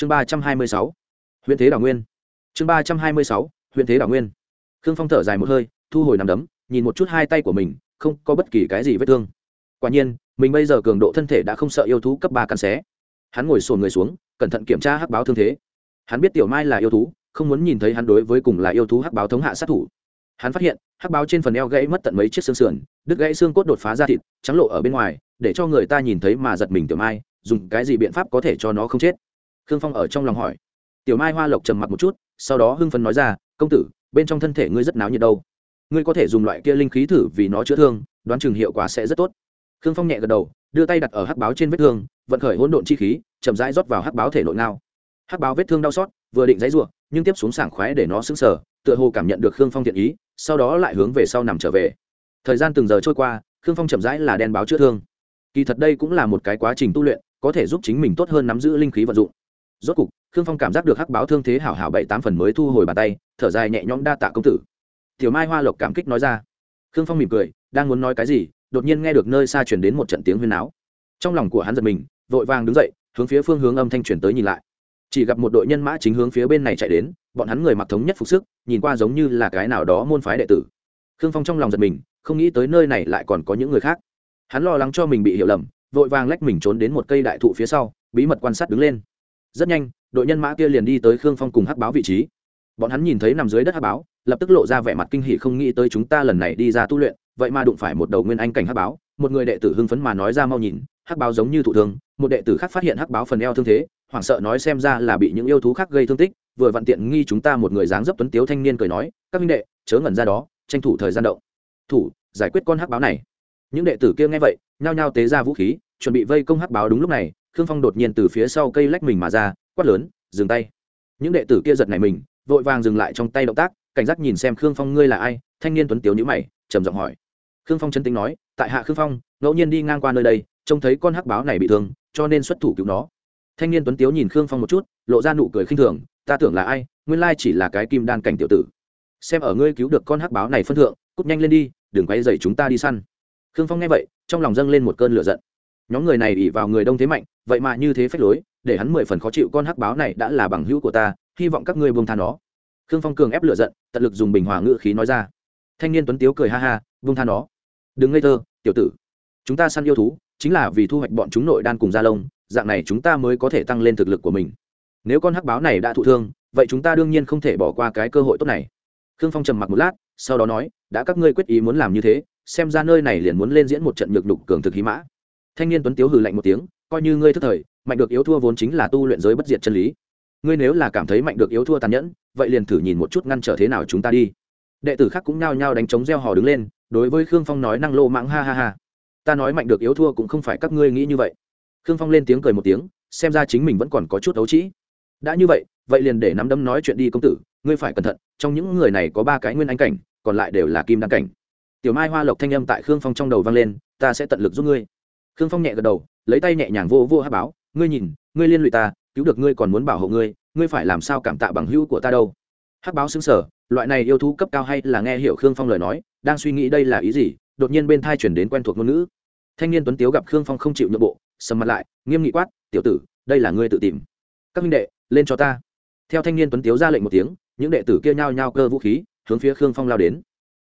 chương ba trăm hai mươi sáu. Huyện thế đảo nguyên. Chương ba trăm hai mươi sáu, huyện thế đảo nguyên. Khương phong thở dài một hơi, thu hồi nằm đấm, nhìn một chút hai tay của mình, không có bất kỳ cái gì vết thương. Quả nhiên, mình bây giờ cường độ thân thể đã không sợ yêu thú cấp ba cắn xé. Hắn ngồi sồn người xuống, cẩn thận kiểm tra hắc báo thương thế. Hắn biết tiểu mai là yêu thú, không muốn nhìn thấy hắn đối với cùng là yêu thú hắc báo thống hạ sát thủ. Hắn phát hiện, hắc báo trên phần eo gãy mất tận mấy chiếc xương sườn, đứt gãy xương cốt đột phá ra thịt, trắng lộ ở bên ngoài, để cho người ta nhìn thấy mà giật mình tiểu mai, dùng cái gì biện pháp có thể cho nó không chết? Khương phong ở trong lòng hỏi. Tiểu mai hoa lộc trầm mặc một chút, sau đó hưng phấn nói ra, công tử, bên trong thân thể ngươi rất náo nhiệt đâu. Ngươi có thể dùng loại kia linh khí thử vì nó chữa thương, đoán chừng hiệu quả sẽ rất tốt. Khương phong nhẹ gật đầu, đưa tay đặt ở hắc báo trên vết thương, vận khởi hỗn độn chi khí, chậm rãi rót vào hắc báo thể nội ngao. Hắc báo vết thương đau xót, vừa định dãy ruộng, nhưng tiếp xuống sảng khoái để nó sững sờ, tựa hồ cảm nhận được khương phong thiện ý, sau đó lại hướng về sau nằm trở về. Thời gian từng giờ trôi qua, khương phong chậm rãi là đen báo chữa thương. Kỳ thật đây cũng là một cái quá trình tu luyện, có thể giúp chính mình tốt hơn nắm giữ linh khí vận dụng rốt cục, khương phong cảm giác được hắc báo thương thế hảo hảo bảy tám phần mới thu hồi bàn tay, thở dài nhẹ nhõm đa tạ công tử. Tiểu mai hoa lộc cảm kích nói ra. Khương phong mỉm cười, đang muốn nói cái gì, đột nhiên nghe được nơi xa chuyển đến một trận tiếng huyên náo. Trong lòng của hắn giật mình, vội vàng đứng dậy, hướng phía phương hướng âm thanh chuyển tới nhìn lại. Chỉ gặp một đội nhân mã chính hướng phía bên này chạy đến, bọn hắn người mặc thống nhất phục sức, nhìn qua giống như là cái nào đó môn phái đệ tử. Khương phong trong lòng giật mình, không nghĩ tới nơi này lại còn có những người khác. Hắn lo lắng cho mình bị hiểu lầm, vội vàng lách mình trốn đến một cây đại thụ phía sau, bí mật quan sát đứng lên rất nhanh, đội nhân mã kia liền đi tới khương phong cùng hắc báo vị trí. Bọn hắn nhìn thấy nằm dưới đất hắc báo, lập tức lộ ra vẻ mặt kinh hỉ không nghĩ tới chúng ta lần này đi ra tu luyện, vậy mà đụng phải một đầu nguyên anh cảnh hắc báo, một người đệ tử hưng phấn mà nói ra mau nhìn, hắc báo giống như thụ thương, một đệ tử khác phát hiện hắc báo phần eo thương thế, hoảng sợ nói xem ra là bị những yêu thú khác gây thương tích, vừa vặn tiện nghi chúng ta một người dáng dấp tuấn tiếu thanh niên cười nói, các minh đệ, chớ ngẩn ra đó, tranh thủ thời gian động. Thủ, giải quyết con hắc báo này. Những đệ tử kia nghe vậy, nhao nhao tế ra vũ khí, chuẩn bị vây công hắc báo đúng lúc này khương phong đột nhiên từ phía sau cây lách mình mà ra, quát lớn, dừng tay. Những đệ tử kia giật này mình, vội vàng dừng lại trong tay động tác, cảnh giác nhìn xem khương phong ngươi là ai, thanh niên tuấn tiếu nhữ mày, trầm giọng hỏi. Khương phong chân tính nói, tại hạ khương phong, ngẫu nhiên đi ngang qua nơi đây, trông thấy con hắc báo này bị thương, cho nên xuất thủ cứu nó. Thanh niên tuấn tiếu nhìn khương phong một chút, lộ ra nụ cười khinh thường, ta tưởng là ai, nguyên lai chỉ là cái kim đan cảnh tiểu tử. Xem ở ngươi cứu được con hắc báo này phân thượng, cút nhanh lên đi, đừng quay dậy chúng ta đi săn. Khương phong nghe vậy, trong lòng dâng lên một cơn lửa giận nhóm người này ỉ vào người đông thế mạnh, vậy mà như thế phách lối, để hắn mười phần khó chịu con hắc báo này đã là bằng hữu của ta, hy vọng các ngươi buông tha nó. Khương phong cường ép lựa giận, tận lực dùng bình hòa ngữ khí nói ra. Thanh niên tuấn tiếu cười ha ha, buông tha nó. Đừng ngây thơ, tiểu tử. Chúng ta săn yêu thú, chính là vì thu hoạch bọn chúng nội đan cùng gia lông, dạng này chúng ta mới có thể tăng lên thực lực của mình. Nếu con hắc báo này đã thụ thương, vậy chúng ta đương nhiên không thể bỏ qua cái cơ hội tốt này. Khương phong trầm mặc một lát, sau đó nói, đã các ngươi quyết ý muốn làm như thế, xem ra nơi này liền muốn lên diễn một trận nhược đục cường thực khí mã thanh niên tuấn tiếu hừ lạnh một tiếng, coi như ngươi thức thời, mạnh được yếu thua vốn chính là tu luyện giới bất diệt chân lý. Ngươi nếu là cảm thấy mạnh được yếu thua tàn nhẫn, vậy liền thử nhìn một chút ngăn trở thế nào chúng ta đi. Đệ tử khác cũng nhao nhao đánh trống reo hò đứng lên, đối với khương phong nói năng lô mãng ha ha ha. Ta nói mạnh được yếu thua cũng không phải các ngươi nghĩ như vậy. Khương phong lên tiếng cười một tiếng, xem ra chính mình vẫn còn có chút ấu trĩ. Đã như vậy vậy liền để nắm đấm nói chuyện đi công tử, ngươi phải cẩn thận, trong những người này có ba cái nguyên anh cảnh, còn lại đều là kim đăng cảnh. Tiểu mai hoa lộc thanh âm tại khương phong trong đầu vang lên, ta sẽ tận lực giúp ngươi khương phong nhẹ gật đầu, lấy tay nhẹ nhàng vô vô hát báo, ngươi nhìn, ngươi liên lụy ta, cứu được ngươi còn muốn bảo hộ ngươi ngươi phải làm sao cảm tạ bằng hữu của ta đâu? Hát báo xứng sở loại này yêu thú cấp cao hay là nghe hiểu khương phong lời nói, đang suy nghĩ đây là ý gì, đột nhiên bên thai chuyển đến quen thuộc ngôn ngữ. Thanh niên tuấn tiếu gặp khương phong không chịu nhượng bộ, sầm mặt lại, nghiêm nghị quát, tiểu tử, đây là ngươi tự tìm. Các minh đệ, lên cho ta. Theo thanh niên tuấn tiếu ra lệnh một tiếng, những đệ tử kia nhao nhao cơ vũ khí, hướng phía khương phong lao đến.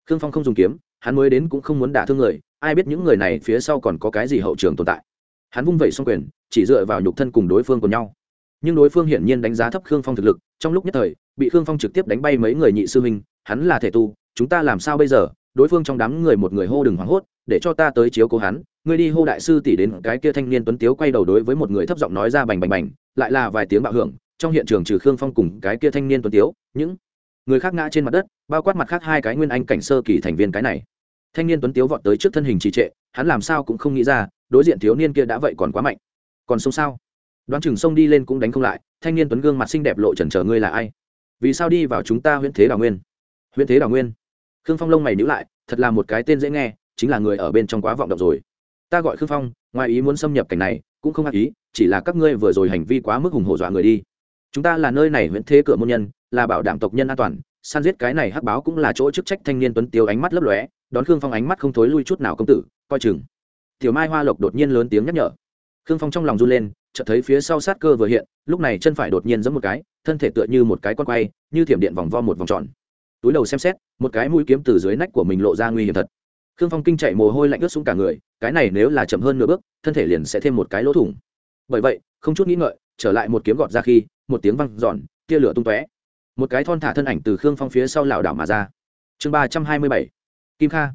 Khương phong không dùng kiếm, hắn mới đến cũng không muốn đả thương người ai biết những người này phía sau còn có cái gì hậu trường tồn tại. Hắn vung vẩy xong quyền, chỉ dựa vào nhục thân cùng đối phương của nhau. Nhưng đối phương hiển nhiên đánh giá thấp khương phong thực lực, trong lúc nhất thời, bị khương phong trực tiếp đánh bay mấy người nhị sư huynh, hắn là thể tu, chúng ta làm sao bây giờ? Đối phương trong đám người một người hô đừng hoảng hốt, để cho ta tới chiếu cố hắn. Ngươi đi hô đại sư tỷ đến cái kia thanh niên tuấn tiếu quay đầu đối với một người thấp giọng nói ra bành bành bành, lại là vài tiếng bạo hưởng, trong hiện trường trừ khương phong cùng cái kia thanh niên tuấn tiếu, những người khác ngã trên mặt đất, bao quát mặt khác hai cái nguyên anh cảnh sơ kỳ thành viên cái này thanh niên tuấn tiếu vọt tới trước thân hình trì trệ, hắn làm sao cũng không nghĩ ra, đối diện thiếu niên kia đã vậy còn quá mạnh. Còn sông sao? Đoán chừng sông đi lên cũng đánh không lại, thanh niên tuấn gương mặt xinh đẹp lộ trần trở ngươi là ai? Vì sao đi vào chúng ta huyện thế đào nguyên? Huyện thế đào nguyên? Khương phong lông mày nhữ lại, thật là một cái tên dễ nghe, chính là người ở bên trong quá vọng động rồi. Ta gọi khương phong, ngoài ý muốn xâm nhập cảnh này, cũng không ác ý, chỉ là các ngươi vừa rồi hành vi quá mức hùng hổ dọa người đi. Chúng ta là nơi này huyện thế cửa môn nhân, là bảo đảm tộc nhân an toàn san giết cái này hắc báo cũng là chỗ chức trách thanh niên tuấn tiêu ánh mắt lấp lóe, đón khương phong ánh mắt không thối lui chút nào công tử, coi chừng. Tiểu mai hoa lộc đột nhiên lớn tiếng nhắc nhở. Khương phong trong lòng run lên, chợt thấy phía sau sát cơ vừa hiện, lúc này chân phải đột nhiên giẫm một cái, thân thể tựa như một cái con quay, như thiểm điện vòng vo một vòng tròn. Túi đầu xem xét, một cái mũi kiếm từ dưới nách của mình lộ ra nguy hiểm thật. Khương phong kinh chạy mồ hôi lạnh ướt xuống cả người, cái này nếu là chậm hơn nửa bước, thân thể liền sẽ thêm một cái lỗ thủng. Bởi vậy, không chút nghĩ ngợi, trở lại một kiếm gọt ra khi, một tiếng văng giòn tia lửa tung tóe một cái thon thả thân ảnh từ khương phong phía sau lảo đảo mà ra chương ba trăm hai mươi bảy kim kha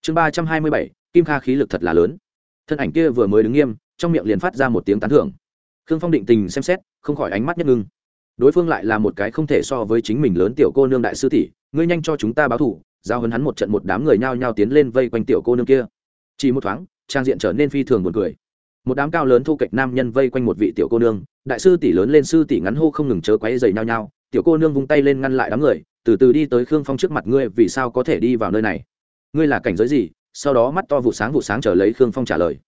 chương ba trăm hai mươi bảy kim kha khí lực thật là lớn thân ảnh kia vừa mới đứng nghiêm trong miệng liền phát ra một tiếng tán thưởng khương phong định tình xem xét không khỏi ánh mắt nhất ngưng đối phương lại là một cái không thể so với chính mình lớn tiểu cô nương đại sư tỷ ngươi nhanh cho chúng ta báo thủ giao hấn hắn một trận một đám người nhao nhao tiến lên vây quanh tiểu cô nương kia chỉ một thoáng trang diện trở nên phi thường buồn cười một đám cao lớn thu kịch nam nhân vây quanh một vị tiểu cô nương đại sư tỷ lớn lên sư tỷ ngắn hô không ngừng chớ quấy dày nhao nhao tiểu cô nương vung tay lên ngăn lại đám người, từ từ đi tới khương phong trước mặt ngươi, vì sao có thể đi vào nơi này? Ngươi là cảnh giới gì? Sau đó mắt to vụ sáng vụ sáng trở lấy khương phong trả lời.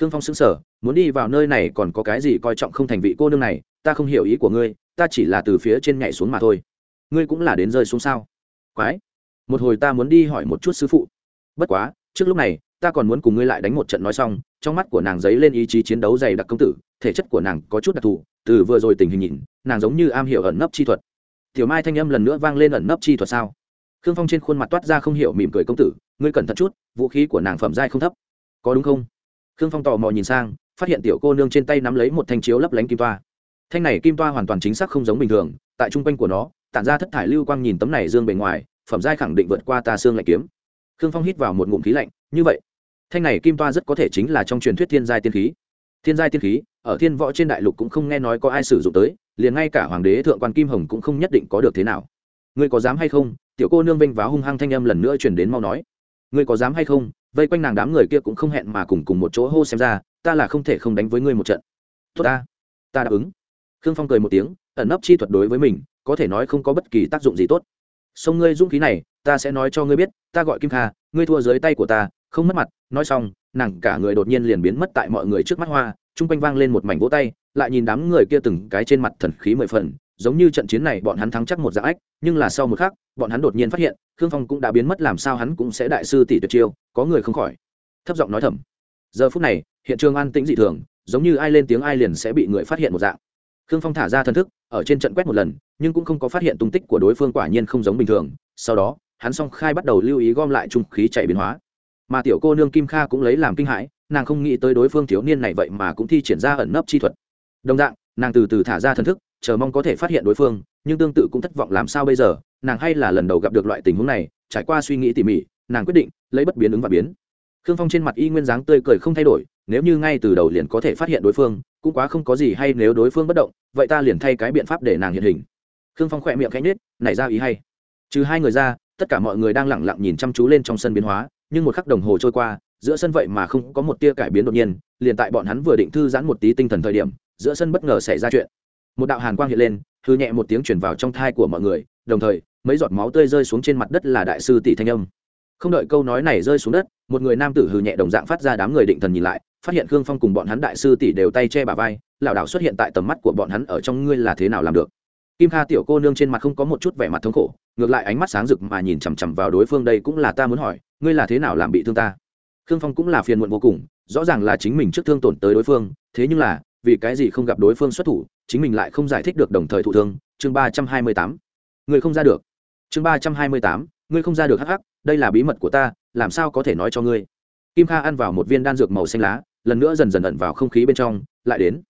Khương phong xứng sở muốn đi vào nơi này còn có cái gì coi trọng không thành vị cô nương này, ta không hiểu ý của ngươi, ta chỉ là từ phía trên nhảy xuống mà thôi. Ngươi cũng là đến rơi xuống sao? Quái! Một hồi ta muốn đi hỏi một chút sư phụ. Bất quá, trước lúc này, ta còn muốn cùng ngươi lại đánh một trận nói xong, trong mắt của nàng giấy lên ý chí chiến đấu dày đặc công tử, thể chất của nàng có chút đặc thù, từ vừa rồi tình hình nhìn, nàng giống như am hiểu ẩn nấp chi thuật tiểu mai thanh âm lần nữa vang lên ẩn nấp chi thuật sao? Khương phong trên khuôn mặt toát ra không hiểu mỉm cười công tử, ngươi cẩn thận chút, vũ khí của nàng phẩm giai không thấp. Có đúng không? Khương phong tò mò nhìn sang, phát hiện tiểu cô nương trên tay nắm lấy một thanh chiếu lấp lánh kim toa. Thanh này kim toa hoàn toàn chính xác không giống bình thường, tại trung quanh của nó, tản ra thất thải lưu quang nhìn tấm này dương bề ngoài, phẩm giai khẳng định vượt qua ta xương lạnh kiếm. Khương phong hít vào một ngụm khí lạnh, như vậy, thanh này kim toa rất có thể chính là trong truyền thuyết thiên giai tiên khí. Thiên giai tiên khí, ở thiên võ trên đại lục cũng không nghe nói có ai sử dụng tới liền ngay cả hoàng đế thượng quan kim hồng cũng không nhất định có được thế nào. Ngươi có dám hay không? Tiểu cô nương vinh váo hung hăng thanh âm lần nữa truyền đến mau nói. Ngươi có dám hay không? Vây quanh nàng đám người kia cũng không hẹn mà cùng cùng một chỗ hô xem ra, ta là không thể không đánh với ngươi một trận. Tốt ta. Ta đáp ứng. Khương phong cười một tiếng, ẩn nấp chi thuật đối với mình, có thể nói không có bất kỳ tác dụng gì tốt. Sông ngươi dũng khí này, ta sẽ nói cho ngươi biết, ta gọi kim kha, ngươi thua dưới tay của ta, không mất mặt. Nói xong, nàng cả người đột nhiên liền biến mất tại mọi người trước mắt hoa, chung quanh vang lên một mảnh vỗ tay lại nhìn đám người kia từng cái trên mặt thần khí mười phần, giống như trận chiến này bọn hắn thắng chắc một dạng ách, nhưng là sau một khắc, bọn hắn đột nhiên phát hiện, khương phong cũng đã biến mất, làm sao hắn cũng sẽ đại sư tỷ tuyệt chiêu, có người không khỏi. Thấp giọng nói thầm. Giờ phút này, hiện trường an tĩnh dị thường, giống như ai lên tiếng ai liền sẽ bị người phát hiện một dạng. Khương phong thả ra thần thức, ở trên trận quét một lần, nhưng cũng không có phát hiện tung tích của đối phương quả nhiên không giống bình thường. Sau đó, hắn song khai bắt đầu lưu ý gom lại trung khí chạy biến hóa. Mà tiểu cô nương kim kha cũng lấy làm kinh hãi, nàng không nghĩ tới đối phương thiếu niên này vậy mà cũng thi triển ra ẩn nấp chi thuật đồng dạng, nàng từ từ thả ra thần thức, chờ mong có thể phát hiện đối phương, nhưng tương tự cũng thất vọng làm sao bây giờ, nàng hay là lần đầu gặp được loại tình huống này, trải qua suy nghĩ tỉ mỉ, nàng quyết định lấy bất biến ứng và biến. Khương phong trên mặt y nguyên dáng tươi cười không thay đổi, nếu như ngay từ đầu liền có thể phát hiện đối phương, cũng quá không có gì hay nếu đối phương bất động, vậy ta liền thay cái biện pháp để nàng hiện hình. Khương phong khỏe miệng khẽ nết nảy ra ý hay. Trừ hai người ra, tất cả mọi người đang lẳng lặng nhìn chăm chú lên trong sân biến hóa, nhưng một khắc đồng hồ trôi qua, giữa sân vậy mà không có một tia cải biến đột nhiên, liền tại bọn hắn vừa định thư giãn một tí tinh thần thời điểm giữa sân bất ngờ xảy ra chuyện. Một đạo hàn quang hiện lên, hư nhẹ một tiếng chuyển vào trong thai của mọi người, đồng thời, mấy giọt máu tươi rơi xuống trên mặt đất là đại sư tỷ thanh âm. Không đợi câu nói này rơi xuống đất, một người nam tử hư nhẹ đồng dạng phát ra đám người định thần nhìn lại, phát hiện khương phong cùng bọn hắn đại sư tỷ đều tay che bà vai lảo đảo xuất hiện tại tầm mắt của bọn hắn ở trong ngươi là thế nào làm được. Kim kha tiểu cô nương trên mặt không có một chút vẻ mặt thống khổ, ngược lại ánh mắt sáng rực mà nhìn chằm chằm vào đối phương đây cũng là ta muốn hỏi, ngươi là thế nào làm bị thương ta? Khương phong cũng là phiền muộn vô cùng, rõ ràng là chính mình trước thương tổn tới đối phương, thế nhưng là vì cái gì không gặp đối phương xuất thủ, chính mình lại không giải thích được đồng thời thụ thương. Chương ba trăm hai mươi tám. Người không ra được. Chương ba trăm hai mươi tám. Ngươi không ra được, hắc hắc, đây là bí mật của ta, làm sao có thể nói cho ngươi? Kim kha ăn vào một viên đan dược màu xanh lá, lần nữa dần dần ẩn vào không khí bên trong, lại đến.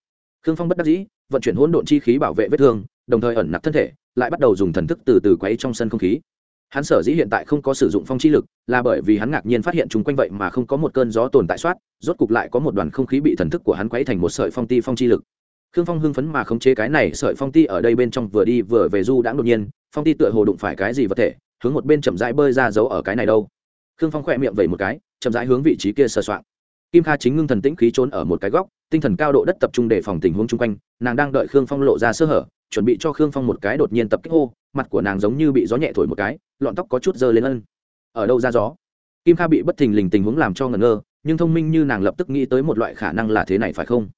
Khương phong bất đắc dĩ, vận chuyển hỗn độn chi khí bảo vệ vết thương, đồng thời ẩn nặc thân thể, lại bắt đầu dùng thần thức từ từ quấy trong sân không khí hắn sở dĩ hiện tại không có sử dụng phong chi lực là bởi vì hắn ngạc nhiên phát hiện chúng quanh vậy mà không có một cơn gió tồn tại soát, rốt cục lại có một đoàn không khí bị thần thức của hắn quấy thành một sợi phong ti phong chi lực. Khương phong hưng phấn mà khống chế cái này sợi phong ti ở đây bên trong vừa đi vừa về du đã đột nhiên, phong ti tựa hồ đụng phải cái gì vật thể, hướng một bên chậm rãi bơi ra giấu ở cái này đâu. Khương phong khỏe miệng vẩy một cái, chậm rãi hướng vị trí kia sờ soạn kim kha chính ngưng thần tĩnh khí trốn ở một cái góc, tinh thần cao độ đất tập trung để phòng tình huống chung quanh, nàng đang đợi khương phong lộ ra sơ hở chuẩn bị cho khương phong một cái đột nhiên tập kích hô, mặt của nàng giống như bị gió nhẹ thổi một cái, lọn tóc có chút dơ lên ân. Ở đâu ra gió? Kim kha bị bất thình lình tình huống làm cho ngẩn ngơ, nhưng thông minh như nàng lập tức nghĩ tới một loại khả năng là thế này phải không?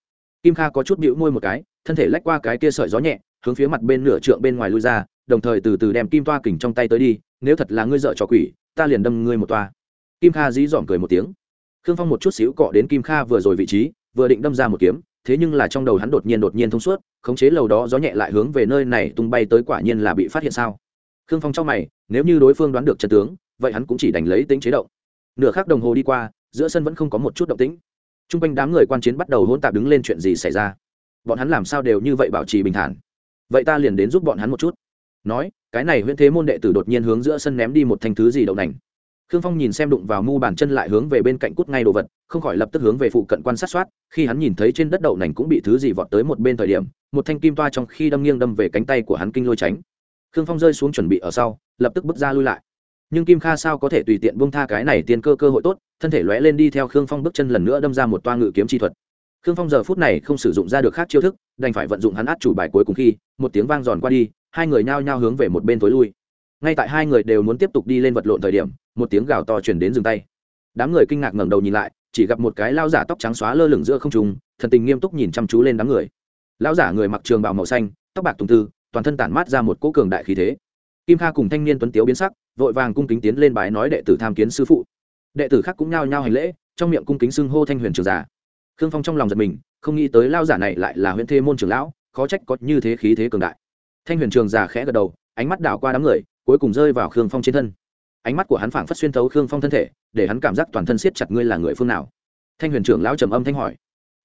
Kim kha có chút bĩu môi một cái, thân thể lách qua cái kia sợi gió nhẹ, hướng phía mặt bên nửa trượng bên ngoài lui ra, đồng thời từ từ đem kim toa kình trong tay tới đi, nếu thật là ngươi dợ trò quỷ, ta liền đâm ngươi một toa. Kim kha dí dỏm cười một tiếng. Khương phong một chút xíu cọ đến kim kha vừa rồi vị trí, vừa định đâm ra một kiếm thế nhưng là trong đầu hắn đột nhiên đột nhiên thông suốt, khống chế lầu đó gió nhẹ lại hướng về nơi này tung bay tới quả nhiên là bị phát hiện sao? Khương phong trong mày, nếu như đối phương đoán được chân tướng, vậy hắn cũng chỉ đành lấy tính chế động. Nửa khắc đồng hồ đi qua, giữa sân vẫn không có một chút động tĩnh. T r u n g quanh đám người quan chiến bắt đầu hôn tạp đứng lên chuyện gì xảy ra? Bọn hắn làm sao đều như vậy bảo trì bình thản? Vậy ta liền đến giúp bọn hắn một chút. Nói, cái này huyễn thế môn đệ tử đột nhiên hướng giữa sân ném đi một thanh thứ gì đậu nành khương phong nhìn xem đụng vào mu bàn chân lại hướng về bên cạnh cút ngay đồ vật, không khỏi lập tức hướng về phụ cận quan sát soát, khi hắn nhìn thấy trên đất đậu nành cũng bị thứ gì vọt tới một bên thời điểm, một thanh kim toa trong khi đâm nghiêng đâm về cánh tay của hắn kinh lôi tránh. Khương phong rơi xuống chuẩn bị ở sau, lập tức bước ra lui lại. Nhưng kim kha sao có thể tùy tiện buông tha cái này tiên cơ cơ hội tốt, thân thể lóe lên đi theo khương phong bước chân lần nữa đâm ra một toa ngự kiếm chi thuật. Khương phong giờ phút này không sử dụng ra được khác chiêu thức, đành phải vận dụng hắn át chủ bài cuối cùng khi, một tiếng vang giòn qua đi, hai người nhao nhao hướng về một bên tối lui. Ngay tại hai người đều muốn tiếp tục đi lên vật lộn thời điểm một tiếng gào to truyền đến dừng tay. Đám người kinh ngạc ngẩng đầu nhìn lại, chỉ gặp một cái lao giả tóc trắng xóa lơ lửng giữa không trung, thần tình nghiêm túc nhìn chăm chú lên đám người. Lão giả người mặc trường bào màu xanh, tóc bạc tùng tư, toàn thân tản mát ra một cỗ cường đại khí thế. Kim kha cùng thanh niên tuấn tiếu biến sắc, vội vàng cung kính tiến lên bái nói đệ tử tham kiến sư phụ. Đệ tử khác cũng nhao nhao hành lễ, trong miệng cung kính xưng hô thanh huyền trường giả. Khương phong trong lòng giật mình, không nghĩ tới lao giả này lại là huyện thê môn trường lão, khó trách có như thế khí thế cường đại. Thanh huyền trường giả khẽ gật đầu, ánh mắt đảo qua đám người, cuối cùng rơi vào khương phong trên thân ánh mắt của hắn phảng phất xuyên thấu khương phong thân thể, để hắn cảm giác toàn thân siết chặt ngươi là người phương nào. Thanh huyền trưởng lão trầm âm thanh hỏi.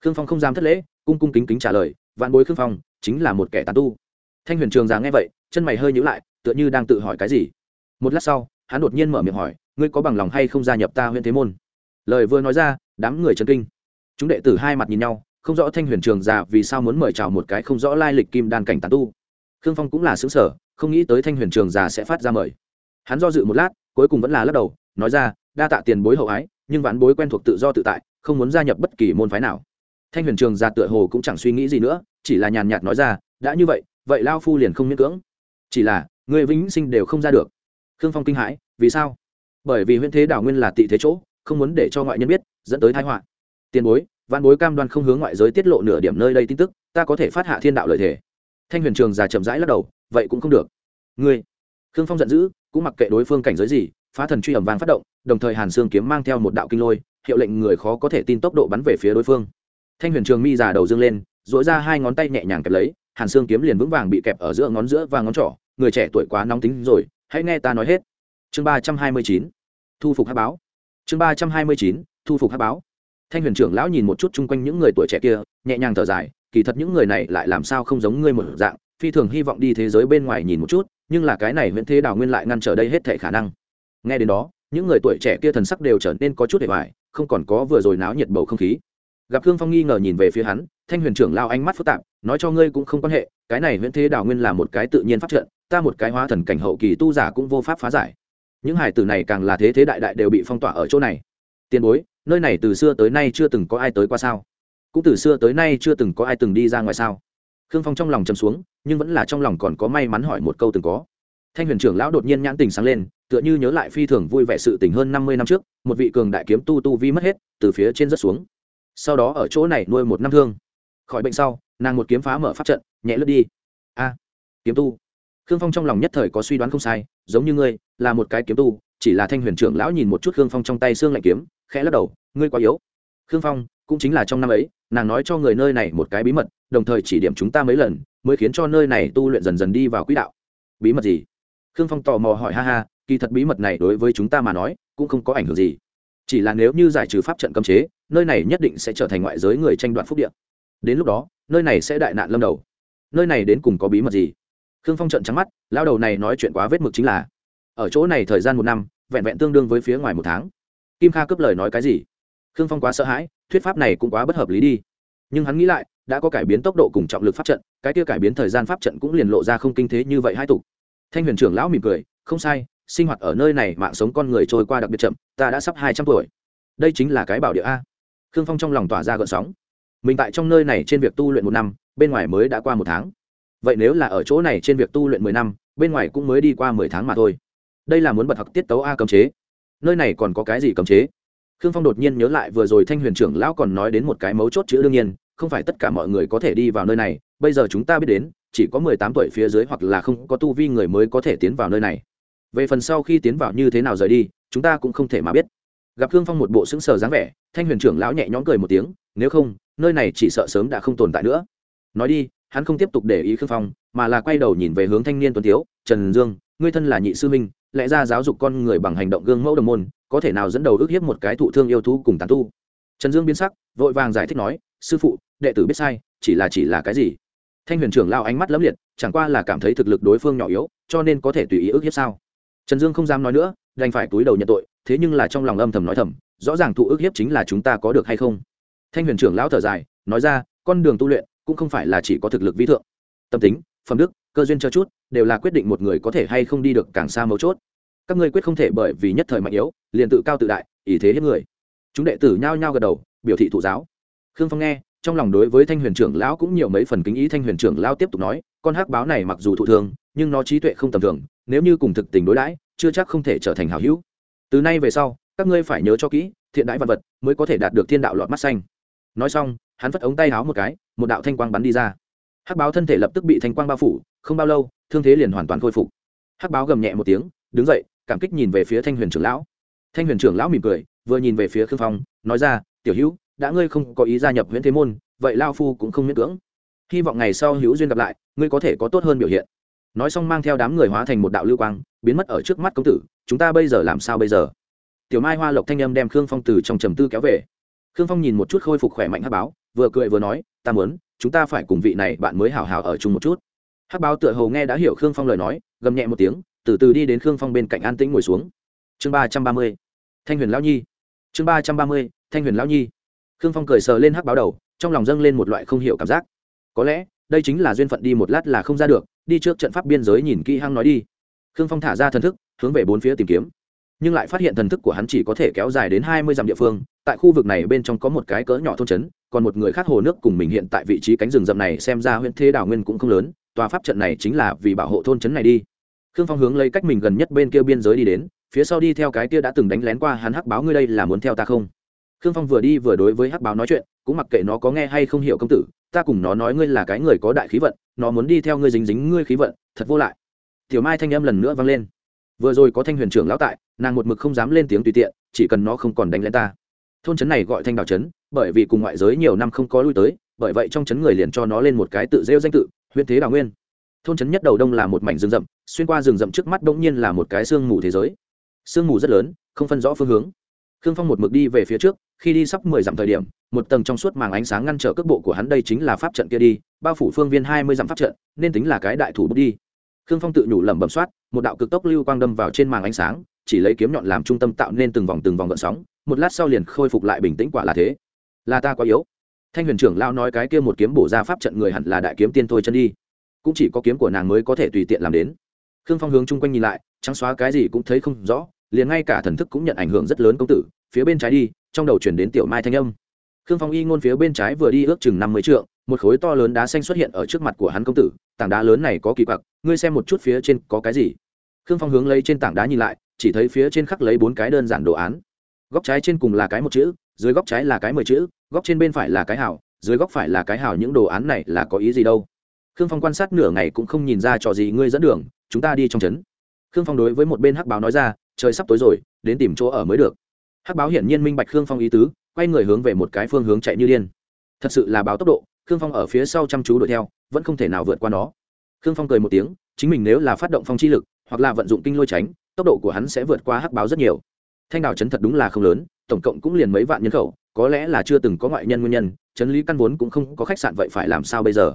Khương phong không dám thất lễ, cung cung kính kính trả lời, vạn bối khương phong chính là một kẻ tàn tu. Thanh huyền trường già nghe vậy, chân mày hơi nhữ lại, tựa như đang tự hỏi cái gì. Một lát sau, hắn đột nhiên mở miệng hỏi, ngươi có bằng lòng hay không gia nhập ta huyện thế môn? Lời vừa nói ra, đám người chân kinh. Chúng đệ tử hai mặt nhìn nhau, không rõ thanh huyền trường già vì sao muốn mời chào một cái không rõ lai lịch kim đan cảnh tàn tu. Khương phong cũng là xứng sở, không nghĩ tới thanh huyền trường già sẽ phát ra mời. Hắn do dự một lát cuối cùng vẫn là lắc đầu, nói ra, đa tạ tiền bối hậu ái, nhưng vãn bối quen thuộc tự do tự tại, không muốn gia nhập bất kỳ môn phái nào. Thanh huyền trường già tựa hồ cũng chẳng suy nghĩ gì nữa, chỉ là nhàn nhạt nói ra, đã như vậy vậy lao phu liền không miễn cưỡng. Chỉ là, người vĩnh sinh đều không ra được. Khương phong kinh hãi, vì sao? Bởi vì huyện thế đảo nguyên là tị thế chỗ, không muốn để cho ngoại nhân biết, dẫn tới thái họa. Tiền bối văn bối cam đoan không hướng ngoại giới tiết lộ nửa điểm nơi đây tin tức, ta có thể phát hạ thiên đạo lợi thể thanh huyền trường già chậm rãi lắc đầu, vậy cũng không được. Ngươi? Khương phong giận dữ cũng mặc kệ đối phương cảnh giới gì, phá thần truy ẩm vàng phát động, đồng thời hàn xương kiếm mang theo một đạo kinh lôi, hiệu lệnh người khó có thể tin tốc độ bắn về phía đối phương. Thanh huyền trường mi già đầu dương lên dỗi ra hai ngón tay nhẹ nhàng kẹp lấy, hàn xương kiếm liền vững vàng bị kẹp ở giữa ngón giữa và ngón trỏ, người trẻ tuổi quá nóng tính rồi, hãy nghe ta nói hết. Chương ba trăm hai mươi chín, thu phục hát báo. Chương ba trăm hai mươi chín, thu phục hát báo. Thanh huyền trưởng lão nhìn một chút chung quanh những người tuổi trẻ kia, nhẹ nhàng thở dài, kỳ thật những người này lại làm sao không giống ngươi một dạng, phi thường hy vọng đi thế giới bên ngoài nhìn một chút nhưng là cái này nguyễn thế đào nguyên lại ngăn trở đây hết thể khả năng. Nghe đến đó, những người tuổi trẻ kia thần sắc đều trở nên có chút hề vải không còn có vừa rồi náo nhiệt bầu không khí. Gặp khương phong nghi ngờ nhìn về phía hắn, thanh huyền trưởng lao ánh mắt phức tạp, nói cho ngươi cũng không quan hệ, cái này nguyễn thế đào nguyên là một cái tự nhiên pháp trận, ta một cái hóa thần cảnh hậu kỳ tu giả cũng vô pháp phá giải. Những hải tử này càng là thế thế đại đại đều bị phong tỏa ở chỗ này. Tiền bối, nơi này từ xưa tới nay chưa từng có ai tới qua sao? Cũng từ xưa tới nay chưa từng có ai từng đi ra ngoài sao? Khương phong trong lòng chầm xuống, nhưng vẫn là trong lòng còn có may mắn hỏi một câu từng có. Thanh huyền trưởng lão đột nhiên nhãn tình sáng lên, tựa như nhớ lại phi thường vui vẻ sự tình hơn năm mươi năm trước, một vị cường đại kiếm tu tu vi mất hết, từ phía trên rất xuống. Sau đó ở chỗ này nuôi một năm thương. Khỏi bệnh sau, nàng một kiếm phá mở pháp trận, nhẹ lướt đi. A, kiếm tu. Khương phong trong lòng nhất thời có suy đoán không sai, giống như ngươi, là một cái kiếm tu, chỉ là thanh huyền trưởng lão nhìn một chút khương phong trong tay xương lạnh kiếm, khẽ lắc đầu, ngươi quá yếu. Khương phong, cũng chính là trong năm ấy, nàng nói cho người nơi này một cái bí mật đồng thời chỉ điểm chúng ta mấy lần, mới khiến cho nơi này tu luyện dần dần đi vào quỹ đạo. Bí mật gì? Khương phong tò mò hỏi, ha ha, kỳ thật bí mật này đối với chúng ta mà nói, cũng không có ảnh hưởng gì. Chỉ là nếu như giải trừ pháp trận cấm chế, nơi này nhất định sẽ trở thành ngoại giới người tranh đoạt phúc điện đến lúc đó, nơi này sẽ đại nạn lâm đầu. Nơi này đến cùng có bí mật gì? Khương phong trận trắng mắt lao đầu này nói chuyện quá vết mực chính là, ở chỗ này thời gian một năm, vẹn vẹn tương đương với phía ngoài một tháng. Kim kha cướp lời nói cái gì? Khương phong quá sợ hãi, thuyết pháp này cũng quá bất hợp lý đi nhưng hắn nghĩ lại, đã có cải biến tốc độ cùng trọng lực pháp trận, cái kia cải biến thời gian pháp trận cũng liền lộ ra không kinh thế như vậy hai tục. Thanh huyền trưởng lão mỉm cười, không sai, sinh hoạt ở nơi này mạng sống con người trôi qua đặc biệt chậm, ta đã sắp hai trăm tuổi. Đây chính là cái bảo địa a. Khương phong trong lòng tỏa ra gợn sóng. Mình tại trong nơi này trên việc tu luyện một năm, bên ngoài mới đã qua một tháng. Vậy nếu là ở chỗ này trên việc tu luyện mười năm, bên ngoài cũng mới đi qua mười tháng mà thôi. Đây là muốn bật học tiết tấu a cấm chế. Nơi này còn có cái gì cấm chế? Khương phong đột nhiên nhớ lại vừa rồi thanh huyền trưởng lão còn nói đến một cái mấu chốt chữ đương nhiên không phải tất cả mọi người có thể đi vào nơi này bây giờ chúng ta biết đến chỉ có mười tám tuổi phía dưới hoặc là không có tu vi người mới có thể tiến vào nơi này. Về phần sau khi tiến vào như thế nào rời đi chúng ta cũng không thể mà biết. Gặp khương phong một bộ sững sờ dáng vẻ thanh huyền trưởng lão nhẹ nhõm cười một tiếng nếu không nơi này chỉ sợ sớm đã không tồn tại nữa. Nói đi hắn không tiếp tục để ý khương phong mà là quay đầu nhìn về hướng thanh niên tuấn thiếu, trần dương ngươi thân là nhị sư minh lẽ ra giáo dục con người bằng hành động gương mẫu đồng môn có thể nào dẫn đầu ước hiếp một cái thụ thương yêu thú cùng tán tu? Trần dương biến sắc vội vàng giải thích nói sư phụ, đệ tử biết sai, chỉ là chỉ là cái gì? Thanh huyền trưởng lao ánh mắt lẫm liệt, chẳng qua là cảm thấy thực lực đối phương nhỏ yếu, cho nên có thể tùy ý ước hiếp sao? Trần dương không dám nói nữa, đành phải túi đầu nhận tội, thế nhưng là trong lòng âm thầm nói thầm, rõ ràng thụ ước hiếp chính là chúng ta có được hay không? Thanh huyền trưởng lão thở dài, nói ra, con đường tu luyện cũng không phải là chỉ có thực lực vi thượng. Tâm tính, phẩm đức, cơ duyên cho chút, đều là quyết định một người có thể hay không đi được càng xa mấu chốt. Các ngươi quyết không thể bởi vì nhất thời mạnh yếu, liền tự cao tự đại, ý thế hiếp người. Chúng đệ tử nhao nhao gật đầu, biểu thị thụ giáo khương phong nghe, trong lòng đối với thanh huyền trưởng lão cũng nhiều mấy phần kính ý, thanh huyền trưởng lão tiếp tục nói, con hắc báo này mặc dù thụ thường, nhưng nó trí tuệ không tầm thường, nếu như cùng thực tình đối đãi, chưa chắc không thể trở thành hảo hữu. Từ nay về sau, các ngươi phải nhớ cho kỹ, thiện đãi vật vật mới có thể đạt được thiên đạo lọt mắt xanh. Nói xong, hắn vất ống tay háo một cái, một đạo thanh quang bắn đi ra. Hắc báo thân thể lập tức bị thanh quang bao phủ, không bao lâu, thương thế liền hoàn toàn khôi phục. Hắc báo gầm nhẹ một tiếng, đứng dậy, cảm kích nhìn về phía thanh huyền trưởng lão. Thanh huyền trưởng lão mỉm cười, vừa nhìn về phía khương phong, nói ra, tiểu hữu đã ngươi không có ý gia nhập huyện thế môn, vậy lao phu cũng không miễn cưỡng. Hy vọng ngày sau hữu duyên gặp lại, ngươi có thể có tốt hơn biểu hiện. Nói xong mang theo đám người hóa thành một đạo lưu quang, biến mất ở trước mắt công tử, chúng ta bây giờ làm sao bây giờ? Tiểu mai hoa lộc thanh âm đem khương phong từ trong trầm tư kéo về. Khương phong nhìn một chút khôi phục khỏe mạnh hắc báo, vừa cười vừa nói, ta muốn, chúng ta phải cùng vị này bạn mới hào hào ở chung một chút. Hắc báo tựa hồ nghe đã hiểu khương phong lời nói, gầm nhẹ một tiếng, từ từ đi đến khương phong bên cạnh an tĩnh ngồi xuống. Chương ba trăm ba mươi, thanh huyền lão nhi. Chương ba trăm ba mươi, thanh huyền lão nhi khương phong cười sờ lên hắc báo đầu, trong lòng dâng lên một loại không hiểu cảm giác. Có lẽ, đây chính là duyên phận đi một lát là không ra được, đi trước trận pháp biên giới nhìn kỹ hăng nói đi. Khương phong thả ra thần thức, hướng về bốn phía tìm kiếm. Nhưng lại phát hiện thần thức của hắn chỉ có thể kéo dài đến hai mươi dặm địa phương, tại khu vực này bên trong có một cái cỡ nhỏ thôn trấn, còn một người khác hồ nước cùng mình hiện tại vị trí cánh rừng rậm này xem ra huyện thế đảo nguyên cũng không lớn, tòa pháp trận này chính là vì bảo hộ thôn trấn này đi. Khương phong hướng lấy cách mình gần nhất bên kia biên giới đi đến, phía sau đi theo cái kia đã từng đánh lén qua hắn hắc báo ngươi đây là muốn theo ta không? Khương phong vừa đi vừa đối với hắc báo nói chuyện, cũng mặc kệ nó có nghe hay không hiểu công tử, ta cùng nó nói ngươi là cái người có đại khí vận, nó muốn đi theo ngươi dính dính ngươi khí vận, thật vô lại. Tiểu mai thanh âm lần nữa vang lên. Vừa rồi có thanh huyền trưởng lão tại, nàng một mực không dám lên tiếng tùy tiện, chỉ cần nó không còn đánh lên ta. Thôn trấn này gọi thanh đào trấn, bởi vì cùng ngoại giới nhiều năm không có lui tới, bởi vậy trong trấn người liền cho nó lên một cái tự rêu danh tự huyện thế đào nguyên. Thôn trấn nhất đầu đông là một mảnh rừng rậm, xuyên qua rừng rậm trước mắt bỗng nhiên là một cái sương mù thế giới. Sương mù rất lớn, không phân rõ phương hướng. Khương phong một mực đi về phía trước khi đi sắp mười dặm thời điểm, một tầng trong suốt màng ánh sáng ngăn trở cước bộ của hắn đây chính là pháp trận kia đi, bao phủ phương viên hai mươi dặm pháp trận, nên tính là cái đại thủ bút đi. Khương phong tự nhủ lẩm bẩm soát, một đạo cực tốc lưu quang đâm vào trên màng ánh sáng, chỉ lấy kiếm nhọn làm trung tâm tạo nên từng vòng từng vòng gợn sóng, một lát sau liền khôi phục lại bình tĩnh quả là thế. Là ta quá yếu. Thanh huyền trưởng lao nói cái kia một kiếm bổ ra pháp trận người hẳn là đại kiếm tiên thôi chân đi. Cũng chỉ có kiếm của nàng mới có thể tùy tiện làm đến. Khương phong hướng chung quanh nhìn lại, trắng xóa cái gì cũng thấy không rõ, liền ngay cả thần thức cũng nhận ảnh hưởng rất lớn công tử, phía bên trái đi trong đầu chuyển đến tiểu mai thanh âm. Khương phong y ngôn phía bên trái vừa đi ước chừng năm mươi trượng, một khối to lớn đá xanh xuất hiện ở trước mặt của hắn công tử, tảng đá lớn này có kỳ quặc, ngươi xem một chút phía trên có cái gì. Khương phong hướng lấy trên tảng đá nhìn lại, chỉ thấy phía trên khắc lấy bốn cái đơn giản đồ án. Góc trái trên cùng là cái một chữ, dưới góc trái là cái mười chữ, góc trên bên phải là cái hảo dưới góc phải là cái hảo những đồ án này là có ý gì đâu. Khương phong quan sát nửa ngày cũng không nhìn ra trò gì ngươi dẫn đường, chúng ta đi trong trấn. Khương phong đối với một bên hắc báo nói ra, trời sắp tối rồi, đến tìm chỗ ở mới được hắc báo hiển nhiên minh bạch khương phong ý tứ, quay người hướng về một cái phương hướng chạy như điên. Thật sự là báo tốc độ, khương phong ở phía sau chăm chú đuổi theo, vẫn không thể nào vượt qua nó. Khương phong cười một tiếng, chính mình nếu là phát động phong chi lực, hoặc là vận dụng kinh lôi tránh, tốc độ của hắn sẽ vượt qua hắc báo rất nhiều. Thanh đảo trấn thật đúng là không lớn, tổng cộng cũng liền mấy vạn nhân khẩu, có lẽ là chưa từng có ngoại nhân nguyên nhân trấn lý căn vốn cũng không có khách sạn vậy phải làm sao bây giờ?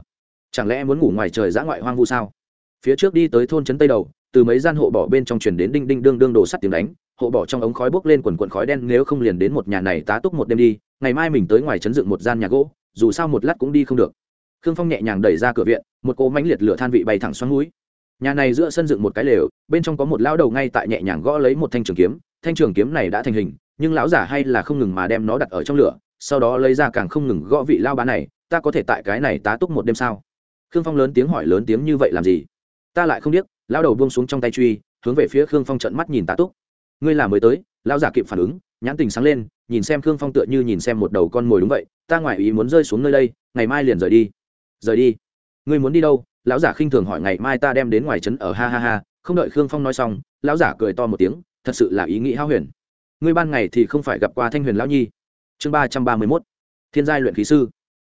Chẳng lẽ muốn ngủ ngoài trời dã ngoại hoang vu sao? Phía trước đi tới thôn trấn tây đầu, từ mấy gian hộ bỏ bên trong truyền đến đinh đinh đương đương đồ sắt tiếng đánh hộ bỏ trong ống khói bốc lên quần quần khói đen, nếu không liền đến một nhà này tá túc một đêm đi, ngày mai mình tới ngoài chấn dựng một gian nhà gỗ, dù sao một lát cũng đi không được. Khương phong nhẹ nhàng đẩy ra cửa viện, một cỗ mánh liệt lửa than vị bay thẳng xoắn núi. Nhà này giữa sân dựng một cái lều, bên trong có một lão đầu ngay tại nhẹ nhàng gõ lấy một thanh trường kiếm, thanh trường kiếm này đã thành hình, nhưng lão giả hay là không ngừng mà đem nó đặt ở trong lửa, sau đó lấy ra càng không ngừng gõ vị lao bá này, ta có thể tại cái này tá túc một đêm sao? Khương phong lớn tiếng hỏi lớn tiếng như vậy làm gì? Ta lại không biết lão đầu buông xuống trong tay truy, hướng về phía khương phong trận mắt nhìn tá túc ngươi là mới tới, lão giả kịp phản ứng, nhãn tình sáng lên, nhìn xem khương phong tựa như nhìn xem một đầu con mồi đúng vậy, ta ngoài ý muốn rơi xuống nơi đây, ngày mai liền rời đi. Rời đi? Ngươi muốn đi đâu? Lão giả khinh thường hỏi, ngày mai ta đem đến ngoài trấn ở, ha ha ha. Không đợi khương phong nói xong, lão giả cười to một tiếng, thật sự là ý nghĩ hao huyền. Ngươi ban ngày thì không phải gặp qua thanh huyền lão nhi. Chương ba trăm ba mươi mốt, thiên giai luyện khí sư.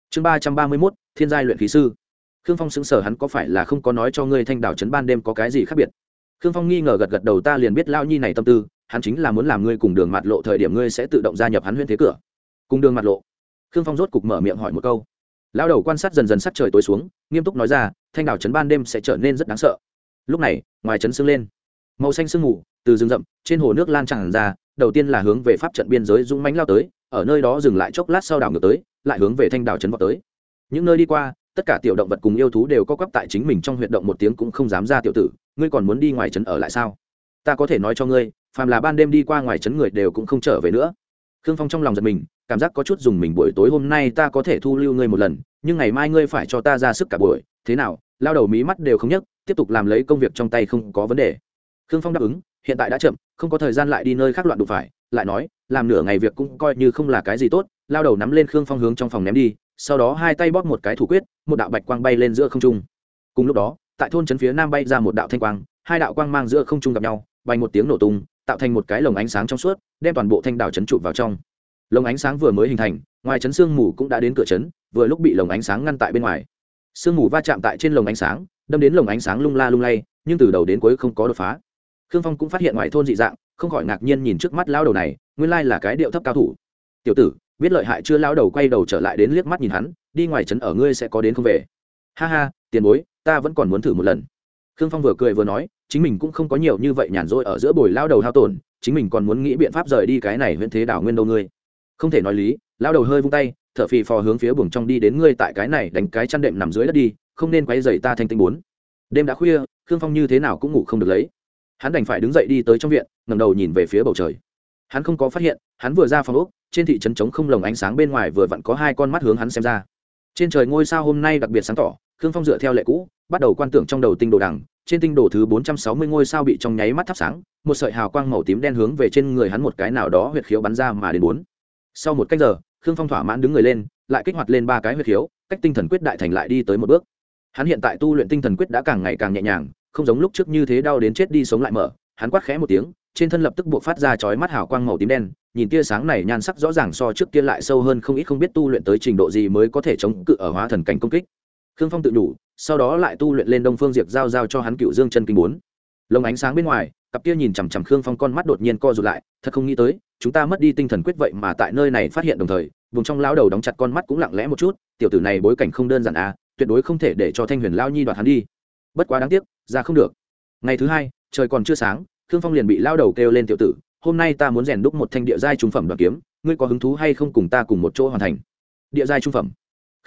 Chương ba trăm ba mươi mốt, thiên giai luyện khí sư. Khương phong xứng sở hắn có phải là không có nói cho ngươi thanh đảo trấn ban đêm có cái gì khác biệt? Khương phong nghi ngờ gật gật đầu, ta liền biết lão nhi này tâm tư hắn chính là muốn làm ngươi cùng đường mặt lộ thời điểm ngươi sẽ tự động gia nhập hắn huyên thế cửa. Cùng đường mặt lộ. Khương phong rốt cục mở miệng hỏi một câu. Lao đầu quan sát dần dần sắc trời tối xuống, nghiêm túc nói ra, thanh đảo trấn ban đêm sẽ trở nên rất đáng sợ. Lúc này, ngoài trấn sương lên. Màu xanh sương mù từ rừng rậm, trên hồ nước lan tràn ra, đầu tiên là hướng về pháp trận biên giới dũng mánh lao tới, ở nơi đó dừng lại chốc lát sau đảo ngược tới, lại hướng về thanh đảo trấn vào tới. Những nơi đi qua, tất cả tiểu động vật cùng yêu thú đều có quắp tại chính mình trong huyệt động một tiếng cũng không dám ra tiểu tử, ngươi còn muốn đi ngoài trấn ở lại sao? Ta có thể nói cho ngươi phàm là ban đêm đi qua ngoài trấn người đều cũng không trở về nữa. Khương phong trong lòng giật mình, cảm giác có chút dùng mình buổi tối hôm nay ta có thể thu lưu ngươi một lần, nhưng ngày mai ngươi phải cho ta ra sức cả buổi, thế nào? Lao đầu mí mắt đều không nhấc, tiếp tục làm lấy công việc trong tay không có vấn đề. Khương phong đáp ứng, hiện tại đã chậm, không có thời gian lại đi nơi khác loạn đụng phải, lại nói, làm nửa ngày việc cũng coi như không là cái gì tốt, lao đầu nắm lên khương phong hướng trong phòng ném đi, sau đó hai tay bóp một cái thủ quyết, một đạo bạch quang bay lên giữa không trung. Cùng lúc đó, tại thôn trấn phía nam bay ra một đạo thanh quang, hai đạo quang mang giữa không trung gặp nhau, bay một tiếng nổ tung tạo thành một cái lồng ánh sáng trong suốt, đem toàn bộ thanh đảo trấn trụ vào trong. Lồng ánh sáng vừa mới hình thành, ngoài trấn sương mù cũng đã đến cửa trấn vừa lúc bị lồng ánh sáng ngăn tại bên ngoài. Sương mù va chạm tại trên lồng ánh sáng, đâm đến lồng ánh sáng lung la lung lay, nhưng từ đầu đến cuối không có đột phá. Khương phong cũng phát hiện ngoài thôn dị dạng, không khỏi ngạc nhiên nhìn trước mắt lao đầu này, nguyên lai là cái điệu thấp cao thủ. Tiểu tử, biết lợi hại chưa? Lao đầu quay đầu trở lại đến liếc mắt nhìn hắn, đi ngoài trấn ở ngươi sẽ có đến không về. Ha ha, tiền bối, ta vẫn còn muốn thử một lần. Khương phong vừa cười vừa nói chính mình cũng không có nhiều như vậy nhàn rỗi ở giữa bồi lao đầu hao tổn, chính mình còn muốn nghĩ biện pháp rời đi cái này huyện thế đảo nguyên đâu ngươi. Không thể nói lý, lao đầu hơi vung tay, thở phì phò hướng phía buồng trong đi đến ngươi tại cái này đánh cái chăn đệm nằm dưới đất đi, không nên quay dày ta thanh tinh bốn. Đêm đã khuya, khương phong như thế nào cũng ngủ không được lấy. Hắn đành phải đứng dậy đi tới trong viện, ngẩng đầu nhìn về phía bầu trời. Hắn không có phát hiện, hắn vừa ra phòng úc trên thị trấn trống không lồng ánh sáng bên ngoài vừa vặn có hai con mắt hướng hắn xem ra. Trên trời ngôi sao hôm nay đặc biệt sáng tỏ, khương phong dựa theo lệ cũ, bắt đầu quan tưởng trong đầu tinh đồ đằng trên tinh đồ thứ bốn trăm sáu mươi ngôi sao bị trong nháy mắt thắp sáng, một sợi hào quang màu tím đen hướng về trên người hắn một cái nào đó huyệt khiếu bắn ra mà đến bốn. Sau một cách giờ, khương phong thỏa mãn đứng người lên, lại kích hoạt lên ba cái huyệt khiếu, cách tinh thần quyết đại thành lại đi tới một bước. Hắn hiện tại tu luyện tinh thần quyết đã càng ngày càng nhẹ nhàng, không giống lúc trước như thế đau đến chết đi sống lại mở. Hắn quát khẽ một tiếng, trên thân lập tức buộc phát ra chói mắt hào quang màu tím đen, nhìn tia sáng này nhan sắc rõ ràng so trước kia lại sâu hơn không ít không biết tu luyện tới trình độ gì mới có thể chống cự ở hóa thần cảnh công kích khương phong tự đủ sau đó lại tu luyện lên đông phương diệt giao giao cho hắn cựu dương chân kinh bốn. Lồng ánh sáng bên ngoài, cặp kia nhìn chằm chằm khương phong con mắt đột nhiên co rụt lại, thật không nghĩ tới, chúng ta mất đi tinh thần quyết vậy mà tại nơi này phát hiện đồng thời, vùng trong lao đầu đóng chặt con mắt cũng lặng lẽ một chút, tiểu tử này bối cảnh không đơn giản à tuyệt đối không thể để cho thanh huyền lao nhi đoạt hắn đi. Bất quá đáng tiếc, ra không được. Ngày thứ hai, trời còn chưa sáng, khương phong liền bị lao đầu kêu lên tiểu tử, hôm nay ta muốn rèn đúc một thanh địa giai trung phẩm đoàn kiếm, ngươi có hứng thú hay không cùng ta cùng một chỗ hoàn thành? Địa giai trung phẩm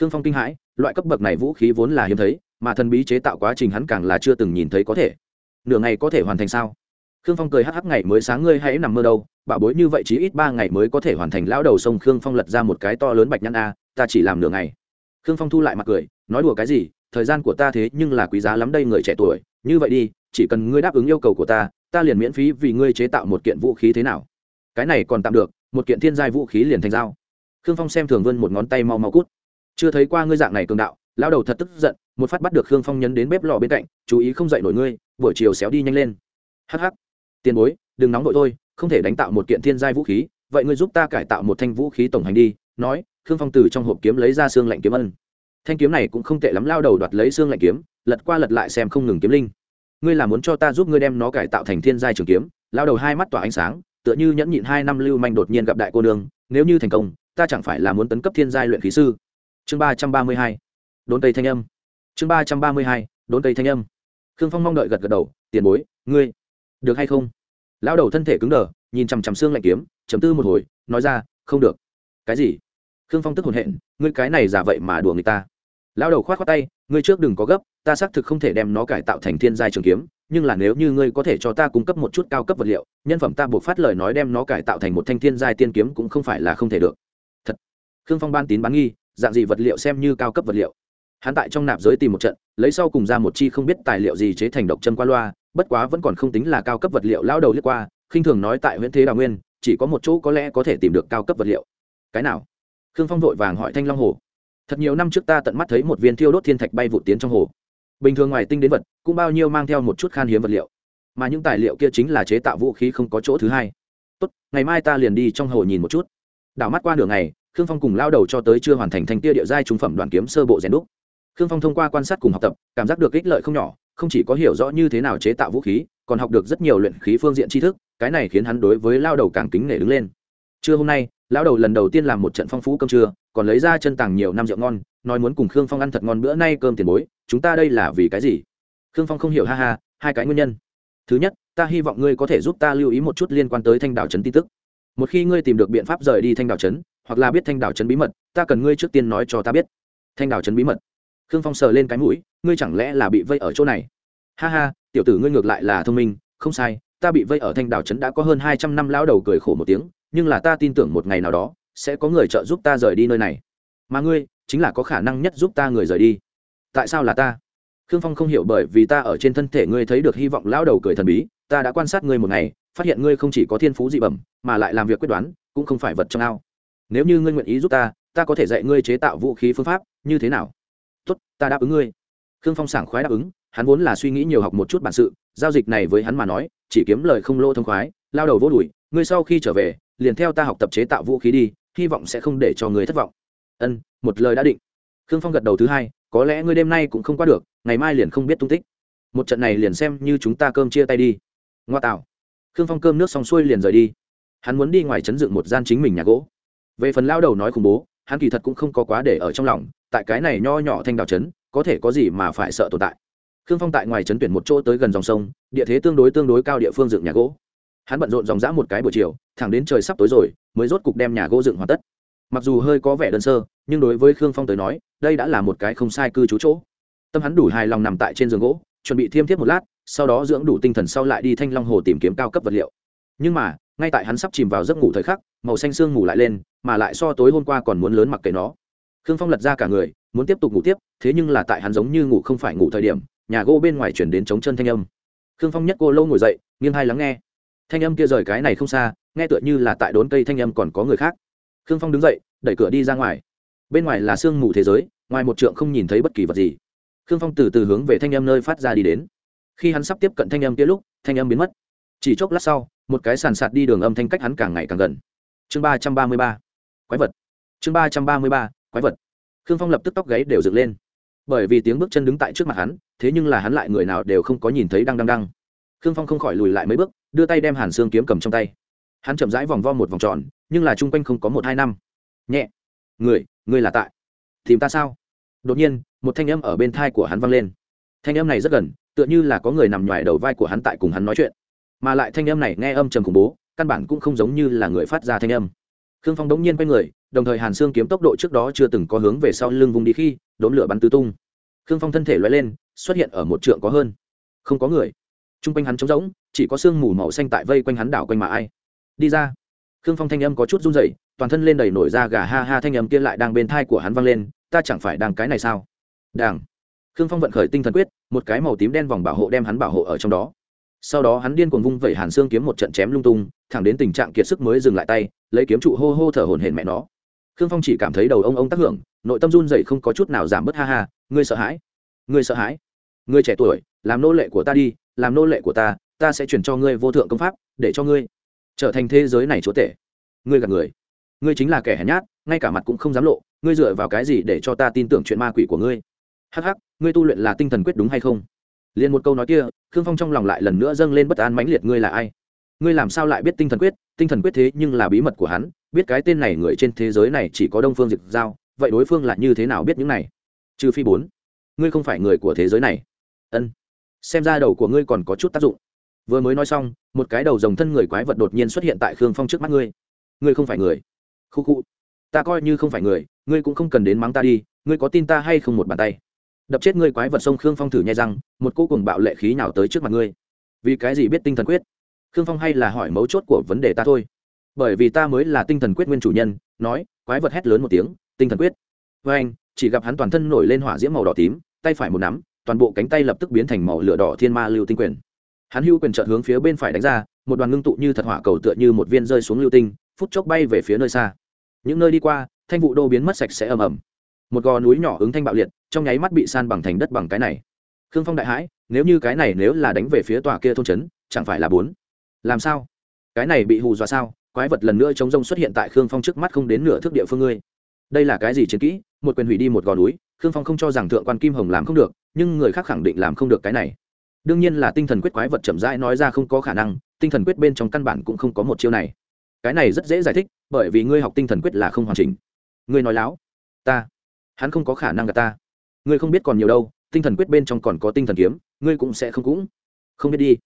khương phong kinh hãi, loại cấp bậc này vũ khí vốn là hiếm thấy, mà thần bí chế tạo quá trình hắn càng là chưa từng nhìn thấy có thể. Nửa ngày có thể hoàn thành sao? Khương phong cười hắc hắc, ngày mới sáng ngươi hãy nằm mơ đâu, bảo bối như vậy chỉ ít ba ngày mới có thể hoàn thành. Lão đầu sông khương phong lật ra một cái to lớn bạch nhăn a, ta chỉ làm nửa ngày. Khương phong thu lại mặt cười, nói đùa cái gì, thời gian của ta thế nhưng là quý giá lắm đây người trẻ tuổi, như vậy đi, chỉ cần ngươi đáp ứng yêu cầu của ta ta liền miễn phí vì ngươi chế tạo một kiện vũ khí thế nào. Cái này còn tạm được, một kiện thiên giai vũ khí liền thành dao. Khương phong xem thường vươn một ngón tay mau mau cút chưa thấy qua ngươi dạng này cường đạo, lão đầu thật tức giận, một phát bắt được khương phong nhấn đến bếp lò bên cạnh, chú ý không dậy nổi ngươi, buổi chiều xéo đi nhanh lên. Hắc hắc. Tiền bối, đừng nóng vội thôi, không thể đánh tạo một kiện thiên giai vũ khí, vậy ngươi giúp ta cải tạo một thanh vũ khí tổng hành đi, nói, khương phong từ trong hộp kiếm lấy ra xương lạnh kiếm ân. Thanh kiếm này cũng không tệ lắm lao đầu đoạt lấy xương lạnh kiếm, lật qua lật lại xem không ngừng kiếm linh. Ngươi là muốn cho ta giúp ngươi đem nó cải tạo thành thiên giai trường kiếm? Lao đầu hai mắt tỏa ánh sáng, tựa như nhẫn nhịn hai năm lưu manh đột nhiên gặp đại cô nương, nếu như thành công, ta chẳng phải là muốn tấn cấp thiên giai luyện khí sư? Chương ba trăm ba mươi hai, đốn tây thanh âm. Chương ba trăm ba mươi hai, đốn tây thanh âm. Khương phong mong đợi gật gật đầu, tiền bối, ngươi, được hay không? Lão đầu thân thể cứng đờ, nhìn chằm chằm xương lạnh kiếm chấm tư một hồi, nói ra, không được. Cái gì? Khương phong tức hồn hện, ngươi cái này giả vậy mà đùa người ta. Lão đầu khoát khoát tay, ngươi trước đừng có gấp, ta xác thực không thể đem nó cải tạo thành thiên giai trường kiếm, nhưng là nếu như ngươi có thể cho ta cung cấp một chút cao cấp vật liệu, nhân phẩm ta buộc phát lời nói đem nó cải tạo thành một thanh thiên giai tiên kiếm cũng không phải là không thể được. Thật. Khương phong ban tín bán nghi dạng gì vật liệu xem như cao cấp vật liệu. Hắn tại trong nạp giới tìm một trận, lấy sau cùng ra một chi không biết tài liệu gì chế thành độc chân qua loa, bất quá vẫn còn không tính là cao cấp vật liệu lao đầu liếc qua, khinh thường nói tại huyện thế đào nguyên, chỉ có một chỗ có lẽ có thể tìm được cao cấp vật liệu. Cái nào? Khương phong vội vàng hỏi thanh long hồ. Thật nhiều năm trước ta tận mắt thấy một viên thiêu đốt thiên thạch bay vụt tiến trong hồ. Bình thường ngoài tinh đến vật, cũng bao nhiêu mang theo một chút khan hiếm vật liệu. Mà những tài liệu kia chính là chế tạo vũ khí không có chỗ thứ hai. Tốt, ngày mai ta liền đi trong hồ nhìn một chút. Đảo mắt qua đường này khương phong cùng lao đầu cho tới chưa hoàn thành thành tia địa giai trung phẩm đoàn kiếm sơ bộ rèn đúc. Khương phong thông qua quan sát cùng học tập, cảm giác được ích lợi không nhỏ, không chỉ có hiểu rõ như thế nào chế tạo vũ khí, còn học được rất nhiều luyện khí phương diện tri thức, cái này khiến hắn đối với lao đầu càng kính nể đứng lên. Trưa hôm nay, lao đầu lần đầu tiên làm một trận phong phú cơm trưa, còn lấy ra chân tàng nhiều năm rượu ngon, nói muốn cùng khương phong ăn thật ngon bữa nay cơm tiền bối, chúng ta đây là vì cái gì? Khương phong không hiểu, ha ha, hai cái nguyên nhân. Thứ nhất, ta hy vọng ngươi có thể giúp ta lưu ý một chút liên quan tới thanh đảo trấn tin tức. Một khi ngươi tìm được biện pháp rời đi thanh đảo trấn hoặc là biết thanh đảo trấn bí mật, ta cần ngươi trước tiên nói cho ta biết. Thanh đảo trấn bí mật. Khương phong sờ lên cái mũi, ngươi chẳng lẽ là bị vây ở chỗ này? Ha ha, tiểu tử ngươi ngược lại là thông minh, không sai, ta bị vây ở thanh đảo trấn đã có hơn hai trăm năm lão đầu cười khổ một tiếng, nhưng là ta tin tưởng một ngày nào đó, sẽ có người trợ giúp ta rời đi nơi này. Mà ngươi, chính là có khả năng nhất giúp ta người rời đi. Tại sao là ta? Khương phong không hiểu bởi vì ta ở trên thân thể ngươi thấy được hy vọng lão đầu cười thần bí, ta đã quan sát ngươi một ngày, phát hiện ngươi không chỉ có thiên phú dị bẩm, mà lại làm việc quyết đoán, cũng không phải vật trong ao nếu như ngươi nguyện ý giúp ta ta có thể dạy ngươi chế tạo vũ khí phương pháp, như thế nào? Tốt, ta đáp ứng ngươi. Khương phong sảng khoái đáp ứng, hắn vốn là suy nghĩ nhiều học một chút bản sự, giao dịch này với hắn mà nói, chỉ kiếm lời không lô thông khoái, lao đầu vô đùi ngươi sau khi trở về, liền theo ta học tập chế tạo vũ khí đi, hy vọng sẽ không để cho người thất vọng. Ân, một lời đã định. Khương phong gật đầu thứ hai, có lẽ ngươi đêm nay cũng không qua được, ngày mai liền không biết tung tích. Một trận này liền xem như chúng ta cơm chia tay đi. Ngoa tạo. Khương phong cơm nước xong xuôi liền rời đi. Hắn muốn đi ngoài chấn dựng một gian chính mình nhà gỗ về phần lao đầu nói khủng bố, hắn kỳ thật cũng không có quá để ở trong lòng, tại cái này nho nhỏ thanh đào chấn có thể có gì mà phải sợ tồn tại. Khương phong tại ngoài chấn tuyển một chỗ tới gần dòng sông, địa thế tương đối tương đối cao địa phương dựng nhà gỗ. Hắn bận rộn dòng dã một cái buổi chiều, thẳng đến trời sắp tối rồi, mới rốt cục đem nhà gỗ dựng hoàn tất. Mặc dù hơi có vẻ đơn sơ, nhưng đối với khương phong tới nói, đây đã là một cái không sai cư trú chỗ. Tâm hắn đủ hài lòng nằm tại trên giường gỗ, chuẩn bị thiêm thiếp một lát, sau đó dưỡng đủ tinh thần sau lại đi thanh long hồ tìm kiếm cao cấp vật liệu. Nhưng mà ngay tại hắn sắp chìm vào giấc ngủ thời khắc, màu xanh sương ngủ lại lên, mà lại so tối hôm qua còn muốn lớn mặc kệ nó. Khương phong lật ra cả người, muốn tiếp tục ngủ tiếp, thế nhưng là tại hắn giống như ngủ không phải ngủ thời điểm, nhà gỗ bên ngoài chuyển đến chống chân thanh âm. Khương phong nhất cô lâu ngồi dậy, nghiêng hai lắng nghe. Thanh âm kia rời cái này không xa, nghe tựa như là tại đốn cây thanh âm còn có người khác. Khương phong đứng dậy, đẩy cửa đi ra ngoài. Bên ngoài là sương mù thế giới, ngoài một trượng không nhìn thấy bất kỳ vật gì. Khương phong từ từ hướng về thanh âm nơi phát ra đi đến. Khi hắn sắp tiếp cận thanh âm kia lúc, thanh âm biến mất chỉ chốc lát sau, một cái sàn sạt đi đường âm thanh cách hắn càng ngày càng gần. Chương ba trăm ba mươi ba, quái vật. Chương ba trăm ba mươi ba, quái vật. Khương phong lập tức tóc gáy đều dựng lên. Bởi vì tiếng bước chân đứng tại trước mặt hắn, thế nhưng là hắn lại người nào đều không có nhìn thấy đang đang đang. Khương phong không khỏi lùi lại mấy bước, đưa tay đem hàn xương kiếm cầm trong tay. Hắn chậm rãi vòng vo một vòng tròn, nhưng là chung quanh không có một hai năm. Nhẹ. Người người là tại. Tìm ta sao? Đột nhiên, một thanh âm ở bên thai của hắn vang lên. Thanh âm này rất gần, tựa như là có người nằm ngoài đầu vai của hắn tại cùng hắn nói chuyện mà lại thanh âm này nghe âm trầm khủng bố, căn bản cũng không giống như là người phát ra thanh âm. Khương phong đống nhiên quay người, đồng thời hàn xương kiếm tốc độ trước đó chưa từng có hướng về sau lưng vùng đi khi đốn lửa bắn tứ tung. Khương phong thân thể loay lên, xuất hiện ở một trượng có hơn. Không có người. T r u n g quanh hắn trống rỗng, chỉ có sương mù màu xanh tại vây quanh hắn đảo quanh mà ai. Đi ra. Khương phong thanh âm có chút run rẩy, toàn thân lên đầy nổi ra gà ha ha thanh âm kia lại đang bên thai của hắn văng lên, ta chẳng phải đang cái này sao? Đàng. Khương phong vận khởi tinh thần quyết, một cái màu tím đen vòng bảo hộ đem hắn bảo hộ ở trong đó sau đó hắn điên cuồng vung vẩy hàn xương kiếm một trận chém lung tung, thẳng đến tình trạng kiệt sức mới dừng lại tay, lấy kiếm trụ hô hô thở hổn hển mẹ nó. Khương phong chỉ cảm thấy đầu ông ông tác hưởng, nội tâm run dậy không có chút nào giảm bớt ha ha, ngươi sợ hãi, ngươi sợ hãi. Ngươi trẻ tuổi, làm nô lệ của ta đi, làm nô lệ của ta ta sẽ chuyển cho ngươi vô thượng công pháp, để cho ngươi trở thành thế giới này chúa tể. Ngươi gạt người. Ngươi chính là kẻ hèn nhát, ngay cả mặt cũng không dám lộ, ngươi dựa vào cái gì để cho ta tin tưởng chuyện ma quỷ của ngươi? Hắc hắc, ngươi tu luyện là tinh thần quyết đúng hay không? Liền một câu nói kia, khương phong trong lòng lại lần nữa dâng lên bất an mãnh liệt, ngươi là ai? Ngươi làm sao lại biết tinh thần quyết? Tinh thần quyết thế nhưng là bí mật của hắn, biết cái tên này người trên thế giới này chỉ có đông phương diệt giao, vậy đối phương là như thế nào biết những này? Trừ phi bốn, ngươi không phải người của thế giới này. Ân, xem ra đầu của ngươi còn có chút tác dụng. Vừa mới nói xong, một cái đầu dòng thân người quái vật đột nhiên xuất hiện tại khương phong trước mắt ngươi. Ngươi không phải người. Khu khu, ta coi như không phải người, ngươi cũng không cần đến mắng ta đi, ngươi có tin ta hay không một bàn tay? Đập chết ngươi quái vật sông khương phong thử nhai rằng một cô cùng bạo lệ khí nào tới trước mặt ngươi. Vì cái gì biết tinh thần quyết? Khương phong hay là hỏi mấu chốt của vấn đề ta thôi. Bởi vì ta mới là tinh thần quyết nguyên chủ nhân, nói, quái vật hét lớn một tiếng, tinh thần quyết. Với anh, chỉ gặp hắn toàn thân nổi lên hỏa diễm màu đỏ tím, tay phải một nắm, toàn bộ cánh tay lập tức biến thành màu lửa đỏ thiên ma lưu tinh quyền. Hắn hưu quyền trợt hướng phía bên phải đánh ra, một đoàn ngưng tụ như thật hỏa cầu tựa như một viên rơi xuống lưu tinh, phút chốc bay về phía nơi xa. Những nơi đi qua, thanh vụ đô biến mất sạch sẽ ầm ầm. Một gò núi nhỏ ứng thanh bạo liệt trong nháy mắt bị san bằng thành đất bằng cái này. Khương phong đại hãi, nếu như cái này nếu là đánh về phía tòa kia thôn trấn, chẳng phải là bốn? Làm sao? Cái này bị hù dọa sao? Quái vật lần nữa chống rông xuất hiện tại khương phong trước mắt không đến nửa thước địa phương ngươi. Đây là cái gì chiến kỹ? Một quyền hủy đi một gò núi, khương phong không cho rằng thượng quan kim hồng làm không được, nhưng người khác khẳng định làm không được cái này. Đương nhiên là tinh thần quyết quái vật chậm rãi nói ra không có khả năng, tinh thần quyết bên trong căn bản cũng không có một chiêu này. Cái này rất dễ giải thích, bởi vì ngươi học tinh thần quyết là không hoàn chỉnh. Ngươi nói láo. Ta. Hắn không có khả năng gặp ta ngươi không biết còn nhiều đâu, tinh thần quyết bên trong còn có tinh thần kiếm, ngươi cũng sẽ không cũng không biết đi.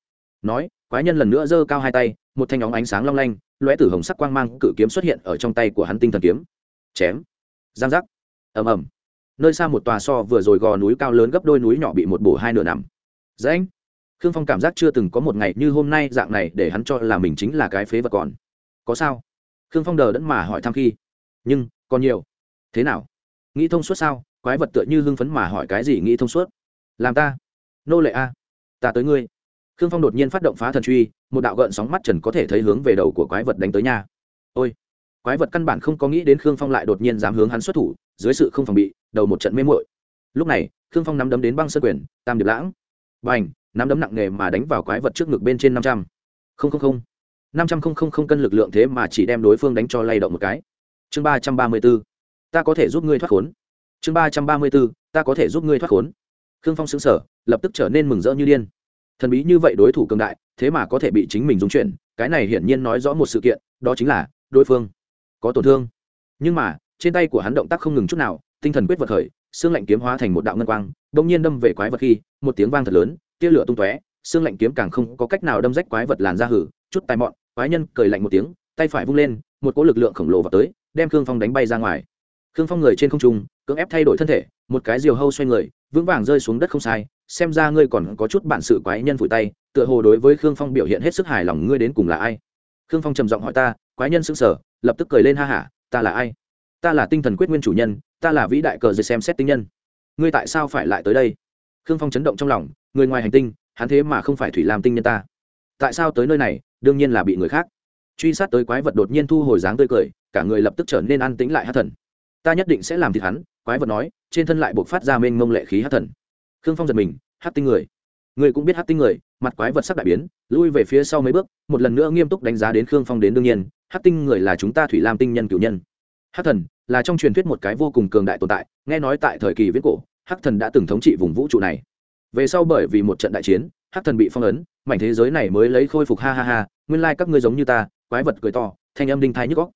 Nói, quái nhân lần nữa giơ cao hai tay, một thanh óng ánh sáng long lanh, lóe tử hồng sắc quang mang cự kiếm xuất hiện ở trong tay của hắn tinh thần kiếm. Chém. Giang giác. Ầm ầm. Nơi xa một tòa so vừa rồi gò núi cao lớn gấp đôi núi nhỏ bị một bổ hai nửa nằm. Dễ anh khương phong cảm giác chưa từng có một ngày như hôm nay dạng này để hắn cho là mình chính là cái phế vật còn. Có sao? Khương phong đờ đẫn mà hỏi thăm khi. Nhưng, còn nhiều. Thế nào? Nghĩ thông suốt sao? Quái vật tựa như hưng phấn mà hỏi cái gì nghĩ thông suốt. Làm ta. Nô lệ a. Ta tới ngươi. Khương phong đột nhiên phát động phá thần truy, một đạo gợn sóng mắt trần có thể thấy hướng về đầu của quái vật đánh tới nha. Ôi. Quái vật căn bản không có nghĩ đến khương phong lại đột nhiên dám hướng hắn xuất thủ, dưới sự không phòng bị, đầu một trận mê muội. Lúc này, khương phong nắm đấm đến băng sơn quyền, tam điệp lãng. B à n h nắm đấm nặng nề mà đánh vào quái vật trước ngực bên trên năm trăm. Không không không. Năm trăm không không không cân lực lượng thế mà chỉ đem đối phương đánh cho lay động một cái. Chương ba trăm ba mươi b ố ta có thể giúp ngươi thoát khốn chương ba trăm ba mươi b ố ta có thể giúp ngươi thoát khốn. Khương phong xứng sở lập tức trở nên mừng rỡ như điên. Thần bí như vậy đối thủ cường đại, thế mà có thể bị chính mình dung chuyển, cái này hiển nhiên nói rõ một sự kiện, đó chính là đối phương có tổn thương. Nhưng mà, trên tay của hắn động tác không ngừng chút nào, tinh thần quyết vật khởi, xương lạnh kiếm hóa thành một đạo ngân quang đ ỗ n g nhiên đâm về quái vật khi, một tiếng vang thật lớn, tia lửa tung tóe, xương lạnh kiếm càng không có cách nào đâm rách quái vật làn ra hử, chút tai mọn, quái nhân cười lạnh một tiếng, tay phải vung lên, một cỗ lực lượng khổng lồ vào tới, đem khương phong đánh bay ra ngoài khương phong người trên không trung, cưỡng ép thay đổi thân thể, một cái diều hâu xoay người, vững vàng rơi xuống đất không sai, xem ra ngươi còn có chút bản sự quái nhân vùi tay, tựa hồ đối với khương phong biểu hiện hết sức hài lòng ngươi đến cùng là ai? Khương phong trầm giọng hỏi ta, quái nhân sững sờ, lập tức cười lên ha hả, ta là ai? Ta là tinh thần quyết nguyên chủ nhân, ta là vĩ đại cờ dây xem xét tinh nhân. Ngươi tại sao phải lại tới đây? Khương phong chấn động trong lòng, người ngoài hành tinh, hắn thế mà không phải thủy làm tinh nhân ta. Tại sao tới nơi này, đương nhiên là bị người khác. Truy sát tới quái vật đột nhiên thu hồi dáng tươi cười, cả người lập tức trở nên an tĩnh lại hát thần ta nhất định sẽ làm thịt hắn, quái vật nói, trên thân lại buộc phát ra mênh mông lệ khí hát thần. Khương phong giật mình hát tinh người. Người cũng biết hát tinh người, mặt quái vật sắc đại biến, lui về phía sau mấy bước, một lần nữa nghiêm túc đánh giá đến khương phong đến đương nhiên hát tinh người là chúng ta thủy lam tinh nhân cử nhân. Hát thần là trong truyền thuyết một cái vô cùng cường đại tồn tại, nghe nói tại thời kỳ viết cổ hát thần đã từng thống trị vùng vũ trụ này. Về sau bởi vì một trận đại chiến hát thần bị phong ấn, mảnh thế giới này mới lấy khôi phục, ha ha ha, nguyên lai các ngươi giống như ta, quái vật cười to, thanh âm đinh thái nhức góc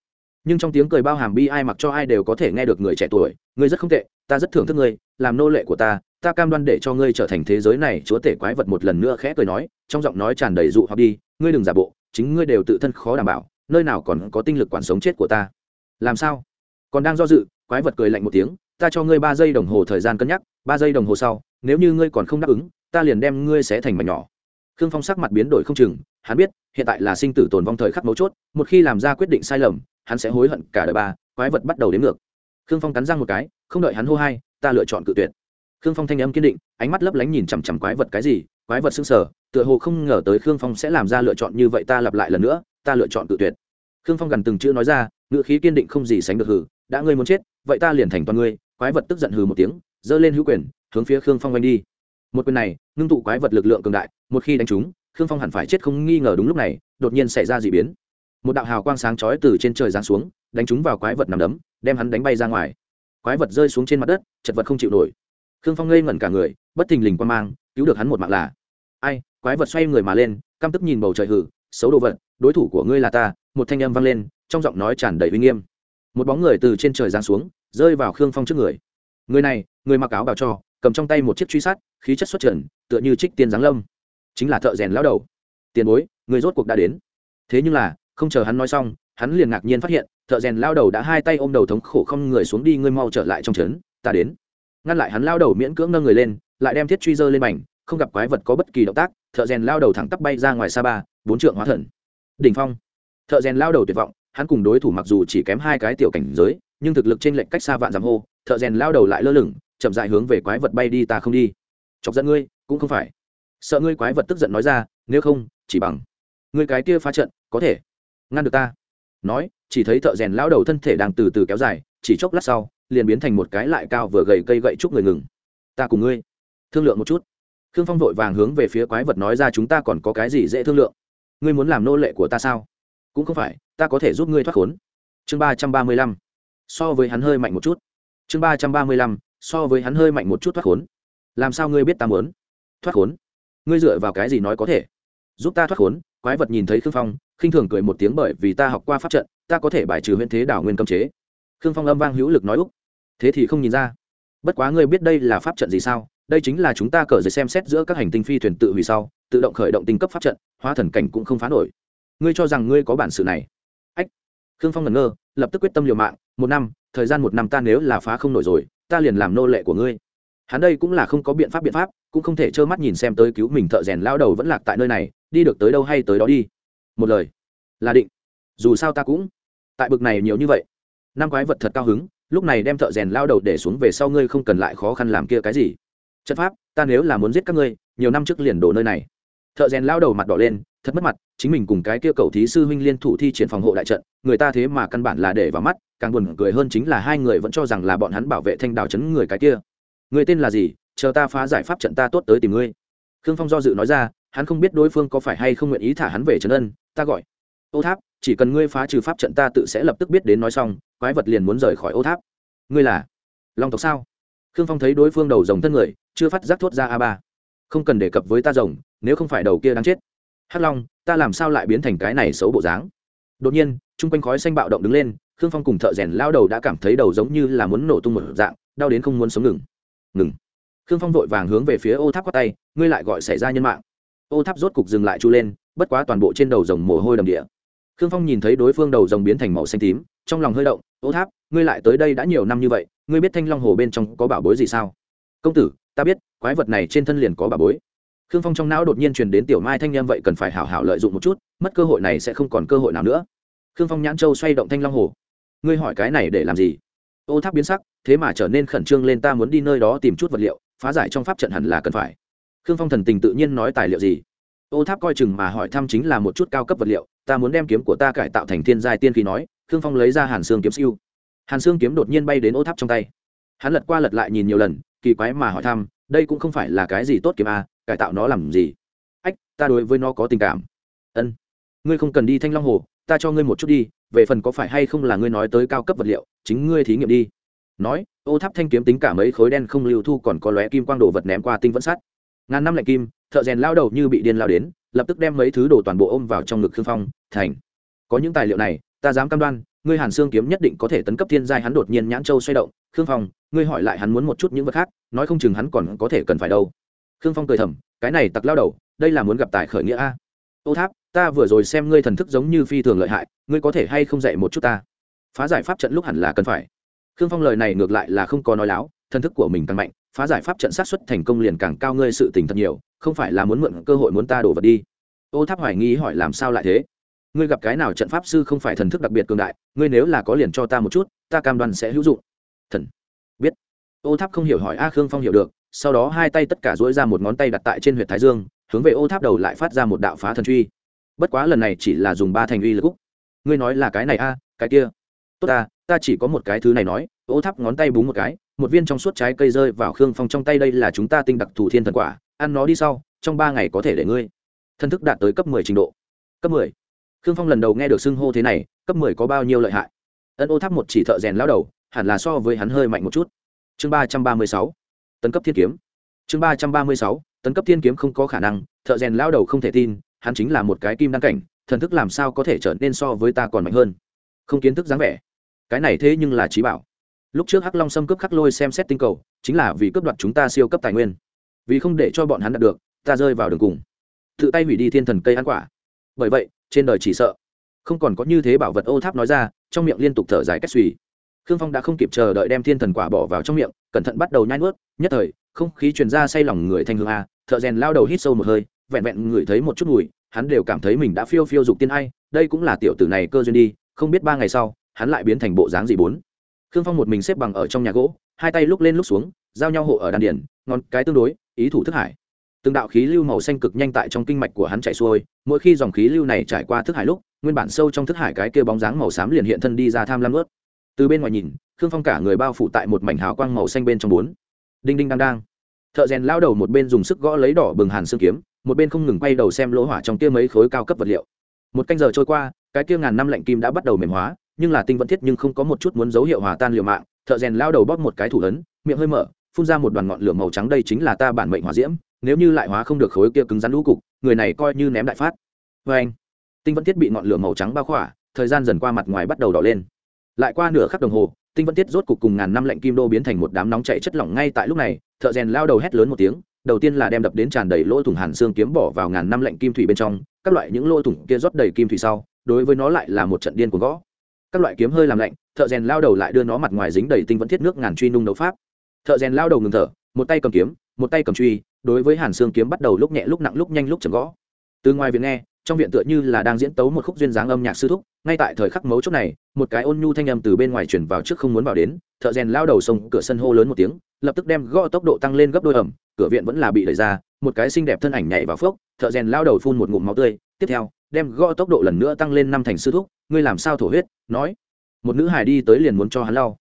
nhưng trong tiếng cười bao hàm bi ai mặc cho ai đều có thể nghe được người trẻ tuổi, ngươi rất không tệ, ta rất thưởng thức ngươi, làm nô lệ của ta ta cam đoan để cho ngươi trở thành thế giới này. Chúa tể quái vật một lần nữa khẽ cười nói, trong giọng nói tràn đầy dụ hoặc đi, ngươi đừng giả bộ, chính ngươi đều tự thân khó đảm bảo, nơi nào còn có tinh lực quản sống chết của ta. Làm sao? Còn đang do dự, quái vật cười lạnh một tiếng, ta cho ngươi ba giây đồng hồ thời gian cân nhắc, ba giây đồng hồ sau, nếu như ngươi còn không đáp ứng, ta liền đem ngươi xé thành mảnh nhỏ. Khương phong sắc mặt biến đổi không chừng, hắn biết, hiện tại là sinh tử tồn vong thời khắc mấu chốt, một khi làm ra quyết định sai lầm hắn sẽ hối hận cả đời ba, quái vật bắt đầu đến ngược. Khương phong cắn răng một cái, không đợi hắn hô hai, ta lựa chọn cự tuyệt. Khương phong thanh âm kiên định, ánh mắt lấp lánh nhìn chằm chằm quái vật cái gì, quái vật sững sờ, tựa hồ không ngờ tới khương phong sẽ làm ra lựa chọn như vậy ta lặp lại lần nữa, ta lựa chọn cự tuyệt. Khương phong gần từng chữ nói ra, ngữ khí kiên định không gì sánh được hử đã ngươi muốn chết, vậy ta liền thành toàn ngươi, quái vật tức giận hừ một tiếng, giơ lên hữu quyền, hướng phía khương phong oanh đi. Một quyền này, ngưng tụ quái vật lực lượng cường đại, một khi đánh trúng, khương phong hẳn phải chết không nghi ngờ đúng lúc này, đột nhiên xảy ra d ị biến một đạo hào quang sáng chói từ trên trời giáng xuống, đánh trúng vào quái vật nằm đấm, đem hắn đánh bay ra ngoài. Quái vật rơi xuống trên mặt đất, chật vật không chịu nổi. Khương phong ngây ngẩn cả người, bất thình lình quan mang, cứu được hắn một mạng là. Ai, quái vật xoay người mà lên, căm tức nhìn bầu trời hử, xấu đồ vật, đối thủ của ngươi là ta, một thanh âm vang lên, trong giọng nói tràn đầy uy nghiêm. Một bóng người từ trên trời giáng xuống, rơi vào khương phong trước người. Người này, người mặc áo bào cho, cầm trong tay một chiếc truy sát, khí chất xuất trần, tựa như trích tiên giáng lâm. Chính là thợ rèn lao đầu. Tiền bối, người rốt cuộc đã đến. Thế nhưng là không chờ hắn nói xong, hắn liền ngạc nhiên phát hiện, thợ rèn lao đầu đã hai tay ôm đầu thống khổ không người xuống đi, ngươi mau trở lại trong trấn, ta đến. Ngăn lại hắn lao đầu miễn cưỡng nâng người lên, lại đem thiết truy dơ lên mảnh, không gặp quái vật có bất kỳ động tác, thợ rèn lao đầu thẳng tắp bay ra ngoài xa ba, bốn trượng hóa thần. Đỉnh phong. Thợ rèn lao đầu tuyệt vọng, hắn cùng đối thủ mặc dù chỉ kém hai cái tiểu cảnh giới, nhưng thực lực trên lệnh cách xa vạn dặm hô, thợ rèn lao đầu lại lơ lửng, chậm dại hướng về quái vật bay đi, ta không đi. Chọc giận ngươi, cũng không phải. Sợ ngươi quái vật tức giận nói ra, nếu không, chỉ bằng. Ngươi cái kia phá trận, có thể ngăn được ta. Nói, chỉ thấy thợ rèn lao đầu thân thể đang từ từ kéo dài, chỉ chốc lát sau, liền biến thành một cái lại cao vừa gầy cây gậy chúc người ngừng. Ta cùng ngươi, thương lượng một chút. Khương phong vội vàng hướng về phía quái vật nói ra chúng ta còn có cái gì dễ thương lượng? Ngươi muốn làm nô lệ của ta sao? Cũng không phải, ta có thể giúp ngươi thoát khốn. Chương ba trăm ba mươi lăm. So với hắn hơi mạnh một chút. Chương ba trăm ba mươi lăm. So với hắn hơi mạnh một chút thoát khốn. Làm sao ngươi biết ta muốn? Thoát khốn? Ngươi dựa vào cái gì nói có thể? Giúp ta thoát khốn? Quái vật nhìn thấy khương phong khinh thường cười một tiếng bởi vì ta học qua pháp trận, ta có thể bài trừ huyện thế đảo nguyên cấm chế. Khương phong âm vang hữu lực nói úc. Thế thì không nhìn ra. Bất quá ngươi biết đây là pháp trận gì sao? Đây chính là chúng ta cờ giới xem xét giữa các hành tinh phi thuyền tự hủy sau, tự động khởi động tinh cấp pháp trận, hóa thần cảnh cũng không phá nổi. Ngươi cho rằng ngươi có bản sự này. Ách. Khương phong ngẩn ngơ, lập tức quyết tâm liều mạng, một năm, thời gian một năm ta nếu là phá không nổi rồi, ta liền làm nô lệ của ngươi. Hắn đây cũng là không có biện pháp biện pháp, cũng không thể trơ mắt nhìn xem tới cứu mình thợ rèn lao đầu vẫn lạc tại nơi này, đi được tới đâu hay tới đó đi một lời. Là định. Dù sao ta cũng. Tại bực này nhiều như vậy. Năm quái vật thật cao hứng, lúc này đem thợ rèn lao đầu để xuống về sau ngươi không cần lại khó khăn làm kia cái gì. Chất pháp, ta nếu là muốn giết các ngươi, nhiều năm trước liền đổ nơi này. Thợ rèn lao đầu mặt đỏ lên, thật mất mặt, chính mình cùng cái kia cầu thí sư huynh liên thủ thi triển phòng hộ đại trận, người ta thế mà căn bản là để vào mắt, càng buồn cười hơn chính là hai người vẫn cho rằng là bọn hắn bảo vệ thanh đào chấn người cái kia. Người tên là gì? Chờ ta phá giải pháp trận ta tốt tới tìm ngươi. Khương phong do dự nói ra hắn không biết đối phương có phải hay không nguyện ý thả hắn về trấn ân, ta gọi. Ô tháp, chỉ cần ngươi phá trừ pháp trận ta tự sẽ lập tức biết đến nói xong, quái vật liền muốn rời khỏi ô tháp. Ngươi là long tộc sao? Khương phong thấy đối phương đầu rồng thân người, chưa phát giác thốt ra a ba. Không cần đề cập với ta rồng, nếu không phải đầu kia đáng chết. Hắc long, ta làm sao lại biến thành cái này xấu bộ dáng? Đột nhiên, chung quanh khói xanh bạo động đứng lên, khương phong cùng thợ rèn lao đầu đã cảm thấy đầu giống như là muốn nổ tung một dạng, đau đến không muốn sống ngừng. Ngừng. Khương phong vội vàng hướng về phía ô tháp quát tay, ngươi lại gọi xảy ra nhân mạng ô tháp rốt cục dừng lại chu lên, bất quá toàn bộ trên đầu rồng mồ hôi đầm địa. Khương phong nhìn thấy đối phương đầu rồng biến thành màu xanh tím, trong lòng hơi động, ô tháp, ngươi lại tới đây đã nhiều năm như vậy, ngươi biết thanh long hồ bên trong có bảo bối gì sao? Công tử, ta biết, quái vật này trên thân liền có bảo bối. Khương phong trong não đột nhiên truyền đến tiểu mai thanh em vậy cần phải hảo hảo lợi dụng một chút, mất cơ hội này sẽ không còn cơ hội nào nữa. Khương phong nhãn châu xoay động thanh long hồ. Ngươi hỏi cái này để làm gì? Ô tháp biến sắc, thế mà trở nên khẩn trương lên, ta muốn đi nơi đó tìm chút vật liệu, phá giải trong pháp trận hẳn là cần phải khương phong thần tình tự nhiên nói tài liệu gì? Ô tháp coi chừng mà hỏi thăm chính là một chút cao cấp vật liệu, ta muốn đem kiếm của ta cải tạo thành thiên giai tiên khí nói, khương phong lấy ra hàn xương kiếm siêu. Hàn xương kiếm đột nhiên bay đến ô tháp trong tay. Hắn lật qua lật lại nhìn nhiều lần, kỳ quái mà hỏi thăm, đây cũng không phải là cái gì tốt kiếm a cải tạo nó làm gì? Ách, ta đối với nó có tình cảm. Ân. Ngươi không cần đi thanh long hồ, ta cho ngươi một chút đi, về phần có phải hay không là ngươi nói tới cao cấp vật liệu, chính ngươi thí nghiệm đi. Nói, ô tháp thanh kiếm tính cả mấy khối đen không lưu thu còn có lóe kim quang đồ vật ném qua tinh vẫn sắt ngàn năm lạnh kim, thợ rèn lao đầu như bị điên lao đến, lập tức đem mấy thứ đồ toàn bộ ôm vào trong ngực khương phong, thành, có những tài liệu này, ta dám cam đoan, ngươi hàn xương kiếm nhất định có thể tấn cấp thiên giai hắn đột nhiên nhãn châu xoay động. Khương phong, ngươi hỏi lại hắn muốn một chút những vật khác, nói không chừng hắn còn có thể cần phải đâu. Khương phong cười thầm, cái này tặc lao đầu, đây là muốn gặp tài khởi nghĩa a. Ô tháp, ta vừa rồi xem ngươi thần thức giống như phi thường lợi hại, ngươi có thể hay không dạy một chút ta? Phá giải pháp trận lúc hẳn là cần phải. Khương phong lời này ngược lại là không có nói láo thần thức của mình càng mạnh, phá giải pháp trận sát xuất thành công liền càng cao, ngươi sự tình thật nhiều, không phải là muốn mượn cơ hội muốn ta đổ vật đi. Ô tháp hoài nghi hỏi làm sao lại thế? Ngươi gặp cái nào trận pháp sư không phải thần thức đặc biệt cường đại, ngươi nếu là có liền cho ta một chút, ta cam đoan sẽ hữu dụng. Thần. Biết. Ô tháp không hiểu hỏi a khương phong hiểu được, sau đó hai tay tất cả dỗi ra một ngón tay đặt tại trên huyệt thái dương, hướng về ô tháp đầu lại phát ra một đạo phá thần truy. Bất quá lần này chỉ là dùng ba thành uy lực úc. Ngươi nói là cái này a, cái kia. Tốt ta ta chỉ có một cái thứ này nói, ô tháp ngón tay búng một cái một viên trong suốt trái cây rơi vào khương phong trong tay, đây là chúng ta tinh đặc thù thiên thần quả, ăn nó đi sau, trong ba ngày có thể để ngươi. Thân thức đạt tới cấp mười trình độ. Cấp mười. Khương phong lần đầu nghe được xưng hô thế này, cấp mười có bao nhiêu lợi hại? Ân ô tháp một chỉ thợ rèn lao đầu, hẳn là so với hắn hơi mạnh một chút. Chương ba trăm ba mươi sáu. Tấn cấp thiên kiếm. Chương ba trăm ba mươi sáu. Tấn cấp thiên kiếm không có khả năng, thợ rèn lao đầu không thể tin, hắn chính là một cái kim đăng cảnh, thần thức làm sao có thể trở nên so với ta còn mạnh hơn? Không kiến thức dáng vẻ. Cái này thế nhưng là trí bảo lúc trước hắc long xâm cướp khắc lôi xem xét tinh cầu, chính là vì cướp đoạt chúng ta siêu cấp tài nguyên. Vì không để cho bọn hắn đạt được, ta rơi vào đường cùng. Tự tay hủy đi thiên thần cây ăn quả. Bởi vậy, trên đời chỉ sợ, không còn có như thế bảo vật ô tháp nói ra, trong miệng liên tục thở dài cách suy. Khương phong đã không kịp chờ đợi đem thiên thần quả bỏ vào trong miệng, cẩn thận bắt đầu nhai nuốt, nhất thời, không khí truyền ra say lòng người thanh hương a, thợ rèn lao đầu hít sâu một hơi, vẹn vẹn ngửi thấy một chút mùi, hắn đều cảm thấy mình đã phiêu phiêu dục tiên ai, đây cũng là tiểu tử này cơ duyên đi, không biết ba ngày sau, hắn lại biến thành bộ dáng gì bốn khương phong một mình xếp bằng ở trong nhà gỗ, hai tay lúc lên lúc xuống, giao nhau hộ ở đan điển ngón cái tương đối, ý thủ thức hải. Từng đạo khí lưu màu xanh cực nhanh tại trong kinh mạch của hắn chạy xuôi, mỗi khi dòng khí lưu này trải qua thức hải lúc, nguyên bản sâu trong thức hải cái kia bóng dáng màu xám liền hiện thân đi ra tham lam ướt. Từ bên ngoài nhìn, khương phong cả người bao phủ tại một mảnh hào quang màu xanh bên trong bốn. Đinh đinh đang đang. Thợ rèn lao đầu một bên dùng sức gõ lấy đỏ bừng hàn xương kiếm, một bên không ngừng quay đầu xem lỗ hỏa trong kia mấy khối cao cấp vật liệu. Một canh giờ trôi qua, cái kia ngàn năm lạnh kim đã bắt đầu mềm hóa nhưng là tinh vẫn thiết nhưng không có một chút muốn dấu hiệu hòa tan liều mạng, thợ rèn lao đầu bóp một cái thủ ấn, miệng hơi mở, phun ra một đoàn ngọn lửa màu trắng, đây chính là ta bản mệnh hỏa diễm, nếu như lại hóa không được khối kia cứng rắn lũ cục, người này coi như ném đại phát. Vê anh, tinh vẫn thiết bị ngọn lửa màu trắng bao khỏa, thời gian dần qua mặt ngoài bắt đầu đỏ lên. Lại qua nửa khắc đồng hồ, tinh vẫn thiết rốt cục cùng ngàn năm lạnh kim đô biến thành một đám nóng chạy chất lỏng ngay tại lúc này, thợ rèn lao đầu hét lớn một tiếng, đầu tiên là đem đập đến tràn đầy lỗ thủng hàn xương kiếm bỏ vào ngàn năm lạnh kim thủy bên trong, các loại những lỗ thủng kia rót đầy kim thủy sau, đối với nó lại là một trận điên của gõ các loại kiếm hơi làm lạnh, thợ rèn lao đầu lại đưa nó mặt ngoài dính đầy tinh vẫn thiết nước ngàn truy nung đấu pháp. Thợ rèn lao đầu ngừng thở, một tay cầm kiếm, một tay cầm truy, đối với hàn xương kiếm bắt đầu lúc nhẹ lúc nặng lúc nhanh lúc chầm gõ. Từ ngoài viện nghe, trong viện tựa như là đang diễn tấu một khúc duyên dáng âm nhạc sư thúc, ngay tại thời khắc mấu chốt này, một cái ôn nhu thanh âm từ bên ngoài chuyển vào trước không muốn vào đến, thợ rèn lao đầu sông cửa sân hô lớn một tiếng, lập tức đem gõ tốc độ tăng lên gấp đôi ẩm, cửa viện vẫn là bị đẩy ra một cái xinh đẹp thân ảnh nhảy vào phước thợ rèn lao đầu phun một ngụm máu tươi, tiếp theo, đem gõ tốc độ lần nữa tăng lên năm thành sư thúc, ngươi làm sao thổ huyết, nói. Một nữ hải đi tới liền muốn cho hắn lau.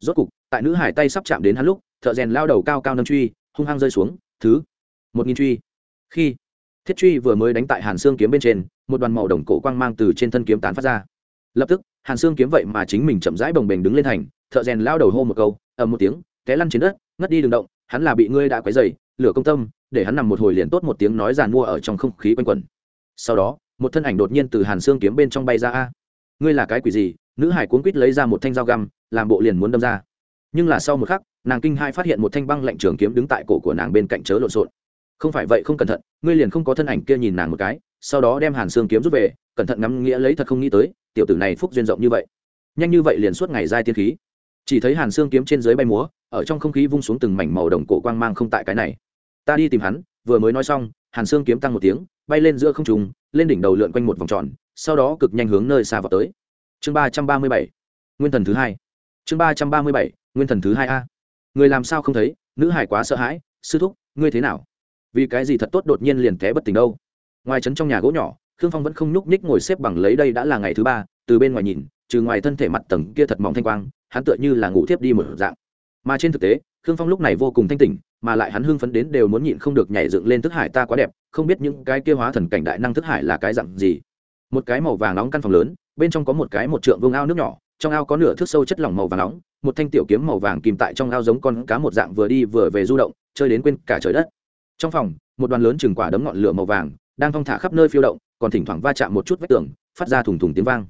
Rốt cục, tại nữ hải tay sắp chạm đến hắn lúc, thợ rèn lao đầu cao cao nâng truy, hung hăng rơi xuống, thứ một nghìn truy. Khi, thiết truy vừa mới đánh tại hàn xương kiếm bên trên, một đoàn màu đồng cổ quang mang từ trên thân kiếm tán phát ra. Lập tức, hàn xương kiếm vậy mà chính mình chậm rãi bồng bềnh đứng lên thành, thợ rèn lao đầu hô một câu, ầm một tiếng, té lăn trên đất, ngất đi đường động, hắn là bị ngươi đã quấy dày lửa công tâm để hắn nằm một hồi liền tốt một tiếng nói giàn mua ở trong không khí quanh quẩn. Sau đó, một thân ảnh đột nhiên từ hàn xương kiếm bên trong bay ra. A, ngươi là cái quỷ gì? Nữ hải cuốn quýt lấy ra một thanh dao găm, làm bộ liền muốn đâm ra. Nhưng là sau một khắc, nàng kinh hai phát hiện một thanh băng lạnh trường kiếm đứng tại cổ của nàng bên cạnh chớ lộn xộn. Không phải vậy, không cẩn thận, ngươi liền không có thân ảnh kia nhìn nàng một cái. Sau đó đem hàn xương kiếm rút về, cẩn thận ngắm nghĩa lấy thật không nghĩ tới, tiểu tử này phúc duyên rộng như vậy. Nhanh như vậy liền suốt ngày giai tiên khí. Chỉ thấy hàn xương kiếm trên dưới bay múa, ở trong không khí vung xuống từng mảnh màu đồng cổ quang mang không tại cái này ta đi tìm hắn, vừa mới nói xong, hàn xương kiếm tăng một tiếng, bay lên giữa không trùng lên đỉnh đầu lượn quanh một vòng tròn, sau đó cực nhanh hướng nơi xa vào tới. Chương ba trăm ba mươi bảy, nguyên thần thứ hai. Chương ba trăm ba mươi bảy, nguyên thần thứ hai a. Người làm sao không thấy, nữ hải quá sợ hãi, sư thúc, ngươi thế nào? Vì cái gì thật tốt đột nhiên liền té bất tỉnh đâu? Ngoài trấn trong nhà gỗ nhỏ, khương phong vẫn không nhúc nhích ngồi xếp bằng lấy đây đã là ngày thứ ba, từ bên ngoài nhìn, trừ ngoài thân thể mặt tầng kia thật mỏng thanh quang, hắn tựa như là ngủ thiếp đi một dạng mà trên thực tế, khương phong lúc này vô cùng thanh tỉnh, mà lại hắn hưng phấn đến đều muốn nhịn không được nhảy dựng lên thức hải ta quá đẹp, không biết những cái kia hóa thần cảnh đại năng thức hải là cái dặn gì. Một cái màu vàng nóng căn phòng lớn, bên trong có một cái một trượng vương ao nước nhỏ, trong ao có nửa thước sâu chất lỏng màu vàng nóng, một thanh tiểu kiếm màu vàng kìm tại trong ao giống con cá một dạng vừa đi vừa về du động, chơi đến quên cả trời đất. Trong phòng, một đoàn lớn chừng quả đấm ngọn lửa màu vàng, đang thong thả khắp nơi phiêu động, còn thỉnh thoảng va chạm một chút vách tường, phát ra thùng thùng tiếng vang.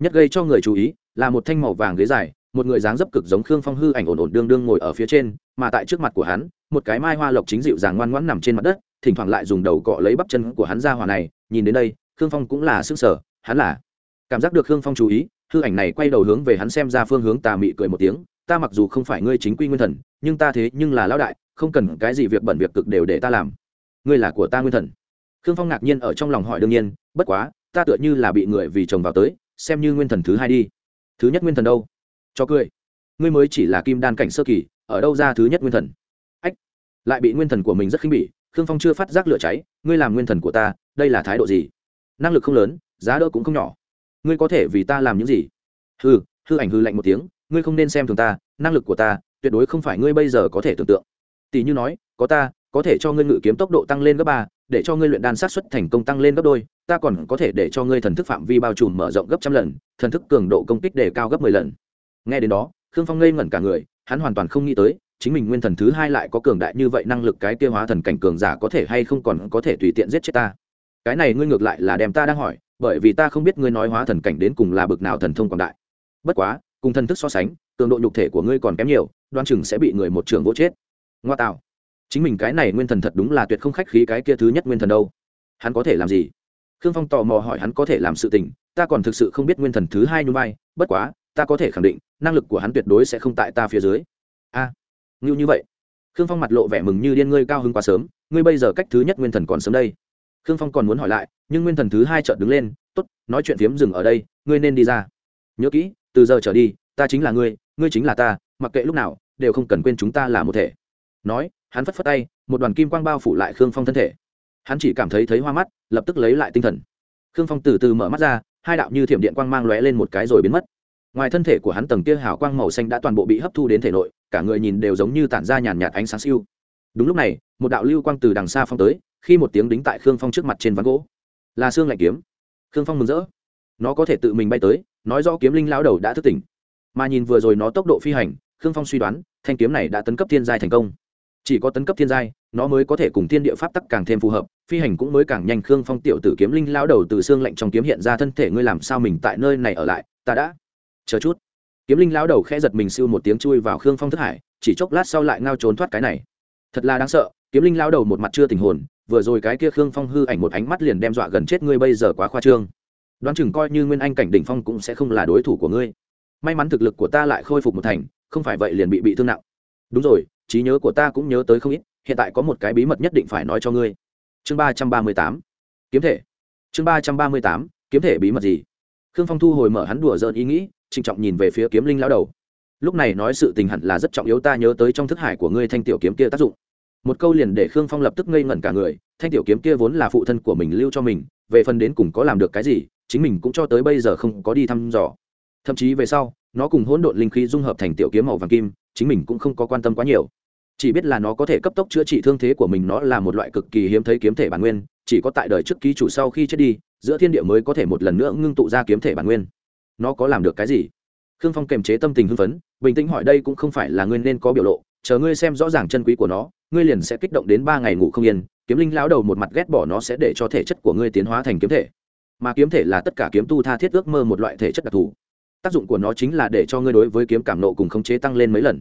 Nhất gây cho người chú ý, là một thanh màu vàng ghế dài một người dáng dấp cực giống khương phong hư ảnh ổn ổn đương đương ngồi ở phía trên mà tại trước mặt của hắn một cái mai hoa lộc chính dịu dàng ngoan ngoãn nằm trên mặt đất thỉnh thoảng lại dùng đầu cọ lấy bắp chân của hắn ra hòa này nhìn đến đây khương phong cũng là sững sờ, hắn là cảm giác được khương phong chú ý hư ảnh này quay đầu hướng về hắn xem ra phương hướng tà mị cười một tiếng ta mặc dù không phải ngươi chính quy nguyên thần nhưng ta thế nhưng là lão đại không cần cái gì việc bẩn việc cực đều để ta làm. Ngươi là của ta nguyên thần. Khương phong ngạc nhiên ở trong lòng hỏi đương nhiên bất quá ta tựa như là bị người vì chồng vào tới xem như nguyên thần thứ hai đi. Thứ nhất nguyên thần đâu? Cho cười. Ngươi mới chỉ là kim đan cảnh sơ kỳ, ở đâu ra thứ nhất nguyên thần? Ách, lại bị nguyên thần của mình rất khinh bỉ, khương phong chưa phát giác lửa cháy, ngươi làm nguyên thần của ta, đây là thái độ gì? Năng lực không lớn, giá đỡ cũng không nhỏ. Ngươi có thể vì ta làm những gì? Hư hư ảnh hư lạnh một tiếng, ngươi không nên xem thường ta, năng lực của ta, tuyệt đối không phải ngươi bây giờ có thể tưởng tượng. Tỷ như nói, có ta, có thể cho ngươi ngự kiếm tốc độ tăng lên gấp ba, để cho ngươi luyện đan sát xuất thành công tăng lên gấp đôi, ta còn có thể để cho ngươi thần thức phạm vi bao trùm mở rộng gấp trăm lần, thần thức cường độ công kích đề cao gấp mười lần nghe đến đó, khương phong ngây ngẩn cả người, hắn hoàn toàn không nghĩ tới, chính mình nguyên thần thứ hai lại có cường đại như vậy năng lực cái kia hóa thần cảnh cường giả có thể hay không còn có thể tùy tiện giết chết ta. Cái này ngươi ngược lại là đem ta đang hỏi, bởi vì ta không biết ngươi nói hóa thần cảnh đến cùng là bực nào thần thông quảng đại. Bất quá, cùng thần thức so sánh, cường độ nhục thể của ngươi còn kém nhiều, đoan chừng sẽ bị người một trường vỗ chết. Ngoa tạo. Chính mình cái này nguyên thần thật đúng là tuyệt không khách khí cái kia thứ nhất nguyên thần đâu. Hắn có thể làm gì? Khương phong tò mò hỏi hắn có thể làm sự tình, ta còn thực sự không biết nguyên thần thứ hai nhún vai bất quá ta có thể khẳng định năng lực của hắn tuyệt đối sẽ không tại ta phía dưới. A à, ngưu như vậy. Khương phong mặt lộ vẻ mừng như điên ngươi cao hứng quá sớm ngươi bây giờ cách thứ nhất nguyên thần còn sớm đây. Khương phong còn muốn hỏi lại nhưng nguyên thần thứ hai chợt đứng lên tốt nói chuyện phiếm dừng ở đây ngươi nên đi ra. Nhớ kỹ từ giờ trở đi ta chính là ngươi ngươi chính là ta mặc kệ lúc nào đều không cần quên chúng ta là một thể. Nói hắn phất phất tay một đoàn kim quang bao phủ lại khương phong thân thể. Hắn chỉ cảm thấy thấy hoa mắt lập tức lấy lại tinh thần. Khương phong từ từ mở mắt ra hai đạo như thiểm điện quang mang lóe lên một cái rồi biến mất ngoài thân thể của hắn tầng kia hào quang màu xanh đã toàn bộ bị hấp thu đến thể nội, cả người nhìn đều giống như tản ra nhàn nhạt ánh sáng siêu. Đúng lúc này, một đạo lưu quang từ đằng xa phong tới, khi một tiếng đính tại khương phong trước mặt trên ván gỗ. Là xương lạnh kiếm. Khương phong mừng rỡ. Nó có thể tự mình bay tới, nói rõ kiếm linh lão đầu đã thức tỉnh. Mà nhìn vừa rồi nó tốc độ phi hành, khương phong suy đoán, thanh kiếm này đã tấn cấp thiên giai thành công. Chỉ có tấn cấp thiên giai, nó mới có thể cùng thiên địa pháp tắc càng thêm phù hợp, phi hành cũng mới càng nhanh. Khương phong tiểu tử kiếm linh lão đầu từ xương lạnh trong kiếm hiện ra thân thể, ngươi làm sao mình tại nơi này ở lại, ta đã chờ chút. Kiếm linh lão đầu khẽ giật mình siêu một tiếng chui vào khương phong thức hải, chỉ chốc lát sau lại ngao trốn thoát cái này. Thật là đáng sợ, kiếm linh lão đầu một mặt chưa tình hồn, vừa rồi cái kia khương phong hư ảnh một ánh mắt liền đem dọa gần chết ngươi bây giờ quá khoa trương. Đoán chừng coi như nguyên anh cảnh đỉnh phong cũng sẽ không là đối thủ của ngươi. May mắn thực lực của ta lại khôi phục một thành, không phải vậy liền bị bị thương nặng. Đúng rồi, trí nhớ của ta cũng nhớ tới không ít, hiện tại có một cái bí mật nhất định phải nói cho ngươi. Chương ba trăm ba mươi tám. Kiếm thể. Chương ba trăm ba mươi tám. Kiếm thể bí mật gì? Khương phong thu hồi mở hắn đùa dợn ý nghĩ, trịnh trọng nhìn về phía kiếm linh lão đầu. Lúc này nói sự tình hẳn là rất trọng yếu, ta nhớ tới trong thức hải của ngươi thanh tiểu kiếm kia tác dụng. Một câu liền để khương phong lập tức ngây ngẩn cả người, thanh tiểu kiếm kia vốn là phụ thân của mình lưu cho mình, về phần đến cùng có làm được cái gì, chính mình cũng cho tới bây giờ không có đi thăm dò. Thậm chí về sau, nó cùng hỗn độn linh khí dung hợp thành tiểu kiếm màu vàng kim, chính mình cũng không có quan tâm quá nhiều chỉ biết là nó có thể cấp tốc chữa trị thương thế của mình nó là một loại cực kỳ hiếm thấy kiếm thể bản nguyên, chỉ có tại đời trước ký chủ sau khi chết đi, giữa thiên địa mới có thể một lần nữa ngưng tụ ra kiếm thể bản nguyên. Nó có làm được cái gì? Khương phong kềm chế tâm tình hưng phấn, bình tĩnh hỏi đây cũng không phải là ngươi nên có biểu lộ, chờ ngươi xem rõ ràng chân quý của nó, ngươi liền sẽ kích động đến ba ngày ngủ không yên, kiếm linh lão đầu một mặt ghét bỏ nó sẽ để cho thể chất của ngươi tiến hóa thành kiếm thể. Mà kiếm thể là tất cả kiếm tu tha thiết ước mơ một loại thể chất đặc thù. Tác dụng của nó chính là để cho ngươi đối với kiếm cảm nộ cùng khống chế tăng lên mấy lần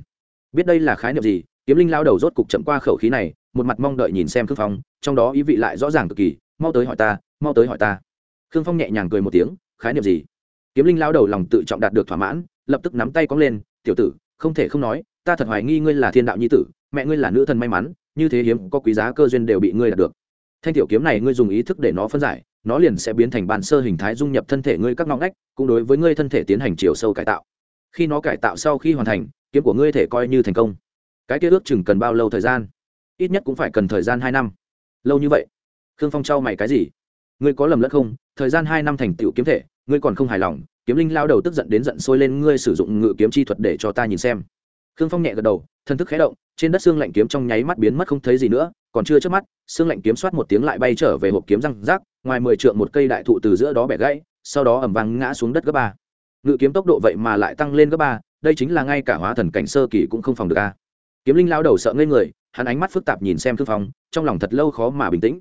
biết đây là khái niệm gì, kiếm linh lao đầu rốt cục chậm qua khẩu khí này, một mặt mong đợi nhìn xem khương phong, trong đó ý vị lại rõ ràng cực kỳ, mau tới hỏi ta, mau tới hỏi ta. Khương phong nhẹ nhàng cười một tiếng, khái niệm gì? Kiếm linh lao đầu lòng tự trọng đạt được thỏa mãn, lập tức nắm tay cong lên, tiểu tử, không thể không nói, ta thật hoài nghi ngươi là thiên đạo nhi tử, mẹ ngươi là nữ thần may mắn, như thế hiếm có quý giá cơ duyên đều bị ngươi đạt được. Thanh tiểu kiếm này ngươi dùng ý thức để nó phân giải, nó liền sẽ biến thành bàn sơ hình thái dung nhập thân thể ngươi các ngõ ngách, cũng đối với ngươi thân thể tiến hành chiều sâu cải tạo. Khi nó cải tạo sau khi hoàn thành kiếm của ngươi thể coi như thành công. Cái kia ước chừng cần bao lâu thời gian? Ít nhất cũng phải cần thời gian hai năm. Lâu như vậy? Khương phong trao mày cái gì? Ngươi có lầm lẫn không? Thời gian hai năm thành tựu kiếm thể, ngươi còn không hài lòng, kiếm linh lao đầu tức giận đến giận sôi lên, ngươi sử dụng ngự kiếm chi thuật để cho ta nhìn xem. Khương phong nhẹ gật đầu thân thức khé động, trên đất xương lạnh kiếm trong nháy mắt biến mất không thấy gì nữa, còn chưa trước mắt, xương lạnh kiếm soát một tiếng lại bay trở về hộp kiếm răng rác, ngoài mười trượng một cây đại thụ từ giữa đó bẻ gãy, sau đó ẩm vang ngã xuống đất gấp ba. Ngự kiếm tốc độ vậy mà lại tăng lên gấp ba đây chính là ngay cả hóa thần cảnh sơ kỳ cũng không phòng được a. Kiếm linh lao đầu sợ ngây người, hắn ánh mắt phức tạp nhìn xem thương phong, trong lòng thật lâu khó mà bình tĩnh.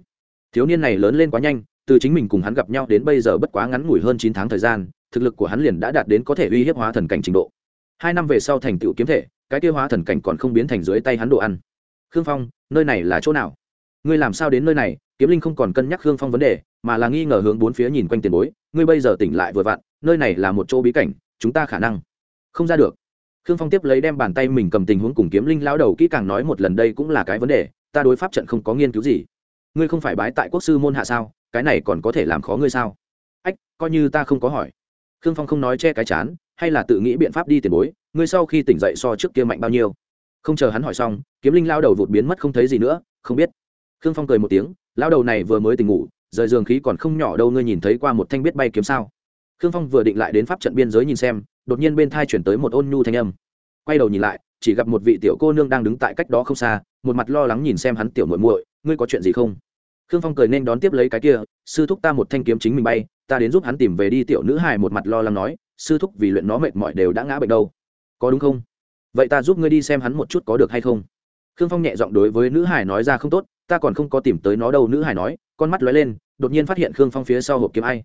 Thiếu niên này lớn lên quá nhanh, từ chính mình cùng hắn gặp nhau đến bây giờ bất quá ngắn ngủi hơn chín tháng thời gian, thực lực của hắn liền đã đạt đến có thể uy hiếp hóa thần cảnh trình độ. Hai năm về sau thành tựu kiếm thể, cái tiêu hóa thần cảnh còn không biến thành dưới tay hắn đồ ăn. Khương phong, nơi này là chỗ nào? Ngươi làm sao đến nơi này? Kiếm linh không còn cân nhắc khương phong vấn đề, mà là nghi ngờ hướng bốn phía nhìn quanh tiền bối. Ngươi bây giờ tỉnh lại vừa vặn, nơi này là một chỗ bí cảnh, chúng ta khả năng không ra được. Khương phong tiếp lấy đem bàn tay mình cầm tình huống cùng kiếm linh lão đầu kỹ càng nói một lần đây cũng là cái vấn đề, ta đối pháp trận không có nghiên cứu gì. Ngươi không phải bái tại quốc sư môn hạ sao, cái này còn có thể làm khó ngươi sao? Ách, coi như ta không có hỏi. Khương phong không nói che cái chán, hay là tự nghĩ biện pháp đi tiền bối, ngươi sau khi tỉnh dậy so trước kia mạnh bao nhiêu? Không chờ hắn hỏi xong, kiếm linh lao đầu vụt biến mất không thấy gì nữa, không biết. Khương phong cười một tiếng lao đầu này vừa mới tỉnh ngủ, rời giường khí còn không nhỏ đâu, ngươi nhìn thấy qua một thanh biết bay kiếm sao? Khương phong vừa định lại đến pháp trận biên giới nhìn xem đột nhiên bên thai chuyển tới một ôn nhu thanh âm. Quay đầu nhìn lại, chỉ gặp một vị tiểu cô nương đang đứng tại cách đó không xa, một mặt lo lắng nhìn xem hắn tiểu muội muội, ngươi có chuyện gì không? Khương phong cười nên đón tiếp lấy cái kia, sư thúc ta một thanh kiếm chính mình bay, ta đến giúp hắn tìm về đi tiểu nữ hài, một mặt lo lắng nói, sư thúc vì luyện nó mệt mỏi đều đã ngã bệnh đâu. Có đúng không? Vậy ta giúp ngươi đi xem hắn một chút có được hay không. Khương phong nhẹ giọng đối với nữ hải nói ra, không tốt, ta còn không có tìm tới nó đâu, nữ hải nói, con mắt lóe lên, đột nhiên phát hiện khương phong phía sau hộp kiếm ai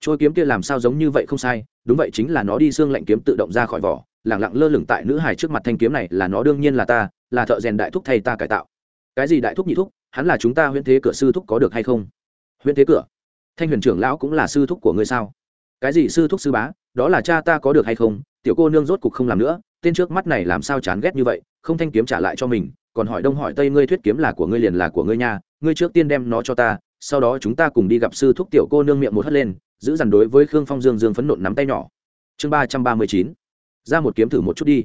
trôi kiếm kia làm sao giống như vậy không sai, đúng vậy chính là nó đi xương lạnh kiếm tự động ra khỏi vỏ, lẳng lặng lơ lửng tại nữ hải trước mặt thanh kiếm này là nó đương nhiên là ta, là thợ rèn đại thúc thay ta cải tạo. Cái gì đại thúc nhị thúc, hắn là chúng ta huyễn thế cửa sư thúc có được hay không? Huyễn thế cửa? Thanh huyền trưởng lão cũng là sư thúc của ngươi sao? Cái gì sư thúc sư bá, đó là cha ta có được hay không? Tiểu cô nương rốt cục không làm nữa, tên trước mắt này làm sao chán ghét như vậy, không thanh kiếm trả lại cho mình, còn hỏi đông hỏi tây ngươi thuyết kiếm là của ngươi liền là của ngươi nha, ngươi trước tiên đem nó cho ta sau đó chúng ta cùng đi gặp sư thúc tiểu cô nương miệng một hất lên, giữ dằn đối với khương phong dương dương phấn nộn nắm tay nhỏ. Chương ba trăm ba mươi chín, ra một kiếm thử một chút đi.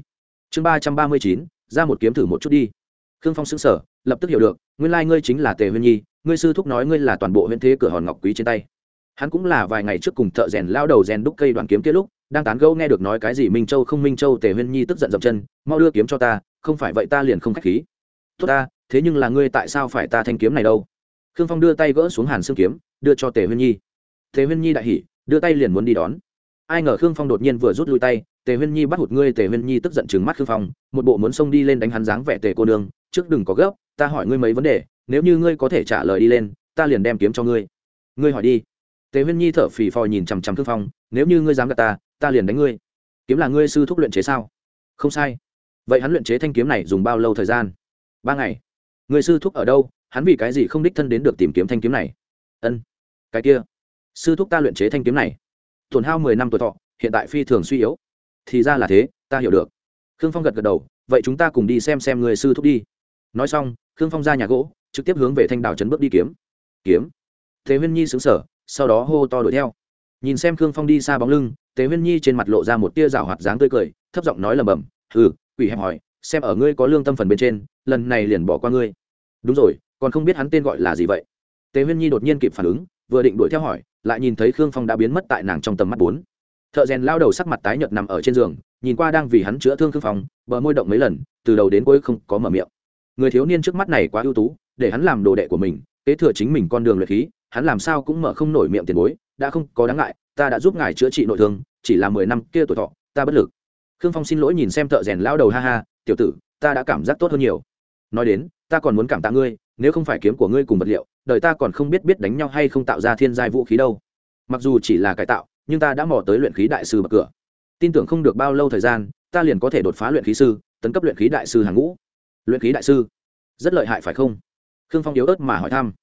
Chương ba trăm ba mươi chín, ra một kiếm thử một chút đi. Khương phong xứng sở lập tức hiểu được, nguyên lai ngươi chính là tề huyên nhi, ngươi sư thúc nói ngươi là toàn bộ huyện thế cửa hòn ngọc quý trên tay. Hắn cũng là vài ngày trước cùng thợ rèn lao đầu rèn đúc cây đoàn kiếm kia lúc, đang tán gẫu nghe được nói cái gì minh châu không minh châu tề huyên nhi tức giận dậm chân, mau đưa kiếm cho ta, không phải vậy ta liền không k h á c h khí. Tốt ta, thế nhưng là ngươi tại sao phải ta thanh kiếm này đâu? Khương phong đưa tay gỡ xuống hàn xương kiếm, đưa cho tề huyên nhi. Tề huyên nhi đại hỉ, đưa tay liền muốn đi đón. Ai ngờ khương phong đột nhiên vừa rút lui tay, tề huyên nhi bắt hụt ngươi, tề huyên nhi tức giận chừng mắt khương phong, một bộ muốn xông đi lên đánh hắn dáng vẻ tề cô nương, trước đừng có gấp, ta hỏi ngươi mấy vấn đề, nếu như ngươi có thể trả lời đi lên, ta liền đem kiếm cho ngươi. Ngươi hỏi đi. Tề huyên nhi thở phì phò nhìn chằm chằm khương phong, nếu như ngươi dám gạt ta ta liền đánh ngươi. Kiếm là ngươi sư thúc luyện chế sao? Không sai. Vậy hắn luyện chế thanh kiếm này dùng bao lâu thời gian? Ba ngày. Người sư thúc ở đâu? Hắn vì cái gì không đích thân đến được tìm kiếm thanh kiếm này? Ân, cái kia. Sư thúc ta luyện chế thanh kiếm này. Tổn hao mười năm tuổi thọ, hiện tại phi thường suy yếu. Thì ra là thế, ta hiểu được. Khương phong gật gật đầu, vậy chúng ta cùng đi xem xem người sư thúc đi. Nói xong, khương phong ra nhà gỗ, trực tiếp hướng về thanh đảo trấn bước đi kiếm. Kiếm. Thế huyên nhi xứng sở sau đó hô to đuổi theo. Nhìn xem khương phong đi xa bóng lưng, tế huyên nhi trên mặt lộ ra một tia rào hoạt dáng tươi cười, thấp giọng nói lầm bầm ừ quỷ hẹp hỏi, xem ở ngươi có lương tâm phần bên trên, lần này liền bỏ qua ngươi. Đúng rồi còn không biết hắn tên gọi là gì vậy. Tế huyên nhi đột nhiên kịp phản ứng, vừa định đuổi theo hỏi, lại nhìn thấy khương phong đã biến mất tại nàng trong tầm mắt bốn. Thợ rèn lao đầu sắc mặt tái nhợt nằm ở trên giường, nhìn qua đang vì hắn chữa thương khương phong, bờ môi động mấy lần, từ đầu đến cuối không có mở miệng. Người thiếu niên trước mắt này quá ưu tú, để hắn làm đồ đệ của mình, kế thừa chính mình con đường luyện khí, hắn làm sao cũng mở không nổi miệng tiền bối, đã không có đáng ngại, ta đã giúp ngài chữa trị nội thương, chỉ là mười năm kia tuổi thọ, ta bất lực. Khương phong xin lỗi nhìn xem thợ rèn lao đầu ha ha, tiểu tử, ta đã cảm giác tốt hơn nhiều. Nói đến, ta còn muốn cảm tạ ngươi nếu không phải kiếm của ngươi cùng vật liệu, đời ta còn không biết biết đánh nhau hay không tạo ra thiên giai vũ khí đâu. Mặc dù chỉ là cải tạo, nhưng ta đã mò tới luyện khí đại sư bậc cửa. Tin tưởng không được bao lâu thời gian, ta liền có thể đột phá luyện khí sư, tấn cấp luyện khí đại sư hàng ngũ. Luyện khí đại sư? Rất lợi hại phải không? Khương phong yếu ớt mà hỏi thăm.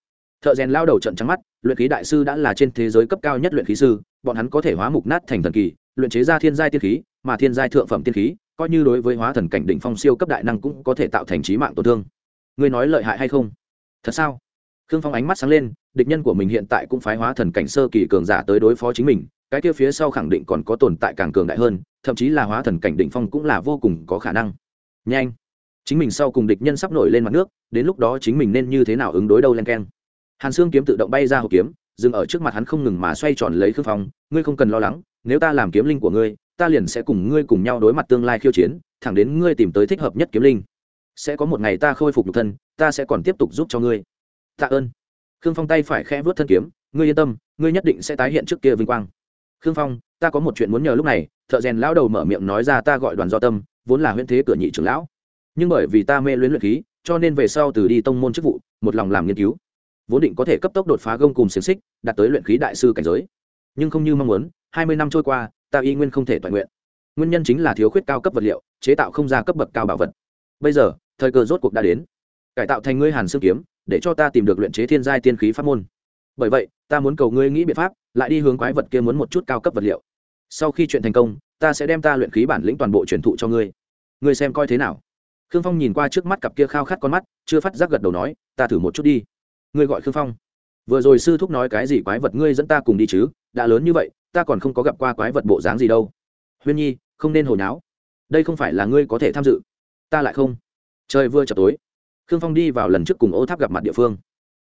Thợ rèn lao đầu trận trắng mắt, luyện khí đại sư đã là trên thế giới cấp cao nhất luyện khí sư, bọn hắn có thể hóa mục nát thành thần kỳ, luyện chế ra thiên giai tiên khí, mà thiên giai thượng phẩm tiên khí, coi như đối với hóa thần cảnh đỉnh phong siêu cấp đại năng cũng có thể tạo thành trí mạng tổn thương. Ngươi nói lợi hại hay không? Thật sao? Khương phong ánh mắt sáng lên, địch nhân của mình hiện tại cũng phái hóa thần cảnh sơ kỳ cường giả tới đối phó chính mình, cái kia phía sau khẳng định còn có tồn tại càng cường đại hơn, thậm chí là hóa thần cảnh định phong cũng là vô cùng có khả năng. Nhanh! Chính mình sau cùng địch nhân sắp nổi lên mặt nước, đến lúc đó chính mình nên như thế nào ứng đối đâu len keng? Hàn xương kiếm tự động bay ra hộp kiếm, dừng ở trước mặt hắn không ngừng mà xoay tròn lấy khương phong, ngươi không cần lo lắng, nếu ta làm kiếm linh của ngươi, ta liền sẽ cùng ngươi cùng nhau đối mặt tương lai khiêu chiến, thẳng đến ngươi tìm tới thích hợp nhất kiếm linh sẽ có một ngày ta khôi phục nhục thân, ta sẽ còn tiếp tục giúp cho ngươi. Tạ ơn. Khương phong tay phải khẽ vớt thân kiếm, ngươi yên tâm, ngươi nhất định sẽ tái hiện trước kia vinh quang. Khương phong, ta có một chuyện muốn nhờ lúc này, thợ rèn lão đầu mở miệng nói ra ta gọi đoàn do tâm, vốn là huyễn thế cửa nhị trưởng lão. Nhưng bởi vì ta mê luyến luyện khí, cho nên về sau từ đi tông môn chức vụ, một lòng làm nghiên cứu. Vốn định có thể cấp tốc đột phá gông cùng xiềng xích, đạt tới luyện khí đại sư cảnh giới. Nhưng không như mong muốn, hai mươi năm trôi qua, ta y nguyên không thể toàn nguyện. Nguyên nhân chính là thiếu khuyết cao cấp vật liệu, chế tạo không ra cấp bậc cao bảo vật. Bây giờ thời cơ rốt cuộc đã đến. Cải tạo thành ngươi hàn xương kiếm, để cho ta tìm được luyện chế thiên giai tiên khí pháp môn. Bởi vậy, ta muốn cầu ngươi nghĩ biện pháp, lại đi hướng quái vật kia muốn một chút cao cấp vật liệu. Sau khi chuyện thành công, ta sẽ đem ta luyện khí bản lĩnh toàn bộ truyền thụ cho ngươi. Ngươi xem coi thế nào? Khương phong nhìn qua trước mắt cặp kia khao khát con mắt, chưa phát giác gật đầu nói, ta thử một chút đi. Ngươi gọi khương phong. Vừa rồi sư thúc nói cái gì quái vật ngươi dẫn ta cùng đi chứ? Đã lớn như vậy, ta còn không có gặp qua quái vật bộ dáng gì đâu. Huyên nhi, không nên hồi náo đây không phải là ngươi có thể tham dự. Ta lại không trời vừa chập tối, khương phong đi vào lần trước cùng ô tháp gặp mặt địa phương.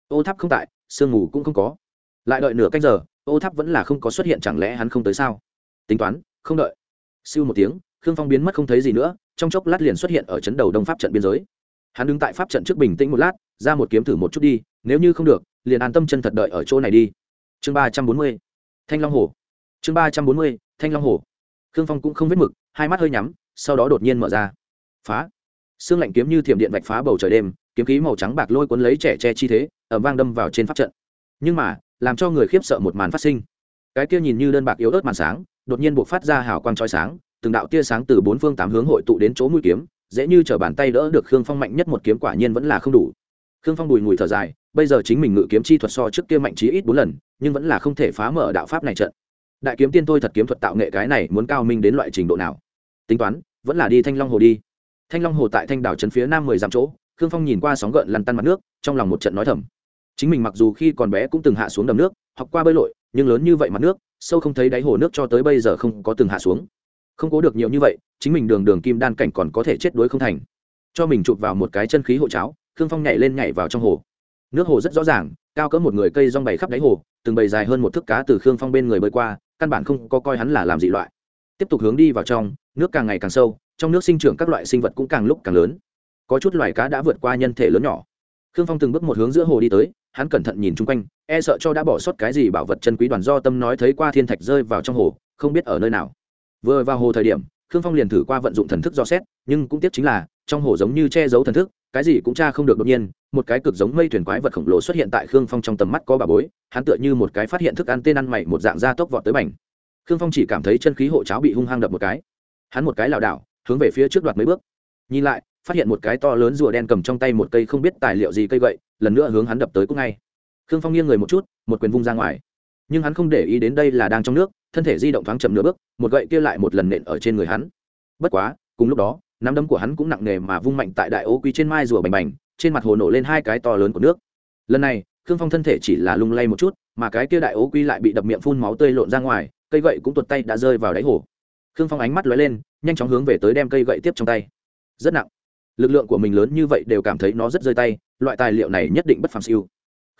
Ô tháp không tại, sương mù cũng không có. Lại đợi nửa canh giờ, ô tháp vẫn là không có xuất hiện, chẳng lẽ hắn không tới sao? Tính toán, không đợi. Siêu một tiếng, khương phong biến mất không thấy gì nữa, trong chốc lát liền xuất hiện ở chấn đầu đông pháp trận biên giới. Hắn đứng tại pháp trận trước bình tĩnh một lát, ra một kiếm thử một chút đi, nếu như không được, liền an tâm chân thật đợi ở chỗ này đi. Chương ba trăm bốn mươi, thanh long hồ. Chương ba trăm bốn mươi, thanh long hồ. Khương phong cũng không vết mực, hai mắt hơi nhắm, sau đó đột nhiên mở ra. Phá xương lạnh kiếm như thiểm điện vạch phá bầu trời đêm, kiếm khí màu trắng bạc lôi cuốn lấy trẻ che chi thế ở vang đâm vào trên pháp trận. Nhưng mà, làm cho người khiếp sợ một màn phát sinh. Cái kia nhìn như đơn bạc yếu ớt màn sáng, đột nhiên buộc phát ra hào quang trói sáng, từng đạo tia sáng từ bốn phương tám hướng hội tụ đến chỗ mũi kiếm, dễ như chở bàn tay đỡ được khương phong mạnh nhất một kiếm quả nhiên vẫn là không đủ. Khương phong đùi ngùi thở dài, bây giờ chính mình ngự kiếm chi thuật so trước kia mạnh chí ít bốn lần, nhưng vẫn là không thể phá mở đạo pháp này trận. Đại kiếm tiên tôi thật kiếm thuật tạo nghệ cái này muốn cao minh đến loại trình độ nào? Tính toán, vẫn là đi thanh long hồ đi thanh long hồ tại thanh đảo trấn phía nam mười dặm chỗ, khương phong nhìn qua sóng gợn lăn tăn mặt nước, trong lòng một trận nói thầm. Chính mình mặc dù khi còn bé cũng từng hạ xuống đầm nước, học qua bơi lội, nhưng lớn như vậy mặt nước, sâu không thấy đáy hồ nước cho tới bây giờ không có từng hạ xuống. Không cố được nhiều như vậy, chính mình đường đường kim đan cảnh còn có thể chết đuối không thành. Cho mình chụp vào một cái chân khí hộ cháo, khương phong nhảy lên nhảy vào trong hồ. Nước hồ rất rõ ràng, cao cỡ một người cây rong bày khắp đáy hồ, từng bầy dài hơn một thước cá từ khương phong bên người bơi qua, căn bản không có coi hắn là làm dị loại. Tiếp tục hướng đi vào trong, nước càng ngày càng sâu trong nước sinh trưởng các loại sinh vật cũng càng lúc càng lớn. Có chút loài cá đã vượt qua nhân thể lớn nhỏ. Khương phong từng bước một hướng giữa hồ đi tới, hắn cẩn thận nhìn chung quanh e sợ cho đã bỏ sót cái gì bảo vật chân quý đoàn do tâm nói thấy qua thiên thạch rơi vào trong hồ, không biết ở nơi nào. Vừa vào hồ thời điểm, khương phong liền thử qua vận dụng thần thức do xét, nhưng cũng tiếc chính là, trong hồ giống như che giấu thần thức, cái gì cũng tra không được đột nhiên, một cái cực giống mây thuyền quái vật khổng lồ xuất hiện tại khương phong trong tầm mắt có bà bối, hắn tựa như một cái phát hiện thức ăn tên ăn mày, một dạng da tốc vọt tới bành. Khương phong chỉ cảm thấy chân khí hộ cháo bị hung hăng đập một cái. Hắn một cái lảo đảo hướng về phía trước đoạt mấy bước. Nhìn lại, phát hiện một cái to lớn rùa đen cầm trong tay một cây không biết tài liệu gì cây gậy, lần nữa hướng hắn đập tới cũng ngay. Khương phong nghiêng người một chút, một quyền vung ra ngoài. Nhưng hắn không để ý đến đây là đang trong nước, thân thể di động thoáng chậm nửa bước, một gậy kia lại một lần nện ở trên người hắn. Bất quá, cùng lúc đó, nắm đấm của hắn cũng nặng nề mà vung mạnh tại đại ô quy trên mai rùa bành bành, trên mặt hồ nổ lên hai cái to lớn của nước. Lần này, khương phong thân thể chỉ là lung lay một chút, mà cái kia đại ô quy lại bị đập miệng phun máu tươi lộn ra ngoài, cây gậy cũng tuột tay đã rơi vào đáy hồ. Khương phong ánh mắt lóe lên nhanh chóng hướng về tới đem cây gậy tiếp trong tay. Rất nặng. Lực lượng của mình lớn như vậy đều cảm thấy nó rất rơi tay, loại tài liệu này nhất định bất phàm siêu.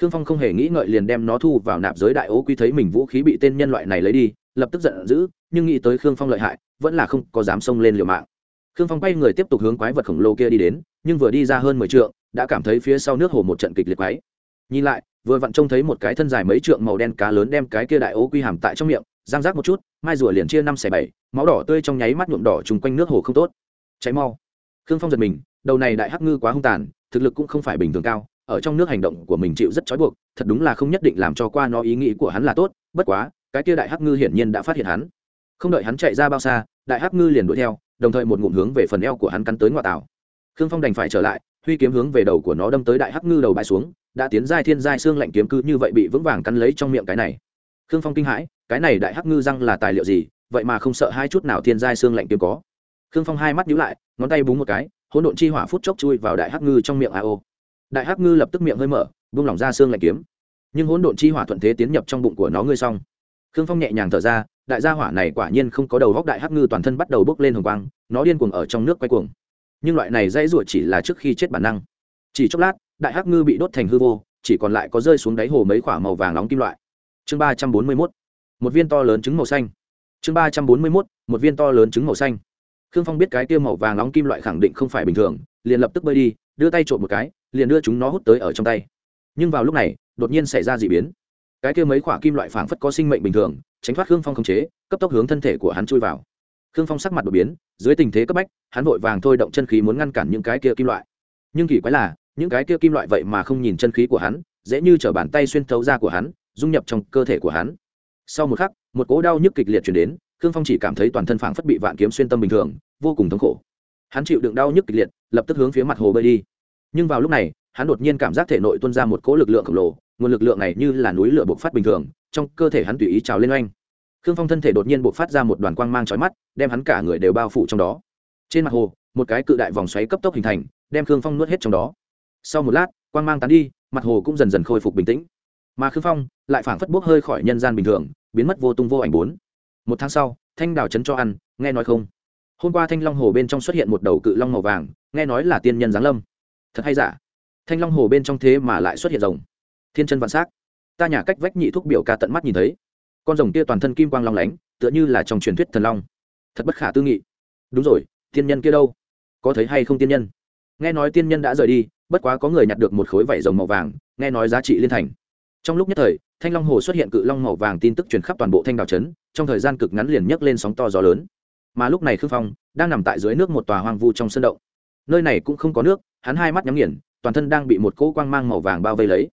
Khương phong không hề nghĩ ngợi liền đem nó thu vào nạp giới đại ố quy thấy mình vũ khí bị tên nhân loại này lấy đi, lập tức giận dữ, nhưng nghĩ tới khương phong lợi hại, vẫn là không có dám xông lên liều mạng. Khương phong quay người tiếp tục hướng quái vật khổng lồ kia đi đến, nhưng vừa đi ra hơn mười trượng, đã cảm thấy phía sau nước hồ một trận kịch liệt quái nhìn lại, vừa vặn trông thấy một cái thân dài mấy trượng màu đen cá lớn đem cái kia đại ô quy hàm tại trong miệng giang rác một chút, mai rùa liền chia năm xẻ bảy, máu đỏ tươi trong nháy mắt nhuộm đỏ chung quanh nước hồ không tốt. Cháy mau. Khương phong giật mình, đầu này đại hắc ngư quá hung tàn, thực lực cũng không phải bình thường cao, ở trong nước hành động của mình chịu rất trói buộc, thật đúng là không nhất định làm cho qua nó ý nghĩ của hắn là tốt, bất quá, cái kia đại hắc ngư hiển nhiên đã phát hiện hắn. Không đợi hắn chạy ra bao xa, đại hắc ngư liền đuổi theo, đồng thời một ngụm hướng về phần eo của hắn cắn tới ngoại tảo. Khương phong đành phải trở lại, huy kiếm hướng về đầu của nó đâm tới đại hắc ngư đầu bãi xuống đã tiến giai thiên giai xương lạnh kiếm cứ như vậy bị vững vàng cắn lấy trong miệng cái này. Khương phong kinh hãi, cái này đại hắc ngư răng là tài liệu gì, vậy mà không sợ hai chút nào thiên giai xương lạnh kiếm có. Khương phong hai mắt nhíu lại, ngón tay búng một cái, hỗn độn chi hỏa phút chốc chui vào đại hắc ngư trong miệng a ô đại hắc ngư lập tức miệng hơi mở, buông lỏng ra xương lạnh kiếm. Nhưng hỗn độn chi hỏa thuận thế tiến nhập trong bụng của nó ngươi xong. Khương phong nhẹ nhàng thở ra, đại gia hỏa này quả nhiên không có đầu góc đại hắc ngư toàn thân bắt đầu bốc lên hồng quang, nó điên cuồng ở trong nước quay cuồng. Nhưng loại này dãy ruột chỉ là trước khi chết bản năng. Chỉ chốc lát đại hắc ngư bị đốt thành hư vô, chỉ còn lại có rơi xuống đáy hồ mấy quả màu vàng nóng kim loại. Chương ba trăm bốn mươi mốt, một viên to lớn trứng màu xanh. Chương ba trăm bốn mươi mốt, một viên to lớn trứng màu xanh. Khương phong biết cái tiêu màu vàng nóng kim loại khẳng định không phải bình thường, liền lập tức bơi đi, đưa tay trộm một cái, liền đưa chúng nó hút tới ở trong tay. Nhưng vào lúc này, đột nhiên xảy ra d ị biến. Cái kia mấy khoả kim loại phảng phất có sinh mệnh bình thường, tránh thoát khương phong khống chế, cấp tốc hướng thân thể của hắn chui vào. Khương phong sắc mặt đột biến, dưới tình thế cấp bách, hắn vội vàng thôi động chân khí muốn ngăn cản những cái kia kim loại. Nhưng kỳ quái là những cái kia kim loại vậy mà không nhìn chân khí của hắn, dễ như t bàn tay xuyên thấu ra của hắn, dung nhập trong cơ thể của hắn. Sau một khắc, một cỗ đau nhức kịch liệt chuyển đến, khương phong chỉ cảm thấy toàn thân phảng phất bị vạn kiếm xuyên tâm bình thường, vô cùng thống khổ. Hắn chịu đựng đau nhức kịch liệt, lập tức hướng phía mặt hồ bơi đi. Nhưng vào lúc này, hắn đột nhiên cảm giác thể nội tuôn ra một cỗ lực lượng khổng lồ, nguồn lực lượng này như là núi lửa bộc phát bình thường, trong cơ thể hắn tùy ý trào lên oanh. Khương phong thân thể đột nhiên bộc phát ra một đoàn quang mang chói mắt, đem hắn cả người đều bao phủ trong đó. Trên mặt hồ, một cái cự đại vòng xoáy cấp tốc hình thành, đem khương phong nuốt hết trong đó sau một lát, quang mang tán đi, mặt hồ cũng dần dần khôi phục bình tĩnh. Mà khương phong lại phảng phất bốc hơi khỏi nhân gian bình thường, biến mất vô tung vô ảnh bốn. Một tháng sau, thanh đào trấn cho ăn, nghe nói không? Hôm qua thanh long hồ bên trong xuất hiện một đầu cự long màu vàng, nghe nói là tiên nhân giáng lâm. Thật hay giả? Thanh long hồ bên trong thế mà lại xuất hiện rồng. Thiên chân vạn s á c ta nhà cách vách nhị thuốc biểu ca tận mắt nhìn thấy. Con rồng kia toàn thân kim quang long lánh, tựa như là trong truyền thuyết thần long. Thật bất khả tư nghị. Đúng rồi, tiên nhân kia đâu? Có thấy hay không tiên nhân? Nghe nói tiên nhân đã rời đi bất quá có người nhặt được một khối vải rồng màu vàng, nghe nói giá trị liên thành. Trong lúc nhất thời, thanh long hồ xuất hiện cự long màu vàng tin tức truyền khắp toàn bộ thanh đào trấn, trong thời gian cực ngắn liền nhấc lên sóng to gió lớn. Mà lúc này khương phong đang nằm tại dưới nước một tòa hoang vu trong sân động. Nơi này cũng không có nước, hắn hai mắt nhắm nghiền, toàn thân đang bị một cỗ quang mang màu vàng bao vây lấy.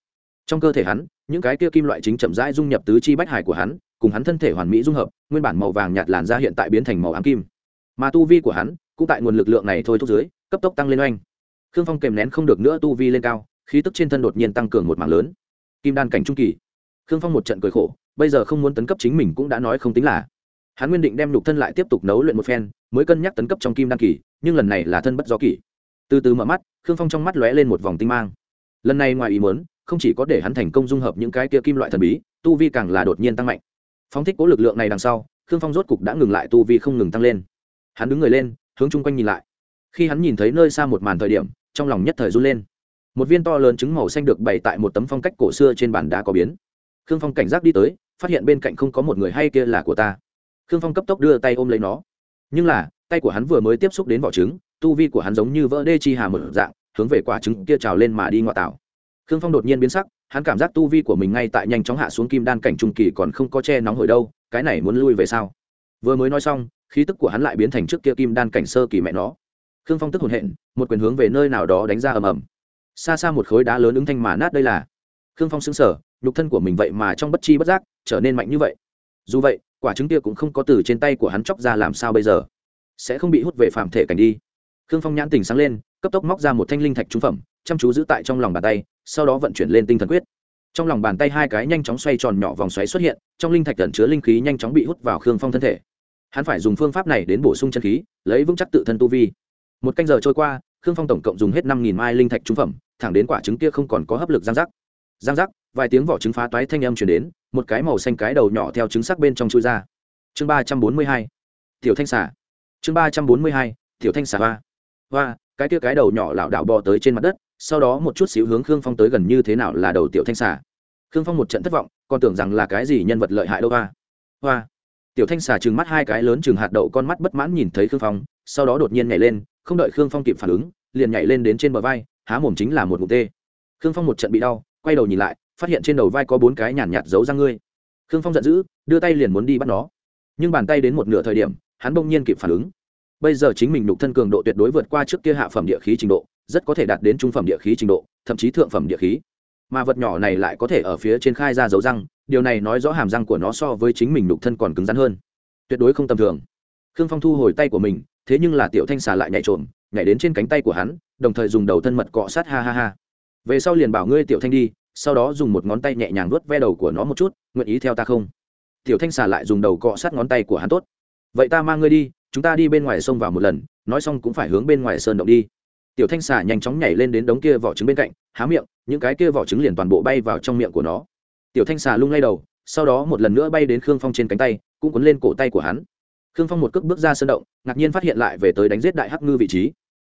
Trong cơ thể hắn, những cái kia kim loại chính chậm rãi dung nhập tứ chi bách hải của hắn, cùng hắn thân thể hoàn mỹ dung hợp, nguyên bản màu vàng nhạt làn da hiện tại biến thành màu ám kim. Mà tu vi của hắn, cũng tại nguồn lực lượng này thôi thúc dưới, cấp tốc tăng lên oanh khương phong kèm nén không được nữa tu vi lên cao, khí tức trên thân đột nhiên tăng cường một mảng lớn. Kim đan cảnh trung kỳ. Khương phong một trận cười khổ, bây giờ không muốn tấn cấp chính mình cũng đã nói không tính là. Hắn nguyên định đem lục thân lại tiếp tục nấu luyện một phen, mới cân nhắc tấn cấp trong kim đan kỳ, nhưng lần này là thân bất do kỳ từ từ mở mắt, khương phong trong mắt lóe lên một vòng tinh mang. Lần này ngoài ý muốn, không chỉ có để hắn thành công dung hợp những cái kia kim loại thần bí, tu vi càng là đột nhiên tăng mạnh. Phong thích cố lực lượng này đằng sau, khương phong rốt cục đã ngừng lại tu vi không ngừng tăng lên. Hắn đứng người lên, hướng chung quanh nhìn lại. Khi hắn nhìn thấy nơi xa một màn thời điểm trong lòng nhất thời run lên. Một viên to lớn trứng màu xanh được bày tại một tấm phong cách cổ xưa trên bàn đá có biến. Khương phong cảnh giác đi tới, phát hiện bên cạnh không có một người hay kia là của ta. Khương phong cấp tốc đưa tay ôm lấy nó. Nhưng là, tay của hắn vừa mới tiếp xúc đến vỏ trứng, tu vi của hắn giống như vỡ đê chi hà một dạng, hướng về quả trứng kia trào lên mà đi ngoại tảo khương phong đột nhiên biến sắc, hắn cảm giác tu vi của mình ngay tại nhanh chóng hạ xuống kim đan cảnh trung kỳ còn không có che nóng hồi đâu, cái này muốn lui về sao? Vừa mới nói xong, khí tức của hắn lại biến thành trước kia kim đan cảnh sơ kỳ mẹ nó khương phong tức hồn hện, một quyền hướng về nơi nào đó đánh ra ầm ầm. Xa xa một khối đá lớn ứng thanh mà nát đây là. Khương phong xứng sở nhục thân của mình vậy mà trong bất chi bất giác trở nên mạnh như vậy. Dù vậy, quả trứng kia cũng không có từ trên tay của hắn chóc ra làm sao bây giờ. Sẽ không bị hút về phạm thể cảnh đi. Khương phong nhãn tình sáng lên, cấp tốc móc ra một thanh linh thạch trúng phẩm, chăm chú giữ tại trong lòng bàn tay, sau đó vận chuyển lên tinh thần quyết. Trong lòng bàn tay hai cái nhanh chóng xoay tròn nhỏ vòng xoáy xuất hiện, trong linh thạch tẩn chứa linh khí nhanh chóng bị hút vào khương phong thân thể. Hắn phải dùng phương pháp này đến bổ sung chân khí, lấy vững chắc tự thân tu vi một canh giờ trôi qua, khương phong tổng cộng dùng hết năm nghìn mai linh thạch trung phẩm, thẳng đến quả trứng kia không còn có hấp lực giang rắc giang rắc vài tiếng vỏ trứng phá toái thanh âm chuyển đến, một cái màu xanh cái đầu nhỏ theo trứng sắc bên trong chui ra. Chương ba trăm bốn mươi hai, tiểu thanh xả chương ba trăm bốn mươi hai, tiểu thanh xả hoa. Hoa, cái kia cái đầu nhỏ lảo đảo bò tới trên mặt đất, sau đó một chút xíu hướng khương phong tới gần như thế nào là đầu tiểu thanh xả khương phong một trận thất vọng, còn tưởng rằng là cái gì nhân vật lợi hại đâu hoa. Hoa. Tiểu thanh xà trừng mắt hai cái lớn chừng hạt đậu con mắt bất mãn nhìn thấy khương phong, sau đó đột nhiên nhảy lên không đợi khương phong kịp phản ứng, liền nhảy lên đến trên bờ vai, há mồm chính là một ngụm tê. Khương phong một trận bị đau, quay đầu nhìn lại, phát hiện trên đầu vai có bốn cái nhàn nhạt giấu răng ngươi. Khương phong giận dữ, đưa tay liền muốn đi bắt nó. Nhưng bàn tay đến một nửa thời điểm, hắn bỗng nhiên kịp phản ứng. Bây giờ chính mình đục thân cường độ tuyệt đối vượt qua trước kia hạ phẩm địa khí trình độ, rất có thể đạt đến trung phẩm địa khí trình độ, thậm chí thượng phẩm địa khí. Mà vật nhỏ này lại có thể ở phía trên khai ra dấu răng, điều này nói rõ hàm răng của nó so với chính mình đục thân còn cứng rắn hơn. Tuyệt đối không tầm thường. Khương phong thu hồi tay của mình thế nhưng là tiểu thanh xà lại nhảy trộm nhảy đến trên cánh tay của hắn, đồng thời dùng đầu thân mật cọ sát ha ha ha. Về sau liền bảo ngươi tiểu thanh đi, sau đó dùng một ngón tay nhẹ nhàng vuốt ve đầu của nó một chút, nguyện ý theo ta không? Tiểu thanh xà lại dùng đầu cọ sát ngón tay của hắn tốt. Vậy ta mang ngươi đi, chúng ta đi bên ngoài sông vào một lần, nói xong cũng phải hướng bên ngoài sơn động đi. Tiểu thanh xà nhanh chóng nhảy lên đến đống kia vỏ trứng bên cạnh, há miệng, những cái kia vỏ trứng liền toàn bộ bay vào trong miệng của nó. Tiểu thanh xà lung lay đầu, sau đó một lần nữa bay đến khương phong trên cánh tay, cũng cuốn lên cổ tay của hắn khương phong một cước bước ra sơn động, ngạc nhiên phát hiện lại về tới đánh giết đại hắc ngư vị trí.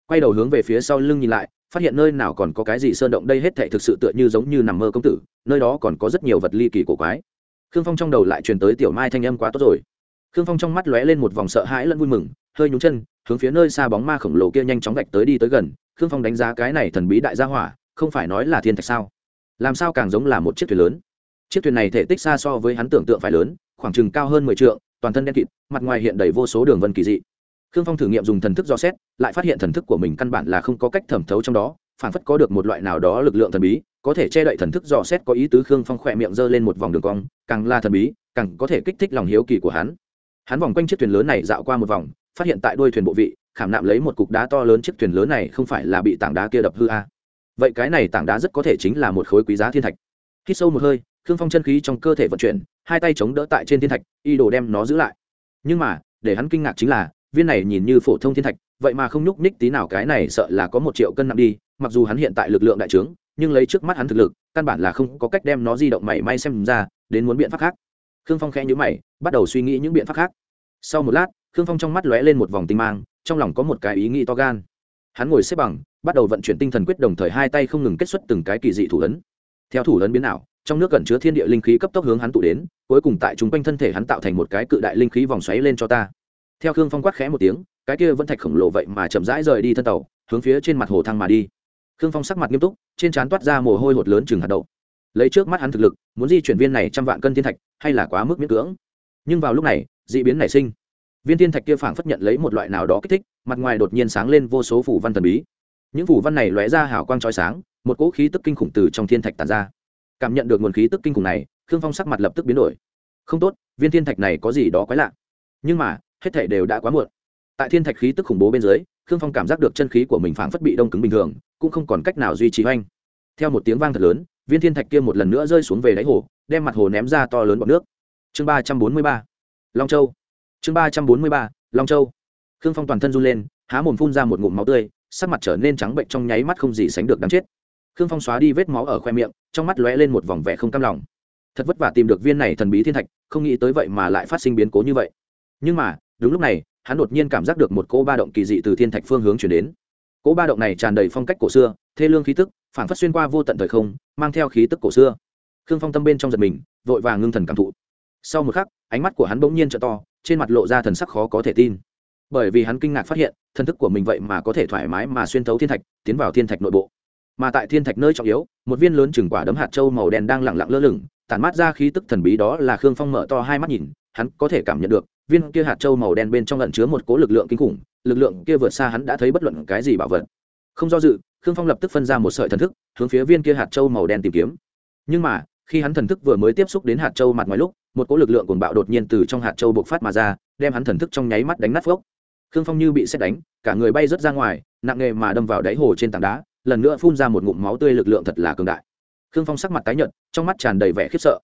Quay đầu hướng về phía sau lưng nhìn lại, phát hiện nơi nào còn có cái gì sơn động đây hết thảy thực sự tựa như giống như nằm mơ công tử, nơi đó còn có rất nhiều vật ly kỳ cổ quái. Khương phong trong đầu lại truyền tới tiểu mai thanh âm quá tốt rồi. Khương phong trong mắt lóe lên một vòng sợ hãi lẫn vui mừng, hơi nhúng chân, hướng phía nơi xa bóng ma khổng lồ kia nhanh chóng gạch tới đi tới gần. Khương phong đánh giá cái này thần bí đại gia hỏa, không phải nói là thiên thạch sao? Làm sao càng giống là một chiếc thuyền lớn? Chiếc thuyền này thể tích xa so với hắn tưởng tượng phải lớn, khoảng chừng cao hơn mười trượng toàn thân đen kịt, mặt ngoài hiện đầy vô số đường vân kỳ dị. Khương phong thử nghiệm dùng thần thức dò xét, lại phát hiện thần thức của mình căn bản là không có cách thẩm thấu trong đó, phản phất có được một loại nào đó lực lượng thần bí, có thể che đậy thần thức dò xét có ý tứ khương phong khỏe miệng giơ lên một vòng đường cong, càng là thần bí, càng có thể kích thích lòng hiếu kỳ của hắn. Hắn vòng quanh chiếc thuyền lớn này dạo qua một vòng, phát hiện tại đuôi thuyền bộ vị, khảm nạm lấy một cục đá to lớn chiếc thuyền lớn này không phải là bị tảng đá kia đập hư a à. vậy cái này tảng đá rất có thể chính là một khối quý giá thiên thạch. Hít sâu một hơi, khương phong chân khí trong cơ thể vận chuyển hai tay chống đỡ tại trên thiên thạch y đồ đem nó giữ lại. Nhưng mà, để hắn kinh ngạc chính là, viên này nhìn như phổ thông thiên thạch, vậy mà không nhúc ních tí nào cái này sợ là có một triệu cân nặng đi, mặc dù hắn hiện tại lực lượng đại trướng, nhưng lấy trước mắt hắn thực lực, căn bản là không có cách đem nó di động mảy may xem ra, đến muốn biện pháp khác. Khương phong khẽ nhữ mày, bắt đầu suy nghĩ những biện pháp khác. Sau một lát, khương phong trong mắt lóe lên một vòng tinh mang, trong lòng có một cái ý nghĩ to gan. Hắn ngồi xếp bằng, bắt đầu vận chuyển tinh thần quyết đồng thời hai tay không ngừng kết xuất từng cái kỳ dị thủ ấn. Theo thủ ấn biến ảo trong nước gần chứa thiên địa linh khí cấp tốc hướng hắn tụ đến, cuối cùng tại chúng quanh thân thể hắn tạo thành một cái cự đại linh khí vòng xoáy lên cho ta. Theo khương phong quát khẽ một tiếng, cái kia vẫn thạch khổng lồ vậy mà chậm rãi rời đi thân tàu, hướng phía trên mặt hồ thăng mà đi. Khương phong sắc mặt nghiêm túc, trên trán toát ra mồ hôi hột lớn chừng hạt đậu. Lấy trước mắt hắn thực lực, muốn di chuyển viên này trăm vạn cân thiên thạch, hay là quá mức miễn cưỡng? Nhưng vào lúc này d ị biến nảy sinh. Viên thiên thạch kia phảng phất nhận lấy một loại nào đó kích thích, mặt ngoài đột nhiên sáng lên vô số phủ văn thần bí. Những phủ văn này lóe ra hào quang trói sáng, một cỗ khí tức kinh khủng từ trong thiên thạch tàn ra cảm nhận được nguồn khí tức kinh khủng này, khương phong sắc mặt lập tức biến đổi. Không tốt, viên thiên thạch này có gì đó quái lạ. Nhưng mà, hết thể đều đã quá muộn. Tại thiên thạch khí tức khủng bố bên dưới, khương phong cảm giác được chân khí của mình phảng phất bị đông cứng bình thường, cũng không còn cách nào duy trì oanh theo một tiếng vang thật lớn, viên thiên thạch kia một lần nữa rơi xuống về đáy hồ, đem mặt hồ ném ra to lớn bọc nước. Chương ba trăm bốn mươi ba, long châu. Chương ba trăm bốn mươi ba, long châu. Khương phong toàn thân run lên, há mồm phun ra một ngụm máu tươi, sắc mặt trở nên trắng bệnh trong nháy mắt không gì sánh được đáng chết khương phong xóa đi vết máu ở khoe miệng, trong mắt lóe lên một vòng vẻ không cam lòng. Thật vất vả tìm được viên này thần bí thiên thạch, không nghĩ tới vậy mà lại phát sinh biến cố như vậy. Nhưng mà, đúng lúc này, hắn đột nhiên cảm giác được một cỗ ba động kỳ dị từ thiên thạch phương hướng chuyển đến. Cỗ ba động này tràn đầy phong cách cổ xưa, thê lương khí tức phản phất xuyên qua vô tận thời không, mang theo khí tức cổ xưa. Khương phong tâm bên trong giật mình, vội vàng ngưng thần cảm thụ. Sau một khắc, ánh mắt của hắn bỗng nhiên t to, trên mặt lộ ra thần sắc khó có thể tin. Bởi vì hắn kinh ngạc phát hiện, thần thức của mình vậy mà có thể thoải mái mà xuyên thấu thiên thạch, tiến vào thiên thạch nội bộ mà tại thiên thạch nơi trọng yếu, một viên lớn chừng quả đấm hạt châu màu đen đang lẳng lặng lơ lửng, tản mát ra khí tức thần bí đó là khương phong mở to hai mắt nhìn, hắn có thể cảm nhận được, viên kia hạt châu màu đen bên trong lẩn chứa một cố lực lượng kinh khủng, lực lượng kia vượt xa hắn đã thấy bất luận cái gì bảo vật. Không do dự, khương phong lập tức phân ra một sợi thần thức, hướng phía viên kia hạt châu màu đen tìm kiếm. Nhưng mà, khi hắn thần thức vừa mới tiếp xúc đến hạt châu mặt ngoài lúc, một cỗ lực lượng cuồng bạo đột nhiên từ trong hạt châu bộc phát mà ra, đem hắn thần thức trong nháy mắt đánh nát gốc khương phong như bị xét đánh, cả người bay rớt ra ngoài, nặng nề mà đâm vào đáy hồ trên tảng đá lần nữa phun ra một ngụm máu tươi lực lượng thật là cường đại. Khương phong sắc mặt tái nhợt, trong mắt tràn đầy vẻ khiếp sợ.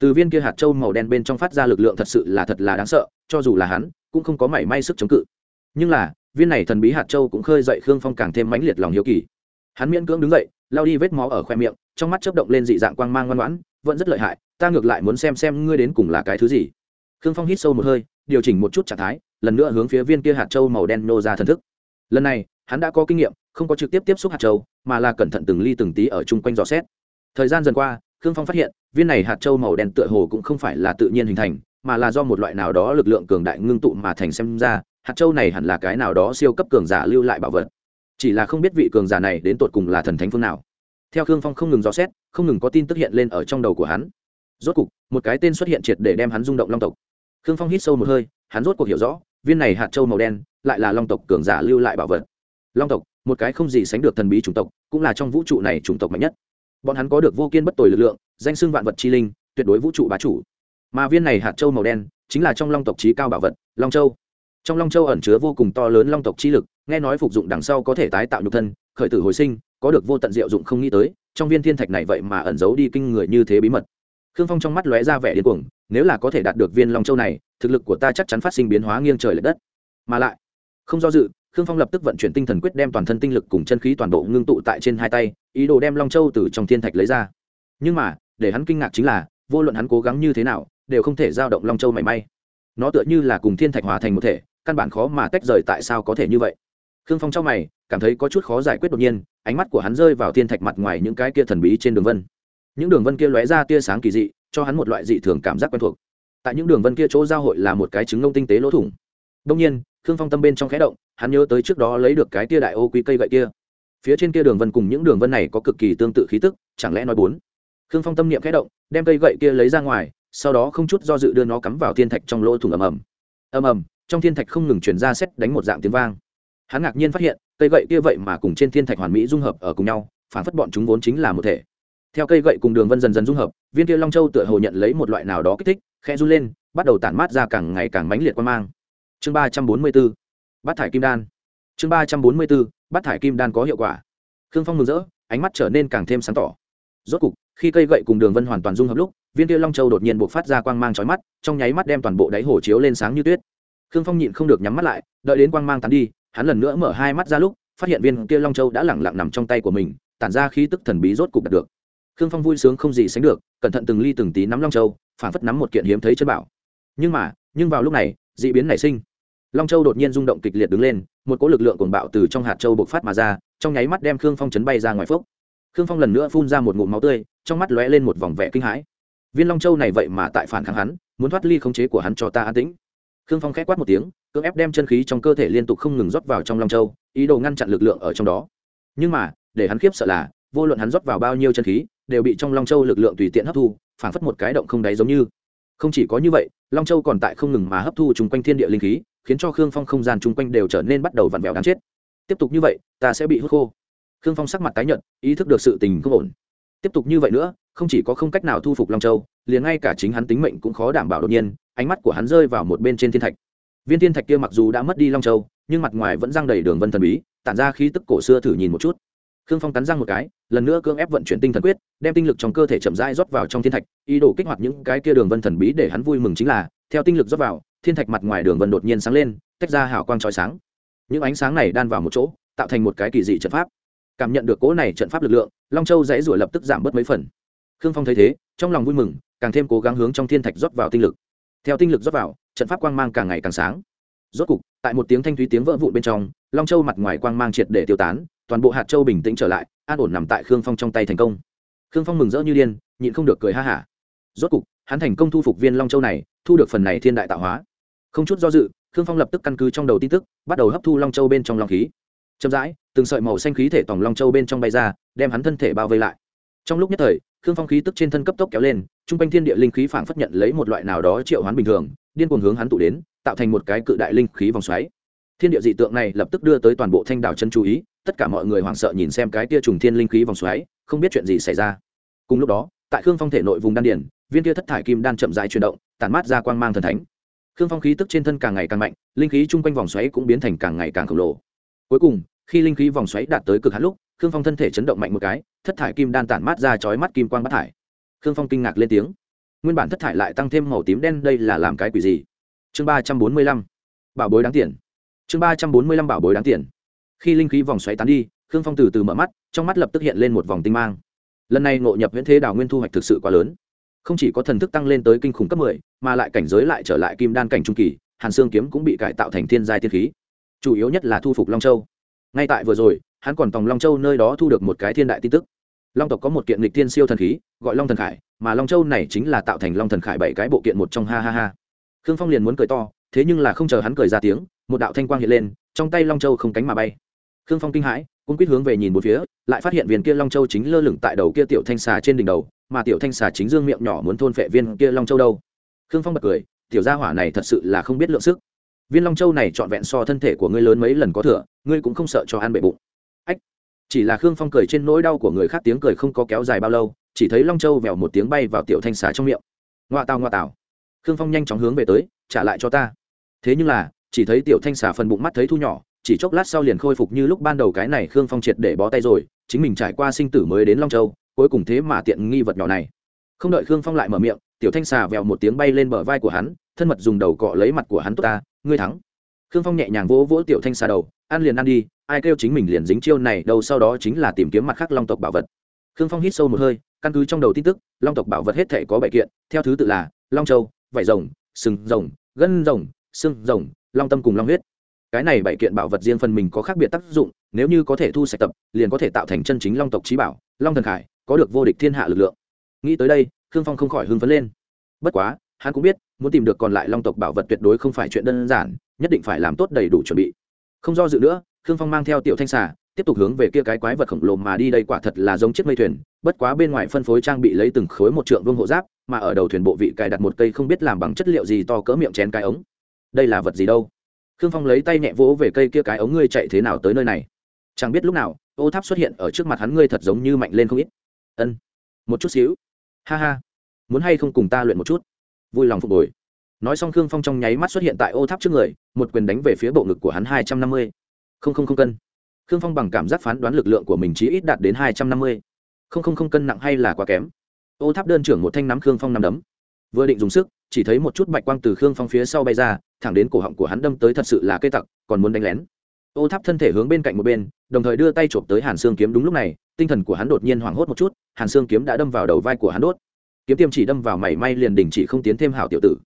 Từ viên kia hạt châu màu đen bên trong phát ra lực lượng thật sự là thật là đáng sợ, cho dù là hắn, cũng không có mảy may sức chống cự. Nhưng là, viên này thần bí hạt châu cũng khơi dậy khương phong càng thêm mãnh liệt lòng hiếu kỳ. Hắn miễn cưỡng đứng dậy lao đi vết máu ở khoe miệng, trong mắt chớp động lên dị dạng quang mang ngoan ngoãn, vẫn rất lợi hại, ta ngược lại muốn xem xem ngươi đến cùng là cái thứ gì. Khương phong hít sâu một hơi, điều chỉnh một chút trạng thái, lần nữa hướng phía viên kia hạt châu màu đen nô ra thần thức. Lần này hắn đã có kinh nghiệm, không có trực tiếp tiếp xúc hạt châu, mà là cẩn thận từng ly từng tí ở chung quanh dò xét. Thời gian dần qua, khương phong phát hiện, viên này hạt châu màu đen tựa hồ cũng không phải là tự nhiên hình thành, mà là do một loại nào đó lực lượng cường đại ngưng tụ mà thành xem ra, hạt châu này hẳn là cái nào đó siêu cấp cường giả lưu lại bảo vật. Chỉ là không biết vị cường giả này đến tột cùng là thần thánh phương nào. Theo khương phong không ngừng dò xét, không ngừng có tin tức hiện lên ở trong đầu của hắn. Rốt cục, một cái tên xuất hiện triệt để đem hắn rung động long tộc. Khương phong hít sâu một hơi, hắn rốt cuộc hiểu rõ, viên này hạt châu màu đen lại là long tộc cường giả lưu lại bảo vật long tộc, một cái không gì sánh được thần bí chủng tộc, cũng là trong vũ trụ này chủng tộc mạnh nhất. Bọn hắn có được vô kiên bất tồi lực lượng, danh xưng vạn vật chi linh, tuyệt đối vũ trụ bá chủ. Mà viên này hạt châu màu đen, chính là trong long tộc trí cao bảo vật, long châu. Trong long châu ẩn chứa vô cùng to lớn long tộc chi lực, nghe nói phục dụng đằng sau có thể tái tạo nhục thân, khởi tử hồi sinh, có được vô tận diệu dụng không nghĩ tới, trong viên thiên thạch này vậy mà ẩn giấu đi kinh người như thế bí mật. Khương phong trong mắt lóe ra vẻ điên cuồng, nếu là có thể đạt được viên long châu này, thực lực của ta chắc chắn phát sinh biến hóa nghiêng trời l ệ đất. Mà lại, không do dự khương phong lập tức vận chuyển tinh thần quyết đem toàn thân tinh lực cùng chân khí toàn bộ ngưng tụ tại trên hai tay, ý đồ đem long châu từ trong thiên thạch lấy ra. Nhưng mà, để hắn kinh ngạc chính là, vô luận hắn cố gắng như thế nào, đều không thể giao động long châu mảy may. Nó tựa như là cùng thiên thạch hòa thành một thể, căn bản khó mà tách rời tại sao có thể như vậy. Khương phong trong mày, cảm thấy có chút khó giải quyết đột nhiên, ánh mắt của hắn rơi vào thiên thạch mặt ngoài những cái kia thần bí trên đường vân. Những đường vân kia lóe ra tia sáng kỳ dị, cho hắn một loại dị thường cảm giác quen thuộc. Tại những đường vân kia chỗ giao hội là một cái trứng ngông tinh tế lỗ thủng. Đông nhiên khương phong tâm bên trong khẽ động, hắn nhớ tới trước đó lấy được cái tia đại ô quý cây gậy kia. Phía trên kia đường vân cùng những đường vân này có cực kỳ tương tự khí tức, chẳng lẽ nói bốn? Khương phong tâm niệm khẽ động, đem cây gậy kia lấy ra ngoài, sau đó không chút do dự đưa nó cắm vào thiên thạch trong lỗ thủng ầm ầm. Ầm ầm, trong thiên thạch không ngừng chuyển ra xét đánh một dạng tiếng vang. Hắn ngạc nhiên phát hiện, cây gậy kia vậy mà cùng trên thiên thạch hoàn mỹ dung hợp ở cùng nhau, phản phất bọn chúng vốn chính là một thể. Theo cây gậy cùng đường vân dần dần dung hợp, viên kia long châu tựa hồ nhận lấy một loại nào đó kích thích khe run lên, bắt đầu tản mát ra càng ngày càng mãnh liệt quan mang chương ba trăm bốn mươi b ố bát thải kim đan. Chương ba trăm bốn mươi b ố bát thải kim đan có hiệu quả. Khương phong mừng rỡ, ánh mắt trở nên càng thêm sáng tỏ. Rốt cục, khi cây gậy cùng đường vân hoàn toàn dung hợp lúc, viên kia long châu đột nhiên buộc phát ra quang mang trói mắt, trong nháy mắt đem toàn bộ đáy hồ chiếu lên sáng như tuyết. Khương phong nhịn không được nhắm mắt lại, đợi đến quang mang tán đi, hắn lần nữa mở hai mắt ra lúc, phát hiện viên kia long châu đã lẳng lặng nằm trong tay của mình, tản ra khí tức thần bí rốt cục đạt được. Khương phong vui sướng không gì sánh được, cẩn thận từng ly từng tí nắm long châu phản phất nắm một kiện hiếm thấy chân bảo. Nhưng mà, nhưng vào lúc này dị biến nảy sinh. Long châu đột nhiên rung động kịch liệt đứng lên, một cỗ lực lượng cuồng bạo từ trong hạt châu bộc phát mà ra, trong nháy mắt đem khương phong chấn bay ra ngoài phốc khương phong lần nữa phun ra một ngụm máu tươi, trong mắt lóe lên một vòng vẻ kinh hãi. Viên long châu này vậy mà tại phản kháng hắn, muốn thoát ly khống chế của hắn cho ta an tĩnh. Khương phong khét quát một tiếng, cưỡng ép đem chân khí trong cơ thể liên tục không ngừng rót vào trong long châu, ý đồ ngăn chặn lực lượng ở trong đó. Nhưng mà, để hắn khiếp sợ là, vô luận hắn rót vào bao nhiêu chân khí, đều bị trong long châu lực lượng tùy tiện hấp thu, phản phất một cái động không đáy giống như không chỉ có như vậy, long châu còn tại không ngừng mà hấp thu chung quanh thiên địa linh khí, khiến cho khương phong không gian chung quanh đều trở nên bắt đầu vặn vẹo đáng chết. Tiếp tục như vậy, ta sẽ bị hút khô. Khương phong sắc mặt tái nhợt, ý thức được sự tình không ổn. Tiếp tục như vậy nữa, không chỉ có không cách nào thu phục long châu, liền ngay cả chính hắn tính mệnh cũng khó đảm bảo đột nhiên, ánh mắt của hắn rơi vào một bên trên thiên thạch. Viên thiên thạch kia mặc dù đã mất đi long châu, nhưng mặt ngoài vẫn răng đầy đường vân thần bí, tản ra khí tức cổ xưa thử nhìn một chút khương phong cắn răng một cái, lần nữa cưỡng ép vận chuyển tinh thần quyết, đem tinh lực trong cơ thể chậm rãi rót vào trong thiên thạch, ý đồ kích hoạt những cái kia đường vân thần bí để hắn vui mừng chính là, theo tinh lực rót vào, thiên thạch mặt ngoài đường vân đột nhiên sáng lên, tách ra hào quang trói sáng. Những ánh sáng này đan vào một chỗ, tạo thành một cái kỳ dị trận pháp. Cảm nhận được cỗ này trận pháp lực lượng, long châu dãy rủa lập tức giảm bớt mấy phần. Khương phong thấy thế, trong lòng vui mừng, càng thêm cố gắng hướng trong thiên thạch rót vào tinh lực. Theo tinh lực rót vào, trận pháp quang mang càng ngày càng sáng. Rốt cục, tại một tiếng thanh thúy tiếng vỡ vụn bên trong, long châu mặt ngoài quang mang triệt để tiêu tán toàn bộ hạt châu bình tĩnh trở lại, an ổn nằm tại khương phong trong tay thành công. Khương phong mừng rỡ như điên, nhịn không được cười ha hả. Rốt cục, hắn thành công thu phục viên long châu này, thu được phần này thiên đại tạo hóa. Không chút do dự, khương phong lập tức căn cứ trong đầu tin tức, bắt đầu hấp thu long châu bên trong long khí. Chậm rãi, từng sợi màu xanh khí thể tòng long châu bên trong bay ra, đem hắn thân thể bao vây lại. Trong lúc nhất thời, khương phong khí tức trên thân cấp tốc kéo lên, trung quanh thiên địa linh khí phảng phất nhận lấy một loại nào đó triệu hoán bình thường, điên cuồng hướng hắn tụ đến, tạo thành một cái cự đại linh khí vòng xoáy thiên địa dị tượng này lập tức đưa tới toàn bộ thanh đảo chân chú ý, tất cả mọi người hoảng sợ nhìn xem cái tia trùng thiên linh khí vòng xoáy, không biết chuyện gì xảy ra. Cùng lúc đó, tại khương phong thể nội vùng đan điển viên tia thất thải kim đan chậm dài chuyển động, tản mát ra quang mang thần thánh. Khương phong khí tức trên thân càng ngày càng mạnh, linh khí chung quanh vòng xoáy cũng biến thành càng ngày càng khổng lồ. Cuối cùng, khi linh khí vòng xoáy đạt tới cực hạn lúc, khương phong thân thể chấn động mạnh một cái, thất thải kim đan tản mát ra chói mắt kim quang bắt thải. Khương phong kinh ngạc lên tiếng. Nguyên bản thất thải lại tăng thêm màu tím đen, đây là làm cái quỷ gì? Chương ba trăm bốn mươi lăm. Bảo bối đáng tiền chương ba trăm bốn mươi lăm bảo bối đáng tiền. Khi linh khí vòng xoáy tán đi, khương phong từ từ mở mắt, trong mắt lập tức hiện lên một vòng tinh mang. Lần này ngộ nhập viễn thế đào nguyên thu hoạch thực sự quá lớn. Không chỉ có thần thức tăng lên tới kinh khủng cấp mười, mà lại cảnh giới lại trở lại kim đan cảnh trung kỳ, hàn xương kiếm cũng bị cải tạo thành thiên giai Thiên khí. Chủ yếu nhất là thu phục long châu. Ngay tại vừa rồi, hắn còn tòng long châu nơi đó thu được một cái thiên đại tin tức. Long tộc có một kiện lịch tiên siêu thần khí, gọi long thần khải, mà long châu này chính là tạo thành long thần khải bảy cái bộ kiện một trong, ha ha ha. Khương phong liền muốn cười to, thế nhưng là không chờ hắn cười ra tiếng một đạo thanh quang hiện lên, trong tay long châu không cánh mà bay. Khương phong kinh hãi cũng quyết hướng về nhìn một phía, lại phát hiện viên kia long châu chính lơ lửng tại đầu kia tiểu thanh xà trên đỉnh đầu, mà tiểu thanh xà chính dương miệng nhỏ muốn thôn phệ viên kia long châu đâu. Khương phong bật cười, tiểu gia hỏa này thật sự là không biết lượng sức. Viên long châu này trọn vẹn so thân thể của ngươi lớn mấy lần có thừa, ngươi cũng không sợ cho ăn bệ bụng. Ách. Chỉ là khương phong cười trên nỗi đau của người khác tiếng cười không có kéo dài bao lâu, chỉ thấy long châu vèo một tiếng bay vào tiểu thanh xà trong miệng. Ngoa tào ngoa tào. Khương phong nhanh chóng hướng về tới, trả lại cho ta. Thế nhưng là chỉ thấy tiểu thanh xà phần bụng mắt thấy thu nhỏ, chỉ chốc lát sau liền khôi phục như lúc ban đầu cái này khương phong triệt để bó tay rồi, chính mình trải qua sinh tử mới đến long châu, cuối cùng thế mà tiện nghi vật nhỏ này. Không đợi khương phong lại mở miệng, tiểu thanh xà vèo một tiếng bay lên bờ vai của hắn, thân mật dùng đầu cọ lấy mặt của hắn tốt ta, ngươi thắng. Khương phong nhẹ nhàng vỗ vỗ tiểu thanh xà đầu, ăn liền ăn đi, ai kêu chính mình liền dính chiêu này, đâu sau đó chính là tìm kiếm mặt khác long tộc bảo vật. Khương phong hít sâu một hơi, căn cứ trong đầu tin tức, long tộc bảo vật hết thể có bảy kiện, theo thứ tự là long châu, vải rồng, sừng rồng, gân rồng xương rồng long tâm cùng long huyết. Cái này bảy kiện bảo vật riêng phần mình có khác biệt tác dụng, nếu như có thể thu sạch tập, liền có thể tạo thành chân chính long tộc trí bảo, long thần khải, có được vô địch thiên hạ lực lượng. Nghĩ tới đây, khương phong không khỏi hưng phấn lên. Bất quá, hắn cũng biết, muốn tìm được còn lại long tộc bảo vật tuyệt đối không phải chuyện đơn giản, nhất định phải làm tốt đầy đủ chuẩn bị. Không do dự nữa, khương phong mang theo tiểu thanh xà, tiếp tục hướng về kia cái quái vật khổng lồ mà đi đây quả thật là giống chiếc mây thuyền, bất quá bên ngoài phân phối trang bị lấy từng khối một trượng vương hộ giáp, mà ở đầu thuyền bộ vị cài đặt một cây không biết làm bằng chất liệu gì to cỡ miệng chén cái ống đây là vật gì đâu? Khương phong lấy tay nhẹ vỗ về cây kia cái ống ngươi chạy thế nào tới nơi này? Chẳng biết lúc nào, ô tháp xuất hiện ở trước mặt hắn ngươi thật giống như mạnh lên không ít. Ân, một chút xíu. Ha ha, muốn hay không cùng ta luyện một chút? Vui lòng phục hồi. Nói xong khương phong trong nháy mắt xuất hiện tại ô tháp trước người, một quyền đánh về phía bộ ngực của hắn hai trăm năm mươi. Không không không cân. Khương phong bằng cảm giác phán đoán lực lượng của mình chí ít đạt đến hai trăm năm mươi. Không không không cân nặng hay là quá kém. Ô tháp đơn trưởng một thanh nắm khương phong nằm đấm. Vừa định dùng sức, chỉ thấy một chút bạch quang từ khương phong phía sau bay ra thẳng đến cổ họng của hắn đâm tới thật sự là cây tặc, còn muốn đánh lén. Ô tháp thân thể hướng bên cạnh một bên, đồng thời đưa tay chộp tới hàn xương kiếm đúng lúc này, tinh thần của hắn đột nhiên hoảng hốt một chút, hàn xương kiếm đã đâm vào đầu vai của hắn đốt. Kiếm tiêm chỉ đâm vào mảy may liền đình chỉ không tiến thêm hảo tiểu tử.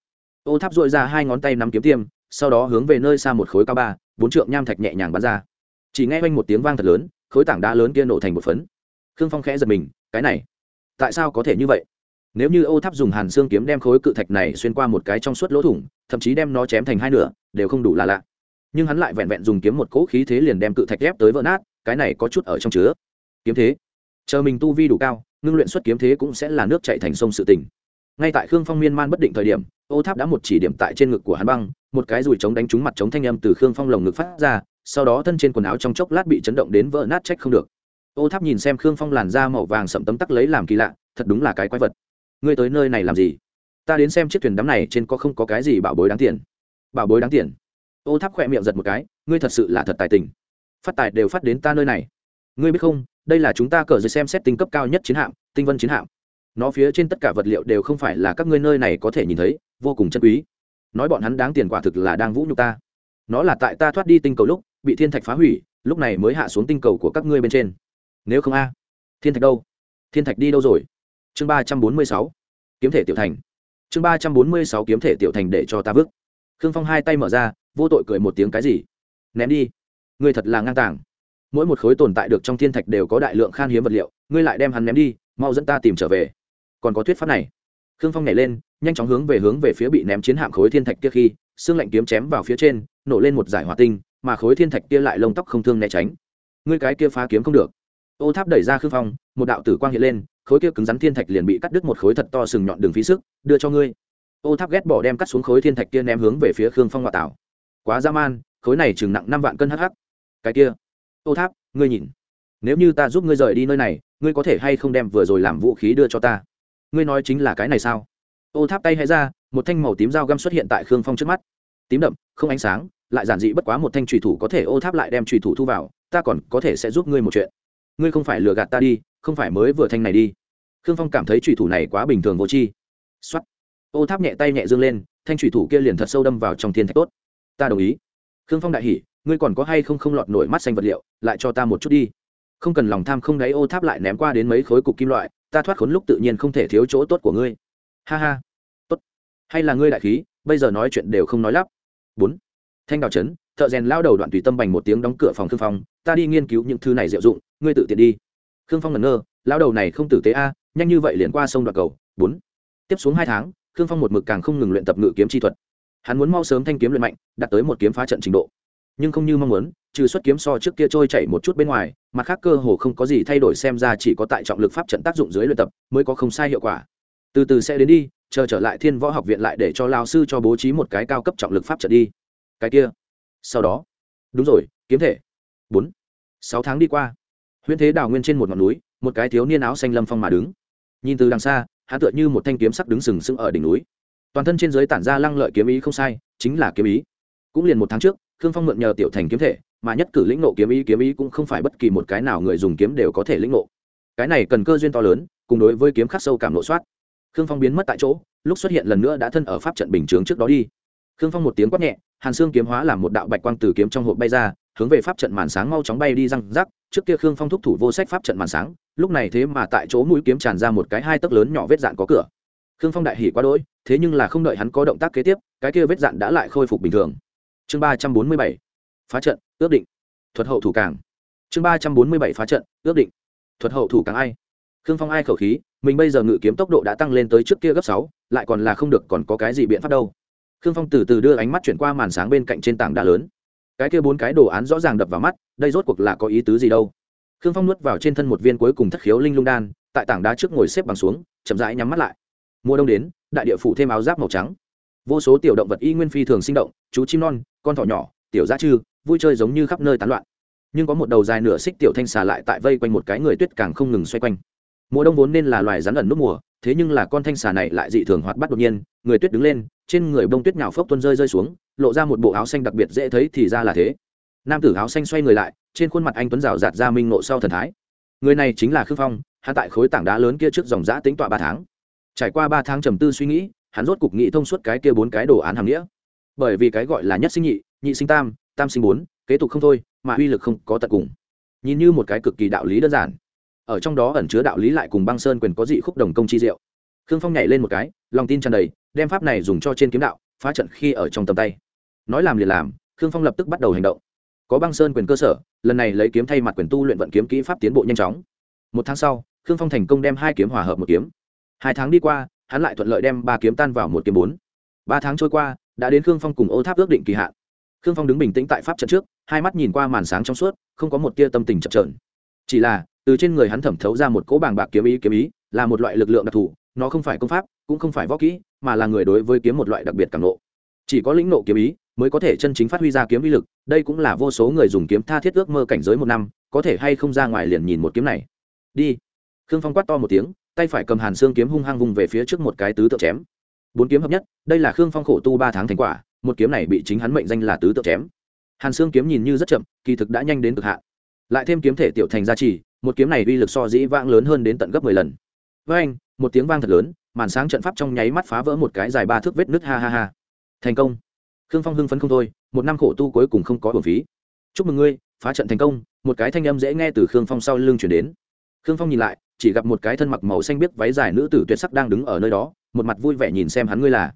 Ô tháp dội ra hai ngón tay nắm kiếm tiêm, sau đó hướng về nơi xa một khối cao ba, bốn trượng nham thạch nhẹ nhàng bắn ra. Chỉ nghe quanh một tiếng vang thật lớn, khối tảng đá lớn kia nổ thành một phấn. Khương phong khẽ giật mình, cái này, tại sao có thể như vậy? Nếu như ô tháp dùng hàn xương kiếm đem khối cự thạch này xuyên qua một cái trong suốt lỗ thủng, thậm chí đem nó chém thành hai nửa, đều không đủ là lạ. Nhưng hắn lại vẹn vẹn dùng kiếm một cỗ khí thế liền đem cự thạch ép tới vỡ nát, cái này có chút ở trong chứa. Kiếm thế. Chờ mình tu vi đủ cao, ngưng luyện xuất kiếm thế cũng sẽ là nước chạy thành sông sự tình. Ngay tại khương phong miên man bất định thời điểm, ô tháp đã một chỉ điểm tại trên ngực của hắn băng, một cái dùi trống đánh trúng mặt trống thanh âm từ khương phong lồng ngực phát ra, sau đó thân trên quần áo trong chốc lát bị chấn động đến vỡ nát trách không được. Ô tháp nhìn xem khương phong làn da màu vàng sậm tấm tắc lấy làm kỳ lạ, thật đúng là cái quái vật ngươi tới nơi này làm gì? Ta đến xem chiếc thuyền đắm này trên có không có cái gì bảo bối đáng tiền. Bảo bối đáng tiền? Ô tháp khỏe miệng giật một cái, ngươi thật sự là thật tài tình. Phát tài đều phát đến ta nơi này. Ngươi biết không, đây là chúng ta cờ dưới xem xét tinh cấp cao nhất chiến hạm, tinh vân chiến hạm. Nó phía trên tất cả vật liệu đều không phải là các ngươi nơi này có thể nhìn thấy, vô cùng chân quý. Nói bọn hắn đáng tiền quả thực là đang vũ nhục ta. Nó là tại ta thoát đi tinh cầu lúc, bị thiên thạch phá hủy, lúc này mới hạ xuống tinh cầu của các ngươi bên trên. Nếu không a, thiên thạch đâu? Thiên thạch đi đâu rồi? Chương ba trăm bốn mươi sáu, kiếm thể tiểu thành. Chương ba trăm bốn mươi sáu, kiếm thể tiểu thành để cho ta vứt. Khương phong hai tay mở ra, vô tội cười một tiếng cái gì? Ném đi. Ngươi thật là ngang tàng. Mỗi một khối tồn tại được trong thiên thạch đều có đại lượng khan hiếm vật liệu, ngươi lại đem hắn ném đi, mau dẫn ta tìm trở về. Còn có thuyết pháp này. Khương phong nhảy lên, nhanh chóng hướng về hướng về phía bị ném chiến hạm khối thiên thạch kia khi, xương lạnh kiếm chém vào phía trên, nổ lên một giải hỏa tinh, mà khối thiên thạch kia lại lông tóc không thương né tránh. Ngươi cái kia phá kiếm không được. Ô tháp đẩy ra khương phong, một đạo tử quang hiện lên khối kia cứng rắn thiên thạch liền bị cắt đứt một khối thật to sừng nhọn đường phí sức, đưa cho ngươi. Ô tháp ghét bỏ đem cắt xuống khối thiên thạch kia ném hướng về phía khương phong ngoại tảo. Quá dã man, khối này chừng nặng năm vạn cân hh cái kia, ô tháp, ngươi nhìn, nếu như ta giúp ngươi rời đi nơi này, ngươi có thể hay không đem vừa rồi làm vũ khí đưa cho ta? Ngươi nói chính là cái này sao? Ô tháp tay hay ra, một thanh màu tím dao găm xuất hiện tại khương phong trước mắt. Tím đậm, không ánh sáng, lại giản dị bất quá một thanh trùy thủ có thể ô tháp lại đem trùy thủ thu vào, ta còn có thể sẽ giúp ngươi một chuyện. Ngươi không phải lừa gạt ta đi không phải mới vừa thanh này đi. Khương phong cảm thấy trùy thủ này quá bình thường vô chi x ô tháp nhẹ tay nhẹ dương lên, thanh trùy thủ kia liền thật sâu đâm vào trong thiên thạch tốt. Ta đồng ý. Khương phong đại hỉ, ngươi còn có hay không không lọt nổi mắt xanh vật liệu, lại cho ta một chút đi. Không cần lòng tham không đáy, ô tháp lại ném qua đến mấy khối cục kim loại, ta thoát khốn lúc tự nhiên không thể thiếu chỗ tốt của ngươi. Ha ha. Tốt. Hay là ngươi đại khí, bây giờ nói chuyện đều không nói lắp. Bốn. Thanh đào trấn, thợ rèn lao đầu đoạn tùy tâm bành một tiếng đóng cửa phòng thương phong, ta đi nghiên cứu những thứ này diệu dụng, ngươi tự tiện đi khương phong ngẩn ngơ lao đầu này không tử tế a, nhanh như vậy liền qua sông đoạn cầu. Bốn. Tiếp xuống hai tháng, khương phong một mực càng không ngừng luyện tập ngự kiếm chi thuật. Hắn muốn mau sớm thanh kiếm luyện mạnh, đạt tới một kiếm phá trận trình độ. Nhưng không như mong muốn, trừ xuất kiếm so trước kia trôi chảy một chút bên ngoài, mặt khác cơ hồ không có gì thay đổi xem ra chỉ có tại trọng lực pháp trận tác dụng dưới luyện tập mới có không sai hiệu quả. Từ từ sẽ đến đi, chờ trở lại thiên võ học viện lại để cho lao sư cho bố trí một cái cao cấp trọng lực pháp trận đi. Cái kia. Sau đó. Đúng rồi, kiếm thể. Bốn. Sáu tháng đi qua huyễn thế đào nguyên trên một ngọn núi, một cái thiếu niên áo xanh lâm phong mà đứng. Nhìn từ đằng xa, hắn tựa như một thanh kiếm sắc đứng sừng sững ở đỉnh núi. Toàn thân trên giới tản ra lăng lợi kiếm ý không sai, chính là kiếm ý. Cũng liền một tháng trước, khương phong mượn nhờ tiểu thành kiếm thể, mà nhất cử lĩnh nộ kiếm ý kiếm ý cũng không phải bất kỳ một cái nào người dùng kiếm đều có thể lĩnh nộ cái này cần cơ duyên to lớn, cùng đối với kiếm khắc sâu cảm nội soát. Khương phong biến mất tại chỗ, lúc xuất hiện lần nữa đã thân ở pháp trận bình chướng trước đó đi. Khương phong một tiếng quát nhẹ, hàn xương kiếm hóa làm một đạo bạch quang từ kiếm trong hộp bay ra, hướng về pháp trận màn sáng mau chóng bay đi răng rắc trước kia khương phong thúc thủ vô sách pháp trận màn sáng, lúc này thế mà tại chỗ mũi kiếm tràn ra một cái hai tấc lớn nhỏ vết dạn có cửa. Khương phong đại hỉ quá đỗi, thế nhưng là không đợi hắn có động tác kế tiếp, cái kia vết dạn đã lại khôi phục bình thường. Chương ba trăm bốn mươi bảy, phá trận, ước định. Thuật hậu thủ càng. Chương ba trăm bốn mươi bảy, phá trận, ước định. Thuật hậu thủ càng ai? Khương phong ai khẩu khí, mình bây giờ ngự kiếm tốc độ đã tăng lên tới trước kia gấp sáu, lại còn là không được, còn có cái gì biện pháp đâu? Khương phong từ từ đưa ánh mắt chuyển qua màn sáng bên cạnh trên tảng đá lớn cái kia bốn cái đồ án rõ ràng đập vào mắt, đây rốt cuộc là có ý tứ gì đâu? Khương phong nuốt vào trên thân một viên cuối cùng thất khiếu linh lung đan, tại tảng đá trước ngồi xếp bằng xuống, chậm rãi nhắm mắt lại. Mùa đông đến, đại địa phủ thêm áo giáp màu trắng. Vô số tiểu động vật y nguyên phi thường sinh động, chú chim non, con thỏ nhỏ, tiểu giá chư, vui chơi giống như khắp nơi tán loạn. Nhưng có một đầu dài nửa xích tiểu thanh xà lại tại vây quanh một cái người tuyết càng không ngừng xoay quanh. Mùa đông vốn nên là loài rắn ẩn nút mùa thế nhưng là con thanh xà này lại dị thường hoạt bắt đột nhiên, người tuyết đứng lên, trên người bông tuyết nhào phốc tuân rơi rơi xuống, lộ ra một bộ áo xanh đặc biệt dễ thấy thì ra là thế. Nam tử áo xanh xoay người lại, trên khuôn mặt anh tuấn rào rạt ra minh nộ sau thần thái. Người này chính là khương phong, hắn tại khối tảng đá lớn kia trước dòng giã tính tọa ba tháng. Trải qua ba tháng trầm tư suy nghĩ, hắn rốt cục nghĩ thông suốt cái kia bốn cái đồ án hàm nghĩa. Bởi vì cái gọi là nhất sinh nhị nhị sinh tam tam sinh bốn, kế tục không thôi, mà uy lực không có tận cùng. Nhìn như một cái cực kỳ đạo lý đơn giản ở trong đó ẩn chứa đạo lý lại cùng băng sơn quyền có dị khúc đồng công chi diệu. Khương phong nhảy lên một cái, lòng tin tràn đầy, đem pháp này dùng cho trên kiếm đạo, phá trận khi ở trong tầm tay. Nói làm liền làm, khương phong lập tức bắt đầu hành động. Có băng sơn quyền cơ sở, lần này lấy kiếm thay mặt quyền tu luyện vận kiếm kỹ pháp tiến bộ nhanh chóng. Một tháng sau, khương phong thành công đem hai kiếm hòa hợp một kiếm. Hai tháng đi qua, hắn lại thuận lợi đem ba kiếm tan vào một kiếm bốn. Ba tháng trôi qua, đã đến khương phong cùng ô tháp ước định kỳ hạn. Khương phong đứng bình tĩnh tại pháp trận trước, hai mắt nhìn qua màn sáng trong suốt, không có một tia tâm tình chập trờn chỉ là từ trên người hắn thẩm thấu ra một cỗ bàng bạc kiếm ý kiếm ý là một loại lực lượng đặc thù, nó không phải công pháp, cũng không phải võ kỹ, mà là người đối với kiếm một loại đặc biệt càng nộ. Chỉ có lĩnh nộ kiếm ý mới có thể chân chính phát huy ra kiếm uy lực, đây cũng là vô số người dùng kiếm tha thiết ước mơ cảnh giới một năm, có thể hay không ra ngoài liền nhìn một kiếm này. Đi. Khương phong quát to một tiếng, tay phải cầm hàn xương kiếm hung hăng vùng về phía trước một cái tứ tượng chém. Bốn kiếm hợp nhất, đây là khương phong khổ tu ba tháng thành quả, một kiếm này bị chính hắn mệnh danh là tứ tượng chém. Hàn xương kiếm nhìn như rất chậm, kỳ thực đã nhanh đến cực hạn. Lại thêm kiếm thể tiểu thành gia trì một kiếm này uy lực so dĩ vãng lớn hơn đến tận gấp mười lần. Với anh, một tiếng vang thật lớn, màn sáng trận pháp trong nháy mắt phá vỡ một cái dài ba thước vết nứt, ha ha ha. Thành công. Khương phong hưng phấn không thôi, một năm khổ tu cuối cùng không có bổn phí. Chúc mừng ngươi, phá trận thành công, một cái thanh âm dễ nghe từ khương phong sau lưng chuyển đến. Khương phong nhìn lại, chỉ gặp một cái thân mặc màu xanh biết váy dài nữ tử tuyệt sắc đang đứng ở nơi đó, một mặt vui vẻ nhìn xem hắn ngươi là.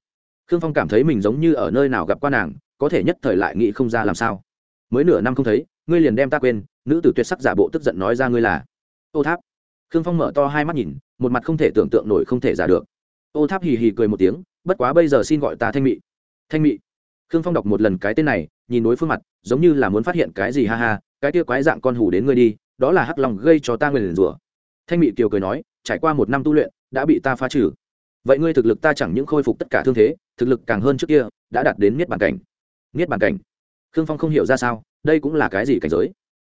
Khương phong cảm thấy mình giống như ở nơi nào gặp qua nàng, có thể nhất thời lại nghĩ không ra làm sao mới nửa năm không thấy, ngươi liền đem ta quên, nữ tử tuyệt sắc giả bộ tức giận nói ra ngươi là ô tháp. Khương phong mở to hai mắt nhìn, một mặt không thể tưởng tượng nổi không thể giả được. Ô tháp hì hì cười một tiếng, bất quá bây giờ xin gọi ta thanh mị. Thanh mị. Khương phong đọc một lần cái tên này, nhìn đối phương mặt, giống như là muốn phát hiện cái gì ha ha, cái kia quái dạng con hủ đến ngươi đi, đó là hắc long gây cho ta người liền rủa. Thanh mị kiều cười nói, trải qua một năm tu luyện, đã bị ta phá trừ. Vậy ngươi thực lực ta chẳng những khôi phục tất cả thương thế, thực lực càng hơn trước kia, đã đạt đến miết bàn cảnh. Miết bàn cảnh khương phong không hiểu ra sao, đây cũng là cái gì cảnh giới?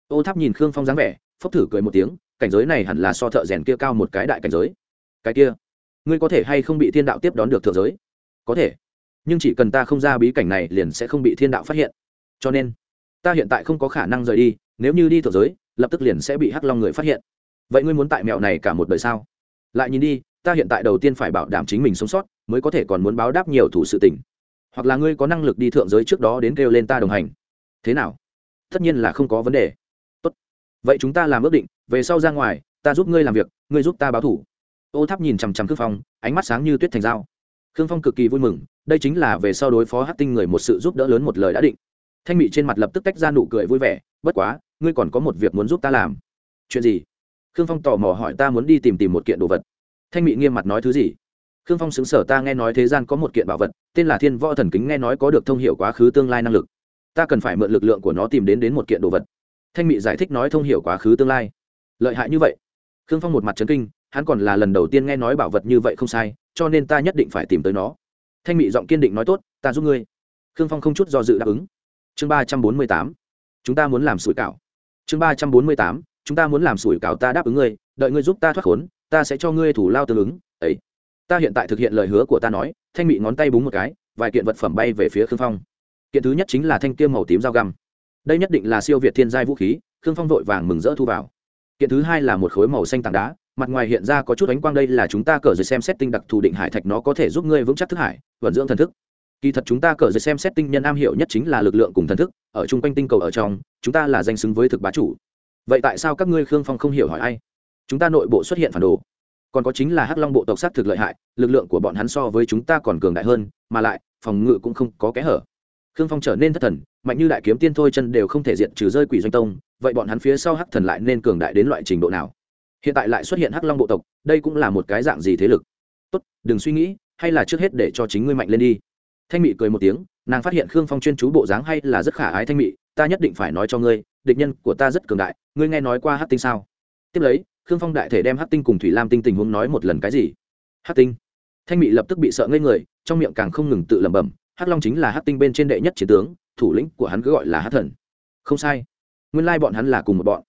Ô tháp nhìn khương phong dáng vẻ, phốc thử cười một tiếng, cảnh giới này hẳn là so thợ rèn kia cao một cái đại cảnh giới. Cái kia, ngươi có thể hay không bị thiên đạo tiếp đón được thượng giới? Có thể, nhưng chỉ cần ta không ra bí cảnh này liền sẽ không bị thiên đạo phát hiện. Cho nên, ta hiện tại không có khả năng rời đi, nếu như đi thượng giới, lập tức liền sẽ bị hắc long người phát hiện. Vậy ngươi muốn tại mẹo này cả một đời sao? Lại nhìn đi, ta hiện tại đầu tiên phải bảo đảm chính mình sống sót, mới có thể còn muốn báo đáp nhiều thủ sự tình hoặc là ngươi có năng lực đi thượng giới trước đó đến kêu lên ta đồng hành. Thế nào? Tất nhiên là không có vấn đề. Tốt. vậy chúng ta làm ước định, về sau ra ngoài, ta giúp ngươi làm việc, ngươi giúp ta báo thủ. Ô tháp nhìn chằm chằm khương phong, ánh mắt sáng như tuyết thành dao. Khương phong cực kỳ vui mừng, đây chính là về sau đối phó hát tinh người một sự giúp đỡ lớn một lời đã định. Thanh mị trên mặt lập tức tách ra nụ cười vui vẻ, bất quá, ngươi còn có một việc muốn giúp ta làm. Chuyện gì? Khương phong tò mò hỏi, ta muốn đi tìm tìm một kiện đồ vật. Thanh mị nghiêm mặt nói, thứ gì? Khương phong xứng sở ta nghe nói thế gian có một kiện bảo vật, tên là thiên võ thần kính nghe nói có được thông hiệu quá khứ tương lai năng lực. Ta cần phải mượn lực lượng của nó tìm đến đến một kiện đồ vật. Thanh mị giải thích nói thông hiệu quá khứ tương lai. Lợi hại như vậy. Khương phong một mặt trấn kinh, hắn còn là lần đầu tiên nghe nói bảo vật như vậy không sai, cho nên ta nhất định phải tìm tới nó. Thanh mị giọng kiên định nói tốt, ta giúp ngươi. Khương phong không chút do dự đáp ứng. Chương ba trăm bốn mươi tám. Chúng ta muốn làm sủi cảo. Chương ba trăm bốn mươi tám. Chúng ta muốn làm sủi cảo, ta đáp ứng ngươi, đợi ngươi giúp ta thoát khốn, ta sẽ cho ngươi thủ lao tương ứng ta hiện tại thực hiện lời hứa của ta nói, thanh mị ngón tay búng một cái, vài kiện vật phẩm bay về phía khương phong. Kiện thứ nhất chính là thanh kiêm màu tím dao găm. Đây nhất định là siêu việt thiên giai vũ khí, khương phong vội vàng mừng rỡ thu vào. Kiện thứ hai là một khối màu xanh tảng đá, mặt ngoài hiện ra có chút ánh quang đây là chúng ta cờ rồi xem xét tinh đặc thù định hải thạch nó có thể giúp ngươi vững chắc thức hải, vận dưỡng thần thức. Kỳ thật chúng ta cờ rồi xem xét tinh nhân am hiểu nhất chính là lực lượng cùng thần thức, ở chung quanh tinh cầu ở trong, chúng ta là danh xứng với thực bá chủ. Vậy tại sao các ngươi khương phong không hiểu hỏi ai? Chúng ta nội bộ xuất hiện phản đồ còn có chính là hắc long bộ tộc sát thực lợi hại, lực lượng của bọn hắn so với chúng ta còn cường đại hơn, mà lại, phòng ngự cũng không có kẽ hở. Khương phong trở nên thất thần, mạnh như đại kiếm tiên thôi chân đều không thể diện trừ rơi quỷ doanh tông, vậy bọn hắn phía sau hắc thần lại nên cường đại đến loại trình độ nào? Hiện tại lại xuất hiện hắc long bộ tộc, đây cũng là một cái dạng gì thế lực? Tốt, đừng suy nghĩ, hay là trước hết để cho chính ngươi mạnh lên đi. Thanh mị cười một tiếng, nàng phát hiện khương phong chuyên chú bộ dáng hay là rất khả ái thanh mị, ta nhất định phải nói cho ngươi, địch nhân của ta rất cường đại, ngươi nghe nói qua hắc tinh sao? Tiếp lấy khương phong đại thể đem Hát tinh cùng thủy lam tinh tình huống nói một lần cái gì? Hát tinh. Thanh mị lập tức bị sợ ngây người, trong miệng càng không ngừng tự lẩm bẩm Hát long chính là Hát tinh bên trên đệ nhất chiến tướng, thủ lĩnh của hắn cứ gọi là Hát thần. Không sai. Nguyên lai bọn hắn là cùng một bọn.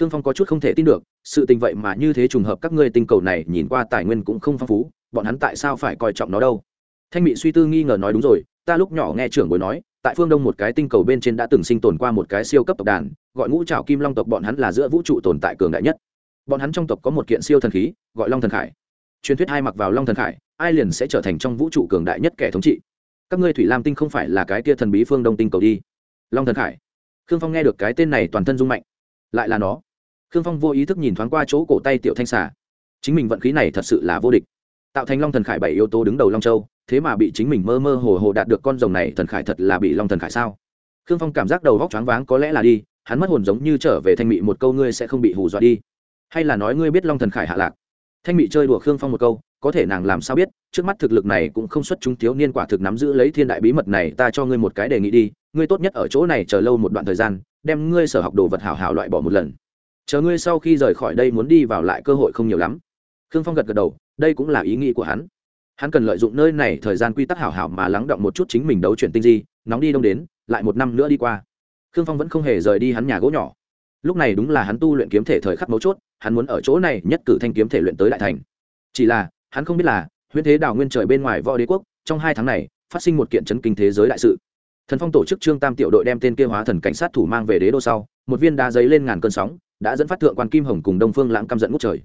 Khương phong có chút không thể tin được, sự tình vậy mà như thế trùng hợp các ngươi tinh cầu này nhìn qua tài nguyên cũng không phong phú, bọn hắn tại sao phải coi trọng nó đâu? Thanh mị suy tư nghi ngờ nói đúng rồi, ta lúc nhỏ nghe trưởng bối nói, tại phương đông một cái tinh cầu bên trên đã từng sinh tồn qua một cái siêu cấp tộc đàn, gọi ngũ trào kim long tộc bọn hắn là giữa vũ trụ tồn tại cường đại nhất bọn hắn trong tộc có một kiện siêu thần khí, gọi long thần khải. Truyền thuyết hai mặc vào long thần khải, ai liền sẽ trở thành trong vũ trụ cường đại nhất kẻ thống trị? Các ngươi thủy lam tinh không phải là cái kia thần bí phương đông tinh cầu đi. Long thần khải. Khương phong nghe được cái tên này toàn thân rung mạnh. Lại là nó. Khương phong vô ý thức nhìn thoáng qua chỗ cổ tay tiểu thanh xà. Chính mình vận khí này thật sự là vô địch. Tạo thành long thần khải bảy yếu tố đứng đầu long châu, thế mà bị chính mình mơ mơ hồ hồ đạt được con rồng này thần khải thật là bị long thần khải sao? Khương phong cảm giác đầu vóc choáng váng, có lẽ là đi, hắn mất hồn giống như trở về thanh mị một câu, ngươi sẽ không bị hù dọa đi hay là nói ngươi biết long thần khải hạ lạc? Thanh mị chơi đùa khương phong một câu, có thể nàng làm sao biết? Trước mắt thực lực này cũng không xuất chúng thiếu niên quả thực nắm giữ lấy thiên đại bí mật này, ta cho ngươi một cái đề nghị đi, ngươi tốt nhất ở chỗ này chờ lâu một đoạn thời gian, đem ngươi sở học đồ vật hảo hảo loại bỏ một lần. Chờ ngươi sau khi rời khỏi đây muốn đi vào lại cơ hội không nhiều lắm. Khương phong gật gật đầu, đây cũng là ý nghĩ của hắn. Hắn cần lợi dụng nơi này thời gian quy tắc hảo hảo mà lắng động một chút chính mình đấu chuyển tinh di, nóng đi đông đến, lại một năm nữa đi qua. Khương phong vẫn không hề rời đi hắn nhà gỗ nhỏ. Lúc này đúng là hắn tu luyện kiếm thể thời khắc mấu chốt hắn muốn ở chỗ này nhất cử thanh kiếm thể luyện tới đại thành. Chỉ là, hắn không biết là, huyễn thế đào nguyên trời bên ngoài võ đế quốc, trong hai tháng này, phát sinh một kiện chấn kinh thế giới đại sự. Thần phong tổ chức trương tam tiểu đội đem tên kia hóa thần cảnh sát thủ mang về đế đô sau, một viên đá giấy lên ngàn cơn sóng, đã dẫn phát thượng quan kim hồng cùng đông phương lãng căm giận ngút trời.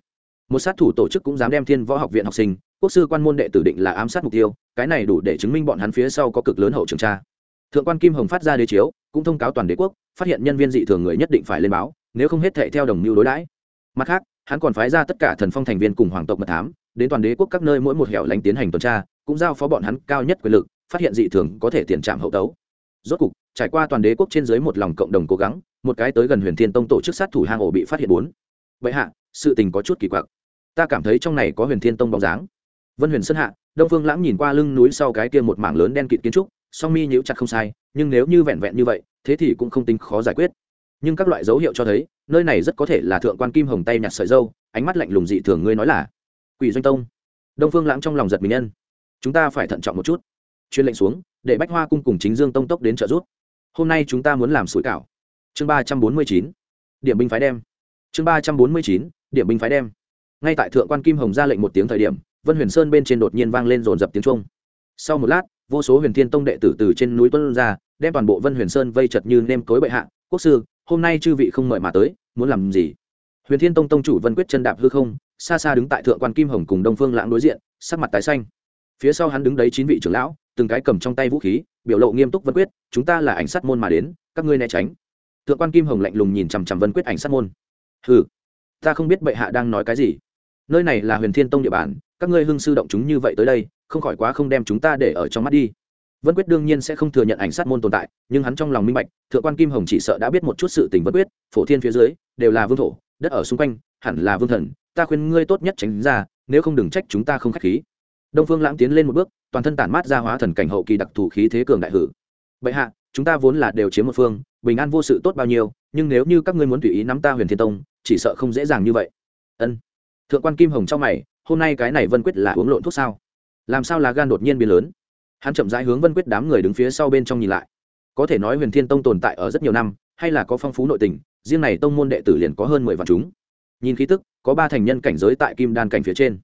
Một sát thủ tổ chức cũng dám đem thiên võ học viện học sinh, quốc sư quan môn đệ tử định là ám sát mục tiêu, cái này đủ để chứng minh bọn hắn phía sau có cực lớn hậu trường tra. Thượng quan kim hồng phát ra đế chiếu, cũng thông cáo toàn đế quốc, phát hiện nhân viên dị thường người nhất định phải lên báo, nếu không hết thệ theo đồng mưu đối đãi mặt khác, hắn còn phái ra tất cả thần phong thành viên cùng hoàng tộc mật thám, đến toàn đế quốc các nơi mỗi một hẻo lánh tiến hành tuần tra, cũng giao phó bọn hắn cao nhất quyền lực, phát hiện dị thường có thể tiền trạm hậu tấu. Rốt cục, trải qua toàn đế quốc trên dưới một lòng cộng đồng cố gắng, một cái tới gần huyền thiên tông tổ chức sát thủ hang ổ bị phát hiện bốn. Vậy hạ, sự tình có chút kỳ quặc. Ta cảm thấy trong này có huyền thiên tông bóng dáng. Vân huyền sơn hạ, đông phương lãng nhìn qua lưng núi sau cái kia một mảng lớn đen kịt kiến trúc, song mi nhíu chặt không sai, nhưng nếu như vẹn vẹn như vậy, thế thì cũng không tính khó giải quyết nhưng các loại dấu hiệu cho thấy, nơi này rất có thể là thượng quan kim hồng tay nhặt sợi dâu, ánh mắt lạnh lùng dị thường ngươi nói là. Quỷ doanh tông. Đông phương lãng trong lòng giật mình nhân. Chúng ta phải thận trọng một chút. Chuyên lệnh xuống, để bách hoa cung cùng chính dương tông tốc đến trợ giúp. Hôm nay chúng ta muốn làm sủi cảo. Chương ba trăm bốn mươi chín. Điểm binh phái đem. Chương ba trăm bốn mươi chín. Điểm binh phái đem. Ngay tại thượng quan kim hồng ra lệnh một tiếng thời điểm, vân huyền sơn bên trên đột nhiên vang lên rồn rập tiếng trung sau một lát, vô số huyền thiên tông đệ tử từ trên núi tuân ra, đem toàn bộ vân huyền sơn vây chật như nêm cối bệ hạ, quốc sư hôm nay chư vị không mời mà tới, muốn làm gì? Huyền thiên tông tông chủ vân quyết chân đạp hư không, xa xa đứng tại thượng quan kim hồng cùng đông phương lãng đối diện, sắc mặt tái xanh. Phía sau hắn đứng đấy chín vị trưởng lão, từng cái cầm trong tay vũ khí, biểu lộ nghiêm túc vân quyết, chúng ta là ảnh sát môn mà đến, các ngươi né tránh. Thượng quan kim hồng lạnh lùng nhìn chằm chằm vân quyết ảnh sát môn. Hừ, ta không biết bệ hạ đang nói cái gì. Nơi này là huyền thiên tông địa bàn, các ngươi hưng sư động chúng như vậy tới đây, không khỏi quá không đem chúng ta để ở trong mắt đi vân quyết đương nhiên sẽ không thừa nhận ảnh sát môn tồn tại, nhưng hắn trong lòng minh bạch, thượng quan kim hồng chỉ sợ đã biết một chút sự tình vân quyết, phổ thiên phía dưới, đều là vương thổ, đất ở xung quanh, hẳn là vương thần, ta khuyên ngươi tốt nhất tránh ra, nếu không đừng trách chúng ta không k h á c h khí. Đông phương lãng tiến lên một bước, toàn thân tản mát ra hóa thần cảnh hậu kỳ đặc thù khí thế cường đại hử. Bệ hạ, chúng ta vốn là đều chiếm một phương, bình an vô sự tốt bao nhiêu, nhưng nếu như các ngươi muốn tùy ý nắm ta huyền thiên tông, chỉ sợ không dễ dàng như vậy. Ân. Thượng quan kim hồng trong mày, hôm nay cái này vân quyết là uống lộn thuốc sao? Làm sao là gan đột nhiên biến lớn? Hắn chậm rãi hướng vân quyết đám người đứng phía sau bên trong nhìn lại. Có thể nói huyền thiên tông tồn tại ở rất nhiều năm, hay là có phong phú nội tình, riêng này tông môn đệ tử liền có hơn mười vạn chúng. Nhìn khí tức, có ba thành nhân cảnh giới tại kim đan cảnh phía trên.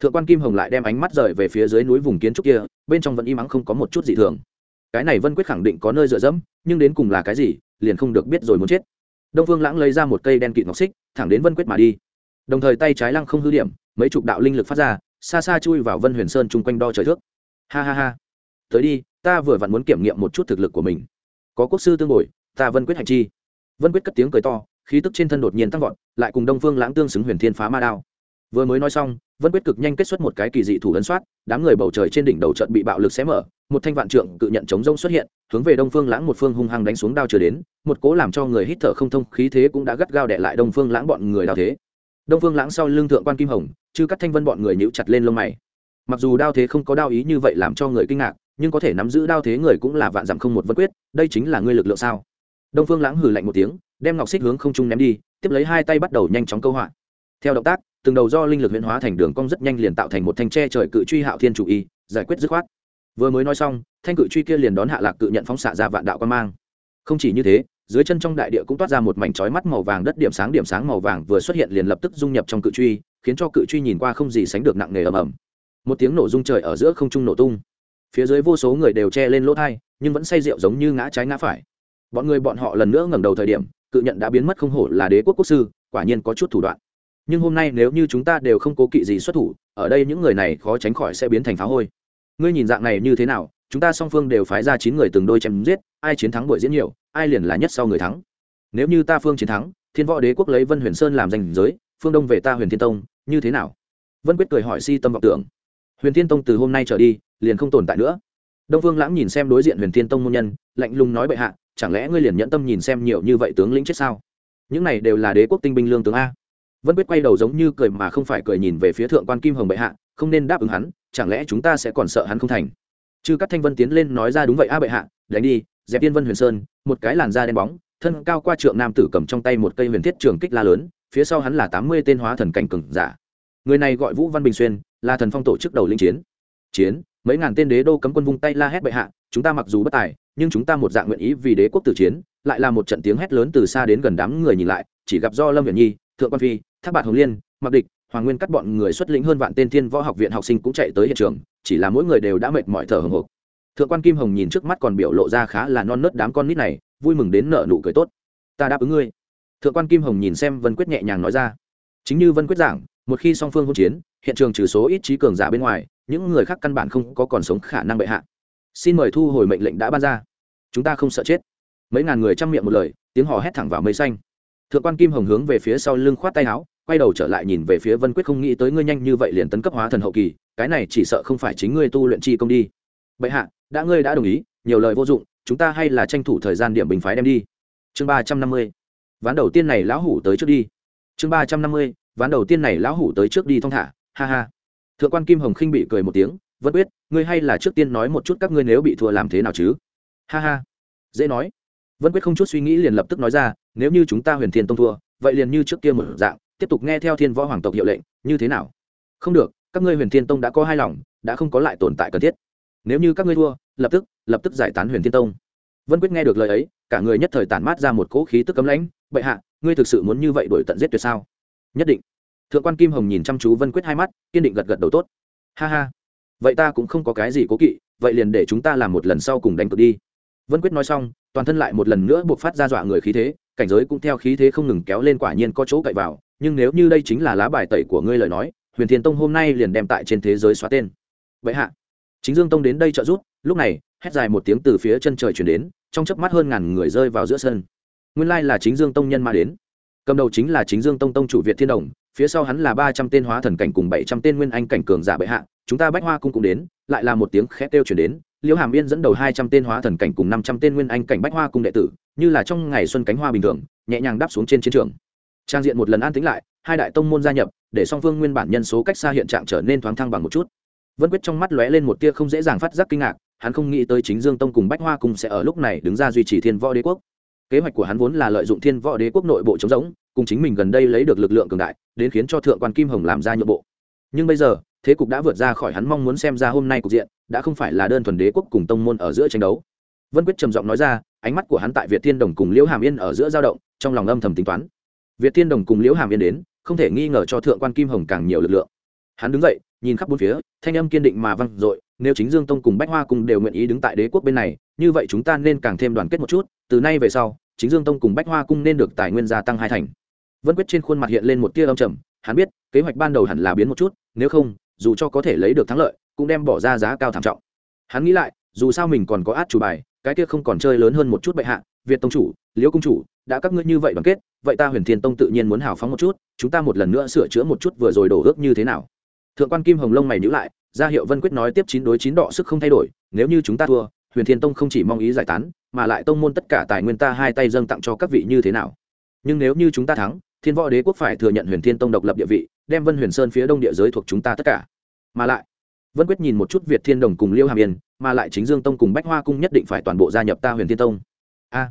Thượng quan kim hồng lại đem ánh mắt rời về phía dưới núi vùng kiến trúc kia, bên trong vẫn im ắng không có một chút gì thường. Cái này vân quyết khẳng định có nơi dựa dẫm, nhưng đến cùng là cái gì, liền không được biết rồi muốn chết. Đông phương lãng lấy ra một cây đen kịt ngọc xích, thẳng đến vân quyết mà đi. Đồng thời tay trái lăng không hư điểm, mấy chục đạo linh lực phát ra, xa xa chui vào vân huyền sơn chung quanh đo trời thước. Ha ha ha tới đi, ta vừa vặn muốn kiểm nghiệm một chút thực lực của mình. Có quốc sư tương bồi, ta vân quyết hành chi. Vân quyết cất tiếng cười to, khí tức trên thân đột nhiên tăng vọt, lại cùng đông phương lãng tương xứng huyền thiên phá ma đao. Vừa mới nói xong, vân quyết cực nhanh kết xuất một cái kỳ dị thủ ấn soát, đám người bầu trời trên đỉnh đầu trận bị bạo lực xé mở, một thanh vạn trượng cự nhận chống rông xuất hiện, hướng về đông phương lãng một phương hung hăng đánh xuống đao chưa đến, một cố làm cho người hít thở không thông khí thế cũng đã gắt gao đệ lại đông phương lãng bọn người đao thế. Đông phương lãng sau lưng thượng quan kim hồng chứ cắt thanh vân bọn người nhíu chặt lên lông mày. Mặc dù đao thế không có đao ý như vậy làm cho người kinh ngạc nhưng có thể nắm giữ đao thế người cũng là vạn dặm không một vân quyết, đây chính là ngươi lực lượng sao? Đông phương lãng hừ lạnh một tiếng, đem ngọc xích hướng không trung ném đi, tiếp lấy hai tay bắt đầu nhanh chóng câu họa. Theo động tác, từng đầu do linh lực huyễn hóa thành đường cong rất nhanh liền tạo thành một thanh tre trời cự truy hạo thiên chủ y, giải quyết dứt khoát. Vừa mới nói xong, thanh cự truy kia liền đón hạ lạc cự nhận phóng xạ ra vạn đạo quan mang. Không chỉ như thế, dưới chân trong đại địa cũng toát ra một mảnh chói mắt màu vàng đất điểm sáng điểm sáng màu vàng vừa xuất hiện liền lập tức dung nhập trong cự truy, khiến cho cự truy nhìn qua không gì sánh được nặng nề ầm ầm. Một tiếng nổ rung trời ở giữa không trung nổ tung phía dưới vô số người đều che lên lỗ thai, nhưng vẫn say rượu giống như ngã trái ngã phải. Bọn người bọn họ lần nữa ngẩng đầu thời điểm, cự nhận đã biến mất không hổ là đế quốc quốc sư, quả nhiên có chút thủ đoạn. Nhưng hôm nay nếu như chúng ta đều không cố kỵ gì xuất thủ, ở đây những người này khó tránh khỏi sẽ biến thành phá hôi. Ngươi nhìn dạng này như thế nào, chúng ta song phương đều phái ra chín người từng đôi chém giết, ai chiến thắng buổi diễn nhiều, ai liền là nhất sau người thắng. Nếu như ta phương chiến thắng, thiên võ đế quốc lấy vân huyền sơn làm danh giới, phương đông về ta huyền thiên tông, như thế nào? Vân quyết cười hỏi si tâm vọng tưởng. Huyền thiên tông từ hôm nay trở đi liền không tồn tại nữa. Đông vương lãng nhìn xem đối diện huyền thiên tông môn nhân, lạnh lùng nói bệ hạ, chẳng lẽ ngươi liền nhẫn tâm nhìn xem nhiều như vậy tướng lĩnh chết sao? Những này đều là đế quốc tinh binh lương tướng a. Vân quyết quay đầu giống như cười mà không phải cười nhìn về phía thượng quan kim hồng bệ hạ, không nên đáp ứng hắn, chẳng lẽ chúng ta sẽ còn sợ hắn không thành? Chư các thanh vân tiến lên nói ra đúng vậy a bệ hạ, đánh đi, dẹp tiên vân huyền sơn, một cái làn da đen bóng, thân cao qua trượng nam tử cầm trong tay một cây huyền thiết trường kích la lớn, phía sau hắn là tám mươi tên hóa thần cảnh cừng giả. Người này gọi vũ văn bình xuyên, là thần phong tổ chức đầu linh chiến. Chiến? Mấy ngàn tên đế đô cấm quân vung tay la hét bệ hạ, chúng ta mặc dù bất tài, nhưng chúng ta một dạng nguyện ý vì đế quốc tử chiến. Lại là một trận tiếng hét lớn từ xa đến gần đám người nhìn lại, chỉ gặp do lâm viện nhi, thượng quan phi, thác bạc hồng liên mặc địch, hoàng nguyên cắt bọn người xuất lĩnh hơn vạn tên thiên võ học viện học sinh cũng chạy tới hiện trường, chỉ là mỗi người đều đã mệt mỏi thở hồng hộc. Thượng quan kim hồng nhìn trước mắt còn biểu lộ ra khá là non nớt đám con nít này, vui mừng đến nợ nụ cười tốt. Ta đáp ứng ngươi. Thượng quan kim hồng nhìn xem vân quyết nhẹ nhàng nói ra. Chính như vân quyết giảng, một khi song phương hỗn chiến, hiện trường trừ số ít trí cường giả bên ngoài những người khác căn bản không có còn sống khả năng bệ hạ. Xin mời thu hồi mệnh lệnh đã ban ra. Chúng ta không sợ chết. Mấy ngàn người chăm miệng một lời, tiếng hò hét thẳng vào mây xanh. Thượng quan kim hồng hướng về phía sau lưng khoát tay áo, quay đầu trở lại nhìn về phía vân quyết không nghĩ tới ngươi nhanh như vậy liền tấn cấp hóa thần hậu kỳ, cái này chỉ sợ không phải chính ngươi tu luyện chi công đi. Bệ hạ, đã ngươi đã đồng ý, nhiều lời vô dụng, chúng ta hay là tranh thủ thời gian điểm bình phái đem đi. Chương ba trăm năm mươi. Ván đầu tiên này lão hủ tới trước đi. Chương ba trăm năm mươi, ván đầu tiên này lão hủ tới trước đi thong thả. Ha ha thượng quan kim hồng khinh bị cười một tiếng Vẫn quyết ngươi hay là trước tiên nói một chút các ngươi nếu bị thua làm thế nào chứ? Ha ha, dễ nói. Vẫn quyết không chút suy nghĩ liền lập tức nói ra, nếu như chúng ta huyền thiên tông thua, vậy liền như trước kia một dạng, tiếp tục nghe theo thiên võ hoàng tộc hiệu lệnh, như thế nào? Không được, các ngươi huyền thiên tông đã có hai lòng, đã không có lại tồn tại cần thiết. Nếu như các ngươi thua, lập tức lập tức giải tán huyền thiên tông. Vân quyết nghe được lời ấy, cả người nhất thời tản mát ra một cỗ khí tức cấm lãnh. Bệ hạ, ngươi thực sự muốn như vậy đổi tận giết tuyệt sao? Nhất định thượng quan kim hồng nhìn chăm chú vân quyết hai mắt, kiên định gật gật đầu tốt. Ha ha. Vậy ta cũng không có cái gì cố kỵ, vậy liền để chúng ta làm một lần sau cùng đánh cược đi. Vân quyết nói xong, toàn thân lại một lần nữa buộc phát ra dọa người khí thế, cảnh giới cũng theo khí thế không ngừng kéo lên quả nhiên có chỗ cậy vào, nhưng nếu như đây chính là lá bài tẩy của ngươi lời nói, huyền thiên tông hôm nay liền đem tại trên thế giới xóa tên. Vậy hạ. Chính dương tông đến đây trợ giúp, lúc này, hét dài một tiếng từ phía chân trời chuyển đến, trong chớp mắt hơn ngàn người rơi vào giữa sân. Nguyên lai là chính dương tông nhân mà đến. Cầm đầu chính là chính dương tông tông chủ việt thiên đồng phía sau hắn là ba trăm tên hóa thần cảnh cùng bảy trăm tên nguyên anh cảnh cường giả bệ hạ, chúng ta bách hoa cung cũng đến, lại là một tiếng khét kêu chuyển đến, liễu hàm yên dẫn đầu hai trăm tên hóa thần cảnh cùng năm trăm tên nguyên anh cảnh bách hoa cung đệ tử, như là trong ngày xuân cánh hoa bình thường, nhẹ nhàng đáp xuống trên chiến trường. Trang diện một lần an tính lại, hai đại tông môn gia nhập, để song phương nguyên bản nhân số cách xa hiện trạng trở nên thoáng thăng bằng một chút. Vân quyết trong mắt lóe lên một tia không dễ dàng phát giác kinh ngạc, hắn không nghĩ tới chính dương tông cùng bách hoa cung sẽ ở lúc này đứng ra duy trì thiên võ đế quốc. Kế hoạch của hắn vốn là lợi dụng thiên võ đế quốc nội bộ chống rỗng cùng chính mình gần đây lấy được lực lượng cường đại, đến khiến cho thượng quan kim hồng làm ra nhượng bộ. Nhưng bây giờ, thế cục đã vượt ra khỏi hắn mong muốn xem ra hôm nay cục diện, đã không phải là đơn thuần đế quốc cùng tông môn ở giữa tranh đấu. Vân quyết trầm giọng nói ra, ánh mắt của hắn tại việt thiên đồng cùng liễu hàm yên ở giữa dao động, trong lòng âm thầm tính toán. Việt thiên đồng cùng liễu hàm yên đến, không thể nghi ngờ cho thượng quan kim hồng càng nhiều lực lượng. Hắn đứng dậy, nhìn khắp bốn phía, thanh âm kiên định mà văng dội, nếu chính dương tông cùng bách hoa cùng đều nguyện ý đứng tại đế quốc bên này, như vậy chúng ta nên càng thêm đoàn kết một chút, từ nay về sau, chính dương tông cùng bách hoa cung nên được tài nguyên gia tăng hai thành vân quyết trên khuôn mặt hiện lên một tia âm trầm, hắn biết, kế hoạch ban đầu hẳn là biến một chút, nếu không, dù cho có thể lấy được thắng lợi, cũng đem bỏ ra giá cao thảm trọng. Hắn nghĩ lại, dù sao mình còn có át chủ bài, cái kia không còn chơi lớn hơn một chút bệ hạ, việt tông chủ, liễu công chủ, đã các ngươi như vậy đoàn kết, vậy ta huyền thiên tông tự nhiên muốn hào phóng một chút, chúng ta một lần nữa sửa chữa một chút vừa rồi đổ ước như thế nào. Thượng quan kim hồng lông mày nhữ lại, ra hiệu vân quyết nói tiếp chín đối chín đọ sức không thay đổi, nếu như chúng ta thua, huyền thiên tông không chỉ mong ý giải tán, mà lại tông môn tất cả tài nguyên ta hai tay dâng tặng cho các vị như thế nào. Nhưng nếu như chúng ta thắng thiên võ đế quốc phải thừa nhận huyền thiên tông độc lập địa vị, đem vân huyền sơn phía đông địa giới thuộc chúng ta tất cả. Mà lại, vân quyết nhìn một chút việt thiên đồng cùng liêu hàm yên mà lại chính dương tông cùng bách hoa cung nhất định phải toàn bộ gia nhập ta huyền thiên tông. A,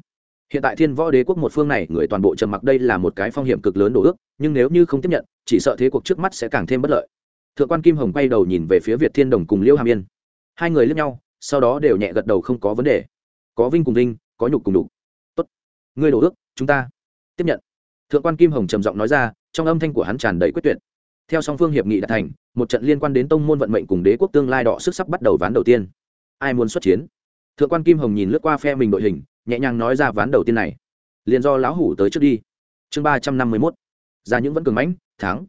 hiện tại thiên võ đế quốc một phương này, người toàn bộ trầm mặc đây là một cái phong hiểm cực lớn đổ ước, nhưng nếu như không tiếp nhận, chỉ sợ thế cuộc trước mắt sẽ càng thêm bất lợi. Thượng quan kim hồng quay đầu nhìn về phía việt thiên đồng cùng liêu hàm yên hai người lướt nhau, sau đó đều nhẹ gật đầu không có vấn đề. Có vinh cùng vinh, có nhục cùng đục tốt. Ngươi đổ ước, chúng ta tiếp nhận thượng quan kim hồng trầm giọng nói ra, trong âm thanh của hắn tràn đầy quyết tuyệt. Theo song phương hiệp nghị đã thành, một trận liên quan đến tông môn vận mệnh cùng đế quốc tương lai đọ sức sắc bắt đầu ván đầu tiên. Ai muốn xuất chiến? Thượng quan kim hồng nhìn lướt qua phe mình đội hình, nhẹ nhàng nói ra ván đầu tiên này. Liền do lão hủ tới trước đi. Chương ba trăm năm mươi mốt. Ra những vẫn cường mãnh, thắng.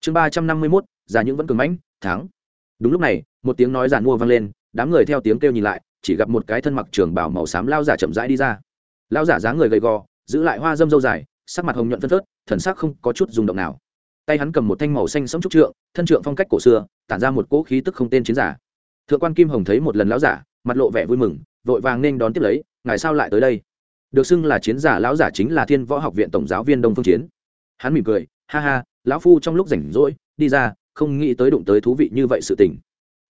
Chương ba trăm năm mươi mốt. Ra những vẫn cường mãnh, thắng. Đúng lúc này, một tiếng nói giàn mua vang lên, đám người theo tiếng kêu nhìn lại, chỉ gặp một cái thân mặc trường bảo màu xám lao giả chậm rãi đi ra. Lao giả dáng người gầy gò, giữ lại hoa dâm dâu dài sắc mặt hồng nhuận phân phớt, thần sắc không có chút rung động nào. Tay hắn cầm một thanh màu xanh sẫm trúc trượng, thân trượng phong cách cổ xưa, tản ra một cỗ khí tức không tên chiến giả. Thượng quan kim hồng thấy một lần lão giả, mặt lộ vẻ vui mừng, vội vàng nên đón tiếp lấy, ngài sao lại tới đây? Được xưng là chiến giả, lão giả chính là thiên võ học viện tổng giáo viên đông phương chiến. Hắn mỉm cười, ha ha, lão phu trong lúc rảnh rỗi, đi ra, không nghĩ tới đụng tới thú vị như vậy sự tình.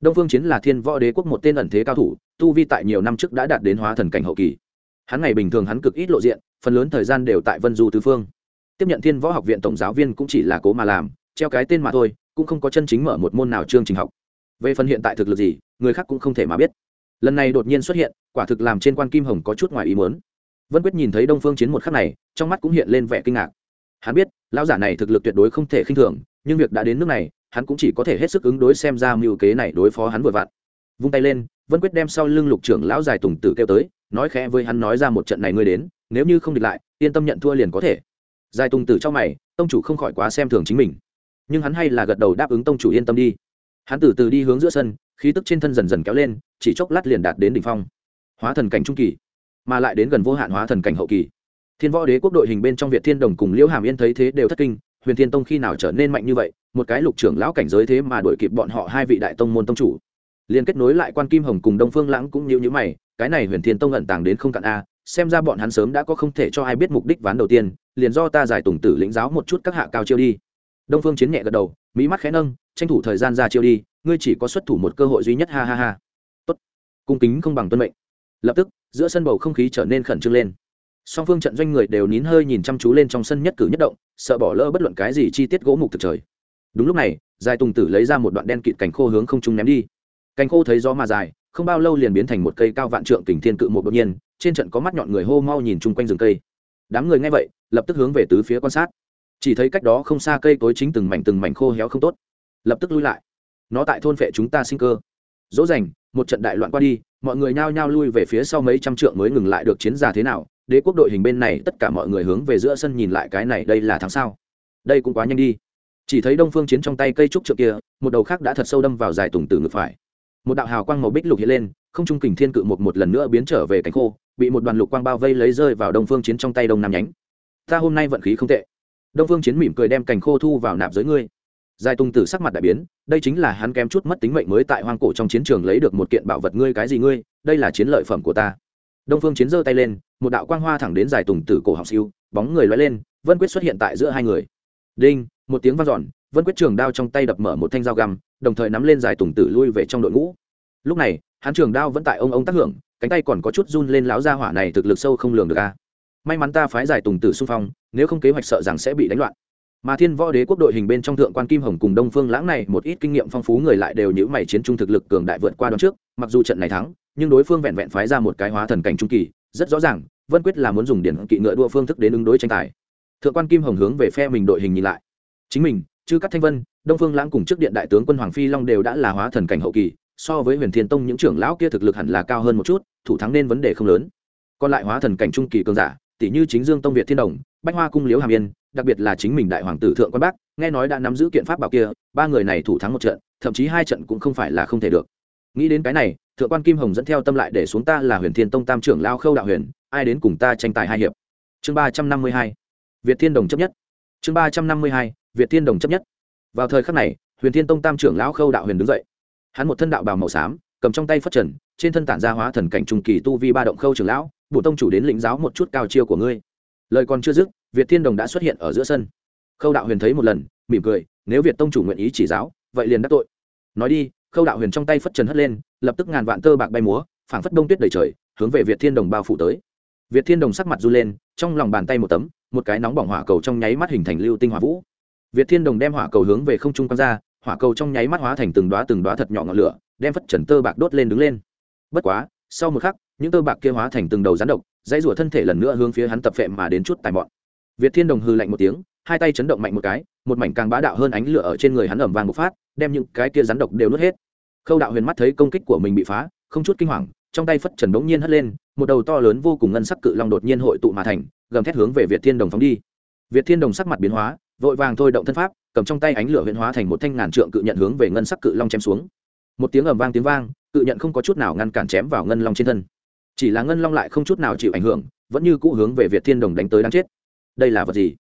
Đông phương chiến là thiên võ đế quốc một tên ẩn thế cao thủ, tu vi tại nhiều năm trước đã đạt đến hóa thần cảnh hậu kỳ hắn ngày bình thường hắn cực ít lộ diện, phần lớn thời gian đều tại vân du tứ phương. Tiếp nhận thiên võ học viện tổng giáo viên cũng chỉ là cố mà làm, treo cái tên mà thôi, cũng không có chân chính mở một môn nào chương trình học. Về phần hiện tại thực lực gì, người khác cũng không thể mà biết. Lần này đột nhiên xuất hiện, quả thực làm trên quan kim hồng có chút ngoài ý muốn. Vân quyết nhìn thấy đông phương chiến một khắc này, trong mắt cũng hiện lên vẻ kinh ngạc. Hắn biết, lão giả này thực lực tuyệt đối không thể khinh thường, nhưng việc đã đến nước này, hắn cũng chỉ có thể hết sức ứng đối xem ra mưu kế này đối phó hắn vừa vặn. Vung tay lên, vân quyết đem sau lưng lục trưởng lão dài tùng tử kêu tới nói khẽ với hắn nói ra một trận này ngươi đến, nếu như không địch lại, yên tâm nhận thua liền có thể. Dài tùng tử trong mày, tông chủ không khỏi quá xem thường chính mình. Nhưng hắn hay là gật đầu đáp ứng tông chủ yên tâm đi. Hắn từ từ đi hướng giữa sân, khí tức trên thân dần dần kéo lên, chỉ chốc lát liền đạt đến đỉnh phong. Hóa thần cảnh trung kỳ, mà lại đến gần vô hạn hóa thần cảnh hậu kỳ. Thiên võ đế quốc đội hình bên trong việt thiên đồng cùng liễu hàm yên thấy thế đều thất kinh, huyền thiên tông khi nào trở nên mạnh như vậy, một cái lục trưởng lão cảnh giới thế mà đuổi kịp bọn họ hai vị đại tông môn tông chủ. Liền kết nối lại quan kim hồng cùng đông phương lãng cũng như như mày cái này huyền thiên tông ẩn tàng đến không cạn a, xem ra bọn hắn sớm đã có không thể cho ai biết mục đích ván đầu tiên, liền do ta giải tùng tử lĩnh giáo một chút các hạ cao chiêu đi. Đông phương chiến nhẹ gật đầu mỹ mắt khẽ nâng, tranh thủ thời gian ra chiêu đi, ngươi chỉ có xuất thủ một cơ hội duy nhất, ha ha ha. Tốt. Cung kính không bằng tuân mệnh. Lập tức, giữa sân bầu không khí trở nên khẩn trương lên. Song phương trận doanh người đều nín hơi nhìn chăm chú lên trong sân nhất cử nhất động, sợ bỏ lỡ bất luận cái gì chi tiết gỗ mục thực trời. Đúng lúc này dài tùng tử lấy ra một đoạn đen kịt cành khô hướng không trung ném đi. Cành khô thấy gió mà dài không bao lâu liền biến thành một cây cao vạn trượng kình thiên cự một đột nhiên, trên trận có mắt nhọn người hô mau nhìn chung quanh rừng cây. Đám người nghe vậy, lập tức hướng về tứ phía quan sát. Chỉ thấy cách đó không xa cây cối chính từng mảnh từng mảnh khô héo không tốt. Lập tức lui lại. Nó tại thôn vệ chúng ta sinh cơ. Dỗ dành, một trận đại loạn qua đi, mọi người nhao nhao lui về phía sau mấy trăm trượng mới ngừng lại được chiến giả thế nào. Đế quốc đội hình bên này, tất cả mọi người hướng về giữa sân nhìn lại cái này, đây là tháng sau đây cũng quá nhanh đi. Chỉ thấy đông phương chiến trong tay cây trúc trượng kia, một đầu khác đã thật sâu đâm vào dài tùng từ ngực phải một đạo hào quang màu bích lục hiện lên, không trung kình thiên cự một một lần nữa biến trở về cánh khô, bị một đoàn lục quang bao vây lấy rơi vào đông phương chiến trong tay đông nam nhánh. Ta hôm nay vận khí không tệ. Đông phương chiến mỉm cười đem cành khô thu vào nạp dưới ngươi. Dài tung tử sắc mặt đại biến, đây chính là hắn kém chút mất tính mệnh mới tại hoang cổ trong chiến trường lấy được một kiện bảo vật ngươi cái gì ngươi, đây là chiến lợi phẩm của ta. Đông phương chiến giơ tay lên, một đạo quang hoa thẳng đến dài tùng tử cổ học siêu, bóng người loay lên, vân quyết xuất hiện tại giữa hai người. Đinh, một tiếng vang dọn vân quyết trường đao trong tay đập mở một thanh dao găm, đồng thời nắm lên dài tùng tử lui về trong đội ngũ. Lúc này, hắn trường đao vẫn tại ông ông tác hưởng, cánh tay còn có chút run lên láo ra hỏa này thực lực sâu không lường được a. May mắn ta phái giải tùng tử xung phong, nếu không kế hoạch sợ rằng sẽ bị đánh loạn. Mà thiên võ đế quốc đội hình bên trong thượng quan kim hồng cùng đông phương lãng này, một ít kinh nghiệm phong phú người lại đều nhữ mày chiến trung thực lực cường đại vượt qua đón trước, mặc dù trận này thắng, nhưng đối phương vẹn vẹn phái ra một cái hóa thần cảnh trung kỳ, rất rõ ràng, vân quyết là muốn dùng điển kỵ ngựa đua phương thức đến ứng đối tranh tài. Thượng quan kim hồng hướng về phe mình đội hình nhìn lại. Chính mình chứ các thanh vân, đông phương lãng cùng trước điện đại tướng quân hoàng phi long đều đã là hóa thần cảnh hậu kỳ, so với huyền thiên tông những trưởng lão kia thực lực hẳn là cao hơn một chút, thủ thắng nên vấn đề không lớn. Còn lại hóa thần cảnh trung kỳ cường giả tỷ như chính dương tông việt thiên đồng, bách hoa cung liếu hàm yên, đặc biệt là chính mình đại hoàng tử thượng quan bắc nghe nói đã nắm giữ kiện pháp bảo kia, ba người này thủ thắng một trận, thậm chí hai trận cũng không phải là không thể được. Nghĩ đến cái này, thượng quan kim hồng dẫn theo tâm lại để xuống ta là huyền thiên tông tam trưởng lao khâu đạo huyền, ai đến cùng ta tranh tài hai hiệp. Chương ba trăm năm mươi hai, việt thiên đồng chấp nhất. Chương ba trăm năm mươi hai việt thiên đồng chấp nhất. Vào thời khắc này, huyền thiên tông tam trưởng lão khâu đạo huyền đứng dậy. Hắn một thân đạo bào màu xám, cầm trong tay phất trần, trên thân tản ra hóa thần cảnh trung kỳ tu vi ba động khâu trưởng lão, bổ tông chủ đến lĩnh giáo một chút cao chiêu của ngươi. Lời còn chưa dứt, việt thiên đồng đã xuất hiện ở giữa sân. Khâu đạo huyền thấy một lần, mỉm cười, nếu việt tông chủ nguyện ý chỉ giáo, vậy liền đắc tội. Nói đi, khâu đạo huyền trong tay phất trần hất lên, lập tức ngàn vạn tơ bạc bay múa, phảng phất đông tuyết đầy trời, hướng về việt thiên đồng bao phủ tới. Việt thiên đồng sắc mặt r u lên, trong lòng bàn tay một tấm, một cái nóng bỏng hỏa cầu trong nháy mắt hình thành lưu tinh hỏa vũ việt thiên đồng đem hỏa cầu hướng về không trung quăng ra, hỏa cầu trong nháy mắt hóa thành từng đoá từng đoá thật nhỏ ngọn lửa, đem phất trần tơ bạc đốt lên đứng lên. Bất quá, sau một khắc, những tơ bạc kia hóa thành từng đầu rắn độc, dãy rủa thân thể lần nữa hướng phía hắn tập phệ mà đến chút tài mọn. Việt thiên đồng hư lạnh một tiếng, hai tay chấn động mạnh một cái, một mảnh càng bá đạo hơn ánh lửa ở trên người hắn ẩm vàng một phát, đem những cái kia rắn độc đều nuốt hết. Khâu đạo huyền mắt thấy công kích của mình bị phá, không chút kinh hoàng, trong tay phất trần đống nhiên hất lên, một đầu to lớn vô cùng ngân sắc cự long đột nhiên hội tụ mà thành, gầm thét hướng về việt thiên đồng phóng đi. Việt thiên đồng sắc mặt biến hóa vội vàng thôi động thân pháp, cầm trong tay ánh lửa huyễn hóa thành một thanh ngàn trượng cự nhận hướng về ngân sắc cự long chém xuống. Một tiếng ầm vang tiếng vang, cự nhận không có chút nào ngăn cản chém vào ngân long trên thân. Chỉ là ngân long lại không chút nào chịu ảnh hưởng, vẫn như cũ hướng về việt thiên đồng đánh tới đáng chết. Đây là vật gì?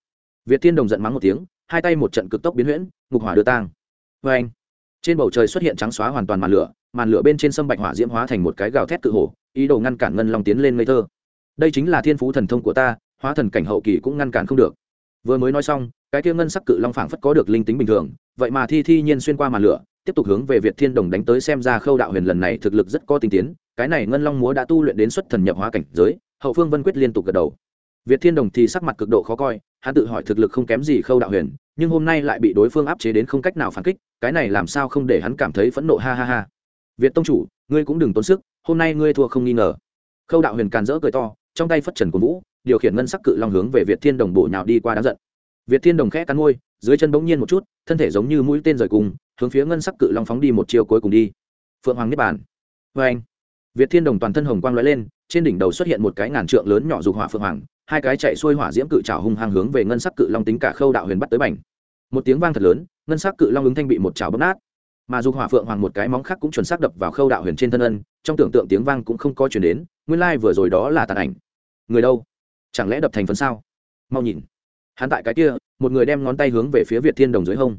Việt thiên đồng giận mắng một tiếng, hai tay một trận cực tốc biến huyễn, ngục hỏa đưa tang. Vê anh trên bầu trời xuất hiện trắng xóa hoàn toàn màn lửa màn lửa bên trên sâm bạch hỏa diễm hóa thành một cái gào thét cự hổ, ý đồ ngăn cản ngân long tiến lên ngây thơ. Đây chính là thiên phú thần thông của ta, hóa thần cảnh hậu kỳ cũng ngăn cản không được vừa mới nói xong, cái kia ngân sắc cự long phảng phất có được linh tính bình thường, vậy mà thi thi nhiên xuyên qua màn lửa, tiếp tục hướng về việt thiên đồng đánh tới xem ra khâu đạo huyền lần này thực lực rất có tinh tiến, cái này ngân long múa đã tu luyện đến xuất thần nhập hóa cảnh giới, hậu phương vân quyết liên tục gật đầu. Việt thiên đồng thì sắc mặt cực độ khó coi, hắn tự hỏi thực lực không kém gì khâu đạo huyền, nhưng hôm nay lại bị đối phương áp chế đến không cách nào phản kích, cái này làm sao không để hắn cảm thấy phẫn nộ, ha ha ha. Việt tông chủ, ngươi cũng đừng tốn sức, hôm nay ngươi thua không nghi ngờ. Khâu đạo huyền càn rỡ cười to, trong tay phất trần của vũ điều khiển ngân sắc cự long hướng về việt thiên đồng bộ nhào đi qua đáng giận. Việt thiên đồng khẽ cắn môi, dưới chân bỗng nhiên một chút, thân thể giống như mũi tên rời cùng, hướng phía ngân sắc cự long phóng đi một chiều cuối cùng đi. Phượng hoàng niết bàn. Vê anh việt thiên đồng toàn thân hồng quang lóe lên, trên đỉnh đầu xuất hiện một cái ngàn trượng lớn nhỏ dục hỏa phượng hoàng, hai cái chạy xuôi hỏa diễm cự trào hung hăng hướng về ngân sắc cự long tính cả khâu đạo huyền bắt tới bành. Một tiếng vang thật lớn, ngân sắc cự long ứng thanh bị một trào bóp nát. Mà dục hỏa phượng hoàng một cái móng khác cũng chuẩn xác đập vào khâu đạo huyền trên thân ân, trong tưởng tượng tiếng vang cũng không có chuyển đến, nguyên lai vừa rồi đó là tàn ảnh. Người đâu? Chẳng lẽ đập thành phấn sao? Mau nhìn. Hắn tại cái kia, một người đem ngón tay hướng về phía việt thiên đồng dưới hông.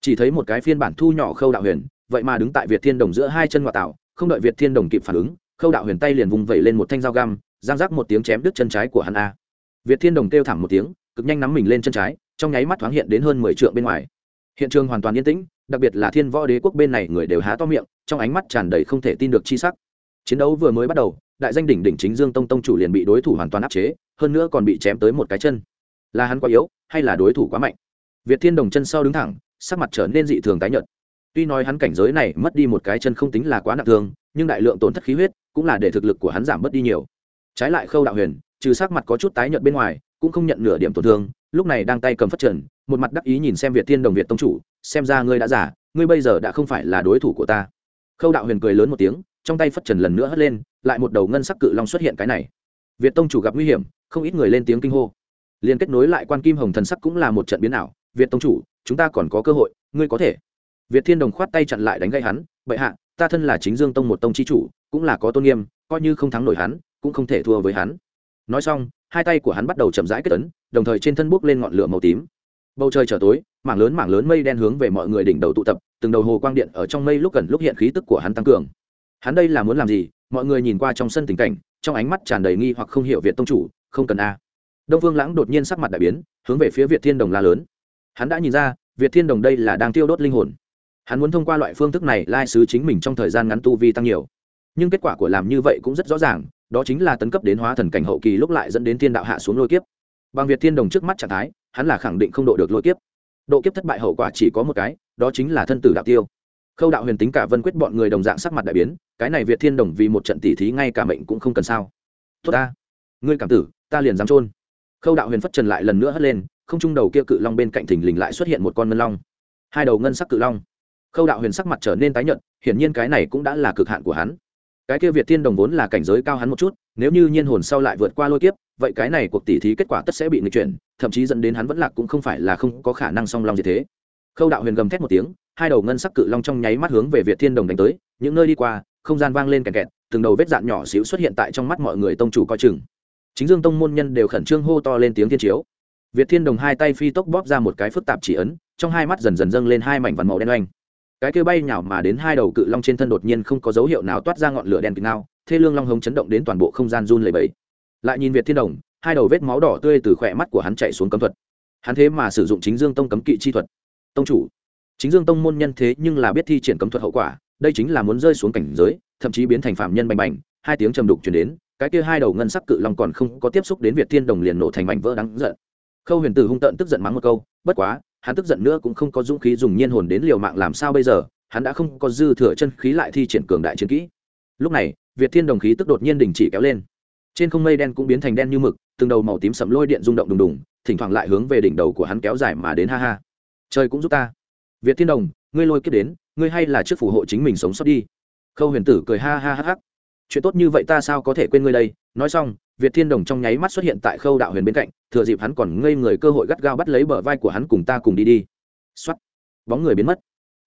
Chỉ thấy một cái phiên bản thu nhỏ khâu đạo huyền, vậy mà đứng tại việt thiên đồng giữa hai chân ngoại tạo, không đợi việt thiên đồng kịp phản ứng, khâu đạo huyền tay liền vùng vẩy lên một thanh dao găm, giang rác một tiếng chém đứt chân trái của hắn a. Việt thiên đồng kêu thảm một tiếng, cực nhanh nắm mình lên chân trái, trong nháy mắt thoáng hiện đến hơn mười t bên ngoài. Hiện trường hoàn toàn yên tĩnh, đặc biệt là thiên võ đế quốc bên này người đều há to miệng, trong ánh mắt tràn đầy không thể tin được chi sắc. Chiến đấu vừa mới bắt đầu đại danh đỉnh đỉnh chính dương tông tông chủ liền bị đối thủ hoàn toàn áp chế, hơn nữa còn bị chém tới một cái chân. Là hắn quá yếu, hay là đối thủ quá mạnh? Việt thiên đồng chân sau đứng thẳng, sắc mặt trở nên dị thường tái nhợt. Tuy nói hắn cảnh giới này mất đi một cái chân không tính là quá nặng thương, nhưng đại lượng tổn thất khí huyết cũng là để thực lực của hắn giảm mất đi nhiều. Trái lại khâu đạo huyền, trừ sắc mặt có chút tái nhợt bên ngoài, cũng không nhận nửa điểm tổn thương, lúc này đang tay cầm phát trần một mặt đắc ý nhìn xem việt thiên đồng việt tông chủ, xem ra ngươi đã giả ngươi bây giờ đã không phải là đối thủ của ta. Khâu đạo huyền cười lớn một tiếng trong tay phất trần lần nữa hất lên, lại một đầu ngân sắc cự long xuất hiện cái này. Việt tông chủ gặp nguy hiểm, không ít người lên tiếng kinh hô. Liền kết nối lại quan kim hồng thần sắc cũng là một trận biến ảo. Việt tông chủ, chúng ta còn có cơ hội, ngươi có thể. Việt thiên đồng khoát tay chặn lại đánh gây hắn, bệ hạ, ta thân là chính dương tông một tông chi chủ, cũng là có tôn nghiêm, coi như không thắng nổi hắn, cũng không thể thua với hắn. Nói xong, hai tay của hắn bắt đầu chậm rãi kết tấn đồng thời trên thân bốc lên ngọn lửa màu tím. Bầu trời trở tối, mảng lớn mảng lớn mây đen hướng về mọi người đỉnh đầu tụ tập, từng đầu hồ quang điện ở trong mây lúc gần lúc hiện khí tức của hắn tăng cường hắn đây là muốn làm gì? Mọi người nhìn qua trong sân tình cảnh, trong ánh mắt tràn đầy nghi hoặc không hiểu việt tông chủ, không cần a. Đông phương lãng đột nhiên sắc mặt đại biến, hướng về phía việt thiên đồng la lớn. Hắn đã nhìn ra, việt thiên đồng đây là đang tiêu đốt linh hồn. Hắn muốn thông qua loại phương thức này lai sứ chính mình trong thời gian ngắn tu vi tăng nhiều. Nhưng kết quả của làm như vậy cũng rất rõ ràng, đó chính là tấn cấp đến hóa thần cảnh hậu kỳ lúc lại dẫn đến thiên đạo hạ xuống lôi kiếp. Bằng việt thiên đồng trước mắt trạng thái, hắn là khẳng định không độ được lôi kiếp. Độ kiếp thất bại hậu quả chỉ có một cái, đó chính là thân tử đạo tiêu khâu đạo huyền tính cả vân quyết bọn người đồng dạng sắc mặt đại biến, cái này việt thiên đồng vì một trận tỉ thí ngay cả mệnh cũng không cần sao. Tốt ta. Ngươi cảm tử, ta liền dám trôn khâu đạo huyền phất trần lại lần nữa hất lên, không trung đầu kia cự long bên cạnh thình lình lại xuất hiện một con ngân long. Hai đầu ngân sắc cự long. Khâu đạo huyền sắc mặt trở nên tái nhợt, hiển nhiên cái này cũng đã là cực hạn của hắn. Cái kia việt thiên đồng vốn là cảnh giới cao hắn một chút, nếu như nhiên hồn sau lại vượt qua lôi kiếp, vậy cái này cuộc tỉ thí kết quả tất sẽ bị nghịch chuyển, thậm chí dẫn đến hắn vẫn lạc cũng không phải là không có khả năng song long như thế khâu đạo huyền gầm thét một tiếng, hai đầu ngân sắc cự long trong nháy mắt hướng về việt thiên đồng đánh tới, những nơi đi qua, không gian vang lên kẹt kẹt, từng đầu vết dạn nhỏ xíu xuất hiện tại trong mắt mọi người tông chủ coi chừng. Chính dương tông môn nhân đều khẩn trương hô to lên tiếng thiên chiếu. Việt thiên đồng hai tay phi tốc bóp ra một cái phức tạp chỉ ấn, trong hai mắt dần dần dâng lên hai mảnh vằn màu đen oanh. Cái kia bay nhảo mà đến hai đầu cự long trên thân đột nhiên không có dấu hiệu nào toát ra ngọn lửa đen kịt nào thê lương long hống chấn động đến toàn bộ không gian run lầy bẫy lại nhìn việt thiên đồng, hai đầu vết máu đỏ tươi từ khỏe mắt của hắn chạy xuống cấm thuật. Hắn thế mà sử dụng chính dương tông cấm kỵ chi thuật tông chủ. Chính dương tông môn nhân thế nhưng là biết thi triển cấm thuật hậu quả, đây chính là muốn rơi xuống cảnh giới, thậm chí biến thành phạm nhân bành bành, hai tiếng trầm đục chuyển đến, cái kia hai đầu ngân sắc cự long còn không có tiếp xúc đến việt thiên đồng liền nổ thành mảnh vỡ đáng giận. Khâu huyền tử hung tợn tức giận mắng một câu, bất quá, hắn tức giận nữa cũng không có dũng khí dùng nhiên hồn đến liều mạng làm sao bây giờ, hắn đã không có dư thừa chân khí lại thi triển cường đại chiến kỹ. Lúc này, việt thiên đồng khí tức đột nhiên đình chỉ kéo lên. Trên không mây đen cũng biến thành đen như mực, từng đầu màu tím sầm lôi điện rung động đùng đùng, thỉnh thoảng lại hướng về đỉnh đầu của hắn kéo dài mà đến ha ha trời cũng giúp ta. Việt thiên đồng, ngươi lôi kiếp đến, ngươi hay là trước phù hộ chính mình sống sót đi. Khâu huyền tử cười ha ha ha hắc chuyện tốt như vậy ta sao có thể quên ngươi đây? Nói xong, việt thiên đồng trong nháy mắt xuất hiện tại khâu đạo huyền bên cạnh, thừa dịp hắn còn ngây người cơ hội gắt gao bắt lấy bờ vai của hắn cùng ta cùng đi đi. X o á t bóng người biến mất.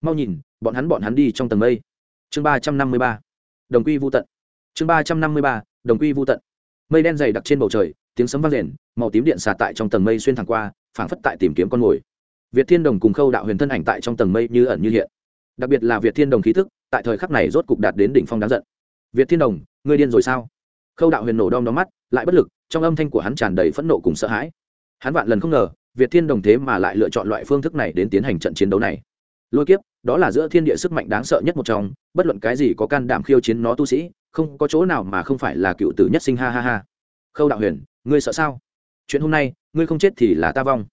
Mau nhìn, bọn hắn bọn hắn đi trong tầng mây. Chương ba trăm năm mươi ba. Đồng quy vô tận. Chương ba trăm năm mươi ba, đồng quy vô tận. Mây đen dày đặc trên bầu trời, tiếng sấm vang rền, màu tím điện xả tại trong tầng mây xuyên thẳng qua, phảng phất tại tìm kiếm con mồi việt thiên đồng cùng khâu đạo huyền thân ảnh tại trong tầng mây như ẩn như hiện. Đặc biệt là việt thiên đồng khí thức tại thời khắc này rốt cục đạt đến đỉnh phong đáng giận. Việt thiên đồng, ngươi điên rồi sao? Khâu đạo huyền nổ đom đóm mắt, lại bất lực, trong âm thanh của hắn tràn đầy phẫn nộ cùng sợ hãi. Hắn vạn lần không ngờ, việt thiên đồng thế mà lại lựa chọn loại phương thức này đến tiến hành trận chiến đấu này. Lôi kiếp, đó là giữa thiên địa sức mạnh đáng sợ nhất một trong, bất luận cái gì có can đảm khiêu chiến nó tu sĩ, không có chỗ nào mà không phải là cựu tử nhất sinh, ha ha ha. Khâu đạo huyền, ngươi sợ sao? Chuyện hôm nay, ngươi không chết thì là ta vong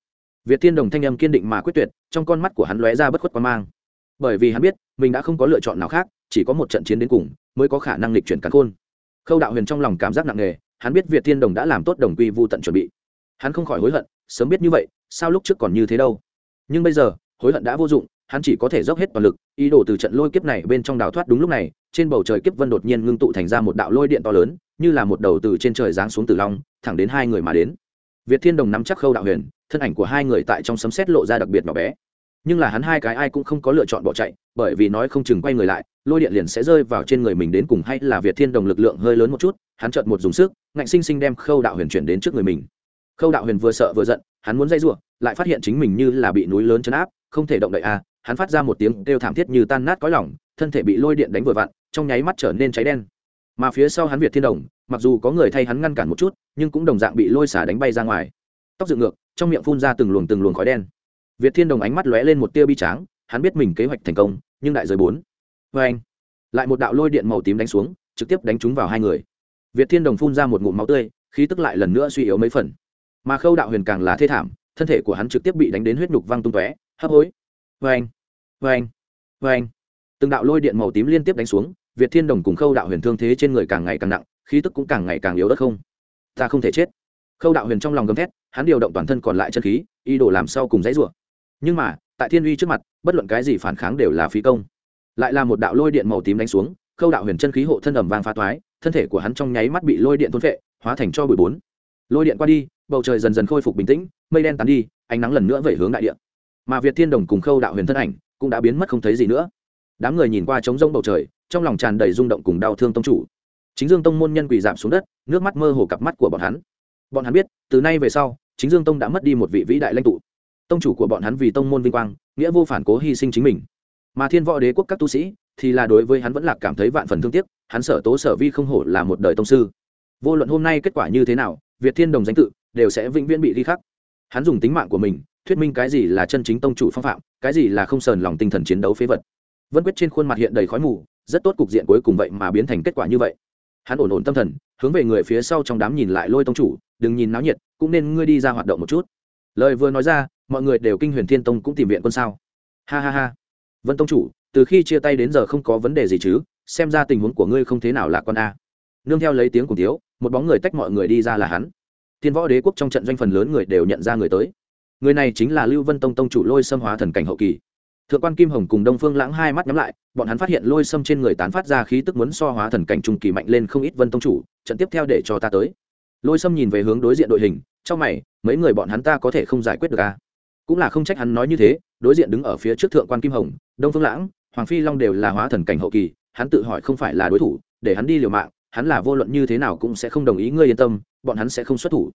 việt thiên đồng thanh âm kiên định mà quyết tuyệt, trong con mắt của hắn lóe ra bất khuất quan mang. Bởi vì hắn biết, mình đã không có lựa chọn nào khác, chỉ có một trận chiến đến cùng, mới có khả năng lịch chuyển cắn khôn. Khâu đạo huyền trong lòng cảm giác nặng nề, hắn biết việt thiên đồng đã làm tốt đồng quy vu tận chuẩn bị. Hắn không khỏi hối hận, sớm biết như vậy, sao lúc trước còn như thế đâu. Nhưng bây giờ, hối hận đã vô dụng, hắn chỉ có thể dốc hết toàn lực, ý đồ từ trận lôi kiếp này bên trong đào thoát đúng lúc này, trên bầu trời kiếp vân đột nhiên ngưng tụ thành ra một đạo lôi điện to lớn, như là một đầu từ trên trời giáng xuống từ long, thẳng đến hai người mà đến việt thiên đồng nắm chắc khâu đạo huyền, thân ảnh của hai người tại trong sấm xét lộ ra đặc biệt nhỏ bé. Nhưng là hắn hai cái ai cũng không có lựa chọn bỏ chạy, bởi vì nói không chừng quay người lại, lôi điện liền sẽ rơi vào trên người mình đến cùng hay là việt thiên đồng lực lượng hơi lớn một chút, hắn chợt một dùng sức, ngạnh sinh sinh đem khâu đạo huyền chuyển đến trước người mình. Khâu đạo huyền vừa sợ vừa giận, hắn muốn dây giụa lại phát hiện chính mình như là bị núi lớn chấn áp, không thể động đậy a hắn phát ra một tiếng kêu thảm thiết như tan nát cõi lỏng thân thể bị lôi điện đánh vừa vặn, trong nháy mắt trở nên cháy đen. Mà phía sau hắn việt thiên đồng, mặc dù có người thay hắn ngăn cản một chút nhưng cũng đồng dạng bị lôi xả đánh bay ra ngoài. Tóc dựng ngược, trong miệng phun ra từng luồng từng luồng khói đen. Việt thiên đồng ánh mắt lóe lên một tia bi tráng, hắn biết mình kế hoạch thành công, nhưng đại giới bốn. Vê anh, lại một đạo lôi điện màu tím đánh xuống, trực tiếp đánh trúng vào hai người. Việt thiên đồng phun ra một ngụm máu tươi, khí tức lại lần nữa suy yếu mấy phần. Mà khâu đạo huyền càng là thê thảm, thân thể của hắn trực tiếp bị đánh đến huyết nhục văng tung tóe, hấp hối. Vê anh vê anh vê anh. Từng đạo lôi điện màu tím liên tiếp đánh xuống, việt thiên đồng cùng khâu đạo huyền thương thế trên người càng ngày càng nặng, khí tức cũng càng ngày càng yếu đất không ta không thể chết. Khâu đạo huyền trong lòng gầm thét, hắn điều động toàn thân còn lại chân khí, ý đồ làm sau cùng dãy rủa. Nhưng mà, tại thiên uy trước mặt, bất luận cái gì phản kháng đều là phí công. Lại là một đạo lôi điện màu tím đánh xuống, khâu đạo huyền chân khí hộ thân ẩm vang phá toái, thân thể của hắn trong nháy mắt bị lôi điện thôn vệ hóa thành cho bụi bốn. Lôi điện qua đi, bầu trời dần dần khôi phục bình tĩnh, mây đen tán đi, ánh nắng lần nữa vẩy hướng đại điện mà việt thiên đồng cùng khâu đạo huyền thân ảnh cũng đã biến mất không thấy gì nữa. Đám người nhìn qua trống rông bầu trời, trong lòng tràn đầy rung động cùng đau thương tông chủ chính dương tông môn nhân quỳ giảm xuống đất, nước mắt mơ hồ cặp mắt của bọn hắn. Bọn hắn biết, từ nay về sau, chính dương tông đã mất đi một vị vĩ đại lãnh tụ. Tông chủ của bọn hắn vì tông môn vinh quang, nghĩa vô phản cố hy sinh chính mình. Mà thiên võ đế quốc các tu sĩ, thì là đối với hắn vẫn là cảm thấy vạn phần thương tiếc, hắn sở tố sở vi không hổ là một đời tông sư. Vô luận hôm nay kết quả như thế nào, việt thiên đồng danh tự đều sẽ vĩnh viễn bị ghi khắc. Hắn dùng tính mạng của mình, thuyết minh cái gì là chân chính tông chủ phong phạm, cái gì là không sờn lòng tinh thần chiến đấu phế vật. Vân quyết trên khuôn mặt hiện đầy khói mù, rất tốt cục diện cuối cùng vậy mà biến thành kết quả như vậy hắn ổn ổn tâm thần, hướng về người phía sau trong đám nhìn lại lôi tông chủ, đừng nhìn náo nhiệt, cũng nên ngươi đi ra hoạt động một chút. Lời vừa nói ra, mọi người đều kinh huyền thiên tông cũng tìm viện quân sao. Ha ha ha. Vân tông chủ, từ khi chia tay đến giờ không có vấn đề gì chứ, xem ra tình huống của ngươi không thế nào là con a. Nương theo lấy tiếng cùng tiếu một bóng người tách mọi người đi ra là hắn. Thiên võ đế quốc trong trận doanh phần lớn người đều nhận ra người tới. Người này chính là lưu vân tông tông chủ lôi xâm hóa thần cảnh hậu kỳ thượng quan kim hồng cùng đông phương lãng hai mắt nhắm lại, bọn hắn phát hiện lôi sâm trên người tán phát ra khí tức muốn so hóa thần cảnh trung kỳ mạnh lên không ít vân tông chủ, trận tiếp theo để cho ta tới. Lôi Sâm nhìn về hướng đối diện đội hình, trong mày, mấy người bọn hắn ta có thể không giải quyết được à? Cũng là không trách hắn nói như thế, đối diện đứng ở phía trước thượng quan kim hồng, đông phương lãng, hoàng phi long đều là hóa thần cảnh hậu kỳ, hắn tự hỏi không phải là đối thủ, để hắn đi liều mạng, hắn là vô luận như thế nào cũng sẽ không đồng ý ngươi yên tâm, bọn hắn sẽ không xuất thủ.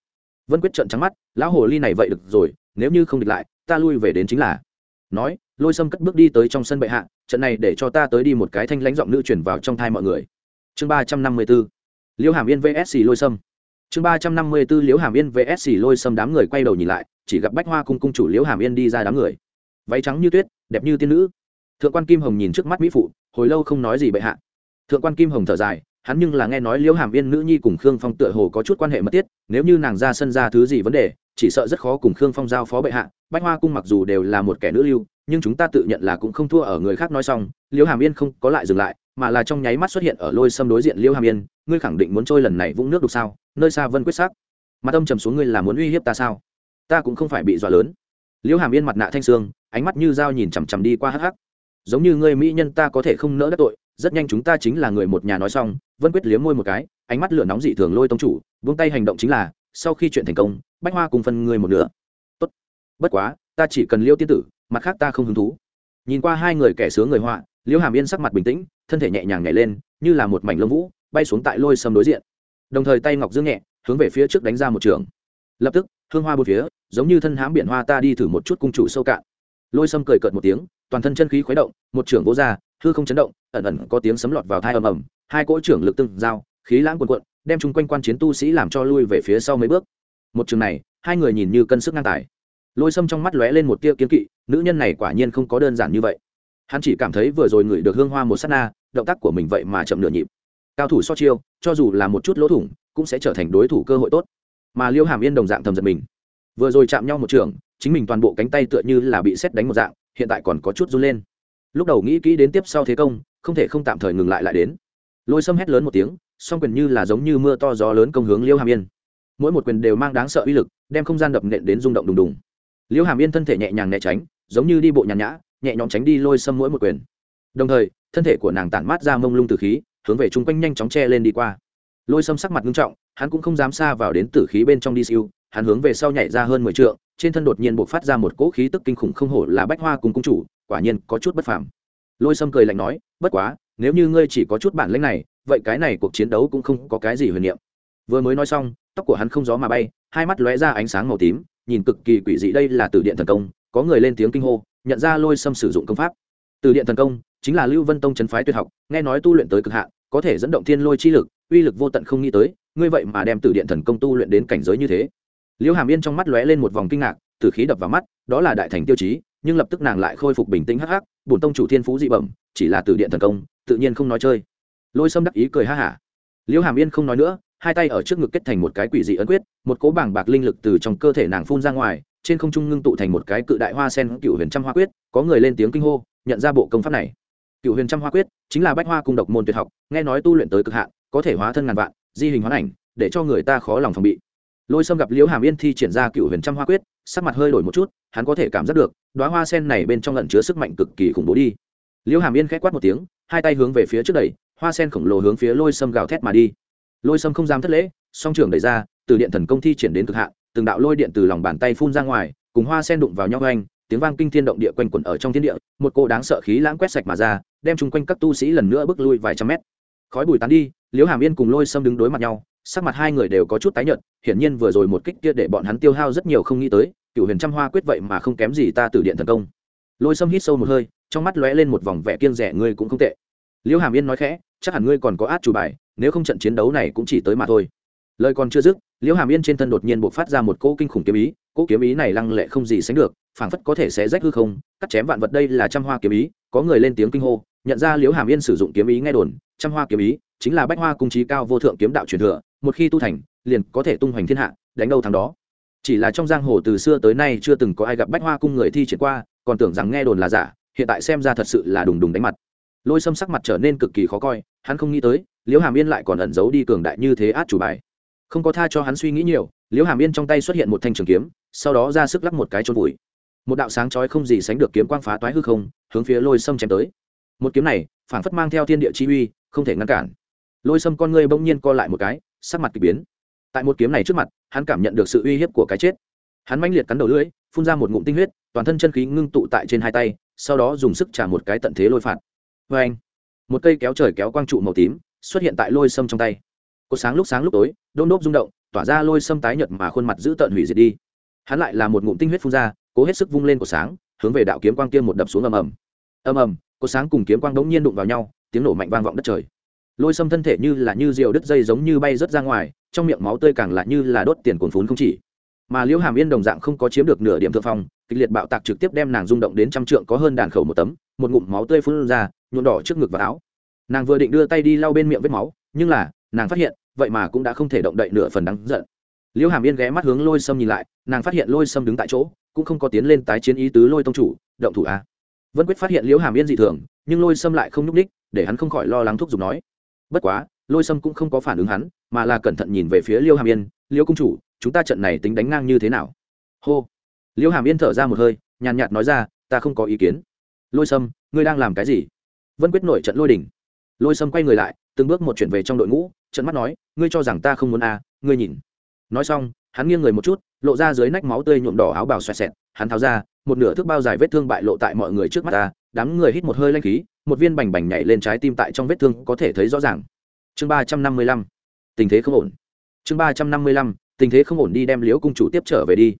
Vân quyết trận trắng mắt, lão hồ ly này vậy được rồi, nếu như không địch lại, ta lui về đến chính là nói, lôi sâm cất bước đi tới trong sân bệ hạ, trận này để cho ta tới đi một cái thanh lãnh giọng nữ chuyển vào trong thai mọi người. Chương ba trăm năm mươi b ố liễu hàm yên vsc lôi sâm. Chương ba trăm năm mươi b ố liễu hàm yên vsc lôi sâm đám người quay đầu nhìn lại, chỉ gặp bách hoa cung cung chủ liễu hàm yên đi ra đám người. Váy trắng như tuyết, đẹp như tiên nữ. Thượng quan kim hồng nhìn trước mắt mỹ phụ, hồi lâu không nói gì bệ hạ. Thượng quan kim hồng thở dài, hắn nhưng là nghe nói liễu hàm yên nữ nhi cùng khương phong tựa hồ có chút quan hệ mật thiết, nếu như nàng ra sân ra thứ gì vấn đề chỉ sợ rất khó cùng khương phong giao phó bệ hạ, bách hoa cung mặc dù đều là một kẻ nữ lưu, nhưng chúng ta tự nhận là cũng không thua ở người khác nói xong liễu hàm yên không có lại dừng lại, mà là trong nháy mắt xuất hiện ở lôi xâm đối diện liễu hàm yên, ngươi khẳng định muốn trôi lần này vũng nước đục sao, nơi xa vân quyết sắc mặt âm trầm xuống ngươi là muốn uy hiếp ta sao? Ta cũng không phải bị dọa lớn. Liễu hàm yên mặt nạ thanh sương, ánh mắt như dao nhìn chằm chằm đi qua hắc hắc. Giống như ngươi mỹ nhân ta có thể không nỡ đắc tội, rất nhanh chúng ta chính là người một nhà nói xong, vân quyết liếm môi một cái, ánh mắt lửa nóng dị thường lôi tông chủ vung tay hành động chính là sau khi chuyện thành công, bách hoa cùng phân người một nửa. Tốt. Bất quá, ta chỉ cần liêu tiên tử, mặt khác ta không hứng thú. Nhìn qua hai người kẻ sướng người họa liễu hàm yên sắc mặt bình tĩnh, thân thể nhẹ nhàng nhảy lên, như là một mảnh lông vũ, bay xuống tại lôi sâm đối diện. Đồng thời tay ngọc dương nhẹ, hướng về phía trước đánh ra một trường. Lập tức, hương hoa bốn phía, giống như thân hãm biển hoa ta đi thử một chút cung chủ sâu cạn. Lôi sâm cười cợt một tiếng, toàn thân chân khí khuấy động, một trưởng vỗ ra, hư không chấn động, ẩn ẩn có tiếng sấm lọt vào thai ầm ầm, hai cỗ trưởng lực tương giao, khí lãng quần quận đem chung quanh quan chiến tu sĩ làm cho lui về phía sau mấy bước. Một trường này, hai người nhìn như cân sức ngang tài. Lôi sâm trong mắt lóe lên một tia kiến kỵ, nữ nhân này quả nhiên không có đơn giản như vậy. Hắn chỉ cảm thấy vừa rồi ngửi được hương hoa một s á t na, động tác của mình vậy mà chậm nửa nhịp. Cao thủ so chiêu, cho dù là một chút lỗ thủng, cũng sẽ trở thành đối thủ cơ hội tốt. Mà liêu hàm yên đồng dạng thầm giật mình. Vừa rồi chạm nhau một trường, chính mình toàn bộ cánh tay tựa như là bị xét đánh một dạng, hiện tại còn có chút run lên. Lúc đầu nghĩ kỹ đến tiếp sau thế công, không thể không tạm thời ngừng lại lại đến lôi sâm hét lớn một tiếng, song quyền như là giống như mưa to gió lớn công hướng liêu hàm yên. Mỗi một quyền đều mang đáng sợ uy lực, đem không gian đập nện đến rung động đùng đùng. Liêu hàm yên thân thể nhẹ nhàng né tránh, giống như đi bộ nhàn nhã, nhẹ nhõm tránh đi lôi sâm mỗi một quyền. Đồng thời, thân thể của nàng tản mát ra mông lung từ khí, hướng về chung quanh nhanh chóng che lên đi qua. Lôi sâm sắc mặt nghiêm trọng, hắn cũng không dám xa vào đến tử khí bên trong đi siêu, hắn hướng về sau nhảy ra hơn mười t trên thân đột nhiên buộc phát ra một cỗ khí tức kinh khủng không hổ là bách hoa cùng cung chủ, quả nhiên có chút bất phàm. Lôi sâm cười lạnh nói, bất quá nếu như ngươi chỉ có chút bản lĩnh này, vậy cái này cuộc chiến đấu cũng không có cái gì huyền niệm. Vừa mới nói xong, tóc của hắn không gió mà bay, hai mắt lóe ra ánh sáng màu tím, nhìn cực kỳ quỷ dị đây là từ điện thần công, có người lên tiếng kinh hô, nhận ra lôi sâm sử dụng công pháp. Từ điện thần công, chính là lưu vân tông chấn phái tuyệt học, nghe nói tu luyện tới cực hạn, có thể dẫn động thiên lôi chi lực, uy lực vô tận không nghĩ tới, ngươi vậy mà đem từ điện thần công tu luyện đến cảnh giới như thế. Liễu hàm yên trong mắt lóe lên một vòng kinh ngạc, từ khí đập vào mắt, đó là đại thành tiêu chí, nhưng lập tức nàng lại khôi phục bình tĩnh hắc hắc, bổn tông chủ thiên phú dị bẩm, chỉ là từ điện thần công tự nhiên không nói chơi. Lôi sâm đắc ý cười ha hả. Liễu hàm yên không nói nữa, hai tay ở trước ngực kết thành một cái quỷ dị ấn quyết, một cỗ bảng bạc linh lực từ trong cơ thể nàng phun ra ngoài, trên không trung ngưng tụ thành một cái cự đại hoa sen cựu huyền trăm hoa quyết, có người lên tiếng kinh hô, nhận ra bộ công pháp này. Cựu huyền trăm hoa quyết chính là bách hoa cung độc môn tuyệt học, nghe nói tu luyện tới cực hạn, có thể hóa thân ngàn vạn, di hình hoán ảnh, để cho người ta khó lòng phòng bị. Lôi sâm gặp liễu hàm yên thi triển ra cựu huyền trăm hoa quyết, sắc mặt hơi đổi một chút, hắn có thể cảm giác được đoá hoa sen này bên trong lẩn chứa sức mạnh cực kỳ khủng bố đi liễu hàm yên k h á quát một tiếng, hai tay hướng về phía trước đẩy, hoa sen khổng lồ hướng phía lôi sâm gào thét mà đi. Lôi sâm không dám thất lễ, song trưởng đẩy ra, từ điện thần công thi triển đến cực hạn, từng đạo lôi điện từ lòng bàn tay phun ra ngoài, cùng hoa sen đụng vào nhau oanh, tiếng vang kinh thiên động địa quanh quẩn ở trong thiên địa, một cô đáng sợ khí lãng quét sạch mà ra, đem chung quanh các tu sĩ lần nữa bước lui vài trăm mét. Khói bùi tán đi, liễu hàm yên cùng lôi sâm đứng đối mặt nhau, sắc mặt hai người đều có chút tái nhợt, hiển nhiên vừa rồi một kích kia để bọn hắn tiêu hao rất nhiều không nghĩ tới cựu huyền trăm hoa quyết vậy mà không kém gì ta từ điện thần công. Lôi sâm hít sâu một hơi trong mắt lóe lên một vòng vẻ kiêng rẻ, ngươi cũng không tệ. Liễu hàm yên nói khẽ, chắc hẳn ngươi còn có át chủ bài, nếu không trận chiến đấu này cũng chỉ tới mà thôi. Lời còn chưa dứt liễu hàm yên trên thân đột nhiên buộc phát ra một cỗ kinh khủng kiếm ý, cỗ kiếm ý này lăng lệ không gì sánh được, phảng phất có thể sẽ rách hư không, cắt chém vạn vật đây là trăm hoa kiếm ý, có người lên tiếng kinh hô, nhận ra liễu hàm yên sử dụng kiếm ý nghe đồn, trăm hoa kiếm ý chính là bách hoa cung trí cao vô thượng kiếm đạo truyền thừa, một khi tu thành, liền có thể tung hoành thiên hạ, đánh đâu thắng đó. Chỉ là trong giang hồ từ xưa tới nay chưa từng có ai gặp bách hoa cung người thi triển qua, còn tưởng rằng nghe đồn là giả hiện tại xem ra thật sự là đùng đùng đánh mặt. Lôi xâm sắc mặt trở nên cực kỳ khó coi, hắn không nghĩ tới, liễu hàm yên lại còn ẩn giấu đi cường đại như thế át chủ bài. Không có tha cho hắn suy nghĩ nhiều, liễu hàm yên trong tay xuất hiện một thanh trường kiếm, sau đó ra sức lắc một cái trôn vùi. Một đạo sáng chói không gì sánh được kiếm quang phá toái hư không, hướng phía lôi sâm chém tới. Một kiếm này, phảng phất mang theo thiên địa chi uy, không thể ngăn cản. Lôi sâm con ngươi bỗng nhiên co lại một cái, sắc mặt k ỳ biến. Tại một kiếm này trước mặt, hắn cảm nhận được sự uy hiếp của cái chết. Hắn manh liệt cắn đầu lưỡi, phun ra một ngụm tinh huyết, toàn thân chân khí ngưng tụ tại trên hai tay sau đó dùng sức trả một cái tận thế lôi phạt. Vê anh, một cây kéo trời kéo quang trụ màu tím xuất hiện tại lôi sâm trong tay. Có sáng lúc sáng lúc tối, đôn đốp rung động, tỏa ra lôi sâm tái nhật mà khuôn mặt giữ tợn hủy diệt đi. Hắn lại là một ngụm tinh huyết phun ra, cố hết sức vung lên của sáng, hướng về đạo kiếm quang kia một đập xuống ầm ầm. Ầm ầm có sáng cùng kiếm quang đống nhiên đụng vào nhau, tiếng nổ mạnh vang vọng đất trời. Lôi sâm thân thể như là như diều đứt dây giống như bay rớt ra ngoài, trong miệng máu tươi càng là như là đốt tiền cuồn phún không chỉ. Mà liễu hàm yên đồng dạng không có chiếm được nửa điểm thượng phong kịch liệt bạo tạc trực tiếp đem nàng rung động đến trăm trượng có hơn đàn khẩu một tấm, một ngụm máu tươi phun ra, nhuộm đỏ trước ngực và áo. Nàng vừa định đưa tay đi lau bên miệng vết máu, nhưng là, nàng phát hiện, vậy mà cũng đã không thể động đậy nửa phần đắng giận. Liễu hàm yên ghé mắt hướng lôi sâm nhìn lại, nàng phát hiện lôi sâm đứng tại chỗ, cũng không có tiến lên tái chiến ý tứ lôi tông chủ, động thủ a. Vân quyết phát hiện liễu hàm yên dị thường, nhưng lôi sâm lại không nhúc ních để hắn không khỏi lo lắng thúc giục nói. Bất quá, lôi sâm cũng không có phản ứng hắn, mà là cẩn thận nhìn về phía liêu hàm yên, liêu công chủ, chúng ta trận này tính đánh ngang như thế nào? Hô. Liễu hàm yên thở ra một hơi, nhàn nhạt nói ra, ta không có ý kiến. Lôi sâm, ngươi đang làm cái gì? Vân quyết nổi trận lôi đỉnh. Lôi sâm quay người lại, từng bước một chuyển về trong đội ngũ, trận mắt nói, ngươi cho rằng ta không muốn à ngươi nhìn. Nói xong, hắn nghiêng người một chút, lộ ra dưới nách máu tươi nhuộm đỏ áo bào xoẹt xẹt, hắn tháo ra, một nửa thước bao dài vết thương bại lộ tại mọi người trước mắt ta, đám người hít một hơi lanh khí, một viên bành bành nhảy lên trái tim tại trong vết thương có thể thấy rõ ràng. Chương ba trăm năm mươi lăm. Tình thế không ổn. Chương ba trăm năm mươi lăm, tình thế không ổn đi đem liễu cung chủ tiếp trở về đi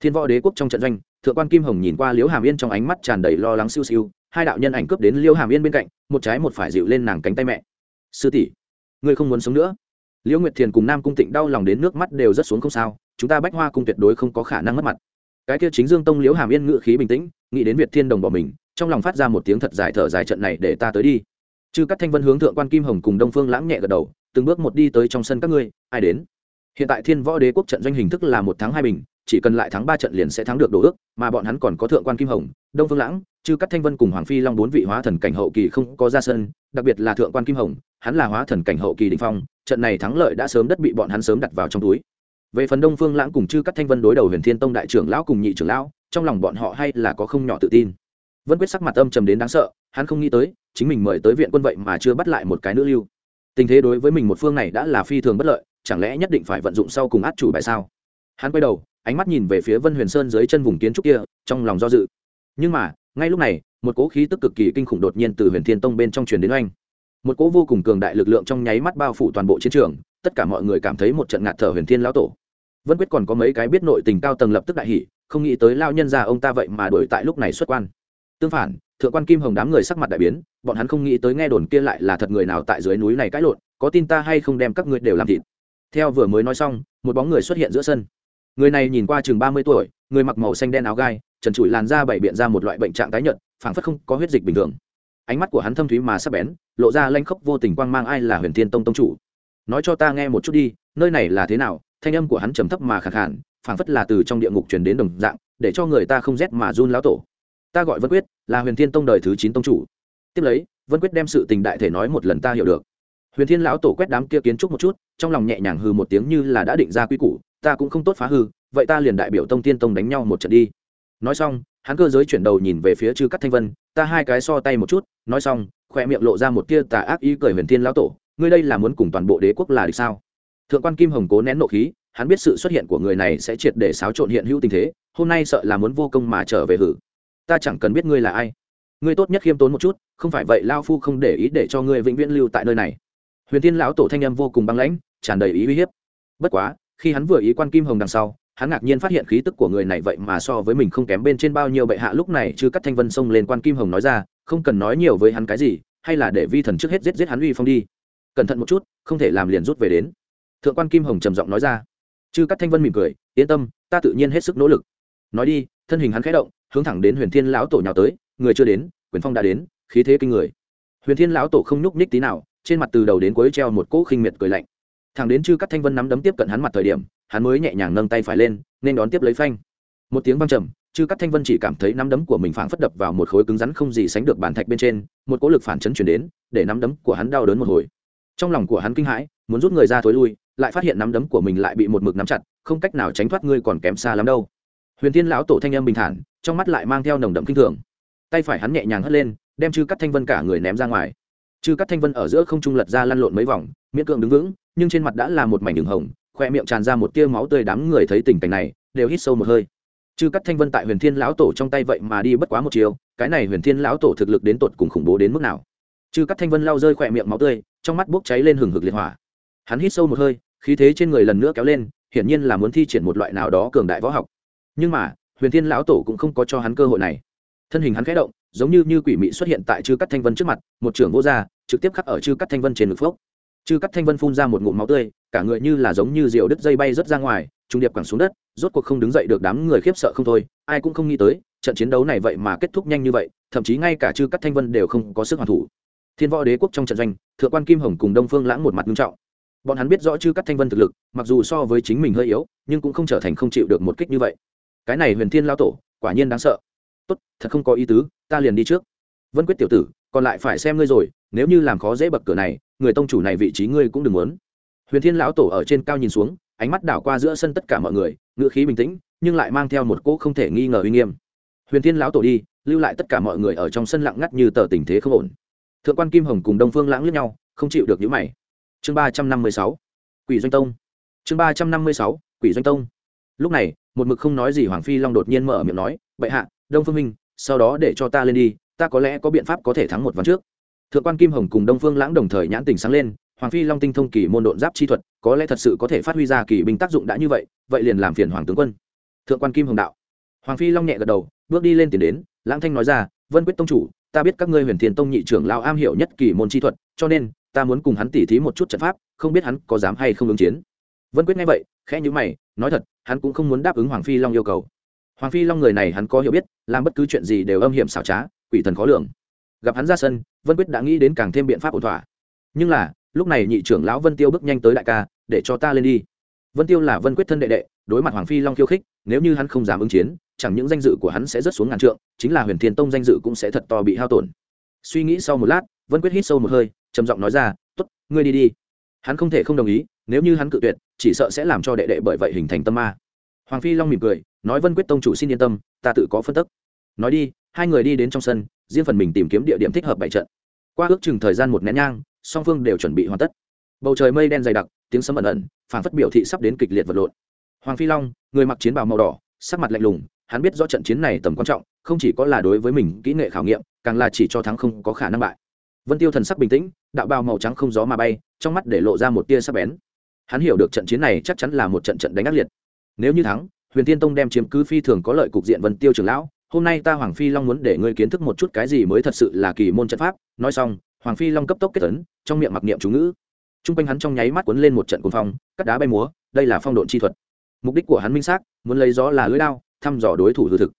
thiên võ đế quốc trong trận doanh, thượng quan kim hồng nhìn qua liễu hàm yên trong ánh mắt tràn đầy lo lắng siêu siêu, hai đạo nhân ảnh cướp đến liễu hàm yên bên cạnh, một trái một phải dịu lên nàng cánh tay mẹ. Sư tỷ, ngươi không muốn sống nữa? Liễu nguyệt thiền cùng nam cung tịnh đau lòng đến nước mắt đều rất xuống không sao, chúng ta bách hoa cung tuyệt đối không có khả năng mất mặt. Cái kia chính dương tông liễu hàm yên ngự khí bình tĩnh, nghĩ đến việt thiên đồng bỏ mình, trong lòng phát ra một tiếng thật dài thở dài trận này để ta tới đi. Chư các thanh vân hướng thượng quan kim hồng cùng đông phương lãng nhẹ gật đầu, từng bước một đi tới trong sân các ngươi, ai đến? Hiện tại thiên võ đế quốc trận doanh hình thức là một tháng hai bình chỉ cần lại thắng ba trận liền sẽ thắng được đồ ước, mà bọn hắn còn có thượng quan kim hồng, đông phương lãng, chư cắt thanh vân cùng hoàng phi long bốn vị hóa thần cảnh hậu kỳ không có ra sân, đặc biệt là thượng quan kim hồng, hắn là hóa thần cảnh hậu kỳ đình phong, trận này thắng lợi đã sớm đất bị bọn hắn sớm đặt vào trong túi. Về phần đông phương lãng cùng chư cắt thanh vân đối đầu huyền thiên tông đại trưởng lão cùng nhị trưởng lão, trong lòng bọn họ hay là có không nhỏ tự tin. Vân quyết sắc mặt âm trầm đến đáng sợ, hắn không nghĩ tới, chính mình mời tới viện quân vậy mà chưa bắt lại một cái nữ lưu. Tình thế đối với mình một phương này đã là phi thường bất lợi, chẳng lẽ nhất định phải vận dụng sau cùng át chủ bài sao? Hắn quay đầu ánh mắt nhìn về phía vân huyền sơn dưới chân vùng kiến trúc kia, trong lòng do dự. Nhưng mà, ngay lúc này, một cỗ khí tức cực kỳ kinh khủng đột nhiên từ huyền thiên tông bên trong truyền đến oanh. Một cỗ vô cùng cường đại lực lượng trong nháy mắt bao phủ toàn bộ chiến trường, tất cả mọi người cảm thấy một trận ngạt thở huyền thiên lão tổ. Vân quyết còn có mấy cái biết nội tình cao tầng lập tức đại hỷ không nghĩ tới lao nhân ra ông ta vậy mà đổi tại lúc này xuất quan. Tương phản, thượng quan kim hồng đám người sắc mặt đại biến, bọn hắn không nghĩ tới nghe đồn kia lại là thật người nào tại dưới núi này cãi lộn, có tin ta hay không đem các ngươi đều làm thịt. Theo vừa mới nói xong, một bóng người xuất hiện giữa sân người này nhìn qua chừng ba mươi tuổi, người mặc màu xanh đen áo gai, trần trụi làn da bảy biện ra một loại bệnh trạng tái nhợt, phảng phất không có huyết dịch bình thường. Ánh mắt của hắn thâm thúy mà sắc bén, lộ ra lanh khốc vô tình quang mang ai là huyền thiên tông tông chủ. Nói cho ta nghe một chút đi, nơi này là thế nào? Thanh âm của hắn trầm thấp mà khẳng khản phảng phất là từ trong địa ngục truyền đến đồng dạng, để cho người ta không rét mà run lão tổ. Ta gọi vân quyết, là huyền thiên tông đời thứ chín tông chủ. Tiếp lấy, vân quyết đem sự tình đại thể nói một lần ta hiểu được. Huyền thiên lão tổ quét đám kia kiến trúc một chút, trong lòng nhẹ nhàng hư một tiếng như là đã định ra quy củ ta cũng không tốt phá hư, vậy ta liền đại biểu tông tiên tông đánh nhau một trận đi. Nói xong, hắn cơ giới chuyển đầu nhìn về phía chư cắt thanh vân, ta hai cái so tay một chút, nói xong khoe miệng lộ ra một tia tà ác ý cười huyền thiên lão tổ, ngươi đây là muốn cùng toàn bộ đế quốc là địch sao? Thượng quan kim hồng cố nén nộ khí, hắn biết sự xuất hiện của người này sẽ triệt để xáo trộn hiện hữu tình thế, hôm nay sợ là muốn vô công mà trở về hử. Ta chẳng cần biết ngươi là ai. Ngươi tốt nhất khiêm tốn một chút, không phải vậy lao phu không để ý để cho ngươi vĩnh viễn lưu tại nơi này. Huyền thiên lão tổ thanh âm vô cùng băng lãnh, tràn đầy ý uy hiếp. Bất quá khi hắn vừa ý quan kim hồng đằng sau, hắn ngạc nhiên phát hiện khí tức của người này vậy mà so với mình không kém bên trên bao nhiêu bệ hạ. Lúc này chứ cắt thanh vân xông lên quan kim hồng nói ra, không cần nói nhiều với hắn cái gì, hay là để vi thần trước hết giết giết hắn uy phong đi. Cẩn thận một chút, không thể làm liền rút về đến. Thượng quan kim hồng trầm giọng nói ra. Chư cắt thanh vân mỉm cười, yên tâm, ta tự nhiên hết sức nỗ lực. Nói đi, thân hình hắn khẽ động, hướng thẳng đến huyền thiên lão tổ nhào tới, người chưa đến, quyền phong đã đến, khí thế kinh người. Huyền thiên lão tổ không nhúc nhích tí nào, trên mặt từ đầu đến cuối treo một cỗ khinh miệt cười lạnh thằng đến chư cắt thanh vân nắm đấm tiếp cận hắn mặt thời điểm, hắn mới nhẹ nhàng nâng tay phải lên, nên đón tiếp lấy phanh. Một tiếng văng trầm, chư cắt thanh vân chỉ cảm thấy nắm đấm của mình phảng phất đập vào một khối cứng rắn không gì sánh được bàn thạch bên trên, một cỗ lực phản chấn chuyển đến, để nắm đấm của hắn đau đớn một hồi. Trong lòng của hắn kinh hãi, muốn rút người ra thối lui, lại phát hiện nắm đấm của mình lại bị một mực nắm chặt, không cách nào tránh thoát ngươi còn kém xa lắm đâu. Huyền thiên lão tổ thanh âm bình thản, trong mắt lại mang theo nồng đậm kinh thường. Tay phải hắn nhẹ nhàng hất lên, đem chư cắt thanh vân cả người ném ra ngoài. Chư cắt thanh vân ở giữa không trung lật ra lăn lộn mấy vòng, miễn cưỡng đứng vững nhưng trên mặt đã là một mảnh đường hồng, khoe miệng tràn ra một tia máu tươi đám người thấy tình cảnh này, đều hít sâu một hơi. Chư cắt thanh vân tại huyền thiên lão tổ trong tay vậy mà đi bất quá một chiều, cái này huyền thiên lão tổ thực lực đến tột cùng khủng bố đến mức nào? Chư cắt thanh vân lao rơi khỏe miệng máu tươi, trong mắt bốc cháy lên hừng hực liệt hỏa. Hắn hít sâu một hơi, khí thế trên người lần nữa kéo lên, hiển nhiên là muốn thi triển một loại nào đó cường đại võ học. Nhưng mà, huyền thiên lão tổ cũng không có cho hắn cơ hội này. Thân hình hắn khẽ động, giống như như quỷ mị xuất hiện tại chư cắt thanh vân trước mặt, một trưởng vô gia, trực tiếp khắc ở chư cắt thanh vân trên ngực phốc chư cắt thanh vân phun ra một ngụm máu tươi, cả người như là giống như diều đứt dây bay rớt ra ngoài, trung điệp quẳng xuống đất, rốt cuộc không đứng dậy được đám người khiếp sợ không thôi, ai cũng không nghĩ tới, trận chiến đấu này vậy mà kết thúc nhanh như vậy, thậm chí ngay cả chư cắt thanh vân đều không có sức hoàn thủ. Thiên võ đế quốc trong trận doanh, thượng quan kim hồng cùng đông phương lãng một mặt nghiêm trọng. Bọn hắn biết rõ chư cắt thanh vân thực lực, mặc dù so với chính mình hơi yếu, nhưng cũng không trở thành không chịu được một kích như vậy. Cái này huyền thiên lao tổ, quả nhiên đáng sợ. Tốt, thật không có ý tứ, ta liền đi trước. Vân quyết tiểu tử, còn lại phải xem ngươi rồi, nếu như làm khó dễ bậc cửa này người tông chủ này vị trí ngươi cũng đừng muốn. Huyền thiên lão tổ ở trên cao nhìn xuống, ánh mắt đảo qua giữa sân tất cả mọi người ngựa khí bình tĩnh, nhưng lại mang theo một cỗ không thể nghi ngờ uy nghiêm. Huyền thiên lão tổ đi, lưu lại tất cả mọi người ở trong sân lặng ngắt như tờ tình thế không ổn. Thượng quan kim hồng cùng đông phương lãng lướt nhau, không chịu được những mày. Chương ba trăm năm mươi sáu, quỷ doanh tông. Chương ba trăm năm mươi sáu, quỷ doanh tông. Lúc này, một mực không nói gì hoàng phi long đột nhiên mở miệng nói, bệ hạ, đông phương minh, sau đó để cho ta lên đi, ta có lẽ có biện pháp có thể thắng một ván trước thượng quan kim hồng cùng đông phương lãng đồng thời nhãn tình sáng lên, hoàng phi long tinh thông kỳ môn độn giáp chi thuật, có lẽ thật sự có thể phát huy ra kỳ binh tác dụng đã như vậy vậy liền làm phiền hoàng tướng quân. Thượng quan kim hồng đạo. Hoàng phi long nhẹ gật đầu, bước đi lên tiền đến, lãng thanh nói ra, vân quyết tông chủ, ta biết các ngươi huyền thiên tông nhị trưởng lao am hiểu nhất kỳ môn chi thuật, cho nên, ta muốn cùng hắn tỉ thí một chút trận pháp, không biết hắn có dám hay không ứng chiến. Vân quyết nghe vậy, khẽ nhữ mày, nói thật, hắn cũng không muốn đáp ứng hoàng phi long yêu cầu. Hoàng phi long người này hắn có hiểu biết, làm bất cứ chuyện gì đều âm hiểm xảo trá, quỷ thần khó lường gặp hắn ra sân, vân quyết đã nghĩ đến càng thêm biện pháp ổn thỏa. Nhưng là, lúc này nhị trưởng lão vân tiêu bước nhanh tới đại ca, để cho ta lên đi. Vân tiêu là vân quyết thân đệ đệ, đối mặt hoàng phi long khiêu khích, nếu như hắn không dám ứng chiến, chẳng những danh dự của hắn sẽ rớt xuống ngàn trượng, chính là huyền thiên tông danh dự cũng sẽ thật to bị hao tổn. Suy nghĩ sau một lát, vân quyết hít sâu một hơi, trầm giọng nói ra t ố t ngươi đi đi. Hắn không thể không đồng ý, nếu như hắn cự tuyệt, chỉ sợ sẽ làm cho đệ đệ bởi vậy hình thành tâm ma. Hoàng phi long mỉm cười, nói, vân quyết tông chủ xin yên tâm, ta tự có phân tức. Nói đi, hai người đi đến trong sân riêng phần mình tìm kiếm địa điểm thích hợp bảy trận. Qua ước chừng thời gian một nén nhang, song phương đều chuẩn bị hoàn tất. Bầu trời mây đen dày đặc, tiếng sấm ẩn ẩn phản phất biểu thị sắp đến kịch liệt vật lộn. Hoàng phi long, người mặc chiến bào màu đỏ, sắc mặt lạnh lùng, hắn biết rõ trận chiến này tầm quan trọng, không chỉ có là đối với mình kỹ nghệ khảo nghiệm, càng là chỉ cho thắng không có khả năng bại. Vân tiêu thần sắc bình tĩnh, đạo bào màu trắng không gió mà bay, trong mắt để lộ ra một tia sắc bén. Hắn hiểu được trận chiến này chắc chắn là một trận trận đánh ác liệt. Nếu như thắng, huyền tiên tông đem chiếm cứ phi thường có lợi cục diện vân tiêu trưởng lão hôm nay ta hoàng phi long muốn để ngươi kiến thức một chút cái gì mới thật sự là kỳ môn trận pháp. Nói xong, hoàng phi long cấp tốc kết tấn trong miệng mặc niệm chú ngữ. T r u n g quanh hắn trong nháy mắt cuốn lên một trận cuồng phong, cắt đá bay múa, đây là phong độn chi thuật. Mục đích của hắn minh xác, muốn lấy gió là lưới lao thăm dò đối thủ hư thực.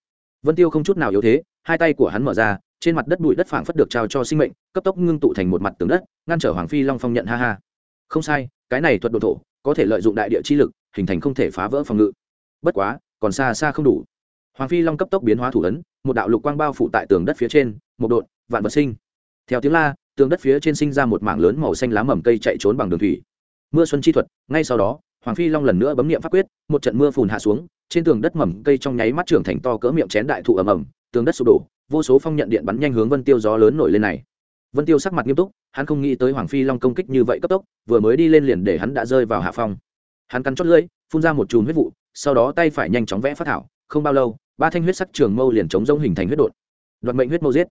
Vân tiêu không chút nào yếu thế, hai tay của hắn mở ra, trên mặt đất bụi đất phảng phất được trao cho sinh mệnh, cấp tốc ngưng tụ thành một mặt tường đất, ngăn trở hoàng phi long phong nhận ha ha. Không sai, cái này thuật độ thổ, có thể lợi dụng đại địa chi lực, hình thành không thể phá vỡ phòng ngự. Bất quá, còn xa xa không đủ hoàng phi long cấp tốc biến hóa thủ ấn, một đạo lục quang bao phủ tại tường đất phía trên, một đột vạn vật sinh. Theo tiếng la, tường đất phía trên sinh ra một mảng lớn màu xanh lá mầm cây chạy trốn bằng đường thủy. Mưa xuân chi thuật, ngay sau đó, hoàng phi long lần nữa bấm nghiệm pháp quyết, một trận mưa phùn hạ xuống, trên tường đất mầm cây trong nháy mắt trưởng thành to cỡ miệng chén đại thụ ầm ầm, tường đất sụp đổ, vô số phong nhận điện bắn nhanh hướng vân tiêu gió lớn nổi lên này. Vân tiêu sắc mặt nghiêm túc, hắn không nghĩ tới hoàng phi long công kích như vậy cấp tốc, vừa mới đi lên liền để hắn đã rơi vào hạ phong. Hắn cắn chót lưỡi, phun ra một chùm huyết vụ, sau đó tay phải nhanh chóng vẽ phát thảo, không bao lâu ba thanh huyết sắc trường mâu liền chống rông hình thành huyết đột. Đoạt mệnh huyết mâu giết.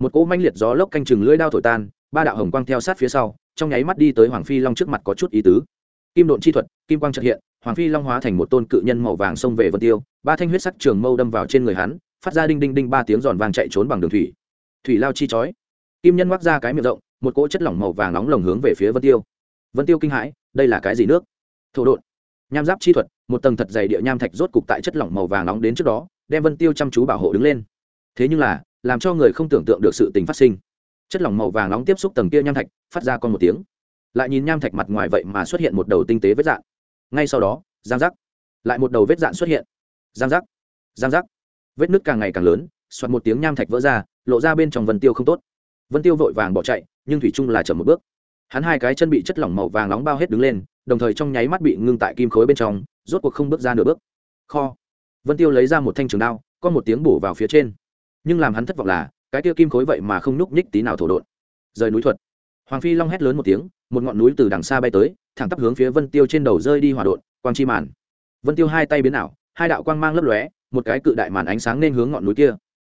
Một cỗ manh liệt gió lốc canh chừng lưỡi đao thổi tan, ba đạo hồng quang theo sát phía sau, trong nháy mắt đi tới hoàng phi long trước mặt có chút ý tứ. Kim độn chi thuật, kim quang trật hiện, hoàng phi long hóa thành một tôn cự nhân màu vàng xông về vân tiêu, ba thanh huyết sắc trường mâu đâm vào trên người hắn, phát ra đinh đinh đinh ba tiếng giòn vàng chạy trốn bằng đường thủy. Thủy lao chi chói. Kim nhân ngoác ra cái miệng rộng, một cỗ chất lỏng màu vàng nóng lồng hướng về phía vân tiêu. Vân tiêu kinh hãi, đây là cái gì nước? Thổ đột nham giáp chi thuật, một tầng thật dày địa nham thạch rốt cục tại chất lỏng màu vàng nóng đến trước đó đem vân tiêu chăm chú bảo hộ đứng lên thế nhưng là làm cho người không tưởng tượng được sự tình phát sinh chất lỏng màu vàng nóng tiếp xúc tầng kia nham thạch phát ra con một tiếng lại nhìn nham thạch mặt ngoài vậy mà xuất hiện một đầu tinh tế vết dạn ngay sau đó giang giác lại một đầu vết dạn xuất hiện giang giác giang giác vết nứt càng ngày càng lớn xoặt một tiếng nham thạch vỡ ra lộ ra bên trong vân tiêu không tốt vân tiêu vội vàng bỏ chạy nhưng thủy trung là chậm một bước hắn hai cái chân bị chất lỏng màu vàng nóng bao hết đứng lên đồng thời trong nháy mắt bị ngưng tại kim khối bên trong rốt cuộc không bước ra nửa bước kho vân tiêu lấy ra một thanh trường đao có một tiếng bổ vào phía trên. Nhưng làm hắn thất vọng là, cái tiêu kim khối vậy mà không nhúc nhích tí nào thổ đột rời núi thuật. Hoàng phi long hét lớn một tiếng, một ngọn núi từ đằng xa bay tới, thẳng tắp hướng phía vân tiêu trên đầu rơi đi hòa đột quang chi màn. Vân tiêu hai tay biến ảo, hai đạo quang mang lấp lóe, một cái cự đại màn ánh sáng nên hướng ngọn núi kia.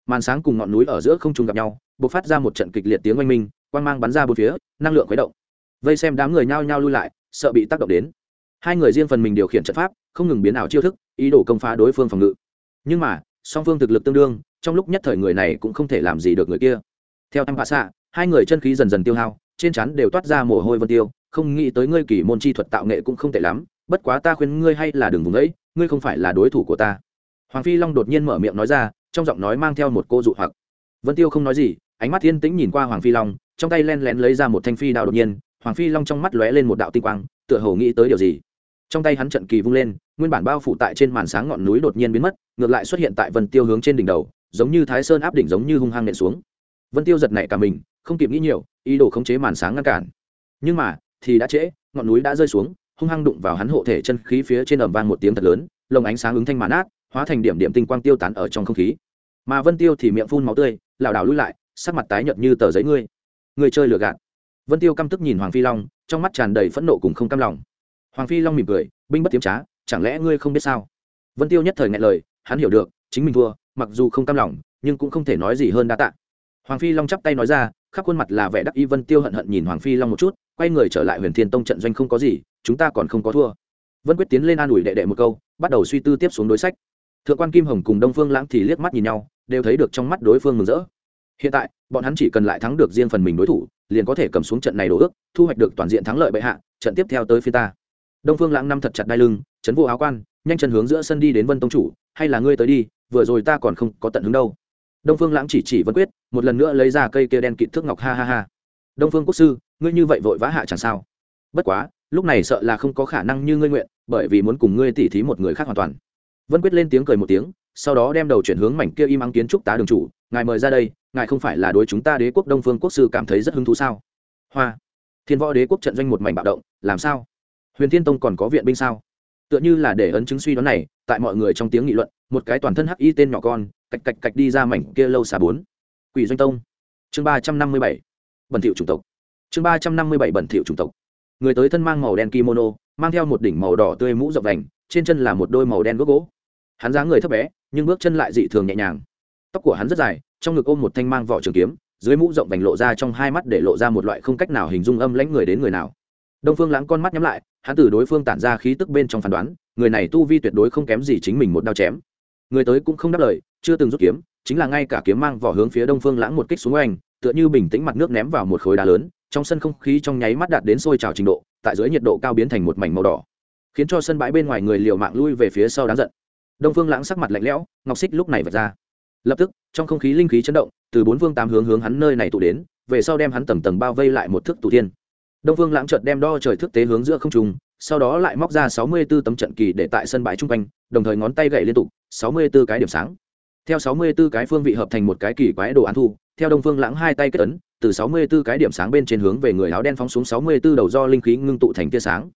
Màn sáng cùng ngọn núi ở giữa không trung gặp nhau, bộc phát ra một trận kịch liệt tiếng oanh minh, quang mang bắn ra bốn phía, năng lượng khuấy động. Vây xem đám người nhao nhao lui lại, sợ bị tác động đến. Hai người riêng phần mình điều khiển trận pháp không ngừng biến ảo chiêu thức, ý đồ công phá đối phương phòng ngự. Nhưng mà, song phương thực lực tương đương, trong lúc nhất thời người này cũng không thể làm gì được người kia. Theo em bạ xạ, hai người chân khí dần dần tiêu hao, trên chắn đều toát ra mồ hôi vân tiêu, không nghĩ tới ngươi kỳ môn chi thuật tạo nghệ cũng không tệ lắm, bất quá ta khuyên ngươi hay là đừng vùng ấy, ngươi không phải là đối thủ của ta. Hoàng phi long đột nhiên mở miệng nói ra, trong giọng nói mang theo một cô dụ hoặc. Vân tiêu không nói gì, ánh mắt thiên tĩnh nhìn qua hoàng phi long, trong tay len lén lấy ra một thanh phi đao đột nhiên, hoàng phi long trong mắt lóe lên một đạo tinh quang, tựa hồ nghĩ tới điều gì trong tay hắn trận kỳ vung lên, nguyên bản bao phủ tại trên màn sáng ngọn núi đột nhiên biến mất, ngược lại xuất hiện tại vân tiêu hướng trên đỉnh đầu, giống như thái sơn áp đỉnh giống như hung hăng nện xuống. Vân tiêu giật nảy cả mình, không kịp nghĩ nhiều, ý đồ khống chế màn sáng ngăn cản. Nhưng mà, thì đã trễ, ngọn núi đã rơi xuống, hung hăng đụng vào hắn hộ thể chân khí phía trên ẩm vang một tiếng thật lớn, lồng ánh sáng ứng thanh màn át hóa thành điểm điểm tinh quang tiêu tán ở trong không khí. Mà vân tiêu thì miệng phun máu tươi, lảo đảo lui lại, sắc mặt tái nhợt như tờ giấy ngươi. Người chơi lừa gạt. Vân tiêu căm tức nhìn hoàng phi long, trong mắt tràn đầy phẫn nộ cùng không cam lòng hoàng phi long mỉm cười, binh bất tiếm trá, chẳng lẽ ngươi không biết sao? Vân tiêu nhất thời ngại lời, hắn hiểu được, chính mình thua, mặc dù không cam lòng, nhưng cũng không thể nói gì hơn đa tạ. Hoàng phi long chắp tay nói ra, khắp khuôn mặt là vẻ đắc y vân tiêu hận hận nhìn hoàng phi long một chút, quay người trở lại huyền thiên tông trận doanh không có gì, chúng ta còn không có thua. Vân quyết tiến lên an ủi đệ đệ một câu, bắt đầu suy tư tiếp xuống đối sách. Thượng quan kim hồng cùng đông phương lãng thì liếc mắt nhìn nhau, đều thấy được trong mắt đối phương mừng rỡ. Hiện tại, bọn hắn chỉ cần lại thắng được riêng phần mình đối thủ, liền có thể cầm xuống trận này đổ ước, thu hoạch được toàn diện thắng lợi bệ hạ, trận tiếp theo tới phía ta đông phương lãng năm thật chặt đai lưng, chấn vô áo quan, nhanh chân hướng giữa sân đi đến vân tông chủ, hay là ngươi tới đi, vừa rồi ta còn không có tận hứng đâu. Đông phương lãng chỉ chỉ vân quyết, một lần nữa lấy ra cây kia đen kịt thước ngọc, ha ha ha. Đông phương quốc sư, ngươi như vậy vội vã hạ chẳng sao? Bất quá, lúc này sợ là không có khả năng như ngươi nguyện, bởi vì muốn cùng ngươi tỉ thí một người khác hoàn toàn. Vân quyết lên tiếng cười một tiếng, sau đó đem đầu chuyển hướng mảnh kia im ắng kiến trúc tá đường chủ, ngài mời ra đây, ngài không phải là đối chúng ta đế quốc đông phương quốc sư cảm thấy rất hứng thú sao? Hoa, thiên võ đế quốc trận doanh một mảnh bạo động, làm sao? Huyền thiên tông còn có viện binh sao? Tựa như là để ấn chứng suy đoán này, tại mọi người trong tiếng nghị luận, một cái toàn thân hắc y tên nhỏ con, cạch cạch cạch đi ra mảnh kia lâu xà bốn. Quỷ doanh tông. Chương ba trăm năm mươi bảy. Bẩn thiệu chủng tộc. Chương ba trăm năm mươi bảy bẩn thiệu chủng tộc. Người tới thân mang màu đen kimono, mang theo một đỉnh màu đỏ tươi mũ rộng đành trên chân là một đôi màu đen gốc gỗ. Hắn dáng người thấp bé, nhưng bước chân lại dị thường nhẹ nhàng. Tóc của hắn rất dài, trong ngực ôm một thanh mang vỏ trường kiếm, dưới mũ rộng vành lộ ra trong hai mắt để lộ ra một loại không cách nào hình dung âm lãnh người đến người nào đông phương lãng con mắt nhắm lại, hắn từ đối phương tản ra khí tức bên trong phán đoán, người này tu vi tuyệt đối không kém gì chính mình một đao chém. Người tới cũng không đáp lời, chưa từng rút kiếm, chính là ngay cả kiếm mang vỏ hướng phía đông phương lãng một kích xuống oanh, tựa như bình tĩnh mặt nước ném vào một khối đá lớn, trong sân không khí trong nháy mắt đạt đến sôi trào trình độ, tại dưới nhiệt độ cao biến thành một mảnh màu đỏ. Khiến cho sân bãi bên ngoài người liều mạng lui về phía sau đáng giận. Đông phương lãng sắc mặt lạnh lẽo, ngọc xích lúc này vạch ra. Lập tức, trong không khí linh khí chấn động, từ bốn phương tám hướng hướng hắn nơi này tụ đến, về sau đem hắn tầng tầng bao vây lại một thước tụ thiên đông phương lãng chợt đem đo trời thức tế hướng giữa không trung, sau đó lại móc ra sáu mươi 64 tấm trận kỳ để tại sân bãi trung quanh, đồng thời ngón tay gậy liên tục, sáu mươi 64 cái điểm sáng. Theo sáu mươi 64 cái phương vị hợp thành một cái kỳ quái đồ án thu, theo đông phương lãng hai tay kết ấn, từ sáu mươi 64 cái điểm sáng bên trên hướng về người áo đen phóng xuống sáu mươi 64 đầu do linh khí ngưng tụ thành tia sáng.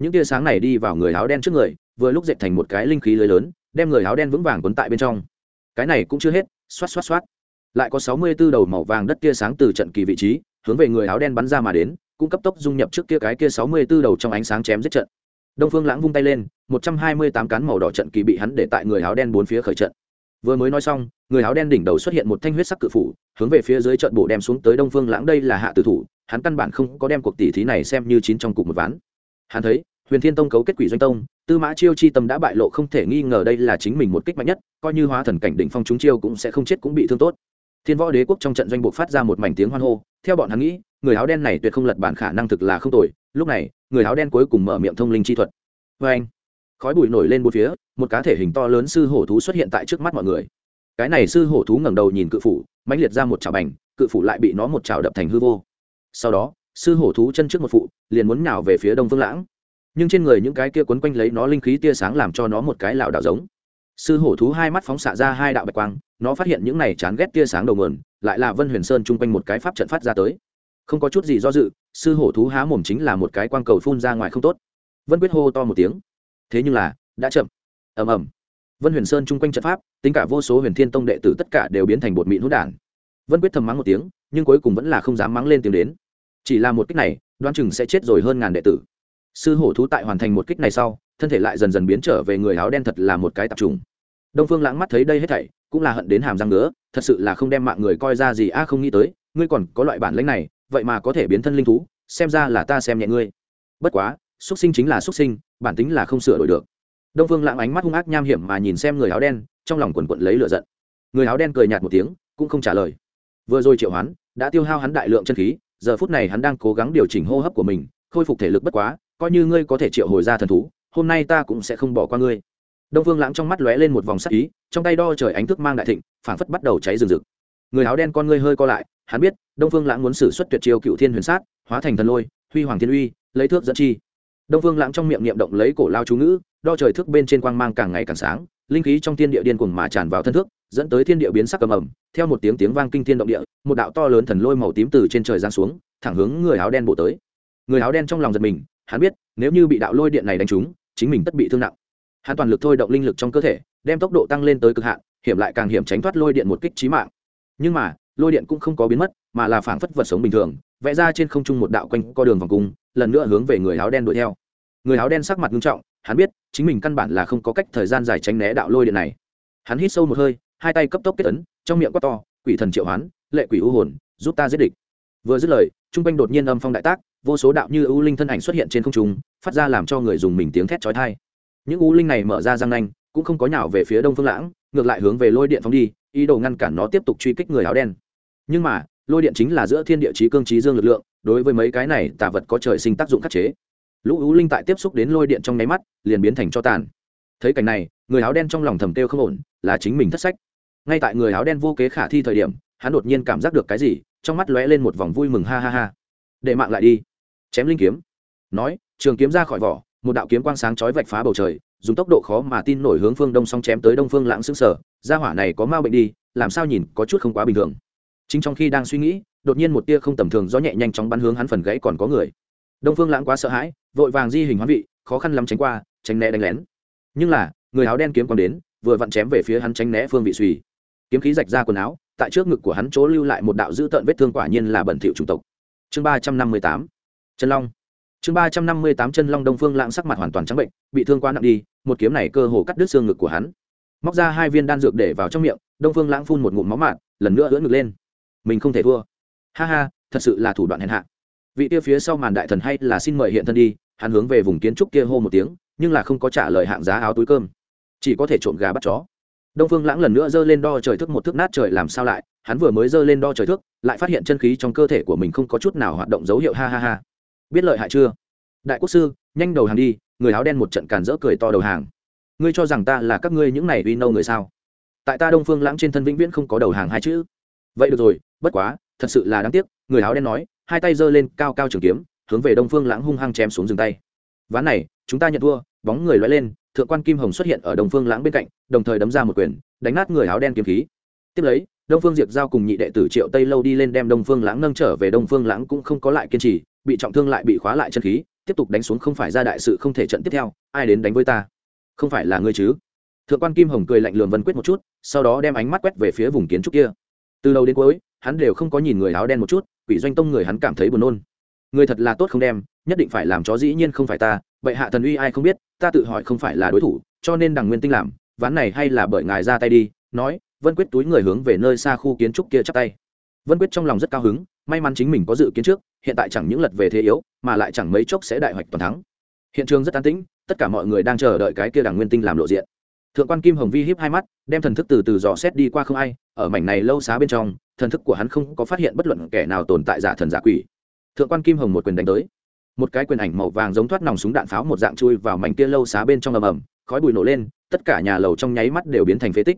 Những tia sáng này đi vào người áo đen trước người, vừa lúc dệt thành một cái linh khí lưới lớn, đem người áo đen vững vàng quấn tại bên trong. Cái này cũng chưa hết, xoát xoát xoát. Lại có sáu mươi 64 đầu màu vàng đất tia sáng từ trận kỳ vị trí, hướng về người áo đen bắn ra mà đến cũng cấp tốc dung nhập trước kia cái kia sáu mươi 64 đầu trong ánh sáng chém giết trận. Đông phương lãng vung tay lên, một trăm hai mươi tám cán màu đỏ trận kỳ bị hắn để tại người áo đen bốn phía khởi trận. Vừa mới nói xong, người áo đen đỉnh đầu xuất hiện một thanh huyết sắc cự phủ, hướng về phía dưới trận bộ đem xuống tới đông phương lãng đây là hạ tử thủ, hắn căn bản không có đem cuộc tỷ thí này xem như chín trong cục một ván. Hắn thấy, huyền thiên tông cấu kết quỷ doanh tông, tư mã chiêu chi tâm đã bại lộ không thể nghi ngờ đây là chính mình một kích mạnh nhất, coi như hóa thần cảnh đỉnh phong chúng chiêu cũng sẽ không chết cũng bị thương tốt. Thiên võ đế quốc trong trận doanh bộ phát ra một mảnh tiếng hoan hô, theo bọn hắn nghĩ người áo đen này tuyệt không lật bản khả năng thực là không tồi. Lúc này, người áo đen cuối cùng mở miệng thông linh chi thuật. Vê anh, khói bụi nổi lên bốn phía, một cá thể hình to lớn sư hổ thú xuất hiện tại trước mắt mọi người. Cái này sư hổ thú ngẩng đầu nhìn cự phủ, mãnh liệt ra một chảo bành, cự phủ lại bị nó một chảo đập thành hư vô. Sau đó, sư hổ thú chân trước một phụ, liền muốn nào về phía đông phương lãng. Nhưng trên người những cái kia quấn quanh lấy nó linh khí tia sáng làm cho nó một cái lảo đảo giống. Sư hổ thú hai mắt phóng xạ ra hai đạo bạch quang, nó phát hiện những này chán ghét tia sáng đầu nguồn, lại là vân huyền sơn chung quanh một cái pháp trận phát ra tới không có chút gì do dự sư hổ thú há mồm chính là một cái quang cầu phun ra ngoài không tốt. Vân quyết hô to một tiếng. Thế nhưng là đã chậm. Ầm ầm. Vân huyền sơn chung quanh trận pháp tính cả vô số huyền thiên tông đệ tử tất cả đều biến thành bột mịn hút đản. Vân quyết thầm mắng một tiếng nhưng cuối cùng vẫn là không dám mắng lên tiếng đến. Chỉ là một kích này đoan chừng sẽ chết rồi hơn ngàn đệ tử. Sư hổ thú tại hoàn thành một kích này sau thân thể lại dần dần biến trở về người áo đen thật là một cái tạp trùng, đông phương lãng mắt thấy đây hết thảy cũng là hận đến hàm răng nữa thật sự là không đem mạng người coi ra gì. A không nghĩ tới ngươi còn có loại bản lãnh này vậy mà có thể biến thân linh thú, xem ra là ta xem nhẹ ngươi. Bất quá, xuất sinh chính là xuất sinh, bản tính là không sửa đổi được. Đông phương lãng ánh mắt hung ác nham hiểm mà nhìn xem người áo đen, trong lòng quần quận lấy lửa giận. Người áo đen cười nhạt một tiếng, cũng không trả lời. Vừa rồi triệu hoán đã tiêu hao hắn đại lượng chân khí, giờ phút này hắn đang cố gắng điều chỉnh hô hấp của mình, khôi phục thể lực bất quá, coi như ngươi có thể triệu hồi ra thần thú, hôm nay ta cũng sẽ không bỏ qua ngươi. Đông phương lãng trong mắt lóe lên một vòng sắc ý, trong tay đo trời ánh thức mang đại thịnh, phảng phất bắt đầu cháy rừng rực người áo đen con ngươi hơi co lại, hắn biết, đông phương lãng muốn xử xuất tuyệt chiêu cựu thiên huyền sát, hóa thành thần lôi, huy hoàng thiên uy, lấy thước dẫn chi. Đông phương lãng trong miệng niệm động lấy cổ lao chú ngữ, đo trời thước bên trên quang mang càng ngày càng sáng, linh khí trong thiên địa điên cuồng mà tràn vào thân thước dẫn tới thiên địa biến sắc cầm ẩm theo một tiếng tiếng vang kinh thiên động địa, một đạo to lớn thần lôi màu tím từ trên trời giáng xuống, thẳng hướng người áo đen bổ tới. Người áo đen trong lòng giật mình, hắn biết, nếu như bị đạo lôi điện này đánh trúng, chính mình tất bị thương nặng. Hắn toàn lực thôi động linh lực trong cơ thể, đem tốc độ tăng lên tới cực hạn, hiểm lại càng hiểm tránh thoát lôi điện một kích trí mạng nhưng mà, lôi điện cũng không có biến mất, mà là phảng phất vật sống bình thường, vẽ ra trên không trung một đạo quanh co đường vòng cung, lần nữa hướng về người áo đen đuổi theo. Người áo đen sắc mặt nghiêm trọng, hắn biết, chính mình căn bản là không có cách thời gian dài tránh né đạo lôi điện này. Hắn hít sâu một hơi, hai tay cấp tốc kết ấn, trong miệng quát to, quỷ thần triệu hoán, lệ quỷ u hồn, giúp ta giết địch. Vừa dứt lời, trung quanh đột nhiên âm phong đại tác, vô số đạo như ưu linh thân ảnh xuất hiện trên không trung, phát ra làm cho người dùng mình tiếng thét chói tai. Những ưu linh này mở ra răng nanh cũng không có nhào về phía đông phương lãng, ngược lại hướng về lôi điện phóng đi, ý đồ ngăn cản nó tiếp tục truy kích người áo đen. Nhưng mà, lôi điện chính là giữa thiên địa chí cương trí dương lực lượng, đối với mấy cái này, tà vật có trời sinh tác dụng khắc chế. Lũ ưu linh tại tiếp xúc đến lôi điện trong nháy mắt, liền biến thành cho tàn. Thấy cảnh này, người áo đen trong lòng thầm kêu không ổn, là chính mình thất sách. Ngay tại người áo đen vô kế khả thi thời điểm, hắn đột nhiên cảm giác được cái gì, trong mắt lóe lên một vòng vui mừng ha ha ha. Để mạng lại đi. Chém linh kiếm. Nói, trường kiếm ra khỏi vỏ, một đạo kiếm quang sáng chói vạch phá bầu trời dùng tốc độ khó mà tin nổi hướng phương đông song chém tới đông phương lãng xương sở, gia hỏa này có mau bệnh đi, làm sao nhìn có chút không quá bình thường. Chính trong khi đang suy nghĩ, đột nhiên một tia không tầm thường gió nhẹ nhanh chóng bắn hướng hắn phần gãy còn có người. Đông phương lãng quá sợ hãi, vội vàng di hình hoán vị, khó khăn lắm tránh qua, tránh né đánh lén. Nhưng là, người áo đen kiếm còn đến, vừa vặn chém về phía hắn tránh né phương vị suy. Kiếm khí rạch ra quần áo, tại trước ngực của hắn chỗ lưu lại một đạo dữ tợn vết thương quả nhiên là bẩn thỉu chủng tộc. Chương ba trăm năm mươi tám. Chân long chương ba trăm năm mươi tám chân long đông phương lãng sắc mặt hoàn toàn trắng bệnh, bị thương quá nặng đi, một kiếm này cơ hồ cắt đứt xương ngực của hắn. Móc ra hai viên đan dược để vào trong miệng, đông phương lãng phun một ngụm máu mạt, lần nữa ưỡn ngực lên. Mình không thể thua. Ha ha, thật sự là thủ đoạn hèn hạ. Vị kia phía sau màn đại thần hay là xin mời hiện thân đi, hắn hướng về vùng kiến trúc kia hô một tiếng, nhưng là không có trả lời hạng giá áo túi cơm. Chỉ có thể trộm gà bắt chó. Đông phương lãng lần nữa giơ lên đo trời thức một thước nát trời làm sao lại, hắn vừa mới giơ lên đo trời thước lại phát hiện chân khí trong cơ thể của mình không có chút nào hoạt động dấu hiệu, ha ha ha biết lợi hại chưa? Đại quốc sư, nhanh đầu hàng đi, người áo đen một trận càn rỡ cười to đầu hàng. Ngươi cho rằng ta là các ngươi những này uy nâu người sao? Tại ta đông phương lãng trên thân vĩnh viễn không có đầu hàng hai chữ. Vậy được rồi, bất quá, thật sự là đáng tiếc, người áo đen nói, hai tay giơ lên cao cao trường kiếm, hướng về đông phương lãng hung hăng chém xuống rừng tay. Ván này, chúng ta nhận thua, bóng người loay lên, thượng quan kim hồng xuất hiện ở đồng phương lãng bên cạnh, đồng thời đấm ra một quyền, đánh nát người áo đen kiếm khí. Tiếp lấy đông phương diệp giao cùng nhị đệ tử triệu tây lâu đi lên đem đông phương lãng nâng trở về. Đông phương lãng cũng không có lại kiên trì, bị trọng thương lại bị khóa lại chân khí, tiếp tục đánh xuống không phải ra đại sự không thể trận tiếp theo, ai đến đánh với ta? Không phải là ngươi chứ? Thượng quan kim hồng cười lạnh lường vân quyết một chút, sau đó đem ánh mắt quét về phía vùng kiến trúc kia. Từ đầu đến cuối, hắn đều không có nhìn người áo đen một chút, quỷ doanh tông người hắn cảm thấy buồn nôn. Người thật là tốt không đem, nhất định phải làm chó dĩ nhiên không phải ta vậy hạ thần uy ai không biết, ta tự hỏi không phải là đối thủ, cho nên đằng nguyên tinh làm, ván này hay là bởi ngài ra tay đi, nói vân quyết túi người hướng về nơi xa khu kiến trúc kia chắp tay. Vân quyết trong lòng rất cao hứng, may mắn chính mình có dự kiến trước, hiện tại chẳng những lật về thế yếu, mà lại chẳng mấy chốc sẽ đại hoạch toàn thắng. Hiện trường rất an tĩnh, tất cả mọi người đang chờ đợi cái kia đằng nguyên tinh làm lộ diện. Thượng quan kim hồng vi hiếp hai mắt, đem thần thức từ từ dò xét đi qua không ai, ở mảnh này lâu xá bên trong, thần thức của hắn không có phát hiện bất luận kẻ nào tồn tại giả thần giả quỷ. Thượng quan kim hồng một quyền đánh tới. Một cái quyền ảnh màu vàng giống thoát nòng súng đạn pháo một dạng chui vào mảnh kia lâu xá bên trong ầm ầm, khói bụi nổ lên, tất cả nhà lầu trong nháy mắt đều biến thành phế tích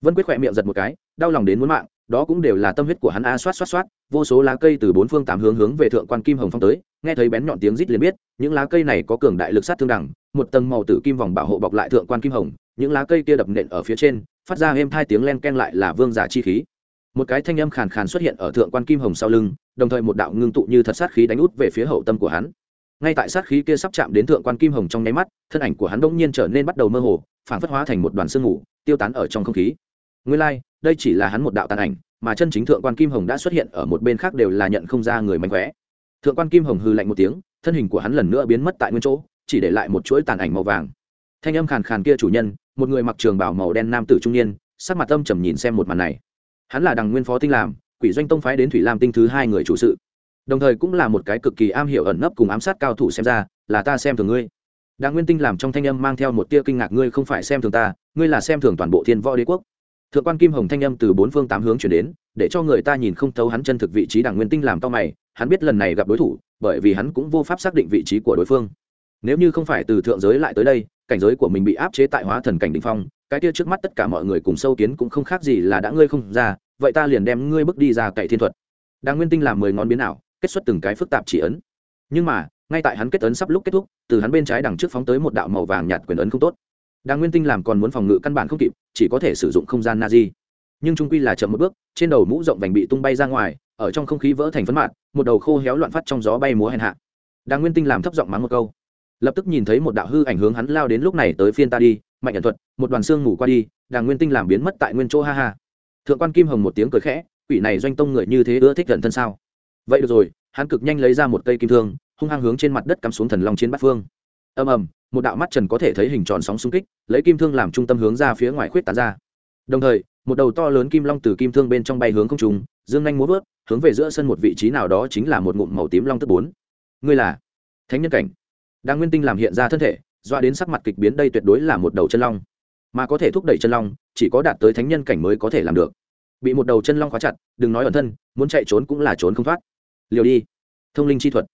vân quyết khỏe miệng giật một cái, đau lòng đến muốn mạng, đó cũng đều là tâm huyết của hắn a xoát xoát xoát vô số lá cây từ bốn phương tám hướng hướng về thượng quan kim hồng phong tới, nghe thấy bén nhọn tiếng rít liền biết, những lá cây này có cường đại lực sát thương đẳng, một tầng màu tử kim vòng bảo hộ bọc lại thượng quan kim hồng, những lá cây kia đập nện ở phía trên, phát ra êm hai tiếng len ken lại là vương giả chi khí. Một cái thanh âm khàn khàn xuất hiện ở thượng quan kim hồng sau lưng, đồng thời một đạo ngưng tụ như thật sát khí đánh út về phía hậu tâm của hắn. Ngay tại sát khí kia sắp chạm đến thượng quan kim hồng trong nháy mắt, thân ảnh của hắn đột nhiên trở nên bắt đầu mơ hồ phản phất hóa thành một đoàn sương ngủ tiêu tán ở trong không khí nguyên lai、like, đây chỉ là hắn một đạo tàn ảnh mà chân chính thượng quan kim hồng đã xuất hiện ở một bên khác đều là nhận không ra người mánh khóe. Thượng quan kim hồng hư lạnh một tiếng thân hình của hắn lần nữa biến mất tại nguyên chỗ chỉ để lại một chuỗi tàn ảnh màu vàng. Thanh âm khàn khàn kia chủ nhân một người mặc trường bảo màu đen nam tử trung niên sắc mặt âm trầm nhìn xem một màn này. Hắn là đằng nguyên phó tinh làm quỷ doanh tông phái đến thủy lam tinh thứ hai người chủ sự. Đồng thời cũng là một cái cực kỳ am hiểu ẩn nấp cùng ám sát cao thủ xem ra là ta xem thường ngươi. Đàng nguyên tinh làm trong thanh âm mang theo một tia kinh ngạc ngươi không phải xem thường ta ngươi là xem thường toàn bộ thiên võ đế quốc thượng quan kim hồng thanh âm từ bốn phương tám hướng chuyển đến, để cho người ta nhìn không thấu hắn chân thực vị trí đảng nguyên tinh làm to mày, hắn biết lần này gặp đối thủ, bởi vì hắn cũng vô pháp xác định vị trí của đối phương. Nếu như không phải từ thượng giới lại tới đây, cảnh giới của mình bị áp chế tại hóa thần cảnh đ ỉ n h phong, cái kia trước mắt tất cả mọi người cùng sâu kiến cũng không khác gì là đã ngươi không ra, vậy ta liền đem ngươi bước đi ra cậy thiên thuật. Đàng nguyên tinh làm mười ngón biến ảo, kết xuất từng cái phức tạp chỉ ấn. Nhưng mà, ngay tại hắn kết ấn sắp lúc kết thúc, từ hắn bên trái đằng trước phóng tới một đạo màu vàng nhạt quyền ấn không tốt đàng nguyên tinh làm còn muốn phòng ngự căn bản không kịp, chỉ có thể sử dụng không gian na di nhưng trung quy là chậm một bước, trên đầu mũ rộng vành bị tung bay ra ngoài, ở trong không khí vỡ thành phấn mạn một đầu khô héo loạn phát trong gió bay múa hèn hạ. Đàng nguyên tinh làm thấp giọng mắng một câu. Lập tức nhìn thấy một đạo hư ảnh hướng hắn lao đến lúc này tới phiên ta đi, mạnh ẩn thuật, một đoàn xương ngủ qua đi, đàng nguyên tinh làm biến mất tại nguyên chỗ ha ha. Thượng quan kim hồng một tiếng cười khẽ, quỷ này doanh tông người như thế ưa thích gần thân sao? Vậy được rồi, hắn cực nhanh lấy ra một cây kim thương, hung hăng hướng trên mặt đất cắm xuống thần long chiến bát phương. Ầm ầm một đạo mắt trần có thể thấy hình tròn sóng xung kích, lấy kim thương làm trung tâm hướng ra phía ngoài khuyết tán ra. Đồng thời, một đầu to lớn kim long từ kim thương bên trong bay hướng không trùng dương nhanh múa vớt, hướng về giữa sân một vị trí nào đó chính là một ngụm màu tím long tức bốn. Ngươi là thánh nhân cảnh. Đang nguyên tinh làm hiện ra thân thể, doa đến sắc mặt kịch biến, đây tuyệt đối là một đầu chân long. Mà có thể thúc đẩy chân long, chỉ có đạt tới thánh nhân cảnh mới có thể làm được. Bị một đầu chân long khóa chặt, đừng nói ẩn thân, muốn chạy trốn cũng là trốn không thoát. Liều đi. Thông linh chi thuật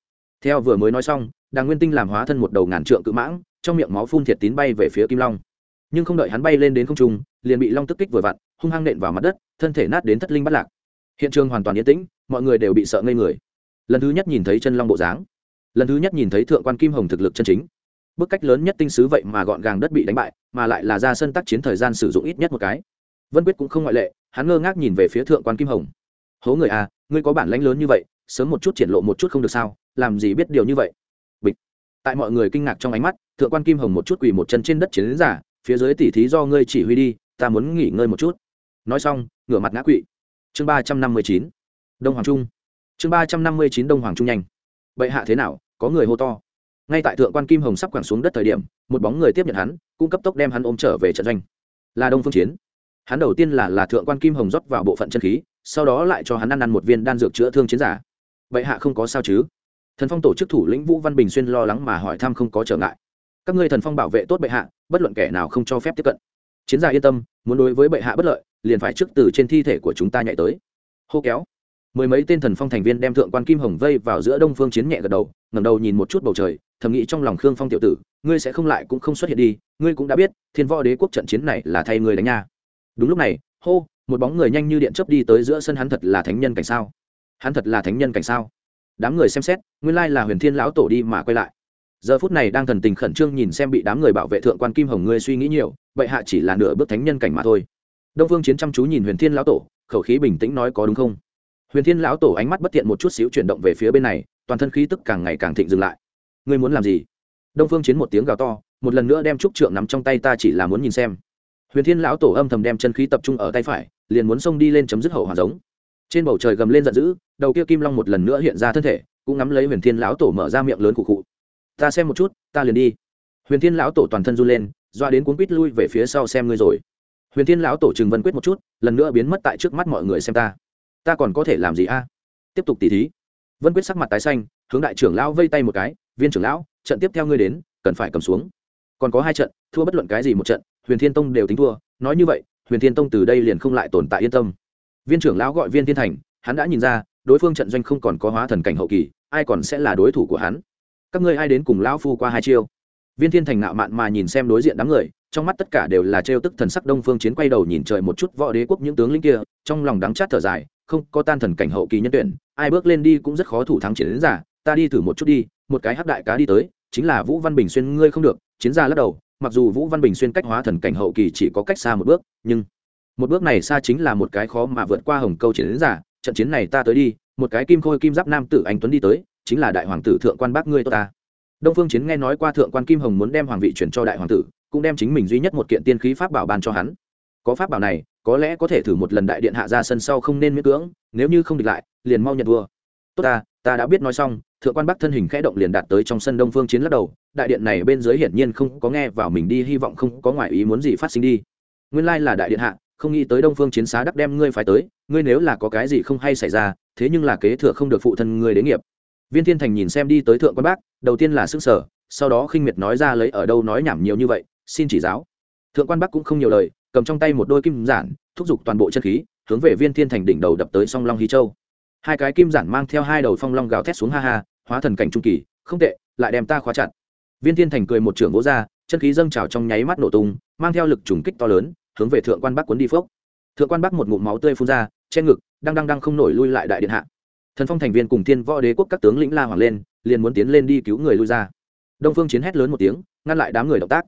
theo vừa mới nói xong, đàng nguyên tinh làm hóa thân một đầu ngàn trượng cự mãng, trong miệng máu phun thiệt tín bay về phía kim long. Nhưng không đợi hắn bay lên đến không trung, liền bị long tức kích vừa vặn, hung hăng nện vào mặt đất, thân thể nát đến thất linh bắt lạc. Hiện trường hoàn toàn yên tĩnh, mọi người đều bị sợ ngây người. Lần thứ nhất nhìn thấy chân long bộ dáng. Lần thứ nhất nhìn thấy thượng quan kim hồng thực lực chân chính. Bức cách lớn nhất tinh sứ vậy mà gọn gàng đất bị đánh bại, mà lại là ra sân tác chiến thời gian sử dụng ít nhất một cái. Vân quyết cũng không ngoại lệ, hắn ngơ ngác nhìn về phía thượng quan kim hồng. Hố người à ngươi có bản lãnh lớn như vậy, sớm một chút triển lộ một chút không được sao? Làm gì biết điều như vậy? Bịch. Tại mọi người kinh ngạc trong ánh mắt, thượng quan kim hồng một chút quỳ một chân trên đất chiến giả, phía dưới tỉ thí do ngươi chỉ huy đi, ta muốn nghỉ ngơi một chút. Nói xong, ngửa mặt ngã quỵ. Chương ba trăm năm mươi chín. Đông hoàng trung. Chương ba trăm năm mươi chín đông hoàng trung nhanh. Bệ hạ thế nào? Có người hô to. Ngay tại thượng quan kim hồng sắp quẳng xuống đất thời điểm, một bóng người tiếp nhận hắn cũng cấp tốc đem hắn ôm trở về trận doanh. Là đông phương chiến. Hắn đầu tiên là là thượng quan kim hồng rót vào bộ phận chân khí, sau đó lại cho hắn ăn ăn một viên đan dược chữa thương chiến giả. Bệ hạ không có sao chứ? Thần phong tổ chức thủ lĩnh vũ văn bình xuyên lo lắng mà hỏi thăm không có trở ngại. Các ngươi thần phong bảo vệ tốt bệ hạ, bất luận kẻ nào không cho phép tiếp cận. Chiến gia yên tâm, muốn đối với bệ hạ bất lợi, liền phải trước từ trên thi thể của chúng ta nhảy tới. Hô kéo. Mười mấy tên thần phong thành viên đem thượng quan kim hồng vây vào giữa đông phương chiến nhẹ gật đầu, ngẩng đầu nhìn một chút bầu trời, thầm nghĩ trong lòng khương phong tiểu tử, ngươi sẽ không lại cũng không xuất hiện đi, ngươi cũng đã biết, thiên võ đế quốc trận chiến này là thay ngươi đánh nha. Đúng lúc này, hô, một bóng người nhanh như điện chớp đi tới giữa sân hắn thật là thánh nhân cảnh sao? Hắn thật là thánh nhân cảnh sao? Đám người xem xét, nguyên lai là huyền thiên lão tổ đi mà quay lại. Giờ phút này đang thần tình khẩn trương nhìn xem bị đám người bảo vệ thượng quan kim hồng ngươi suy nghĩ nhiều, vậy hạ chỉ là nửa bước thánh nhân cảnh mà thôi. Đông phương chiến chăm chú nhìn huyền thiên lão tổ, khẩu khí bình tĩnh nói có đúng không? Huyền thiên lão tổ ánh mắt bất tiện một chút xíu chuyển động về phía bên này, toàn thân khí tức càng ngày càng thịnh dừng lại. Ngươi muốn làm gì? Đông phương chiến một tiếng gào to, một lần nữa đem trúc trượng nắm trong tay ta chỉ là muốn nhìn xem. Huyền thiên lão tổ âm thầm đem chân khí tập trung ở tay phải, liền muốn xông đi lên chấm dứt hậu hòa giống trên bầu trời gầm lên giận dữ, đầu kia kim long một lần nữa hiện ra thân thể, cũng ngắm lấy huyền thiên lão tổ mở ra miệng lớn cụ cụ ta xem một chút, ta liền đi. Huyền thiên lão tổ toàn thân run lên, doa đến cuốn quýt lui về phía sau xem ngươi rồi. Huyền thiên lão tổ trừng vân quyết một chút, lần nữa biến mất tại trước mắt mọi người xem ta. Ta còn có thể làm gì a? Tiếp tục tỉ thí. Vân quyết sắc mặt tái xanh, hướng đại trưởng lão vây tay một cái, viên trưởng lão, trận tiếp theo ngươi đến, cần phải cầm xuống. Còn có hai trận, thua bất luận cái gì một trận, huyền thiên tông đều tính thua, nói như vậy, huyền thiên tông từ đây liền không lại tồn tại yên tâm viên trưởng lão gọi viên thiên thành, hắn đã nhìn ra, đối phương trận doanh không còn có hóa thần cảnh hậu kỳ, ai còn sẽ là đối thủ của hắn. Các ngươi ai đến cùng lão phu qua hai chiêu? Viên thiên thành nạo mạn mà nhìn xem đối diện đám người, trong mắt tất cả đều là trêu tức thần sắc đông phương chiến quay đầu nhìn trời một chút võ đế quốc những tướng lĩnh kia, trong lòng đắng chát thở dài, không, có tan thần cảnh hậu kỳ nhân tuyển, ai bước lên đi cũng rất khó thủ thắng chiến đến giả, ta đi thử một chút đi, một cái hắc đại cá đi tới, chính là vũ văn bình xuyên, ngươi không được, chiến gia lắc đầu, mặc dù vũ văn bình xuyên cách hóa thần cảnh hậu kỳ chỉ có cách xa một bước, nhưng một bước này xa chính là một cái khó mà vượt qua hồng câu chiến đến giả, trận chiến này ta tới đi, một cái kim khôi kim giáp nam tử anh tuấn đi tới, chính là đại hoàng tử thượng quan bác ngươi tốt ta. Đông phương chiến nghe nói qua thượng quan kim hồng muốn đem hoàng vị chuyển cho đại hoàng tử, cũng đem chính mình duy nhất một kiện tiên khí pháp bảo ban cho hắn. Có pháp bảo này, có lẽ có thể thử một lần đại điện hạ ra sân sau không nên miễn cưỡng, nếu như không địch lại, liền mau nhận vua tốt ta ta đã biết nói xong, thượng quan bắc thân hình khẽ động liền đạt tới trong sân đông phương chiến lắc đầu, đại điện này bên dưới hiển nhiên không có nghe vào mình đi, hy vọng không có ngoại ý muốn gì phát sinh đi. Nguyên lai là đại điện hạ không nghĩ tới đông phương chiến xá đắc đem ngươi phải tới, ngươi nếu là có cái gì không hay xảy ra, thế nhưng là kế thừa không được phụ thân ngươi đến nghiệp. Viên thiên thành nhìn xem đi tới thượng quan bác, đầu tiên là s ư n g sở sau đó khinh miệt nói ra lấy ở đâu nói nhảm nhiều như vậy, xin chỉ giáo. Thượng quan bắc cũng không nhiều lời, cầm trong tay một đôi kim giản, thúc giục toàn bộ chân khí, hướng về viên thiên thành đỉnh đầu đập tới song long hí châu. Hai cái kim giản mang theo hai đầu phong long gào thét xuống ha ha, hóa thần cảnh trung kỳ, không tệ, lại đem ta khóa chặt. Viên thiên thành cười một trưởng vỗ ra, chân khí dâng trào trong nháy mắt nổ tung, mang theo lực trùng kích to lớn hướng về thượng quan bắc cuốn đi phốc. Thượng quan bắc một ngụm máu tươi phun ra trên ngực, đang đang đang không nổi lui lại đại điện hạ. Thần phong thành viên cùng thiên võ đế quốc các tướng lĩnh la hoàng lên, liền muốn tiến lên đi cứu người lui ra. Đông phương chiến hét lớn một tiếng, ngăn lại đám người động tác.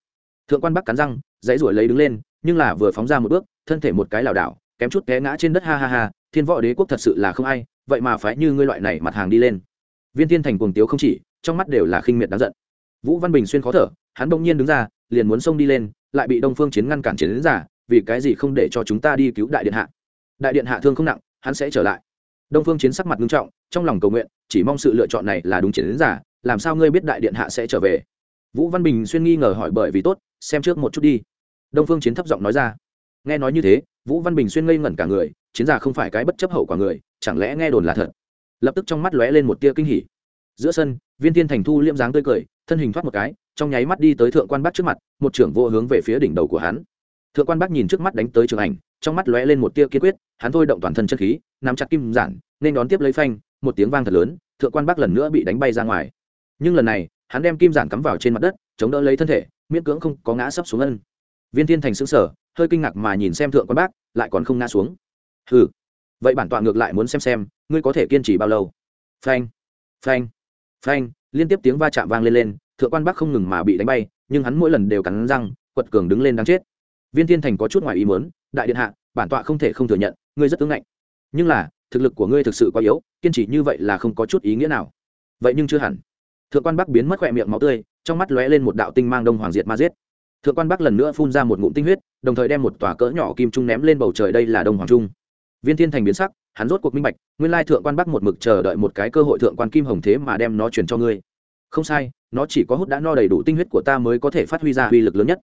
Thượng quan bắc cắn răng, dãy ruổi lấy đứng lên, nhưng là vừa phóng ra một bước, thân thể một cái lảo đảo, kém chút té ngã trên đất, ha ha ha, thiên võ đế quốc thật sự là không ai, vậy mà phải như ngươi loại này mặt hàng đi lên. Viên thiên thành cuồng tiếu không chỉ, trong mắt đều là khinh miệt đáng giận. Vũ văn bình xuyên khó thở, hắn bỗng nhiên đứng ra, liền muốn xông đi lên, lại bị đông phương chiến ngăn cản chiến đến giả vì cái gì không để cho chúng ta đi cứu đại điện hạ? Đại điện hạ thương không nặng, hắn sẽ trở lại. Đông phương chiến sắc mặt nghiêm trọng, trong lòng cầu nguyện, chỉ mong sự lựa chọn này là đúng chiến đến giả, làm sao ngươi biết đại điện hạ sẽ trở về? Vũ văn bình xuyên nghi ngờ hỏi bởi vì tốt, xem trước một chút đi. Đông phương chiến thấp giọng nói ra. Nghe nói như thế, vũ văn bình xuyên ngây ngẩn cả người, chiến giả không phải cái bất chấp hậu quả người, chẳng lẽ nghe đồn là thật? Lập tức trong mắt lóe lên một tia kinh hỉ. Giữa sân, viên Thiên thành thu liễm dáng tươi cười, thân hình thoát một cái, trong nháy mắt đi tới thượng quan bắc trước mặt, một trưởng vô hướng về phía đỉnh đầu của hắn thượng quan bắc nhìn trước mắt đánh tới trường ảnh, trong mắt lóe lên một tia kiên quyết, hắn thôi động toàn thân chân khí, nắm chặt kim giản, nên đón tiếp lấy phanh, một tiếng vang thật lớn, thượng quan bắc lần nữa bị đánh bay ra ngoài. Nhưng lần này, hắn đem kim giản cắm vào trên mặt đất, chống đỡ lấy thân thể, miễn cưỡng không có ngã sấp xuống ân. Viên thiên thành xứng sở hơi kinh ngạc mà nhìn xem thượng quan bác, lại còn không ngã xuống. Ừ vậy bản tọa ngược lại muốn xem xem, ngươi có thể kiên trì bao lâu? Phanh phanh phanh, liên tiếp tiếng va chạm vang lên lên, thượng quan bác không ngừng mà bị đánh bay, nhưng hắn mỗi lần đều cắn răng, quật cường đứng lên đáng chết viên thiên thành có chút ngoài ý muốn, đại điện hạ, bản tọa không thể không thừa nhận, ngươi rất ứng ngạnh. Nhưng là, thực lực của ngươi thực sự quá yếu, kiên trì như vậy là không có chút ý nghĩa nào. Vậy nhưng chưa hẳn. Thượng quan bắc biến mất khỏe miệng máu tươi, trong mắt lóe lên một đạo tinh mang đông hoàng diệt ma giết. Thượng quan bắc lần nữa phun ra một ngụm tinh huyết, đồng thời đem một tòa cỡ nhỏ kim trung ném lên bầu trời đây là đông hoàng trung. Viên thiên thành biến sắc, hắn rốt cuộc minh bạch, nguyên lai thượng quan bắc một mực chờ đợi một cái cơ hội thượng quan kim hồng thế mà đem nó truyền cho ngươi. Không sai, nó chỉ có hút đã no đầy đủ tinh huyết của ta mới có thể phát huy ra uy lực lớn nhất.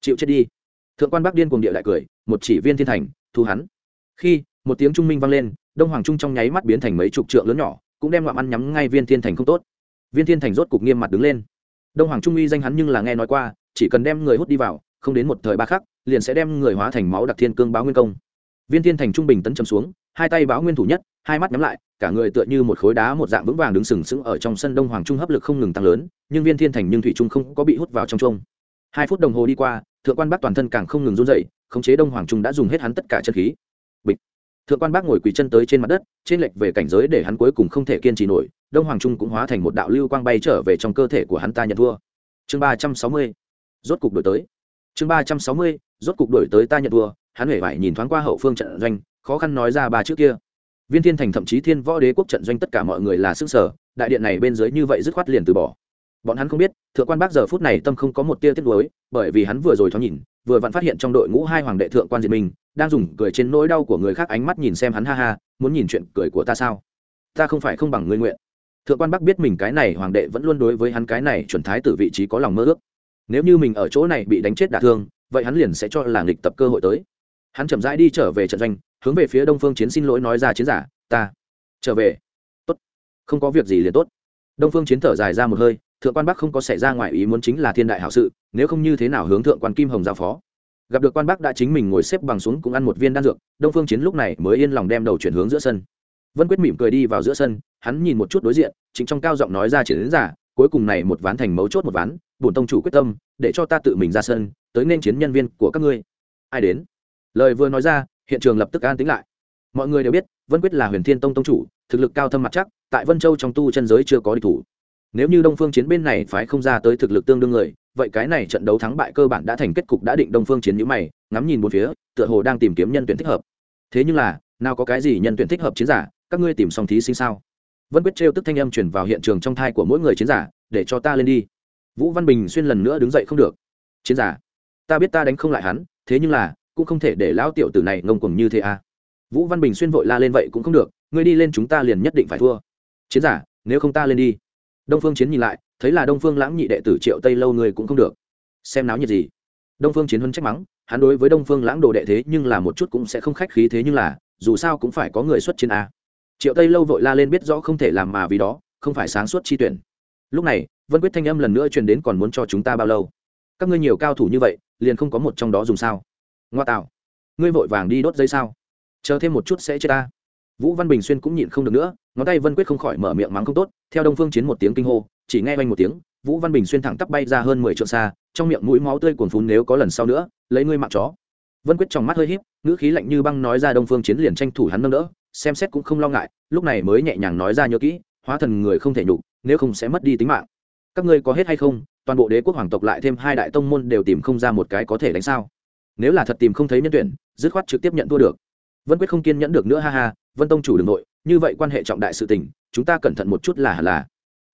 Chịu chết đi thượng quan bắc điên cuồng địa lại cười, một chỉ viên thiên thành, thu hắn. Khi, một tiếng trung minh vang lên, đông hoàng trung trong nháy mắt biến thành mấy chục trượng lớn nhỏ, cũng đem ngoạm ăn nhắm ngay viên thiên thành không tốt. Viên thiên thành rốt cục nghiêm mặt đứng lên. Đông hoàng trung uy danh hắn nhưng là nghe nói qua, chỉ cần đem người hút đi vào, không đến một thời ba khắc, liền sẽ đem người hóa thành máu đặc thiên cương báo nguyên công. Viên thiên thành trung bình tấn chấm xuống, hai tay báo nguyên thủ nhất, hai mắt nhắm lại, cả người tựa như một khối đá một dạng vững vàng đứng sừng sững ở trong sân đông hoàng trung hấp lực không ngừng tăng lớn, nhưng viên thiên thành nhưng thủy trung không có bị hút vào trong trông hai phút đồng hồ đi qua thượng quan Bác toàn thân càng không ngừng run dậy khống chế đông hoàng trung đã dùng hết hắn tất cả chân khí. Bịch. Thượng quan Bác ngồi quỳ chân tới trên mặt đất, trên lệch về cảnh giới để hắn cuối cùng không thể kiên trì nổi, đông hoàng trung cũng hóa thành một đạo lưu quang bay trở về trong cơ thể của hắn ta nhận thua chương ba trăm sáu mươi. Rốt cục đổi tới. Chương ba trăm sáu mươi, rốt cục đổi tới ta nhận thua hắn hề vải nhìn thoáng qua hậu phương trận doanh, khó khăn nói ra ba chữ kia. Viên thiên thành thậm chí thiên võ đế quốc trận doanh tất cả mọi người là xương sở đại điện này bên dưới như vậy dứt khoát liền từ bỏ bọn hắn không biết, thượng quan bác giờ phút này tâm không có một tia tiếc nuối, bởi vì hắn vừa rồi thoáng nhìn, vừa vặn phát hiện trong đội ngũ hai hoàng đệ thượng quan diệt minh, đang dùng cười trên nỗi đau của người khác ánh mắt nhìn xem hắn, ha ha, muốn nhìn chuyện cười của ta sao? Ta không phải không bằng ngươi nguyện. Thượng quan bắc biết mình cái này hoàng đệ vẫn luôn đối với hắn cái này chuẩn thái tử vị trí có lòng mơ ước. Nếu như mình ở chỗ này bị đánh chết đả thương, vậy hắn liền sẽ cho làng địch tập cơ hội tới. Hắn chậm rãi đi trở về trận doanh, hướng về phía đông phương chiến xin lỗi nói ra chiến giả, ta trở về. Tốt, không có việc gì liền tốt. Đông phương chiến thở dài ra một hơi thượng quan bắc không có xảy ra ngoài ý muốn chính là thiên đại hảo sự, nếu không như thế nào hướng thượng quan kim hồng giao phó. Gặp được quan bắc đã chính mình ngồi xếp bằng xuống cũng ăn một viên đan dược, đông phương chiến lúc này mới yên lòng đem đầu chuyển hướng giữa sân. Vân quyết mỉm cười đi vào giữa sân, hắn nhìn một chút đối diện, chính trong cao giọng nói ra chỉ đến giả, cuối cùng này một ván thành mấu chốt một ván, bổn tông chủ quyết tâm, để cho ta tự mình ra sân, tới nên chiến nhân viên của các ngươi. Ai đến? Lời vừa nói ra, hiện trường lập tức an tính lại. Mọi người đều biết, vân quyết là huyền thiên tông tông chủ, thực lực cao thâm mặt chắc, tại vân châu trong tu chân giới chưa có địch thủ nếu như đông phương chiến bên này phái không ra tới thực lực tương đương người, vậy cái này trận đấu thắng bại cơ bản đã thành kết cục đã định đông phương chiến nhữ mày, ngắm nhìn một phía, tựa hồ đang tìm kiếm nhân tuyển thích hợp. Thế nhưng là, nào có cái gì nhân tuyển thích hợp chiến giả, các ngươi tìm xong thí sinh sao? Vân quyết trêu tức thanh âm chuyển vào hiện trường trong thai của mỗi người chiến giả, để cho ta lên đi. Vũ văn bình xuyên lần nữa đứng dậy không được. Chiến giả, ta biết ta đánh không lại hắn, thế nhưng là, cũng không thể để lão tiểu tử này ngông cuồng như thế à. Vũ văn bình xuyên vội la lên vậy cũng không được, ngươi đi lên chúng ta liền nhất định phải thua. Chiến giả, nếu không ta lên đi đông phương chiến nhìn lại, thấy là đông phương lãng nhị đệ tử triệu tây lâu người cũng không được. Xem náo nhiệt gì. Đông phương chiến huân trách mắng, hắn đối với đông phương lãng đồ đệ thế nhưng là một chút cũng sẽ không khách khí thế nhưng là, dù sao cũng phải có người xuất chiến a. Triệu tây lâu vội la lên biết rõ không thể làm mà vì đó, không phải sáng suốt chi tuyển. Lúc này, vân quyết thanh âm lần nữa truyền đến còn muốn cho chúng ta bao lâu? Các ngươi nhiều cao thủ như vậy, liền không có một trong đó dùng sao? Ngoa tạo. Ngươi vội vàng đi đốt dây sao? Chờ thêm một chút sẽ chết ta. Vũ văn bình xuyên cũng nhịn không được nữa, ngón tay vân quyết không khỏi mở miệng mắng không tốt theo đông phương chiến một tiếng kinh hô, chỉ nghe oanh một tiếng, vũ văn bình xuyên thẳng tắp bay ra hơn mười trượng xa, trong miệng mũi máu tươi cuồn phún nếu có lần sau nữa, lấy ngươi mạng chó. Vân quyết trong mắt hơi híp, ngữ khí lạnh như băng nói ra đông phương chiến liền tranh thủ hắn nâng đỡ, xem xét cũng không lo ngại, lúc này mới nhẹ nhàng nói ra nhớ kỹ, hóa thần người không thể nhục, nếu không sẽ mất đi tính mạng. Các ngươi có hết hay không? Toàn bộ đế quốc hoàng tộc lại thêm hai đại tông môn đều tìm không ra một cái có thể đánh sao? Nếu là thật tìm không thấy nhân tuyển, dứt khoát trực tiếp nhận thua được. Vân quyết không kiên nhẫn được nữa, ha ha, vân tông chủ đ ư n g nội như vậy quan hệ trọng đại sự tình, chúng ta cẩn thận một chút là hẳn là.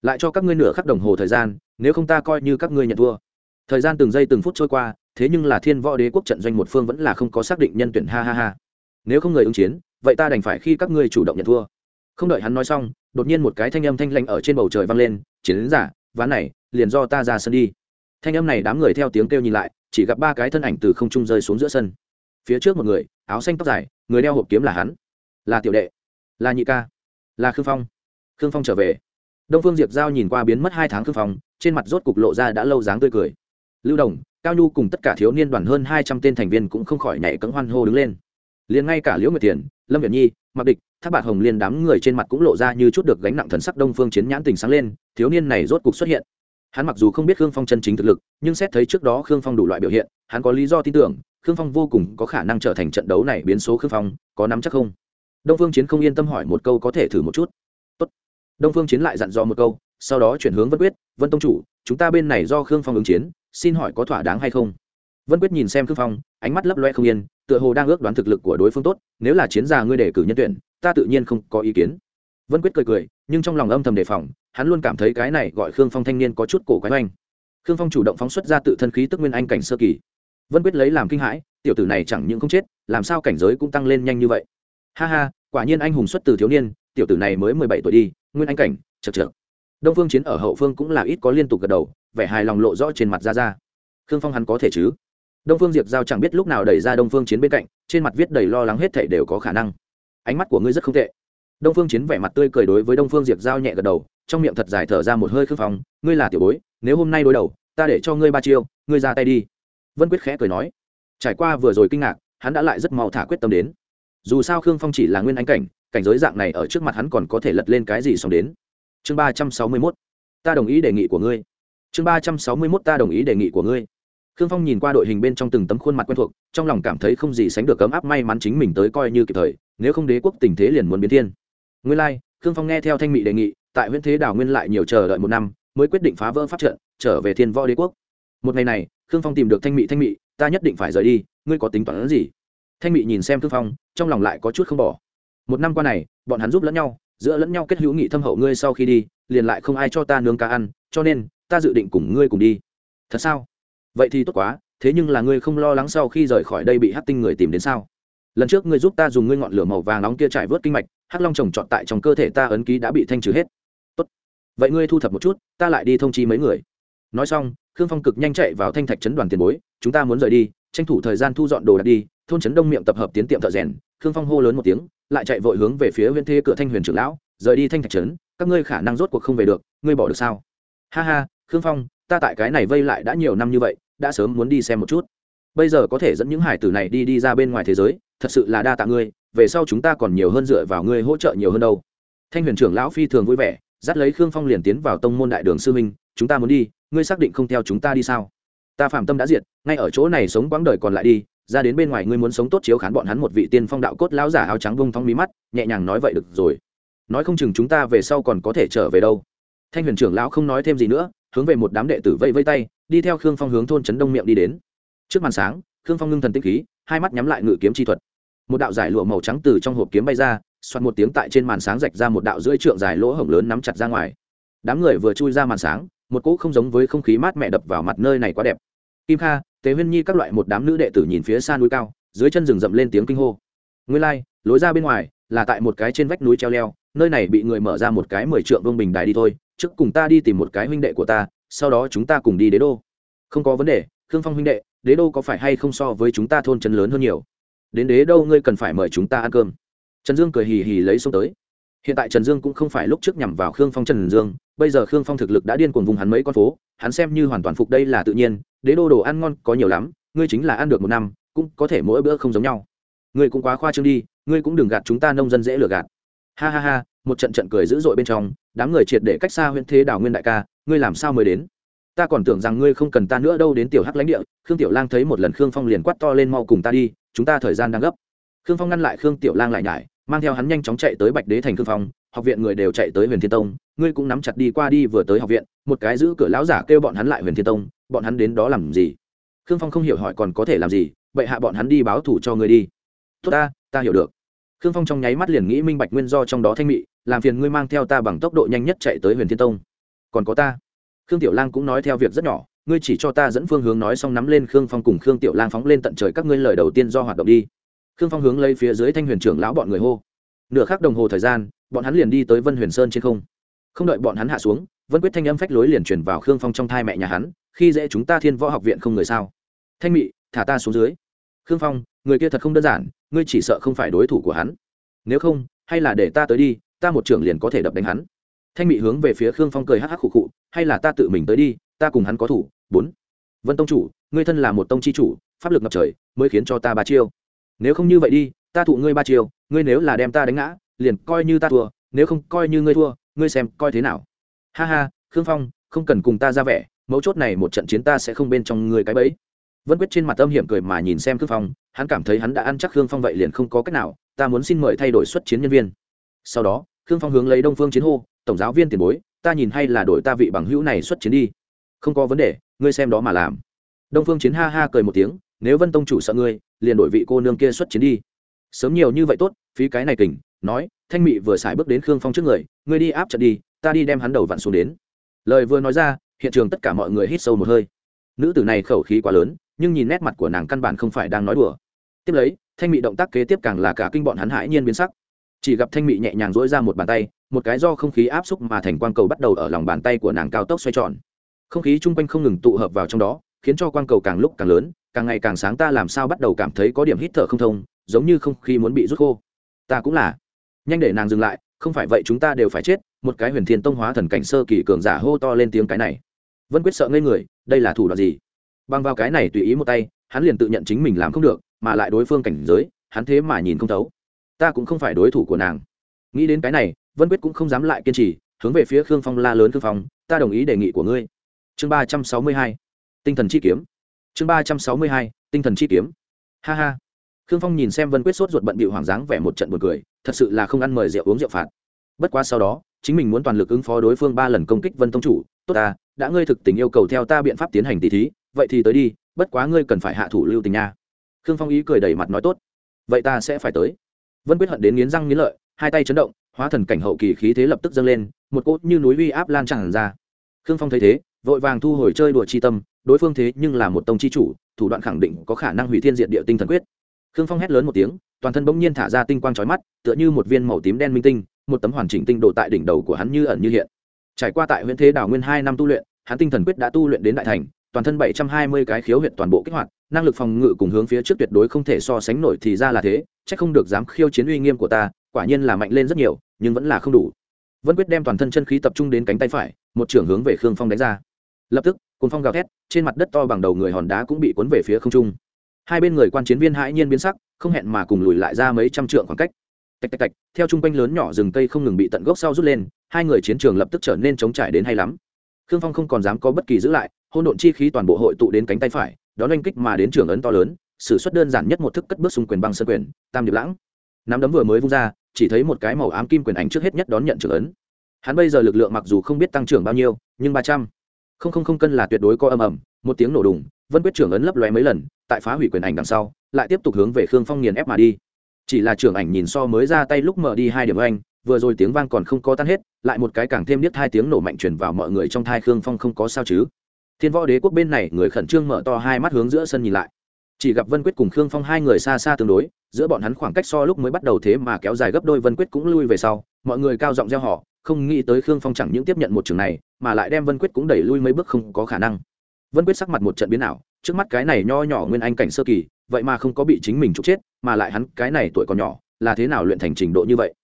Lại cho các ngươi nửa khắc đồng hồ thời gian, nếu không ta coi như các ngươi nhận thua. Thời gian từng giây từng phút trôi qua, thế nhưng là thiên võ đế quốc trận doanh một phương vẫn là không có xác định nhân tuyển, ha ha ha. Nếu không người ứng chiến, vậy ta đành phải khi các ngươi chủ động nhận thua. Không đợi hắn nói xong, đột nhiên một cái thanh âm thanh lanh ở trên bầu trời vang lên, chiến giả, ván này, liền do ta ra sân đi. Thanh âm này đám người theo tiếng kêu nhìn lại, chỉ gặp ba cái thân ảnh từ không trung rơi xuống giữa sân. Phía trước một người, áo xanh tóc dài, người đeo hộp kiếm là hắn. Là tiểu đệ là nhị ca, là khương phong. Khương phong trở về. Đông phương diệp giao nhìn qua biến mất hai tháng khương phong, trên mặt rốt cục lộ ra đã lâu dáng tươi cười. Lưu đồng, cao nhu cùng tất cả thiếu niên đoàn hơn hai trăm tên thành viên cũng không khỏi nhảy cẫng hoan hô đứng lên. Liền ngay cả liễu nguyệt tiền, lâm việt nhi mặc địch, thác bạc hồng liên đám người trên mặt cũng lộ ra như chút được gánh nặng thần sắc đông phương chiến nhãn tình sáng lên, thiếu niên này rốt cục xuất hiện. Hắn mặc dù không biết khương phong chân chính thực lực, nhưng xét thấy trước đó khương phong đủ loại biểu hiện, hắn có lý do tin tưởng, khương phong vô cùng có khả năng trở thành trận đấu này biến số khương phong, có nắm chắc không? Đông phương chiến không yên tâm hỏi một câu có thể thử một chút. Tốt. đông phương chiến lại dặn dò một câu, sau đó chuyển hướng vân quyết, vân tông chủ, chúng ta bên này do khương phong ứng chiến, xin hỏi có thỏa đáng hay không? Vân quyết nhìn xem khương phong, ánh mắt lấp loe không yên, tựa hồ đang ước đoán thực lực của đối phương tốt, nếu là chiến gia ngươi để cử nhân tuyển, ta tự nhiên không có ý kiến. Vân quyết cười cười, nhưng trong lòng âm thầm đề phòng, hắn luôn cảm thấy cái này gọi khương phong thanh niên có chút cổ quái oanh. Khương phong chủ động phóng xuất ra tự thân khí tức nguyên anh cảnh sơ kỳ. Vân quyết lấy làm kinh hãi, tiểu tử này chẳng những không chết, làm sao cảnh giới cũng tăng lên nhanh như vậy? Ha ha, quả nhiên anh hùng xuất từ thiếu niên, tiểu tử này mới mười bảy tuổi đi, nguyên anh cảnh, chật chật đông phương chiến ở hậu phương cũng là ít có liên tục gật đầu, vẻ hài lòng lộ rõ trên mặt ra ra. Khương phong hắn có thể chứ? Đông phương diệp giao chẳng biết lúc nào đẩy ra đông phương chiến bên cạnh, trên mặt viết đầy lo lắng hết thể đều có khả năng. Ánh mắt của ngươi rất không tệ. Đông phương chiến vẻ mặt tươi cười đối với đông phương diệp giao nhẹ gật đầu, trong miệng thật dài thở ra một hơi khương phong, ngươi là tiểu bối, nếu hôm nay đối đầu, ta để cho ngươi ba chiêu, ngươi ra tay đi. Vân quyết khẽ cười nói. Trải qua vừa rồi kinh ngạc, hắn đã lại rất mau thả quyết tâm đến dù sao khương phong chỉ là nguyên anh cảnh cảnh giới dạng này ở trước mặt hắn còn có thể lật lên cái gì xong đến chương ba trăm sáu mươi mốt ta đồng ý đề nghị của ngươi chương ba trăm sáu mươi mốt ta đồng ý đề nghị của ngươi khương phong nhìn qua đội hình bên trong từng tấm khuôn mặt quen thuộc trong lòng cảm thấy không gì sánh được cấm áp may mắn chính mình tới coi như kịp thời nếu không đế quốc tình thế liền muốn biến thiên nguyên lai like, khương phong nghe theo thanh mị đề nghị tại huyện thế đảo nguyên lại nhiều chờ đợi một năm mới quyết định phá vỡ pháp trận trở về thiên võ đế quốc một ngày này khương phong tìm được thanh mị thanh mị ta nhất định phải rời đi ngươi có tính toán gì thanh mị nhìn xem khương phong trong lòng lại có chút không bỏ. Một năm qua này, bọn hắn giúp lẫn nhau, giữa lẫn nhau kết hữu nghị thâm hậu ngươi sau khi đi, liền lại không ai cho ta nướng cá ăn, cho nên, ta dự định cùng ngươi cùng đi. Thật sao? Vậy thì tốt quá, thế nhưng là ngươi không lo lắng sau khi rời khỏi đây bị hát tinh người tìm đến sao? Lần trước ngươi giúp ta dùng ngươi ngọn lửa màu vàng nóng kia trải vớt kinh mạch, hắc long trồng trọt tại trong cơ thể ta ấn ký đã bị thanh trừ hết. Tốt. Vậy ngươi thu thập một chút, ta lại đi thông chi mấy người. Nói xong, khương phong cực nhanh chạy vào thanh thạch trấn đoàn tiền bối, chúng ta muốn rời đi, tranh thủ thời gian thu dọn đồ đạc đi thôn trấn đông miệng tập hợp tiến tiệm thợ rèn, khương phong hô lớn một tiếng, lại chạy vội hướng về phía huyện thê cửa thanh huyền trưởng lão, rời đi thanh thạch trấn, các ngươi khả năng rốt cuộc không về được, ngươi bỏ được sao? Ha ha, khương phong, ta tại cái này vây lại đã nhiều năm như vậy, đã sớm muốn đi xem một chút. Bây giờ có thể dẫn những hải tử này đi đi ra bên ngoài thế giới, thật sự là đa tạ ngươi, về sau chúng ta còn nhiều hơn dựa vào ngươi hỗ trợ nhiều hơn đâu. Thanh huyền trưởng lão phi thường vui vẻ, dắt lấy khương phong liền tiến vào tông môn đại đường sư minh chúng ta muốn đi, ngươi xác định không theo chúng ta đi sao? Ta phạm tâm đã diệt, ngay ở chỗ này sống quãng đời còn lại đi ra đến bên ngoài ngươi muốn sống tốt chiếu khán bọn hắn một vị tiên phong đạo cốt lão giả áo trắng vung thong mí mắt, nhẹ nhàng nói vậy được rồi. Nói không chừng chúng ta về sau còn có thể trở về đâu. Thanh huyền trưởng lão không nói thêm gì nữa, hướng về một đám đệ tử vây vây tay, đi theo khương phong hướng thôn trấn đông miệng đi đến. Trước màn sáng, khương phong ngưng thần tinh khí, hai mắt nhắm lại ngự kiếm chi thuật. Một đạo giải lụa màu trắng từ trong hộp kiếm bay ra xoát một tiếng tại trên màn sáng rạch ra một đạo rưỡi trượng dài lỗ hổng lớn nắm chặt ra ngoài. Đám người vừa chui ra màn sáng, một cỗ không giống với không khí mát mẻ đập vào mặt nơi này quá đẹp. Kim kha tế huyên nhi các loại một đám nữ đệ tử nhìn phía xa núi cao, dưới chân rừng rậm lên tiếng kinh hô. Nguyên lai, lối ra bên ngoài, là tại một cái trên vách núi treo leo, nơi này bị người mở ra một cái mười trượng vương bình đài đi thôi, trước cùng ta đi tìm một cái huynh đệ của ta, sau đó chúng ta cùng đi đế đô. Không có vấn đề, khương phong huynh đệ, đế đô có phải hay không so với chúng ta thôn trấn lớn hơn nhiều? Đến đế đô ngươi cần phải mời chúng ta ăn cơm. Trần dương cười hì hì lấy xuống tới. Hiện tại trần dương cũng không phải lúc trước nhằm vào khương phong trần dương bây giờ khương phong thực lực đã điên cuồng vùng hắn mấy con phố, hắn xem như hoàn toàn phục đây là tự nhiên, đế đô đồ ăn ngon có nhiều lắm, ngươi chính là ăn được một năm, cũng có thể mỗi bữa không giống nhau. Ngươi cũng quá khoa trương đi, ngươi cũng đừng gạt chúng ta nông dân dễ lừa gạt. Ha ha ha, một trận trận cười dữ dội bên trong, đám người triệt để cách xa huyện thế đảo nguyên đại ca, ngươi làm sao mới đến? Ta còn tưởng rằng ngươi không cần ta nữa đâu đến tiểu hắc lãnh địa, khương tiểu lang thấy một lần khương phong liền quát to lên mau cùng ta đi, chúng ta thời gian đang gấp. Khương phong ngăn lại khương tiểu lang lại nhải, mang theo hắn nhanh chóng chạy tới bạch đế thành khương phong học viện người đều chạy tới huyền thiên tông, ngươi cũng nắm chặt đi qua đi vừa tới học viện, một cái giữ cửa lão giả kêu bọn hắn lại huyền thiên tông, bọn hắn đến đó làm gì? Khương phong không hiểu hỏi còn có thể làm gì, vậy hạ bọn hắn đi báo thủ cho ngươi đi. Tốt ta ta hiểu được. Khương phong trong nháy mắt liền nghĩ minh bạch nguyên do trong đó thanh mị, làm phiền ngươi mang theo ta bằng tốc độ nhanh nhất chạy tới huyền thiên tông. Còn có ta. Khương tiểu lang cũng nói theo việc rất nhỏ, ngươi chỉ cho ta dẫn phương hướng nói xong nắm lên khương phong cùng khương tiểu lang phóng lên tận trời các ngươi lời đầu tiên do hoạt động đi. Khương phong hướng lấy phía dưới thanh huyền trưởng lão bọn người hô. Nửa khắc đồng hồ thời gian bọn hắn liền đi tới vân huyền sơn trên không. Không đợi bọn hắn hạ xuống, vân quyết thanh âm phách lối liền chuyển vào khương phong trong thai mẹ nhà hắn, khi dễ chúng ta thiên võ học viện không người sao? Thanh mị, thả ta xuống dưới. Khương phong, người kia thật không đơn giản, ngươi chỉ sợ không phải đối thủ của hắn. Nếu không, hay là để ta tới đi, ta một trưởng liền có thể đập đánh hắn. Thanh mị hướng về phía khương phong cười hắc hắc khụ khụ, hay là ta tự mình tới đi, ta cùng hắn có thủ. Bốn. Vân tông chủ, ngươi thân là một tông chi chủ, pháp lực ngập trời, mới khiến cho ta ba chiêu. Nếu không như vậy đi, ta thụ ngươi ba chiêu, ngươi nếu là đem ta đánh ngã liền coi như ta thua, nếu không coi như ngươi thua, ngươi xem coi thế nào. Ha ha, khương phong, không cần cùng ta ra vẻ, mấu chốt này một trận chiến ta sẽ không bên trong ngươi cái bẫy. Vân quyết trên mặt âm hiểm cười mà nhìn xem khương phong, hắn cảm thấy hắn đã ăn chắc khương phong vậy liền không có cách nào, ta muốn xin mời thay đổi xuất chiến nhân viên. Sau đó, khương phong hướng lấy đông phương chiến hô, tổng giáo viên tiền bối, ta nhìn hay là đổi ta vị bằng hữu này xuất chiến đi. Không có vấn đề, ngươi xem đó mà làm. Đông phương chiến ha ha cười một tiếng, nếu vân tông chủ sợ ngươi, liền đổi vị cô nương kia xuất chiến đi. Sớm nhiều như vậy tốt, phí cái này kình nói, thanh mị vừa xài bước đến khương phong trước người, ngươi đi áp trận đi, ta đi đem hắn đầu vặn xuống đến. Lời vừa nói ra, hiện trường tất cả mọi người hít sâu một hơi. Nữ tử này khẩu khí quá lớn, nhưng nhìn nét mặt của nàng căn bản không phải đang nói đùa. Tiếp lấy, thanh mị động tác kế tiếp càng là cả kinh bọn hắn hãi nhiên biến sắc. Chỉ gặp thanh mị nhẹ nhàng dỗi ra một bàn tay, một cái do không khí áp xúc mà thành quang cầu bắt đầu ở lòng bàn tay của nàng cao tốc xoay tròn. Không khí chung quanh không ngừng tụ hợp vào trong đó, khiến cho quang cầu càng lúc càng lớn, càng ngày càng sáng ta làm sao bắt đầu cảm thấy có điểm hít thở không thông, giống như không khí muốn bị rút khô. Ta cũng là nhanh để nàng dừng lại, không phải vậy chúng ta đều phải chết, một cái huyền thiên tông hóa thần cảnh sơ kỳ cường giả hô to lên tiếng cái này. Vân quyết sợ ngây người, đây là thủ đoạn gì? Bằng vào cái này tùy ý một tay, hắn liền tự nhận chính mình làm không được, mà lại đối phương cảnh giới, hắn thế mà nhìn không thấu. Ta cũng không phải đối thủ của nàng. Nghĩ đến cái này, vân quyết cũng không dám lại kiên trì, hướng về phía khương phong la lớn khương phong, ta đồng ý đề nghị của ngươi. Chương ba trăm sáu mươi hai, tinh thần chi kiếm. Chương ba trăm sáu mươi hai, tinh thần chi kiếm. Ha ha. Khương phong nhìn xem vân quyết sốt ruột bận bị hoàng dáng vẻ một trận buồn cười thật sự là không ăn mời rượu uống rượu phạt. Bất quá sau đó, chính mình muốn toàn lực ứng phó đối phương ba lần công kích vân tông chủ, tốt ta, đã ngươi thực tình yêu cầu theo ta biện pháp tiến hành tỷ thí, vậy thì tới đi, bất quá ngươi cần phải hạ thủ lưu tình nha. Khương phong ý cười đầy mặt nói, tốt, vậy ta sẽ phải tới. Vân quyết hận đến nghiến răng nghiến lợi, hai tay chấn động, hóa thần cảnh hậu kỳ khí thế lập tức dâng lên, một cốt như núi uy áp lan tràn ra. Khương phong thấy thế, vội vàng thu hồi chơi đùa chi tâm, đối phương thế nhưng là một tông chi chủ, thủ đoạn khẳng định có khả năng hủy thiên diệt địa tinh thần quyết khương phong hét lớn một tiếng, toàn thân bỗng nhiên thả ra tinh quang trói mắt, tựa như một viên màu tím đen minh tinh, một tấm hoàn chỉnh tinh độ tại đỉnh đầu của hắn như ẩn như hiện. Trải qua tại huyện thế đảo nguyên hai năm tu luyện, hắn tinh thần quyết đã tu luyện đến đại thành, toàn thân bảy trăm hai mươi cái khiếu huyệt toàn bộ kích hoạt, năng lực phòng ngự cùng hướng phía trước tuyệt đối không thể so sánh nổi thì ra là thế, chắc không được dám khiêu chiến uy nghiêm của ta, quả nhiên là mạnh lên rất nhiều, nhưng vẫn là không đủ. Vân quyết đem toàn thân chân khí tập trung đến cánh tay phải, một trưởng hướng về khương phong đánh ra. Lập tức cồn phong gào thét, trên mặt đất to bằng đầu người hòn đá cũng bị cuốn về phía không trung hai bên người quan chiến viên hãi nhiên biến sắc, không hẹn mà cùng lùi lại ra mấy trăm trượng khoảng cách. Tạch tạch tạch, theo chung quanh lớn nhỏ rừng cây không ngừng bị tận gốc sau rút lên, hai người chiến trường lập tức trở nên chống trải đến hay lắm. Khương phong không còn dám có bất kỳ giữ lại hôn độn chi khí toàn bộ hội tụ đến cánh tay phải, đón oanh kích mà đến trường ấn to lớn, sử xuất đơn giản nhất một thức cất bước xung quyền băng sân quyền, tam điệp lãng. Nắm đấm vừa mới vung ra, chỉ thấy một cái màu ám kim quyền ảnh trước hết nhất đón nhận trường ấn. Hắn bây giờ lực lượng mặc dù không biết tăng trưởng bao nhiêu, nhưng ba trăm. Không không không cân là tuyệt đối có âm ầm, một tiếng nổ đùng vân quyết trưởng ấn lấp lóe mấy lần, tại phá hủy quyền ảnh đằng sau, lại tiếp tục hướng về khương phong nghiền ép mà đi. Chỉ là trưởng ảnh nhìn so mới ra tay lúc mở đi hai điểm anh vừa rồi tiếng vang còn không có tan hết, lại một cái càng thêm biết hai tiếng nổ mạnh truyền vào mọi người trong thai khương phong không có sao chứ. Thiên võ đế quốc bên này, người khẩn trương mở to hai mắt hướng giữa sân nhìn lại. Chỉ gặp vân quyết cùng khương phong hai người xa xa tương đối, giữa bọn hắn khoảng cách so lúc mới bắt đầu thế mà kéo dài gấp đôi vân quyết cũng lui về sau, mọi người cao giọng gieo họ không nghĩ tới khương phong chẳng những tiếp nhận một trường này, mà lại đem vân quyết cũng đẩy lui mấy bước không có khả năng vân quyết sắc mặt một trận biến ảo, trước mắt cái này nho nhỏ nguyên anh cảnh sơ kỳ, vậy mà không có bị chính mình trục chết, mà lại hắn cái này tuổi còn nhỏ, là thế nào luyện thành trình độ như vậy?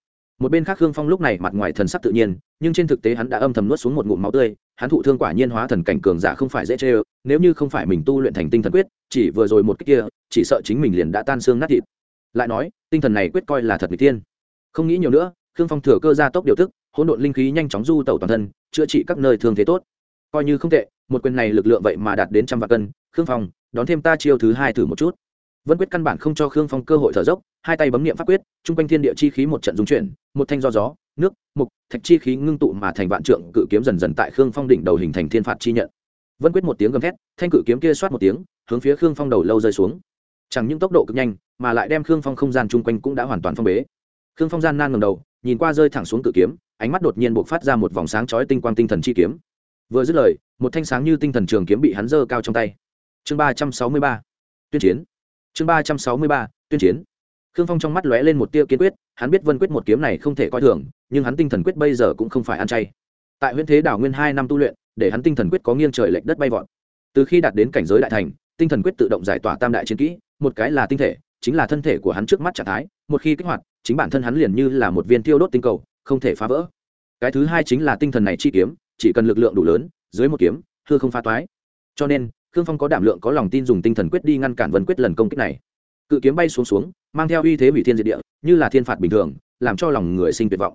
Một bên khác hương phong lúc này mặt ngoài thần sắc tự nhiên, nhưng trên thực tế hắn đã âm thầm nuốt xuống một ngụm máu tươi, hắn thụ thương quả nhiên hóa thần cảnh cường giả không phải dễ chê ơ, nếu như không phải mình tu luyện thành tinh thần quyết, chỉ vừa rồi một cách kia, chỉ sợ chính mình liền đã tan xương nát thịt. Lại nói, tinh thần này quyết coi là thật n g tiên không nghĩ nhiều nữa, khương phong thừa cơ ra tốc điều tức, hỗn độn linh khí nhanh chóng du tẩu toàn thân, chữa trị các nơi thương thế tốt. Coi như không tệ một quyền này lực lượng vậy mà đạt đến trăm vạn cân, khương phong, đón thêm ta chiêu thứ hai thử một chút. Vân quyết căn bản không cho khương phong cơ hội thở dốc, hai tay bấm niệm pháp quyết, trung quanh thiên địa chi khí một trận dung chuyển, một thanh do gió, nước, mục, thạch chi khí ngưng tụ mà thành vạn trượng, cự kiếm dần dần tại khương phong đỉnh đầu hình thành thiên phạt chi nhận. Vân quyết một tiếng gầm thét, thanh cự kiếm kia xoát một tiếng, hướng phía khương phong đầu lâu rơi xuống. Chẳng những tốc độ cực nhanh, mà lại đem khương phong không gian chung quanh cũng đã hoàn toàn phong bế. Khương phong gian nan ngầm đầu, nhìn qua rơi thẳng xuống cự kiếm, ánh mắt đột nhiên buộc phát ra một vòng sáng chói tinh quang tinh thần chi kiếm vừa dứt lời, một thanh sáng như tinh thần trường kiếm bị hắn giơ cao trong tay. Chương ba trăm sáu mươi ba, tuyên chiến. Chương ba trăm sáu mươi ba, tuyên chiến. Khương phong trong mắt lóe lên một tia kiên quyết, hắn biết vân quyết một kiếm này không thể coi thường, nhưng hắn tinh thần quyết bây giờ cũng không phải ăn chay. Tại huyện thế đảo nguyên hai năm tu luyện, để hắn tinh thần quyết có nghiêng trời lệch đất bay vọt. Từ khi đạt đến cảnh giới đại thành, tinh thần quyết tự động giải tỏa tam đại chiến kỹ, một cái là tinh thể, chính là thân thể của hắn trước mắt trạng thái, một khi kích hoạt, chính bản thân hắn liền như là một viên tiêu đốt tinh cầu, không thể phá vỡ. Cái thứ hai chính là tinh thần này chi kiếm chỉ cần lực lượng đủ lớn, dưới một kiếm, hư không phá toái. Cho nên, khương phong có đảm lượng, có lòng tin dùng tinh thần quyết đi ngăn cản vân quyết lần công kích này. Cự kiếm bay xuống xuống, mang theo uy thế hủy thiên diệt địa, như là thiên phạt bình thường, làm cho lòng người sinh tuyệt vọng.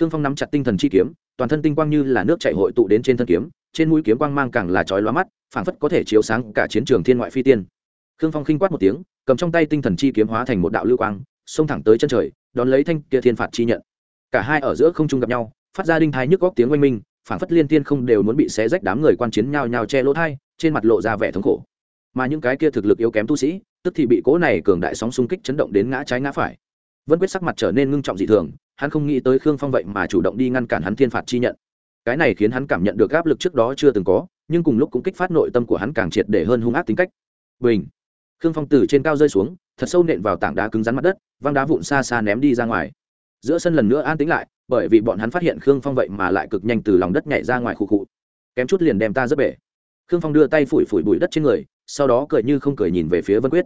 Khương phong nắm chặt tinh thần chi kiếm, toàn thân tinh quang như là nước chảy hội tụ đến trên thân kiếm, trên mũi kiếm quang mang càng là chói lóa mắt, phảng phất có thể chiếu sáng cả chiến trường thiên ngoại phi tiên. Khương phong khinh quát một tiếng, cầm trong tay tinh thần chi kiếm hóa thành một đạo lưu quang, xông thẳng tới chân trời, đón lấy thanh kia thiên phạt chi nhận. Cả hai ở giữa không trung gặp nhau, phát ra đinh thái nhức góc tiếng oanh minh phảng phất liên tiên không đều muốn bị xé rách đám người quan chiến nhao nhao che lỗ thai, trên mặt lộ ra vẻ thống khổ. Mà những cái kia thực lực yếu kém tu sĩ, tức thì bị cố này cường đại sóng xung kích chấn động đến ngã trái ngã phải. Vân quyết sắc mặt trở nên ngưng trọng dị thường, hắn không nghĩ tới khương phong vậy mà chủ động đi ngăn cản hắn thiên phạt chi nhận. Cái này khiến hắn cảm nhận được áp lực trước đó chưa từng có, nhưng cùng lúc cũng kích phát nội tâm của hắn càng triệt để hơn hung ác tính cách. Bình! Khương phong từ trên cao rơi xuống, thật sâu nện vào tảng đá cứng rắn mặt đất, văng đá vụn xa xa ném đi ra ngoài. Giữa sân lần nữa an tĩnh lại bởi vì bọn hắn phát hiện khương phong vậy mà lại cực nhanh từ lòng đất nhảy ra ngoài khu cụ kém chút liền đem ta rất bể. Khương phong đưa tay phủi phủi bụi đất trên người, sau đó cười như không cười nhìn về phía vân quyết.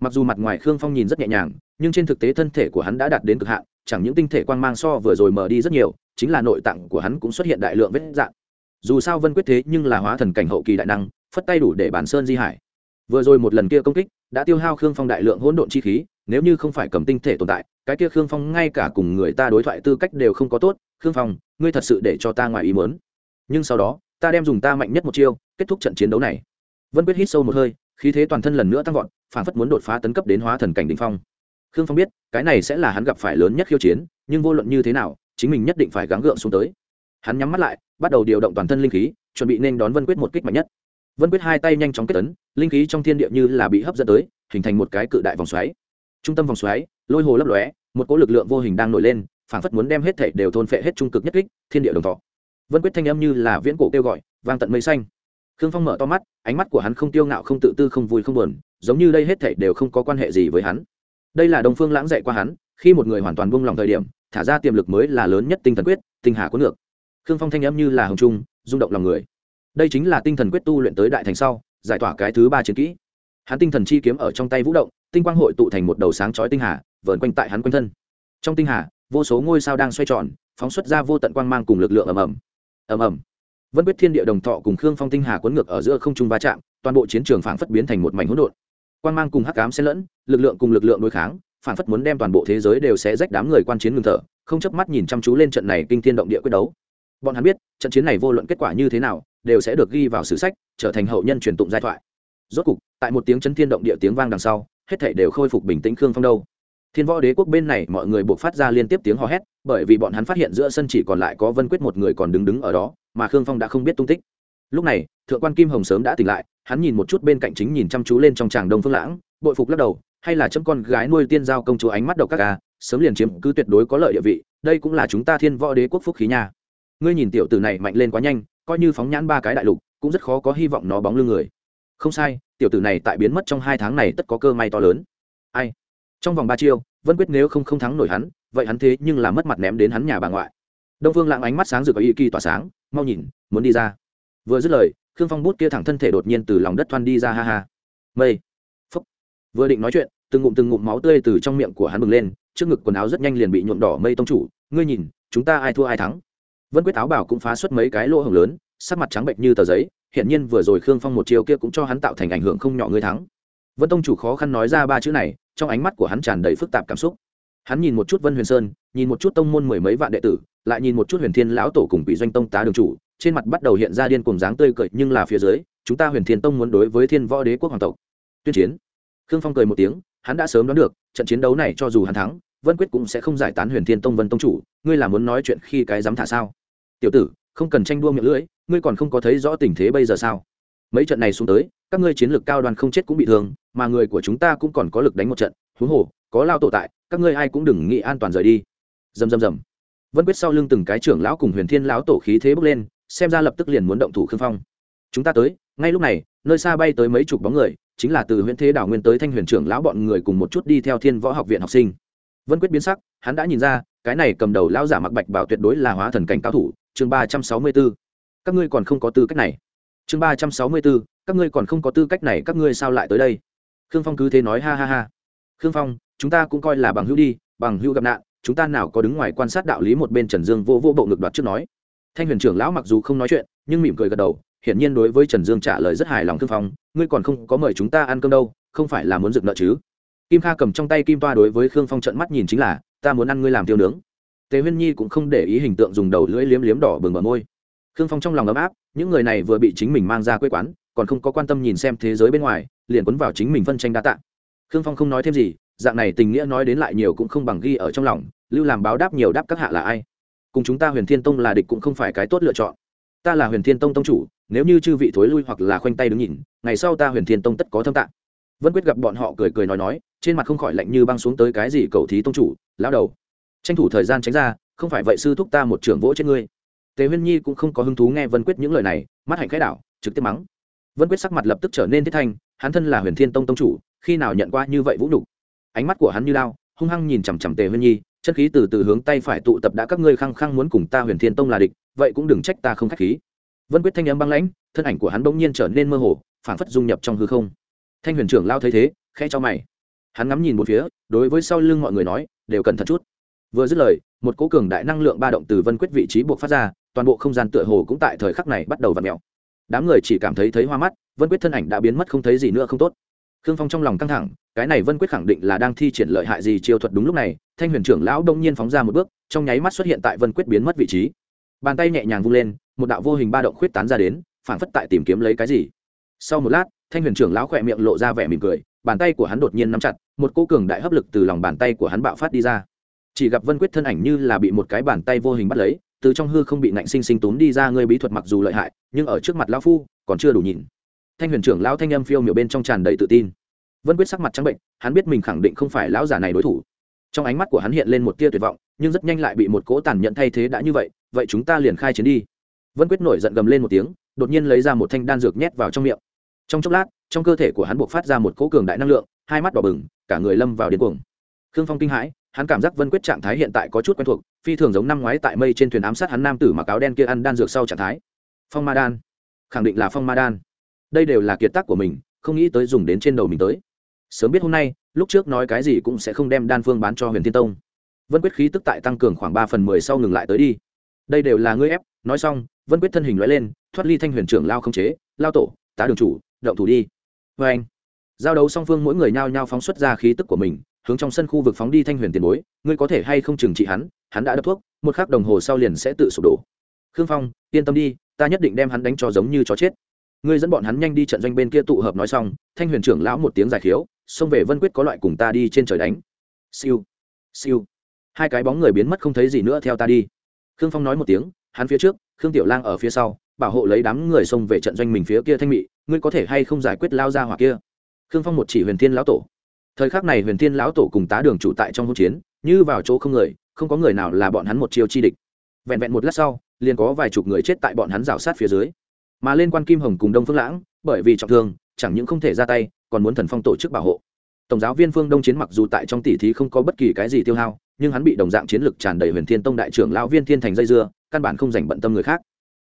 Mặc dù mặt ngoài khương phong nhìn rất nhẹ nhàng, nhưng trên thực tế thân thể của hắn đã đạt đến cực hạn, chẳng những tinh thể quang mang so vừa rồi mở đi rất nhiều, chính là nội tạng của hắn cũng xuất hiện đại lượng vết dạng dù sao vân quyết thế nhưng là hóa thần cảnh hậu kỳ đại năng, phất tay đủ để bản sơn di hải. Vừa rồi một lần kia công kích, đã tiêu hao khương phong đại lượng hỗn độn chi khí nếu như không phải cầm tinh thể tồn tại, cái kia khương phong ngay cả cùng người ta đối thoại tư cách đều không có tốt, khương phong, ngươi thật sự để cho ta ngoài ý muốn. Nhưng sau đó, ta đem dùng ta mạnh nhất một chiêu, kết thúc trận chiến đấu này. Vân quyết hít sâu một hơi, khí thế toàn thân lần nữa tăng vọt, phản phất muốn đột phá tấn cấp đến hóa thần cảnh đỉnh phong. Khương phong biết, cái này sẽ là hắn gặp phải lớn nhất khiêu chiến, nhưng vô luận như thế nào, chính mình nhất định phải gắng gượng xuống tới. Hắn nhắm mắt lại, bắt đầu điều động toàn thân linh khí, chuẩn bị nên đón vân quyết một kích mạnh nhất. Vân quyết hai tay nhanh chóng kết tấn, linh khí trong thiên địa như là bị hấp dẫn tới, hình thành một cái cự đại vòng xoáy trung tâm vòng xoáy, lôi hồ lấp lóe, một cỗ lực lượng vô hình đang nổi lên, phảng phất muốn đem hết thể đều thôn phệ hết trung cực nhất kích, thiên địa đồng thọ. Vân quyết thanh âm như là viễn cổ kêu gọi, vang tận mây xanh. Khương phong mở to mắt, ánh mắt của hắn không tiêu ngạo, không tự tư, không vui, không buồn, giống như đây hết thể đều không có quan hệ gì với hắn. Đây là đồng phương lãng dạy qua hắn, khi một người hoàn toàn buông lòng thời điểm, thả ra tiềm lực mới là lớn nhất tinh thần quyết, tinh hà có ngược. Khương phong thanh âm như là hồng trung, rung động lòng người. Đây chính là tinh thần quyết tu luyện tới đại thành sau, giải tỏa cái thứ ba chiến kỹ hắn tinh thần chi kiếm ở trong tay vũ động, tinh quang hội tụ thành một đầu sáng chói tinh hà, vờn quanh tại hắn quanh thân. Trong tinh hà, vô số ngôi sao đang xoay tròn, phóng xuất ra vô tận quang mang cùng lực lượng ầm ầm. Ầm ầm. Vân quyết thiên địa đồng thọ cùng khương phong tinh hà cuốn ngược ở giữa không trung va chạm, toàn bộ chiến trường phảng phất biến thành một mảnh hỗn độn. Quang mang cùng hắc ám xen lẫn, lực lượng cùng lực lượng đối kháng, phảng phất muốn đem toàn bộ thế giới đều sẽ rách đám người quan chiến ngừng thở, không chớp mắt nhìn chăm chú lên trận này kinh thiên động địa quyết đấu. Bọn hắn biết, trận chiến này vô luận kết quả như thế nào, đều sẽ được ghi vào sử sách, trở thành hậu nhân truyền tụng giai thoại rốt cục, tại một tiếng chấn thiên động địa tiếng vang đằng sau, hết thảy đều khôi phục bình tĩnh khương phong đâu. Thiên võ đế quốc bên này mọi người buộc phát ra liên tiếp tiếng hò hét, bởi vì bọn hắn phát hiện giữa sân chỉ còn lại có vân quyết một người còn đứng đứng ở đó, mà khương phong đã không biết tung tích. Lúc này, thượng quan kim hồng sớm đã tỉnh lại, hắn nhìn một chút bên cạnh chính nhìn chăm chú lên trong tràng đông phương lãng, bội phục lắc đầu, hay là chấm con gái nuôi tiên giao công chúa ánh mắt độc các ca à, sớm liền chiếm cứ tuyệt đối có lợi địa vị, đây cũng là chúng ta thiên võ đế quốc phúc khí nha. Ngươi nhìn tiểu tử này mạnh lên quá nhanh, coi như phóng nhãn ba cái đại lục, cũng rất khó có hy vọng nó bóng lưng người không sai, tiểu tử này tại biến mất trong hai tháng này tất có cơ may to lớn. Ai? Trong vòng ba chiêu, vân quyết nếu không không thắng nổi hắn, vậy hắn thế nhưng là mất mặt ném đến hắn nhà bà ngoại. Đông phương lãng ánh mắt sáng rực ở y kỳ tỏa sáng, mau nhìn, muốn đi ra. Vừa dứt lời, khương phong bút kia thẳng thân thể đột nhiên từ lòng đất thoăn đi ra, ha ha. Mây. Phúc. Vừa định nói chuyện, từng ngụm từng ngụm máu tươi từ trong miệng của hắn bừng lên, trước ngực quần áo rất nhanh liền bị nhuộm đỏ mây tông chủ, ngươi nhìn, chúng ta ai thua ai thắng? Vân quyết áo bảo cũng phá xuất mấy cái lỗ hồng lớn, sắc mặt trắng bệnh như tờ giấy hiện nhiên vừa rồi khương phong một chiều kia cũng cho hắn tạo thành ảnh hưởng không nhỏ ngươi thắng. Vân tông chủ khó khăn nói ra ba chữ này, trong ánh mắt của hắn tràn đầy phức tạp cảm xúc. Hắn nhìn một chút vân huyền sơn, nhìn một chút tông môn mười mấy vạn đệ tử, lại nhìn một chút huyền thiên lão tổ cùng quỷ doanh tông tá đường chủ, trên mặt bắt đầu hiện ra điên cùng dáng tươi cười, nhưng là phía dưới, chúng ta huyền thiên tông muốn đối với thiên võ đế quốc hoàng tộc tuyên chiến. Khương phong cười một tiếng, hắn đã sớm đoán được, trận chiến đấu này cho dù hắn thắng, vân quyết cũng sẽ không giải tán huyền thiên tông vân tông chủ. Ngươi là muốn nói chuyện khi cái dám thả sao? Tiểu tử không cần tranh đua miệng lưỡi, ngươi còn không có thấy rõ tình thế bây giờ sao? Mấy trận này xuống tới, các ngươi chiến lược cao đoàn không chết cũng bị thương, mà người của chúng ta cũng còn có lực đánh một trận. Huống hồ, có lao tổ tại, các ngươi ai cũng đừng nghĩ an toàn rời đi. Dầm dầm dầm vân quyết sau lưng từng cái trưởng lão cùng huyền thiên lão tổ khí thế bốc lên, xem ra lập tức liền muốn động thủ khương phong. Chúng ta tới, ngay lúc này, nơi xa bay tới mấy chục bóng người, chính là từ huyện thế đảo nguyên tới thanh huyền trưởng lão bọn người cùng một chút đi theo thiên võ học viện học sinh. Vân quyết biến sắc, hắn đã nhìn ra, cái này cầm đầu lão giả mặc bạch bảo tuyệt đối là hóa thần cảnh cao thủ chương ba trăm sáu mươi b ố các ngươi còn không có tư cách này. Chương ba trăm sáu mươi b ố các ngươi còn không có tư cách này, các ngươi sao lại tới đây? Khương phong cứ thế nói ha ha ha. Khương phong, chúng ta cũng coi là bằng hữu đi, bằng hữu gặp nạn, chúng ta nào có đứng ngoài quan sát đạo lý một bên trần dương vô vô bộ ngực đoạt trước nói. Thanh huyền trưởng lão mặc dù không nói chuyện, nhưng mỉm cười gật đầu, hiển nhiên đối với trần dương trả lời rất hài lòng khương phong. Ngươi còn không có mời chúng ta ăn cơm đâu, không phải là muốn dựng nợ chứ? Kim kha cầm trong tay kim toa đối với khương phong trận mắt nhìn chính là, ta muốn ăn ngươi làm tiêu nướng tề huyên nhi cũng không để ý hình tượng dùng đầu lưỡi liếm liếm đỏ bừng bờ môi. Khương phong trong lòng ấm áp, những người này vừa bị chính mình mang ra quê quán, còn không có quan tâm nhìn xem thế giới bên ngoài, liền quấn vào chính mình phân tranh đa tạ. Khương phong không nói thêm gì, dạng này tình nghĩa nói đến lại nhiều cũng không bằng ghi ở trong lòng, lưu làm báo đáp nhiều đáp các hạ là ai. Cùng chúng ta huyền thiên tông là địch cũng không phải cái tốt lựa chọn. Ta là huyền thiên tông tông chủ, nếu như chư vị thối lui hoặc là khoanh tay đứng nhìn, ngày sau ta huyền thiên tông tất có thâm tạng. Vân quyết gặp bọn họ cười cười nói nói, trên mặt không khỏi lạnh như băng xuống tới cái gì cầu thí tông chủ, lão đầu tranh thủ thời gian tránh ra, không phải vậy sư thúc ta một trưởng vỗ trên ngươi. Tề huyên nhi cũng không có hứng thú nghe vân quyết những lời này, mắt hạnh khẽ đảo, trực tiếp mắng. Vân quyết sắc mặt lập tức trở nên thiết thanh, hắn thân là huyền thiên tông tông chủ, khi nào nhận qua như vậy vũ nhục? Ánh mắt của hắn như lao hung hăng nhìn chằm chằm tề huyên nhi, chân khí từ từ hướng tay phải tụ tập đã các ngươi khăng khăng muốn cùng ta huyền thiên tông là địch, vậy cũng đừng trách ta không khách khí. Vân quyết thanh âm băng lãnh, thân ảnh của hắn bỗng nhiên trở nên mơ hồ phản phất dung nhập trong hư không. Thanh huyền trưởng lao thấy thế, khẽ cho mày. Hắn ngắm nhìn một phía, đối với sau lưng mọi người nói, đều cần thật chút vừa dứt lời, một cố cường đại năng lượng ba động từ vân quyết vị trí buộc phát ra, toàn bộ không gian tựa hồ cũng tại thời khắc này bắt đầu v ặ mẹo đám người chỉ cảm thấy thấy hoa mắt, vân quyết thân ảnh đã biến mất không thấy gì nữa không tốt. Khương phong trong lòng căng thẳng, cái này vân quyết khẳng định là đang thi triển lợi hại gì chiêu thuật đúng lúc này, thanh huyền trưởng lão đông nhiên phóng ra một bước, trong nháy mắt xuất hiện tại vân quyết biến mất vị trí. Bàn tay nhẹ nhàng vung lên, một đạo vô hình ba động khuyết tán ra đến phản phất tại tìm kiếm lấy cái gì. Sau một lát, thanh huyền trưởng lão khỏe miệng lộ ra vẻ mỉm cười, bàn tay của hắn đột nhiên nắm chặt, một cô cường đại hấp lực từ lòng bàn tay của hắn bạo phát đi ra chỉ gặp vân quyết thân ảnh như là bị một cái bàn tay vô hình bắt lấy, từ trong hư không bị nạnh sinh sinh túm đi ra ngươi bí thuật mặc dù lợi hại, nhưng ở trước mặt lão phu còn chưa đủ nhìn. Thanh huyền trưởng lão thanh âm phiêu miểu bên trong tràn đầy tự tin. Vân quyết sắc mặt trắng bệnh, hắn biết mình khẳng định không phải lão giả này đối thủ. Trong ánh mắt của hắn hiện lên một tia tuyệt vọng, nhưng rất nhanh lại bị một cỗ tàn nhẫn thay thế đã như vậy vậy chúng ta liền khai chiến đi. Vân quyết nổi giận gầm lên một tiếng, đột nhiên lấy ra một thanh đan dược nhét vào trong miệng. Trong chốc lát, trong cơ thể của hắn buộc phát ra một cỗ cường đại năng lượng, hai mắt đỏ bừng, cả người lâm vào điên cuồng. Khương phong kinh hãi hắn cảm giác vân quyết trạng thái hiện tại có chút quen thuộc, phi thường giống năm ngoái tại mây trên thuyền ám sát hắn nam tử mặc áo đen kia ăn đan dược sau trạng thái. Phong ma đan. Khẳng định là phong ma đan. Đây đều là kiệt tác của mình, không nghĩ tới dùng đến trên đầu mình tới. Sớm biết hôm nay, lúc trước nói cái gì cũng sẽ không đem đan phương bán cho huyền thiên tông. Vân quyết khí tức tại tăng cường khoảng ba phần mười sau ngừng lại tới đi. Đây đều là ngươi ép, nói xong, vân quyết thân hình loại lên, thoát ly thanh huyền trưởng lao không chế, lao tổ, tá đường chủ, động thủ đi. Vê anh giao đấu song phương mỗi người nhao nhao phóng xuất ra khí tức của mình hướng trong sân khu vực phóng đi thanh huyền tiền bối, ngươi có thể hay không trừng trị hắn hắn đã đập thuốc, một khắc đồng hồ sau liền sẽ tự sụp đổ. Khương phong, yên tâm đi, ta nhất định đem hắn đánh cho giống như chó chết. Ngươi dẫn bọn hắn nhanh đi trận doanh bên kia tụ hợp nói xong, thanh huyền trưởng lão một tiếng giải khiếu, xông về vân quyết có loại cùng ta đi trên trời đánh. Siêu siêu. Hai cái bóng người biến mất không thấy gì nữa theo ta đi. Khương phong nói một tiếng, hắn phía trước, khương tiểu lang ở phía sau, bảo hộ lấy đám người xông về trận doanh mình phía kia thanh mị, ngươi có thể hay không giải quyết lao ra hỏa kia? Khương phong một chỉ huyền thiên lão tổ thời khắc này huyền thiên lão tổ cùng tá đường chủ tại trong hỗn chiến, như vào chỗ không người, không có người nào là bọn hắn một chiêu chi địch. Vẹn vẹn một lát sau, liền có vài chục người chết tại bọn hắn rào sát phía dưới. Mà lên quan kim hồng cùng đông phương lãng, bởi vì trọng thương, chẳng những không thể ra tay, còn muốn thần phong tổ chức bảo hộ. Tổng giáo viên phương đông chiến mặc dù tại trong tỷ thí không có bất kỳ cái gì tiêu hao, nhưng hắn bị đồng dạng chiến lực tràn đầy huyền thiên tông đại trưởng lão viên thiên thành dây dưa, căn bản không dành bận tâm người khác.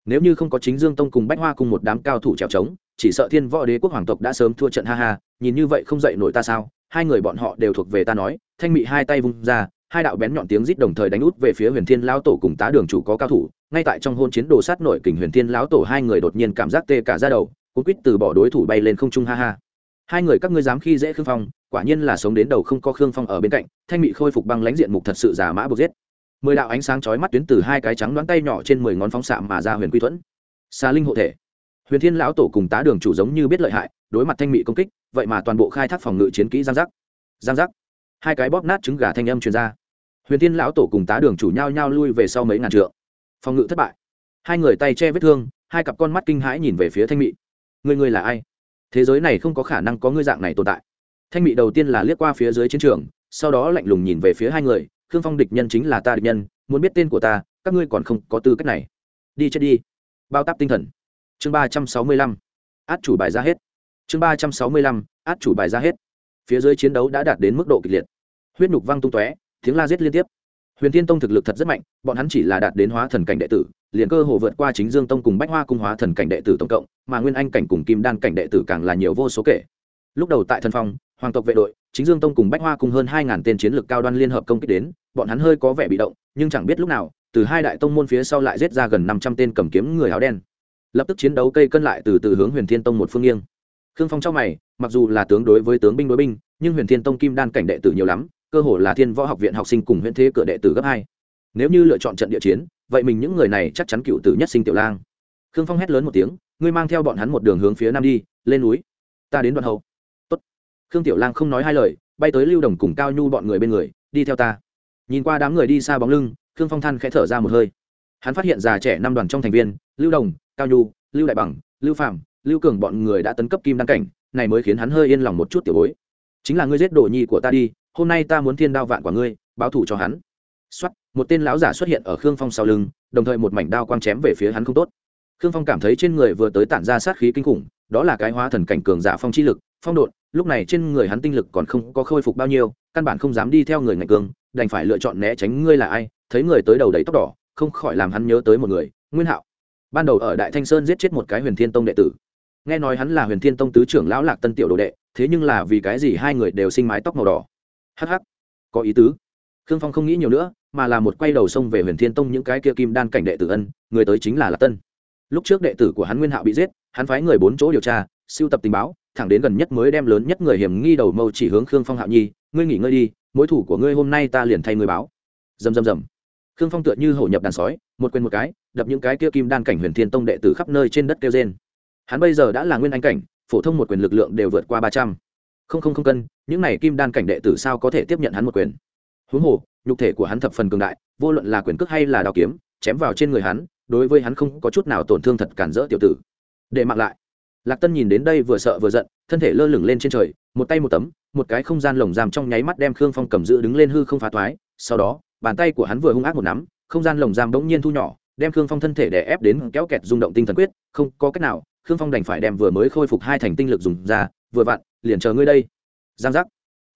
Nếu như không có chính dương tông cùng bách hoa cùng một đám cao thủ trèo trống, chỉ sợ thiên võ đế quốc hoàng tộc đã sớm thua trận ha ha, nhìn như vậy không dậy nổi ta sao? Hai người bọn họ đều thuộc về ta nói, thanh mị hai tay vung ra, hai đạo bén nhọn tiếng rít đồng thời đánh út về phía huyền thiên lão tổ cùng tá đường chủ có cao thủ. Ngay tại trong hôn chiến đồ sát nội kình huyền thiên lão tổ hai người đột nhiên cảm giác tê cả ra đầu cũng quýt từ bỏ đối thủ bay lên không trung ha ha. Hai người các ngươi dám khi dễ khương phong, quả nhiên là sống đến đầu không có khương phong ở bên cạnh, thanh mị khôi phục băng lãnh diện mục thật sự giả mã buộc giết. Mười đạo ánh sáng chói mắt tuyến từ hai cái trắng đoán tay nhỏ trên mười ngón phóng xạ mà ra huyền quy thuẫn. Xa linh hộ thể huyền thiên lão tổ cùng tá đường chủ giống như biết lợi hại, đối mặt thanh mị công kích, vậy mà toàn bộ khai thác phòng ngự chiến kỹ giang giác. Giang giác. Hai cái bóp nát trứng gà thanh âm truyền ra. Huyền thiên lão tổ cùng tá đường chủ nhau nhau lui về sau mấy ngàn trượng. Phòng ngự thất bại. Hai người tay che vết thương, hai cặp con mắt kinh hãi nhìn về phía thanh mị. Người người là ai? Thế giới này không có khả năng có ngươi dạng này tồn tại. Thanh mị đầu tiên là liếc qua phía dưới chiến trường, sau đó lạnh lùng nhìn về phía hai người, khương phong địch nhân chính là ta địch nhân, muốn biết tên của ta, các ngươi còn không có tư cách này. Đi chết đi. Bao táp tinh thần chương ba trăm sáu mươi lăm, át chủ bài ra hết. Chương ba trăm sáu mươi lăm, át chủ bài ra hết. Phía dưới chiến đấu đã đạt đến mức độ kịch liệt. Huyết nhục văng tung tóe, tiếng la giết liên tiếp. Huyền thiên tông thực lực thật rất mạnh, bọn hắn chỉ là đạt đến hóa thần cảnh đệ tử, liền cơ hồ vượt qua chính dương tông cùng bách hoa cung hóa thần cảnh đệ tử tổng cộng, mà nguyên anh cảnh cùng kim đan cảnh đệ tử càng là nhiều vô số kể. Lúc đầu tại thần phong, hoàng tộc vệ đội, chính dương tông cùng bách hoa cùng hơn hai ngàn tên chiến lược cao đoan liên hợp công kích đến, bọn hắn hơi có vẻ bị động, nhưng chẳng biết lúc nào, từ hai đại tông môn phía sau lại giết ra gần năm trăm tên cầm kiếm người áo đen lập tức chiến đấu cây cân lại từ từ hướng huyền thiên tông một phương nghiêng. Khương phong trong mày, mặc dù là tướng đối với tướng binh đối binh, nhưng huyền thiên tông kim đan cảnh đệ tử nhiều lắm, cơ hồ là thiên võ học viện học sinh cùng huyện thế cửa đệ tử gấp hai. Nếu như lựa chọn trận địa chiến, vậy mình những người này chắc chắn cựu tử nhất sinh tiểu lang. Khương phong hét lớn một tiếng, ngươi mang theo bọn hắn một đường hướng phía nam đi, lên núi. Ta đến đoạn hậu. Tốt. khương tiểu lang không nói hai lời, bay tới lưu đồng cùng cao nhu bọn người bên người, đi theo ta. Nhìn qua đám người đi xa bóng lưng, khương phong than khẽ thở ra một hơi hắn phát hiện già trẻ năm đoàn trong thành viên, lưu đồng, cao nhu, lưu đại bằng, lưu phạm lưu cường bọn người đã tấn cấp kim đăng cảnh, này mới khiến hắn hơi yên lòng một chút tiểu bối. Chính là ngươi giết đồ nhi của ta đi, hôm nay ta muốn thiên đao vạn quả ngươi, báo thủ cho hắn. Xuất một tên lão giả xuất hiện ở khương phong sau lưng, đồng thời một mảnh đao quang chém về phía hắn không tốt. Khương phong cảm thấy trên người vừa tới tản ra sát khí kinh khủng, đó là cái hóa thần cảnh cường giả phong chi lực, phong độn, lúc này trên người hắn tinh lực còn không có khôi phục bao nhiêu, căn bản không dám đi theo người ngạch cường, đành phải lựa chọn né tránh ngươi là ai, thấy người tới đầu đầy tóc đỏ không khỏi làm hắn nhớ tới một người, nguyên hạo. Ban đầu ở đại thanh sơn giết chết một cái huyền thiên tông đệ tử. Nghe nói hắn là huyền thiên tông tứ trưởng lão lạc tân tiểu đồ đệ, thế nhưng là vì cái gì hai người đều sinh mái tóc màu đỏ? Hh có ý tứ. Khương phong không nghĩ nhiều nữa, mà là một quay đầu xông về huyền thiên tông những cái kia kim đan cảnh đệ tử ân, người tới chính là lạc tân. Lúc trước đệ tử của hắn nguyên hạo bị giết, hắn phái người bốn chỗ điều tra, siêu tập tình báo, thẳng đến gần nhất mới đem lớn nhất người hiểm nghi đầu mâu chỉ hướng khương phong hạo nhi, ngươi nghỉ ngơi đi, mối thủ của ngươi hôm nay ta liền thay ngươi báo. Dầm dầm dầm khương phong tựa như hổ nhập đàn sói, một quên một cái, đập những cái kia kim đan cảnh huyền thiên tông đệ tử khắp nơi trên đất kêu trên hắn bây giờ đã là nguyên anh cảnh, phổ thông một quyền lực lượng đều vượt qua ba trăm. Không không không cân, những này kim đan cảnh đệ tử sao có thể tiếp nhận hắn một quyền? Huống hồ, nhục thể của hắn thập phần cường đại, vô luận là quyền cước hay là đào kiếm, chém vào trên người hắn, đối với hắn không có chút nào tổn thương thật cản rỡ tiểu tử. Để mặc lại. Lạc tân nhìn đến đây vừa sợ vừa giận, thân thể lơ lửng lên trên trời, một tay một tấm, một cái không gian lồng giam trong nháy mắt đem khương phong cầm giữ đứng lên hư không phá thoái, sau đó bàn tay của hắn vừa hung ác một nắm, không gian lồng giam bỗng nhiên thu nhỏ, đem khương phong thân thể đè ép đến kéo kẹt rung động tinh thần quyết, không có cách nào, khương phong đành phải đem vừa mới khôi phục hai thành tinh lực dùng ra, vừa vặn, liền chờ ngươi đây. Giang giác.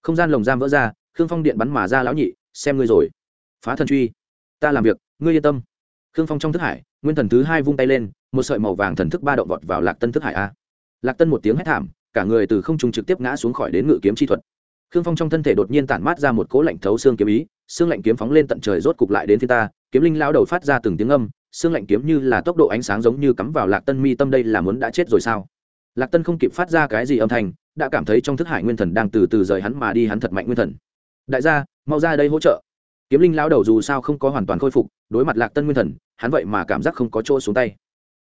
Không gian lồng giam vỡ ra, khương phong điện bắn mà ra lão nhị, xem ngươi rồi. Phá thần truy. Ta làm việc, ngươi yên tâm. Khương phong trong thức hải, nguyên thần thứ hai vung tay lên, một sợi màu vàng thần thức ba động vọt vào lạc tân thức hải a. Lạc tân một tiếng hét thảm, cả người từ không trung trực tiếp ngã xuống khỏi đến ngự kiếm chi thuật. Khương phong trong thân thể đột nhiên tản mát ra một cỗ lạnh thấu xương kiếm ý xương lạnh kiếm phóng lên tận trời rốt cục lại đến phía ta, kiếm linh lao đầu phát ra từng tiếng âm xương lạnh kiếm như là tốc độ ánh sáng giống như cắm vào lạc tân mi tâm đây là muốn đã chết rồi sao? Lạc tân không kịp phát ra cái gì âm thanh, đã cảm thấy trong thức hải nguyên thần đang từ từ rời hắn mà đi hắn thật mạnh nguyên thần. Đại gia, mau ra đây hỗ trợ. Kiếm linh lao đầu dù sao không có hoàn toàn khôi phục, đối mặt lạc tân nguyên thần, hắn vậy mà cảm giác không có chỗ xuống tay.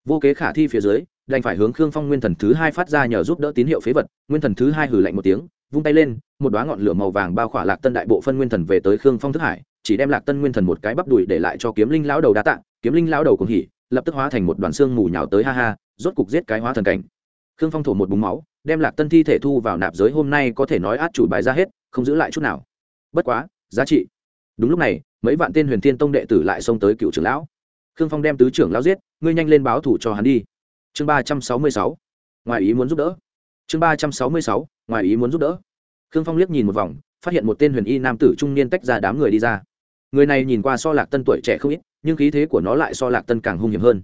Vô kế khả thi phía dưới, đành phải hướng khương phong nguyên thần thứ hai phát ra nhờ giúp đỡ tín hiệu phế vật, nguyên thần thứ hai hử lạnh một tiếng vung tay lên, một đoá ngọn lửa màu vàng bao khỏa lạc tân đại bộ phân nguyên thần về tới khương phong thức hải, chỉ đem lạc tân nguyên thần một cái bắp đùi để lại cho kiếm linh lão đầu đa tạng kiếm linh lão đầu cùng hỉ, lập tức hóa thành một đoàn xương mù nhào tới ha ha, rốt cục giết cái hóa thần cảnh. Khương phong thổ một búng máu, đem lạc tân thi thể thu vào nạp giới, hôm nay có thể nói át chủ bài ra hết, không giữ lại chút nào. Bất quá, giá trị. Đúng lúc này, mấy vạn tên huyền thiên tông đệ tử lại xông tới cựu trưởng lão. Khương phong đem tứ trưởng lão giết, ngươi nhanh lên báo thủ cho hắn đi. Chương ba trăm sáu mươi sáu. Ngoài ý muốn giúp đỡ. Chương ba trăm sáu mươi sáu. Ngoài ý muốn giúp đỡ khương phong liếc nhìn một vòng, phát hiện một tên huyền y nam tử trung niên tách ra đám người đi ra. Người này nhìn qua so lạc tân tuổi trẻ không ít, nhưng khí thế của nó lại so lạc tân càng hung hiểm hơn.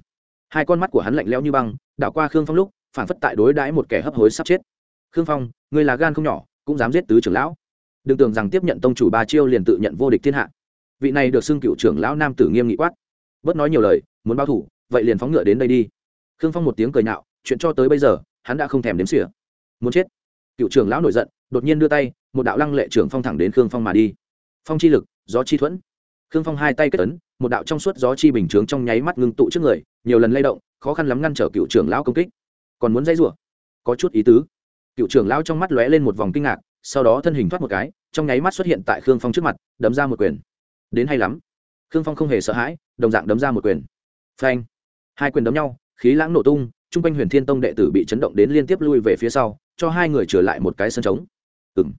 Hai con mắt của hắn lạnh lẽo như băng, đảo qua khương phong lúc phản phất tại đối đãi một kẻ hấp hối sắp chết. Khương phong người là gan không nhỏ, cũng dám giết tứ trưởng lão. Đừng tưởng rằng tiếp nhận tông chủ ba chiêu liền tự nhận vô địch thiên hạ. Vị này được xưng cựu trưởng lão nam tử nghiêm nghị quát. Bớt nói nhiều lời, muốn bao thủ, vậy liền phóng ngựa đến đây đi. Khương phong một tiếng cười nhạo, chuyện cho tới bây giờ, hắn đã không thèm đếm xỉa. Muốn chết cựu trưởng lão nổi giận, đột nhiên đưa tay, một đạo lăng lệ trưởng phong thẳng đến khương phong mà đi. Phong chi lực, gió chi thuẫn. Khương phong hai tay kết ấn, một đạo trong suốt gió chi bình chướng trong nháy mắt ngưng tụ trước người, nhiều lần lay động, khó khăn lắm ngăn trở cựu trưởng lão công kích. Còn muốn dây rủa? Có chút ý tứ. Cựu trưởng lão trong mắt lóe lên một vòng kinh ngạc, sau đó thân hình thoát một cái, trong nháy mắt xuất hiện tại khương phong trước mặt, đấm ra một quyền. Đến hay lắm. Khương phong không hề sợ hãi, đồng dạng đấm ra một quyền. Phanh. Hai quyền đấm nhau, khí lãng nổ tung chung quanh huyền thiên tông đệ tử bị chấn động đến liên tiếp lui về phía sau cho hai người trở lại một cái sân trống. Ừ m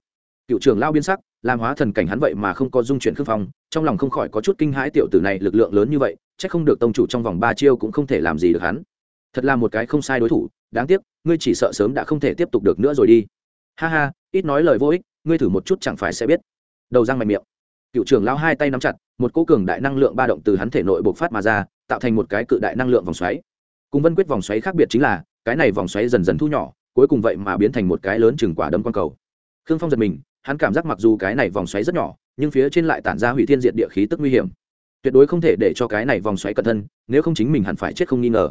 cựu trưởng lao biên sắc, làm hóa thần cảnh hắn vậy mà không có dung chuyển khương phong, trong lòng không khỏi có chút kinh hãi tiểu tử này lực lượng lớn như vậy c h ắ c không được tông chủ trong vòng ba chiêu cũng không thể làm gì được hắn. Thật là một cái không sai đối thủ, đáng tiếc, ngươi chỉ sợ sớm đã không thể tiếp tục được nữa rồi đi. Ha ha, ít nói lời vô ích, ngươi thử một chút chẳng phải sẽ biết. Đầu răng mạnh miệng. Cựu trưởng lao hai tay nắm chặt, một cỗ cường đại năng lượng ba động từ hắn thể nội bộc phát mà ra, tạo thành một cái cự đại năng lượng vòng xoáy. Cùng vân quyết vòng xoáy khác biệt chính là, cái này vòng xoáy dần dần thu nhỏ cuối cùng vậy mà biến thành một cái lớn chừng quả đấm quang cầu. Khương phong giật mình, hắn cảm giác mặc dù cái này vòng xoáy rất nhỏ, nhưng phía trên lại tản ra hủy thiên diệt địa khí tức nguy hiểm. Tuyệt đối không thể để cho cái này vòng xoáy cẩn thân, nếu không chính mình hẳn phải chết không nghi ngờ.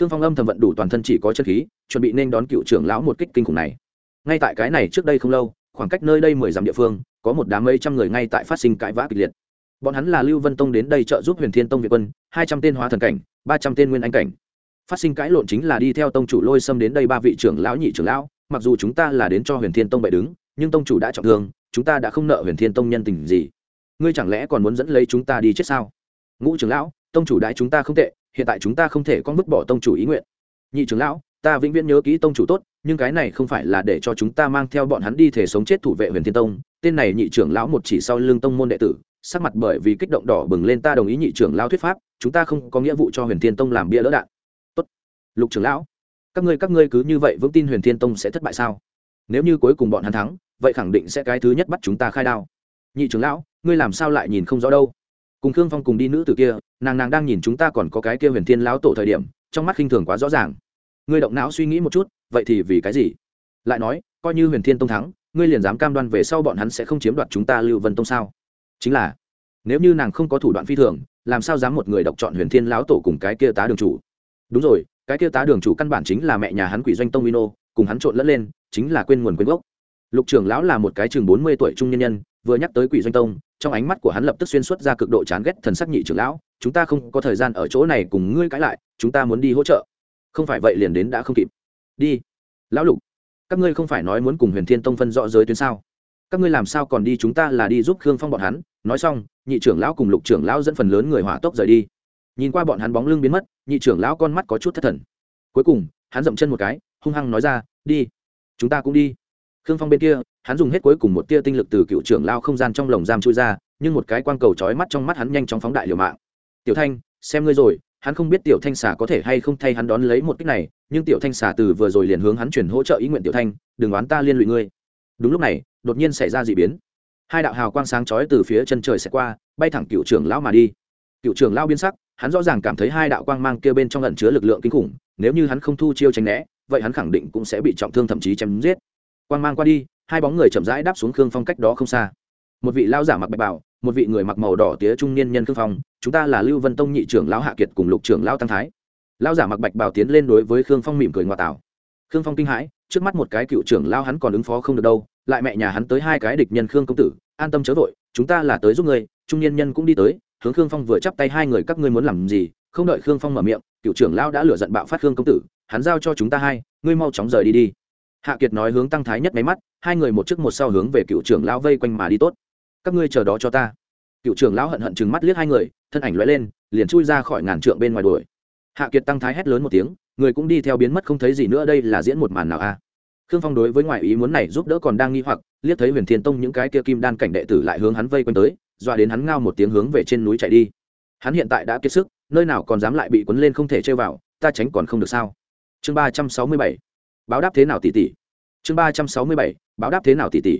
Khương phong âm thầm vận đủ toàn thân chỉ có chân khí, chuẩn bị nên đón cựu trưởng lão một kích kinh khủng này. Ngay tại cái này trước đây không lâu, khoảng cách nơi đây mười dặm địa phương, có một đám mấy trăm người ngay tại phát sinh cãi vã kịch liệt. Bọn hắn là lưu vân tông đến đây trợ giúp huyền thiên tông việt quân, hai trăm tên hóa thần cảnh, ba trăm tên nguyên anh cảnh phát sinh cãi lộn chính là đi theo tông chủ lôi xâm đến đây ba vị trưởng lão nhị trưởng lão, mặc dù chúng ta là đến cho huyền thiên tông bệ đứng, nhưng tông chủ đã trọng thương, chúng ta đã không nợ huyền thiên tông nhân tình gì. Ngươi chẳng lẽ còn muốn dẫn lấy chúng ta đi chết sao? Ngũ trưởng lão, tông chủ đãi chúng ta không tệ, hiện tại chúng ta không thể con vứt bỏ tông chủ ý nguyện. Nhị trưởng lão, ta vĩnh viễn nhớ kỹ tông chủ tốt, nhưng cái này không phải là để cho chúng ta mang theo bọn hắn đi thể sống chết thủ vệ huyền thiên tông. Tên này nhị trưởng lão một chỉ sau lương tông môn đệ tử, sắc mặt bởi vì kích động đỏ bừng lên, ta đồng ý nhị trưởng lão thuyết pháp, chúng ta không có nghĩa vụ cho huyền thiên tông làm bia lỡ đạn lục trưởng lão, các ngươi các ngươi cứ như vậy vững tin huyền thiên tông sẽ thất bại sao? Nếu như cuối cùng bọn hắn thắng, vậy khẳng định sẽ cái thứ nhất bắt chúng ta khai đao. Nhị trưởng lão, ngươi làm sao lại nhìn không rõ đâu? Cùng khương phong cùng đi nữ từ kia, nàng nàng đang nhìn chúng ta còn có cái kia huyền thiên lão tổ thời điểm, trong mắt khinh thường quá rõ ràng. Ngươi động não suy nghĩ một chút, vậy thì vì cái gì? Lại nói, coi như huyền thiên tông thắng, ngươi liền dám cam đoan về sau bọn hắn sẽ không chiếm đoạt chúng ta lưu vân tông sao? Chính là, nếu như nàng không có thủ đoạn phi thường, làm sao dám một người độc chọn huyền thiên lão tổ cùng cái kia tá đường chủ? Đúng rồi cái kia tá đường chủ căn bản chính là mẹ nhà hắn quỷ doanh tông Mino, cùng hắn trộn lẫn lên chính là quên nguồn quên gốc. Lục trưởng lão là một cái chừng bốn mươi tuổi trung nhân nhân vừa nhắc tới quỷ doanh tông trong ánh mắt của hắn lập tức xuyên suốt ra cực độ chán ghét thần sắc nhị trưởng lão chúng ta không có thời gian ở chỗ này cùng ngươi cãi lại chúng ta muốn đi hỗ trợ. Không phải vậy liền đến đã không kịp. Đi. Lão lục các ngươi không phải nói muốn cùng huyền thiên tông phân rõ giới tuyến sao? Các ngươi làm sao còn đi chúng ta là đi giúp khương phong bọn hắn? Nói xong nhị trưởng lão cùng lục trưởng lão dẫn phần lớn người hỏa tốc rời đi nhìn qua bọn hắn bóng lưng biến mất, nhị trưởng lão con mắt có chút thất thần. Cuối cùng, hắn dậm chân một cái, hung hăng nói ra, đi, chúng ta cũng đi. Khương phong bên kia, hắn dùng hết cuối cùng một tia tinh lực từ cựu trưởng lao không gian trong lồng giam chui ra, nhưng một cái quang cầu trói mắt trong mắt hắn nhanh chóng phóng đại liều mạng. Tiểu thanh, xem ngươi rồi, hắn không biết tiểu thanh xà có thể hay không thay hắn đón lấy một cách này, nhưng tiểu thanh xà từ vừa rồi liền hướng hắn chuyển hỗ trợ ý nguyện tiểu thanh, đừng đoán ta liên lụy ngươi. Đúng lúc này, đột nhiên xảy ra d ị biến. Hai đạo hào quang sáng chói từ phía chân trời sẽ qua, bay thẳng cựu trưởng lão mà đi. Cựu trưởng lão biến sắc hắn rõ ràng cảm thấy hai đạo quang mang kia bên trong ẩn chứa lực lượng kinh khủng, nếu như hắn không thu chiêu tránh né, vậy hắn khẳng định cũng sẽ bị trọng thương thậm chí chém giết. Quang mang qua đi, hai bóng người chậm rãi đáp xuống khương phong cách đó không xa. Một vị lao giả mặc bạch bảo một vị người mặc màu đỏ tía trung niên nhân khương phong, chúng ta là lưu vân tông nhị trưởng lão hạ kiệt cùng lục trưởng lão tăng thái. Lao giả mặc bạch bảo tiến lên đối với khương phong mỉm cười ngoại tảo. Khương phong kinh hãi, trước mắt một cái cựu trưởng lao hắn còn ứng phó không được đâu, lại mẹ nhà hắn tới hai cái địch nhân khương công tử, an tâm chớ vội, chúng ta là tới giúp người trung niên nhân cũng đi tới hướng khương phong vừa chắp tay, hai người các ngươi muốn làm gì? Không đợi khương phong mở miệng, cựu trưởng lao đã lửa giận bạo phát khương công tử, hắn giao cho chúng ta hai, ngươi mau chóng rời đi đi. Hạ kiệt nói hướng tăng thái nhất máy mắt, hai người một trước một sau hướng về cựu trưởng lão vây quanh mà đi tốt. Các ngươi chờ đó cho ta. Cựu trưởng lão hận hận chừng mắt liếc hai người, thân ảnh lóe lên, liền chui ra khỏi ngàn trượng bên ngoài đuổi. Hạ kiệt tăng thái hét lớn một tiếng, người cũng đi theo biến mất không thấy gì nữa, đây là diễn một màn nào a? Khương phong đối với ngoại ý muốn này giúp đỡ còn đang nghi hoặc, liếc thấy huyền thiên tông những cái kia kim đan cảnh đệ tử lại hướng hắn vây quanh tới dọa đến hắn ngao một tiếng hướng về trên núi chạy đi. Hắn hiện tại đã kiệt sức, nơi nào còn dám lại bị quấn lên không thể chơi vào, ta tránh còn không được sao? Chương ba trăm sáu mươi bảy. Báo đáp thế nào tỷ tỷ? Chương ba trăm sáu mươi bảy. Báo đáp thế nào tỷ tỷ?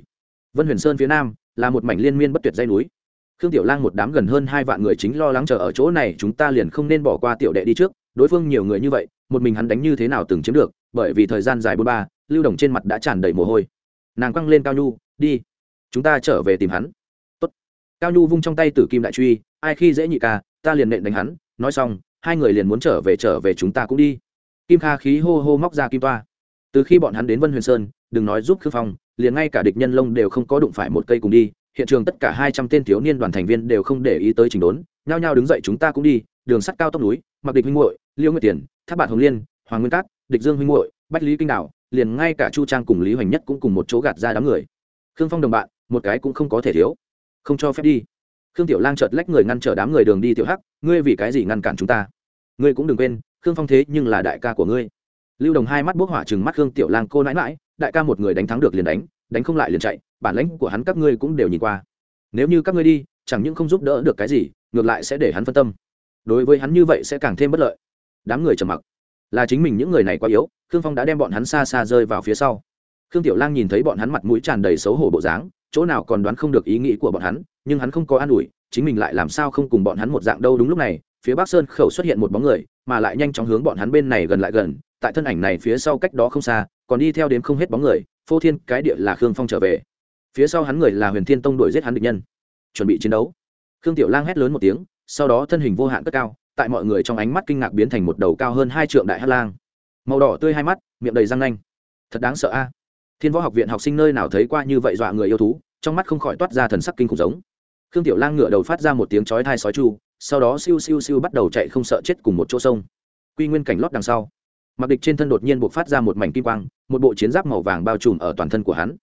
Vân huyền sơn phía nam là một mảnh liên miên bất tuyệt dây núi. Khương tiểu lang một đám gần hơn hai vạn người chính lo lắng chờ ở chỗ này, chúng ta liền không nên bỏ qua tiểu đệ đi trước. Đối phương nhiều người như vậy, một mình hắn đánh như thế nào từng chiếm được, bởi vì thời gian dài bốn ba, lưu đồng trên mặt đã tràn đầy mồ hôi. Nàng quăng lên cao nhu, đi, chúng ta trở về tìm hắn cao nhu vung trong tay tử kim đại truy, ai khi dễ nhị ca, ta liền nện đánh hắn. Nói xong, hai người liền muốn trở về trở về chúng ta cũng đi. Kim kha khí hô hô móc ra kim toa. Từ khi bọn hắn đến vân huyền sơn, đừng nói giúp khư phong, liền ngay cả địch nhân lông đều không có đụng phải một cây cùng đi. Hiện trường tất cả hai trăm tên thiếu niên đoàn thành viên đều không để ý tới trình đốn, nhao nhao đứng dậy chúng ta cũng đi. Đường sắt cao tốc núi, mặc địch huynh muội, liêu nguyệt tiền tháp bạn hồng liên, hoàng nguyên cát, địch dương huynh muội, bách lý kinh đảo, liền ngay cả chu trang cùng lý hoành nhất cũng cùng một chỗ gạt ra đám người. Khương phong đồng bạn, một cái cũng không có thể thiếu không cho phép đi. Khương tiểu lang chợt lách người ngăn trở đám người đường đi tiểu hắc, ngươi vì cái gì ngăn cản chúng ta? Ngươi cũng đừng quên, khương phong thế nhưng là đại ca của ngươi. Lưu đồng hai mắt bốc hỏa chừng mắt khương tiểu lang cô nãi mãi đại ca một người đánh thắng được liền đánh đánh không lại liền chạy, bản lãnh của hắn các ngươi cũng đều nhìn qua. Nếu như các ngươi đi, chẳng những không giúp đỡ được cái gì, ngược lại sẽ để hắn phân tâm. Đối với hắn như vậy sẽ càng thêm bất lợi. Đám người trầm mặc. Là chính mình những người này quá yếu, khương phong đã đem bọn hắn xa xa rơi vào phía sau. Khương tiểu lang nhìn thấy bọn hắn mặt mũi tràn đầy xấu hổ bộ dáng chỗ nào còn đoán không được ý nghĩ của bọn hắn, nhưng hắn không có an ủi, chính mình lại làm sao không cùng bọn hắn một dạng đâu đúng lúc này, phía bắc sơn khẩu xuất hiện một bóng người, mà lại nhanh chóng hướng bọn hắn bên này gần lại gần, tại thân ảnh này phía sau cách đó không xa, còn đi theo đến không hết bóng người, phô thiên cái địa là khương phong trở về. Phía sau hắn người là huyền thiên tông đuổi giết hắn địch nhân. Chuẩn bị chiến đấu. Khương tiểu lang hét lớn một tiếng, sau đó thân hình vô hạn cất cao, tại mọi người trong ánh mắt kinh ngạc biến thành một đầu cao hơn hai trượng đại hát lang. Màu đỏ tươi hai mắt, miệng đầy răng nanh. Thật đáng sợ a. Thiên võ học viện học sinh nơi nào thấy qua như vậy dọa người yêu thú trong mắt không khỏi toát ra thần sắc kinh khủng giống. Khương tiểu lang ngửa đầu phát ra một tiếng chói thai sói chu, sau đó siêu siêu siêu bắt đầu chạy không sợ chết cùng một chỗ sông. Quy nguyên cảnh lót đằng sau mặc địch trên thân đột nhiên buộc phát ra một mảnh kim quang, một bộ chiến giáp màu vàng bao trùm ở toàn thân của hắn.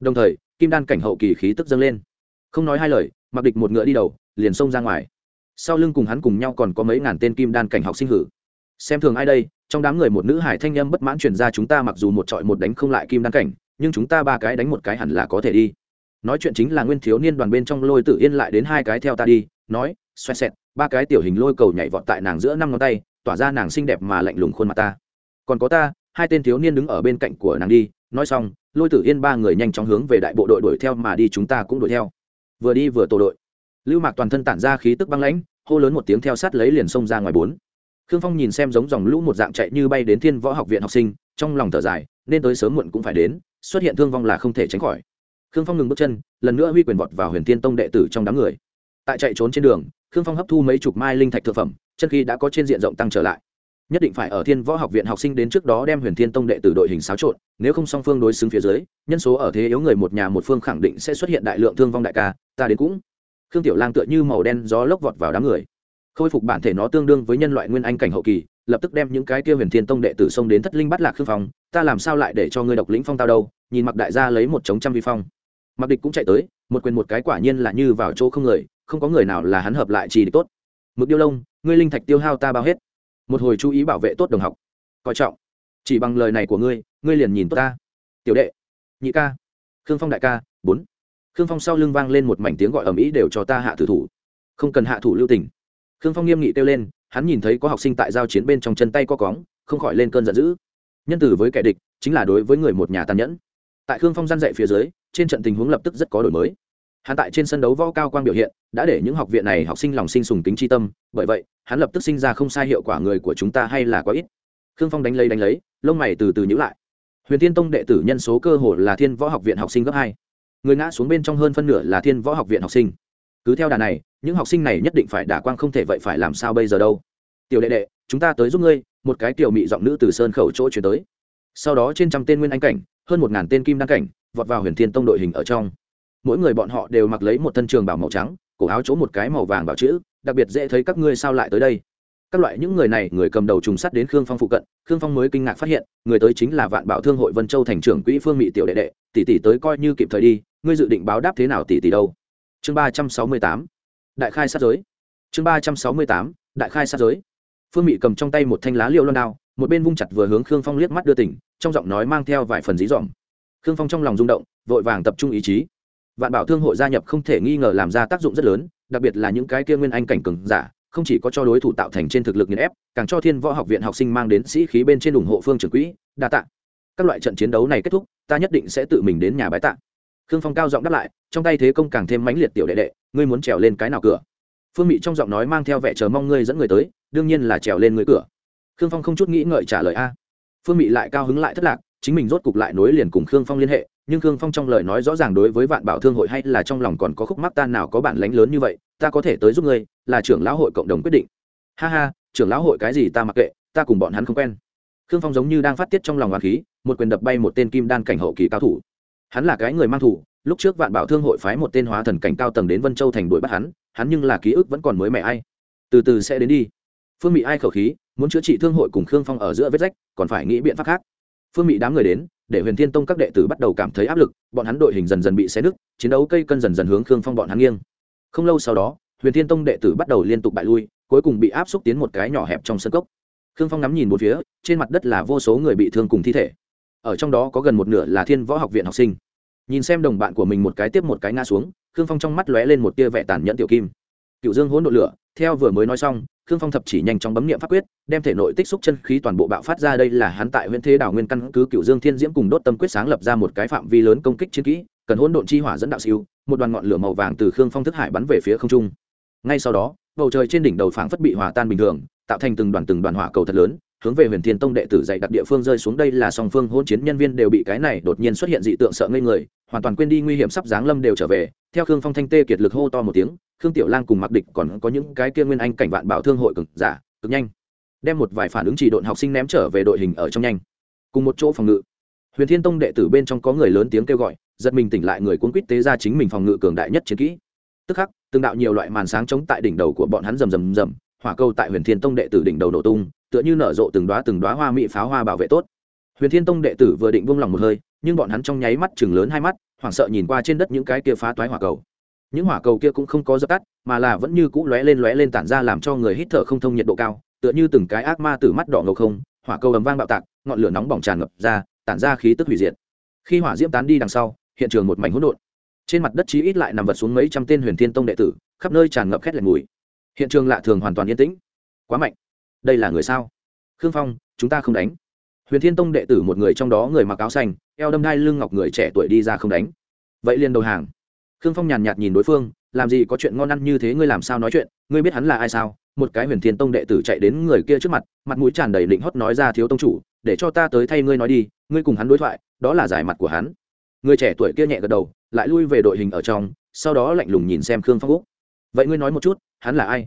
Đồng thời, kim đan cảnh hậu kỳ khí tức dâng lên. Không nói hai lời mặc địch một ngựa đi đầu, liền xông ra ngoài. Sau lưng cùng hắn cùng nhau còn có mấy ngàn tên kim đan cảnh học sinh hử. Xem thường ai đây, trong đám người một nữ hải thanh â bất mãn chuyển ra chúng ta mặc dù một trọi một đánh không lại kim đan cảnh, nhưng chúng ta ba cái đánh một cái hẳn là có thể đi nói chuyện chính là nguyên thiếu niên đoàn bên trong lôi tự yên lại đến hai cái theo ta đi, nói, xoẹt xẹt, ba cái tiểu hình lôi cầu nhảy vọt tại nàng giữa năm ngón tay, tỏa ra nàng xinh đẹp mà lạnh lùng khuôn mặt ta. Còn có ta, hai tên thiếu niên đứng ở bên cạnh của nàng đi. Nói xong, lôi tử yên ba người nhanh chóng hướng về đại bộ đội đuổi theo mà đi, chúng ta cũng đuổi theo. Vừa đi vừa tổ đội. Lưu mạc toàn thân tản ra khí tức băng lãnh, hô lớn một tiếng theo sát lấy liền xông ra ngoài bốn. Khương phong nhìn xem giống dòng lũ một dạng chạy như bay đến thiên võ học viện học sinh, trong lòng thở dài, nên tới sớm muộn cũng phải đến, xuất hiện thương vong là không thể tránh khỏi khương phong ngừng bước chân, lần nữa huy quyền vọt vào huyền thiên tông đệ tử trong đám người. Tại chạy trốn trên đường, khương phong hấp thu mấy chục mai linh thạch thực phẩm, chân khi đã có trên diện rộng tăng trở lại. Nhất định phải ở thiên võ học viện học sinh đến trước đó đem huyền thiên tông đệ tử đội hình xáo trộn, nếu không song phương đối xứng phía dưới, nhân số ở thế yếu người một nhà một phương khẳng định sẽ xuất hiện đại lượng thương vong đại ca, ta đến cũng. Khương tiểu lang tựa như màu đen gió lốc vọt vào đám người. Khôi phục bản thể nó tương đương với nhân loại nguyên anh cảnh hậu kỳ, lập tức đem những cái kia huyền thiên tông đệ tử xông đến thất linh bắt lạc khương phong, ta làm sao lại để cho ngươi độc lĩnh phong tao đâu? Nhìn mặc đại gia lấy một chống trăm vi phong mặc địch cũng chạy tới, một quyền một cái quả nhiên là như vào chỗ không người, không có người nào là hắn hợp lại chỉ địch tốt. Mực điêu lông ngươi linh thạch tiêu hao ta bao hết. Một hồi chú ý bảo vệ tốt đồng học. Coi trọng. Chỉ bằng lời này của ngươi ngươi liền nhìn tốt ta. Tiểu đệ. Nhị ca. Khương phong đại ca, bốn. Khương phong sau lưng vang lên một mảnh tiếng gọi ầm ĩ đều cho ta hạ tử thủ. Không cần hạ thủ lưu tình. Khương phong nghiêm nghị kêu lên, hắn nhìn thấy có học sinh tại giao chiến bên trong chân tay co cóng, không khỏi lên cơn giận dữ. Nhân từ với kẻ địch, chính là đối với người một nhà tàn nhẫn tại khương phong gian dạy phía dưới, trên trận tình huống lập tức rất có đổi mới. Hắn tại trên sân đấu võ cao quang biểu hiện, đã để những học viện này học sinh lòng sinh sùng kính tri tâm, bởi vậy, hắn lập tức sinh ra không sai hiệu quả người của chúng ta hay là có ít. Khương phong đánh lấy đánh lấy, lông mày từ từ nhữ lại. Huyền thiên tông đệ tử nhân số cơ hồ là thiên võ học viện học sinh gấp hai. Người ngã xuống bên trong hơn phân nửa là thiên võ học viện học sinh. Cứ theo đà này, những học sinh này nhất định phải đả quang không thể vậy phải làm sao bây giờ đâu. Tiểu đệ đệ, chúng ta tới giúp ngươi, một cái tiểu mị giọng nữ từ sơn khẩu chỗ chuyển tới. Sau đó trên trăm tên nguyên anh cảnh hơn một ngàn tên kim đăng cảnh, vọt vào huyền thiên tông đội hình ở trong. Mỗi người bọn họ đều mặc lấy một thân trường bảo màu trắng, cổ áo chỗ một cái màu vàng bảo chữ, đặc biệt dễ thấy các ngươi sao lại tới đây. Các loại những người này, người cầm đầu trùng sắt đến khương phong phụ cận, khương phong mới kinh ngạc phát hiện, người tới chính là vạn bảo thương hội vân châu thành trưởng quỹ phương mỹ tiểu đệ đệ, tỷ tỷ tới coi như kịp thời đi, ngươi dự định báo đáp thế nào tỷ tỷ đâu? Chương ba trăm sáu mươi tám. Đại khai sát giới. Chương ba trăm sáu mươi tám. Đại khai sát giới phương Mị cầm trong tay một thanh lá liêu loan đao, một bên vung chặt vừa hướng khương phong liếc mắt đưa tỉnh, trong giọng nói mang theo vài phần dí dỏm. Khương phong trong lòng rung động, vội vàng tập trung ý chí. Vạn bảo thương hội gia nhập không thể nghi ngờ làm ra tác dụng rất lớn, đặc biệt là những cái kia nguyên anh cảnh cường giả, không chỉ có cho đối thủ tạo thành trên thực lực nghiền ép, càng cho thiên võ học viện học sinh mang đến sĩ khí bên trên ủng hộ phương trưởng quỹ, đa tạ. Các loại trận chiến đấu này kết thúc, ta nhất định sẽ tự mình đến nhà bái tạ. Khương phong cao giọng đáp lại, trong tay thế công càng thêm mãnh liệt tiểu đệ đệ, ngươi muốn trèo lên cái nào cửa? Phương mị trong giọng nói mang theo vẻ chờ mong ngươi dẫn người tới, đương nhiên là trèo lên người cửa. Khương phong không chút nghĩ ngợi trả lời a. Phương mị lại cao hứng lại thất lạc, chính mình rốt cục lại nối liền cùng khương phong liên hệ, nhưng khương phong trong lời nói rõ ràng đối với vạn bảo thương hội hay là trong lòng còn có khúc mắc tan nào có bản lánh lớn như vậy, ta có thể tới giúp ngươi, là trưởng lão hội cộng đồng quyết định. Ha ha, trưởng lão hội cái gì ta mặc kệ, ta cùng bọn hắn không quen. Khương phong giống như đang phát tiết trong lòng oán khí, một quyền đập bay một tên kim đan cảnh hậu kỳ cao thủ. Hắn là cái người mang thủ, lúc trước vạn bảo thương hội phái một tên hóa thần cảnh cao tầng đến vân châu thành đuổi bắt hắn hắn nhưng là ký ức vẫn còn mới mẻ ai. Từ từ sẽ đến đi. Phương mỹ ai khẩu khí, muốn chữa trị thương hội cùng khương phong ở giữa vết rách, còn phải nghĩ biện pháp khác. Phương mỹ đám người đến, để huyền thiên tông các đệ tử bắt đầu cảm thấy áp lực, bọn hắn đội hình dần dần bị xé nứt, chiến đấu cây cân dần dần hướng khương phong bọn hắn nghiêng. Không lâu sau đó, huyền thiên tông đệ tử bắt đầu liên tục bại lui, cuối cùng bị áp xúc tiến một cái nhỏ hẹp trong sân cốc. Khương phong ngắm nhìn một phía, trên mặt đất là vô số người bị thương cùng thi thể. Ở trong đó có gần một nửa là thiên võ học viện học sinh. Nhìn xem đồng bạn của mình một cái tiếp một cái ngã xuống khương phong trong mắt lóe lên một tia vẻ tàn nhẫn tiểu kim. Cựu dương hỗn độ lửa, theo vừa mới nói xong, khương phong thập chỉ nhanh chóng bấm niệm pháp quyết, đem thể nội tích xúc chân khí toàn bộ bạo phát ra đây là hắn tại huyện thế đảo nguyên căn cứ cựu dương thiên diễm cùng đốt tâm quyết sáng lập ra một cái phạm vi lớn công kích chiến kỹ, cần hỗn độn chi hỏa dẫn đạo siêu, một đoàn ngọn lửa màu vàng từ khương phong thức hải bắn về phía không trung. Ngay sau đó, bầu trời trên đỉnh đầu phảng phất bị hòa tan bình thường, tạo thành từng đoàn từng đoàn hỏa cầu thật lớn hướng về huyền thiên tông đệ tử dạy đặc địa phương rơi xuống đây là song phương hôn chiến nhân viên đều bị cái này đột nhiên xuất hiện dị tượng sợ ngây người, hoàn toàn quên đi nguy hiểm sắp giáng lâm đều trở về. Theo khương phong thanh tê kiệt lực hô to một tiếng, khương tiểu lang cùng mặc địch còn có những cái kia nguyên anh cảnh vạn bảo thương hội cực giả, cực nhanh. Đem một vài phản ứng chỉ độn học sinh ném trở về đội hình ở trong nhanh. Cùng một chỗ phòng ngự. Huyền thiên tông đệ tử bên trong có người lớn tiếng kêu gọi, giật mình tỉnh lại người cuốn quýt tế ra chính mình phòng ngự cường đại nhất chiến kỹ. Tức khắc, từng đạo nhiều loại màn sáng chống tại đỉnh đầu của bọn hắn rầm rầm rầm, hỏa câu tại huyền thiên tông đệ tử đỉnh đầu nổ tung tựa như nở rộ từng đóa từng đóa hoa mỹ pháo hoa bảo vệ tốt. Huyền thiên tông đệ tử vừa định buông lòng một hơi, nhưng bọn hắn trong nháy mắt chừng lớn hai mắt, hoảng sợ nhìn qua trên đất những cái kia phá toái hỏa cầu. Những hỏa cầu kia cũng không có dập tắt, mà là vẫn như cũ lóe lên lóe lên tản ra làm cho người hít thở không thông nhiệt độ cao, tựa như từng cái ác ma từ mắt đỏ ngầu không, hỏa cầu ầm vang bạo tạc, ngọn lửa nóng bỏng tràn ngập ra, tản ra khí tức hủy diệt. Khi hỏa diễm tán đi đằng sau, hiện trường một mảnh hỗn độn. Trên mặt đất chí ít lại nằm vật xuống mấy trăm tên huyền thiên tông đệ tử, khắp nơi tràn ngập khét lẹt mùi. Hiện trường lạ thường hoàn toàn yên tĩnh. Quá mạnh đây là người sao? Khương phong, chúng ta không đánh. Huyền thiên tông đệ tử một người trong đó người mặc áo xanh, eo đâm đai lưng ngọc người trẻ tuổi đi ra không đánh. Vậy liền đầu hàng. Khương phong nhàn nhạt nhìn đối phương, làm gì có chuyện ngon ăn như thế, ngươi làm sao nói chuyện, ngươi biết hắn là ai sao? Một cái huyền thiên tông đệ tử chạy đến người kia trước mặt mặt mũi tràn đầy định hót nói ra thiếu tông chủ, để cho ta tới thay ngươi nói đi, ngươi cùng hắn đối thoại, đó là giải mặt của hắn. Người trẻ tuổi kia nhẹ gật đầu, lại lui về đội hình ở trong, sau đó lạnh lùng nhìn xem khương phong úc. Vậy ngươi nói một chút, hắn là ai?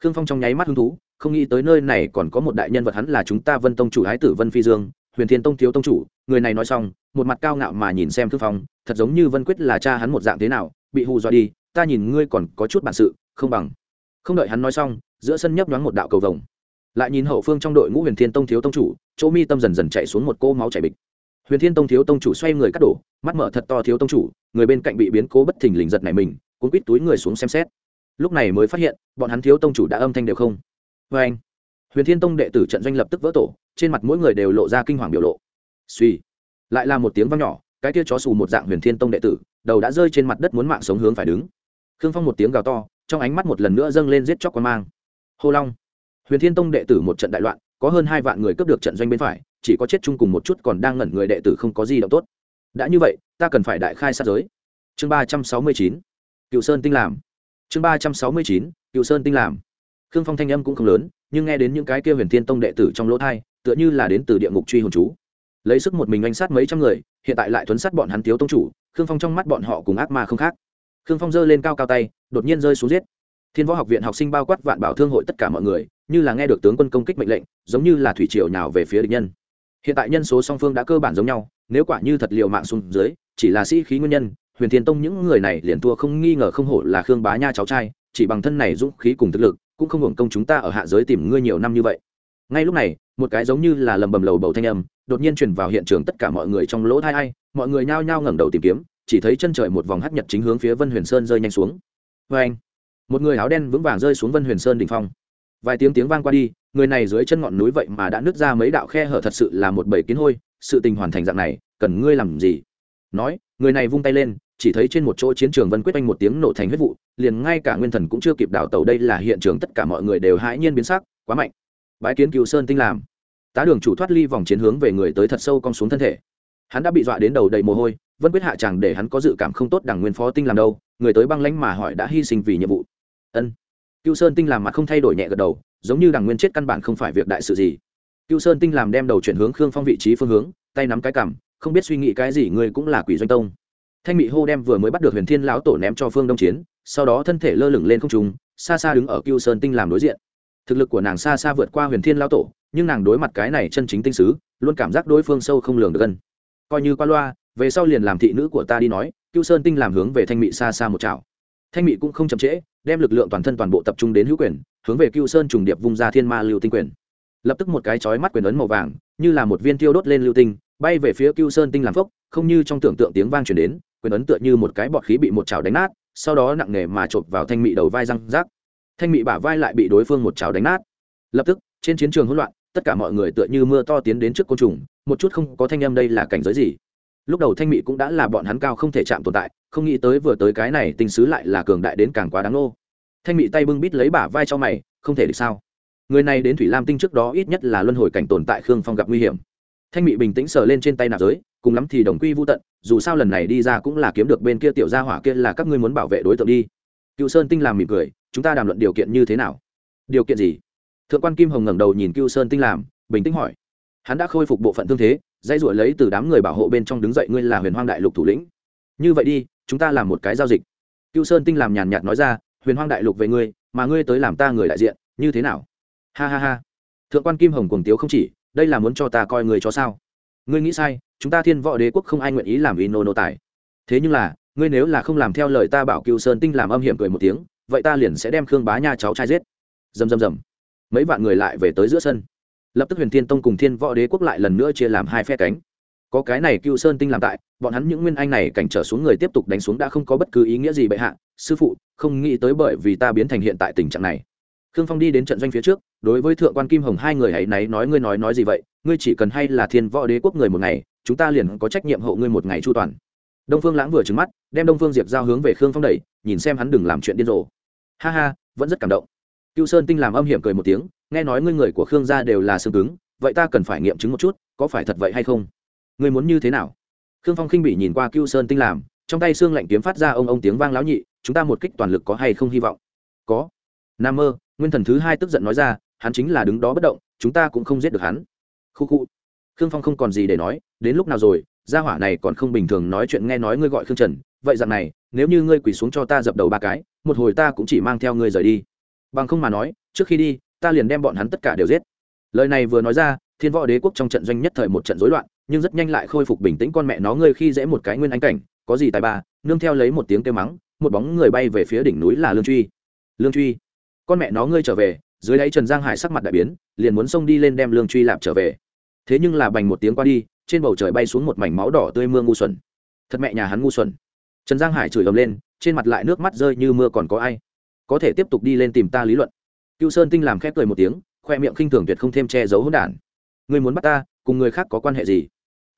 Khương phong trong nháy mắt hứng thú không nghĩ tới nơi này còn có một đại nhân vật hắn là chúng ta vân tông chủ thái tử vân phi dương, huyền thiên tông thiếu tông chủ, người này nói xong, một mặt cao ngạo mà nhìn xem thư phong thật giống như vân quyết là cha hắn một dạng thế nào, bị hù dọa đi, ta nhìn ngươi còn có chút bản sự, không bằng. Không đợi hắn nói xong, giữa sân nhấp nhoáng một đạo cầu vồng. Lại nhìn hậu phương trong đội ngũ huyền thiên tông thiếu tông chủ, chỗ mi tâm dần dần chạy xuống một cô máu chảy bịch. Huyền thiên tông thiếu tông chủ xoay người cắt đổ, mắt mở thật to thiếu tông chủ, người bên cạnh bị biến cố bất thình lình giật này mình, cuốn quít túi người xuống xem xét. Lúc này mới phát hiện, bọn hắn thiếu tông chủ đã âm thanh đều không vê anh. Huyền thiên tông đệ tử trận doanh lập tức vỡ tổ, trên mặt mỗi người đều lộ ra kinh hoàng biểu lộ. Suy lại là một tiếng vang nhỏ, cái kia chó xù một dạng huyền thiên tông đệ tử, đầu đã rơi trên mặt đất muốn mạng sống hướng phải đứng. Khương phong một tiếng gào to, trong ánh mắt một lần nữa dâng lên giết chóc quan mang. Hô long. Huyền thiên tông đệ tử một trận đại loạn, có hơn hai vạn người cướp được trận doanh bên phải, chỉ có chết chung cùng một chút còn đang ngẩn người đệ tử không có gì động tốt. Đã như vậy, ta cần phải đại khai sát giới. Chương ba trăm sáu mươi chín. Cựu sơn tinh làm. Chương ba trăm sáu mươi chín. Cựu sơn tinh làm khương phong thanh âm cũng không lớn, nhưng nghe đến những cái kia huyền thiên tông đệ tử trong lỗ thai, tựa như là đến từ địa ngục truy hồn chú. Lấy sức một mình anh sát mấy trăm người, hiện tại lại thuấn sát bọn hắn thiếu tông chủ, khương phong trong mắt bọn họ cùng ác ma không khác. Khương phong giơ lên cao cao tay, đột nhiên rơi xuống giết. Thiên võ học viện học sinh bao quát vạn bảo thương hội tất cả mọi người, như là nghe được tướng quân công kích mệnh lệnh, giống như là thủy triều nhào về phía địch nhân. Hiện tại nhân số song phương đã cơ bản giống nhau, nếu quả như thật liều mạng xuống dưới, chỉ là sĩ khí nguyên nhân, huyền thiên tông những người này liền thua không nghi ngờ không hổ là khương bá nha cháu trai, chỉ bằng thân này dũng khí cùng thực lực cũng không hưởng công chúng ta ở hạ giới tìm ngươi nhiều năm như vậy. Ngay lúc này, một cái giống như là lầm bầm lầu bầu thanh âm, đột nhiên truyền vào hiện trường tất cả mọi người trong lỗ thai ai, mọi người nhao nhao ngẩng đầu tìm kiếm, chỉ thấy chân trời một vòng hắt nhật chính hướng phía vân huyền sơn rơi nhanh xuống. Vê anh, một người áo đen vững vàng rơi xuống vân huyền sơn đỉnh phong. Vài tiếng tiếng vang qua đi, người này dưới chân ngọn núi vậy mà đã nứt ra mấy đạo khe hở thật sự là một bầy kiến hôi, sự tình hoàn thành dạng này, cần ngươi làm gì? Nói, người này vung tay lên chỉ thấy trên một chỗ chiến trường vân quyết anh một tiếng nổ thành huyết vụ, liền ngay cả nguyên thần cũng chưa kịp đảo tàu đây là hiện trường tất cả mọi người đều hãi nhiên biến sắc, quá mạnh. Bái kiến cựu sơn tinh làm. Tá đường chủ thoát ly vòng chiến hướng về người tới thật sâu cong xuống thân thể. Hắn đã bị dọa đến đầu đầy mồ hôi, vân quyết hạ chàng để hắn có dự cảm không tốt đảng nguyên phó tinh làm đâu, người tới băng lãnh mà hỏi đã hy sinh vì nhiệm vụ. Ân. Cựu sơn tinh làm mặt không thay đổi nhẹ gật đầu, giống như đảng nguyên chết căn bản không phải việc đại sự gì. Cựu sơn tinh làm đem đầu chuyển hướng khương phong vị trí phương hướng, tay nắm cái cằm, không biết suy nghĩ cái gì, người cũng là quỷ doanh tông thanh mị hô đem vừa mới bắt được huyền thiên lão tổ ném cho phương đông chiến, sau đó thân thể lơ lửng lên không trung, xa xa đứng ở cựu sơn tinh làm đối diện. Thực lực của nàng xa xa vượt qua huyền thiên lão tổ, nhưng nàng đối mặt cái này chân chính tinh sứ, luôn cảm giác đối phương sâu không lường được gần. Coi như qua loa, về sau liền làm thị nữ của ta đi nói cựu sơn tinh làm hướng về thanh mị xa xa một chảo. Thanh mị cũng không chậm trễ, đem lực lượng toàn thân toàn bộ tập trung đến hữu quyền, hướng về cựu sơn trùng điệp vung ra thiên ma lưu tinh quyền. Lập tức một cái chói mắt quyền ấn màu vàng, như là một viên tiêu đốt lên lưu tinh, bay về phía cựu sơn tinh làm phốc không như trong tưởng tượng tiếng vang truyền đến, quyền ấn tựa như một cái bọt khí bị một chảo đánh nát, sau đó nặng nề mà chộp vào thanh mị đầu vai răng rác. Thanh mị bả vai lại bị đối phương một chảo đánh nát. Lập tức, trên chiến trường hỗn loạn, tất cả mọi người tựa như mưa to tiến đến trước côn trùng, một chút không có thanh âm đây là cảnh giới gì. Lúc đầu thanh mị cũng đã là bọn hắn cao không thể chạm tồn tại, không nghĩ tới vừa tới cái này tình sứ lại là cường đại đến càng quá đáng nô. Thanh mị tay bưng bít lấy bả vai cho mày, không thể được sao? Người này đến thủy lam tinh trước đó ít nhất là luân hồi cảnh tồn tại khương phong gặp nguy hiểm. Thanh mị bình tĩnh sờ lên trên tay nạp giới cùng lắm thì đồng quy vô tận, dù sao lần này đi ra cũng là kiếm được bên kia tiểu gia hỏa kia là các ngươi muốn bảo vệ đối tượng đi. Cựu sơn tinh làm mỉm cười, chúng ta đàm luận điều kiện như thế nào? Điều kiện gì? Thượng quan kim hồng ngẩng đầu nhìn cựu sơn tinh làm, bình tĩnh hỏi. Hắn đã khôi phục bộ phận thương thế dây ruổi lấy từ đám người bảo hộ bên trong đứng dậy ngươi là huyền hoang đại lục thủ lĩnh. Như vậy đi, chúng ta làm một cái giao dịch. Cựu sơn tinh làm nhàn nhạt nói ra, huyền hoang đại lục về ngươi, mà ngươi tới làm ta người đại diện, như thế nào? Ha ha ha. Thượng quan kim hồng cuồng tiếu không chỉ, đây là muốn cho ta coi người cho sao? Ngươi nghĩ sai chúng ta thiên võ đế quốc không ai nguyện ý làm vì nô nô tài thế nhưng là, ngươi nếu là không làm theo lời ta bảo cựu sơn tinh làm âm hiểm cười một tiếng, vậy ta liền sẽ đem khương bá nha cháu trai giết. Dầm dầm dầm mấy vạn người lại về tới giữa sân. Lập tức huyền thiên tông cùng thiên võ đế quốc lại lần nữa chia làm hai phe cánh. Có cái này cựu sơn tinh làm tại, bọn hắn những nguyên anh này cảnh trở xuống người tiếp tục đánh xuống đã không có bất cứ ý nghĩa gì bệ hạ. Sư phụ, không nghĩ tới bởi vì ta biến thành hiện tại tình trạng này. Khương phong đi đến trận doanh phía trước, đối với thượng quan kim hồng hai người hãy náy nói, ngươi nói nói gì vậy? Ngươi chỉ cần hay là thiên võ đế quốc người một ngày chúng ta liền có trách nhiệm hộ ngươi một ngày chu toàn. Đông phương lãng vừa trứng mắt, đem đông phương diệp giao hướng về khương phong đẩy, nhìn xem hắn đừng làm chuyện điên rồ. Ha ha, vẫn rất cảm động. Cựu sơn tinh làm âm hiểm cười một tiếng, nghe nói ngươi người của khương gia đều là xương cứng, vậy ta cần phải nghiệm chứng một chút, có phải thật vậy hay không? Ngươi muốn như thế nào? Khương phong khinh bị nhìn qua cựu sơn tinh làm, trong tay xương lạnh kiếm phát ra ông ông tiếng vang lão nhị, chúng ta một kích toàn lực có hay không hy vọng? Có. Nam mơ, nguyên thần thứ hai tức giận nói ra, hắn chính là đứng đó bất động, chúng ta cũng không giết được hắn. Khu khu khương phong không còn gì để nói, đến lúc nào rồi, gia hỏa này còn không bình thường nói chuyện nghe nói ngươi gọi khương trần, vậy dạng này, nếu như ngươi quỳ xuống cho ta dập đầu ba cái, một hồi ta cũng chỉ mang theo ngươi rời đi. Bằng không mà nói, trước khi đi, ta liền đem bọn hắn tất cả đều giết. Lời này vừa nói ra, thiên võ đế quốc trong trận doanh nhất thời một trận rối loạn, nhưng rất nhanh lại khôi phục bình tĩnh con mẹ nó ngươi khi dễ một cái nguyên ánh cảnh, có gì tài ba, nương theo lấy một tiếng kêu mắng, một bóng người bay về phía đỉnh núi là lương truy. Lương truy. Con mẹ nó ngươi trở về, dưới đáy trần giang hải sắc mặt đại biến, liền muốn xông đi lên đem lương truy lạp trở về thế nhưng là bành một tiếng qua đi, trên bầu trời bay xuống một mảnh máu đỏ tươi mưa ngu xuẩn. Thật mẹ nhà hắn ngu xuẩn. Trần giang hải chửi ầm lên, trên mặt lại nước mắt rơi như mưa còn có ai. Có thể tiếp tục đi lên tìm ta lý luận. Cựu sơn tinh làm khép cười một tiếng, khoe miệng khinh thường tuyệt không thêm che giấu hỗn đản. Ngươi muốn bắt ta, cùng người khác có quan hệ gì?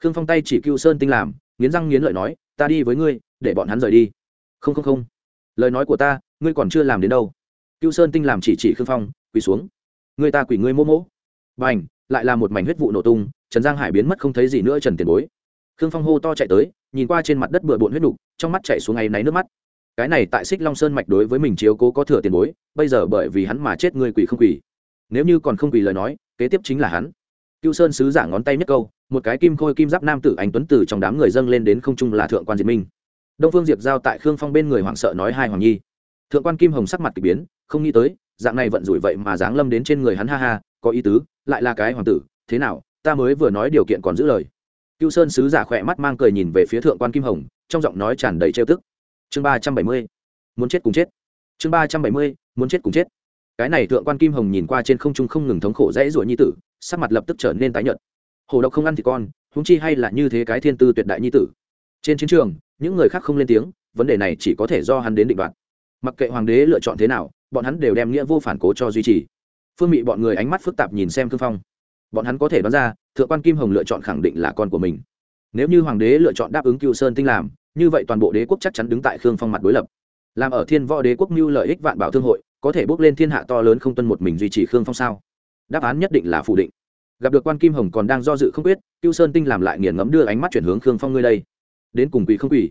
Khương phong tay chỉ cựu sơn tinh làm, nghiến răng nghiến lợi nói, ta đi với ngươi, để bọn hắn rời đi. Không không không. Lời nói của ta, ngươi còn chưa làm đến đâu. Cựu sơn tinh làm chỉ chỉ khương phong, quỳ xuống. Người ta quỷ ngươi mô mỗ. B à n h lại là một mảnh huyết vụ nổ tung, trần giang hải biến mất không thấy gì nữa trần tiền bối. Khương phong hô to chạy tới, nhìn qua trên mặt đất bừa bộn huyết nục, trong mắt chạy xuống ngày náy nước mắt. Cái này tại xích long sơn mạch đối với mình chiếu cố có thừa tiền bối, bây giờ bởi vì hắn mà chết người quỷ không quỷ. Nếu như còn không quỷ lời nói, kế tiếp chính là hắn. Cựu sơn sứ giả ngón tay nhất câu, một cái kim khôi kim giáp nam tử anh tuấn tử trong đám người dâng lên đến không trung là thượng quan diệt minh. Đông phương diệp giao tại khương phong bên người hoảng sợ nói hai hoàng nhi. Thượng quan kim hồng sắc mặt k ỳ biến, không nghĩ tới, dạng này vận rủi vậy mà dáng lâm đến trên người hắn, ha ha, có ý tứ lại là cái hoàng tử, thế nào, ta mới vừa nói điều kiện còn giữ lời. Cựu sơn sứ giả khỏe mắt mang cười nhìn về phía thượng quan kim hồng, trong giọng nói tràn đầy trêu tức. Chương ba trăm bảy mươi, muốn chết cùng chết. Chương ba trăm bảy mươi, muốn chết cùng chết. Cái này thượng quan kim hồng nhìn qua trên không trung không ngừng thống khổ dãy ruổi nhi tử, sắc mặt lập tức trở nên tái nhợt. Hồ độc không ăn thì con húng chi hay là như thế cái thiên tư tuyệt đại nhi tử. Trên chiến trường, những người khác không lên tiếng, vấn đề này chỉ có thể do hắn đến định đoạt. Mặc kệ hoàng đế lựa chọn thế nào, bọn hắn đều đem nghĩa vô phản cố cho duy trì phương mị bọn người ánh mắt phức tạp nhìn xem thương phong. Bọn hắn có thể đoán ra, thượng quan kim hồng lựa chọn khẳng định là con của mình. Nếu như hoàng đế lựa chọn đáp ứng cựu sơn tinh làm, như vậy toàn bộ đế quốc chắc chắn đứng tại khương phong mặt đối lập. Làm ở thiên võ đế quốc mưu lợi ích vạn bảo thương hội, có thể bước lên thiên hạ to lớn không tuân một mình duy trì khương phong sao? Đáp án nhất định là phủ định. Gặp được quan kim hồng còn đang do dự không quyết, cựu sơn tinh làm lại nghiền ngẫm đưa ánh mắt chuyển hướng khương phong ngươi đây. Đến cùng quỷ không quỷ?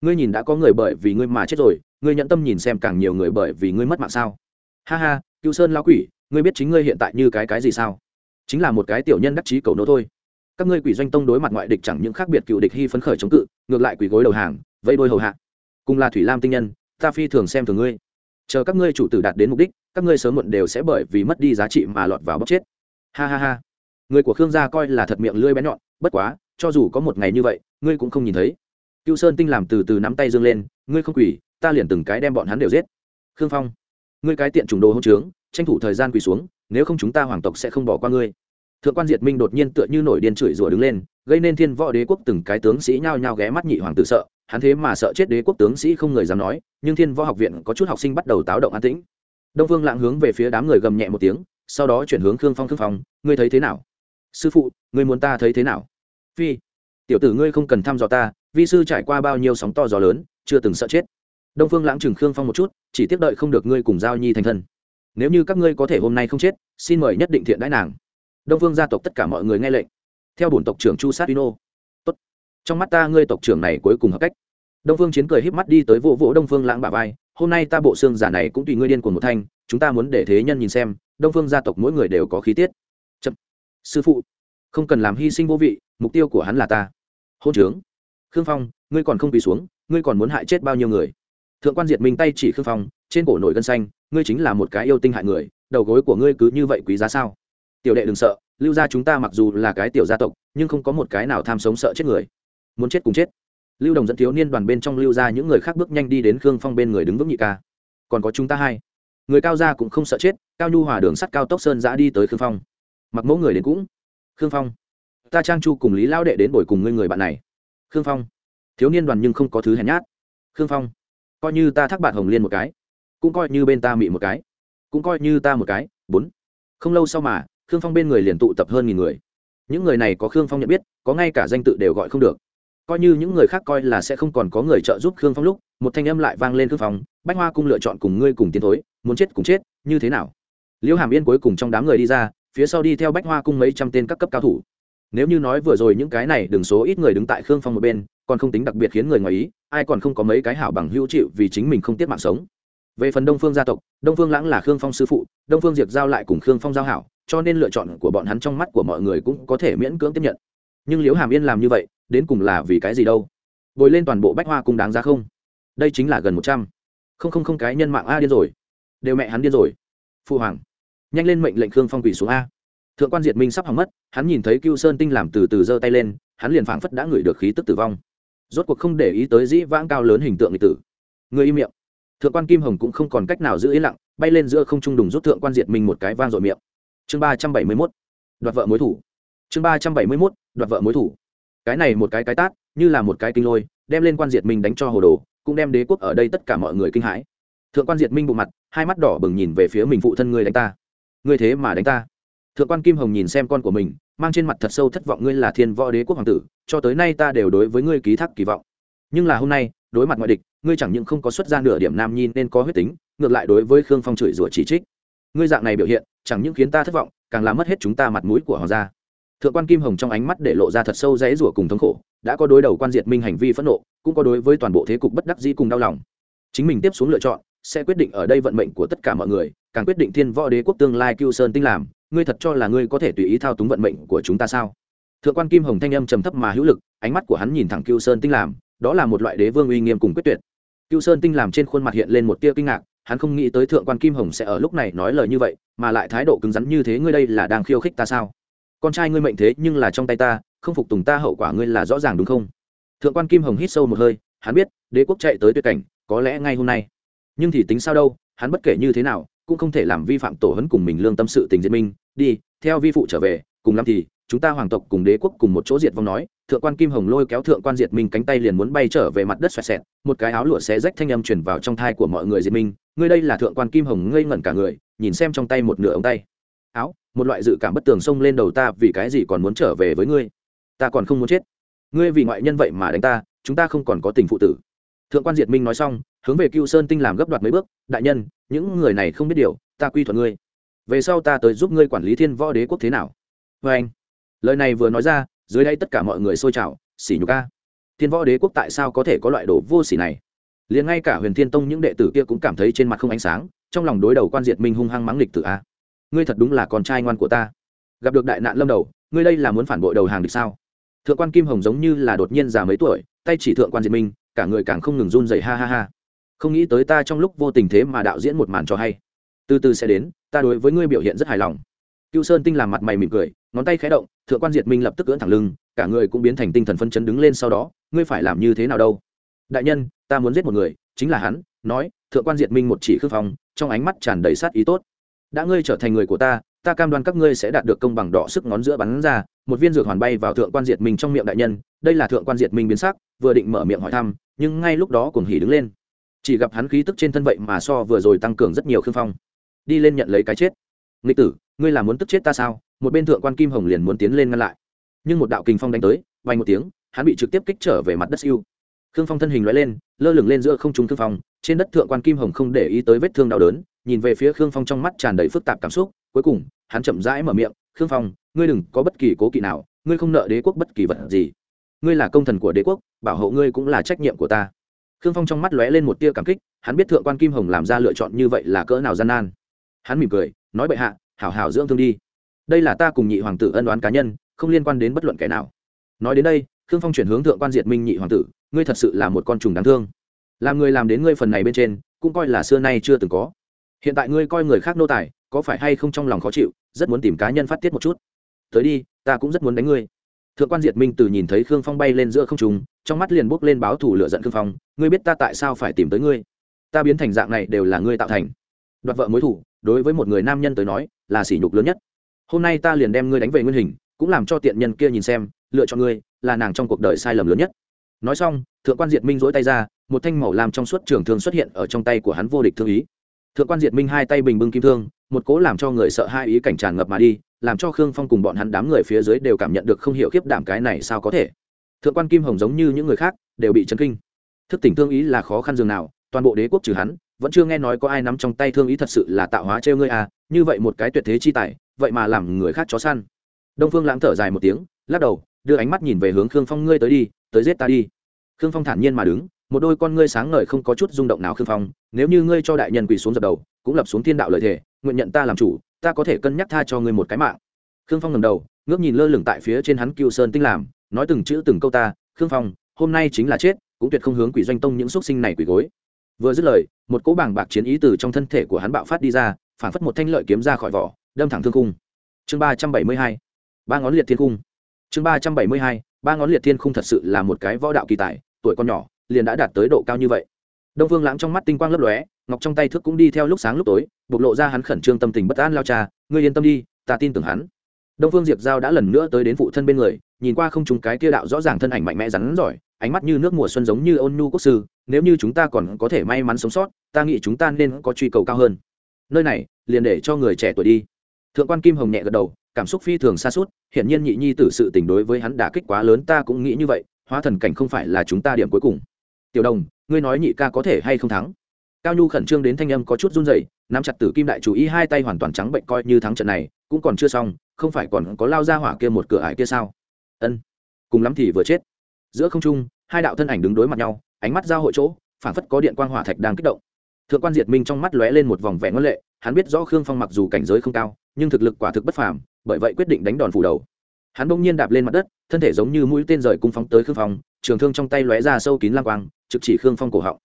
Ngươi nhìn đã có người bởi vì ngươi mà chết rồi, ngươi nhận tâm nhìn xem càng nhiều người bởi vì ngươi mất mạng sao? Ha ha, cựu sơn lão quỷ ngươi biết chính ngươi hiện tại như cái cái gì sao? Chính là một cái tiểu nhân đắc chí cầu nô thôi. Các ngươi quỷ doanh tông đối mặt ngoại địch chẳng những khác biệt cựu địch hy phấn khởi chống cự, ngược lại quỷ gối đầu hàng, vây đôi hầu hạ. Cùng là thủy lam tinh nhân, ta phi thường xem thường ngươi. Chờ các ngươi chủ tử đạt đến mục đích, các ngươi sớm muộn đều sẽ bởi vì mất đi giá trị mà lọt vào bóc chết. Ha ha ha. Người của khương gia coi là thật miệng lưỡi bén nhọn, bất quá, cho dù có một ngày như vậy, ngươi cũng không nhìn thấy. Cựu sơn tinh làm từ từ nắm tay dương lên, ngươi không quỷ, ta liền từng cái đem bọn hắn đều giết. Khương phong, ngươi cái tiện trùng đồ hỗn trướng tranh thủ thời gian quỳ xuống, nếu không chúng ta hoàng tộc sẽ không bỏ qua ngươi. Thượng quan diệt minh đột nhiên tựa như nổi điên chửi rủa đứng lên, gây nên thiên võ đế quốc từng cái tướng sĩ nhao nhao ghé mắt nhị hoàng tử sợ, hắn thế mà sợ chết đế quốc tướng sĩ không người dám nói, nhưng thiên võ học viện có chút học sinh bắt đầu táo động an tĩnh. Đông phương lạng hướng về phía đám người gầm nhẹ một tiếng, sau đó chuyển hướng khương phong khương phong, ngươi thấy thế nào? Sư phụ, ngươi muốn ta thấy thế nào? Phi, tiểu tử ngươi không cần thăm dò ta, vi sư trải qua bao nhiêu sóng to gió lớn, chưa từng sợ chết. Đông phương lãng chừng khương phong một chút, chỉ tiếp đợi không được ngươi cùng giao nhi thành thân nếu như các ngươi có thể hôm nay không chết, xin mời nhất định thiện đãi nàng. Đông phương gia tộc tất cả mọi người nghe lệnh. Theo bổn tộc trưởng chu sát uno tốt. Trong mắt ta, ngươi tộc trưởng này cuối cùng hợp cách. Đông phương chiến cười híp mắt đi tới vỗ vỗ đông phương lãng bà vai. Hôm nay ta bộ xương giả này cũng tùy ngươi điên cuồng một thanh, chúng ta muốn để thế nhân nhìn xem, đông phương gia tộc mỗi người đều có khí tiết. Chậm. sư phụ, không cần làm hy sinh vô vị, mục tiêu của hắn là ta. Hôn trướng. Khương phong, ngươi còn không quỳ xuống, ngươi còn muốn hại chết bao nhiêu người? Thượng quan diệt minh tay chỉ khương phong trên cổ nổi gân xanh, ngươi chính là một cái yêu tinh hại người, đầu gối của ngươi cứ như vậy quý giá sao? Tiểu đệ đừng sợ, lưu gia chúng ta mặc dù là cái tiểu gia tộc, nhưng không có một cái nào tham sống sợ chết người. Muốn chết cùng chết. Lưu đồng dẫn thiếu niên đoàn bên trong lưu ra những người khác bước nhanh đi đến khương phong bên người đứng vững nhị ca. Còn có chúng ta hai. Người cao gia cũng không sợ chết, cao nhu hòa đường sắt cao tốc sơn giã đi tới khương phong. Mặc mẫu người đến cũng. Khương phong. Ta trang chu cùng lý lão đệ đến bồi cùng ngươi người bạn này. Khương phong. Thiếu niên đoàn nhưng không có thứ hèn nhát. Khương phong. Coi như ta thắc bạn hồng liên một cái cũng coi như bên ta mị một cái. Cũng coi như ta một cái, bốn. Không lâu sau mà, khương phong bên người liền tụ tập hơn nghìn người. Những người này có khương phong nhận biết, có ngay cả danh tự đều gọi không được. Coi như những người khác coi là sẽ không còn có người trợ giúp khương phong lúc, một thanh âm lại vang lên khương phong, bách hoa cung lựa chọn cùng ngươi cùng tiến thối, muốn chết cùng chết, như thế nào? Liễu hàm yên cuối cùng trong đám người đi ra, phía sau đi theo bách hoa cung mấy trăm tên các cấp cao thủ. Nếu như nói vừa rồi những cái này, đừng số ít người đứng tại khương phong một bên, còn không tính đặc biệt khiến người ngoài ý, ai còn không có mấy cái hảo bằng hữu chịu vì chính mình không tiết mạng sống về phần đông phương gia tộc, đông phương lãng là khương phong sư phụ, đông phương Diệt giao lại cùng khương phong giao hảo, cho nên lựa chọn của bọn hắn trong mắt của mọi người cũng có thể miễn cưỡng tiếp nhận. Nhưng liễu hàm yên làm như vậy, đến cùng là vì cái gì đâu? Bồi lên toàn bộ bách hoa cung đáng giá không? Đây chính là gần một trăm. Không không không, cái nhân mạng a điên rồi. Đều mẹ hắn điên rồi. Phu hoàng, nhanh lên mệnh lệnh khương phong quỷ xuống a. Thượng quan diệt minh sắp hỏng mất, hắn nhìn thấy cưu sơn tinh làm từ từ giơ tay lên, hắn liền phảng phất đã ngửi được khí tức tử vong. Rốt cuộc không để ý tới dĩ vãng cao lớn hình tượng lịch tử. Người im miệng thượng quan kim hồng cũng không còn cách nào giữ ý lặng, bay lên giữa không trung đùng rút thượng quan diệt minh một cái vang dội miệng. Chương ba trăm bảy mươi mốt, đoạt vợ mối thủ. Chương ba trăm bảy mươi mốt, đoạt vợ mối thủ. Cái này một cái cái tát, như là một cái kinh lôi, đem lên quan diệt minh đánh cho hồ đồ, cũng đem đế quốc ở đây tất cả mọi người kinh hãi. Thượng quan diệt minh bộ mặt, hai mắt đỏ bừng nhìn về phía mình phụ thân ngươi đánh ta. Ngươi thế mà đánh ta. Thượng quan kim hồng nhìn xem con của mình, mang trên mặt thật sâu thất vọng ngươi là thiên võ đế quốc hoàng tử, cho tới nay ta đều đối với ngươi ký thác kỳ vọng. Nhưng là hôm nay, đối mặt ngoại địch ngươi chẳng những không có xuất ra nửa điểm nam nhi nên có huyết tính, ngược lại đối với khương phong chửi rủa chỉ trích. Ngươi dạng này biểu hiện, chẳng những khiến ta thất vọng, càng làm mất hết chúng ta mặt mũi của hoàng gia. Thượng quan kim hồng trong ánh mắt để lộ ra thật sâu dãy rủa cùng thống khổ, đã có đối đầu quan diệt minh hành vi phẫn nộ, cũng có đối với toàn bộ thế cục bất đắc dĩ cùng đau lòng. Chính mình tiếp xuống lựa chọn, sẽ quyết định ở đây vận mệnh của tất cả mọi người, càng quyết định thiên võ đế quốc tương lai cưu sơn tinh làm, ngươi thật cho là ngươi có thể tùy ý thao túng vận mệnh của chúng ta sao? Thượng quan kim hồng thanh âm trầm thấp mà hữu lực, ánh mắt của hắn nhìn thẳng cưu sơn tinh làm, đó là một loại đế vương uy nghiêm cùng quyết tuyệt cưu sơn tinh làm trên khuôn mặt hiện lên một tia kinh ngạc, hắn không nghĩ tới thượng quan kim hồng sẽ ở lúc này nói lời như vậy, mà lại thái độ cứng rắn như thế ngươi đây là đang khiêu khích ta sao? Con trai ngươi mệnh thế nhưng là trong tay ta, không phục tùng ta hậu quả ngươi là rõ ràng đúng không? Thượng quan kim hồng hít sâu một hơi, hắn biết, đế quốc chạy tới tuyệt cảnh, có lẽ ngay hôm nay. Nhưng thì tính sao đâu, hắn bất kể như thế nào, cũng không thể làm vi phạm tổ hấn cùng mình lương tâm sự tình diệt minh. Đi, theo vi phụ trở về, cùng lắm thì, chúng ta hoàng tộc cùng đế quốc cùng một chỗ diệt vong nói thượng quan kim hồng lôi kéo thượng quan diệt minh cánh tay liền muốn bay trở về mặt đất xoẹt xẹt, một cái áo lụa xé rách thanh âm truyền vào trong thai của mọi người diệt minh, ngươi đây là thượng quan kim hồng ngây ngẩn cả người, nhìn xem trong tay một nửa ống tay. Áo, một loại dự cảm bất tường xông lên đầu ta, vì cái gì còn muốn trở về với ngươi? Ta còn không muốn chết. Ngươi vì ngoại nhân vậy mà đánh ta, chúng ta không còn có tình phụ tử. Thượng quan diệt minh nói xong, hướng về cựu sơn tinh làm gấp đoạt mấy bước, đại nhân, những người này không biết điều, ta quy thuận ngươi. Về sau ta tới giúp ngươi quản lý thiên võ đế quốc thế nào? Vê anh lời này vừa nói ra dưới đây tất cả mọi người xôi trào xỉ nhục ca thiên võ đế quốc tại sao có thể có loại đồ vô xỉ này? Liền ngay cả huyền thiên tông những đệ tử kia cũng cảm thấy trên mặt không ánh sáng, trong lòng đối đầu quan diệt minh hung hăng mắng lịch tử a. Ngươi thật đúng là con trai ngoan của ta. Gặp được đại nạn lâm đầu, ngươi đây là muốn phản bội đầu hàng địch sao? Thượng quan kim hồng giống như là đột nhiên già mấy tuổi, tay chỉ thượng quan diệt minh, cả người càng không ngừng run dậy ha ha ha. Không nghĩ tới ta trong lúc vô tình thế mà đạo diễn một màn cho hay. Từ từ sẽ đến, ta đối với ngươi biểu hiện rất hài lòng. Cựu sơn tinh làm mặt mày mỉm cười ngón tay khé động, thượng quan diệt minh lập tức cưỡn thẳng lưng, cả người cũng biến thành tinh thần phân chấn đứng lên sau đó, ngươi phải làm như thế nào đâu? Đại nhân, ta muốn giết một người, chính là hắn, nói, thượng quan diệt minh một chỉ khước phong, trong ánh mắt tràn đầy sát ý tốt. Đã ngươi trở thành người của ta ta cam đoan các ngươi sẽ đạt được công bằng đỏ sức ngón giữa bắn ra. Một viên dược hoàn bay vào thượng quan diệt minh trong miệng đại nhân, đây là thượng quan diệt minh biến sắc, vừa định mở miệng hỏi thăm, nhưng ngay lúc đó cuồng hỉ đứng lên. Chỉ gặp hắn khí tức trên thân vậy mà so vừa rồi tăng cường rất nhiều khương phong. Đi lên nhận lấy cái chết. Nghịch tử, ngươi là muốn tức chết ta sao? Một bên thượng quan kim hồng liền muốn tiến lên ngăn lại. Nhưng một đạo kinh phong đánh tới vay một tiếng, hắn bị trực tiếp kích trở về mặt đất siêu. Khương phong thân hình loại lên, lơ lửng lên giữa không trung khương phong, trên đất thượng quan kim hồng không để ý tới vết thương đau đớn, nhìn về phía khương phong trong mắt tràn đầy phức tạp cảm xúc, cuối cùng, hắn chậm rãi mở miệng, khương phong, ngươi đừng có bất kỳ cố kỵ nào, ngươi không nợ đế quốc bất kỳ vật gì. Ngươi là công thần của đế quốc, bảo hộ ngươi cũng là trách nhiệm của ta. Khương phong trong mắt lóe lên một tia cảm kích, hắn biết thượng quan kim hồng làm ra lựa chọn như vậy là cỡ nào gian nan. Hắn mỉm cười, nói, bệ hạ, hảo hảo dưỡng thương đi đây là ta cùng nhị hoàng tử ân đoán cá nhân, không liên quan đến bất luận kẻ nào. Nói đến đây, khương phong chuyển hướng thượng quan diệt minh nhị hoàng tử, ngươi thật sự là một con trùng đáng thương. Làm người làm đến ngươi phần này bên trên, cũng coi là xưa nay chưa từng có. Hiện tại ngươi coi người khác nô tài, có phải hay không trong lòng khó chịu, rất muốn tìm cá nhân phát tiết một chút. Tới đi, ta cũng rất muốn đánh ngươi. Thượng quan diệt minh từ nhìn thấy khương phong bay lên giữa không trùng trong mắt liền bốc lên báo thủ lựa giận khương phong, ngươi biết ta tại sao phải tìm tới ngươi? Ta biến thành dạng này đều là ngươi tạo thành. Đoạt vợ mối thủ, đối với một người nam nhân tới nói, là sỉ nhục lớn nhất hôm nay ta liền đem ngươi đánh về nguyên hình, cũng làm cho tiện nhân kia nhìn xem, lựa chọn ngươi là nàng trong cuộc đời sai lầm lớn nhất. Nói xong, thượng quan diệt minh dỗi tay ra, một thanh màu làm trong suốt trường thương xuất hiện ở trong tay của hắn vô địch thương ý. Thượng quan diệt minh hai tay bình bưng kim thương, một cố làm cho người sợ hai ý cảnh tràn ngập mà đi, làm cho khương phong cùng bọn hắn đám người phía dưới đều cảm nhận được không hiểu khiếp đảm cái này sao có thể. Thượng quan kim hồng giống như những người khác, đều bị chấn kinh. Thức tỉnh thương ý là khó khăn dường nào, toàn bộ đế quốc trừ hắn, vẫn chưa nghe nói có ai nắm trong tay thương ý thật sự là tạo hóa trêu ngươi à như vậy một cái tuyệt thế chi tài vậy mà làm người khác chó săn. Đông phương lãng thở dài một tiếng, lắc đầu, đưa ánh mắt nhìn về hướng khương phong, ngươi tới đi, tới giết ta đi. Khương phong thản nhiên mà đứng, một đôi con ngươi sáng ngời không có chút rung động nào khương phong, nếu như ngươi cho đại nhân quỳ xuống dập đầu, cũng lập xuống thiên đạo lợi thể nguyện nhận ta làm chủ, ta có thể cân nhắc tha cho ngươi một cái mạng. Khương phong ngầm đầu, ngước nhìn lơ lửng tại phía trên hắn cựu sơn tinh làm, nói từng chữ từng câu ta, khương phong, hôm nay chính là chết, cũng tuyệt không hướng quỷ doanh tông những xuất sinh này quỷ gối. Vừa dứt lời, một cỗ bảng bạc chiến ý từ trong thân thể của hắn bạo phát đi ra phản phất một thanh lợi kiếm ra khỏi vỏ đâm thẳng thương cung chương ba trăm bảy mươi hai, ba ngón liệt thiên cung chương ba trăm bảy mươi hai, ba ngón liệt thiên cung thật sự là một cái võ đạo kỳ tài, tuổi con nhỏ, liền đã đạt tới độ cao như vậy. Đông phương lãng trong mắt tinh quang lấp lóe, ngọc trong tay thước cũng đi theo lúc sáng lúc tối, bộc lộ ra hắn khẩn trương tâm tình bất an lao trà ngươi yên tâm đi, ta tin tưởng hắn. Đông phương diệp giao đã lần nữa tới đến phụ thân bên người, nhìn qua không trùng cái kia đạo rõ ràng thân ảnh mạnh mẽ rắn giỏi, ánh mắt như nước mùa xuân giống như ôn nhu quốc sư, nếu như chúng ta còn có thể may mắn sống sót, ta nghĩ chúng ta nên có truy cầu cao hơn. Nơi này, liền để cho người trẻ tuổi đi thượng quan kim hồng nhẹ gật đầu, cảm xúc phi thường xa suốt hiện nhiên nhị nhi tử sự tình đối với hắn đã kích quá lớn, ta cũng nghĩ như vậy, hóa thần cảnh không phải là chúng ta điểm cuối cùng. Tiểu đồng, ngươi nói nhị ca có thể hay không thắng? Cao nhu khẩn trương đến thanh âm có chút run rẩy, nắm chặt tử kim đại chủ ý, hai tay hoàn toàn trắng bệnh coi như thắng trận này, cũng còn chưa xong, không phải còn có lao ra hỏa kia một cửa ải kia sao? Ân, cùng lắm thì vừa chết. Giữa không trung, hai đạo thân ảnh đứng đối mặt nhau, ánh mắt giao hội chỗ, phảng phất có điện quang hỏa thạch đang kích động thượng quan diệt minh trong mắt lóe lên một vòng vẻ ngân lệ, hắn biết rõ khương phong mặc dù cảnh giới không cao, nhưng thực lực quả thực bất phàm, bởi vậy quyết định đánh đòn phủ đầu. Hắn bỗng nhiên đạp lên mặt đất, thân thể giống như mũi tên rời cung phóng tới khương phong, trường thương trong tay lóe ra sâu kín lang quang, trực chỉ khương phong cổ họng.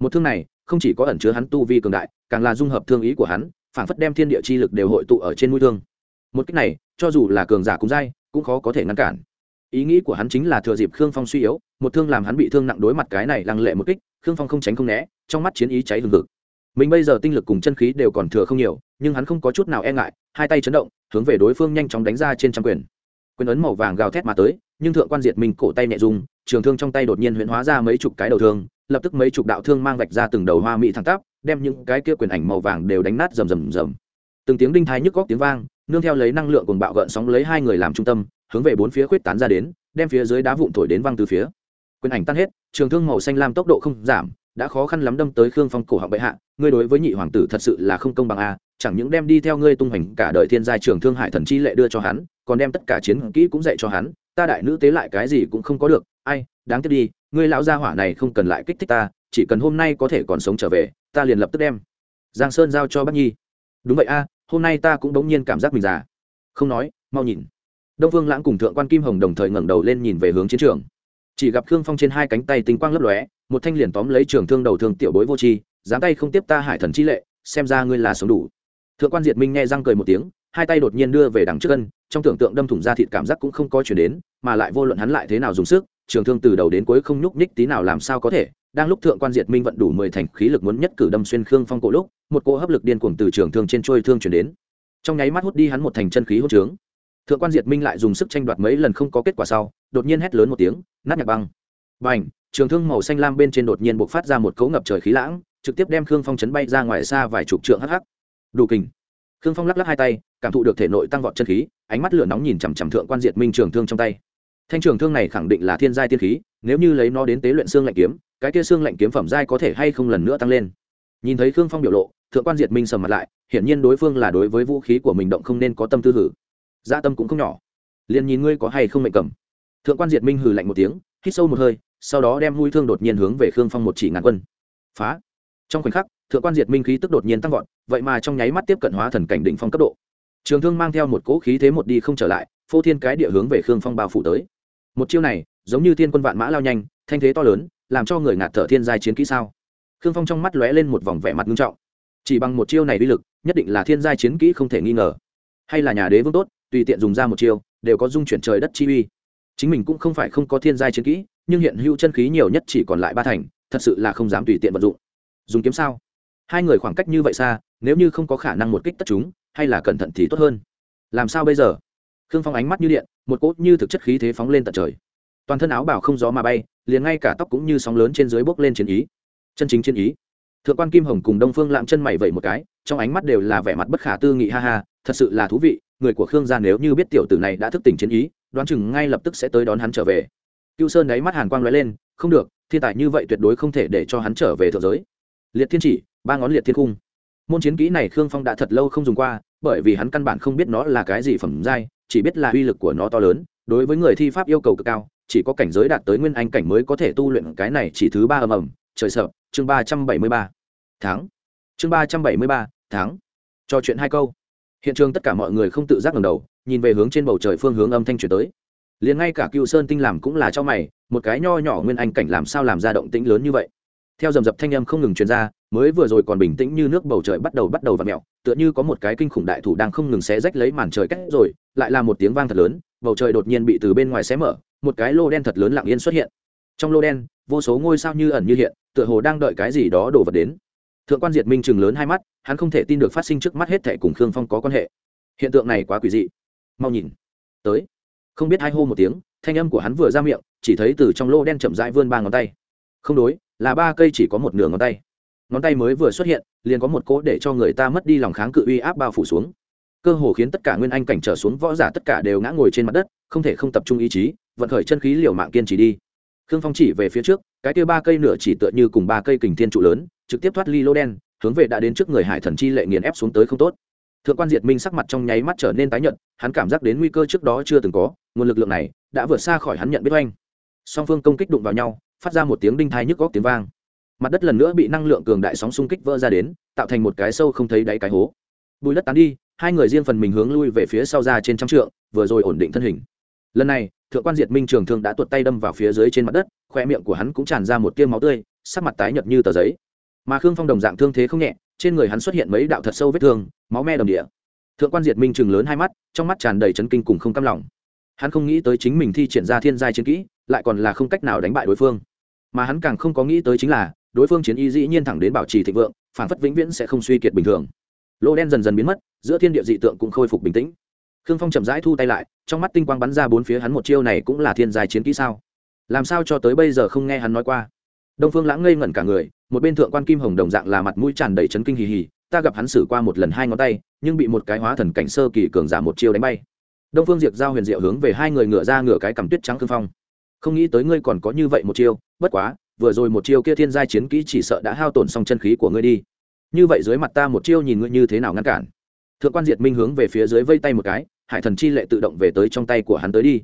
Một thương này, không chỉ có ẩn chứa hắn tu vi cường đại, càng là dung hợp thương ý của hắn, phảng phất đem thiên địa chi lực đều hội tụ ở trên mũi thương. Một cách này, cho dù là cường giả cũng dai cũng khó có thể ngăn cản ý nghĩ của hắn chính là thừa dịp khương phong suy yếu, một thương làm hắn bị thương nặng đối mặt cái này lăng lệ một kích, khương phong không tránh không né, trong mắt chiến ý cháy hừng hực. Mình bây giờ tinh lực cùng chân khí đều còn thừa không nhiều, nhưng hắn không có chút nào e ngại, hai tay chấn động, hướng về đối phương nhanh chóng đánh ra trên trăm quyền. Quyền ấn màu vàng gào thét mà tới, nhưng thượng quan diệt mình cổ tay nhẹ dùng, trường thương trong tay đột nhiên huyễn hóa ra mấy chục cái đầu thương, lập tức mấy chục đạo thương mang vạch ra từng đầu hoa mỹ thẳng tắp, đem những cái kia quyền ảnh màu vàng đều đánh nát rầm rầm rầm. Từng tiếng đinh thái nhức góc tiếng vang, nương theo lấy năng lượng cùng bạo gợn sóng lấy hai người làm trung tâm hướng về bốn phía khuyết tán ra đến, đem phía dưới đá vụn thổi đến văng từ phía. Quyền ảnh tan hết, trường thương màu xanh lam tốc độ không giảm, đã khó khăn lắm đâm tới khương phong cổ họng bệ hạ, ngươi đối với nhị hoàng tử thật sự là không công bằng a chẳng những đem đi theo ngươi tung hành cả đời thiên giai trường thương hải thần chi lệ đưa cho hắn, còn đem tất cả chiến kỹ cũng dạy cho hắn, ta đại nữ tế lại cái gì cũng không có được, ai, đáng tiếc đi, ngươi lão gia hỏa này không cần lại kích thích ta, chỉ cần hôm nay có thể còn sống trở về, ta liền lập tức đem. Giang sơn giao cho bác nhi. Đúng vậy a, hôm nay ta cũng đống nhiên cảm giác mình già. Không nói, mau nhìn đông vương lãng cùng thượng quan kim hồng đồng thời ngẩng đầu lên nhìn về hướng chiến trường. Chỉ gặp khương phong trên hai cánh tay tinh quang lấp lóe, một thanh liền tóm lấy trường thương đầu thương tiểu bối vô tri dám tay không tiếp ta hải thần chi lệ, xem ra ngươi là sống đủ. Thượng quan diệt minh nghe răng cười một tiếng, hai tay đột nhiên đưa về đằng trước gân trong tưởng tượng đâm thủng ra thịt cảm giác cũng không có chuyển đến, mà lại vô luận hắn lại thế nào dùng sức, trường thương từ đầu đến cuối không nhúc nhích tí nào làm sao có thể. Đang lúc thượng quan diệt minh vận đủ mười thành khí lực muốn nhất cử đâm xuyên khương phong cổ lúc, một cỗ hấp lực điên cuồng từ trường thương trên trôi thương chuyển đến. Trong nháy mắt hút đi hắn một thành chân khí hốt trướng thượng quan diệt minh lại dùng sức tranh đoạt mấy lần không có kết quả sau, đột nhiên hét lớn một tiếng, nát nhạc băng. B à n h trường thương màu xanh lam bên trên đột nhiên b ộ c phát ra một cấu ngập trời khí lãng, trực tiếp đem khương phong chấn bay ra ngoài xa vài chục trượng hắc hắc. Đủ kình. Khương phong lắc lắc hai tay, cảm thụ được thể nội tăng vọt chân khí, ánh mắt lửa nóng nhìn chằm chằm thượng quan diệt minh trường thương trong tay. Thanh trường thương này khẳng định là thiên giai tiên khí, nếu như lấy nó đến tế luyện xương lạnh kiếm, cái kia xương lạnh kiếm phẩm giai có thể hay không lần nữa tăng lên. Nhìn thấy khương phong biểu lộ, thượng quan diệt minh sầm mặt lại, hiển nhiên đối phương là đối với vũ khí của mình động không nên có tâm tư hử gia tâm cũng không nhỏ. Liền nhìn ngươi có hay không mệnh cầm. Thượng quan diệt minh hừ lạnh một tiếng, hít sâu một hơi, sau đó đem mũi thương đột nhiên hướng về khương phong một chỉ ngàn quân. Phá. Trong khoảnh khắc, thượng quan diệt minh khí tức đột nhiên tăng vọt, vậy mà trong nháy mắt tiếp cận hóa thần cảnh đỉnh phong cấp độ. Trường thương mang theo một cỗ khí thế một đi không trở lại, phô thiên cái địa hướng về khương phong bao phủ tới. Một chiêu này, giống như thiên quân vạn mã lao nhanh, thanh thế to lớn, làm cho người ngạt thở thiên giai chiến kỹ sao? Khương phong trong mắt lóe lên một vòng vẻ mặt nghiêm trọng. Chỉ bằng một chiêu này uy lực, nhất định là thiên giai chiến kỹ không thể nghi ngờ. Hay là nhà đế vương tốt tùy tiện dùng ra một chiêu, đều có dung chuyển trời đất chi uy. Chính mình cũng không phải không có thiên giai chiến kỹ, nhưng hiện hữu chân khí nhiều nhất chỉ còn lại ba thành, thật sự là không dám tùy tiện vận dụng. Dùng kiếm sao? Hai người khoảng cách như vậy xa, nếu như không có khả năng một kích tất chúng, hay là cẩn thận thì tốt hơn. Làm sao bây giờ? Khương phong ánh mắt như điện, một cốt như thực chất khí thế phóng lên tận trời. Toàn thân áo bảo không gió mà bay, liền ngay cả tóc cũng như sóng lớn trên dưới bốc lên chiến ý. Chân chính chiến ý. Thượng quan kim hồng cùng đông phương lạm chân mày vẩy một cái, trong ánh mắt đều là vẻ mặt bất khả tư nghị, ha ha, thật sự là thú vị người của khương gia nếu như biết tiểu tử này đã thức tỉnh chiến ý, đoán chừng ngay lập tức sẽ tới đón hắn trở về. Cựu sơn đáy mắt hàn quang l ó e lên, không được, thiên tài như vậy tuyệt đối không thể để cho hắn trở về thượng giới. Liệt thiên chỉ, ba ngón liệt thiên cung môn chiến kỹ này khương phong đã thật lâu không dùng qua, bởi vì hắn căn bản không biết nó là cái gì phẩm giai, chỉ biết là uy lực của nó to lớn, đối với người thi pháp yêu cầu cực cao, chỉ có cảnh giới đạt tới nguyên anh cảnh mới có thể tu luyện cái này chỉ thứ ba ầm ầm, trời sợ, chương ba trăm bảy mươi ba. Tháng chương ba trăm bảy mươi ba tháng trò chuyện hai câu hiện trường tất cả mọi người không tự giác ngầm đầu, nhìn về hướng trên bầu trời phương hướng âm thanh chuyển tới. Liền ngay cả cựu sơn tinh làm cũng là cho mày, một cái nho nhỏ nguyên anh cảnh làm sao làm ra động tĩnh lớn như vậy? Theo dầm dập thanh âm không ngừng truyền ra, mới vừa rồi còn bình tĩnh như nước bầu trời bắt đầu bắt đầu và mẹo tựa như có một cái kinh khủng đại thủ đang không ngừng xé rách lấy màn trời cách rồi, lại là một tiếng vang thật lớn, bầu trời đột nhiên bị từ bên ngoài xé mở, một cái lô đen thật lớn lặng yên xuất hiện. Trong lô đen, vô số ngôi sao như ẩn như hiện, tựa hồ đang đợi cái gì đó đổ vật đến thượng quan diệt minh chừng lớn hai mắt, hắn không thể tin được phát sinh trước mắt hết thẻ cùng khương phong có quan hệ. Hiện tượng này quá quỷ dị. Mau nhìn. Tới. Không biết hai hô một tiếng, thanh âm của hắn vừa ra miệng, chỉ thấy từ trong lô đen chậm rãi vươn ba ngón tay. Không đối, là ba cây chỉ có một nửa ngón tay. Ngón tay mới vừa xuất hiện, liền có một cỗ để cho người ta mất đi lòng kháng cự uy áp bao phủ xuống. Cơ hồ khiến tất cả nguyên anh cảnh trở xuống, võ giả tất cả đều ngã ngồi trên mặt đất, không thể không tập trung ý chí, vận khởi chân khí liều mạng kiên trì đi khương phong chỉ về phía trước, cái kia ba cây nửa chỉ tựa như cùng ba cây kình thiên trụ lớn, trực tiếp thoát ly lô đen, hướng về đã đến trước người hải thần chi lệ nghiền ép xuống tới không tốt. Thượng quan diệt minh sắc mặt trong nháy mắt trở nên tái nhợt, hắn cảm giác đến nguy cơ trước đó chưa từng có, nguồn lực lượng này đã vượt xa khỏi hắn nhận biết oanh. Song phương công kích đụng vào nhau, phát ra một tiếng đinh thai nhức góc tiếng vang. Mặt đất lần nữa bị năng lượng cường đại sóng xung kích vỡ ra đến, tạo thành một cái sâu không thấy đáy cái hố. Bùi đất tán đi, hai người riêng phần mình hướng lui về phía sau ra trên trăm trượng, vừa rồi ổn định thân hình. Lần này thượng quan diệt minh trường thương đã tuột tay đâm vào phía dưới trên mặt đất, khoe miệng của hắn cũng tràn ra một tiêu máu tươi, sắc mặt tái nhợt như tờ giấy. Mà khương phong đồng dạng thương thế không nhẹ, trên người hắn xuất hiện mấy đạo thật sâu vết thương, máu me đầm địa thượng quan diệt minh chừng lớn hai mắt, trong mắt tràn đầy chấn kinh cùng không cam lòng. Hắn không nghĩ tới chính mình thi triển ra thiên giai chiến kỹ, lại còn là không cách nào đánh bại đối phương. Mà hắn càng không có nghĩ tới chính là, đối phương chiến y dĩ nhiên thẳng đến bảo trì thịnh vượng, phản phất vĩnh viễn sẽ không suy kiệt bình thường. Lô đen dần dần biến mất, giữa thiên địa dị tượng cũng khôi phục bình tĩnh khương phong chậm rãi thu tay lại, trong mắt tinh quang bắn ra bốn phía hắn một chiêu này cũng là thiên giai chiến kỹ sao? Làm sao cho tới bây giờ không nghe hắn nói qua? Đông phương lãng ngây ngẩn cả người, một bên thượng quan kim hồng đồng dạng là mặt mũi tràn đầy chấn kinh hì hì, ta gặp hắn xử qua một lần hai ngón tay, nhưng bị một cái hóa thần cảnh sơ kỳ cường giả một chiêu đánh bay. Đông phương diệt giao huyền diệu hướng về hai người ngửa ra ngửa cái cầm tuyết trắng khương phong. Không nghĩ tới ngươi còn có như vậy một chiêu, bất quá, vừa rồi một chiêu kia thiên giai chiến kỹ chỉ sợ đã hao tổn xong chân khí của ngươi đi. Như vậy dưới mặt ta một chiêu nhìn ngươi như thế nào ngăn cản? Thượng quan diệt minh hướng về phía dưới vây tay một cái, hải thần chi lệ tự động về tới trong tay của hắn tới đi.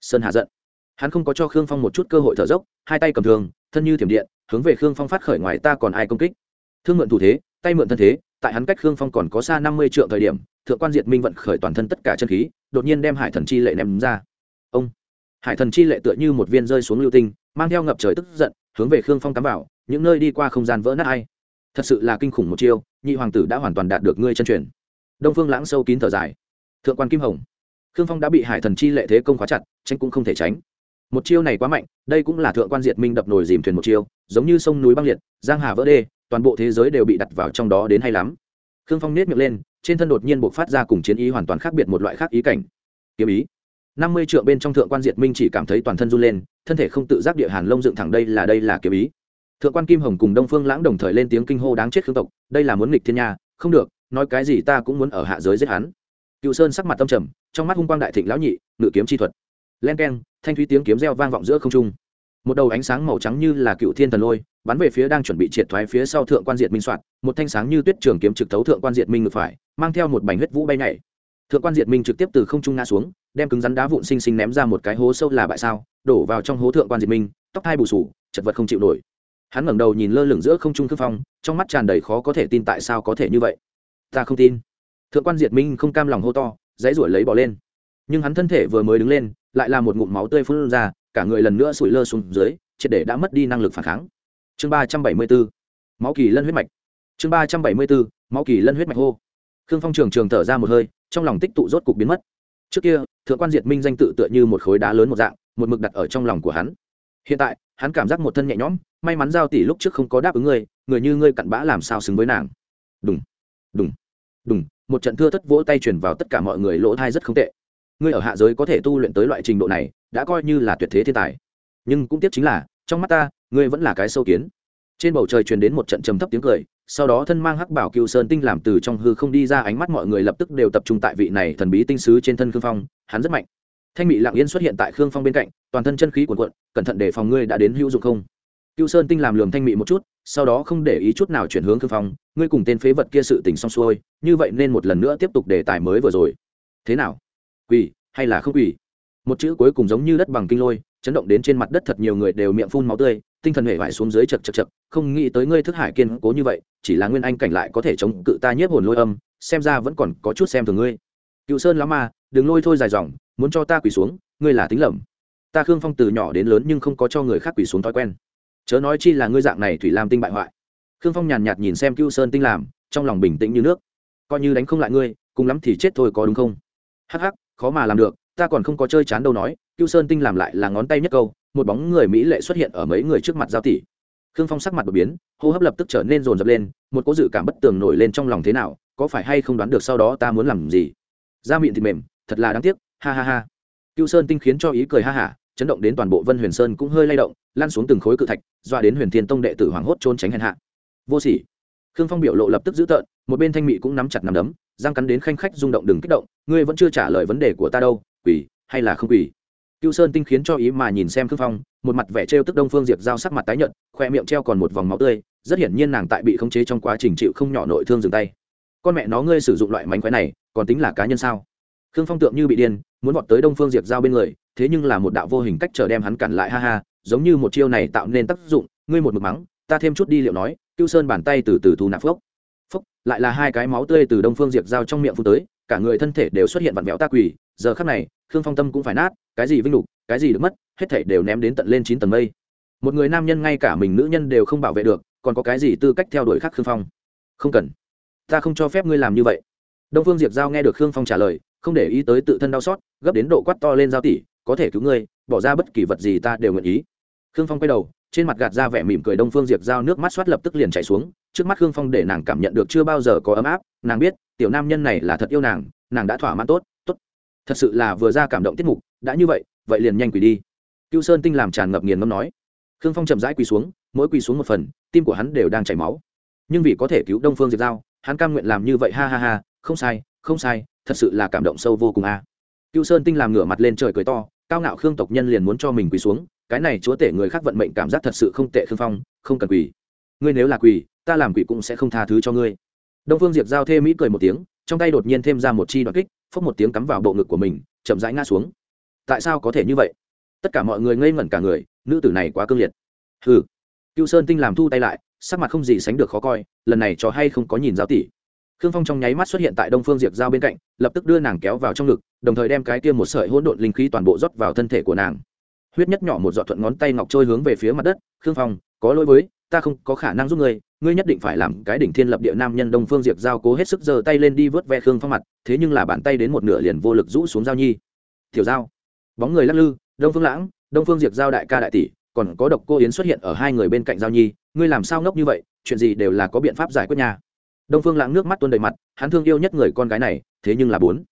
Sơn hạ giận. Hắn không có cho khương phong một chút cơ hội thở dốc, hai tay cầm thường thân như thiểm điện, hướng về khương phong phát khởi ngoài ta còn ai công kích. Thương mượn thủ thế, tay mượn thân thế, tại hắn cách khương phong còn có xa năm mươi triệu thời điểm, thượng quan diệt minh vận khởi toàn thân tất cả chân khí, đột nhiên đem hải thần chi lệ ném ra. Ông. Hải thần chi lệ tựa như một viên rơi xuống lưu tinh, mang theo ngập trời tức giận, hướng về khương phong cắm vào, những nơi đi qua không gian vỡ nát hay thật sự là kinh khủng một chiêu, nhị hoàng tử đã hoàn toàn đạt được ngươi chân truyền đông phương lãng sâu kín thở dài thượng quan kim hồng khương phong đã bị hải thần chi lệ thế công khóa chặt tranh cũng không thể tránh một chiêu này quá mạnh đây cũng là thượng quan diệt minh đập nồi dìm thuyền một chiêu giống như sông núi băng liệt giang hà vỡ đê toàn bộ thế giới đều bị đặt vào trong đó đến hay lắm khương phong nết miệng lên trên thân đột nhiên buộc phát ra cùng chiến ý hoàn toàn khác biệt một loại khác ý cảnh kiếm ý năm mươi trượng bên trong thượng quan diệt minh chỉ cảm thấy toàn thân run lên thân thể không tự giác địa hàn lông dựng thẳng đây là đây là kiếm ý thượng quan kim hồng cùng đông phương lãng đồng thời lên tiếng kinh hô đáng chết khương tộc đây là muốn nghịch thiên nha không được nói cái gì ta cũng muốn ở hạ giới giết hắn. Cựu sơn sắc mặt tâm trầm, trong mắt hung quang đại thịnh lão nhị, ngự kiếm chi thuật. Len keng, thanh thúy tiếng kiếm reo vang vọng giữa không trung. Một đầu ánh sáng màu trắng như là cựu thiên thần lôi, bắn về phía đang chuẩn bị triệt thoái phía sau thượng quan diệt minh soạn, một thanh sáng như tuyết trường kiếm trực thấu thượng quan diệt minh ngược phải, mang theo một bánh huyết vũ bay nhảy. Thượng quan diệt minh trực tiếp từ không trung ngã xuống, đem cứng rắn đá vụn xinh xinh ném ra một cái hố sâu là bại sao, đổ vào trong hố thượng quan diệt minh, tóc hai bù sù, chật vật không chịu nổi. Hắn ngẩng đầu nhìn lơ lửng giữa không trung khương phong, trong mắt tràn đầy khó có thể tin tại sao có thể như vậy ta không tin. Thượng quan diệt minh không cam lòng hô to, dãy ruổi lấy bỏ lên. Nhưng hắn thân thể vừa mới đứng lên, lại là một ngụm máu tươi phun ra, cả người lần nữa sủi lơ xuống dưới, triệt để đã mất đi năng lực phản kháng. Chương ba trăm bảy mươi bốn, máu kỳ lân huyết mạch. Chương ba trăm bảy mươi bốn, máu kỳ lân huyết mạch hô. Khương phong trường trường thở ra một hơi, trong lòng tích tụ rốt cục biến mất. Trước kia, thượng quan diệt minh danh tự tựa như một khối đá lớn một dạng, một mực đặt ở trong lòng của hắn. Hiện tại, hắn cảm giác một thân nhẹ nhõm, may mắn giao tỷ lúc trước không có đáp ứng ngươi, người như ngươi cặn bã làm sao xứng với nàng. Đúng đúng đúng một trận thưa thất vỗ tay truyền vào tất cả mọi người, lỗ thai rất không tệ. Ngươi ở hạ giới có thể tu luyện tới loại trình độ này, đã coi như là tuyệt thế thiên tài. Nhưng cũng tiếc chính là, trong mắt ta, ngươi vẫn là cái sâu kiến. Trên bầu trời truyền đến một trận trầm thấp tiếng cười, sau đó thân mang hắc bảo cựu sơn tinh làm từ trong hư không đi ra, ánh mắt mọi người lập tức đều tập trung tại vị này thần bí tinh sứ trên thân khương phong, hắn rất mạnh. Thanh mỹ lặng yên xuất hiện tại khương phong bên cạnh, toàn thân chân khí cuồn cuộn, cẩn thận để phòng ngươi đã đến hữu dụng không? Cựu sơn tinh làm lườm thanh mỹ một chút sau đó không để ý chút nào chuyển hướng khương phong, ngươi cùng tên phế vật kia sự tình xong xuôi, như vậy nên một lần nữa tiếp tục đề tài mới vừa rồi. Thế nào? Quỷ, hay là không quỷ? Một chữ cuối cùng giống như đất bằng kinh lôi, chấn động đến trên mặt đất thật nhiều người đều miệng phun máu tươi, tinh thần hệ vải xuống dưới chật chật chật, không nghĩ tới ngươi thức hải kiên cố như vậy, chỉ là nguyên anh cảnh lại có thể chống cự ta nhiếp hồn lôi âm, xem ra vẫn còn có chút xem thường ngươi. Cựu sơn lắm mà, đừng lôi thôi dài dòng, muốn cho ta quỳ xuống, ngươi là tính lầm. Ta khương phong từ nhỏ đến lớn nhưng không có cho người khác quỳ xuống thói quen chớ nói chi là ngươi dạng này thủy lam tinh bại hoại. Khương phong nhàn nhạt nhìn xem cưu sơn tinh làm, trong lòng bình tĩnh như nước. Coi như đánh không lại ngươi, cùng lắm thì chết thôi có đúng không? Hắc hắc, khó mà làm được, ta còn không có chơi chán đâu nói, cưu sơn tinh làm lại là ngón tay nhất câu, một bóng người mỹ lệ xuất hiện ở mấy người trước mặt giao tỷ. Khương phong sắc mặt đột biến, hô hấp lập tức trở nên rồn rập lên, một cố dự cảm bất tường nổi lên trong lòng thế nào, có phải hay không đoán được sau đó ta muốn làm gì? Da miệng thì mềm, thật là đáng tiếc, ha ha ha. Cưu sơn tinh khiến cho ý cười ha hả chấn động đến toàn bộ vân huyền sơn cũng hơi lay động lan xuống từng khối cự thạch, doa đến huyền thiên tông đệ tử hoảng hốt trốn tránh hèn hạ. Vô sỉ. Khương phong biểu lộ lập tức dữ tợn, một bên thanh mị cũng nắm chặt nắm đấm, răng cắn đến khanh khách rung động đừng kích động, ngươi vẫn chưa trả lời vấn đề của ta đâu, quỷ hay là không quỷ? Cựu sơn tinh khiến cho ý mà nhìn xem khương phong, một mặt vẻ trêu tức đông phương diệp giao sắc mặt tái nhợt, khoe miệng treo còn một vòng máu tươi, rất hiển nhiên nàng tại bị khống chế trong quá trình chịu không nhỏ nội thương dừng tay. Con mẹ nó, ngươi sử dụng loại mánh khóe này, còn tính là cá nhân sao? Khương phong tượng như bị điên, muốn vọt tới đông phương diệp giao bên người, thế nhưng là một đạo vô hình cách chờ đem hắn cản lại, ha ha, giống như một chiêu này tạo nên tác dụng, ngươi một mực mắng, ta thêm chút đi liệu nói, cưu sơn bàn tay từ từ thu nạp phốc. Phốc, lại là hai cái máu tươi từ đông phương diệp giao trong miệng phun tới, cả người thân thể đều xuất hiện vặn vẹo ta quỳ, giờ khắc này, khương phong tâm cũng phải nát, cái gì vinh lục, cái gì được mất, hết thảy đều ném đến tận lên chín tầng mây. Một người nam nhân ngay cả mình nữ nhân đều không bảo vệ được, còn có cái gì tư cách theo đuổi khác khương phong? Không cần. Ta không cho phép ngươi làm như vậy. Đông phương diệp giao nghe được khương phong trả lời không để ý tới tự thân đau xót, gấp đến độ quát to lên giao tỷ, có thể cứu ngươi, bỏ ra bất kỳ vật gì ta đều nguyện ý. Khương phong quay đầu, trên mặt gạt ra vẻ mỉm cười đông phương diệp giao nước mắt xoát lập tức liền chảy xuống, trước mắt khương phong để nàng cảm nhận được chưa bao giờ có ấm áp, nàng biết, tiểu nam nhân này là thật yêu nàng nàng đã thỏa mãn tốt tốt. Thật sự là vừa ra cảm động tiết mục, đã như vậy vậy liền nhanh quỳ đi. Cưu sơn tinh làm tràn ngập nghiền ngâm nói. Khương phong chậm rãi quỳ xuống, mỗi quỳ xuống một phần, tim của hắn đều đang chảy máu. Nhưng vì có thể cứu đông phương diệp giao, hắn cam nguyện làm như vậy, ha ha ha, không sai không sai thật sự là cảm động sâu vô cùng a. À. cưu sơn tinh làm ngửa mặt lên trời cười to, cao ngạo khương tộc nhân liền muốn cho mình quỳ xuống, cái này chúa tể người khác vận mệnh cảm giác thật sự không tệ khương phong, không cần quỳ. Ngươi nếu là quỳ, ta làm quỷ cũng sẽ không tha thứ cho ngươi. Đông phương diệp giao thê mỹ cười một tiếng, trong tay đột nhiên thêm ra một chi đoạn kích, phốc một tiếng cắm vào bộ ngực của mình, chậm rãi ngã xuống. Tại sao có thể như vậy? Tất cả mọi người ngây ngẩn cả người, nữ tử này quá cương liệt. Hừ. Cựu sơn tinh làm thu tay lại, sắc mặt không gì sánh được khó coi, lần này cho hay không có nhìn giáo tỷ khương phong trong nháy mắt xuất hiện tại đông phương diệp giao bên cạnh, lập tức đưa nàng kéo vào trong ngực, đồng thời đem cái kia một sợi hỗn độn linh khí toàn bộ rót vào thân thể của nàng. Huyết nhất nhỏ một giọt thuận ngón tay ngọc trôi hướng về phía mặt đất, khương phong, có lỗi với, ta không có khả năng giúp ngươi ngươi nhất định phải làm cái đỉnh thiên lập địa nam nhân đông phương diệp giao cố hết sức giơ tay lên đi vớt ve khương phong mặt, thế nhưng là bàn tay đến một nửa liền vô lực rũ xuống giao nhi. Tiểu giao. Bóng người lắc lư, đông phương lãng, đông phương diệp giao đại ca đại tỷ, còn có độc cô yến xuất hiện ở hai người bên cạnh giao nhi, ngươi làm sao ngốc như vậy, chuyện gì đều là có biện pháp giải quyết nhà đông phương lãng nước mắt tuôn đầy mặt, hắn thương yêu nhất người con gái này, thế nhưng là bốn.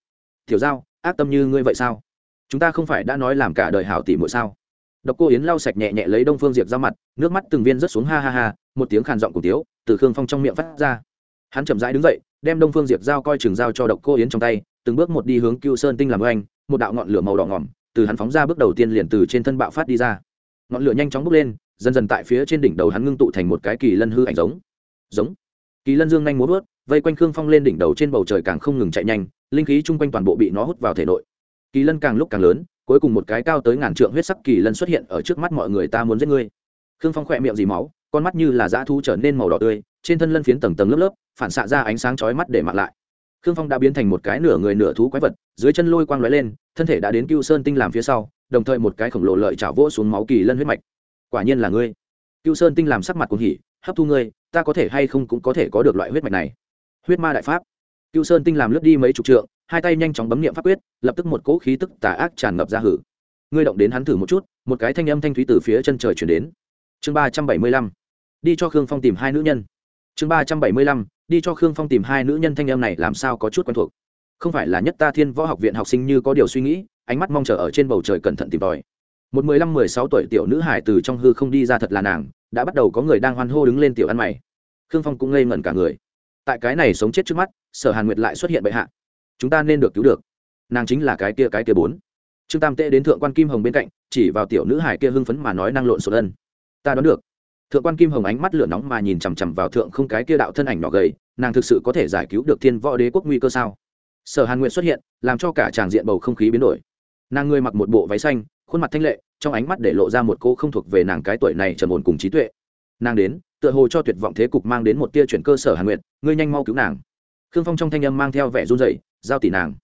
Tiểu giao, ác tâm như ngươi vậy sao? Chúng ta không phải đã nói làm cả đời hảo tỷ muội sao? Độc cô yến lau sạch nhẹ nhẹ lấy đông phương diệp ra mặt, nước mắt từng viên rớt xuống ha ha ha, một tiếng khàn giọng của tiếu, từ khương phong trong miệng phát ra. Hắn chậm rãi đứng dậy, đem đông phương diệp giao coi chừng giao cho độc cô yến trong tay, từng bước một đi hướng cưu sơn tinh làm oanh, một đạo ngọn lửa màu đỏ ngỏm, từ hắn phóng ra bước đầu tiên liền từ trên thân bạo phát đi ra. Ngọn lửa nhanh chóng bốc lên, dần dần tại phía trên đỉnh đầu hắn ngưng tụ thành một cái kỳ lân hư ảnh giống. Giống kỳ lân dương nhanh muốn vớt, vây quanh khương phong lên đỉnh đầu trên bầu trời càng không ngừng chạy nhanh, linh khí chung quanh toàn bộ bị nó hút vào thể nội. Kỳ lân càng lúc càng lớn, cuối cùng một cái cao tới ngàn trượng huyết sắc kỳ lân xuất hiện ở trước mắt mọi người ta muốn giết ngươi. Khương phong khỏe miệng dì máu, con mắt như là dã thu trở nên màu đỏ tươi, trên thân lân phiến tầng tầng lớp lớp, phản xạ ra ánh sáng chói mắt để mặc lại. Khương phong đã biến thành một cái nửa người nửa thú quái vật, dưới chân lôi quang lóe lên, thân thể đã đến cưu sơn tinh làm phía sau, đồng thời một cái khổng lồ lợi chảo vỗ xuống máu kỳ lân huyết mạch. Quả nhiên là ngươi. Cưu sơn tinh làm sắc mặt cuồng hỉ, hấp thu ngươi ta có thể hay không cũng có thể có được loại huyết mạch này. Huyết ma đại pháp. Cựu sơn tinh làm lướt đi mấy chục trượng, hai tay nhanh chóng bấm niệm pháp quyết, lập tức một cỗ khí tức tà ác tràn ngập ra hử. Ngươi động đến hắn thử một chút, một cái thanh âm thanh thúy từ phía chân trời chuyển đến. Chương ba trăm bảy mươi lăm. Đi cho khương phong tìm hai nữ nhân. Chương ba trăm bảy mươi lăm. Đi cho khương phong tìm hai nữ nhân thanh âm này làm sao có chút quen thuộc. Không phải là nhất ta thiên võ học viện học sinh như có điều suy nghĩ, ánh mắt mong chờ ở trên bầu trời cẩn thận tìm tòi một mười lăm, mười sáu tuổi tiểu nữ hải từ trong hư không đi ra thật là nàng, đã bắt đầu có người đang hoan hô đứng lên tiểu ăn mày. Khương phong cũng ngây ngẩn cả người. Tại cái này sống chết trước mắt, sở hàn nguyệt lại xuất hiện bệ hạ. Chúng ta nên được cứu được. Nàng chính là cái kia cái kia bốn. Trương tam tệ đến thượng quan kim hồng bên cạnh, chỉ vào tiểu nữ hải kia hưng phấn mà nói năng lộn xộn ân. Ta đoán được. Thượng quan kim hồng ánh mắt lửa nóng mà nhìn chằm chằm vào thượng không cái kia đạo thân ảnh nhỏ gầy, nàng thực sự có thể giải cứu được thiên võ đế quốc nguy cơ sao? Sở hàn nguyện xuất hiện, làm cho cả tràng diện bầu không khí biến đổi. Nàng ngươi mặc một bộ váy xanh khuôn mặt thanh lệ, trong ánh mắt để lộ ra một cô không thuộc về nàng cái tuổi này trầm ổn cùng trí tuệ. Nàng đến, tựa hồ cho tuyệt vọng thế cục mang đến một tia chuyển cơ sở hàn nguyện ngươi nhanh mau cứu nàng. Khương phong trong thanh âm mang theo vẻ run rẩy, giao tỷ nàng.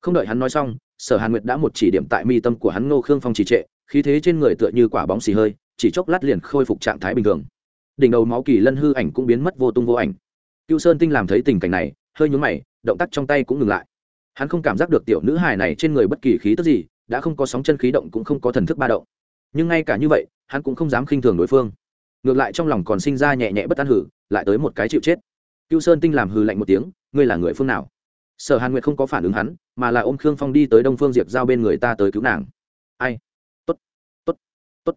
Không đợi hắn nói xong, sở hàn nguyệt đã một chỉ điểm tại mi tâm của hắn ngô khương phong trì trệ, khí thế trên người tựa như quả bóng xì hơi, chỉ chốc lát liền khôi phục trạng thái bình thường. Đỉnh đầu máu kỳ lân hư ảnh cũng biến mất vô tung vô ảnh. Cựu sơn tinh làm thấy tình cảnh này, hơi nhún mày, động tác trong tay cũng ngừng lại. Hắn không cảm giác được tiểu nữ hài này trên người bất kỳ khí tức gì đã không có sóng chân khí động cũng không có thần thức ba động. Nhưng ngay cả như vậy, hắn cũng không dám khinh thường đối phương. Ngược lại trong lòng còn sinh ra nhẹ nhẹ bất an hử, lại tới một cái chịu chết. Cựu sơn tinh làm hừ lạnh một tiếng, ngươi là người phương nào? Sở hàn nguyệt không có phản ứng hắn, mà là ôm khương phong đi tới đông phương diệp giao bên người ta tới cứu nàng. Ai? Tốt tốt tốt.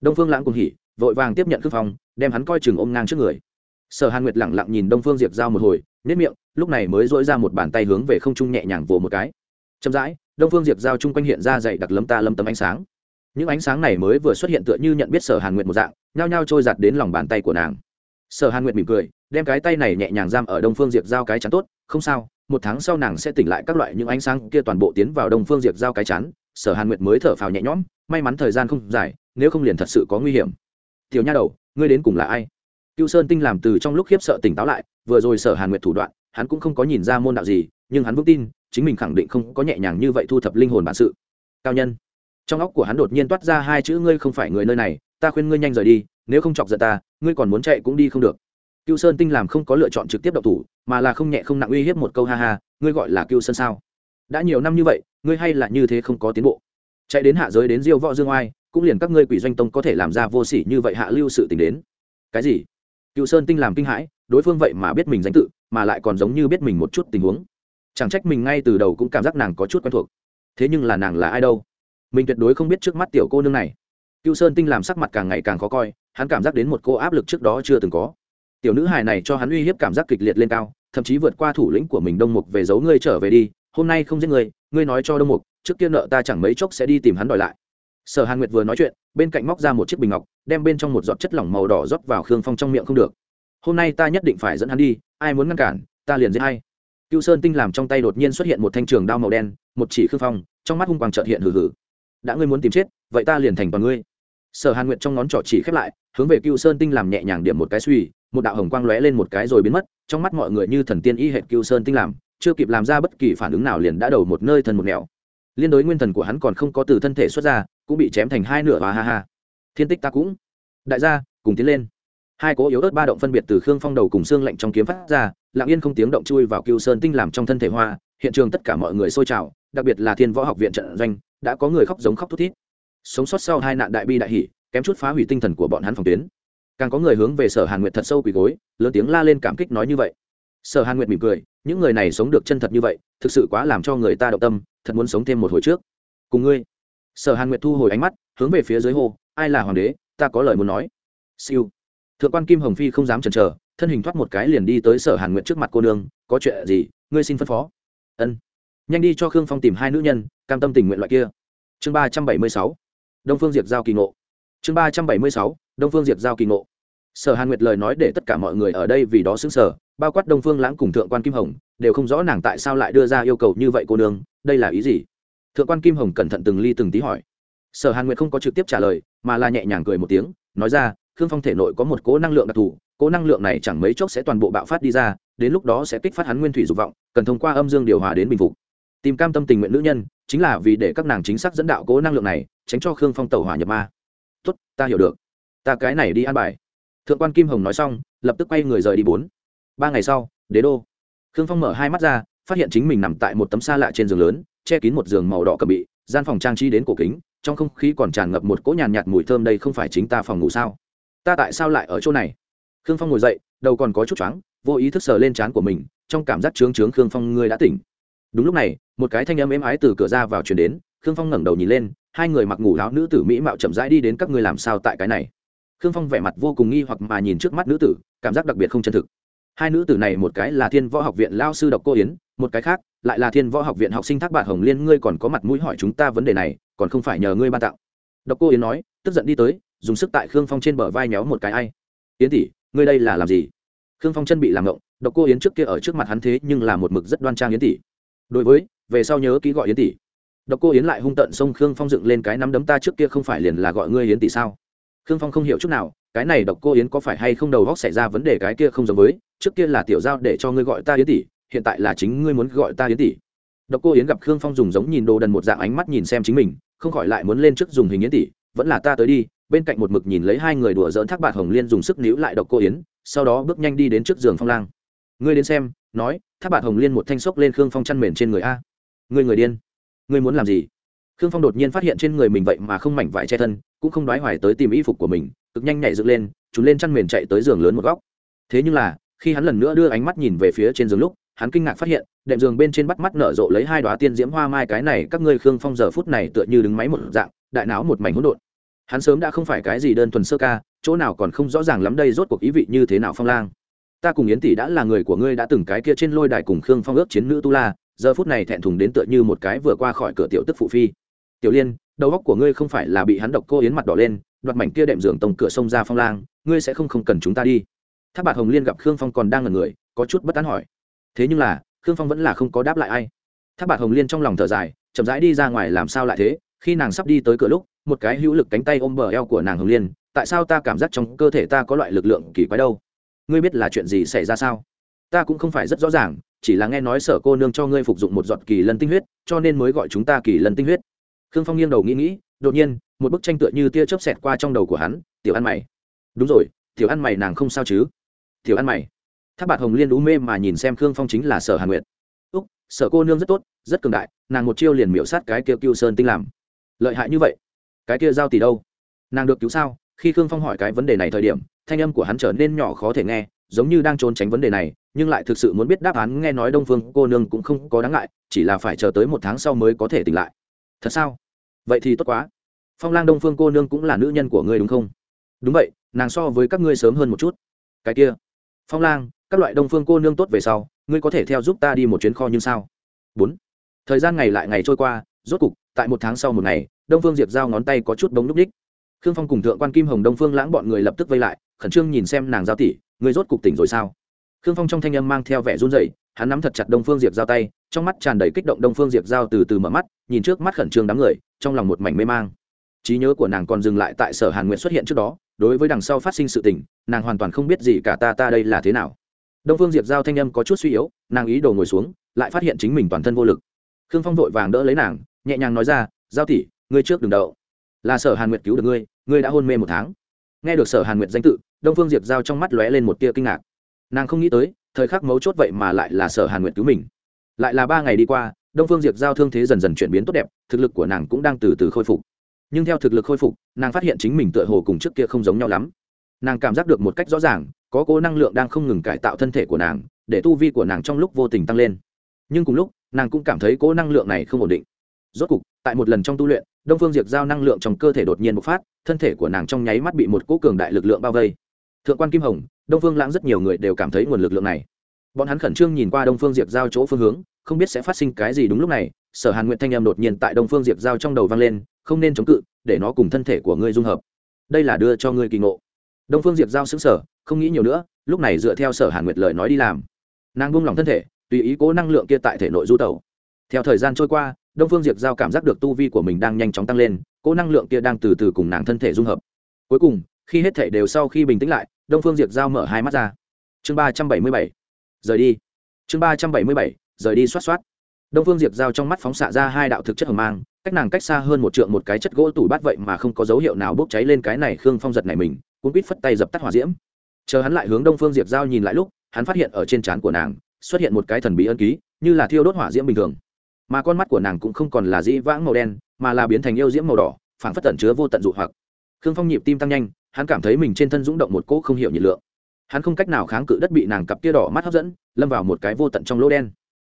Đông phương lãng cùng hỉ, vội vàng tiếp nhận khương phong, đem hắn coi chừng ôm ngang trước người. Sở hàn nguyệt lẳng lặng nhìn đông phương diệp giao một hồi nếp miệng, lúc này mới dỗi ra một bàn tay hướng về không trung nhẹ nhàng vồ một cái. Chậm rãi đông phương diệp giao chung quanh hiện ra dày đặc lấm ta lấm tấm ánh sáng. Những ánh sáng này mới vừa xuất hiện tựa như nhận biết sở hàn nguyệt một dạng, nhao nhao trôi giặt đến lòng bàn tay của nàng. Sở hàn nguyệt mỉm cười, đem cái tay này nhẹ nhàng giam ở đông phương diệp giao cái chắn tốt, không sao, một tháng sau nàng sẽ tỉnh lại các loại những ánh sáng kia toàn bộ tiến vào đông phương diệp giao cái chắn sở hàn nguyệt mới thở phào nhẹ nhõm, may mắn thời gian không dài, nếu không liền thật sự có nguy hiểm. Tiểu nha đầu, ngươi đến cùng là ai? Cựu sơn tinh làm từ trong lúc khiếp sợ tỉnh táo lại, vừa rồi sở hàn nguyệt thủ đoạn, hắn cũng không có nhìn ra môn đạo gì nhưng hắn vững tin, chính mình khẳng định không có nhẹ nhàng như vậy thu thập linh hồn bản sự. Cao nhân, trong óc của hắn đột nhiên toát ra hai chữ ngươi không phải người nơi này, ta khuyên ngươi nhanh rời đi, nếu không chọc giận ta, ngươi còn muốn chạy cũng đi không được. Cựu sơn tinh làm không có lựa chọn trực tiếp độc thủ, mà là không nhẹ không nặng uy hiếp một câu ha ha, ngươi gọi là cựu sơn sao? Đã nhiều năm như vậy, ngươi hay là như thế không có tiến bộ. Chạy đến hạ giới đến diêu võ dương oai, cũng liền các ngươi quỷ doanh tông có thể làm ra vô sỉ như vậy hạ lưu sự tình đến. Cái gì? Cựu sơn tinh làm kinh hãi, đối phương vậy mà biết mình danh tự, mà lại còn giống như biết mình một chút tình huống chẳng trách mình ngay từ đầu cũng cảm giác nàng có chút quen thuộc. Thế nhưng là nàng là ai đâu? Mình tuyệt đối không biết trước mắt tiểu cô nương này. Cựu sơn tinh làm sắc mặt càng ngày càng khó coi, hắn cảm giác đến một cô áp lực trước đó chưa từng có. Tiểu nữ hài này cho hắn uy hiếp cảm giác kịch liệt lên cao, thậm chí vượt qua thủ lĩnh của mình đông mục về giấu ngươi trở về đi, hôm nay không giết ngươi ngươi nói cho đông mục, trước kia nợ ta chẳng mấy chốc sẽ đi tìm hắn đòi lại. Sở hàn nguyệt vừa nói chuyện, bên cạnh móc ra một chiếc bình ngọc, đem bên trong một giọt chất lỏng màu đỏ rót vào khương phong trong miệng không được. Hôm nay ta nhất định phải dẫn hắn đi, ai muốn ngăn cản, ta liền giết hay cựu sơn tinh làm trong tay đột nhiên xuất hiện một thanh trường đao màu đen, một chỉ khương phong, trong mắt hung quang trợt hiện hừ hừ. Đã ngươi muốn tìm chết, vậy ta liền thành toàn ngươi. Sở hàn nguyệt trong ngón trỏ chỉ khép lại, hướng về cựu sơn tinh làm nhẹ nhàng điểm một cái suy, một đạo hồng quang lóe lên một cái rồi biến mất, trong mắt mọi người như thần tiên y hệt cựu sơn tinh làm, chưa kịp làm ra bất kỳ phản ứng nào liền đã đầu một nơi thần một nẻo. Liên đối nguyên thần của hắn còn không có từ thân thể xuất ra, cũng bị chém thành hai nửa và ha ha. Thiên tích ta cũng. Đại gia, cùng tiến lên hai cố yếu ớt ba động phân biệt từ khương phong đầu cùng xương lạnh trong kiếm phát ra, lặng yên không tiếng động chui vào cựu sơn tinh làm trong thân thể hoa, hiện trường tất cả mọi người xôi trào, đặc biệt là thiên võ học viện trận doanh, đã có người khóc giống khóc thút thít. Sống sót sau hai nạn đại bi đại hỷ, kém chút phá hủy tinh thần của bọn hắn phòng tuyến. Càng có người hướng về sở hàn nguyệt thật sâu quỳ gối, lớn tiếng la lên cảm kích nói như vậy. Sở hàn nguyệt mỉm cười, những người này sống được chân thật như vậy, thực sự quá làm cho người ta động tâm, thật muốn sống thêm một hồi trước. Cùng ngươi. Sở hàn nguyệt thu hồi ánh mắt, hướng về phía dưới hồ ai là hoàng đế, ta có lời muốn nói. Siêu thượng quan kim hồng phi không dám chần chờ, thân hình thoát một cái liền đi tới sở hàn nguyệt trước mặt cô nương, có chuyện gì? Ngươi xin phân phó. Ân. Nhanh đi cho khương phong tìm hai nữ nhân, cam tâm tình nguyện loại kia. Chương ba trăm bảy mươi sáu. Đông phương diệp giao kỳ ngộ. Chương ba trăm bảy mươi sáu. Đông phương diệp giao kỳ ngộ. Sở hàn nguyệt lời nói để tất cả mọi người ở đây vì đó xứng sở bao quát đông phương lãng cùng thượng quan kim hồng, đều không rõ nàng tại sao lại đưa ra yêu cầu như vậy cô nương, đây là ý gì? Thượng quan kim hồng cẩn thận từng ly từng tí hỏi. Sở hàn nguyệt không có trực tiếp trả lời, mà là nhẹ nhàng cười một tiếng, nói ra khương phong thể nội có một cố năng lượng đặc thù cố năng lượng này chẳng mấy chốc sẽ toàn bộ bạo phát đi ra, đến lúc đó sẽ kích phát hắn nguyên thủy dục vọng, cần thông qua âm dương điều hòa đến bình phục. Tìm cam tâm tình nguyện nữ nhân, chính là vì để các nàng chính xác dẫn đạo cố năng lượng này, tránh cho khương phong tẩu hỏa nhập ma. Tốt, ta hiểu được. Ta cái này đi an bài. Thượng quan kim hồng nói xong, lập tức quay người rời đi bốn. Ba ngày sau, đế đô. Khương phong mở hai mắt ra, phát hiện chính mình nằm tại một tấm xa lạ trên giường lớn, che kín một giường màu đỏ cầm bị, gian phòng trang trí đến cổ kính, trong không khí còn tràn ngập một cỗ nhàn nhạt mùi thơm đây không phải chính ta phòng ngủ sao? Ta tại sao lại ở chỗ này? Khương phong ngồi dậy, đầu còn có chút choáng, vô ý thức sờ lên trán của mình, trong cảm giác trướng trướng khương phong ngươi đã tỉnh. Đúng lúc này, một cái thanh âm êm ái từ cửa ra vào chuyển đến, khương phong ngẩng đầu nhìn lên, hai người mặc ngủ áo nữ tử mỹ mạo chậm rãi đi đến các ngươi làm sao tại cái này. Khương phong vẻ mặt vô cùng nghi hoặc mà nhìn trước mắt nữ tử, cảm giác đặc biệt không chân thực. Hai nữ tử này một cái là thiên võ học viện lao sư độc cô yến, một cái khác lại là thiên võ học viện học sinh thác bạn hồng liên, ngươi còn có mặt mũi hỏi chúng ta vấn đề này, còn không phải nhờ ngươi ban tặng. Độc cô yến nói, tức giận đi tới dùng sức tại khương phong trên bờ vai méo một cái ai. Yến tỷ, ngươi đây là làm gì? Khương phong chân bị làm ngộng, độc cô yến trước kia ở trước mặt hắn thế nhưng là một mực rất đoan trang yến tỷ. Đối với, về sau nhớ ký gọi yến tỷ. Độc cô yến lại hung tận xông khương phong dựng lên cái nắm đấm ta trước kia không phải liền là gọi ngươi yến tỷ sao? Khương phong không hiểu chút nào, cái này độc cô yến có phải hay không đầu góc xảy ra vấn đề cái kia không giống với, trước kia là tiểu giao để cho ngươi gọi ta yến tỷ, hiện tại là chính ngươi muốn gọi ta yến tỷ. Độc cô yến gặp khương phong dùng giống nhìn đồ đần một dạng ánh mắt nhìn xem chính mình, không khỏi lại muốn lên trước dùng hình yến tỷ, vẫn là ta tới đi bên cạnh một mực nhìn lấy hai người đùa dỡn thác bạt hồng liên dùng sức níu lại độc cô yến, sau đó bước nhanh đi đến trước giường phong lang. Ngươi đến xem, nói, thác bạt hồng liên một thanh xốc lên khương phong chăn mền trên người a. Ngươi người điên. Ngươi muốn làm gì? Khương phong đột nhiên phát hiện trên người mình vậy mà không mảnh vải che thân, cũng không đoái hoài tới tìm y phục của mình, cực nhanh nhảy dựng lên chúng lên chăn mền chạy tới giường lớn một góc. Thế nhưng là, khi hắn lần nữa đưa ánh mắt nhìn về phía trên giường lúc, hắn kinh ngạc phát hiện, đệm giường bên trên bắt mắt nở rộ lấy hai đoá tiên diễm hoa mai, cái này các ngươi khương phong giờ phút này tựa như đứng máy một dạng, đại não một mảnh hỗn độn hắn sớm đã không phải cái gì đơn thuần sơ ca, chỗ nào còn không rõ ràng lắm đây rốt cuộc ý vị như thế nào phong lang. Ta cùng yến tỷ đã là người của ngươi đã từng cái kia trên lôi đài cùng khương phong ước chiến nữ tu la, giờ phút này thẹn thùng đến tựa như một cái vừa qua khỏi cửa tiểu tức phụ phi. Tiểu liên, đầu óc của ngươi không phải là bị hắn độc cô yến mặt đỏ lên, đoạt mảnh kia đệm giường tông cửa sông ra phong lang, ngươi sẽ không không cần chúng ta đi. Tháp bạc hồng liên gặp khương phong còn đang là người, có chút bất tán hỏi. Thế nhưng là, khương phong vẫn là không có đáp lại ai. Tháp bạc hồng liên trong lòng thở dài, chậm rãi đi ra ngoài làm sao lại thế, khi nàng sắp đi tới cửa lúc một cái hữu lực cánh tay ôm bờ eo của nàng hồng liên, tại sao ta cảm giác trong cơ thể ta có loại lực lượng kỳ quái đâu? Ngươi biết là chuyện gì xảy ra sao? Ta cũng không phải rất rõ ràng, chỉ là nghe nói sở cô nương cho ngươi phục dụng một giọt kỳ lân tinh huyết, cho nên mới gọi chúng ta kỳ lân tinh huyết. Khương phong nghiêng đầu nghĩ nghĩ, đột nhiên, một bức tranh tựa như tia chớp xẹt qua trong đầu của hắn, tiểu ăn mày. Đúng rồi, tiểu ăn mày nàng không sao chứ? Tiểu ăn mày. Tháp bạc hồng liên đú mê mà nhìn xem khương phong chính là sở hàn nguyệt. Úc, sở cô nương rất tốt, rất cường đại, nàng một chiêu liền miễu sát cái kia cưu sơn tinh làm. Lợi hại như vậy? Cái kia giao tỷ đâu? Nàng được cứu sao? Khi khương phong hỏi cái vấn đề này thời điểm, thanh âm của hắn trở nên nhỏ khó thể nghe, giống như đang trốn tránh vấn đề này, nhưng lại thực sự muốn biết đáp án, nghe nói đông phương cô nương cũng không có đáng ngại, chỉ là phải chờ tới một tháng sau mới có thể tỉnh lại. Thật sao? Vậy thì tốt quá. Phong lang đông phương cô nương cũng là nữ nhân của ngươi đúng không? Đúng vậy, nàng so với các ngươi sớm hơn một chút. Cái kia. Phong lang, các loại đông phương cô nương tốt về sau, ngươi có thể theo giúp ta đi một chuyến kho như sao? Bốn. Thời gian ngày lại ngày trôi qua rốt cục, tại một tháng sau một ngày, đông phương diệp giao ngón tay có chút bóng núp ních khương phong cùng thượng quan kim hồng đông phương lãng bọn người lập tức vây lại, khẩn trương nhìn xem nàng giao tỷ, người rốt cục tỉnh rồi sao? Khương phong trong thanh âm mang theo vẻ run rẩy, hắn nắm thật chặt đông phương diệp giao tay, trong mắt tràn đầy kích động đông phương diệp giao từ từ mở mắt, nhìn trước mắt khẩn trương đám người, trong lòng một mảnh mê mang. Trí nhớ của nàng còn dừng lại tại sở hàn nguyện xuất hiện trước đó, đối với đằng sau phát sinh sự tình, nàng hoàn toàn không biết gì cả ta ta đây là thế nào. Đông phương diệp giao thanh âm có chút suy yếu, nàng ý đồ ngồi xuống, lại phát hiện chính mình toàn thân vô lực. Khương phong vội vàng đỡ lấy nàng nhẹ nhàng nói ra, giao tỷ, ngươi trước đừng đậu. Là sở hàn nguyệt cứu được ngươi ngươi đã hôn mê một tháng. Nghe được sở hàn nguyệt danh tự, đông phương diệp giao trong mắt lóe lên một tia kinh ngạc. Nàng không nghĩ tới, thời khắc mấu chốt vậy mà lại là sở hàn nguyệt cứu mình. Lại là ba ngày đi qua, đông phương diệp giao thương thế dần dần chuyển biến tốt đẹp, thực lực của nàng cũng đang từ từ khôi phục. Nhưng theo thực lực khôi phục, nàng phát hiện chính mình tựa hồ cùng trước kia không giống nhau lắm. Nàng cảm giác được một cách rõ ràng, có cố năng lượng đang không ngừng cải tạo thân thể của nàng, để tu vi của nàng trong lúc vô tình tăng lên. Nhưng cùng lúc, nàng cũng cảm thấy cố năng lượng này không ổn định rốt cục, tại một lần trong tu luyện, đông phương diệt giao năng lượng trong cơ thể đột nhiên bộc phát, thân thể của nàng trong nháy mắt bị một cỗ cường đại lực lượng bao vây. Thượng quan kim hồng, đông phương lãng rất nhiều người đều cảm thấy nguồn lực lượng này. Bọn hắn khẩn trương nhìn qua đông phương diệt giao chỗ phương hướng, không biết sẽ phát sinh cái gì đúng lúc này, sở hàn nguyện thanh em đột nhiên tại đông phương diệt giao trong đầu vang lên, không nên chống cự, để nó cùng thân thể của ngươi dung hợp. Đây là đưa cho ngươi kỳ ngộ. Đông phương diệt giao xứng sở không nghĩ nhiều nữa, lúc này dựa theo sở hàn nguyệt lời nói đi làm. Nàng buông lỏng thân thể, tùy ý cố năng lượng kia tại thể nội du tẩu. Theo thời gian trôi qua đông phương diệp giao cảm giác được tu vi của mình đang nhanh chóng tăng lên, cỗ năng lượng kia đang từ từ cùng nàng thân thể dung hợp. Cuối cùng, khi hết thể đều sau khi bình tĩnh lại, đông phương diệp giao mở hai mắt ra. Chương ba trăm bảy mươi bảy. Rời đi. Chương ba trăm bảy mươi bảy. Rời đi xoát xoát. Đông phương diệp giao trong mắt phóng xạ ra hai đạo thực chất hầm mang, cách nàng cách xa hơn một trượng một cái chất gỗ tủ bát vậy mà không có dấu hiệu nào bốc cháy lên cái này khương phong giật này mình cũng quýt phất tay dập tắt hỏa diễm. Chờ hắn lại hướng đông phương diệp giao nhìn lại lúc, hắn phát hiện ở trên trán của nàng, xuất hiện một cái thần bí ân ký, như là thiêu đốt hỏa diễm bình thường mà con mắt của nàng cũng không còn là dĩ vãng màu đen, mà là biến thành yêu diễm màu đỏ, phảng phất tẩn chứa vô tận dụ hoặc. Khương phong nhịp tim tăng nhanh, hắn cảm thấy mình trên thân rung động một cỗ không hiểu nhiệt lượng. Hắn không cách nào kháng cự đất bị nàng cặp kia đỏ mắt hấp dẫn, lâm vào một cái vô tận trong lỗ đen.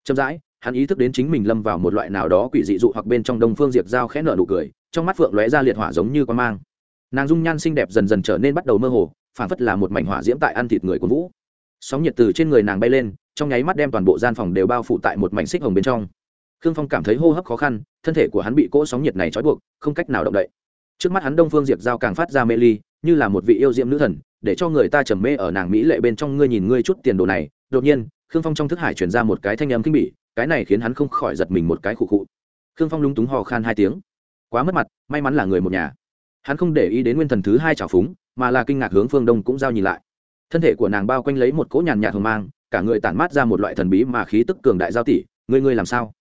Chậm rãi, hắn ý thức đến chính mình lâm vào một loại nào đó quỷ dị dụ hoặc bên trong đông phương diệp giao khẽ nở nụ cười, trong mắt phượng lóe ra liệt hỏa giống như con mang. Nàng dung nhan xinh đẹp dần dần trở nên bắt đầu mơ hồ, phảng phất là một mảnh hỏa diễm tại ăn thịt người của vũ. Sóng nhiệt từ trên người nàng bay lên, trong nháy mắt đem toàn bộ gian phòng đều bao phủ tại một mảnh xích hồng bên trong khương phong cảm thấy hô hấp khó khăn, thân thể của hắn bị cỗ sóng nhiệt này trói buộc, không cách nào động đậy. Trước mắt hắn đông phương diệp giao càng phát ra mê ly, như là một vị yêu diệm nữ thần, để cho người ta trầm mê ở nàng mỹ lệ bên trong ngươi nhìn ngươi chút tiền đồ này. Đột nhiên, khương phong trong thức hải chuyển ra một cái thanh âm kinh bỉ, cái này khiến hắn không khỏi giật mình một cái khụ khụ. Khương phong lúng túng hò khan hai tiếng. Quá mất mặt, may mắn là người một nhà. Hắn không để ý đến nguyên thần thứ hai trào phúng, mà là kinh ngạc hướng phương đông cũng giao nhìn lại. Thân thể của nàng bao quanh lấy một cỗ nhàn nhạt hồng mang, cả người tản mát ra một loại thần bí mà khí tức cường đại giao tỷ ngươi ngươi làm sao?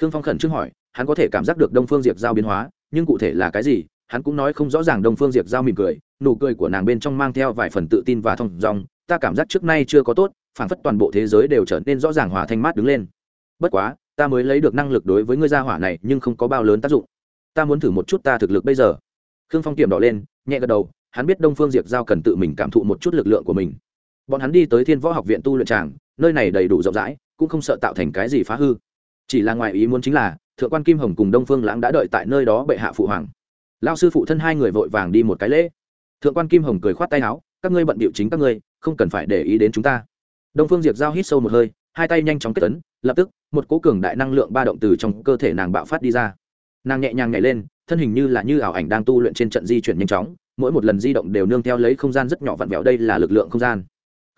Khương phong khẩn trương hỏi, hắn có thể cảm giác được đông phương diệp giao biến hóa, nhưng cụ thể là cái gì? Hắn cũng nói không rõ ràng đông phương diệp giao mỉm cười, nụ cười của nàng bên trong mang theo vài phần tự tin và thông dong ta cảm giác trước nay chưa có tốt phản phất toàn bộ thế giới đều trở nên rõ ràng hòa thanh mát đứng lên. Bất quá, ta mới lấy được năng lực đối với ngươi gia hỏa này, nhưng không có bao lớn tác dụng. Ta muốn thử một chút ta thực lực bây giờ. Khương phong kiểm đỏ lên, nhẹ gật đầu, hắn biết đông phương diệp giao cần tự mình cảm thụ một chút lực lượng của mình. Bọn hắn đi tới thiên võ học viện tu luyện tràng, nơi này đầy đủ rộng rãi, cũng không sợ tạo thành cái gì phá hư chỉ là ngoài ý muốn chính là, thượng quan kim hồng cùng đông phương lãng đã đợi tại nơi đó bệ hạ phụ hoàng. Lao sư phụ thân hai người vội vàng đi một cái lễ. Thượng quan kim hồng cười khoát tay áo, các ngươi bận bịu chính các ngươi, không cần phải để ý đến chúng ta. Đông phương diệp giao hít sâu một hơi, hai tay nhanh chóng kết ấn, lập tức, một cố cường đại năng lượng ba động từ trong cơ thể nàng bạo phát đi ra. Nàng nhẹ nhàng nhảy lên, thân hình như là như ảo ảnh đang tu luyện trên trận di chuyển nhanh chóng, mỗi một lần di động đều nương theo lấy không gian rất nhỏ vặn vẹo, đây là lực lượng không gian.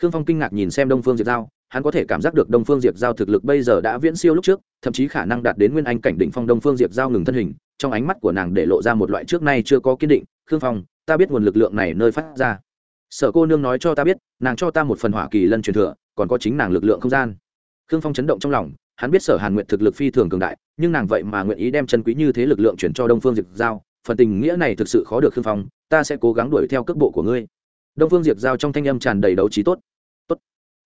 Khương phong kinh ngạc nhìn xem đông phương diệp giao hắn có thể cảm giác được đông phương diệp giao thực lực bây giờ đã viễn siêu lúc trước, thậm chí khả năng đạt đến nguyên anh cảnh đỉnh phong đông phương diệp giao ngừng thân hình, trong ánh mắt của nàng để lộ ra một loại trước nay chưa có kiên định, khương phong, ta biết nguồn lực lượng này nơi phát ra. Sở cô nương nói cho ta biết, nàng cho ta một phần hỏa kỳ lân truyền thừa, còn có chính nàng lực lượng không gian. Khương phong chấn động trong lòng, hắn biết sở hàn nguyện thực lực phi thường cường đại, nhưng nàng vậy mà nguyện ý đem chân quý như thế lực lượng chuyển cho đông phương diệp giao, phần tình nghĩa này thực sự khó được khương phong, ta sẽ cố gắng đuổi theo cước bộ của ngươi. Đông phương diệp giao trong thanh âm tràn đầy đấu trí tốt tốt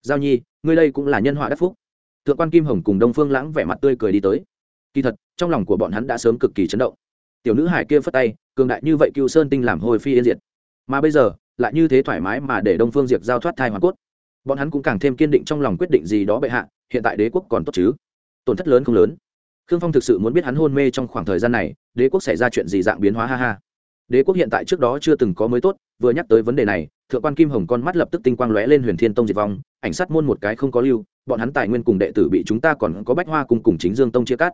giao nhi, ngươi đây cũng là nhân họa đắc phúc. Thượng quan kim hồng cùng đông phương lãng vẻ mặt tươi cười đi tới. Kỳ thật, trong lòng của bọn hắn đã sớm cực kỳ chấn động. Tiểu nữ hải kia phất tay, cường đại như vậy cựu sơn tinh làm hồi phi yên diệt. Mà bây giờ, lại như thế thoải mái mà để đông phương diệp giao thoát thai hoàn cốt. Bọn hắn cũng càng thêm kiên định trong lòng quyết định gì đó bệ hạ, hiện tại đế quốc còn tốt chứ? Tổn thất lớn không lớn. Khương phong thực sự muốn biết hắn hôn mê trong khoảng thời gian này, đế quốc xảy ra chuyện gì dạng biến hóa ha ha. Đế quốc hiện tại trước đó chưa từng có mới tốt, vừa nhắc tới vấn đề này thượng quan kim hồng con mắt lập tức tinh quang lóe lên huyền thiên tông diệt vong, ảnh sát môn một cái không có lưu, bọn hắn tài nguyên cùng đệ tử bị chúng ta còn có bách hoa cùng cùng chính dương tông chia cắt.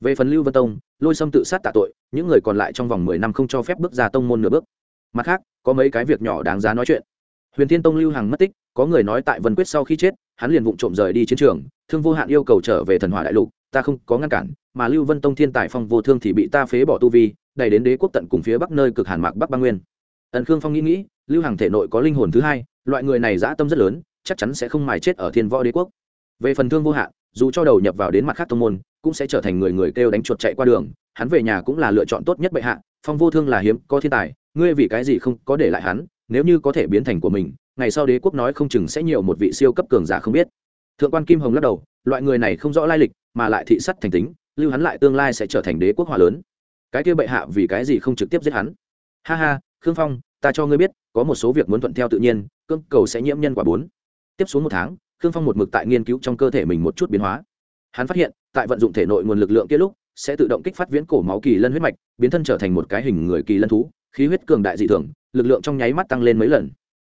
Về phần lưu vân tông, lôi sâm tự sát tạ tội, những người còn lại trong vòng mười năm không cho phép bước ra tông môn nửa bước. Mặt khác, có mấy cái việc nhỏ đáng giá nói chuyện. Huyền thiên tông lưu hằng mất tích, có người nói tại vân quyết sau khi chết, hắn liền vụng trộm rời đi chiến trường, thương vô hạn yêu cầu trở về thần hỏa đại lục, ta không có ngăn cản, mà lưu vân tông thiên tài phong vô thương thì bị ta phế bỏ tu vi đầy đến đế quốc tận cùng phía bắc nơi cực hàn mạc bắc băng nguyên. Ẩn khương phong nghĩ nghĩ lưu hằng thể nội có linh hồn thứ hai, loại người này dã tâm rất lớn, chắc chắn sẽ không mài chết ở thiên võ đế quốc. Về phần thương vô hạn, dù cho đầu nhập vào đến mặt khác tông môn, cũng sẽ trở thành người người kêu đánh chuột chạy qua đường, hắn về nhà cũng là lựa chọn tốt nhất bệ hạ, phong vô thương là hiếm, có thiên tài, ngươi vì cái gì không có để lại hắn, nếu như có thể biến thành của mình, ngày sau đế quốc nói không chừng sẽ nhiều một vị siêu cấp cường giả không biết. Thượng quan kim hồng lắc đầu, loại người này không rõ lai lịch, mà lại thị sắt thành tính, lưu hắn lại tương lai sẽ trở thành đế quốc hòa lớn. Cái kia bệ hạ vì cái gì không trực tiếp giết hắn? Ha ha, khương phong ta cho ngươi biết, có một số việc muốn thuận theo tự nhiên, cương cầu sẽ nhiễm nhân quả bốn. Tiếp xuống một tháng, khương phong một mực tại nghiên cứu trong cơ thể mình một chút biến hóa. Hắn phát hiện, tại vận dụng thể nội nguồn lực lượng kia lúc, sẽ tự động kích phát viễn cổ máu kỳ lân huyết mạch, biến thân trở thành một cái hình người kỳ lân thú, khí huyết cường đại dị thường, lực lượng trong nháy mắt tăng lên mấy lần.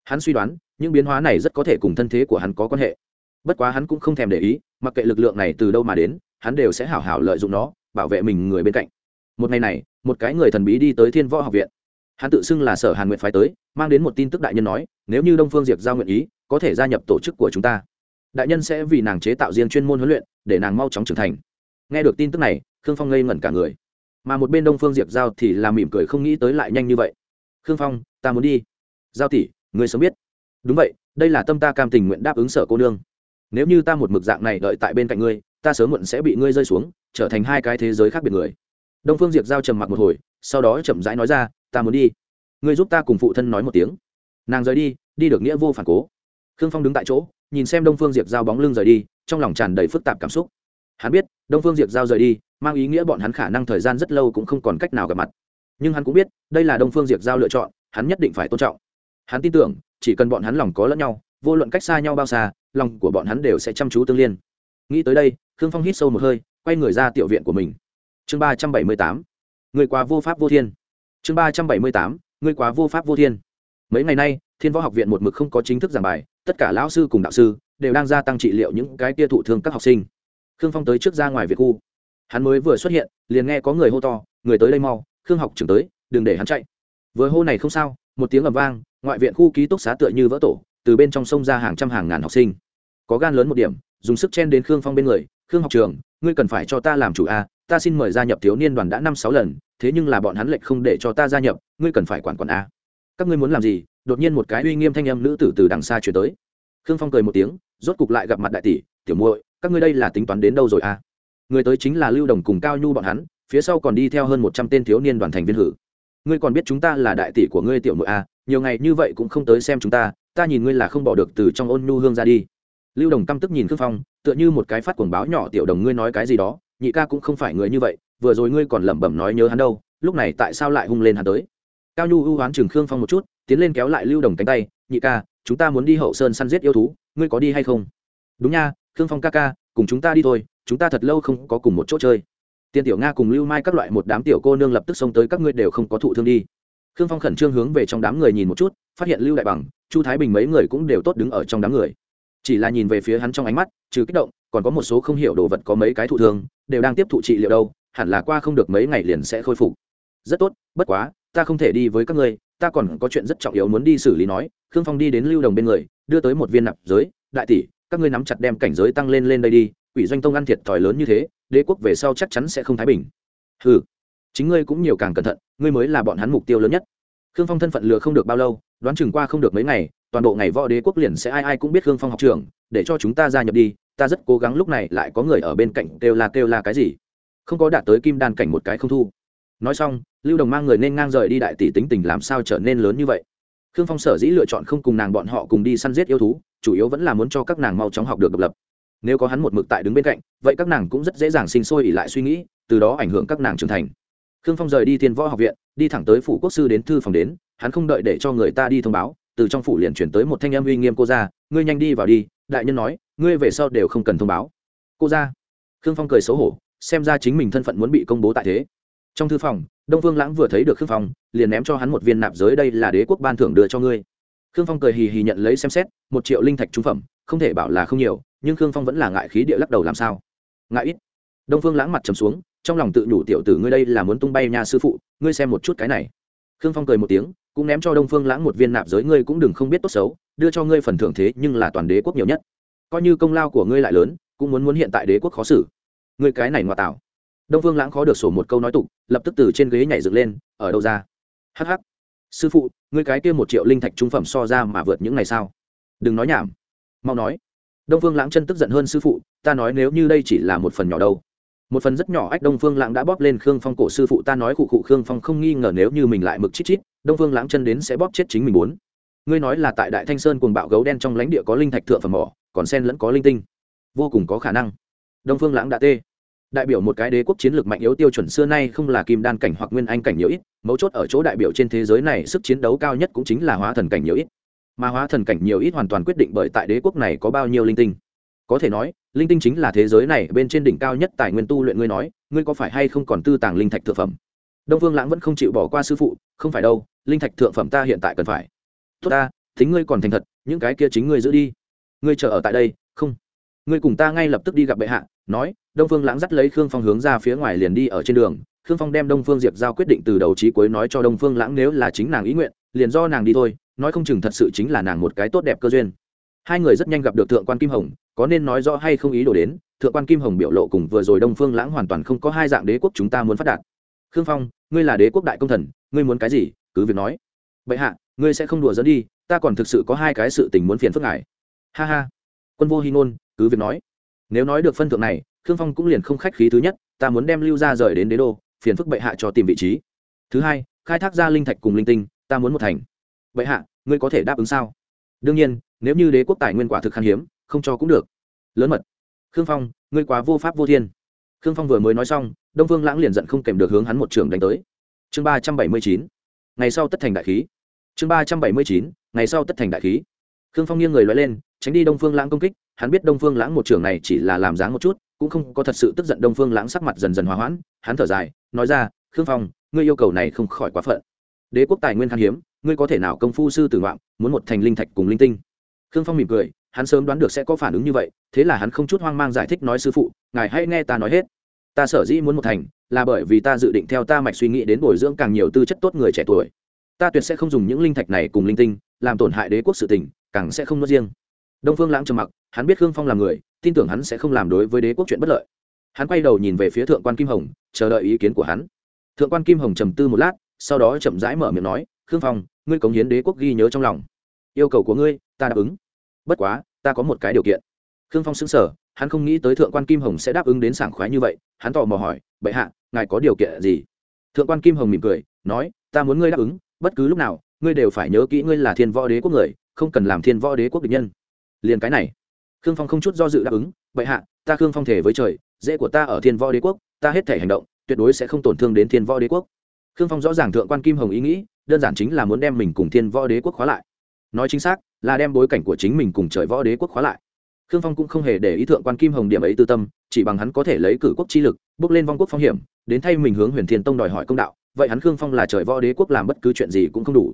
Hắn suy đoán, những biến hóa này rất có thể cùng thân thế của hắn có quan hệ. Bất quá hắn cũng không thèm để ý, mặc kệ lực lượng này từ đâu mà đến, hắn đều sẽ hảo hảo lợi dụng nó, bảo vệ mình người bên cạnh. Một ngày này, một cái người thần bí đi tới thiên võ học viện hắn tự xưng là sở hàn nguyện phái tới, mang đến một tin tức đại nhân nói, nếu như đông phương diệp giao nguyện ý, có thể gia nhập tổ chức của chúng ta. Đại nhân sẽ vì nàng chế tạo riêng chuyên môn huấn luyện, để nàng mau chóng trưởng thành. Nghe được tin tức này, khương phong ngây ngẩn cả người. Mà một bên đông phương diệp giao thì làm mỉm cười không nghĩ tới lại nhanh như vậy. Khương phong, ta muốn đi. Giao tỷ người sớm biết. Đúng vậy, đây là tâm ta cam tình nguyện đáp ứng sở cô nương. Nếu như ta một mực dạng này đợi tại bên cạnh ngươi, ta sớm muộn sẽ bị ngươi rơi xuống, trở thành hai cái thế giới khác biệt người. Đông phương diệp giao trầm mặc một hồi, sau đó chậm rãi nói ra ta muốn đi. Ngươi giúp ta cùng phụ thân nói một tiếng. Nàng rời đi đi được nghĩa vô phản cố. Khương phong đứng tại chỗ, nhìn xem đông phương diệp giao bóng lưng rời đi, trong lòng tràn đầy phức tạp cảm xúc. Hắn biết, đông phương diệp giao rời đi, mang ý nghĩa bọn hắn khả năng thời gian rất lâu cũng không còn cách nào gặp mặt. Nhưng hắn cũng biết, đây là đông phương diệp giao lựa chọn, hắn nhất định phải tôn trọng. Hắn tin tưởng, chỉ cần bọn hắn lòng có lẫn nhau, vô luận cách xa nhau bao xa, lòng của bọn hắn đều sẽ chăm chú tương liên. Nghĩ tới đây, khương phong hít sâu một hơi, quay người ra tiểu viện của mình. Chương ba trăm bảy mươi tám. Người quá vô pháp vô thiên chương ba trăm bảy mươi tám, ngươi quá vô pháp vô thiên. Mấy ngày nay, thiên võ học viện một mực không có chính thức giảng bài, tất cả lão sư cùng đạo sư đều đang gia tăng trị liệu những cái kia thụ thương các học sinh. Khương phong tới trước ra ngoài viện khu hắn mới vừa xuất hiện, liền nghe có người hô to, người tới đây mau, khương học trưởng tới, đừng để hắn chạy. Vừa hô này không sao, một tiếng ầm vang, ngoại viện khu ký túc xá tựa như vỡ tổ, từ bên trong sông ra hàng trăm hàng ngàn học sinh. Có gan lớn một điểm, dùng sức chen đến khương phong bên người, khương học trường ngươi cần phải cho ta làm chủ a ta xin mời gia nhập thiếu niên đoàn đã năm sáu lần, thế nhưng là bọn hắn lệnh không để cho ta gia nhập, ngươi cần phải quản quản a. Các ngươi muốn làm gì? Đột nhiên một cái uy nghiêm thanh âm nữ tử từ đằng xa chuyển tới. Khương phong cười một tiếng, rốt cục lại gặp mặt đại tỷ, tiểu muội, các ngươi đây là tính toán đến đâu rồi a? Người tới chính là lưu đồng cùng cao nhu bọn hắn, phía sau còn đi theo hơn một trăm tên thiếu niên đoàn thành viên hử. Ngươi còn biết chúng ta là đại tỷ của ngươi tiểu muội a, nhiều ngày như vậy cũng không tới xem chúng ta ta nhìn ngươi là không bỏ được từ trong ôn nhu hương ra đi. Lưu đồng căm tức nhìn khương phong, tựa như một cái phát quảng báo nhỏ tiểu đồng ngươi nói cái gì đó nhị ca cũng không phải người như vậy, vừa rồi ngươi còn lẩm bẩm nói nhớ hắn đâu, lúc này tại sao lại hung lên hắn tới? Cao nhu ưu hoán chừng khương phong một chút, tiến lên kéo lại lưu đồng cánh tay, nhị ca, chúng ta muốn đi hậu sơn săn giết yêu thú, ngươi có đi hay không? Đúng nha, khương phong ca ca, cùng chúng ta đi thôi, chúng ta thật lâu không có cùng một chỗ chơi. Tiên tiểu nga cùng lưu mai các loại một đám tiểu cô nương lập tức xông tới các ngươi đều không có thụ thương đi. Khương phong khẩn trương hướng về trong đám người nhìn một chút, phát hiện lưu đại bằng, chu thái bình mấy người cũng đều tốt đứng ở trong đám người. Chỉ là nhìn về phía hắn trong ánh mắt, trừ kích động còn có một số không hiểu đồ vật có mấy cái thụ thương, đều đang tiếp thụ trị liệu đâu, hẳn là qua không được mấy ngày liền sẽ khôi phục. Rất tốt, bất quá, ta không thể đi với các ngươi, ta còn có chuyện rất trọng yếu muốn đi xử lý nói, khương phong đi đến lưu đồng bên người, đưa tới một viên nạp giới, đại tỷ, các ngươi nắm chặt đem cảnh giới tăng lên lên đây đi, quỷ doanh tông ăn thiệt thòi lớn như thế, đế quốc về sau chắc chắn sẽ không thái bình. Ừ chính ngươi cũng nhiều càng cẩn thận, ngươi mới là bọn hắn mục tiêu lớn nhất. Khương phong thân phận lừa không được bao lâu, đoán chừng qua không được mấy ngày, toàn bộ ngày võ đế quốc liền sẽ ai ai cũng biết khương phong học trường để cho chúng ta gia nhập đi ta rất cố gắng lúc này lại có người ở bên cạnh kêu là kêu là cái gì. Không có đạt tới kim đan cảnh một cái không thu. Nói xong, lưu đồng mang người nên ngang rời đi đại tỷ tính tình làm sao trở nên lớn như vậy. Khương phong sở dĩ lựa chọn không cùng nàng bọn họ cùng đi săn giết yêu thú, chủ yếu vẫn là muốn cho các nàng mau chóng học được độc lập. Nếu có hắn một mực tại đứng bên cạnh, vậy các nàng cũng rất dễ dàng sinh sôi ỉ lại suy nghĩ, từ đó ảnh hưởng các nàng trưởng thành. Khương phong rời đi thiên võ học viện, đi thẳng tới phủ quốc sư đến thư phòng đến, hắn không đợi để cho người ta đi thông báo, từ trong phủ liền chuyển tới một thanh em uy nghiêm cô ra, ngươi nhanh đi vào đi. Đại nhân nói ngươi về sau đều không cần thông báo. Cô ra. Khương phong cười xấu hổ, xem ra chính mình thân phận muốn bị công bố tại thế. Trong thư phòng, đông vương lãng vừa thấy được khương phong, liền ném cho hắn một viên nạp giới đây là đế quốc ban thưởng đưa cho ngươi. Khương phong cười hì hì nhận lấy xem xét, một triệu linh thạch trung phẩm, không thể bảo là không nhiều, nhưng khương phong vẫn là ngại khí địa lắc đầu làm sao. Ngại ít. Đông phương lãng mặt trầm xuống, trong lòng tự nhủ tiểu tử ngươi đây là muốn tung bay nhà sư phụ, ngươi xem một chút cái này. Khương phong cười một tiếng, cũng ném cho đông phương lãng một viên nạp giới, ngươi cũng đừng không biết tốt xấu, đưa cho ngươi phần thưởng thế nhưng là toàn đế quốc nhiều nhất coi như công lao của ngươi lại lớn, cũng muốn muốn hiện tại đế quốc khó xử. Ngươi cái này ngoại tạo đông phương lãng khó được sổ một câu nói tục, lập tức từ trên ghế nhảy dựng lên, ở đâu ra? Hh sư phụ, ngươi cái kia một triệu linh thạch trung phẩm so ra mà vượt những ngày sao? Đừng nói nhảm. Mau nói. Đông phương lãng chân tức giận hơn sư phụ, ta nói nếu như đây chỉ là một phần nhỏ đâu. Một phần rất nhỏ ách, đông phương lãng đã bóp lên khương phong cổ sư phụ, ta nói khụ khụ khương phong không nghi ngờ nếu như mình lại mực chít chít, đông phương lãng chân đến sẽ bóp chết chính mình muốn ngươi nói là tại đại thanh sơn cùng bạo gấu đen trong lãnh địa có linh thạch thượng phẩm mỏ còn sen lẫn có linh tinh. Vô cùng có khả năng. Đông phương lãng đã tê. Đại biểu một cái đế quốc chiến lược mạnh yếu tiêu chuẩn xưa nay không là kim đan cảnh hoặc nguyên anh cảnh nhiều ít, mấu chốt ở chỗ đại biểu trên thế giới này sức chiến đấu cao nhất cũng chính là hóa thần cảnh nhiều ít. Mà hóa thần cảnh nhiều ít hoàn toàn quyết định bởi tại đế quốc này có bao nhiêu linh tinh. Có thể nói, linh tinh chính là thế giới này bên trên đỉnh cao nhất tài nguyên tu luyện ngươi nói, ngươi có phải hay không còn tư tàng linh thạch thượng phẩm? Đông phương lãng vẫn không chịu bỏ qua sư phụ, không phải đâu, linh thạch thượng phẩm ta hiện tại cần phải. Tốt ta, thính ngươi còn thành thật, những cái kia chính ngươi giữ đi ngươi chờ ở tại đây, không. Ngươi cùng ta ngay lập tức đi gặp bệ hạ, nói, đông phương lãng dắt lấy khương phong hướng ra phía ngoài liền đi ở trên đường. Khương phong đem đông phương diệp giao quyết định từ đầu trí cuối nói cho đông phương lãng nếu là chính nàng ý nguyện, liền do nàng đi thôi, nói không chừng thật sự chính là nàng một cái tốt đẹp cơ duyên. Hai người rất nhanh gặp được thượng quan kim hồng, có nên nói rõ hay không ý đồ đến, thượng quan kim hồng biểu lộ cùng vừa rồi đông phương lãng hoàn toàn không có hai dạng đế quốc chúng ta muốn phát đạt. Khương phong, ngươi là đế quốc đại công thần, ngươi muốn cái gì, cứ việc nói. Bệ hạ, ngươi sẽ không đùa dẫn đi, ta còn thực sự có hai cái sự tình muốn phiền phức ngài ha ha. Quân vô hy ngôn, cứ việc nói. Nếu nói được phân thượng này, khương phong cũng liền không khách khí thứ nhất, ta muốn đem lưu ra rời đến đế đô, phiền phức bệ hạ cho tìm vị trí. Thứ hai, khai thác ra linh thạch cùng linh tinh, ta muốn một thành. Bệ hạ, ngươi có thể đáp ứng sao? Đương nhiên, nếu như đế quốc tài nguyên quả thực khan hiếm, không cho cũng được. Lớn mật. Khương phong, ngươi quá vô pháp vô thiên. Khương phong vừa mới nói xong, đông Vương lãng liền giận không kèm được hướng hắn một trường đánh tới. Chương ba trăm bảy mươi chín. Ngày sau tất thành đại khí. Chương ba trăm bảy mươi chín. Ngày sau tất thành đại khí khương phong nghiêng người loại lên, tránh đi đông phương lãng công kích, hắn biết đông phương lãng một trường này chỉ là làm dáng một chút, cũng không có thật sự tức giận đông phương lãng sắc mặt dần dần hòa hoãn, hắn thở dài, nói ra, khương phong, ngươi yêu cầu này không khỏi quá phận. Đế quốc tài nguyên khan hiếm, ngươi có thể nào công phu sư tử ngoạm muốn một thành linh thạch cùng linh tinh? Khương phong mỉm cười, hắn sớm đoán được sẽ có phản ứng như vậy, thế là hắn không chút hoang mang giải thích nói, sư phụ, ngài hãy nghe ta nói hết. Ta sở dĩ muốn một thành, là bởi vì ta dự định theo ta mạch suy nghĩ đến bồi dưỡng càng nhiều tư chất tốt người trẻ tuổi. Ta tuyệt sẽ không dùng những linh thạch này cùng linh tinh, làm tổn hại đế quốc sự tình càng sẽ không nói riêng. Đông phương lãng trầm mặc, hắn biết khương phong là người, tin tưởng hắn sẽ không làm đối với đế quốc chuyện bất lợi. Hắn quay đầu nhìn về phía thượng quan kim hồng, chờ đợi ý kiến của hắn. Thượng quan kim hồng trầm tư một lát, sau đó chậm rãi mở miệng nói, khương phong, ngươi cống hiến đế quốc ghi nhớ trong lòng. Yêu cầu của ngươi, ta đáp ứng. Bất quá, ta có một cái điều kiện. Khương phong xứng sở hắn không nghĩ tới thượng quan kim hồng sẽ đáp ứng đến sảng khoái như vậy, hắn tò mò hỏi, bệ hạ, ngài có điều kiện gì? Thượng quan kim hồng mỉm cười, nói, ta muốn ngươi đáp ứng, bất cứ lúc nào, ngươi đều phải nhớ kỹ ngươi là thiên võ đế quốc người không cần làm thiên võ đế quốc địch nhân. Liền cái này, khương phong không chút do dự đáp ứng, bệ hạ, ta khương phong thể với trời, dễ của ta ở thiên võ đế quốc, ta hết thể hành động, tuyệt đối sẽ không tổn thương đến thiên võ đế quốc. Khương phong rõ ràng thượng quan kim hồng ý nghĩ, đơn giản chính là muốn đem mình cùng thiên võ đế quốc khóa lại. Nói chính xác, là đem bối cảnh của chính mình cùng trời võ đế quốc khóa lại. Khương phong cũng không hề để ý thượng quan kim hồng điểm ấy tư tâm, chỉ bằng hắn có thể lấy cử quốc chi lực, bước lên vong quốc phong hiểm, đến thay mình hướng huyền thiên tông đòi hỏi công đạo. Vậy hắn khương phong là trời võ đế quốc làm bất cứ chuyện gì cũng không đủ.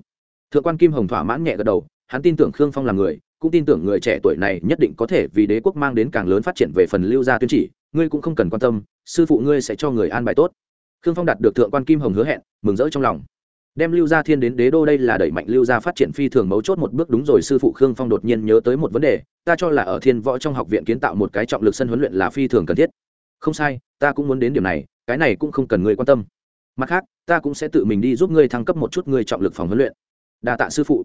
Thượng quan kim hồng thỏa mãn nhẹ gật đầu hắn tin tưởng khương phong là người, cũng tin tưởng người trẻ tuổi này nhất định có thể vì đế quốc mang đến càng lớn phát triển về phần lưu gia tuyên chỉ, ngươi cũng không cần quan tâm, sư phụ ngươi sẽ cho người an bài tốt. Khương phong đạt được thượng quan kim hồng hứa hẹn, mừng rỡ trong lòng. Đem lưu gia thiên đến đế đô đây là đẩy mạnh lưu gia phát triển phi thường mấu chốt một bước đúng rồi, sư phụ khương phong đột nhiên nhớ tới một vấn đề, ta cho là ở thiên võ trong học viện kiến tạo một cái trọng lực sân huấn luyện là phi thường cần thiết. Không sai, ta cũng muốn đến điểm này, cái này cũng không cần ngươi quan tâm. Mặt khác, ta cũng sẽ tự mình đi giúp ngươi thăng cấp một chút ngươi trọng lực phòng huấn luyện. Đa tạ sư phụ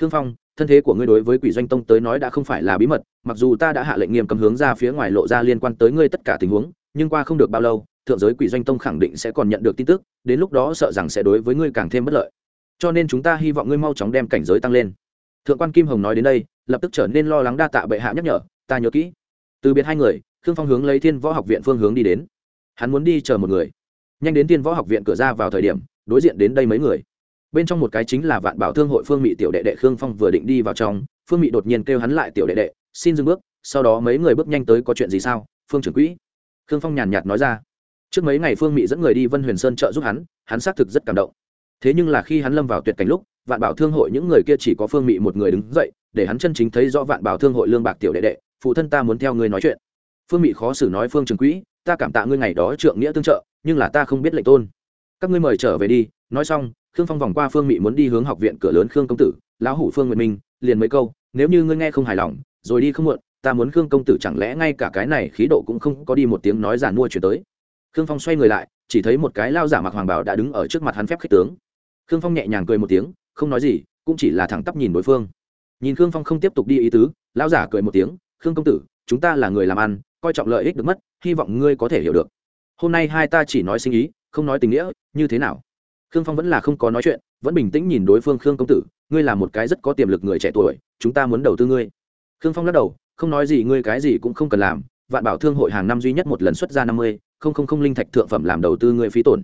khương phong, thân thế của ngươi đối với quỷ doanh tông tới nói đã không phải là bí mật, mặc dù ta đã hạ lệnh nghiêm cấm hướng ra phía ngoài lộ ra liên quan tới ngươi tất cả tình huống, nhưng qua không được bao lâu, thượng giới quỷ doanh tông khẳng định sẽ còn nhận được tin tức, đến lúc đó sợ rằng sẽ đối với ngươi càng thêm bất lợi. Cho nên chúng ta hy vọng ngươi mau chóng đem cảnh giới tăng lên. Thượng quan kim hồng nói đến đây, lập tức trở nên lo lắng đa tạ bệ hạ nhắc nhở, ta nhớ kỹ. Từ biệt hai người, khương phong hướng lấy thiên võ học viện phương hướng đi đến. Hắn muốn đi chờ một người. Nhanh đến thiên võ học viện cửa ra vào thời điểm, đối diện đến đây mấy người bên trong một cái chính là vạn bảo thương hội phương mỹ tiểu đệ đệ khương phong vừa định đi vào trong, phương mỹ đột nhiên kêu hắn lại tiểu đệ đệ, xin dừng bước, sau đó mấy người bước nhanh tới có chuyện gì sao? Phương trưởng quỹ. Khương phong nhàn nhạt nói ra. Trước mấy ngày phương mỹ dẫn người đi vân huyền sơn trợ giúp hắn hắn xác thực rất cảm động. Thế nhưng là khi hắn lâm vào tuyệt cảnh lúc, vạn bảo thương hội những người kia chỉ có phương mỹ một người đứng dậy, để hắn chân chính thấy rõ vạn bảo thương hội lương bạc tiểu đệ đệ, phụ thân ta muốn theo ngươi nói chuyện. Phương mỹ khó xử nói, phương trường quỹ, ta cảm tạ ngươi ngày đó trượng nghĩa tương trợ, nhưng là ta không biết lệnh tôn các ngươi mời trở về đi. Nói xong, khương phong vòng qua phương mỹ muốn đi hướng học viện cửa lớn khương công tử, lão hủ phương nguyệt minh, liền mấy câu, nếu như ngươi nghe không hài lòng, rồi đi không muộn, ta muốn khương công tử chẳng lẽ ngay cả cái này khí độ cũng không có đi một tiếng nói giàn mua chuyển tới. Khương phong xoay người lại, chỉ thấy một cái lao giả mặc hoàng bảo đã đứng ở trước mặt hắn phép khích tướng. Khương phong nhẹ nhàng cười một tiếng, không nói gì, cũng chỉ là thẳng tắp nhìn đối phương. Nhìn khương phong không tiếp tục đi ý tứ, lao giả cười một tiếng, khương công tử, chúng ta là người làm ăn, coi trọng lợi ích được mất, hy vọng ngươi có thể hiểu được. Hôm nay hai ta chỉ nói sinh ý không nói tình nghĩa, như thế nào? Khương phong vẫn là không có nói chuyện, vẫn bình tĩnh nhìn đối phương khương công tử, ngươi là một cái rất có tiềm lực người trẻ tuổi, chúng ta muốn đầu tư ngươi. Khương phong lắc đầu, không nói gì, ngươi cái gì cũng không cần làm, vạn bảo thương hội hàng năm duy nhất một lần xuất ra năm mươi, không không không linh thạch thượng phẩm làm đầu tư ngươi phí tổn.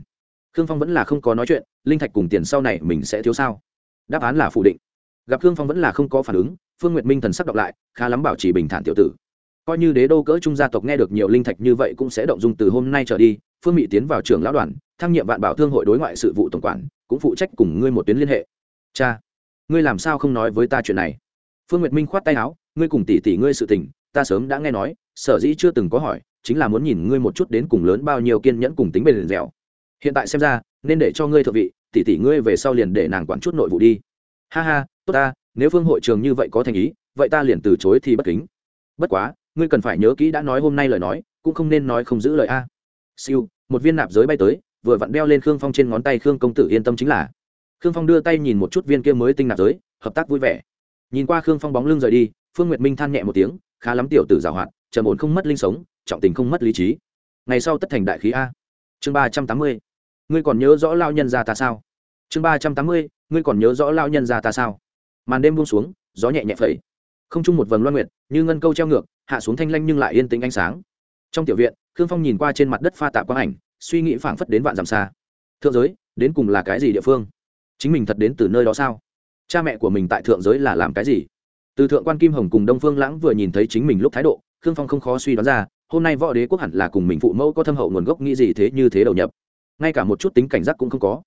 Khương phong vẫn là không có nói chuyện, linh thạch cùng tiền sau này mình sẽ thiếu sao? Đáp án là phủ định. Gặp khương phong vẫn là không có phản ứng, phương nguyệt minh thần sắc đọc lại, khá lắm bảo trì bình thản tiểu tử. Coi như đế đô cỡ trung gia tộc nghe được nhiều linh thạch như vậy cũng sẽ động dung từ hôm nay trở đi phương mỹ tiến vào trường lão đoàn, thăng nhiệm vạn bảo thương hội đối ngoại sự vụ tổng quản, cũng phụ trách cùng ngươi một tuyến liên hệ. Cha, ngươi làm sao không nói với ta chuyện này? Phương nguyệt minh khoát tay áo, ngươi cùng tỷ tỷ ngươi sự tình, ta sớm đã nghe nói, sở dĩ chưa từng có hỏi, chính là muốn nhìn ngươi một chút đến cùng lớn bao nhiêu kiên nhẫn cùng tính bền dẻo. Hiện tại xem ra, nên để cho ngươi thợ vị, tỷ tỷ ngươi về sau liền để nàng quản chút nội vụ đi. Ha ha, tốt ta, nếu phương hội trường như vậy có thành ý, vậy ta liền từ chối thì bất kính. Bất quá, ngươi cần phải nhớ kỹ đã nói hôm nay lời nói, cũng không nên nói không giữ lời a siêu, một viên nạp giới bay tới, vừa vặn đeo lên khương phong trên ngón tay, khương công tử yên tâm chính là. Khương phong đưa tay nhìn một chút viên kia mới tinh nạp giới, hợp tác vui vẻ. Nhìn qua khương phong bóng lưng rời đi, phương nguyệt minh than nhẹ một tiếng, khá lắm tiểu tử giảo hoạt, trầm ổn không mất linh sống, trọng tình không mất lý trí. Ngày sau tất thành đại khí a. Chương ba trăm tám mươi. Ngươi còn nhớ rõ lao nhân ra ta sao? Chương ba trăm tám mươi, ngươi còn nhớ rõ lao nhân ra ta sao? Màn đêm buông xuống, gió nhẹ nhẹ phẩy. Không chung một vầng loan nguyệt, như ngân câu treo ngược, hạ xuống thanh lanh nhưng lại yên tĩnh ánh sáng. Trong tiểu viện khương phong nhìn qua trên mặt đất pha tạp quang ảnh, suy nghĩ phảng phất đến vạn dặm xa. Thượng giới, đến cùng là cái gì địa phương? Chính mình thật đến từ nơi đó sao? Cha mẹ của mình tại thượng giới là làm cái gì? Từ thượng quan kim hồng cùng đông phương lãng vừa nhìn thấy chính mình lúc thái độ, khương phong không khó suy đoán ra, hôm nay võ đế quốc hẳn là cùng mình phụ mẫu có thâm hậu nguồn gốc nghĩ gì thế như thế đầu nhập. Ngay cả một chút tính cảnh giác cũng không có.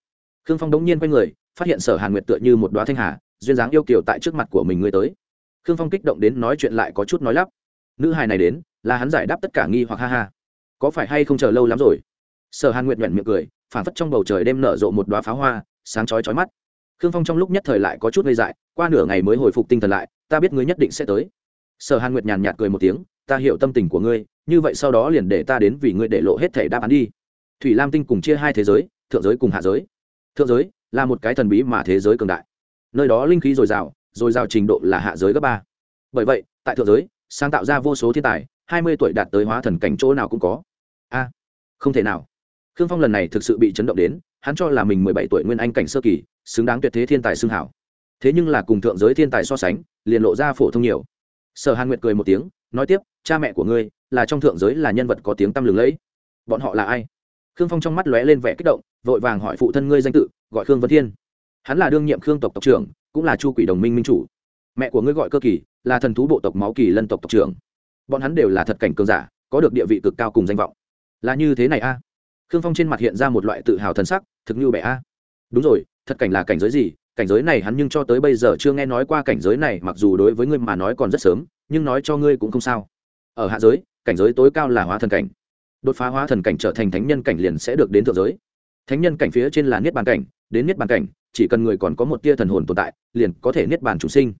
Khương phong đống nhiên quay người, phát hiện sở hàn nguyệt tựa như một đoá thanh hà, duyên dáng yêu kiều tại trước mặt của mình ngươi tới. Khương phong kích động đến nói chuyện lại có chút nói lắp. Nữ hài này đến, là hắn giải đáp tất cả nghi hoặc ha ha có phải hay không chờ lâu lắm rồi? Sở hàn nguyệt nhuận miệng cười phản phất trong bầu trời đêm nở rộ một đoá pháo hoa, sáng chói chói mắt. Khương phong trong lúc nhất thời lại có chút ngây dại, qua nửa ngày mới hồi phục tinh thần lại, ta biết ngươi nhất định sẽ tới. Sở hàn nguyệt nhàn nhạt cười một tiếng, ta hiểu tâm tình của ngươi, như vậy sau đó liền để ta đến vì ngươi để lộ hết thể đáp án đi. Thủy lam tinh cùng chia hai thế giới, thượng giới cùng hạ giới. Thượng giới là một cái thần bí mà thế giới cường đại. Nơi đó linh khí dồi dào dồi dào trình độ là hạ giới gấp ba. Bởi vậy, tại thượng giới, sáng tạo ra vô số thiên tài, hai mươi tuổi đạt tới hóa thần cảnh chỗ nào cũng có a, không thể nào. Khương phong lần này thực sự bị chấn động đến, hắn cho là mình mười bảy tuổi nguyên anh cảnh sơ kỳ, xứng đáng tuyệt thế thiên tài xưng hảo. Thế nhưng là cùng thượng giới thiên tài so sánh, liền lộ ra phổ thông nhiều. Sở hàn nguyệt cười một tiếng, nói tiếp, cha mẹ của ngươi là trong thượng giới là nhân vật có tiếng tăm lừng lẫy. Bọn họ là ai? Khương phong trong mắt lóe lên vẻ kích động, vội vàng hỏi phụ thân ngươi danh tự, gọi khương vân thiên. Hắn là đương nhiệm khương tộc tộc trưởng, cũng là chu quỷ đồng minh minh chủ. Mẹ của ngươi gọi cơ kỳ, là thần thú bộ tộc máu kỳ lân tộc tộc trưởng. Bọn hắn đều là thật cảnh cường giả, có được địa vị cực cao cùng danh vọng là như thế này a? Khương phong trên mặt hiện ra một loại tự hào thần sắc, thực như bẻ a. Đúng rồi, thật cảnh là cảnh giới gì? Cảnh giới này hắn nhưng cho tới bây giờ chưa nghe nói qua cảnh giới này, mặc dù đối với ngươi mà nói còn rất sớm, nhưng nói cho ngươi cũng không sao. Ở hạ giới, cảnh giới tối cao là hóa thần cảnh. Đột phá hóa thần cảnh trở thành thánh nhân cảnh liền sẽ được đến thượng giới. Thánh nhân cảnh phía trên là niết bàn cảnh, đến niết bàn cảnh, chỉ cần người còn có một tia thần hồn tồn tại, liền có thể niết bàn chủ sinh.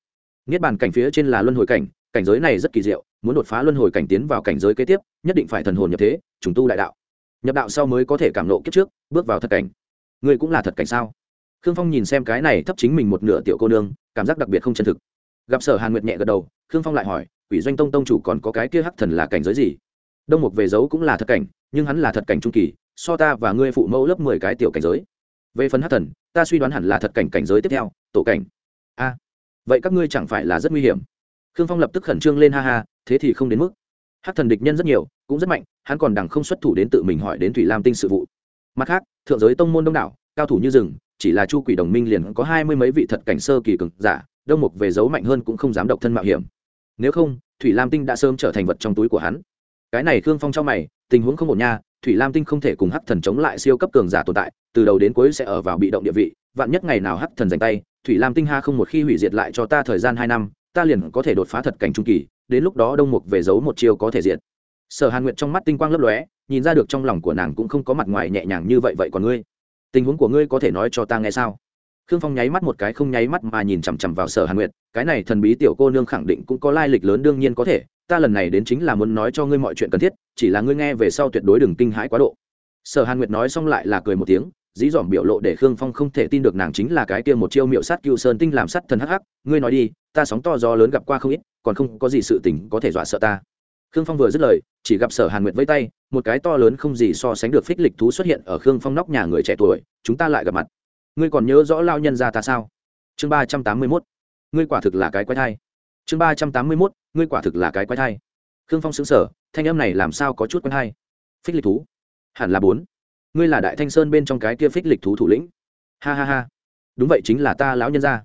Niết bàn cảnh phía trên là luân hồi cảnh cảnh giới này rất kỳ diệu, muốn đột phá luân hồi cảnh tiến vào cảnh giới kế tiếp, nhất định phải thần hồn nhập thế trùng tu đại đạo. Nhập đạo sau mới có thể cảm nộ kiếp trước, bước vào thật cảnh. Ngươi cũng là thật cảnh sao? Khương phong nhìn xem cái này thấp chính mình một nửa tiểu cô nương, cảm giác đặc biệt không chân thực. Gặp sở hàn nguyệt nhẹ gật đầu, khương phong lại hỏi, quỷ doanh tông tông chủ còn có cái kia hắc thần là cảnh giới gì? Đông mục về giấu cũng là thật cảnh, nhưng hắn là thật cảnh trung kỳ, so ta và ngươi phụ mẫu lớp mười cái tiểu cảnh giới. Về phần hắc thần, ta suy đoán hẳn là thật cảnh cảnh giới tiếp theo, tổ cảnh. A, vậy các ngươi chẳng phải là rất nguy hiểm? Khương phong lập tức khẩn trương lên ha ha, thế thì không đến mức hắc thần địch nhân rất nhiều, cũng rất mạnh, hắn còn đằng không xuất thủ đến tự mình hỏi đến thủy lam tinh sự vụ. Mặt khác, thượng giới tông môn đông đảo, cao thủ như rừng, chỉ là chu quỷ đồng minh liền có hai mươi mấy vị thật cảnh sơ kỳ cực giả, đông mục về giấu mạnh hơn cũng không dám độc thân mạo hiểm. Nếu không, thủy lam tinh đã sớm trở thành vật trong túi của hắn. Cái này khương phong trong mày, tình huống không ổn nha, thủy lam tinh không thể cùng hắc thần chống lại siêu cấp cường giả tồn tại, từ đầu đến cuối sẽ ở vào bị động địa vị, vạn nhất ngày nào hắc thần giành tay, thủy lam tinh ha không một khi hủy diệt lại cho ta thời gian hai năm, ta liền có thể đột phá thật cảnh trung kỳ đến lúc đó đông mục về giấu một chiêu có thể diệt. Sở hàn nguyệt trong mắt tinh quang lấp lóe, nhìn ra được trong lòng của nàng cũng không có mặt ngoài nhẹ nhàng như vậy vậy còn ngươi. Tình huống của ngươi có thể nói cho ta nghe sao? Khương phong nháy mắt một cái không nháy mắt mà nhìn chằm chằm vào sở hàn nguyệt, cái này thần bí tiểu cô nương khẳng định cũng có lai lịch lớn đương nhiên có thể, ta lần này đến chính là muốn nói cho ngươi mọi chuyện cần thiết, chỉ là ngươi nghe về sau tuyệt đối đừng kinh hãi quá độ. Sở hàn nguyệt nói xong lại là cười một tiếng dí dỏm biểu lộ để khương phong không thể tin được nàng chính là cái kia một chiêu miệu sát cựu sơn tinh làm sắt thần hắc hắc, ngươi nói đi, ta sóng to gió lớn gặp qua không ít, còn không có gì sự tình có thể dọa sợ ta. Khương phong vừa dứt lời, chỉ gặp sở hàn nguyệt với tay, một cái to lớn không gì so sánh được phích lịch thú xuất hiện ở khương phong nóc nhà người trẻ tuổi, chúng ta lại gặp mặt. Ngươi còn nhớ rõ lao nhân ra ta sao? Chương ba trăm tám mươi mốt. Ngươi quả thực là cái quái thai. Chương ba trăm tám mươi mốt. Ngươi quả thực là cái quái thai. Khương phong xứng sở thanh âm này làm sao có chút quái thai phích lịch thú. Hẳn là bốn ngươi là đại thanh sơn bên trong cái kia phích lịch thú thủ lĩnh. Ha ha ha. Đúng vậy chính là ta lão nhân gia.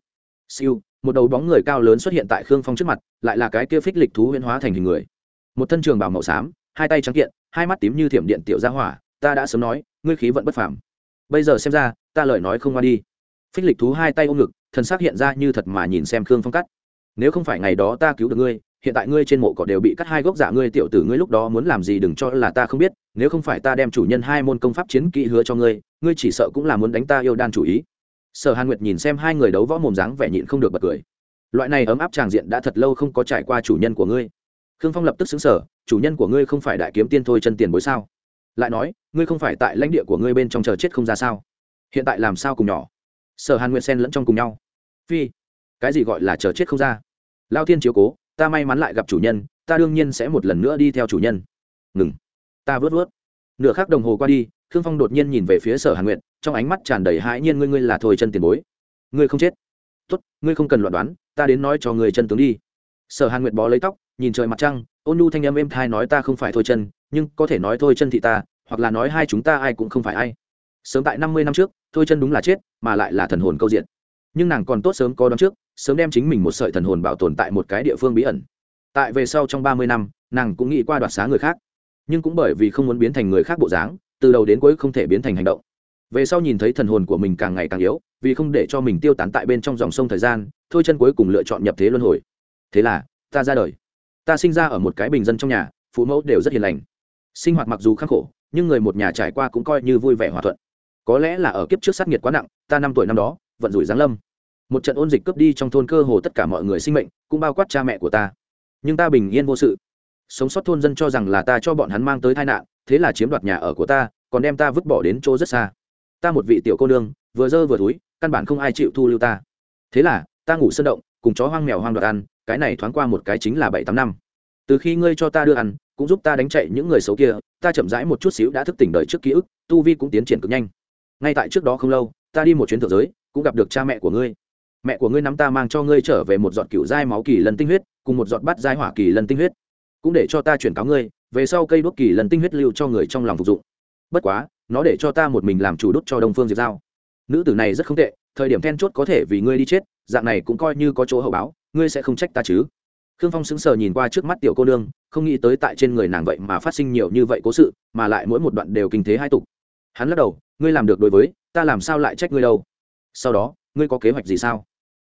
Siêu, một đầu bóng người cao lớn xuất hiện tại khương phong trước mặt, lại là cái kia phích lịch thú huyễn hóa thành hình người. Một thân trường bảo màu xám, hai tay trắng kiện, hai mắt tím như thiểm điện tiểu gia hỏa, ta đã sớm nói, ngươi khí vận bất phàm. Bây giờ xem ra, ta lời nói không qua đi. Phích lịch thú hai tay ôm ngực, thần xác hiện ra như thật mà nhìn xem khương phong cắt. Nếu không phải ngày đó ta cứu được ngươi hiện tại ngươi trên mộ cỏ đều bị cắt hai gốc giả ngươi tiểu tử ngươi lúc đó muốn làm gì đừng cho là ta không biết, nếu không phải ta đem chủ nhân hai môn công pháp chiến kỹ hứa cho ngươi ngươi chỉ sợ cũng là muốn đánh ta yêu đan chủ ý. Sở hàn nguyệt nhìn xem hai người đấu võ mồm dáng vẻ nhịn không được bật cười. Loại này ấm áp tràng diện đã thật lâu không có trải qua chủ nhân của ngươi. Khương phong lập tức xứng sở, chủ nhân của ngươi không phải đại kiếm tiên thôi chân tiền bối sao? Lại nói, ngươi không phải tại lãnh địa của ngươi bên trong chờ chết không ra sao? Hiện tại làm sao cùng nhỏ? Sở hàn nguyệt xen lẫn trong cùng nhau. Phi, cái gì gọi là chờ chết không ra? Lao thiên chiếu cố ta may mắn lại gặp chủ nhân, ta đương nhiên sẽ một lần nữa đi theo chủ nhân. Ngừng. Ta vớt vớt. Nửa khắc đồng hồ qua đi, khương phong đột nhiên nhìn về phía sở hàn nguyệt, trong ánh mắt tràn đầy hãi nhiên ngươi ngươi là thôi chân tiền bối. Ngươi không chết. Tốt, ngươi không cần loạn đoán, ta đến nói cho người chân tướng đi. Sở hàn nguyệt bó lấy tóc, nhìn trời mặt trăng, ôn nu thanh âm êm thai nói ta không phải thôi chân, nhưng có thể nói thôi chân thị ta, hoặc là nói hai chúng ta ai cũng không phải ai. Sớm tại năm mươi năm trước, thôi chân đúng là chết, mà lại là thần hồn câu diện. Nhưng nàng còn tốt sớm có đón trước sớm đem chính mình một sợi thần hồn bảo tồn tại một cái địa phương bí ẩn. Tại về sau trong ba mươi năm, nàng cũng nghĩ qua đoạt xá người khác. Nhưng cũng bởi vì không muốn biến thành người khác bộ dáng, từ đầu đến cuối không thể biến thành hành động. Về sau nhìn thấy thần hồn của mình càng ngày càng yếu, vì không để cho mình tiêu tán tại bên trong dòng sông thời gian, thôi chân cuối cùng lựa chọn nhập thế luân hồi. Thế là, ta ra đời. Ta sinh ra ở một cái bình dân trong nhà, phụ mẫu đều rất hiền lành. Sinh hoạt mặc dù khắc khổ, nhưng người một nhà trải qua cũng coi như vui vẻ hòa thuận. Có lẽ là ở kiếp trước sát nghiệt quá nặng, ta năm tuổi năm đó, vận rủi giáng lâm một trận ôn dịch cướp đi trong thôn cơ hồ tất cả mọi người sinh mệnh, cũng bao quát cha mẹ của ta. Nhưng ta bình yên vô sự. Sống sót thôn dân cho rằng là ta cho bọn hắn mang tới tai nạn, thế là chiếm đoạt nhà ở của ta, còn đem ta vứt bỏ đến chỗ rất xa. Ta một vị tiểu cô nương, vừa dơ vừa túi, căn bản không ai chịu thu lưu ta. Thế là, ta ngủ sơn động, cùng chó hoang mèo hoang đoạt ăn, cái này thoáng qua một cái chính là bảy tám năm. Từ khi ngươi cho ta đưa ăn, cũng giúp ta đánh chạy những người xấu kia, ta chậm rãi một chút xíu đã thức tỉnh đời trước ký ức, tu vi cũng tiến triển cực nhanh. Ngay tại trước đó không lâu, ta đi một chuyến thượng giới, cũng gặp được cha mẹ của ngươi mẹ của ngươi nắm ta mang cho ngươi trở về một giọt cựu dai máu kỳ lần tinh huyết, cùng một giọt bát dai hỏa kỳ lần tinh huyết. Cũng để cho ta chuyển cáo ngươi, về sau cây đốt kỳ lần tinh huyết lưu cho người trong lòng phục dụng. Bất quá, nó để cho ta một mình làm chủ đốt cho đông phương diệp giao. Nữ tử này rất không tệ, thời điểm then chốt có thể vì ngươi đi chết, dạng này cũng coi như có chỗ hậu báo, ngươi sẽ không trách ta chứ. Khương phong sững sờ nhìn qua trước mắt tiểu cô nương, không nghĩ tới tại trên người nàng vậy mà phát sinh nhiều như vậy cố sự, mà lại mỗi một đoạn đều kinh thế hai tục. Hắn lắc đầu, ngươi làm được đối với, ta làm sao lại trách ngươi đâu? Sau đó, ngươi có kế hoạch gì sao?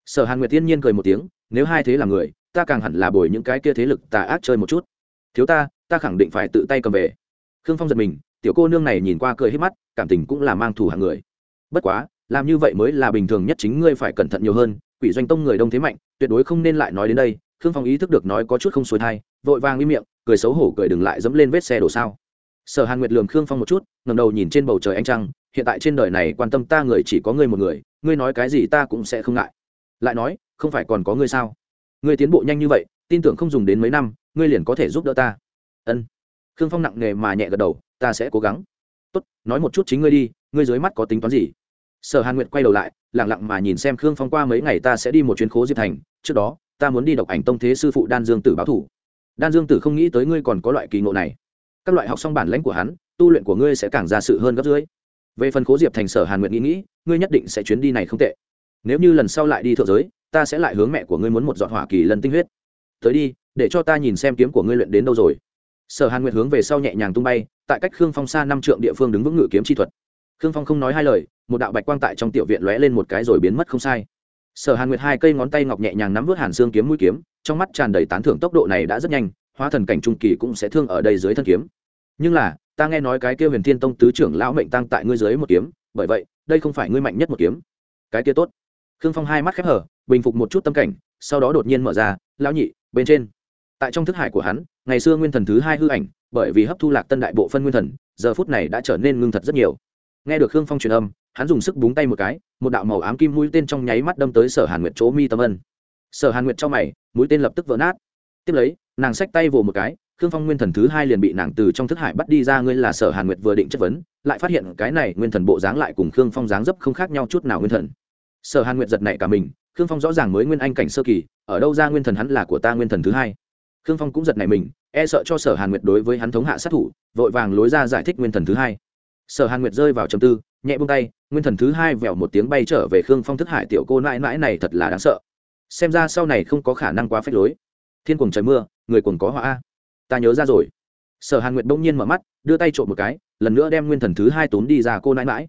Sở hàn nguyệt tiên nhiên cười một tiếng, nếu hai thế là người, ta càng hẳn là bồi những cái kia thế lực tà ác chơi một chút. Thiếu ta ta khẳng định phải tự tay cầm về. Khương phong giật mình, tiểu cô nương này nhìn qua cười hết mắt, cảm tình cũng là mang thù hàng người. Bất quá, làm như vậy mới là bình thường nhất chính ngươi phải cẩn thận nhiều hơn, quỷ doanh tông người đông thế mạnh, tuyệt đối không nên lại nói đến đây. Khương phong ý thức được nói có chút không xuôi thai, vội vàng im miệng, cười xấu hổ cười đừng lại dẫm lên vết xe đổ sao. Sở hàn nguyệt lườm khương phong một chút ngầm đầu nhìn trên bầu trời ánh trăng, hiện tại trên đời này quan tâm ta người chỉ có ngươi một người, ngươi nói cái gì ta cũng sẽ không ngại lại nói, không phải còn có ngươi sao? Ngươi tiến bộ nhanh như vậy, tin tưởng không dùng đến mấy năm, ngươi liền có thể giúp đỡ ta. Ân. Khương phong nặng nề mà nhẹ gật đầu, ta sẽ cố gắng. Tốt, nói một chút chính ngươi đi, ngươi dưới mắt có tính toán gì? Sở hàn nguyệt quay đầu lại lẳng lặng mà nhìn xem khương phong qua mấy ngày ta sẽ đi một chuyến khố diệp thành, trước đó, ta muốn đi đọc ảnh tông thế sư phụ đan dương tử báo thủ. Đan dương tử không nghĩ tới ngươi còn có loại kỳ ngộ này. Các loại học xong bản lãnh của hắn, tu luyện của ngươi sẽ càng ra sự hơn gấp dưới về phần khố diệp thành, sở hàn nguyện nghĩ nghĩ, ngươi nhất định sẽ chuyến đi này không tệ nếu như lần sau lại đi thượng giới, ta sẽ lại hướng mẹ của ngươi muốn một dọn hỏa kỳ lần tinh huyết. Tới đi, để cho ta nhìn xem kiếm của ngươi luyện đến đâu rồi. Sở hàn nguyệt hướng về sau nhẹ nhàng tung bay, tại cách khương phong xa năm trượng địa phương đứng vững ngự kiếm chi thuật. Khương phong không nói hai lời, một đạo bạch quang tại trong tiểu viện lóe lên một cái rồi biến mất không sai. Sở hàn nguyệt hai cây ngón tay ngọc nhẹ nhàng nắm vớt hàn xương kiếm mũi kiếm, trong mắt tràn đầy tán thưởng tốc độ này đã rất nhanh, hóa thần cảnh trung kỳ cũng sẽ thương ở đây dưới thân kiếm. Nhưng là, ta nghe nói cái kia huyền thiên tông tứ trưởng lão mệnh tăng tại ngươi dưới một kiếm, bởi vậy, đây không phải ngươi mạnh nhất một kiếm. Cái kia tốt khương phong hai mắt khép hở, bình phục một chút tâm cảnh, sau đó đột nhiên mở ra, lão nhị, bên trên. Tại trong thức hải của hắn, ngày xưa nguyên thần thứ hai hư ảnh, bởi vì hấp thu lạc tân đại bộ phân nguyên thần, giờ phút này đã trở nên ngưng thật rất nhiều. Nghe được khương phong truyền âm, hắn dùng sức búng tay một cái, một đạo màu ám kim mũi tên trong nháy mắt đâm tới sở hàn nguyệt chỗ mi tâm ân. Sở hàn nguyệt cho mày, mũi tên lập tức vỡ nát. Tiếp lấy, nàng xách tay vồ một cái, khương phong nguyên thần thứ hai liền bị nàng từ trong thức hải bắt đi ra, ngươi là sở hàn nguyệt vừa định chất vấn, lại phát hiện cái này nguyên thần bộ dáng lại cùng khương phong dáng dấp không khác nhau chút nào nguyên thần sở hàn nguyệt giật này cả mình, khương phong rõ ràng mới nguyên anh cảnh sơ kỳ, ở đâu ra nguyên thần hắn là của ta nguyên thần thứ hai. Khương phong cũng giật này mình e sợ cho sở hàn nguyệt đối với hắn thống hạ sát thủ, vội vàng lối ra giải thích nguyên thần thứ hai. Sở hàn nguyệt rơi vào trầm tư, nhẹ buông tay, nguyên thần thứ hai vèo một tiếng bay trở về khương phong thức hải tiểu cô nãi nãi này thật là đáng sợ. Xem ra sau này không có khả năng quá phép lối. Thiên cuồng trời mưa, người cuồng có họa a. Ta nhớ ra rồi. Sở hàn nguyệt bỗng nhiên mở mắt, đưa tay trộm một cái, lần nữa đem nguyên thần thứ hai tốn đi ra cô nãi mãi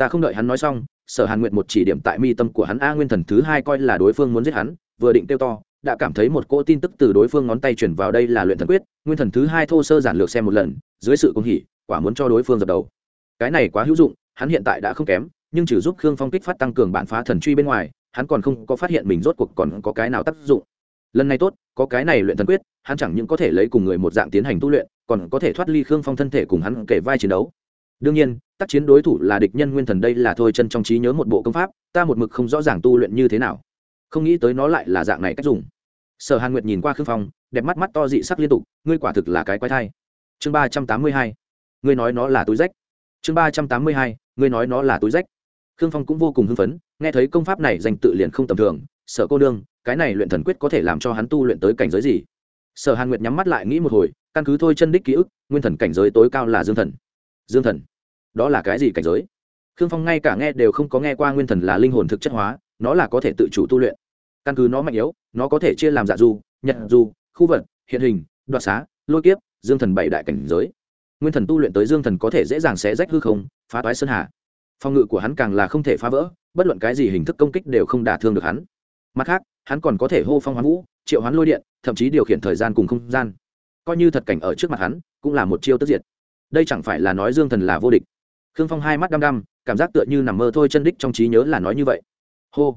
ta không đợi hắn nói xong sở hàn nguyệt một chỉ điểm tại mi tâm của hắn a nguyên thần thứ hai coi là đối phương muốn giết hắn, vừa định kêu to, đã cảm thấy một cỗ tin tức từ đối phương ngón tay chuyển vào đây là luyện thần quyết, nguyên thần thứ hai thô sơ giản lược xem một lần, dưới sự công hỉ, quả muốn cho đối phương dập đầu. Cái này quá hữu dụng, hắn hiện tại đã không kém, nhưng chỉ giúp khương phong kích phát tăng cường bản phá thần truy bên ngoài, hắn còn không có phát hiện mình rốt cuộc còn có cái nào tác dụng. Lần này tốt, có cái này luyện thần quyết, hắn chẳng những có thể lấy cùng người một dạng tiến hành tu luyện, còn có thể thoát ly khương phong thân thể cùng hắn kể vai chiến đấu đương nhiên, tác chiến đối thủ là địch nhân nguyên thần đây là thôi chân trong trí nhớ một bộ công pháp, ta một mực không rõ ràng tu luyện như thế nào. Không nghĩ tới nó lại là dạng này cách dùng. Sở hàn nguyệt nhìn qua khương phong, đẹp mắt mắt to dị sắc liên tục, ngươi quả thực là cái quái thai. Chương ba trăm tám mươi hai, ngươi nói nó là túi rách. Chương ba trăm tám mươi hai, ngươi nói nó là túi rách. Khương phong cũng vô cùng hưng phấn, nghe thấy công pháp này danh tự liền không tầm thường, sở cô đương cái này luyện thần quyết có thể làm cho hắn tu luyện tới cảnh giới gì? Sở hàn nguyệt nhắm mắt lại nghĩ một hồi, căn cứ thôi chân đích ký ức, nguyên thần cảnh giới tối cao là dương thần. Dương thần đó là cái gì cảnh giới? Khương phong ngay cả nghe đều không có nghe qua nguyên thần là linh hồn thực chất hóa, nó là có thể tự chủ tu luyện. Căn cứ nó mạnh yếu, nó có thể chia làm dạ du, nhật du, khu vật, hiện hình, đoạt xá, lôi kiếp, dương thần bảy đại cảnh giới. Nguyên thần tu luyện tới dương thần có thể dễ dàng xé rách hư không, phá toái sơn hà. Phòng ngự của hắn càng là không thể phá vỡ, bất luận cái gì hình thức công kích đều không đả thương được hắn. Mặt khác, hắn còn có thể hô phong hoán vũ, triệu hoán lôi điện, thậm chí điều khiển thời gian cùng không gian. Coi như thật cảnh ở trước mặt hắn, cũng là một chiêu tức diệt. Đây chẳng phải là nói dương thần là vô địch khương phong hai mắt đăm đăm, cảm giác tựa như nằm mơ thôi chân đích trong trí nhớ là nói như vậy. Hô.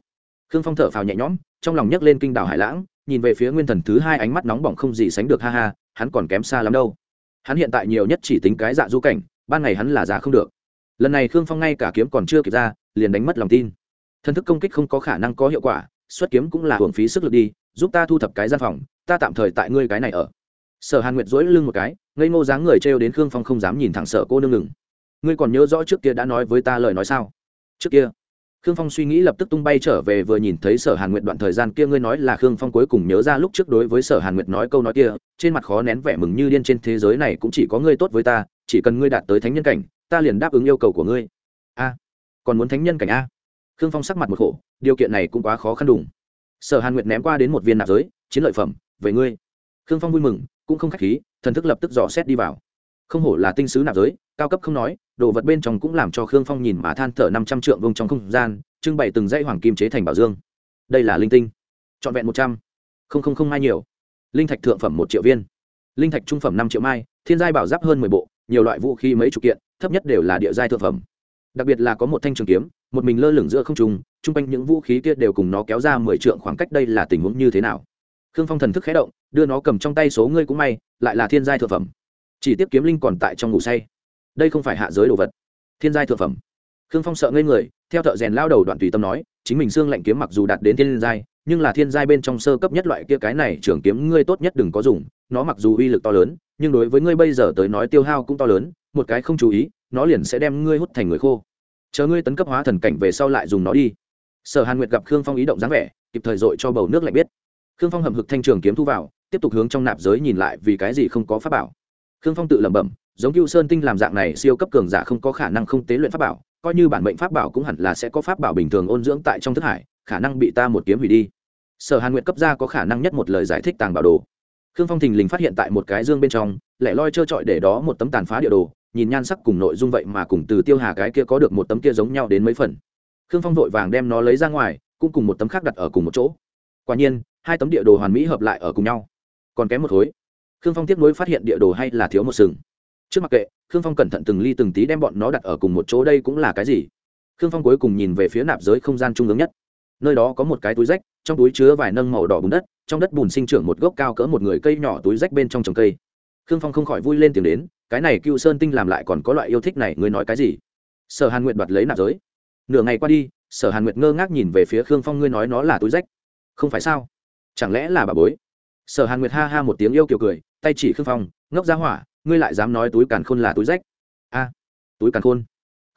Khương phong thở phào nhẹ nhõm, trong lòng nhấc lên kinh đảo hải lãng, nhìn về phía nguyên thần thứ hai ánh mắt nóng bỏng không gì sánh được ha ha, hắn còn kém xa lắm đâu. Hắn hiện tại nhiều nhất chỉ tính cái dạ du cảnh, ban ngày hắn là già không được. Lần này khương phong ngay cả kiếm còn chưa kịp ra, liền đánh mất lòng tin. Thân thức công kích không có khả năng có hiệu quả, xuất kiếm cũng là hưởng phí sức lực đi, giúp ta thu thập cái gian phòng, ta tạm thời tại ngươi cái này ở. Sở hàn nguyệt dỗi lưng một cái, ngây ngô dáng người trêu đến khương phong không dám nhìn thẳng sợ cô nương ngừng ngươi còn nhớ rõ trước kia đã nói với ta lời nói sao? Trước kia, khương phong suy nghĩ lập tức tung bay trở về vừa nhìn thấy sở hàn nguyệt đoạn thời gian kia ngươi nói là khương phong cuối cùng nhớ ra lúc trước đối với sở hàn nguyệt nói câu nói kia, trên mặt khó nén vẻ mừng như điên trên thế giới này cũng chỉ có ngươi tốt với ta, chỉ cần ngươi đạt tới thánh nhân cảnh, ta liền đáp ứng yêu cầu của ngươi. A, còn muốn thánh nhân cảnh a? Khương phong sắc mặt một khổ, điều kiện này cũng quá khó khăn đủng sở hàn nguyệt ném qua đến một viên nạp giới, chiến lợi phẩm, về ngươi. Khương phong vui mừng, cũng không khách khí, thần thức lập tức dò xét đi vào. Không hổ là tinh sứ nạp giới, cao cấp không nói đồ vật bên trong cũng làm cho khương phong nhìn mà than thở năm trăm trượng vông trong không gian, trưng bày từng dãy hoàng kim chế thành bảo dương. Đây là linh tinh. Trọn vẹn một trăm. Không không không mai nhiều. Linh thạch thượng phẩm một triệu viên. Linh thạch trung phẩm năm triệu mai, thiên giai bảo giáp hơn mười bộ, nhiều loại vũ khí mấy chục kiện, thấp nhất đều là địa giai thượng phẩm. Đặc biệt là có một thanh trường kiếm, một mình lơ lửng giữa không trung chung quanh những vũ khí kia đều cùng nó kéo ra mười trượng khoảng cách đây là tình huống như thế nào. Khương phong thần thức khé động, đưa nó cầm trong tay số ngươi cũng may, lại là thiên giai thượng phẩm. Chỉ tiếp kiếm linh còn tại trong ngủ say đây không phải hạ giới đồ vật. Thiên giai thượng phẩm. Khương phong sợ ngây người, theo thợ rèn lao đầu đoạn tùy tâm nói, chính mình xương lạnh kiếm mặc dù đạt đến thiên giai, nhưng là thiên giai bên trong sơ cấp nhất loại kia cái này trường kiếm ngươi tốt nhất đừng có dùng, nó mặc dù uy lực to lớn, nhưng đối với ngươi bây giờ tới nói tiêu hao cũng to lớn, một cái không chú ý, nó liền sẽ đem ngươi hút thành người khô. Chờ ngươi tấn cấp hóa thần cảnh về sau lại dùng nó đi. Sở hàn nguyệt gặp khương phong ý động dáng vẻ, kịp thời dội cho bầu nước lạnh biết. Khương phong hầm hực thanh trường kiếm thu vào, tiếp tục hướng trong nạp giới nhìn lại vì cái gì không có pháp bảo. Khương phong tự lẩm bẩm giống cựu sơn tinh làm dạng này siêu cấp cường giả không có khả năng không tế luyện pháp bảo, coi như bản mệnh pháp bảo cũng hẳn là sẽ có pháp bảo bình thường ôn dưỡng tại trong thức hải, khả năng bị ta một kiếm hủy đi. Sở hàn nguyện cấp ra có khả năng nhất một lời giải thích tàng bảo đồ. Khương phong thình lình phát hiện tại một cái dương bên trong, lẻ loi trơ trọi để đó một tấm tàn phá địa đồ, nhìn nhan sắc cùng nội dung vậy mà cùng từ tiêu hà cái kia có được một tấm kia giống nhau đến mấy phần. Khương phong vội vàng đem nó lấy ra ngoài, cũng cùng một tấm khác đặt ở cùng một chỗ. Quả nhiên, hai tấm địa đồ hoàn mỹ hợp lại ở cùng nhau. Còn kém một khối. Khương phong tiếp nối phát hiện địa đồ hay là thiếu một sừng trước mặc kệ, khương phong cẩn thận từng ly từng tí đem bọn nó đặt ở cùng một chỗ đây cũng là cái gì? Khương phong cuối cùng nhìn về phía nạp giới không gian trung ương nhất. Nơi đó có một cái túi rách, trong túi chứa vài nâng màu đỏ bùn đất, trong đất bùn sinh trưởng một gốc cao cỡ một người cây nhỏ túi rách bên trong trồng cây. Khương phong không khỏi vui lên tiếng đến, cái này cựu sơn tinh làm lại còn có loại yêu thích này, ngươi nói cái gì? Sở hàn nguyện đoạt lấy nạp giới. Nửa ngày qua đi, sở hàn nguyệt ngơ ngác nhìn về phía khương phong, ngươi nói nó là túi rách. Không phải sao? Chẳng lẽ là bà bối? Sở hàn nguyệt ha ha một tiếng yêu kiều cười, tay chỉ khương phong, ngốc ra hỏa ngươi lại dám nói túi càn khôn là túi rách. A, túi càn khôn.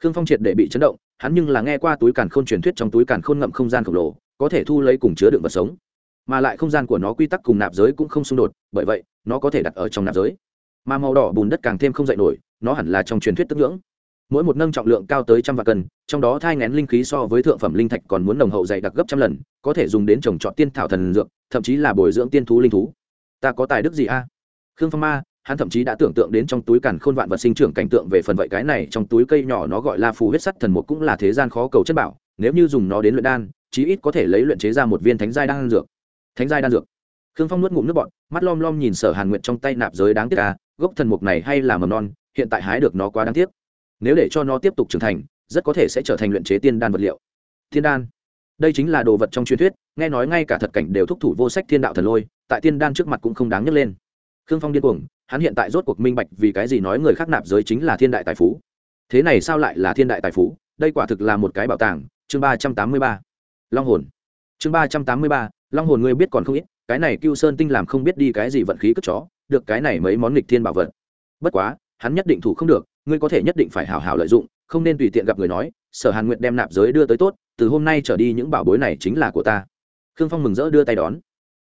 Khương phong triệt để bị chấn động, hắn nhưng là nghe qua túi càn khôn truyền thuyết trong túi càn khôn ngậm không gian khổng lồ, có thể thu lấy cùng chứa đựng vật sống. Mà lại không gian của nó quy tắc cùng nạp giới cũng không xung đột, bởi vậy, nó có thể đặt ở trong nạp giới. Mà màu đỏ bùn đất càng thêm không dậy nổi, nó hẳn là trong truyền thuyết tức ngưỡng. Mỗi một nâng trọng lượng cao tới trăm vạn cân, trong đó thai ngén linh khí so với thượng phẩm linh thạch còn muốn nồng hậu dày đặc gấp trăm lần, có thể dùng đến trồng trọt tiên thảo thần dược, thậm chí là bồi dưỡng tiên thú linh thú. Ta có tài đức gì a? Khương phong ma hắn thậm chí đã tưởng tượng đến trong túi càn khôn vạn vật sinh trưởng cảnh tượng về phần vậy cái này, trong túi cây nhỏ nó gọi là phù huyết sắt thần một cũng là thế gian khó cầu chất bảo, nếu như dùng nó đến luyện đan, chí ít có thể lấy luyện chế ra một viên thánh giai đan dược. Thánh giai đan dược. Khương phong nuốt ngụm nước bọt, mắt lom lom nhìn sở hàn nguyện trong tay nạp giới đáng tiếc à gốc thần mục này hay là mầm non, hiện tại hái được nó quá đáng tiếc. Nếu để cho nó tiếp tục trưởng thành, rất có thể sẽ trở thành luyện chế tiên đan vật liệu. Thiên đan. Đây chính là đồ vật trong truyền thuyết, nghe nói ngay cả thật cảnh đều thúc thủ vô sách thiên đạo thần lôi, tại tiên đan trước mặt cũng không đáng nhấc lên khương phong điên cuồng, hắn hiện tại rốt cuộc minh bạch vì cái gì nói người khác nạp giới chính là thiên đại tài phú. Thế này sao lại là thiên đại tài phú? Đây quả thực là một cái bảo tàng. Chương ba trăm tám mươi ba. Long hồn. Chương ba trăm tám mươi ba. Long hồn ngươi biết còn không ít, cái này cưu sơn tinh làm không biết đi cái gì vận khí cất chó, được cái này mấy món nghịch thiên bảo vật. Bất quá, hắn nhất định thủ không được, ngươi có thể nhất định phải hào hào lợi dụng, không nên tùy tiện gặp người nói, sở hàn nguyện đem nạp giới đưa tới tốt, từ hôm nay trở đi những bảo bối này chính là của ta. Khương phong mừng rỡ đưa tay đón.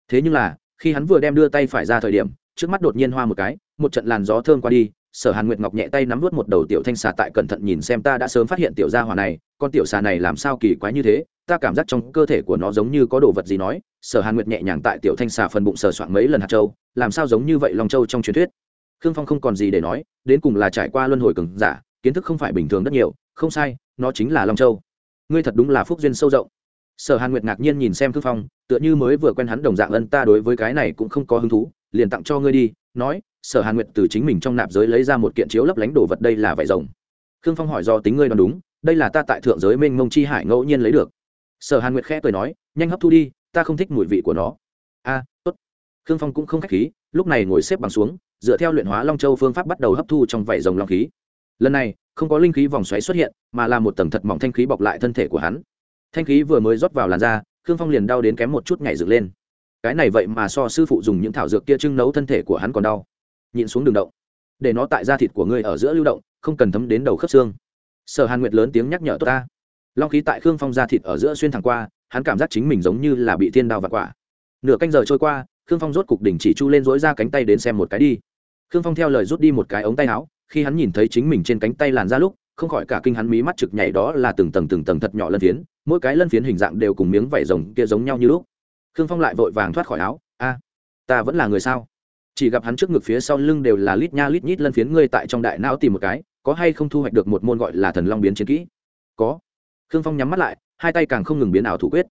Thế nhưng là, khi hắn vừa đem đưa tay phải ra thời điểm trước mắt đột nhiên hoa một cái, một trận làn gió thơm qua đi, sở hàn nguyệt ngọc nhẹ tay nắm vút một đầu tiểu thanh xà tại cẩn thận nhìn xem ta đã sớm phát hiện tiểu gia hỏa này, con tiểu xà này làm sao kỳ quái như thế, ta cảm giác trong cơ thể của nó giống như có đồ vật gì nói. Sở hàn nguyệt nhẹ nhàng tại tiểu thanh xà phần bụng sờ soạn mấy lần hạt châu, làm sao giống như vậy long châu trong truyền thuyết. Khương phong không còn gì để nói, đến cùng là trải qua luân hồi cường giả, kiến thức không phải bình thường rất nhiều, không sai, nó chính là long châu. Ngươi thật đúng là phúc duyên sâu rộng. Sở hàn nguyệt ngạc nhiên nhìn xem khương phong, tựa như mới vừa quen hắn đồng dạng ân ta đối với cái này cũng không có hứng thú liền tặng cho ngươi đi, nói, sở hàn nguyệt từ chính mình trong nạp giới lấy ra một kiện chiếu lấp lánh đồ vật đây là vải rồng. Khương phong hỏi do tính ngươi đoán đúng, đây là ta tại thượng giới mênh mông chi hải ngẫu nhiên lấy được. Sở hàn nguyệt khẽ cười nói, nhanh hấp thu đi, ta không thích mùi vị của nó. A, tốt. Khương phong cũng không khách khí, lúc này ngồi xếp bằng xuống, dựa theo luyện hóa long châu phương pháp bắt đầu hấp thu trong vảy rồng long khí. Lần này, không có linh khí vòng xoáy xuất hiện, mà là một tầng thật mỏng thanh khí bọc lại thân thể của hắn. Thanh khí vừa mới rót vào làn da, khương phong liền đau đến kém một chút nhảy dựng lên cái này vậy mà so sư phụ dùng những thảo dược kia trưng nấu thân thể của hắn còn đau. Nhịn xuống đường động. Để nó tại da thịt của ngươi ở giữa lưu động, không cần thấm đến đầu khớp xương. Sở hàn nguyệt lớn tiếng nhắc nhở tốt ta. Long khí tại khương phong da thịt ở giữa xuyên thẳng qua, hắn cảm giác chính mình giống như là bị thiên đao và quả. Nửa canh giờ trôi qua, khương phong rốt cục đỉnh chỉ chu lên dối ra cánh tay đến xem một cái đi. Khương phong theo lời rút đi một cái ống tay áo, khi hắn nhìn thấy chính mình trên cánh tay làn ra lúc, không khỏi cả kinh hắn mí mắt trực nhảy đó là từng tầng từng tầng thật nhỏ lân phiến, mỗi cái lân phiến hình dạng đều cùng miếng vảy rồng kia giống nhau như lúc khương phong lại vội vàng thoát khỏi áo. A, ta vẫn là người sao? Chỉ gặp hắn trước ngực phía sau lưng đều là lít nha lít nhít lân phiến, ngươi tại trong đại não tìm một cái, có hay không thu hoạch được một môn gọi là thần long biến chiến kỹ? Có. Khương phong nhắm mắt lại, hai tay càng không ngừng biến ảo thủ quyết.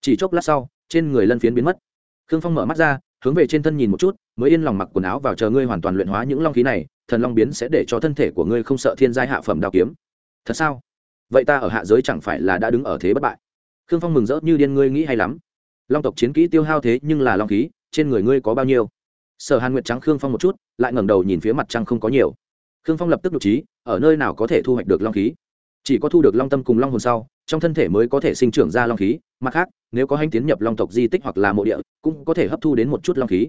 Chỉ chốc lát sau, trên người lân phiến biến mất. Khương phong mở mắt ra, hướng về trên thân nhìn một chút, mới yên lòng mặc quần áo vào chờ ngươi hoàn toàn luyện hóa những long khí này, thần long biến sẽ để cho thân thể của ngươi không sợ thiên giai hạ phẩm đao kiếm. Thật sao? Vậy ta ở hạ giới chẳng phải là đã đứng ở thế bất bại. Khương phong mừng rỡ như điên, ngươi nghĩ hay lắm long tộc chiến kỹ tiêu hao thế nhưng là long khí, trên người ngươi có bao nhiêu? Sở hàn nguyệt trắng khương phong một chút, lại ngẩng đầu nhìn phía mặt trăng không có nhiều. Khương phong lập tức nhục trí, ở nơi nào có thể thu hoạch được long khí? Chỉ có thu được long tâm cùng long hồn sau, trong thân thể mới có thể sinh trưởng ra long khí. Mặt khác, nếu có hành tiến nhập long tộc di tích hoặc là mộ địa, cũng có thể hấp thu đến một chút long khí.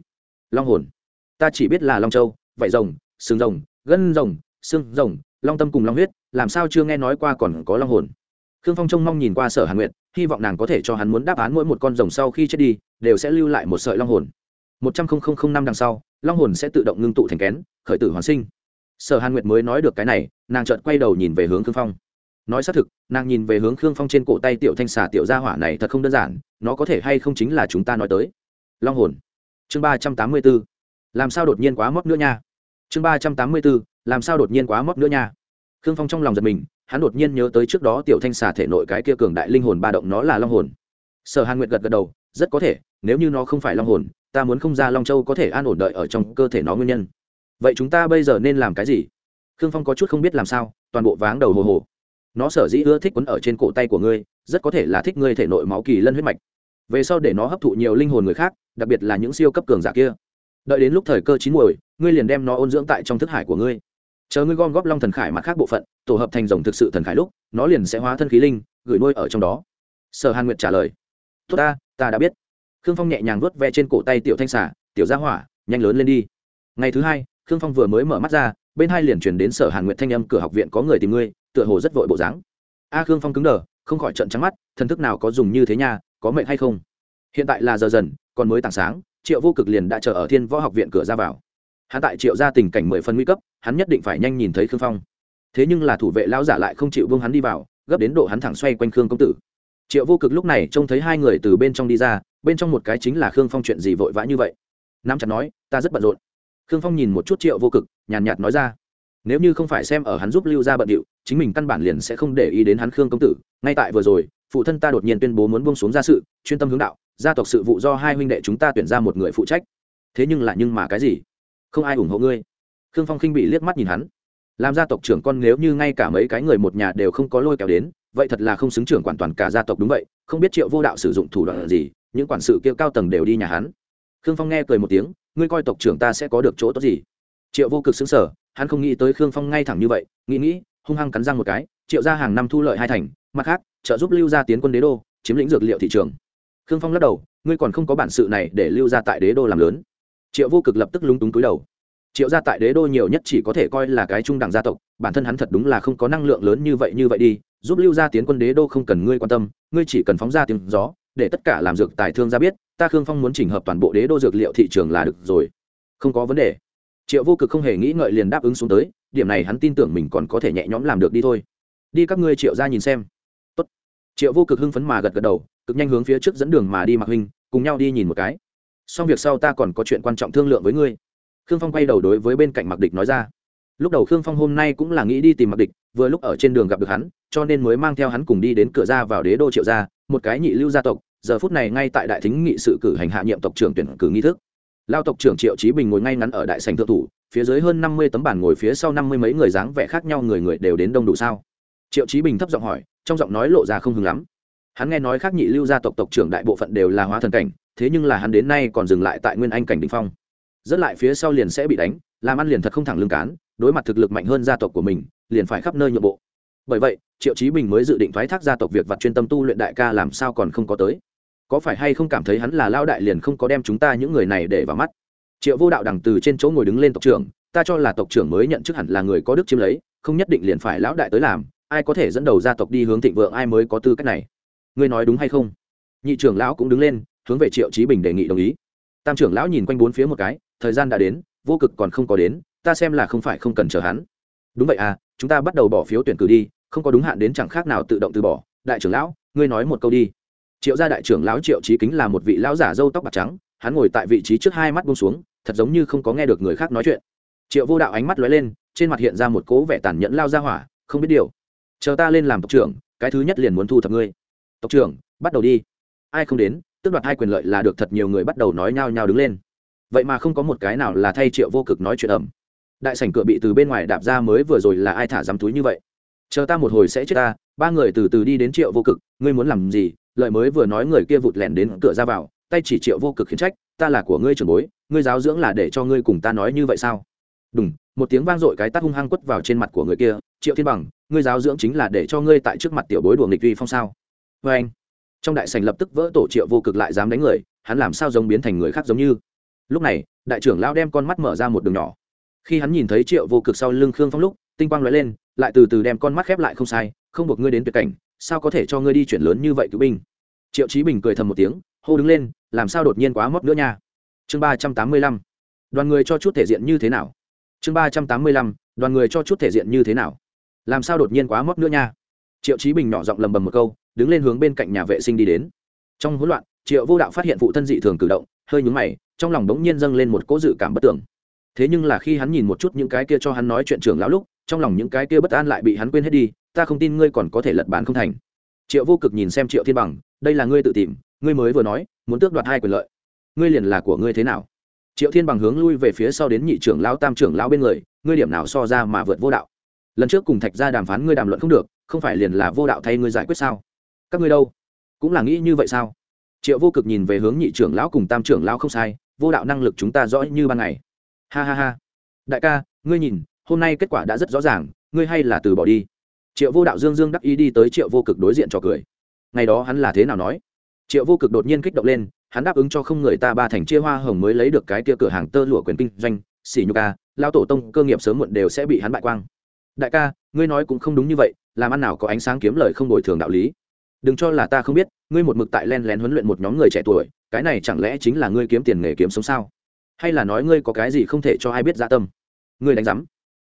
Long hồn. Ta chỉ biết là long châu, vảy rồng xương rồng, gân rồng, xương rồng, long tâm cùng long huyết, làm sao chưa nghe nói qua còn có long hồn? Khương phong trông mong nhìn qua sở hàn nguyện hy vọng nàng có thể cho hắn muốn đáp án mỗi một con rồng sau khi chết đi, đều sẽ lưu lại một sợi long hồn. Một trăm linh năm đằng sau, long hồn sẽ tự động ngưng tụ thành kén, khởi tử hoàn sinh. Sở hàn nguyệt mới nói được cái này, nàng chợt quay đầu nhìn về hướng khương phong. Nói xác thực, nàng nhìn về hướng khương phong trên cổ tay tiểu thanh xà tiểu gia hỏa này thật không đơn giản, nó có thể hay không chính là chúng ta nói tới. Long hồn. Chương ba trăm tám mươi b ố làm sao đột nhiên quá móc nữa nha? Chương ba trăm tám mươi b ố làm sao đột nhiên quá móc nữa nha? Khương phong trong lòng giật mình hắn đột nhiên nhớ tới trước đó tiểu thanh xà thể nội cái kia cường đại linh hồn ba động nó là long hồn. Sở hàn nguyệt gật gật đầu, rất có thể, nếu như nó không phải long hồn, ta muốn không ra long châu có thể an ổn đợi ở trong cơ thể nó nguyên nhân. Vậy chúng ta bây giờ nên làm cái gì? Khương phong có chút không biết làm sao, toàn bộ váng đầu hồ hồ. Nó sở dĩ ưa thích quấn ở trên cổ tay của ngươi, rất có thể là thích ngươi thể nội máu kỳ lân huyết mạch. Về sau để nó hấp thụ nhiều linh hồn người khác, đặc biệt là những siêu cấp cường giả kia. Đợi đến lúc thời cơ chín muồi, ngươi liền đem nó ôn dưỡng tại trong thức hải của ngươi chờ ngươi gom góp long thần khải mặt khác bộ phận, tổ hợp thành rồng thực sự thần khải lúc, nó liền sẽ hóa thân khí linh, gửi nuôi ở trong đó. Sở hàn nguyệt trả lời. Tốt ta ta đã biết. Khương phong nhẹ nhàng vuốt ve trên cổ tay tiểu thanh xả tiểu gia hỏa, nhanh lớn lên đi. Ngày thứ hai, khương phong vừa mới mở mắt ra, bên hai liền chuyển đến sở hàn nguyệt thanh âm cửa học viện có người tìm ngươi, tựa hồ rất vội bộ dáng. A khương phong cứng đờ, không khỏi trận trắng mắt, thần thức nào có dùng như thế nha, có mệnh hay không? Hiện tại là giờ dần, còn mới tảng sáng, triệu vô cực liền đã chờ ở thiên võ học viện cửa ra vào. Hắn tại triệu gia tình cảnh mười phân nguy cấp hắn nhất định phải nhanh nhìn thấy khương phong. Thế nhưng là thủ vệ lão giả lại không chịu vương hắn đi vào, gấp đến độ hắn thẳng xoay quanh khương công tử. Triệu vô cực lúc này trông thấy hai người từ bên trong đi ra, bên trong một cái chính là khương phong chuyện gì vội vã như vậy. Nam chặt nói, ta rất bận rộn. Khương phong nhìn một chút triệu vô cực, nhàn nhạt nói ra, nếu như không phải xem ở hắn giúp lưu ra bận điệu, chính mình căn bản liền sẽ không để ý đến hắn khương công tử. Ngay tại vừa rồi, phụ thân ta đột nhiên tuyên bố muốn buông xuống gia sự, chuyên tâm hướng đạo, gia tộc sự vụ do hai huynh đệ chúng ta tuyển ra một người phụ trách. Thế nhưng là nhưng mà cái gì? Không ai ủng hộ ngươi khương phong khinh bị liếc mắt nhìn hắn. Làm gia tộc trưởng con nếu như ngay cả mấy cái người một nhà đều không có lôi kéo đến, vậy thật là không xứng trưởng quản toàn cả gia tộc đúng vậy, không biết triệu vô đạo sử dụng thủ đoạn gì, những quản sự kia cao tầng đều đi nhà hắn. Khương phong nghe cười một tiếng, ngươi coi tộc trưởng ta sẽ có được chỗ tốt gì? Triệu vô cực xứng sở hắn không nghĩ tới khương phong ngay thẳng như vậy, nghĩ nghĩ, hung hăng cắn răng một cái, triệu ra hàng năm thu lợi hai thành, mặt khác, trợ giúp lưu gia tiến quân đế đô, chiếm lĩnh dược liệu thị trường. Khương phong lắc đầu, ngươi còn không có bản sự này để lưu gia tại đế đô làm lớn. Triệu vô cực lập tức lúng túng túi đầu triệu gia tại đế đô nhiều nhất chỉ có thể coi là cái trung đẳng gia tộc, bản thân hắn thật đúng là không có năng lượng lớn như vậy như vậy đi, giúp lưu gia tiến quân đế đô không cần ngươi quan tâm, ngươi chỉ cần phóng ra tiếng gió, để tất cả làm dược tài thương gia biết, ta khương phong muốn chỉnh hợp toàn bộ đế đô dược liệu thị trường là được rồi. Không có vấn đề. Triệu vô cực không hề nghĩ ngợi liền đáp ứng xuống tới, điểm này hắn tin tưởng mình còn có thể nhẹ nhõm làm được đi thôi. Đi các ngươi triệu ra nhìn xem. Tốt. triệu vô cực hưng phấn mà gật gật đầu, cực nhanh hướng phía trước dẫn đường mà đi mặc huynh, cùng nhau đi nhìn một cái. Xong việc sau ta còn có chuyện quan trọng thương lượng với ngươi khương phong quay đầu đối với bên cạnh mặc địch nói ra. Lúc đầu khương phong hôm nay cũng là nghĩ đi tìm mặc địch, vừa lúc ở trên đường gặp được hắn, cho nên mới mang theo hắn cùng đi đến cửa ra vào đế đô triệu gia, một cái nhị lưu gia tộc, giờ phút này ngay tại đại thính nghị sự cử hành hạ nhiệm tộc trưởng tuyển cử nghi thức. Lao tộc trưởng triệu chí bình ngồi ngay ngắn ở đại sành thượng thủ, phía dưới hơn năm mươi tấm bản ngồi phía sau năm mươi mấy người dáng vẻ khác nhau người người đều đến đông đủ sao? Triệu chí bình thấp giọng hỏi, trong giọng nói lộ ra không hứng lắm. Hắn nghe nói khác nhị lưu gia tộc tộc trưởng đại bộ phận đều là hóa thần cảnh, thế nhưng là hắn đến nay còn dừng lại tại nguyên anh cảnh đình phong rất lại phía sau liền sẽ bị đánh, làm ăn liền thật không thẳng lương cán, đối mặt thực lực mạnh hơn gia tộc của mình, liền phải khắp nơi nhượng bộ. Bởi vậy, triệu chí bình mới dự định thoái thác gia tộc việc vặt chuyên tâm tu luyện đại ca làm sao còn không có tới. Có phải hay không cảm thấy hắn là lao đại liền không có đem chúng ta những người này để vào mắt? Triệu vô đạo đằng từ trên chỗ ngồi đứng lên tộc trưởng, ta cho là tộc trưởng mới nhận chức hẳn là người có đức chiếm lấy, không nhất định liền phải lão đại tới làm, ai có thể dẫn đầu gia tộc đi hướng thịnh vượng, ai mới có tư cách này? Ngươi nói đúng hay không? Nhị trưởng lão cũng đứng lên, hướng về triệu Chí bình đề nghị đồng ý. Tam trưởng lão nhìn quanh bốn phía một cái thời gian đã đến, vô cực còn không có đến, ta xem là không phải không cần chờ hắn. Đúng vậy à chúng ta bắt đầu bỏ phiếu tuyển cử đi, không có đúng hạn đến chẳng khác nào tự động từ bỏ. Đại trưởng lão, ngươi nói một câu đi. Triệu gia đại trưởng lão triệu trí kính là một vị lão giả râu tóc bạc trắng, hắn ngồi tại vị trí trước hai mắt bông xuống, thật giống như không có nghe được người khác nói chuyện. Triệu vô đạo ánh mắt lóe lên, trên mặt hiện ra một cố vẻ tàn nhẫn lao ra hỏa, không biết điều. Chờ ta lên làm tộc trưởng, cái thứ nhất liền muốn thu thập ngươi. Tộc trưởng, bắt đầu đi. Ai không đến tức đoạt hai quyền lợi là được thật nhiều người bắt đầu nói nhao nhao đứng lên vậy mà không có một cái nào là thay triệu vô cực nói chuyện ẩm. Đại sảnh cửa bị từ bên ngoài đạp ra mới vừa rồi là ai thả dám túi như vậy? Chờ ta một hồi sẽ chết ta, ba người từ từ đi đến triệu vô cực, ngươi muốn làm gì? Lợi mới vừa nói người kia vụt lẻn đến cửa ra vào, tay chỉ triệu vô cực khiển trách, ta là của ngươi trưởng bối, ngươi giáo dưỡng là để cho ngươi cùng ta nói như vậy sao? Đúng một tiếng vang dội cái tát hung hăng quất vào trên mặt của người kia, triệu thiên bằng, ngươi giáo dưỡng chính là để cho ngươi tại trước mặt tiểu bối đùa nghịch uy phong sao? Vê anh trong đại sành lập tức vỡ tổ triệu vô cực lại dám đánh người, hắn làm sao giống biến thành người khác giống như? Lúc này, đại trưởng lão đem con mắt mở ra một đường nhỏ. Khi hắn nhìn thấy triệu vô cực sau lưng khương phong lúc, tinh quang lóe lên, lại từ từ đem con mắt khép lại không sai, không buộc ngươi đến tuyệt cảnh, sao có thể cho ngươi đi chuyển lớn như vậy cứu binh? Triệu chí bình cười thầm một tiếng, hô đứng lên, làm sao đột nhiên quá mót nữa nha? Chương ba trăm tám mươi lăm, đoàn người cho chút thể diện như thế nào? Chương ba trăm tám mươi lăm, đoàn người cho chút thể diện như thế nào? Làm sao đột nhiên quá mót nữa nha? Triệu chí bình nhỏ giọng lầm bầm một câu, đứng lên hướng bên cạnh nhà vệ sinh đi đến. Trong hỗn loạn, triệu vô đạo phát hiện phụ thân dị thường cử động, hơi nhúng mày trong lòng bỗng nhiên dâng lên một cỗ dự cảm bất tưởng. Thế nhưng là khi hắn nhìn một chút những cái kia cho hắn nói chuyện trưởng lão lúc, trong lòng những cái kia bất an lại bị hắn quên hết đi, ta không tin ngươi còn có thể lật bàn không thành. Triệu vô cực nhìn xem triệu thiên bằng, đây là ngươi tự tìm, ngươi mới vừa nói, muốn tước đoạt hai quyền lợi. Ngươi liền là của ngươi thế nào? Triệu thiên bằng hướng lui về phía sau đến nhị trưởng lão, tam trưởng lão bên người, ngươi điểm nào so ra mà vượt vô đạo? Lần trước cùng thạch ra đàm phán ngươi đàm luận không được, không phải liền là vô đạo thay ngươi giải quyết sao? Các ngươi đâu? Cũng là nghĩ như vậy sao? Triệu vô cực nhìn về hướng nhị trưởng lão cùng tam trưởng lão không sai, vô đạo năng lực chúng ta rõ như ban ngày. Ha ha ha. Đại ca, ngươi nhìn, hôm nay kết quả đã rất rõ ràng, ngươi hay là từ bỏ đi. Triệu vô đạo dương dương đắc ý đi tới triệu vô cực đối diện cho cười. Ngày đó hắn là thế nào nói? Triệu vô cực đột nhiên kích động lên, hắn đáp ứng cho không người ta ba thành chia hoa hồng mới lấy được cái kia cửa hàng tơ lụa quyền kinh doanh xỉ nhục à, ca lao tổ tông cơ nghiệp sớm muộn đều sẽ bị hắn bại quang. Đại ca, ngươi nói cũng không đúng như vậy, làm ăn nào có ánh sáng kiếm lời không đổi thường đạo lý. Đừng cho là ta không biết ngươi một mực tại len lén huấn luyện một nhóm người trẻ tuổi, cái này chẳng lẽ chính là ngươi kiếm tiền nghề kiếm sống sao? Hay là nói ngươi có cái gì không thể cho ai biết gia tâm? Ngươi đánh giám.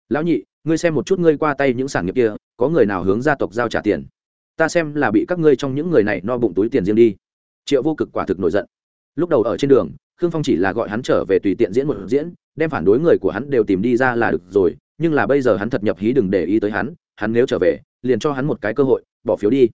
Lão nhị, ngươi xem một chút ngươi qua tay những sản nghiệp kia, có người nào hướng gia tộc giao trả tiền? Ta xem là bị các ngươi trong những người này no bụng túi tiền riêng đi. Triệu vô cực quả thực nổi giận. Lúc đầu ở trên đường, khương phong chỉ là gọi hắn trở về tùy tiện diễn một diễn, đem phản đối người của hắn đều tìm đi ra là được rồi, nhưng là bây giờ hắn thật nhập hí đừng để ý tới hắn hắn nếu trở về, liền cho hắn một cái cơ hội, bỏ phiếu đi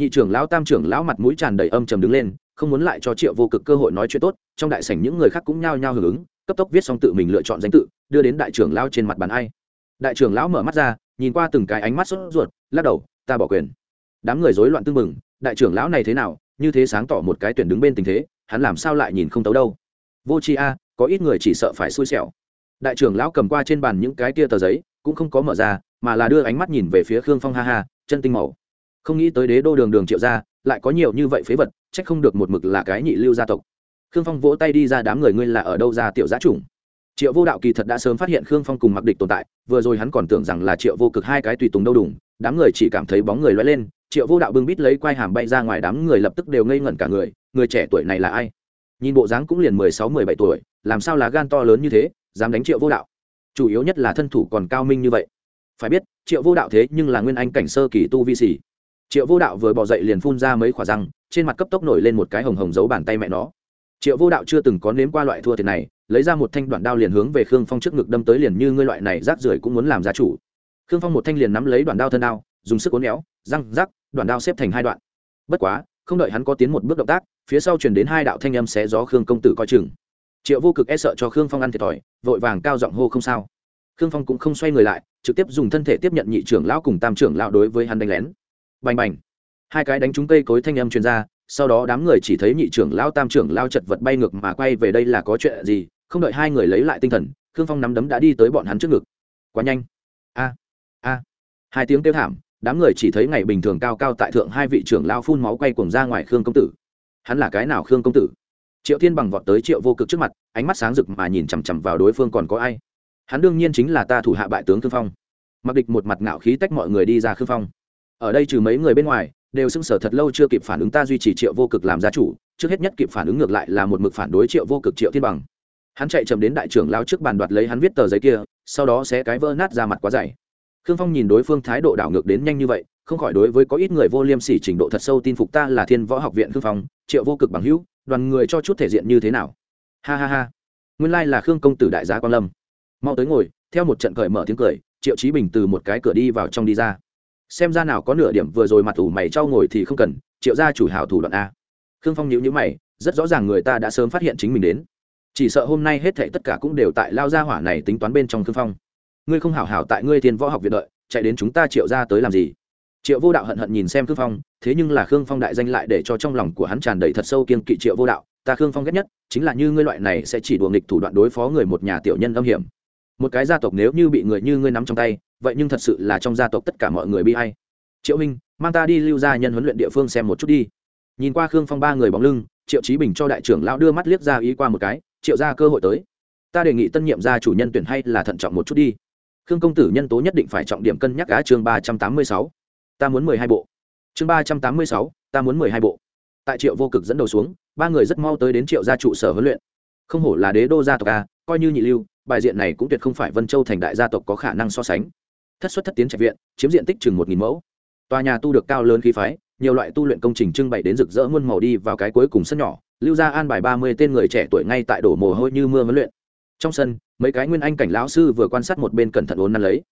nhị trưởng lão tam trưởng lão mặt mũi tràn đầy âm trầm đứng lên, không muốn lại cho triệu vô cực cơ hội nói chuyện tốt, trong đại sảnh những người khác cũng nhao nhao hưởng ứng, cấp tốc viết xong tự mình lựa chọn danh tự, đưa đến đại trưởng lão trên mặt bàn ai. Đại trưởng lão mở mắt ra, nhìn qua từng cái ánh mắt sốt ruột, lắc đầu, ta bỏ quyền. Đám người rối loạn tương mừng đại trưởng lão này thế nào? Như thế sáng tỏ một cái tuyển đứng bên tình thế, hắn làm sao lại nhìn không tấu đâu? Vô tri a, có ít người chỉ sợ phải xui xẻo. Đại trưởng lão cầm qua trên bàn những cái kia tờ giấy, cũng không có mở ra, mà là đưa ánh mắt nhìn về phía khương phong ha ha, chân tinh màu không nghĩ tới đế đô đường đường triệu gia lại có nhiều như vậy phế vật trách không được một mực là cái nhị lưu gia tộc. Khương phong vỗ tay đi ra đám người, ngươi là ở đâu ra, tiểu giá chủng triệu vô đạo kỳ thật đã sớm phát hiện khương phong cùng mặc địch tồn tại, vừa rồi hắn còn tưởng rằng là triệu vô cực hai cái tùy tùng đâu đủng đám người chỉ cảm thấy bóng người loay lên, triệu vô đạo bưng bít lấy quai hàm bay ra ngoài, đám người lập tức đều ngây ngẩn cả người người trẻ tuổi này là ai? Nhìn bộ dáng cũng liền mười sáu, mười bảy tuổi, làm sao là gan to lớn như thế, dám đánh triệu vô đạo? Chủ yếu nhất là thân thủ còn cao minh như vậy. Phải biết, triệu vô đạo thế nhưng là nguyên anh cảnh sơ kỳ tu vi xỉ triệu vô đạo vừa bỏ dậy liền phun ra mấy khỏa răng, trên mặt cấp tốc nổi lên một cái hồng hồng giấu bàn tay mẹ nó. Triệu vô đạo chưa từng có nếm qua loại thua thiệt này, lấy ra một thanh đoạn đao liền hướng về khương phong trước ngực đâm tới liền như ngươi loại này rác rưởi cũng muốn làm gia chủ. Khương phong một thanh liền nắm lấy đoạn đao thân đao, dùng sức uốn éo, răng rắc đoạn đao xếp thành hai đoạn. Bất quá, không đợi hắn có tiến một bước động tác, phía sau truyền đến hai đạo thanh âm xé gió khương công tử coi chừng. Triệu vô cực e sợ cho khương phong ăn thiệt thòi, vội vàng cao giọng hô không sao. Khương phong cũng không xoay người lại, trực tiếp dùng thân thể tiếp nhận nhị trưởng lão cùng tam trưởng lão đối với hắn đánh lén bành bành. Hai cái đánh trúng cây cối thanh âm truyền ra, sau đó đám người chỉ thấy nhị trưởng lão, tam trưởng lão chật vật bay ngược mà quay về đây là có chuyện gì? Không đợi hai người lấy lại tinh thần, khương phong nắm đấm đã đi tới bọn hắn trước ngực. Quá nhanh. A a. Hai tiếng kêu thảm, đám người chỉ thấy ngày bình thường cao cao tại thượng hai vị trưởng lao phun máu quay cuồng ra ngoài khương công tử. Hắn là cái nào khương công tử? Triệu thiên bằng vọt tới triệu vô cực trước mặt, ánh mắt sáng rực mà nhìn chằm chằm vào đối phương còn có ai? Hắn đương nhiên chính là ta thủ hạ bại tướng khương phong. Mặc địch một mặt ngạo khí tách mọi người đi ra khương phong ở đây trừ mấy người bên ngoài, đều xưng sở thật lâu chưa kịp phản ứng ta duy trì triệu vô cực làm gia chủ, trước hết nhất kịp phản ứng ngược lại là một mực phản đối triệu vô cực triệu thiên bằng. Hắn chạy chậm đến đại trưởng lao trước bàn đoạt lấy hắn viết tờ giấy kia, sau đó sẽ cái vỡ nát ra mặt quá dày. Khương phong nhìn đối phương thái độ đảo ngược đến nhanh như vậy, không khỏi đối với có ít người vô liêm sỉ trình độ thật sâu tin phục ta là thiên võ học viện khương phong, triệu vô cực bằng hữu, đoàn người cho chút thể diện như thế nào? Ha ha ha. Nguyên lai là khương công tử đại gia quan lâm. Mau tới ngồi, theo một trận cởi mở tiếng cười, triệu chí bình từ một cái cửa đi vào trong đi ra xem ra nào có nửa điểm vừa rồi mặt ủ mày trao ngồi thì không cần, triệu gia chủ hảo thủ đoạn a. Khương phong nhíu nhíu mày, rất rõ ràng người ta đã sớm phát hiện chính mình đến. Chỉ sợ hôm nay hết thảy tất cả cũng đều tại lao gia hỏa này tính toán bên trong khương phong. Ngươi không hảo hảo tại ngươi thiên võ học viện đợi, chạy đến chúng ta triệu gia tới làm gì? Triệu vô đạo hận hận nhìn xem khương phong, thế nhưng là khương phong đại danh lại để cho trong lòng của hắn tràn đầy thật sâu kiên kỵ triệu vô đạo, ta khương phong ghét nhất, chính là như ngươi loại này sẽ chỉ đùa nghịch thủ đoạn đối phó người một nhà tiểu nhân âm hiểm. Một cái gia tộc nếu như bị người như ngươi nắm trong tay vậy nhưng thật sự là trong gia tộc tất cả mọi người bi hay triệu minh, mang ta đi lưu gia nhân huấn luyện địa phương xem một chút đi. Nhìn qua khương phong ba người bóng lưng, triệu chí bình cho đại trưởng lão đưa mắt liếc ra ý qua một cái, triệu ra cơ hội tới. Ta đề nghị tân nhiệm gia chủ nhân tuyển hay là thận trọng một chút đi. Khương công tử nhân tố nhất định phải trọng điểm cân nhắc á chương ba trăm tám mươi sáu. Ta muốn mười hai bộ. Chương ba trăm tám mươi sáu, ta muốn mười hai bộ. Tại triệu vô cực dẫn đầu xuống, ba người rất mau tới đến triệu gia trụ sở huấn luyện. Không hổ là đế đô gia tộc a, coi như nhị lưu, bài diện này cũng tuyệt không phải vân châu thành đại gia tộc có khả năng so sánh thất xuất thất tiến trạch viện, chiếm diện tích chừng một nghìn mẫu. Tòa nhà tu được cao lớn khí phái, nhiều loại tu luyện công trình trưng bày đến rực rỡ muôn màu đi vào cái cuối cùng sân nhỏ, lưu ra an bài ba mươi tên người trẻ tuổi ngay tại đổ mồ hôi như mưa huấn luyện. Trong sân, mấy cái nguyên anh cảnh lão sư vừa quan sát một bên cẩn thận ốn năn lấy.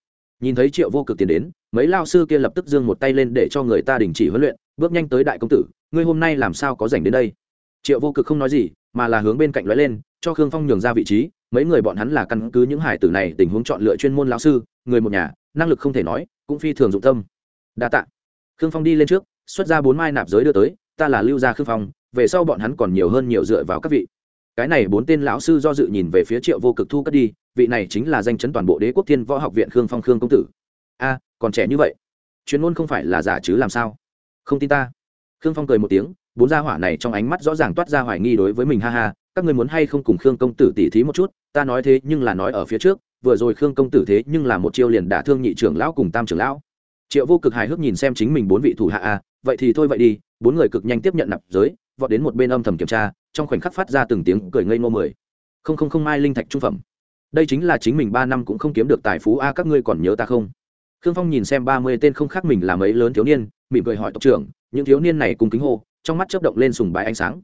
Nhìn thấy triệu vô cực tiến đến, mấy lao sư kia lập tức giương một tay lên để cho người ta đình chỉ huấn luyện, bước nhanh tới đại công tử, ngươi hôm nay làm sao có dành đến đây? Triệu vô cực không nói gì, mà là hướng bên cạnh lóe lên, cho khương phong nhường ra vị trí, mấy người bọn hắn là căn cứ những hải tử này tình huống chọn lựa chuyên môn lão sư, người một nhà năng lực không thể nói, cũng phi thường dụng tâm. Đa tạ. Khương phong đi lên trước, xuất ra bốn mai nạp giới đưa tới, ta là lưu gia khương phong, về sau bọn hắn còn nhiều hơn nhiều dựa vào các vị. Cái này bốn tên lão sư do dự nhìn về phía triệu vô cực thu cất đi, vị này chính là danh chấn toàn bộ đế quốc thiên võ học viện khương phong khương công tử. A, còn trẻ như vậy. Chuyên môn không phải là giả chứ làm sao? Không tin ta. Khương phong cười một tiếng, bốn gia hỏa này trong ánh mắt rõ ràng toát ra hoài nghi đối với mình, ha ha, các người muốn hay không cùng khương công tử tỉ thí một chút, ta nói thế nhưng là nói ở phía trước vừa rồi khương công tử thế nhưng là một chiêu liền đả thương nhị trưởng lão cùng tam trưởng lão. Triệu vô cực hài hước nhìn xem chính mình bốn vị thủ hạ a vậy thì thôi vậy đi, bốn người cực nhanh tiếp nhận nạp giới, vọt đến một bên âm thầm kiểm tra, trong khoảnh khắc phát ra từng tiếng cười ngây ngô mười. Không không không mai linh thạch trung phẩm. Đây chính là chính mình ba năm cũng không kiếm được tài phú a, các ngươi còn nhớ ta không? Khương phong nhìn xem ba mươi tên không khác mình là mấy lớn thiếu niên, mỉm cười hỏi tộc trưởng, những thiếu niên này cùng kính hô, trong mắt chớp động lên sùng bái ánh sáng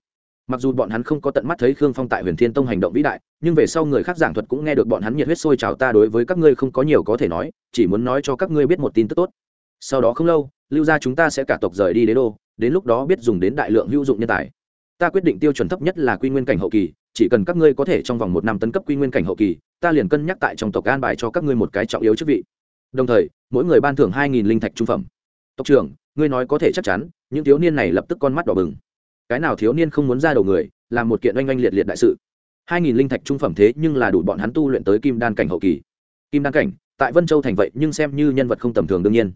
mặc dù bọn hắn không có tận mắt thấy khương phong tại huyền thiên tông hành động vĩ đại, nhưng về sau người khác giảng thuật cũng nghe được bọn hắn nhiệt huyết sôi trào ta đối với các ngươi không có nhiều có thể nói, chỉ muốn nói cho các ngươi biết một tin tức tốt. Sau đó không lâu, lưu gia chúng ta sẽ cả tộc rời đi đế đô, đến lúc đó biết dùng đến đại lượng hữu dụng nhân tài. Ta quyết định tiêu chuẩn thấp nhất là quy nguyên cảnh hậu kỳ, chỉ cần các ngươi có thể trong vòng một năm tấn cấp quy nguyên cảnh hậu kỳ, ta liền cân nhắc tại trong tộc an bài cho các ngươi một cái trọng yếu chức vị. Đồng thời, mỗi người ban thưởng hai nghìn linh thạch trung phẩm. Tộc trưởng, ngươi nói có thể chắc chắn, những thiếu niên này lập tức con mắt đỏ bừng cái nào thiếu niên không muốn ra đầu người, làm một kiện oanh oanh liệt liệt đại sự. Hai nghìn linh thạch trung phẩm thế nhưng là đủ bọn hắn tu luyện tới kim đan cảnh hậu kỳ. Kim đan cảnh, tại vân châu thành vậy nhưng xem như nhân vật không tầm thường đương nhiên.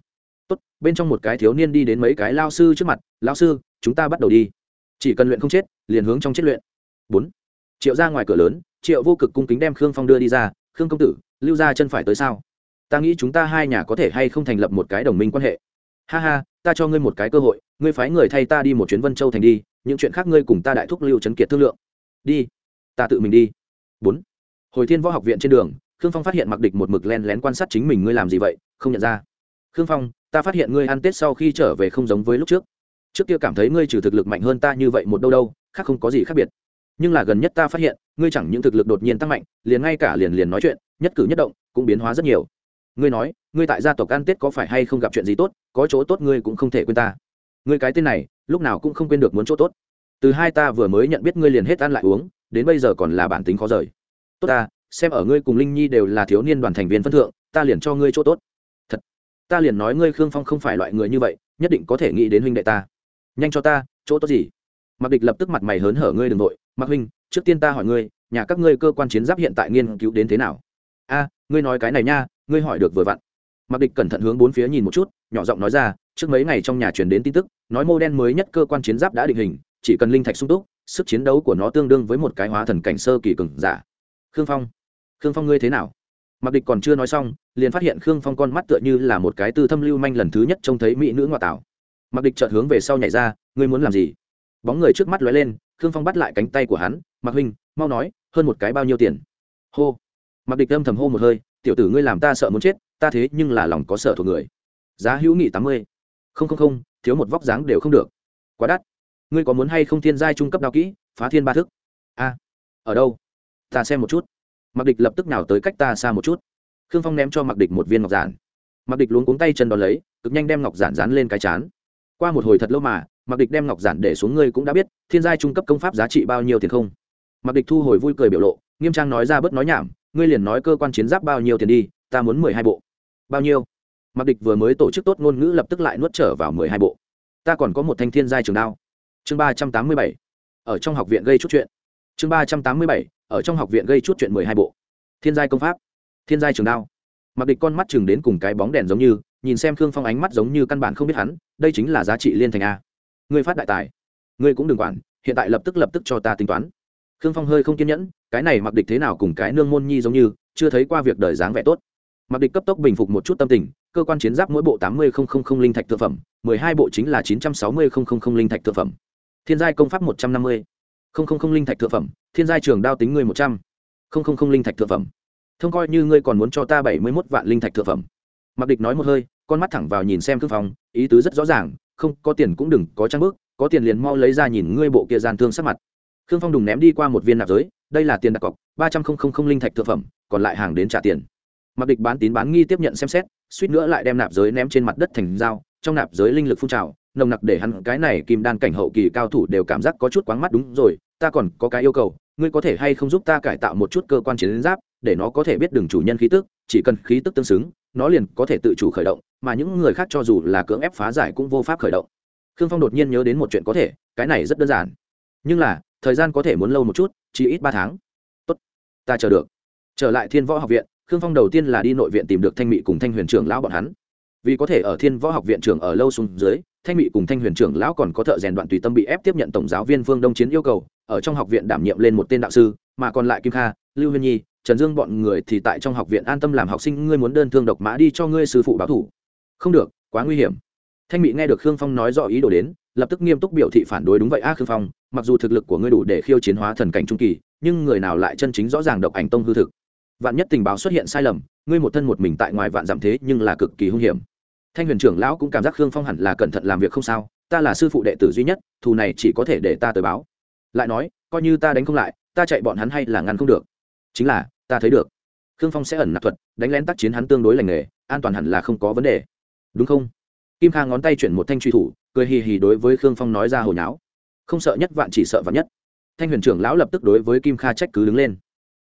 Tốt, bên trong một cái thiếu niên đi đến mấy cái lao sư trước mặt lao sư, chúng ta bắt đầu đi. Chỉ cần luyện không chết, liền hướng trong chết luyện. Bốn, triệu ra ngoài cửa lớn, triệu vô cực cung kính đem khương phong đưa đi ra, khương công tử, lưu ra chân phải tới sao? Ta nghĩ chúng ta hai nhà có thể hay không thành lập một cái đồng minh quan hệ. Ha ha, ta cho ngươi một cái cơ hội, ngươi phái người thay ta đi một chuyến vân châu thành đi những chuyện khác ngươi cùng ta đại thúc lưu trấn kiệt thương lượng. Đi, ta tự mình đi. Bốn, hồi thiên võ học viện trên đường, khương phong phát hiện mặc địch một mực len lén quan sát chính mình ngươi làm gì vậy, không nhận ra. Khương phong, ta phát hiện ngươi ăn tết sau khi trở về không giống với lúc trước. Trước kia cảm thấy ngươi trừ thực lực mạnh hơn ta như vậy một đâu đâu, khác không có gì khác biệt. Nhưng là gần nhất ta phát hiện, ngươi chẳng những thực lực đột nhiên tăng mạnh, liền ngay cả liền liền nói chuyện, nhất cử nhất động, cũng biến hóa rất nhiều. Ngươi nói, ngươi tại gia tộc ăn tết có phải hay không gặp chuyện gì tốt, có chỗ tốt ngươi cũng không thể quên ta ngươi cái tên này, lúc nào cũng không quên được muốn chỗ tốt. Từ hai ta vừa mới nhận biết ngươi liền hết ăn lại uống, đến bây giờ còn là bản tính khó rời. Tốt ta, xem ở ngươi cùng linh nhi đều là thiếu niên đoàn thành viên phân thượng, ta liền cho ngươi chỗ tốt. Thật, ta liền nói ngươi khương phong không phải loại người như vậy, nhất định có thể nghĩ đến huynh đệ ta. Nhanh cho ta, chỗ tốt gì? Mặc địch lập tức mặt mày hớn hở ngươi đ ừ n g nội mặc huynh, trước tiên ta hỏi ngươi, nhà các ngươi cơ quan chiến giáp hiện tại nghiên cứu đến thế nào? A, ngươi nói cái này nha, ngươi hỏi được vừa vặn. Mặc địch cẩn thận hướng bốn phía nhìn một chút, nhỏ giọng nói ra, trước mấy ngày trong nhà truyền đến tin tức nói mô đen mới nhất cơ quan chiến giáp đã định hình, chỉ cần linh thạch sung túc, sức chiến đấu của nó tương đương với một cái hóa thần cảnh sơ kỳ cừng giả. Khương phong khương phong ngươi thế nào? Mặc địch còn chưa nói xong, liền phát hiện khương phong con mắt tựa như là một cái tư thâm lưu manh lần thứ nhất trông thấy mỹ nữ ngoại tảo. Mặc địch chợt hướng về sau nhảy ra, ngươi muốn làm gì? Bóng người trước mắt lóe lên, khương phong bắt lại cánh tay của hắn, mặc huynh, mau nói, hơn một cái bao nhiêu tiền? Hô. Mặc địch âm thầm hô một hơi, tiểu tử ngươi làm ta sợ muốn chết, ta thế nhưng là lòng có sợ thuộc người. Giá hữu nghị tám mươi không không không, thiếu một vóc dáng đều không được. Quá đắt. Ngươi có muốn hay không thiên giai trung cấp đao kỹ, phá thiên ba thức? A. Ở đâu? Ta xem một chút. Mặc địch lập tức nào tới cách ta xa một chút. Khương phong ném cho mặc địch một viên ngọc giản. Mặc địch luống cuống tay chân đón lấy, cực nhanh đem ngọc giản dán lên cái chán. Qua một hồi thật lâu mà mặc địch đem ngọc giản để xuống ngươi cũng đã biết, thiên giai trung cấp công pháp giá trị bao nhiêu tiền không? Mặc địch thu hồi vui cười biểu lộ, nghiêm trang nói ra bớt nói nhảm, ngươi liền nói cơ quan chiến giáp bao nhiêu tiền đi, ta muốn mười hai bộ. Bao nhiêu? Mặc địch vừa mới tổ chức tốt ngôn ngữ lập tức lại nuốt trở vào mười hai bộ. Ta còn có một thanh thiên giai trường đao. Chương ba trăm tám mươi bảy. Ở trong học viện gây chút chuyện. Chương ba trăm tám mươi bảy. Ở trong học viện gây chút chuyện mười hai bộ. Thiên giai công pháp. Thiên giai trường đao. Mặc địch con mắt chừng đến cùng cái bóng đèn giống như, nhìn xem khương phong ánh mắt giống như căn bản không biết hắn, đây chính là giá trị liên thành a. Người phát đại tài. Ngươi cũng đừng quản, hiện tại lập tức lập tức cho ta tính toán. Khương phong hơi không kiên nhẫn, cái này mặc địch thế nào cùng cái nương môn nhi giống như, chưa thấy qua việc đời dáng vẻ tốt. Mặc địch cấp tốc bình phục một chút tâm tình cơ quan chiến giáp mỗi bộ tám mươi linh thạch thượng phẩm, mười hai bộ chính là chín trăm sáu mươi linh thạch thượng phẩm. Thiên giai công pháp một trăm năm mươi. Linh thạch thượng phẩm, thiên giai trường đao tính ngươi một trăm. Linh linh thạch thượng phẩm. Thông coi như ngươi còn muốn cho ta bảy mươi mốt vạn linh thạch thượng phẩm. Mặc địch nói một hơi, con mắt thẳng vào nhìn xem khương phong, ý tứ rất rõ ràng, không, có tiền cũng đừng có trang bước có tiền liền mau lấy ra nhìn ngươi bộ kia gian thương sắc mặt. Khương phong đùng ném đi qua một viên nạp giới, đây là tiền đặt cọc, ba trăm linh linh thạch thượng phẩm, còn lại hàng đến trả tiền mặc địch bán tín bán nghi tiếp nhận xem xét, suýt nữa lại đem nạp giới ném trên mặt đất thành dao, trong nạp giới linh lực phun trào, nồng nặc để hắn cái này kim đan cảnh hậu kỳ cao thủ đều cảm giác có chút quáng mắt đúng rồi, ta còn có cái yêu cầu, ngươi có thể hay không giúp ta cải tạo một chút cơ quan chiến giáp, để nó có thể biết đường chủ nhân khí tức, chỉ cần khí tức tương xứng, nó liền có thể tự chủ khởi động, mà những người khác cho dù là cưỡng ép phá giải cũng vô pháp khởi động. Khương phong đột nhiên nhớ đến một chuyện có thể, cái này rất đơn giản. Nhưng là, thời gian có thể muốn lâu một chút, chỉ ít ba tháng. Tốt, ta chờ được. Trở lại thiên võ học viện khương phong đầu tiên là đi nội viện tìm được thanh mị cùng thanh huyền trưởng lão bọn hắn. Vì có thể ở thiên võ học viện trưởng ở lâu xuống dưới, thanh mị cùng thanh huyền trưởng lão còn có thợ rèn đoạn tùy tâm bị ép tiếp nhận tổng giáo viên phương đông chiến yêu cầu, ở trong học viện đảm nhiệm lên một tên đạo sư, mà còn lại kim kha, lưu huyên nhi, trần dương bọn người thì tại trong học viện an tâm làm học sinh, ngươi muốn đơn thương độc mã đi cho ngươi sư phụ báo thủ. Không được, quá nguy hiểm. Thanh mỹ nghe được khương phong nói rõ ý đồ đến, lập tức nghiêm túc biểu thị phản đối, đúng vậy a, khương phong, mặc dù thực lực của ngươi đủ để khiêu chiến hóa thần cảnh trung kỳ, nhưng người nào lại chân chính rõ ràng độc ảnh tông hư thực? Vạn nhất tình báo xuất hiện sai lầm, ngươi một thân một mình tại ngoài vạn giảm thế nhưng là cực kỳ hung hiểm. Thanh huyền trưởng lão cũng cảm giác khương phong hẳn là cẩn thận làm việc không sao, ta là sư phụ đệ tử duy nhất, thù này chỉ có thể để ta tới báo. Lại nói, coi như ta đánh không lại, ta chạy bọn hắn hay là ngăn không được? Chính là, ta thấy được. Khương phong sẽ ẩn nạp thuật, đánh lén tác chiến hắn tương đối lành nghề, an toàn hẳn là không có vấn đề. Đúng không? Kim kha ngón tay chuyển một thanh truy thủ, cười hì hì đối với khương phong nói ra hồi nháo. Không sợ nhất vạn chỉ sợ vạn nhất. Thanh huyền trưởng lão lập tức đối với kim kha trách cứ đứng lên.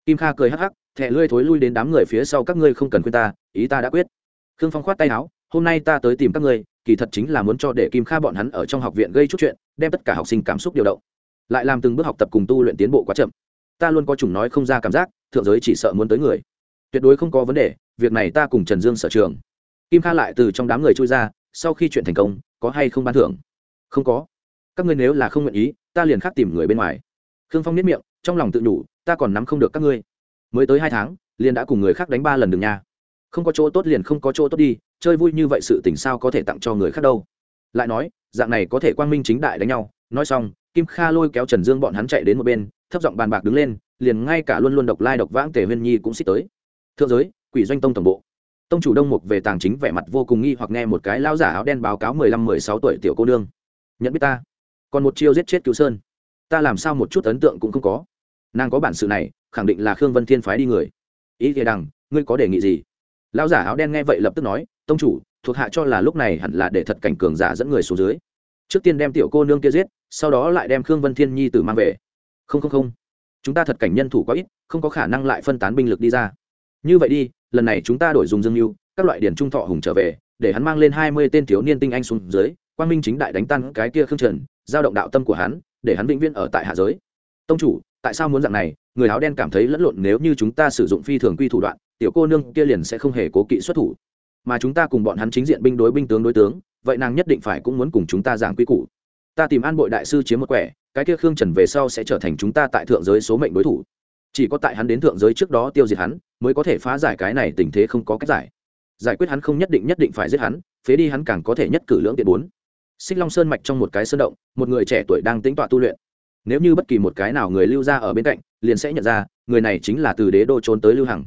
Kim kha cười hắc hắc thẹ lươi thối lui đến đám người phía sau, các ngươi không cần khuyên ta, ý ta đã quyết. Khương phong khoát tay áo, hôm nay ta tới tìm các ngươi, kỳ thật chính là muốn cho để kim kha bọn hắn ở trong học viện gây chút chuyện, đem tất cả học sinh cảm xúc điều động. Lại làm từng bước học tập cùng tu luyện tiến bộ quá chậm. Ta luôn có chủng nói không ra cảm giác, thượng giới chỉ sợ muốn tới người. Tuyệt đối không có vấn đề, việc này ta cùng trần dương sở trường. Kim kha lại từ trong đám người trôi ra, sau khi chuyện thành công, có hay không ban thưởng? Không có. Các ngươi nếu là không nguyện ý, ta liền khác tìm người bên ngoài. Khương phong nhất miệng, trong lòng tự đủ ta còn nắm không được các ngươi mới tới hai tháng, liền đã cùng người khác đánh ba lần đường nha không có chỗ tốt liền không có chỗ tốt đi, chơi vui như vậy sự tình sao có thể tặng cho người khác đâu. Lại nói, dạng này có thể quang minh chính đại đánh nhau. Nói xong, kim kha lôi kéo trần dương bọn hắn chạy đến một bên, thấp giọng bàn bạc đứng lên, liền ngay cả luôn luôn độc lai độc vãng tề huyên nhi cũng xích tới. Thượng giới, quỷ doanh tông tổng bộ. Tông chủ đông mục về tàng chính vẻ mặt vô cùng nghi hoặc nghe một cái lao giả áo đen báo cáo mười lăm, mười sáu tuổi tiểu cô nương. Nhận biết ta? Còn một chiêu giết chết cứu sơn. Ta làm sao một chút ấn tượng cũng không có. Nàng có bản sự này khẳng định là khương vân thiên phái đi người. Ý thì đằng, ngươi có đề nghị gì? Lão giả áo đen nghe vậy lập tức nói, tông chủ, thuộc hạ cho là lúc này hẳn là để thật cảnh cường giả dẫn người xuống dưới. Trước tiên đem tiểu cô nương kia giết, sau đó lại đem khương vân thiên nhi tử mang về. Không không không. Chúng ta thật cảnh nhân thủ quá ít, không có khả năng lại phân tán binh lực đi ra. Như vậy đi, lần này chúng ta đổi dùng dương mưu các loại điển trung thọ hùng trở về, để hắn mang lên hai mươi tên thiếu niên tinh anh xuống dưới, quang minh chính đại đánh tan cái kia khương trần, giao động đạo tâm của hắn, để hắn vĩnh viễn ở tại hạ giới. Tông chủ, tại sao muốn dạng này? Người áo đen cảm thấy lẫn lộn nếu như chúng ta sử dụng phi thường quy thủ đoạn, tiểu cô nương kia liền sẽ không hề cố kỵ xuất thủ. Mà chúng ta cùng bọn hắn chính diện binh đối binh tướng đối tướng, vậy nàng nhất định phải cũng muốn cùng chúng ta giảng quy củ. Ta tìm an bội đại sư chiếm một quẻ, cái kia khương trần về sau sẽ trở thành chúng ta tại thượng giới số mệnh đối thủ. Chỉ có tại hắn đến thượng giới trước đó tiêu diệt hắn, mới có thể phá giải cái này tình thế không có cách giải. Giải quyết hắn không nhất định nhất định phải giết hắn, phế đi hắn càng có thể nhất cử lưỡng tiện bốn. Xích long sơn mạch trong một cái sơn động, một người trẻ tuổi đang tính tọa tu luyện. Nếu như bất kỳ một cái nào người lưu ra ở bên cạnh liền sẽ nhận ra, người này chính là từ đế đô trốn tới lưu hằng.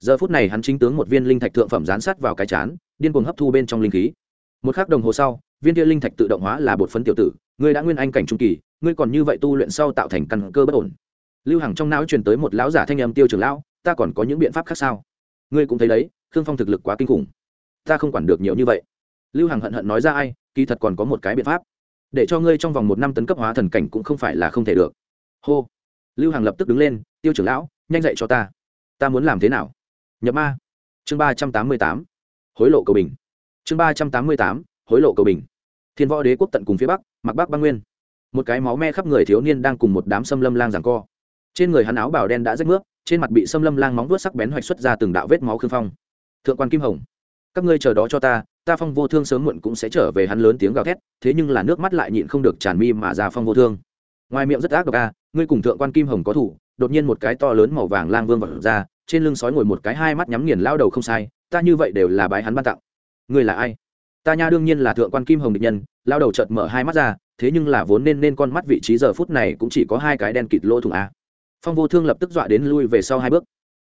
Giờ phút này hắn chính tướng một viên linh thạch thượng phẩm dán sát vào cái chán, điên cuồng hấp thu bên trong linh khí. Một k h ắ c đồng hồ sau, viên kia linh thạch tự động hóa là bột phấn tiểu tử, ngươi đã nguyên anh cảnh trung kỳ, ngươi còn như vậy tu luyện sau tạo thành căn cơ bất ổn. Lưu hằng trong não truyền tới một lão giả thanh âm tiêu trường lão, ta còn có những biện pháp khác sao? Ngươi cũng thấy đấy, khương phong thực lực quá kinh khủng. Ta không quản được nhiều như vậy. Lưu hằng hận hận nói ra ai, kỳ thật còn có một cái biện pháp. Để cho ngươi trong vòng một năm tấn cấp hóa thần cảnh cũng không phải là không thể được. Hô lưu hằng lập tức đứng lên, tiêu trưởng lão, nhanh dậy cho ta. Ta muốn làm thế nào? Nhập ma. Chương ba trăm tám mươi tám. Hối lộ cầu bình. Chương ba trăm tám mươi tám. Hối lộ cầu bình. Thiên võ đế quốc tận cùng phía bắc mặc bắc băng nguyên. Một cái máu me khắp người thiếu niên đang cùng một đám xâm lâm lang giằng co. Trên người hắn áo bào đen đã rách nước, trên mặt bị xâm lâm lang móng vuốt sắc bén hoạch xuất ra từng đạo vết máu khương phong. Thượng quan kim hồng, các ngươi chờ đó cho ta ta phong vô thương sớm muộn cũng sẽ trở về hắn lớn tiếng gào thét, thế nhưng là nước mắt lại nhịn không được tràn mi mà ra phong vô thương ngoài miệng rất ác độc a, ngươi cùng thượng quan kim hồng có thủ, đột nhiên một cái to lớn màu vàng lang vương vật ra, trên lưng sói ngồi một cái hai mắt nhắm nghiền lao đầu không sai, ta như vậy đều là bái hắn ban tặng. Ngươi là ai? Ta nha đương nhiên là thượng quan kim hồng địch nhân, lao đầu chợt mở hai mắt ra, thế nhưng là vốn nên nên con mắt vị trí giờ phút này cũng chỉ có hai cái đen kịt lỗ thủng a. Phong vô thương lập tức dọa đến lui về sau hai bước.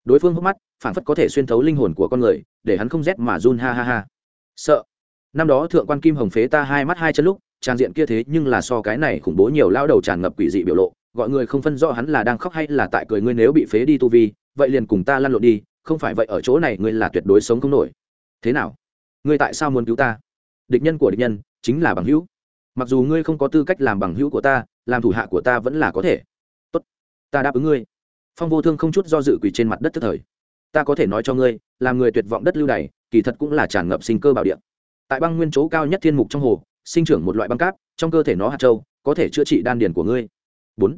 Đối phương hốc mắt phản phất có thể xuyên thấu linh hồn của con người, để hắn không rét mà run ha ha ha. Sợ. Năm đó thượng quan kim hồng phế ta hai mắt hai chân lúc trang diện kia thế nhưng là so cái này khủng bố nhiều lao đầu tràn ngập quỷ dị biểu lộ, gọi người không phân rõ hắn là đang khóc hay là tại cười ngươi nếu bị phế đi tu vi, vậy liền cùng ta lăn lộn đi, không phải vậy ở chỗ này ngươi là tuyệt đối sống không nổi. Thế nào? Ngươi tại sao muốn cứu ta? Địch nhân của địch nhân chính là bằng hữu. Mặc dù ngươi không có tư cách làm bằng hữu của ta, làm thủ hạ của ta vẫn là có thể. Tốt, ta đáp ứng ngươi. Phong vô thương không chút do dự quỳ trên mặt đất tức thời. Ta có thể nói cho ngươi, làm người tuyệt vọng đất lưu này kỳ thật cũng là tràn ngập sinh cơ bảo địa. Tại băng nguyên chỗ cao nhất thiên mục trong hồ sinh trưởng một loại băng cáp trong cơ thể nó hạt châu, có thể chữa trị đan điền của ngươi. Bốn.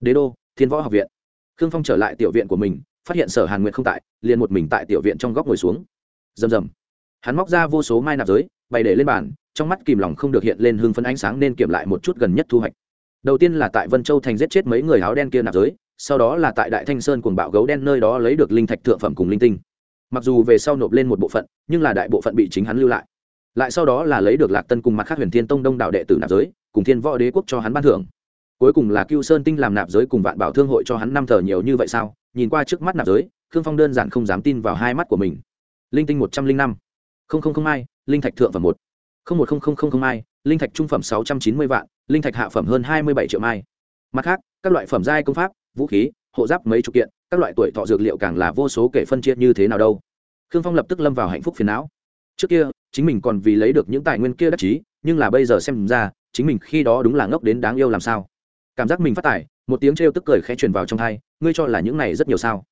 Đế đô, thiên võ học viện. Khương phong trở lại tiểu viện của mình, phát hiện sở hàn nguyện không tại, liền một mình tại tiểu viện trong góc ngồi xuống. Rầm rầm. Hắn móc ra vô số mai nạp giới, bày để lên bàn, trong mắt kìm lòng không được hiện lên hương phấn ánh sáng nên kiểm lại một chút gần nhất thu hoạch. Đầu tiên là tại vân châu thành giết chết mấy người áo đen kia nạp giới, sau đó là tại đại thanh sơn cuồng bạo gấu đen nơi đó lấy được linh thạch thượng phẩm cùng linh tinh. Mặc dù về sau nộp lên một bộ phận, nhưng là đại bộ phận bị chính hắn lưu lại lại sau đó là lấy được lạc tân cùng mặt khác huyền thiên tông đông đạo đệ tử nạp giới, cùng thiên võ đế quốc cho hắn ban thưởng. Cuối cùng là cưu sơn tinh làm nạp giới cùng vạn bảo thương hội cho hắn năm thờ nhiều như vậy sao? Nhìn qua trước mắt nạp giới, khương phong đơn giản không dám tin vào hai mắt của mình. Linh tinh một trăm linh năm. Không không không hai, linh thạch thượng phẩm một. Không một không không không không hai, linh thạch trung phẩm sáu trăm chín mươi vạn, linh thạch hạ phẩm hơn hai mươi bảy triệu mai. Mặt khác, các loại phẩm giai công pháp, vũ khí, hộ giáp mấy chục kiện, các loại tuổi thọ dược liệu càng là vô số kể phân chia như thế nào đâu. Khương phong lập tức lâm vào hạnh phúc phiền não trước kia, chính mình còn vì lấy được những tài nguyên kia đắc chí, nhưng là bây giờ xem ra, chính mình khi đó đúng là ngốc đến đáng yêu làm sao. Cảm giác mình phát tải, một tiếng trêu tức cười khẽ truyền vào trong thai ngươi cho là những này rất nhiều sao?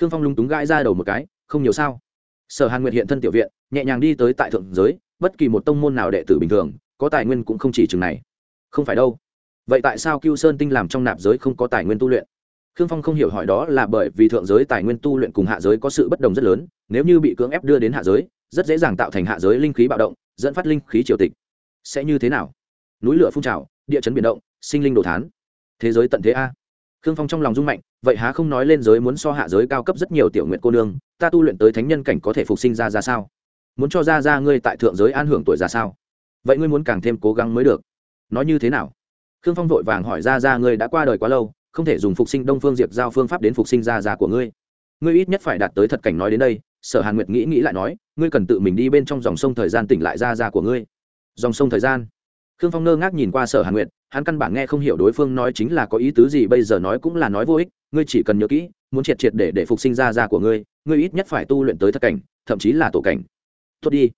Khương phong lung túng gãi ra đầu một cái, không nhiều sao? Sở hàn nguyệt hiện thân tiểu viện, nhẹ nhàng đi tới tại thượng giới, bất kỳ một tông môn nào đệ tử bình thường, có tài nguyên cũng không chỉ chừng này. Không phải đâu. Vậy tại sao cưu sơn tinh làm trong nạp giới không có tài nguyên tu luyện? Khương phong không hiểu hỏi đó là bởi vì thượng giới tài nguyên tu luyện cùng hạ giới có sự bất đồng rất lớn, nếu như bị cưỡng ép đưa đến hạ giới rất dễ dàng tạo thành hạ giới linh khí bạo động, dẫn phát linh khí triều tịch. Sẽ như thế nào? Núi lửa phun trào, địa chấn biển động, sinh linh đồ thán. Thế giới tận thế a. Khương phong trong lòng rung mạnh, vậy há không nói lên giới muốn so hạ giới cao cấp rất nhiều tiểu nguyện cô nương, ta tu luyện tới thánh nhân cảnh có thể phục sinh ra ra sao? Muốn cho ra ra ngươi tại thượng giới an hưởng tuổi ra sao? Vậy ngươi muốn càng thêm cố gắng mới được. Nói như thế nào? Khương phong vội vàng hỏi ra ra ngươi đã qua đời quá lâu, không thể dùng phục sinh đông phương diệp giao phương pháp đến phục sinh ra ra của ngươi. Ngươi ít nhất phải đạt tới thật cảnh nói đến đây sở hàn nguyệt nghĩ nghĩ lại nói, ngươi cần tự mình đi bên trong dòng sông thời gian tỉnh lại ra ra của ngươi. Dòng sông thời gian? Khương phong ngơ ngác nhìn qua sở hàn nguyệt, hắn căn bản nghe không hiểu đối phương nói chính là có ý tứ gì, bây giờ nói cũng là nói vô ích, ngươi chỉ cần nhớ kỹ, muốn triệt triệt để để phục sinh ra ra của ngươi ngươi ít nhất phải tu luyện tới thật cảnh, thậm chí là tổ cảnh. Tốt đi.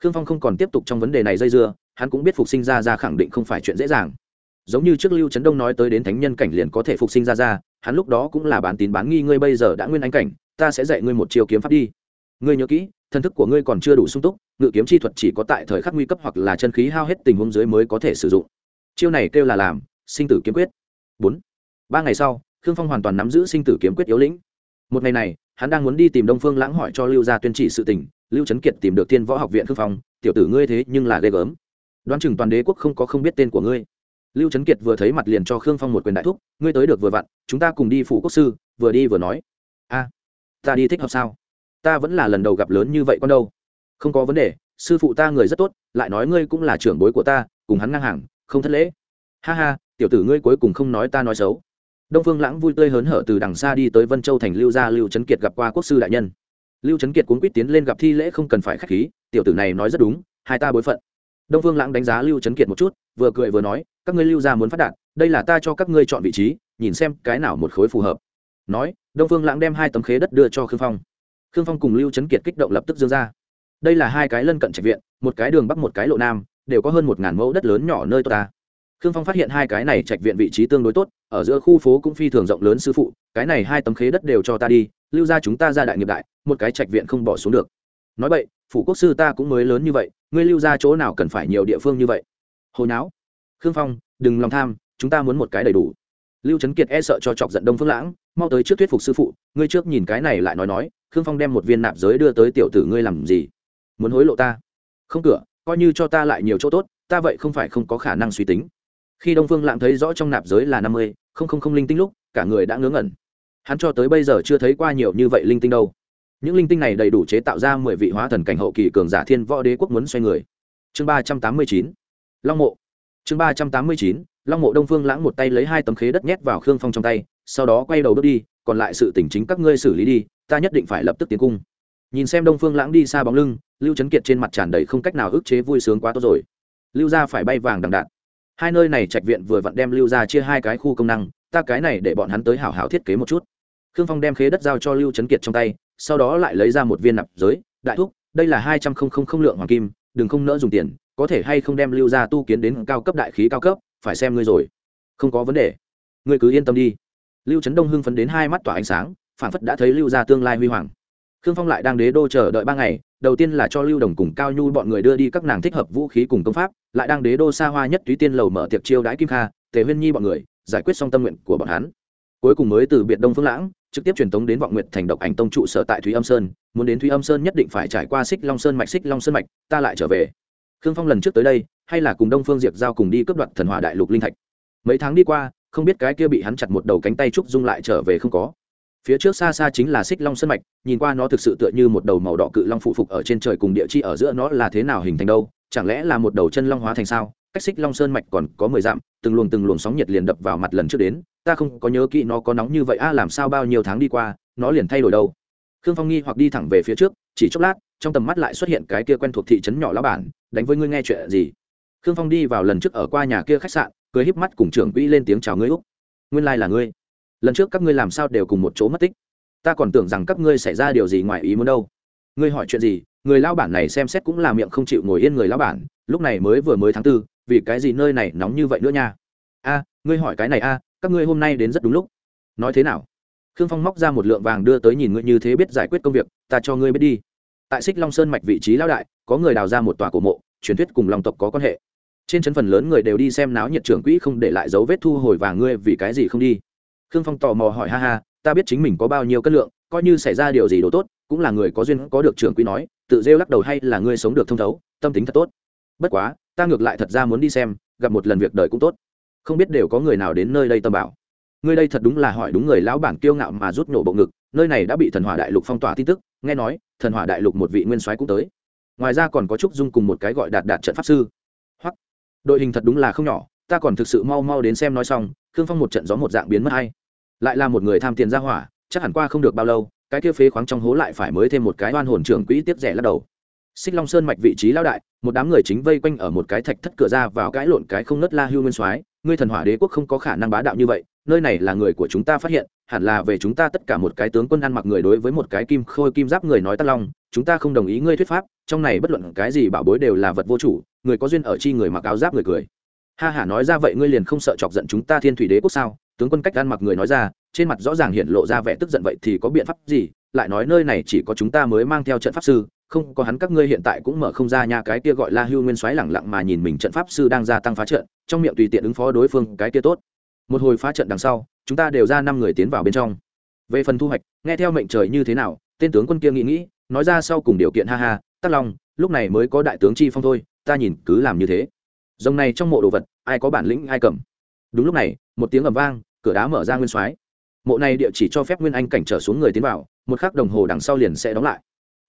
Khương phong không còn tiếp tục trong vấn đề này dây dưa, hắn cũng biết phục sinh ra ra khẳng định không phải chuyện dễ dàng. Giống như trước lưu trấn đông nói tới đến thánh nhân cảnh liền có thể phục sinh ra ra, hắn lúc đó cũng là bán tín bán nghi, ngươi bây giờ đã nguyên ánh cảnh, ta sẽ dạy ngươi một chiều kiếm pháp đi ngươi nhớ kỹ, thân thức của ngươi còn chưa đủ sung túc, ngự kiếm chi thuật chỉ có tại thời khắc nguy cấp hoặc là chân khí hao hết tình huống dưới mới có thể sử dụng. Chiêu này kêu là làm, sinh tử kiếm quyết. Bốn, ba ngày sau, khương phong hoàn toàn nắm giữ sinh tử kiếm quyết yếu lĩnh. Một ngày này, hắn đang muốn đi tìm đông phương lãng hỏi cho lưu gia tuyên chỉ sự tình, lưu trấn kiệt tìm được thiên võ học viện khương phong, tiểu tử ngươi thế nhưng là ghê gớm. Đoán chừng toàn đế quốc không có không biết tên của ngươi. Lưu trấn kiệt vừa thấy mặt liền cho khương phong một quyền đại thúc, ngươi tới được vừa vặn, chúng ta cùng đi phủ quốc sư, vừa đi vừa nói. A, ta đi thích hợp sao? Ta vẫn là lần đầu gặp lớn như vậy con đâu. Không có vấn đề, sư phụ ta người rất tốt, lại nói ngươi cũng là trưởng bối của ta, cùng hắn ngang hàng, không thất lễ. Ha ha, tiểu tử ngươi cuối cùng không nói ta nói xấu. Đông phương lãng vui tươi hớn hở từ đằng xa đi tới vân châu thành lưu gia lưu trấn kiệt gặp qua quốc sư đại nhân. Lưu trấn kiệt cuốn quýt tiến lên gặp thi lễ không cần phải k h á c h khí, tiểu tử này nói rất đúng, hai ta bối phận. Đông phương lãng đánh giá lưu trấn kiệt một chút, vừa cười vừa nói, các ngươi lưu gia muốn phát đạt, đây là ta cho các ngươi chọn vị trí, nhìn xem cái nào một khối phù hợp. Nói, đông phương lãng đem hai tấm khế đất đưa cho khương phong khương phong cùng lưu trấn kiệt kích động lập tức dương ra. Đây là hai cái lân cận trạch viện, một cái đường bắc một cái lộ nam, đều có hơn một ngàn mẫu đất lớn nhỏ nơi tôi ta khương phong phát hiện hai cái này trạch viện vị trí tương đối tốt, ở giữa khu phố cũng phi thường rộng lớn sư phụ, cái này hai tấm khế đất đều cho ta đi, lưu ra chúng ta ra đại nghiệp đại, một cái trạch viện không bỏ xuống được. Nói vậy, phủ quốc sư ta cũng mới lớn như vậy, ngươi lưu ra chỗ nào cần phải nhiều địa phương như vậy? Hồi não khương phong, đừng lòng tham, chúng ta muốn một cái đầy đủ lưu trấn kiệt e sợ cho chọc giận đông phương lãng, mau tới trước thuyết phục sư phụ, ngươi trước nhìn cái này lại nói nói, khương phong đem một viên nạp giới đưa tới tiểu tử ngươi làm gì? Muốn hối lộ ta? Không cửa, coi như cho ta lại nhiều chỗ tốt, ta vậy không phải không có khả năng suy tính. Khi đông phương lãng thấy rõ trong nạp giới là năm mươi, không không không linh tinh lúc, cả người đã ngớ ngẩn. Hắn cho tới bây giờ chưa thấy qua nhiều như vậy linh tinh đâu. Những linh tinh này đầy đủ chế tạo ra mười vị hóa thần cảnh hậu kỳ cường giả thiên võ đế quốc muốn xoay người. Chương ba trăm tám mươi chín. Long mộ chương ba trăm tám mươi chín, long mộ đông phương lãng một tay lấy hai tấm khế đất nhét vào khương phong trong tay, sau đó quay đầu bước đi, còn lại sự tỉnh chính các ngươi xử lý đi, ta nhất định phải lập tức tiến cung. Nhìn xem đông phương lãng đi xa bóng lưng, lưu trấn kiệt trên mặt tràn đầy không cách nào ức chế vui sướng quá tốt rồi. Lưu gia phải bay vàng đằng đạn. Hai nơi này trạch viện vừa vặn đem lưu gia chia hai cái khu công năng, ta cái này để bọn hắn tới hảo hảo thiết kế một chút. Khương phong đem khế đất giao cho lưu trấn kiệt trong tay, sau đó lại lấy ra một viên nạp giới, đại thúc, đây là hai trăm không không lượng hoàng kim đừng không nỡ dùng tiền, có thể hay không đem lưu gia tu kiến đến cao cấp đại khí cao cấp, phải xem ngươi rồi. Không có vấn đề. Ngươi cứ yên tâm đi. Lưu trấn đông hưng phấn đến hai mắt tỏa ánh sáng phản phất đã thấy lưu gia tương lai huy hoàng. Khương phong lại đang đế đô chờ đợi ba ngày, đầu tiên là cho lưu đồng cùng cao nhu bọn người đưa đi các nàng thích hợp vũ khí cùng công pháp, lại đang đế đô xa hoa nhất túy tiên lầu mở tiệc chiêu đãi kim kha, tề huyên nhi bọn người, giải quyết xong tâm nguyện của bọn hắn cuối cùng mới từ biệt đông phương lãng, trực tiếp truyền tống đến vọng nguyệt thành độc ảnh tông trụ sở tại thúy âm sơn. Muốn đến thúy âm sơn nhất định phải trải qua xích long sơn mạch, xích long sơn mạch, ta lại trở về. Khương phong lần trước tới đây, hay là cùng đông phương diệp giao cùng đi cướp đoạt thần hỏa đại lục linh thạch. Mấy tháng đi qua, không biết cái kia bị hắn chặt một đầu cánh tay trúc dung lại trở về không có. Phía trước xa xa chính là xích long sơn mạch, nhìn qua nó thực sự tựa như một đầu màu đỏ cự long phụ phục ở trên trời cùng địa chi ở giữa nó là thế nào hình thành đâu, chẳng lẽ là một đầu chân long hóa thành sao? Cách xích long sơn mạch còn có mười dặm, từng luồng từng luồng sóng nhiệt liền đập vào mặt lần trước đến, ta không có nhớ kỹ nó có nóng như vậy, a, làm sao bao nhiêu tháng đi qua, nó liền thay đổi đâu. Khương phong nghi hoặc đi thẳng về phía trước, chỉ chốc lát, trong tầm mắt lại xuất hiện cái kia quen thuộc thị trấn nhỏ lão bản, đánh với ngươi nghe chuyện gì? Khương phong đi vào lần trước ở qua nhà kia khách sạn, cười híp mắt cùng trưởng quỹ lên tiếng chào ngươi úc. Nguyên lai là ngươi. Lần trước các ngươi làm sao đều cùng một chỗ mất tích. Ta còn tưởng rằng các ngươi xảy ra điều gì ngoài ý muốn đâu. Ngươi hỏi chuyện gì? Người lao bản này xem xét cũng là miệng không chịu ngồi yên người lao bản, lúc này mới vừa mới tháng tư vì cái gì nơi này nóng như vậy nữa nha? A, ngươi hỏi cái này a, các ngươi hôm nay đến rất đúng lúc. Nói thế nào? Khương phong móc ra một lượng vàng đưa tới nhìn ngươi như thế biết giải quyết công việc, ta cho ngươi biết đi. Tại xích long sơn mạch vị trí lão đại, có người đào ra một tòa cổ mộ, truyền thuyết cùng lòng tộc có quan hệ. Trên chân phần lớn người đều đi xem náo nhiệt trưởng quỹ không để lại dấu vết thu hồi vàng ngươi vì cái gì không đi. Khương phong tò mò hỏi, ha ha, ta biết chính mình có bao nhiêu cân lượng, coi như xảy ra điều gì đồ tốt, cũng là người có duyên có được trưởng quỹ nói, tự rêu lắc đầu hay là ngươi sống được thông thấu, tâm tính thật tốt? Bất quá ta ngược lại thật ra muốn đi xem, gặp một lần việc đời cũng tốt. Không biết đều có người nào đến nơi đây tâm bảo. Ngươi đây thật đúng là hỏi đúng người lão bản kiêu ngạo mà rút nổ bộ ngực, nơi này đã bị thần hỏa đại lục phong tỏa tin tức, nghe nói, thần hỏa đại lục một vị nguyên soái cũng tới. Ngoài ra còn có trúc dung cùng một cái gọi đạt đạt trận pháp sư. Hoặc đội hình thật đúng là không nhỏ, ta còn thực sự mau mau đến xem nói xong, khương phong một trận gió một dạng biến mất hay. Lại là một người tham tiền ra hỏa, chắc hẳn qua không được bao lâu, cái kia phế khoáng trong hố lại phải mới thêm một cái oan hồn trưởng quỹ tiếp rẻ lắc đầu xích long sơn mạch vị trí lao đại, một đám người chính vây quanh ở một cái thạch thất cửa ra vào cãi lộn cái không nớt la hưu nguyên soái, ngươi thần hỏa đế quốc không có khả năng bá đạo như vậy, nơi này là người của chúng ta phát hiện, hẳn là về chúng ta tất cả một cái tướng quân ăn mặc người đối với một cái kim khôi kim giáp người nói tắt long, chúng ta không đồng ý ngươi thuyết pháp, trong này bất luận cái gì bảo bối đều là vật vô chủ, người có duyên ở chi người mặc áo giáp người cười. Ha hả nói ra vậy ngươi liền không sợ chọc giận chúng ta thiên thủy đế quốc sao? Tướng quân cách ăn mặc người nói ra, trên mặt rõ ràng hiện lộ ra vẻ tức giận vậy thì có biện pháp gì? Lại nói nơi này chỉ có chúng ta mới mang theo trận pháp sư không có hắn các ngươi hiện tại cũng mở không ra nha, cái kia gọi là hưu nguyên soái lẳng lặng mà nhìn mình trận pháp sư đang gia tăng phá trận, trong miệng tùy tiện ứng phó đối phương, cái kia tốt. Một hồi phá trận đằng sau, chúng ta đều ra năm người tiến vào bên trong. Về phần thu hoạch, nghe theo mệnh trời như thế nào, tên tướng quân kia nghĩ nghĩ, nói ra sau cùng điều kiện, ha ha, tắc long, lúc này mới có đại tướng chi phong thôi, ta nhìn cứ làm như thế. Dòng này trong mộ đồ vật, ai có bản lĩnh ai cầm? Đúng lúc này, một tiếng ầm vang, cửa đá mở ra nguyên soái. Mộ này địa chỉ cho phép nguyên anh cảnh trở xuống người tiến vào, một khắc đồng hồ đằng sau liền sẽ đóng lại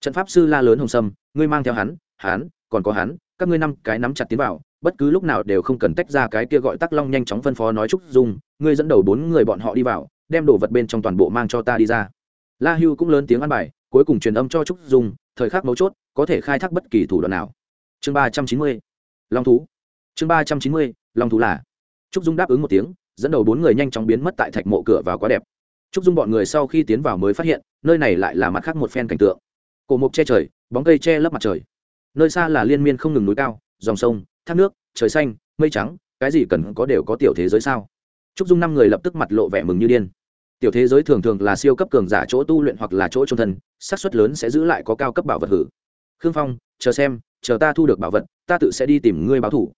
trận pháp sư la lớn hồng sâm, ngươi mang theo hắn hắn, còn có hắn, các ngươi năm cái nắm chặt tiến vào, bất cứ lúc nào đều không cần tách ra cái kia gọi tắc long nhanh chóng phân phó nói chúc dung, ngươi dẫn đầu bốn người bọn họ đi vào, đem đồ vật bên trong toàn bộ mang cho ta đi ra. La hưu cũng lớn tiếng ăn bài, cuối cùng truyền âm cho trúc dung, thời khắc mấu chốt, có thể khai thác bất kỳ thủ đoạn nào. Chương ba trăm chín mươi, long thú. Chương ba trăm chín mươi, long thú là. Trúc dung đáp ứng một tiếng, dẫn đầu bốn người nhanh chóng biến mất tại thạch mộ cửa vào quá đẹp. Trúc dung bọn người sau khi tiến vào mới phát hiện, nơi này lại là mặt khác một phen cảnh tượng cổ mộc che trời, bóng cây che lấp mặt trời. Nơi xa là liên miên không ngừng núi cao, dòng sông, thác nước, trời xanh, mây trắng, cái gì cần có đều có tiểu thế giới sao? Trúc dung năm người lập tức mặt lộ vẻ mừng như điên. Tiểu thế giới thường thường là siêu cấp cường giả chỗ tu luyện hoặc là chỗ trung thân, xác suất lớn sẽ giữ lại có cao cấp bảo vật hử. Khương phong, chờ xem, chờ ta thu được bảo vật, ta tự sẽ đi tìm ngươi báo thủ.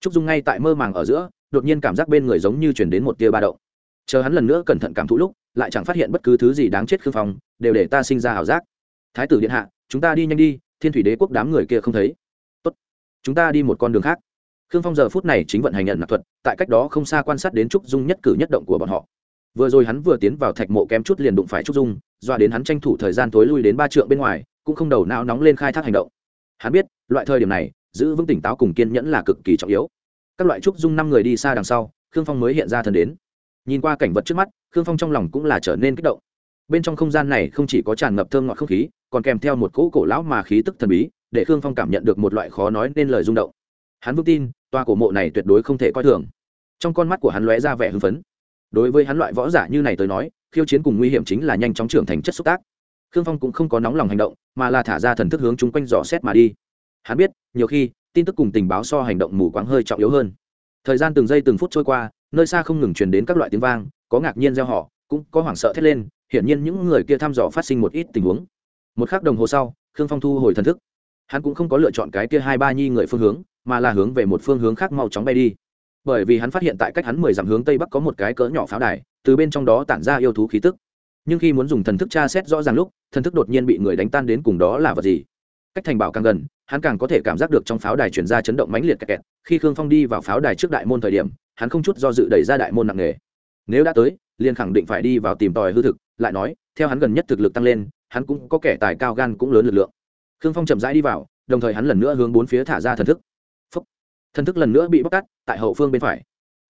Trúc dung ngay tại mơ màng ở giữa, đột nhiên cảm giác bên người giống như chuyển đến một tia ba đậu. chờ hắn lần nữa cẩn thận cảm thụ lúc, lại chẳng phát hiện bất cứ thứ gì đáng chết khương phong, đều để ta sinh ra ảo giác thái tử điện hạ, chúng ta đi nhanh đi, thiên thủy đế quốc đám người kia không thấy. Tốt. Chúng ta đi một con đường khác. Khương phong giờ phút này chính vận hành nhận nạp thuật, tại cách đó không xa quan sát đến trúc dung nhất cử nhất động của bọn họ. Vừa rồi hắn vừa tiến vào thạch mộ kém chút liền đụng phải trúc dung, doa đến hắn tranh thủ thời gian tối lui đến ba trượng bên ngoài, cũng không đầu não nóng lên khai thác hành động. Hắn biết, loại thời điểm này, giữ vững tỉnh táo cùng kiên nhẫn là cực kỳ trọng yếu. Các loại trúc dung năm người đi xa đằng sau, khương phong mới hiện ra thân đến. Nhìn qua cảnh vật trước mắt, khương phong trong lòng cũng là trở nên kích động. Bên trong không gian này không chỉ có tràn ngập thơm ngọt không khí còn kèm theo một cỗ cổ lão mà khí tức thần bí, để khương phong cảm nhận được một loại khó nói nên lời rung động. Hắn vững tin toa cổ mộ này tuyệt đối không thể coi thường. Trong con mắt của hắn lóe ra vẻ hưng phấn. Đối với hắn loại võ giả như này tới nói, khiêu chiến cùng nguy hiểm chính là nhanh chóng trưởng thành chất xúc tác. Khương phong cũng không có nóng lòng hành động, mà là thả ra thần thức hướng chung quanh dò xét mà đi. Hắn biết, nhiều khi, tin tức cùng tình báo so hành động mù quáng hơi trọng yếu hơn. Thời gian từng giây từng phút trôi qua, nơi xa không ngừng truyền đến các loại tiếng vang, có ngạc nhiên gieo họ cũng có hoảng sợ thét lên, hiển nhiên những người kia thăm dò phát sinh một ít tình huống một khắc đồng hồ sau, khương phong thu hồi thần thức. Hắn cũng không có lựa chọn cái kia hai ba nhi người phương hướng, mà là hướng về một phương hướng khác mau chóng bay đi. Bởi vì hắn phát hiện tại cách hắn mười dặm hướng tây bắc có một cái cỡ nhỏ pháo đài, từ bên trong đó tản ra yêu thú khí tức. Nhưng khi muốn dùng thần thức tra xét rõ ràng lúc, thần thức đột nhiên bị người đánh tan đến cùng đó là vật gì? Cách thành bảo càng gần, hắn càng có thể cảm giác được trong pháo đài chuyển ra chấn động mãnh liệt kẹt kẹt. Khi khương phong đi vào pháo đài trước đại môn thời điểm, hắn không chút do dự đẩy ra đại môn nặng nề. Nếu đã tới, liền khẳng định phải đi vào tìm tòi hư thực, lại nói, theo hắn gần nhất thực lực tăng lên hắn cũng có kẻ tài cao gan cũng lớn lực lượng. Khương phong chậm rãi đi vào, đồng thời hắn lần nữa hướng bốn phía thả ra thần thức. Phúc. thần thức lần nữa bị bóc tát tại hậu phương bên phải.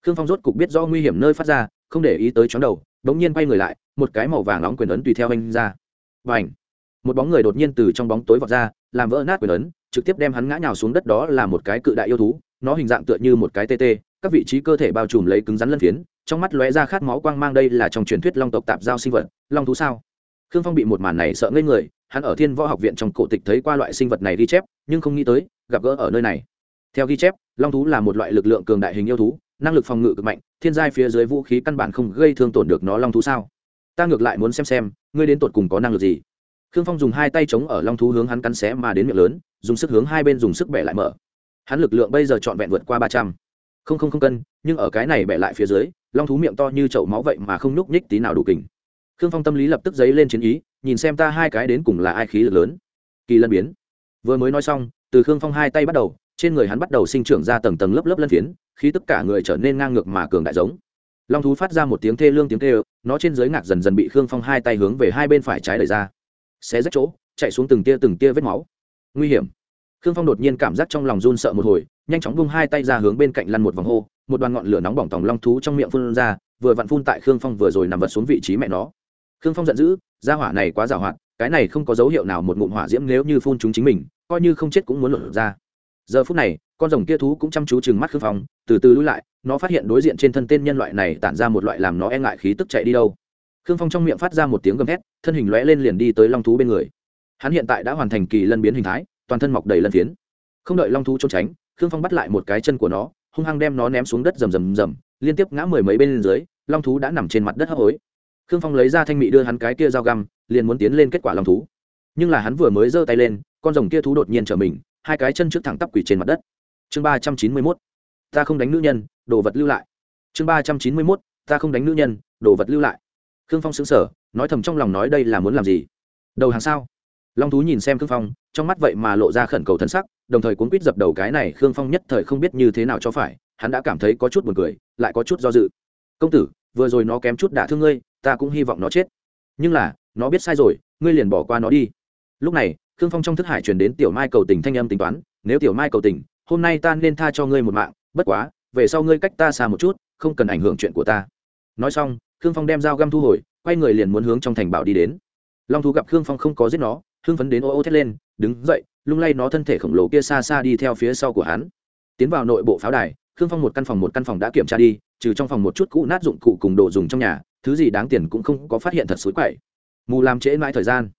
Khương phong rốt cục biết do nguy hiểm nơi phát ra, không để ý tới chóng đầu bỗng nhiên quay người lại, một cái màu vàng nóng quyền ấn tùy theo anh ra. Và ảnh một bóng người đột nhiên từ trong bóng tối vọt ra, làm vỡ nát quyền ấn, trực tiếp đem hắn ngã nhào xuống đất đó là một cái cự đại yêu thú, nó hình dạng tựa như một cái tê tê, các vị trí cơ thể bao trùm lấy cứng rắn lân phiến, trong mắt lóe ra khát máu quang mang đây là trong truyền thuyết long tộc tạp giao sinh vật, long thú sao? Khương phong bị một màn này sợ ngây người, hắn ở thiên võ học viện trong cổ tịch thấy qua loại sinh vật này ghi chép, nhưng không nghĩ tới, gặp gỡ ở nơi này. Theo ghi chép, long thú là một loại lực lượng cường đại hình yêu thú, năng lực phòng ngự cực mạnh, thiên giai phía dưới vũ khí căn bản không gây thương tổn được nó long thú sao? Ta ngược lại muốn xem xem, ngươi đến tột cùng có năng lực gì? Khương phong dùng hai tay chống ở long thú hướng hắn cắn xé mà đến miệng lớn, dùng sức hướng hai bên dùng sức bẻ lại mở. Hắn lực lượng bây giờ trọn vẹn vượt qua ba trăm. Không không không cân, nhưng ở cái này bẻ lại phía dưới, long thú miệng to như chậu máu vậy mà không nhúc nhích tí nào đủ kình khương phong tâm lý lập tức dấy lên chiến ý, nhìn xem ta hai cái đến cùng là ai khí lực lớn. Kỳ lân biến. Vừa mới nói xong, từ khương phong hai tay bắt đầu, trên người hắn bắt đầu sinh trưởng ra tầng tầng lớp lớp lân phiến, khí tất cả người trở nên ngang ngược mà cường đại giống. Long thú phát ra một tiếng thê lương tiếng thê nó trên dưới ngạc dần dần bị khương phong hai tay hướng về hai bên phải trái đẩy ra. Xé rách chỗ, chạy xuống từng tia từng tia vết máu. Nguy hiểm. Khương phong đột nhiên cảm giác trong lòng run sợ một hồi, nhanh chóng bung hai tay ra hướng bên cạnh lăn một vòng hô, một đoàn ngọn lửa nóng bỏng tòng long thú trong miệng phun ra, vừa vặn phun tại khương phong vừa rồi nằm vật xuống vị trí mẹ nó khương phong giận dữ ra hỏa này quá giảo hoạt cái này không có dấu hiệu nào một ngụm hỏa diễm nếu như phun chúng chính mình coi như không chết cũng muốn lột ra. Giờ phút này con rồng kia thú cũng chăm chú chừng mắt khương phong từ từ lui lại nó phát hiện đối diện trên thân tên nhân loại này tản ra một loại làm nó e ngại khí tức chạy đi đâu. Khương phong trong miệng phát ra một tiếng gầm hét, thân hình lóe lên liền đi tới long thú bên người. Hắn hiện tại đã hoàn thành kỳ lân biến hình thái toàn thân mọc đầy lân phiến. Không đợi long thú trốn tránh khương phong bắt lại một cái chân của nó hung hăng đem nó ném xuống đất rầm rầm rầm liên tiếp ngã mười mấy bên dưới long thú đã nằm trên mặt đất hấp hối khương phong lấy ra thanh mị đưa hắn cái kia dao găm, liền muốn tiến lên kết quả long thú. Nhưng là hắn vừa mới giơ tay lên, con rồng kia thú đột nhiên trở mình, hai cái chân trước thẳng tắp quỳ trên mặt đất. Chương ba trăm chín mươi mốt, ta không đánh nữ nhân, đồ vật lưu lại. Chương ba trăm chín mươi mốt, ta không đánh nữ nhân, đồ vật lưu lại. Khương phong xứng sở nói thầm trong lòng nói đây là muốn làm gì? Đầu hàng sao? Long thú nhìn xem khương phong, trong mắt vậy mà lộ ra khẩn cầu thân sắc, đồng thời cuốn quýt dập đầu cái này khương phong nhất thời không biết như thế nào cho phải, hắn đã cảm thấy có chút buồn cười, lại có chút do dự. Công tử, vừa rồi nó kém chút đả thương ngươi ta cũng hy vọng nó chết. Nhưng là, nó biết sai rồi, ngươi liền bỏ qua nó đi. Lúc này, khương phong trong thức hải truyền đến tiểu mai cầu tình thanh âm tính toán, nếu tiểu mai cầu tình, hôm nay ta nên tha cho ngươi một mạng, bất quá, về sau ngươi cách ta xa một chút, không cần ảnh hưởng chuyện của ta. Nói xong, khương phong đem dao găm thu hồi, quay người liền muốn hướng trong thành bảo đi đến. Long thú gặp khương phong không có giết nó hương phấn đến ô ô thét lên, đứng dậy, lung lay nó thân thể khổng lồ kia xa xa đi theo phía sau của hắn. Tiến vào nội bộ pháo đài khương phong một căn phòng một căn phòng đã kiểm tra đi, trừ trong phòng một chút cũ nát dụng cụ cùng đồ dùng trong nhà, thứ gì đáng tiền cũng không có phát hiện thật xối quậy. Mù làm trễ mãi thời gian.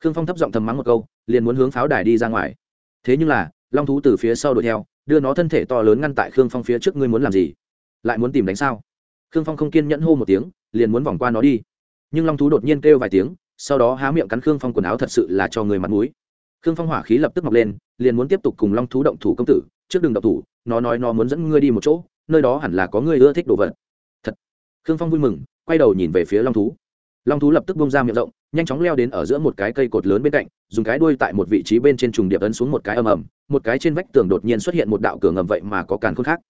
Khương phong thấp giọng thầm mắng một câu, liền muốn hướng pháo đài đi ra ngoài. Thế nhưng là, long thú từ phía sau đuổi theo, đưa nó thân thể to lớn ngăn tại khương phong phía trước, ngươi muốn làm gì? Lại muốn tìm đánh sao? Khương phong không kiên nhẫn hô một tiếng, liền muốn vòng qua nó đi. Nhưng long thú đột nhiên kêu vài tiếng, sau đó há miệng cắn khương phong quần áo thật sự là cho người mặt mũi. Khương phong hỏa khí lập tức mọc lên, liền muốn tiếp tục cùng long thú động thủ công tử trước đường động thủ, nó nói nó muốn dẫn ngươi đi một chỗ, nơi đó hẳn là có ngươi ưa thích đồ vật. Thật. Khương phong vui mừng, quay đầu nhìn về phía long thú. Long thú lập tức bông ra miệng rộng, nhanh chóng leo đến ở giữa một cái cây cột lớn bên cạnh, dùng cái đuôi tại một vị trí bên trên trùng điệp ấn xuống một cái ầm ầm, một cái trên vách tường đột nhiên xuất hiện một đạo cửa ngầm vậy mà có càn khôn khác.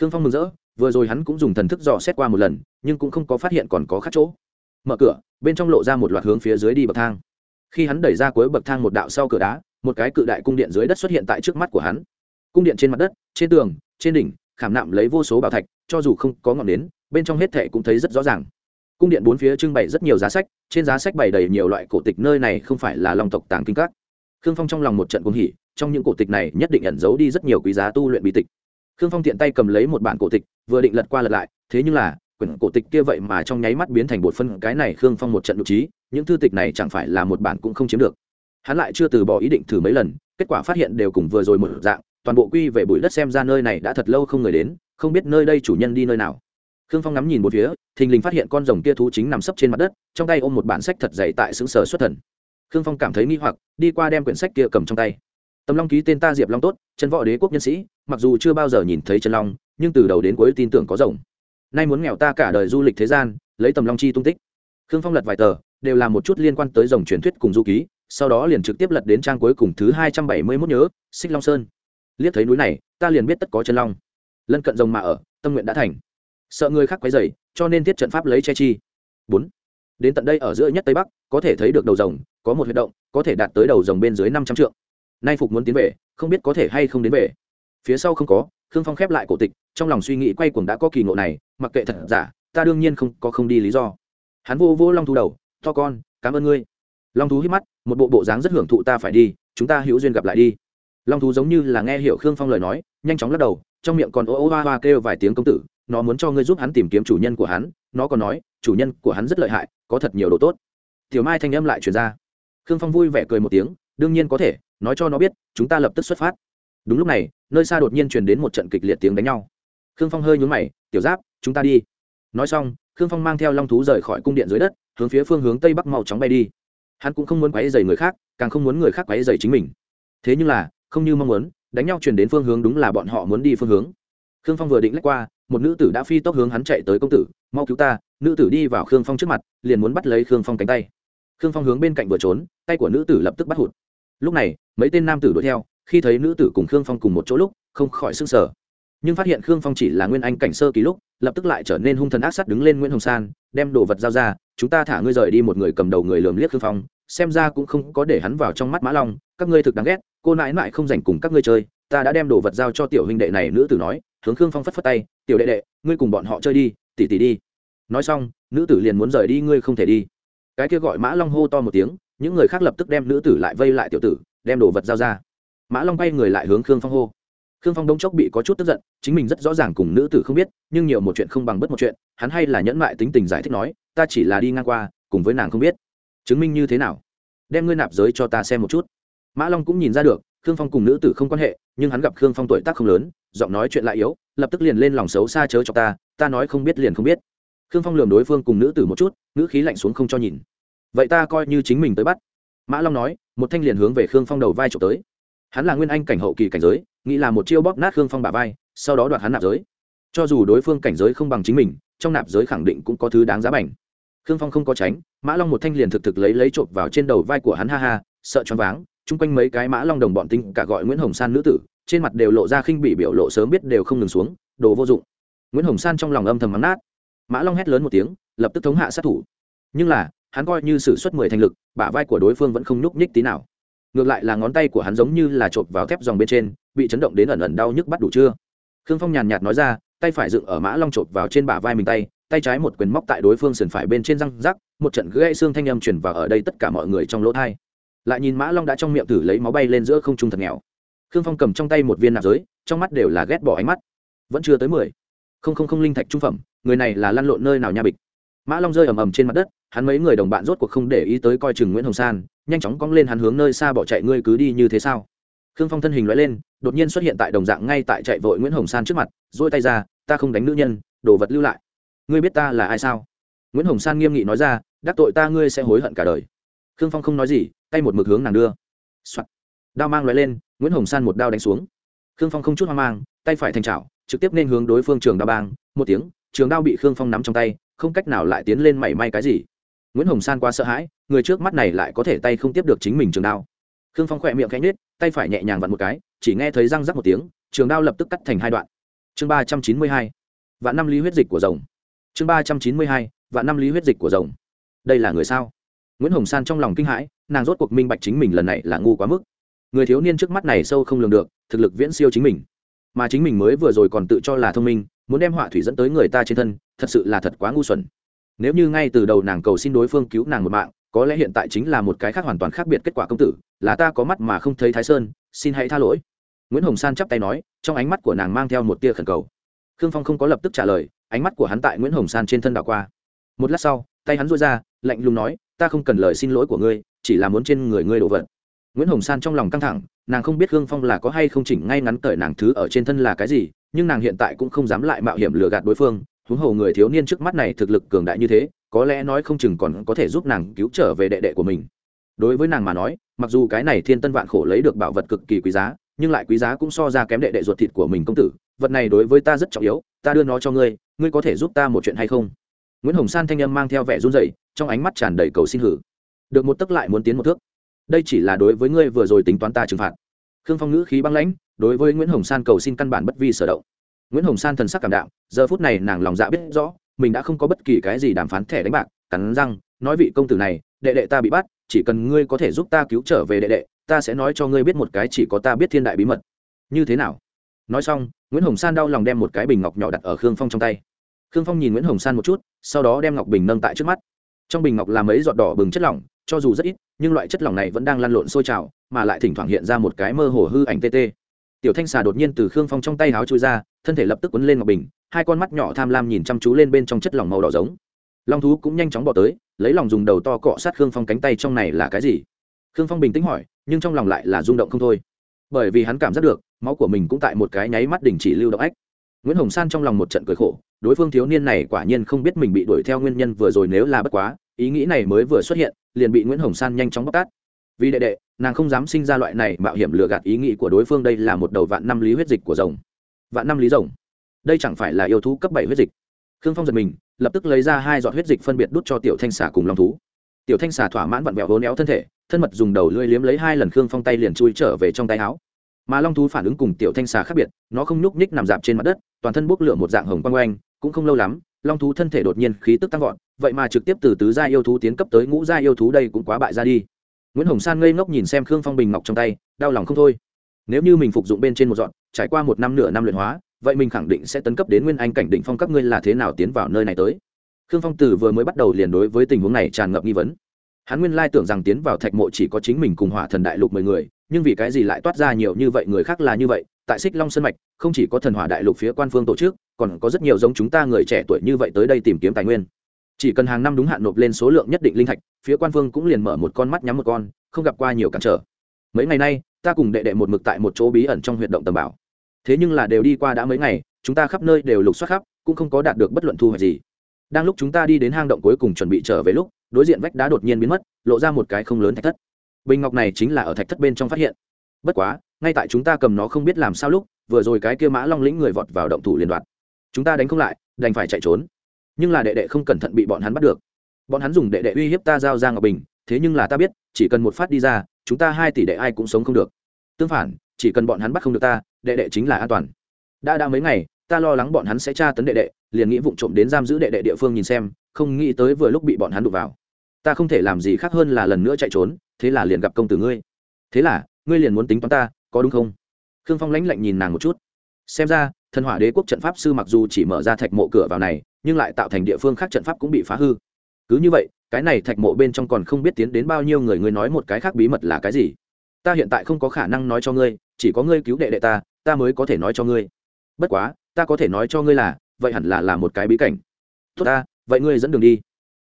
Khương phong mừng rỡ, vừa rồi hắn cũng dùng thần thức dò xét qua một lần, nhưng cũng không có phát hiện còn có khác chỗ. Mở cửa, bên trong lộ ra một loạt hướng phía dưới đi bậc thang. Khi hắn đẩy ra cuối bậc thang một đạo sau cửa đá, một cái cự đại cung điện dưới đất xuất hiện tại trước mắt của hắn cung điện trên mặt đất, trên tường, trên đỉnh, khảm nạm lấy vô số bảo thạch, cho dù không có ngọn nến, bên trong hết thệ cũng thấy rất rõ ràng. Cung điện bốn phía trưng bày rất nhiều giá sách, trên giá sách bày đầy nhiều loại cổ tịch nơi này không phải là lòng tộc tàng kinh các. Khương phong trong lòng một trận cuồng hỉ, trong những cổ tịch này nhất định ẩn giấu đi rất nhiều quý giá tu luyện bí tịch. Khương phong tiện tay cầm lấy một bản cổ tịch, vừa định lật qua lật lại, thế nhưng là, quyển cổ tịch kia vậy mà trong nháy mắt biến thành bột phân, cái này khương phong một trận nhục trí những thư tịch này chẳng phải là một bản cũng không chiếm được. Hắn lại chưa từ bỏ ý định thử mấy lần, kết quả phát hiện đều cùng vừa rồi một dạng toàn bộ quy về bụi đất xem ra nơi này đã thật lâu không người đến, không biết nơi đây chủ nhân đi nơi nào. Khương phong ngắm nhìn một phía, thình lình phát hiện con rồng kia thú chính nằm sấp trên mặt đất, trong tay ôm một bản sách thật dày tại xứng sở xuất thần. Khương phong cảm thấy nghi hoặc, đi qua đem quyển sách kia cầm trong tay. Tầm long ký tên ta diệp long tốt chân võ đế quốc nhân sĩ, mặc dù chưa bao giờ nhìn thấy chân long, nhưng từ đầu đến cuối tin tưởng có rồng. Nay muốn nghèo ta cả đời du lịch thế gian, lấy tầm long chi tung tích. Khương phong lật vài tờ, đều là một chút liên quan tới dòng truyền thuyết cùng du ký, sau đó liền trực tiếp lật đến trang cuối cùng thứ hai trăm bảy mươi 271 nhớ, xích long sơn liếc thấy núi này, ta liền biết tất có chân long. Lân cận rồng mà ở, tâm nguyện đã thành. Sợ người khác quấy dày cho nên thiết trận pháp lấy che chi. Bốn. Đến tận đây ở giữa nhất tây bắc, có thể thấy được đầu rồng, có một huyệt động, có thể đạt tới đầu rồng bên dưới năm trăm trượng. Nay phục muốn tiến về, không biết có thể hay không đến về. Phía sau không có, khương phong khép lại cổ tịch, trong lòng suy nghĩ quay cuồng đã có kỳ ngộ này, mặc kệ thật giả, ta đương nhiên không có không đi lý do. Hắn vô vô long thú đầu, to con, cảm ơn ngươi. Long thú hít mắt, một bộ bộ dáng rất hưởng thụ ta phải đi, chúng ta hữu duyên gặp lại đi long thú giống như là nghe hiểu khương phong lời nói, nhanh chóng lắc đầu, trong miệng còn ô ô hoa hoa kêu vài tiếng công tử, nó muốn cho ngươi giúp hắn tìm kiếm chủ nhân của hắn, nó còn nói, chủ nhân của hắn rất lợi hại, có thật nhiều đồ tốt. Tiểu mai thanh âm lại truyền ra. Khương phong vui vẻ cười một tiếng, đương nhiên có thể, nói cho nó biết, chúng ta lập tức xuất phát. Đúng lúc này, nơi xa đột nhiên truyền đến một trận kịch liệt tiếng đánh nhau. Khương phong hơi nhún mày, tiểu giáp, chúng ta đi. Nói xong, khương phong mang theo long thú rời khỏi cung điện dưới đất, hướng phía phương hướng tây bắc mau chóng bay đi. Hắn cũng không muốn quấy dày người khác, càng không muốn người khác quấy dày chính mình. Thế nhưng là không như mong muốn, đánh nhau truyền đến phương hướng đúng là bọn họ muốn đi phương hướng. Khương phong vừa định lách qua, một nữ tử đã phi tốc hướng hắn chạy tới công tử, mau cứu ta. Nữ tử đi vào khương phong trước mặt, liền muốn bắt lấy khương phong cánh tay. Khương phong hướng bên cạnh vừa trốn, tay của nữ tử lập tức bắt hụt. Lúc này, mấy tên nam tử đuổi theo, khi thấy nữ tử cùng khương phong cùng một chỗ lúc, không khỏi s ư n g sở nhưng phát hiện khương phong chỉ là nguyên anh cảnh sơ kỳ lúc, lập tức lại trở nên hung thần ác sắt đứng lên nguyễn hồng san, đem đồ vật giao ra, chúng ta thả ngươi rời đi một người cầm đầu người lườm liếc khương phong, xem ra cũng không có để hắn vào trong mắt mã long, các ngươi thực đáng ghét cô nãi nãi không dành cùng các ngươi chơi, ta đã đem đồ vật giao cho tiểu huynh đệ này, nữ tử nói, hướng khương phong phất phất tay, tiểu đệ đệ, ngươi cùng bọn họ chơi đi tỉ tỉ đi. Nói xong, nữ tử liền muốn rời đi, ngươi không thể đi. Cái kia gọi mã long hô to một tiếng, những người khác lập tức đem nữ tử lại vây lại tiểu tử, đem đồ vật giao ra. Mã long bay người lại hướng khương phong hô. Khương phong đông chốc bị có chút tức giận, chính mình rất rõ ràng cùng nữ tử không biết, nhưng nhiều một chuyện không bằng bất một chuyện, hắn hay là nhẫn mại tính tình giải thích nói, ta chỉ là đi ngang qua, cùng với nàng không biết. Chứng minh như thế nào? Đem ngươi nạp giới cho ta xem một chút mã long cũng nhìn ra được, khương phong cùng nữ tử không quan hệ, nhưng hắn gặp khương phong tuổi tác không lớn, giọng nói chuyện lại yếu, lập tức liền lên lòng xấu xa chớ cho ta ta nói không biết liền không biết. Khương phong lườm đối phương cùng nữ tử một chút nữ khí lạnh xuống không cho nhìn. Vậy ta coi như chính mình tới bắt. Mã long nói, một thanh liền hướng về khương phong đầu vai trộm tới. Hắn là nguyên anh cảnh hậu kỳ cảnh giới, nghĩ là một chiêu bóp nát khương phong bả vai, sau đó đoạt hắn nạp giới. Cho dù đối phương cảnh giới không bằng chính mình, trong nạp giới khẳng định cũng có thứ đáng giá bảnh khương phong không có tránh, mã long một thanh liền thực thực lấy lấy trộm vào trên đầu vai của hắn, ha ha, sợ choáng váng chung quanh mấy cái mã long đồng bọn tinh cả gọi nguyễn hồng san nữ tử, trên mặt đều lộ ra khinh bị biểu lộ sớm biết đều không ngừng xuống, đồ vô dụng. Nguyễn hồng san trong lòng âm thầm mắng nát. Mã long hét lớn một tiếng, lập tức thống hạ sát thủ. Nhưng là, hắn coi như sử xuất mười thành lực, bả vai của đối phương vẫn không nhúc nhích tí nào. Ngược lại là ngón tay của hắn giống như là chộp vào thép dòng bên trên, bị chấn động đến ẩn ẩn đau nhức bắt đủ chưa? Khương phong nhàn nhạt nói ra, tay phải dựng ở mã long chộp vào trên bả vai mình tay tay trái một quyền móc tại đối phương sườn phải bên trên răng rắc, một trận gãy xương thanh âm chuyển vào ở đây tất cả mọi người trong lỗ thai lại nhìn mã long đã trong miệng thử lấy máu bay lên giữa không trung thật nghèo. Khương phong cầm trong tay một viên nạp giới, trong mắt đều là ghét bỏ ánh mắt. Vẫn chưa tới mười. Không không không linh thạch trung phẩm, người này là lăn lộn nơi nào nha bịch. Mã long rơi ầm ầm trên mặt đất, hắn mấy người đồng bạn rốt cuộc không để ý tới coi chừng nguyễn hồng san, nhanh chóng cong lên hắn hướng nơi xa bỏ chạy, ngươi cứ đi như thế sao? Khương phong thân hình loại lên, đột nhiên xuất hiện tại đồng dạng ngay tại chạy vội nguyễn hồng san trước mặt dỗi tay ra, ta không đánh nữ nhân, đồ vật lưu lại. Ngươi biết ta là ai sao? Nguyễn hồng san nghiêm nghị nói ra, đắc tội ta ngươi sẽ hối hận cả đời khương phong không nói gì, tay một mực hướng nàng đưa、Soạn. đao mang loại lên, nguyễn hồng san một đao đánh xuống. Khương phong không chút hoang mang, tay phải thành trào trực tiếp nên hướng đối phương trường đao bang, một tiếng, trường đao bị khương phong nắm trong tay, không cách nào lại tiến lên mảy may cái gì. Nguyễn hồng san quá sợ hãi, người trước mắt này lại có thể tay không tiếp được chính mình trường đao. Khương phong khỏe miệng khẽ nhếch, tay phải nhẹ nhàng vặn một cái, chỉ nghe thấy răng rắc một tiếng, trường đao lập tức cắt thành hai đoạn. Chương ba trăm chín mươi hai, vạn năm lý huyết dịch của rồng. Chương ba trăm chín mươi hai, vạn năm lý huyết dịch của rồng. Đây là người sao? Nguyễn hồng san trong lòng kinh hãi nàng rốt cuộc minh bạch chính mình lần này là ngu quá mức người thiếu niên trước mắt này sâu không lường được thực lực viễn siêu chính mình mà chính mình mới vừa rồi còn tự cho là thông minh muốn đem họa thủy dẫn tới người ta trên thân thật sự là thật quá ngu xuẩn nếu như ngay từ đầu nàng cầu xin đối phương cứu nàng một mạng có lẽ hiện tại chính là một cái khác hoàn toàn khác biệt kết quả công tử là ta có mắt mà không thấy thái sơn xin hãy tha lỗi nguyễn hồng san chắp tay nói trong ánh mắt của nàng mang theo một tia khẩn cầu khương phong không có lập tức trả lời ánh mắt của hắn tại nguyễn hồng san trên thân đảo qua một lát sau tay hắn rối ra lạnh lùng nói, ta không cần lời xin lỗi của ngươi, chỉ là muốn trên người ngươi đồ vật. Nguyễn hồng san trong lòng căng thẳng, nàng không biết khương phong là có hay không chỉnh ngay ngắn cởi nàng thứ ở trên thân là cái gì, nhưng nàng hiện tại cũng không dám lại mạo hiểm lừa gạt đối phương, huống hồ người thiếu niên trước mắt này thực lực cường đại như thế, có lẽ nói không chừng còn có thể giúp nàng cứu trở về đệ đệ của mình. Đối với nàng mà nói, mặc dù cái này thiên tân vạn khổ lấy được bảo vật cực kỳ quý giá, nhưng lại quý giá cũng so ra kém đệ đệ ruột thịt của mình công tử, vật này đối với ta rất trọng yếu, ta đưa nó cho ngươi ngươi có thể giúp ta một chuyện hay không? Nguyễn hồng san thanh âm mang theo vẻ run rẩy trong ánh mắt tràn đầy cầu xin hử. Được một tấc lại muốn tiến một thước. Đây chỉ là đối với ngươi vừa rồi tính toán ta trừng phạt. Khương phong ngữ khí băng lãnh, đối với nguyễn hồng san cầu xin căn bản bất vi sở động. Nguyễn hồng san thần sắc cảm đạo giờ phút này nàng lòng dạ biết rõ, mình đã không có bất kỳ cái gì đàm phán thẻ đánh bạc, cắn răng, nói vị công tử này, đệ đệ ta bị bắt, chỉ cần ngươi có thể giúp ta cứu trở về đệ đệ, ta sẽ nói cho ngươi biết một cái chỉ có ta biết thiên đại bí mật. Như thế nào? Nói xong, nguyễn hồng san đau lòng đem một cái bình ngọc nhỏ đặt ở khương phong trong tay. Khương phong nhìn nguyễn hồng san một chút, sau đó đem ngọc bình nâng tại trước mắt trong bình ngọc là mấy giọt đỏ bừng chất lỏng, cho dù rất ít, nhưng loại chất lỏng này vẫn đang lăn lộn sôi trào, mà lại thỉnh thoảng hiện ra một cái mơ hồ hư ảnh tê tê. Tiểu thanh xà đột nhiên từ khương phong trong tay háo chui ra, thân thể lập tức quấn lên ngọc bình, hai con mắt nhỏ tham lam nhìn chăm chú lên bên trong chất lỏng màu đỏ giống. Long thú cũng nhanh chóng bỏ tới, lấy lòng dùng đầu to cọ sát khương phong cánh tay trong này là cái gì? Khương phong bình tĩnh hỏi, nhưng trong lòng lại là rung động không thôi. Bởi vì hắn cảm giác được, máu của mình cũng tại một cái nháy mắt đình chỉ lưu động ách. Nguyễn hồng san trong lòng một trận cười khổ đối phương thiếu niên này quả nhiên không biết mình bị đuổi theo nguyên nhân vừa rồi nếu là bất quá, ý nghĩ này mới vừa xuất hiện, liền bị nguyễn hồng san nhanh chóng bóc tát. Vì đệ đệ, nàng không dám sinh ra loại này mạo hiểm lừa gạt ý nghĩ của đối phương đây là một đầu vạn năm lý huyết dịch của rồng. Vạn năm lý rồng? Đây chẳng phải là yêu thú cấp bảy huyết dịch? Khương phong giật mình, lập tức lấy ra hai giọt huyết dịch phân biệt đút cho tiểu thanh xà cùng long thú. Tiểu thanh xà thỏa mãn vặn vẹo hố néo thân thể, thân mật dùng đầu lưỡi liếm lấy hai lần khương phong tay liền chui trở về trong tay áo. Mà long thú phản ứng cùng tiểu thanh xà khác biệt, nó không nhúc nhích nằm dạp trên mặt đất, toàn thân bốc lửa một dạng hồng quang oanh cũng không lâu lắm, long thú thân thể đột nhiên khí tức tăng vọt, vậy mà trực tiếp từ tứ gia yêu thú tiến cấp tới ngũ gia yêu thú đây cũng quá bại ra đi. Nguyễn hồng san ngây ngốc nhìn xem khương phong bình ngọc trong tay, đau lòng không thôi. Nếu như mình phục dụng bên trên một dọn trải qua một năm nửa năm luyện hóa, vậy mình khẳng định sẽ tấn cấp đến nguyên anh cảnh định phong các ngươi là thế nào tiến vào nơi này tới. Khương phong tử vừa mới bắt đầu liền đối với tình huống này tràn ngập nghi vấn. Hắn nguyên lai tưởng rằng tiến vào thạch mộ chỉ có chính mình cùng hỏa thần đại lục mười người, nhưng vì cái gì lại toát ra nhiều như vậy người khác là như vậy tại xích long sơn mạch, không chỉ có thần hỏa đại lục phía quan phương tổ chức, còn có rất nhiều giống chúng ta người trẻ tuổi như vậy tới đây tìm kiếm tài nguyên. Chỉ cần hàng năm đúng hạn nộp lên số lượng nhất định linh thạch, phía quan phương cũng liền mở một con mắt nhắm một con, không gặp qua nhiều cản trở. Mấy ngày nay, ta cùng đệ đệ một mực tại một chỗ bí ẩn trong huyện động tầm bảo. Thế nhưng là đều đi qua đã mấy ngày, chúng ta khắp nơi đều lục soát khắp, cũng không có đạt được bất luận thu hoạch gì. Đang lúc chúng ta đi đến hang động cuối cùng chuẩn bị trở về lúc, đối diện vách đá đột nhiên biến mất, lộ ra một cái không lớn thạch thất. Bình ngọc này chính là ở thạch thất bên trong phát hiện bất quá, ngay tại chúng ta cầm nó không biết làm sao lúc, vừa rồi cái kia mã long lĩnh người vọt vào động thủ liên đoạt. Chúng ta đánh không lại, đành phải chạy trốn. Nhưng là đệ đệ không cẩn thận bị bọn hắn bắt được. Bọn hắn dùng đệ đệ uy hiếp ta giao ra ngọc bình, thế nhưng là ta biết, chỉ cần một phát đi ra, chúng ta hai tỷ đệ ai cũng sống không được. Tương phản, chỉ cần bọn hắn bắt không được ta, đệ đệ chính là an toàn. Đã đã mấy ngày, ta lo lắng bọn hắn sẽ tra tấn đệ đệ, liền nghĩ vụng trộm đến giam giữ đệ đệ địa phương nhìn xem, không nghĩ tới vừa lúc bị bọn hắn đụt vào. Ta không thể làm gì khác hơn là lần nữa chạy trốn, thế là liền gặp công tử ngươi. Thế là ngươi liền muốn tính toán ta, có đúng không? Khương phong lãnh lạnh nhìn nàng một chút. Xem ra, thần hỏa đế quốc trận pháp sư mặc dù chỉ mở ra thạch mộ cửa vào này, nhưng lại tạo thành địa phương khác trận pháp cũng bị phá hư. Cứ như vậy, cái này thạch mộ bên trong còn không biết tiến đến bao nhiêu người, ngươi nói một cái khác bí mật là cái gì? Ta hiện tại không có khả năng nói cho ngươi, chỉ có ngươi cứu đệ đệ ta ta mới có thể nói cho ngươi. Bất quá, ta có thể nói cho ngươi là, vậy hẳn là là một cái bí cảnh. Tốt ta, vậy ngươi dẫn đường đi.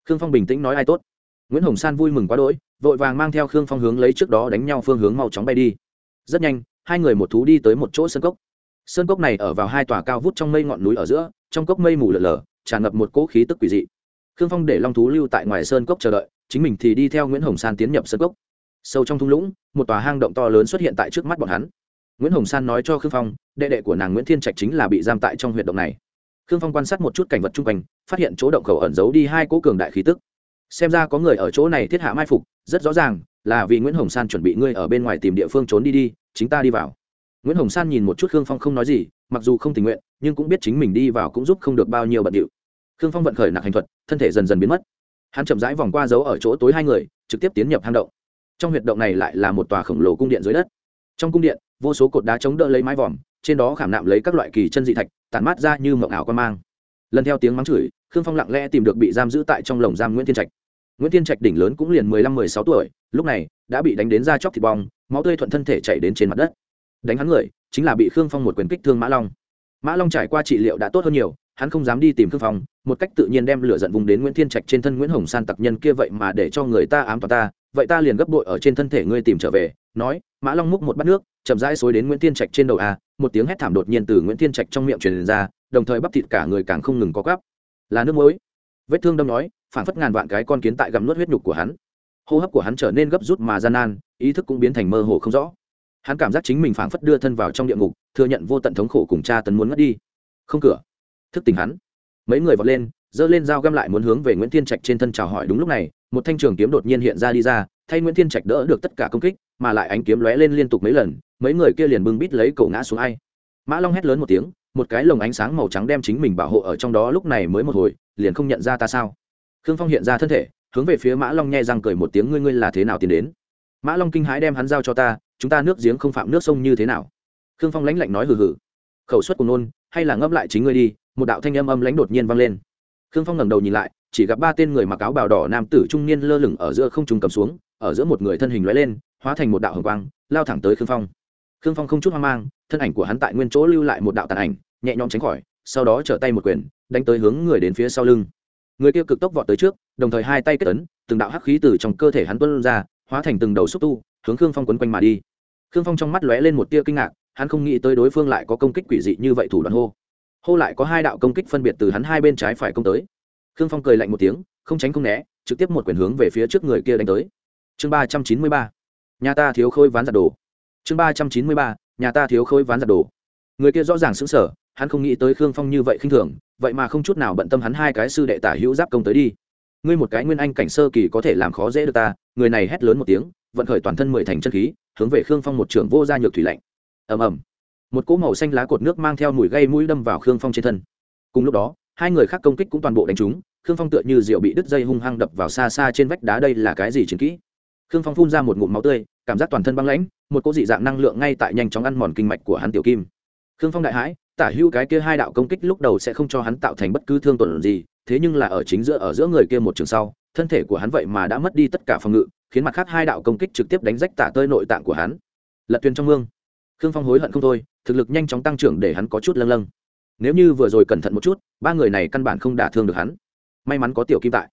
Khương phong bình tĩnh nói ai tốt. Nguyễn hồng san vui mừng quá đỗi vội vàng mang theo khương phong hướng lấy trước đó đánh nhau phương hướng mau chóng bay đi. Rất nhanh, hai người một thú đi tới một chỗ sơn cốc. Sơn cốc này ở vào hai tòa cao vút trong mây ngọn núi ở giữa, trong cốc mây mù lở lở, tràn ngập một cỗ khí tức quỷ dị. Khương phong để long thú lưu tại ngoài sơn cốc chờ đợi, chính mình thì đi theo nguyễn hồng san tiến nhập sơn cốc. Sâu trong thung lũng, một tòa hang động to lớn xuất hiện tại trước mắt bọn hắn. Nguyễn hồng san nói cho khương phong, đệ đệ của nàng nguyễn thiên trạch chính là bị giam tại trong huyệt động này. Khương phong quan sát một chút cảnh vật chung quanh, phát hiện chỗ động khẩu ẩn giấu đi hai cỗ cường đại khí tức xem ra có người ở chỗ này thiết hạ mai phục, rất rõ ràng, là vì nguyễn hồng san chuẩn bị ngươi ở bên ngoài tìm địa phương trốn đi đi, chính ta đi vào. Nguyễn hồng san nhìn một chút khương phong không nói gì, mặc dù không tình nguyện, nhưng cũng biết chính mình đi vào cũng giúp không được bao nhiêu bận điệu. Khương phong vận khởi nặng hành thuật, thân thể dần dần biến mất. Hắn chậm rãi vòng qua dấu ở chỗ tối hai người, trực tiếp tiến nhập hang động. Trong huyệt động này lại là một tòa khổng lồ cung điện dưới đất. Trong cung điện, vô số cột đá chống đỡ lấy mái vòm, trên đó khảm nạm lấy các loại kỳ chân dị thạch, tản mát ra như mộng ảo quan mang. Lần theo tiếng mắng chửi, khương phong lặng lẽ tìm được bị giam giữ tại trong lồng giam nguyễn thiên trạch nguyễn thiên trạch đỉnh lớn cũng liền mười lăm, mười sáu tuổi, lúc này đã bị đánh đến da chóc thịt bong, máu tươi thuận thân thể chảy đến trên mặt đất. Đánh hắn người, chính là bị khương phong một quyền kích thương mã long. Mã long trải qua trị liệu đã tốt hơn nhiều, hắn không dám đi tìm khương phong, một cách tự nhiên đem lửa giận vùng đến nguyễn thiên trạch trên thân nguyễn hồng san tặc nhân kia vậy mà để cho người ta ám toàn ta, vậy ta liền gấp bội ở trên thân thể ngươi tìm trở về, nói, mã long múc một bát nước, chậm rãi xối đến nguyễn thiên trạch trên đầu a, một tiếng hét thảm đột nhiên từ nguyễn thiên trạch trong miệng truyền ra, đồng thời bắp thịt cả người càng không ngừng có gắp là nước muối vết thương đâm nói, phản phất ngàn vạn cái con kiến tại gặm nuốt huyết nhục của hắn. Hô hấp của hắn trở nên gấp rút mà gian nan, ý thức cũng biến thành mơ hồ không rõ. Hắn cảm giác chính mình phảng phất đưa thân vào trong địa ngục, thừa nhận vô tận thống khổ cùng cha tấn muốn ngất đi. Không cửa. Thức tỉnh hắn. Mấy người vọt lên, giơ lên dao găm lại muốn hướng về nguyễn thiên trạch trên thân chào hỏi. Đúng lúc này, một thanh trường kiếm đột nhiên hiện ra đi ra, thay nguyễn thiên trạch đỡ được tất cả công kích, mà lại ánh kiếm lóe lên liên tục mấy lần, mấy người kia liền bưng bít lấy cậu ngã xuống ai. Mã long hét lớn một tiếng một cái lồng ánh sáng màu trắng đem chính mình bảo hộ ở trong đó lúc này mới một hồi, liền không nhận ra ta sao? Khương phong hiện ra thân thể, hướng về phía mã long nghe răng cười một tiếng, ngươi ngươi là thế nào tiến đến? Mã long kinh hãi đem hắn giao cho ta, chúng ta nước giếng không phạm nước sông như thế nào? Khương phong lãnh lạnh nói hừ hừ. Khẩu suất của nôn, hay là ngâm lại chính ngươi đi, một đạo thanh âm âm lãnh đột nhiên vang lên. Khương phong ngẩng đầu nhìn lại, chỉ gặp ba tên người mặc áo bào đỏ nam tử trung niên lơ lửng ở giữa không trung cầm xuống, ở giữa một người thân hình lóe lên, hóa thành một đạo hồng quang, lao thẳng tới khương phong. Khương phong không chút hoang mang thân ảnh của hắn tại nguyên chỗ lưu lại một đạo tàn ảnh, nhẹ nhõm tránh khỏi, sau đó trở tay một quyền, đánh tới hướng người đến phía sau lưng. Người kia cực tốc vọt tới trước, đồng thời hai tay kết ấn, từng đạo hắc khí từ trong cơ thể hắn tuôn ra, hóa thành từng đầu xúc tu, hướng khương phong quấn quanh mà đi. Khương phong trong mắt lóe lên một tia kinh ngạc, hắn không nghĩ tới đối phương lại có công kích quỷ dị như vậy thủ đoạn hô. Hô lại có hai đạo công kích phân biệt từ hắn hai bên trái phải công tới. Khương phong cười lạnh một tiếng, không tránh không né, trực tiếp một quyền hướng về phía trước người kia đánh tới. Chương ba trăm chín mươi ba. Nhà ta thiếu khôi ván giặt đồ. Chương ba trăm chín mươi ba nhà ta thiếu khôi ván giặt đồ. Người kia rõ ràng xứng sở hắn không nghĩ tới khương phong như vậy khinh thường, vậy mà không chút nào bận tâm hắn hai cái sư đệ tả hữu giáp công tới đi. Ngươi một cái nguyên anh cảnh sơ kỳ có thể làm khó dễ được ta, người này hét lớn một tiếng, vận khởi toàn thân mười thành chân khí, hướng về khương phong một trường vô gia nhược thủy lạnh. Ầm ầm. Một cỗ màu xanh lá cột nước mang theo mùi gây mũi đâm vào khương phong trên thân. Cùng lúc đó, hai người khác công kích cũng toàn bộ đánh trúng, khương phong tựa như rượu bị đứt dây hung hăng đập vào xa xa trên vách đá đây là cái gì chiến kỹ? Khương phong phun ra một ngụm máu tươi, cảm giác toàn thân băng lãnh một cỗ dị dạng năng lượng ngay tại nhanh chóng ăn mòn kinh mạch của hắn tiểu kim. Khương phong đại hãi, tả hữu cái kia hai đạo công kích lúc đầu sẽ không cho hắn tạo thành bất cứ thương tổn gì, thế nhưng là ở chính giữa ở giữa người kia một trường sau, thân thể của hắn vậy mà đã mất đi tất cả phòng ngự, khiến mặt khác hai đạo công kích trực tiếp đánh rách tả tơi nội tạng của hắn. Lật tuyên trong mương. Khương phong hối hận không thôi, thực lực nhanh chóng tăng trưởng để hắn có chút lâng lâng. Nếu như vừa rồi cẩn thận một chút, ba người này căn bản không đả thương được hắn. May mắn có tiểu kim tại.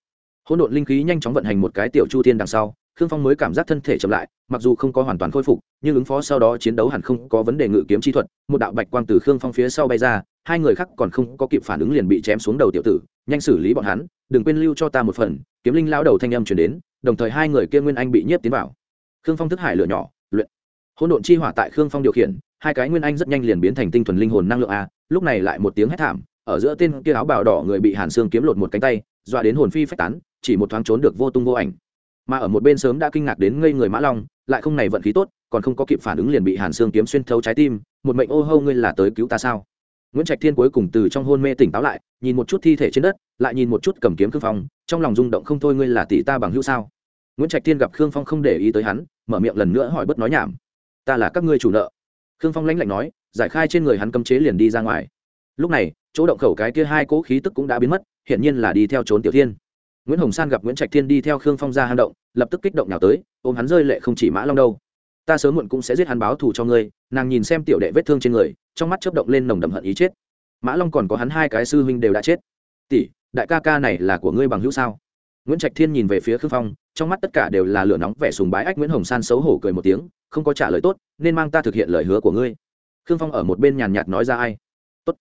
Hỗn độn linh khí nhanh chóng vận hành một cái tiểu chu thiên đằng sau khương phong mới cảm giác thân thể chậm lại, mặc dù không có hoàn toàn khôi phục, nhưng ứng phó sau đó chiến đấu hẳn không có vấn đề ngự kiếm chi thuật. Một đạo bạch quang từ khương phong phía sau bay ra, hai người khác còn không có kịp phản ứng liền bị chém xuống đầu tiểu tử, nhanh xử lý bọn hắn, đừng quên lưu cho ta một phần. Kiếm linh lão đầu thanh âm truyền đến, đồng thời hai người kia nguyên anh bị nhiếp tiến vào. Khương phong thức hải lửa nhỏ, luyện. Hỗn độn chi hỏa tại khương phong điều khiển, hai cái nguyên anh rất nhanh liền biến thành tinh thuần linh hồn năng lượng a, lúc này lại một tiếng hét thảm, ở giữa tên kia áo bào đỏ người bị hàn xương kiếm lột một cánh tay, dọa đến hồn phi phách tán, chỉ một thoáng trốn được vô tung vô ảnh mà ở một bên sớm đã kinh ngạc đến ngây người mã long, lại không này vận khí tốt, còn không có kịp phản ứng liền bị hàn xương kiếm xuyên thấu trái tim, một mệnh ô hâu ngươi là tới cứu ta sao? Nguyễn trạch thiên cuối cùng từ trong hôn mê tỉnh táo lại, nhìn một chút thi thể trên đất, lại nhìn một chút cầm kiếm khương phong, trong lòng rung động không thôi ngươi là tỷ ta bằng hữu sao? Nguyễn trạch thiên gặp khương phong không để ý tới hắn, mở miệng lần nữa hỏi bất nói nhảm. Ta là các ngươi chủ nợ. Khương phong lãnh lạnh nói, giải khai trên người hắn cấm chế liền đi ra ngoài. Lúc này, chỗ động khẩu cái kia hai cỗ khí tức cũng đã biến mất hiện nhiên là đi theo trốn tiểu thiên nguyễn hồng san gặp nguyễn trạch thiên đi theo khương phong ra hang động, lập tức kích động nào tới, ôm hắn rơi lệ không chỉ mã long đâu. Ta sớm muộn cũng sẽ giết hắn báo thù cho ngươi, nàng nhìn xem tiểu đệ vết thương trên người, trong mắt chớp động lên nồng đậm hận ý chết. Mã long còn có hắn hai cái sư huynh đều đã chết. Tỷ, đại ca ca này là của ngươi bằng hữu sao? Nguyễn trạch thiên nhìn về phía khương phong, trong mắt tất cả đều là lửa nóng vẻ sùng bái ách nguyễn hồng san xấu hổ cười một tiếng, không có trả lời tốt, nên mang ta thực hiện lời hứa của ngươi. Khương phong ở một bên nhàn nhạt nói ra ai? Tốt.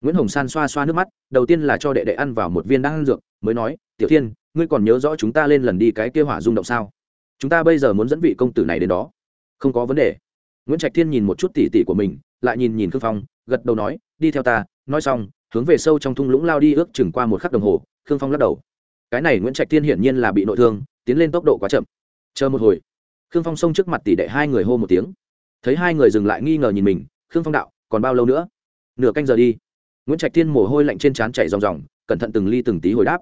Nguyễn hồng san xoa xoa nước mắt, đầu tiên là cho đệ đệ ăn vào một viên đan dược, mới nói tiểu thiên, ngươi còn nhớ rõ chúng ta lên lần đi cái kia hỏa rung động sao? Chúng ta bây giờ muốn dẫn vị công tử này đến đó. Không có vấn đề. Nguyễn trạch thiên nhìn một chút tỉ tỉ của mình, lại nhìn nhìn khương phong, gật đầu nói, đi theo ta. Nói xong, hướng về sâu trong thung lũng lao đi ước chừng qua một khắc đồng hồ, khương phong lắc đầu. Cái này nguyễn trạch thiên hiển nhiên là bị nội thương, tiến lên tốc độ quá chậm. Chờ một hồi. Khương phong xông trước mặt tỷ đệ hai người hô một tiếng. Thấy hai người dừng lại nghi ngờ nhìn mình, khương phong đạo, còn bao lâu nữa? Nửa canh giờ đi. Nguyễn trạch thiên mồ hôi lạnh trên trán chảy ròng ròng, cẩn thận từng ly từng tí hồi đáp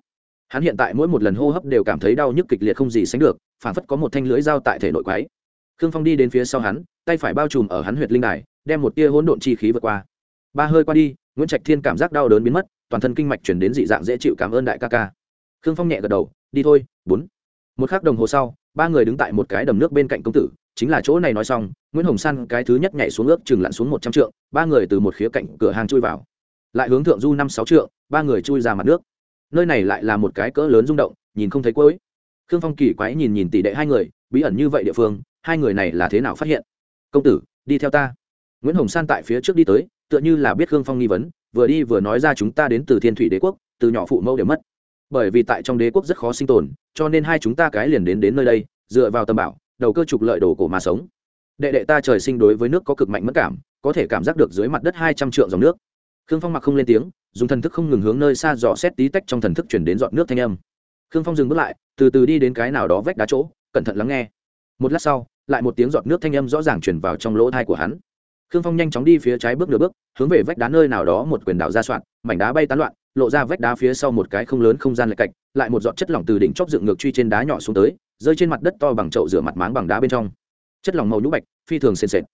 hắn hiện tại mỗi một lần hô hấp đều cảm thấy đau nhức kịch liệt không gì sánh được phản phất có một thanh lưới dao tại thể nội quái khương phong đi đến phía sau hắn, tay phải bao trùm ở hắn huyệt linh đài, đem một tia hỗn độn chi khí vượt qua. Ba hơi qua đi, nguyễn trạch thiên cảm giác đau đớn biến mất, toàn thân kinh mạch chuyển đến dị dạng dễ chịu cảm ơn đại ca ca. Khương phong nhẹ gật đầu, đi thôi, bốn. Một khắc đồng hồ sau, ba người đứng tại một cái đầm nước bên cạnh công tử, chính là chỗ này nói xong, nguyễn hồng san cái thứ nhất nhảy xuống ước chừng lặn xuống một trăm trượng, ba người từ một khía cạnh cửa hàng chui vào. Lại hướng thượng du năm sáu trượng, ba người chui ra mặt nước nơi này lại là một cái cỡ lớn rung động, nhìn không thấy cuối. Khương phong kỳ quái nhìn nhìn tỷ đệ hai người, bí ẩn như vậy địa phương, hai người này là thế nào phát hiện? Công tử, đi theo ta. Nguyễn hồng san tại phía trước đi tới, tựa như là biết khương phong nghi vấn, vừa đi vừa nói ra chúng ta đến từ thiên thủy đế quốc, từ nhỏ phụ mẫu đều mất. Bởi vì tại trong đế quốc rất khó sinh tồn, cho nên hai chúng ta cái liền đến đến nơi đây, dựa vào tầm bảo, đầu cơ trục lợi đồ cổ mà sống. Đệ đệ ta trời sinh đối với nước có cực mạnh mất cảm, có thể cảm giác được dưới mặt đất hai trăm triệu dòng nước khương phong mặc không lên tiếng, dùng thần thức không ngừng hướng nơi xa dò xét tí tách trong thần thức chuyển đến dọn nước thanh âm. Khương phong dừng bước lại, từ từ đi đến cái nào đó vách đá chỗ, cẩn thận lắng nghe. Một lát sau, lại một tiếng giọt nước thanh âm rõ ràng chuyển vào trong lỗ thai của hắn. Khương phong nhanh chóng đi phía trái bước nửa bước, hướng về vách đá nơi nào đó một quyền đạo ra soạn, mảnh đá bay tán loạn, lộ ra vách đá phía sau một cái không lớn không gian lệch cạch, lại một giọt chất lỏng từ đỉnh chóp dựng ngược truy trên đá nhỏ xuống tới, rơi trên mặt đất to bằng chậu rửa mặt máng bằng đá bên trong. Chất lỏng màu nhũ bạch, phi thường sền sệt.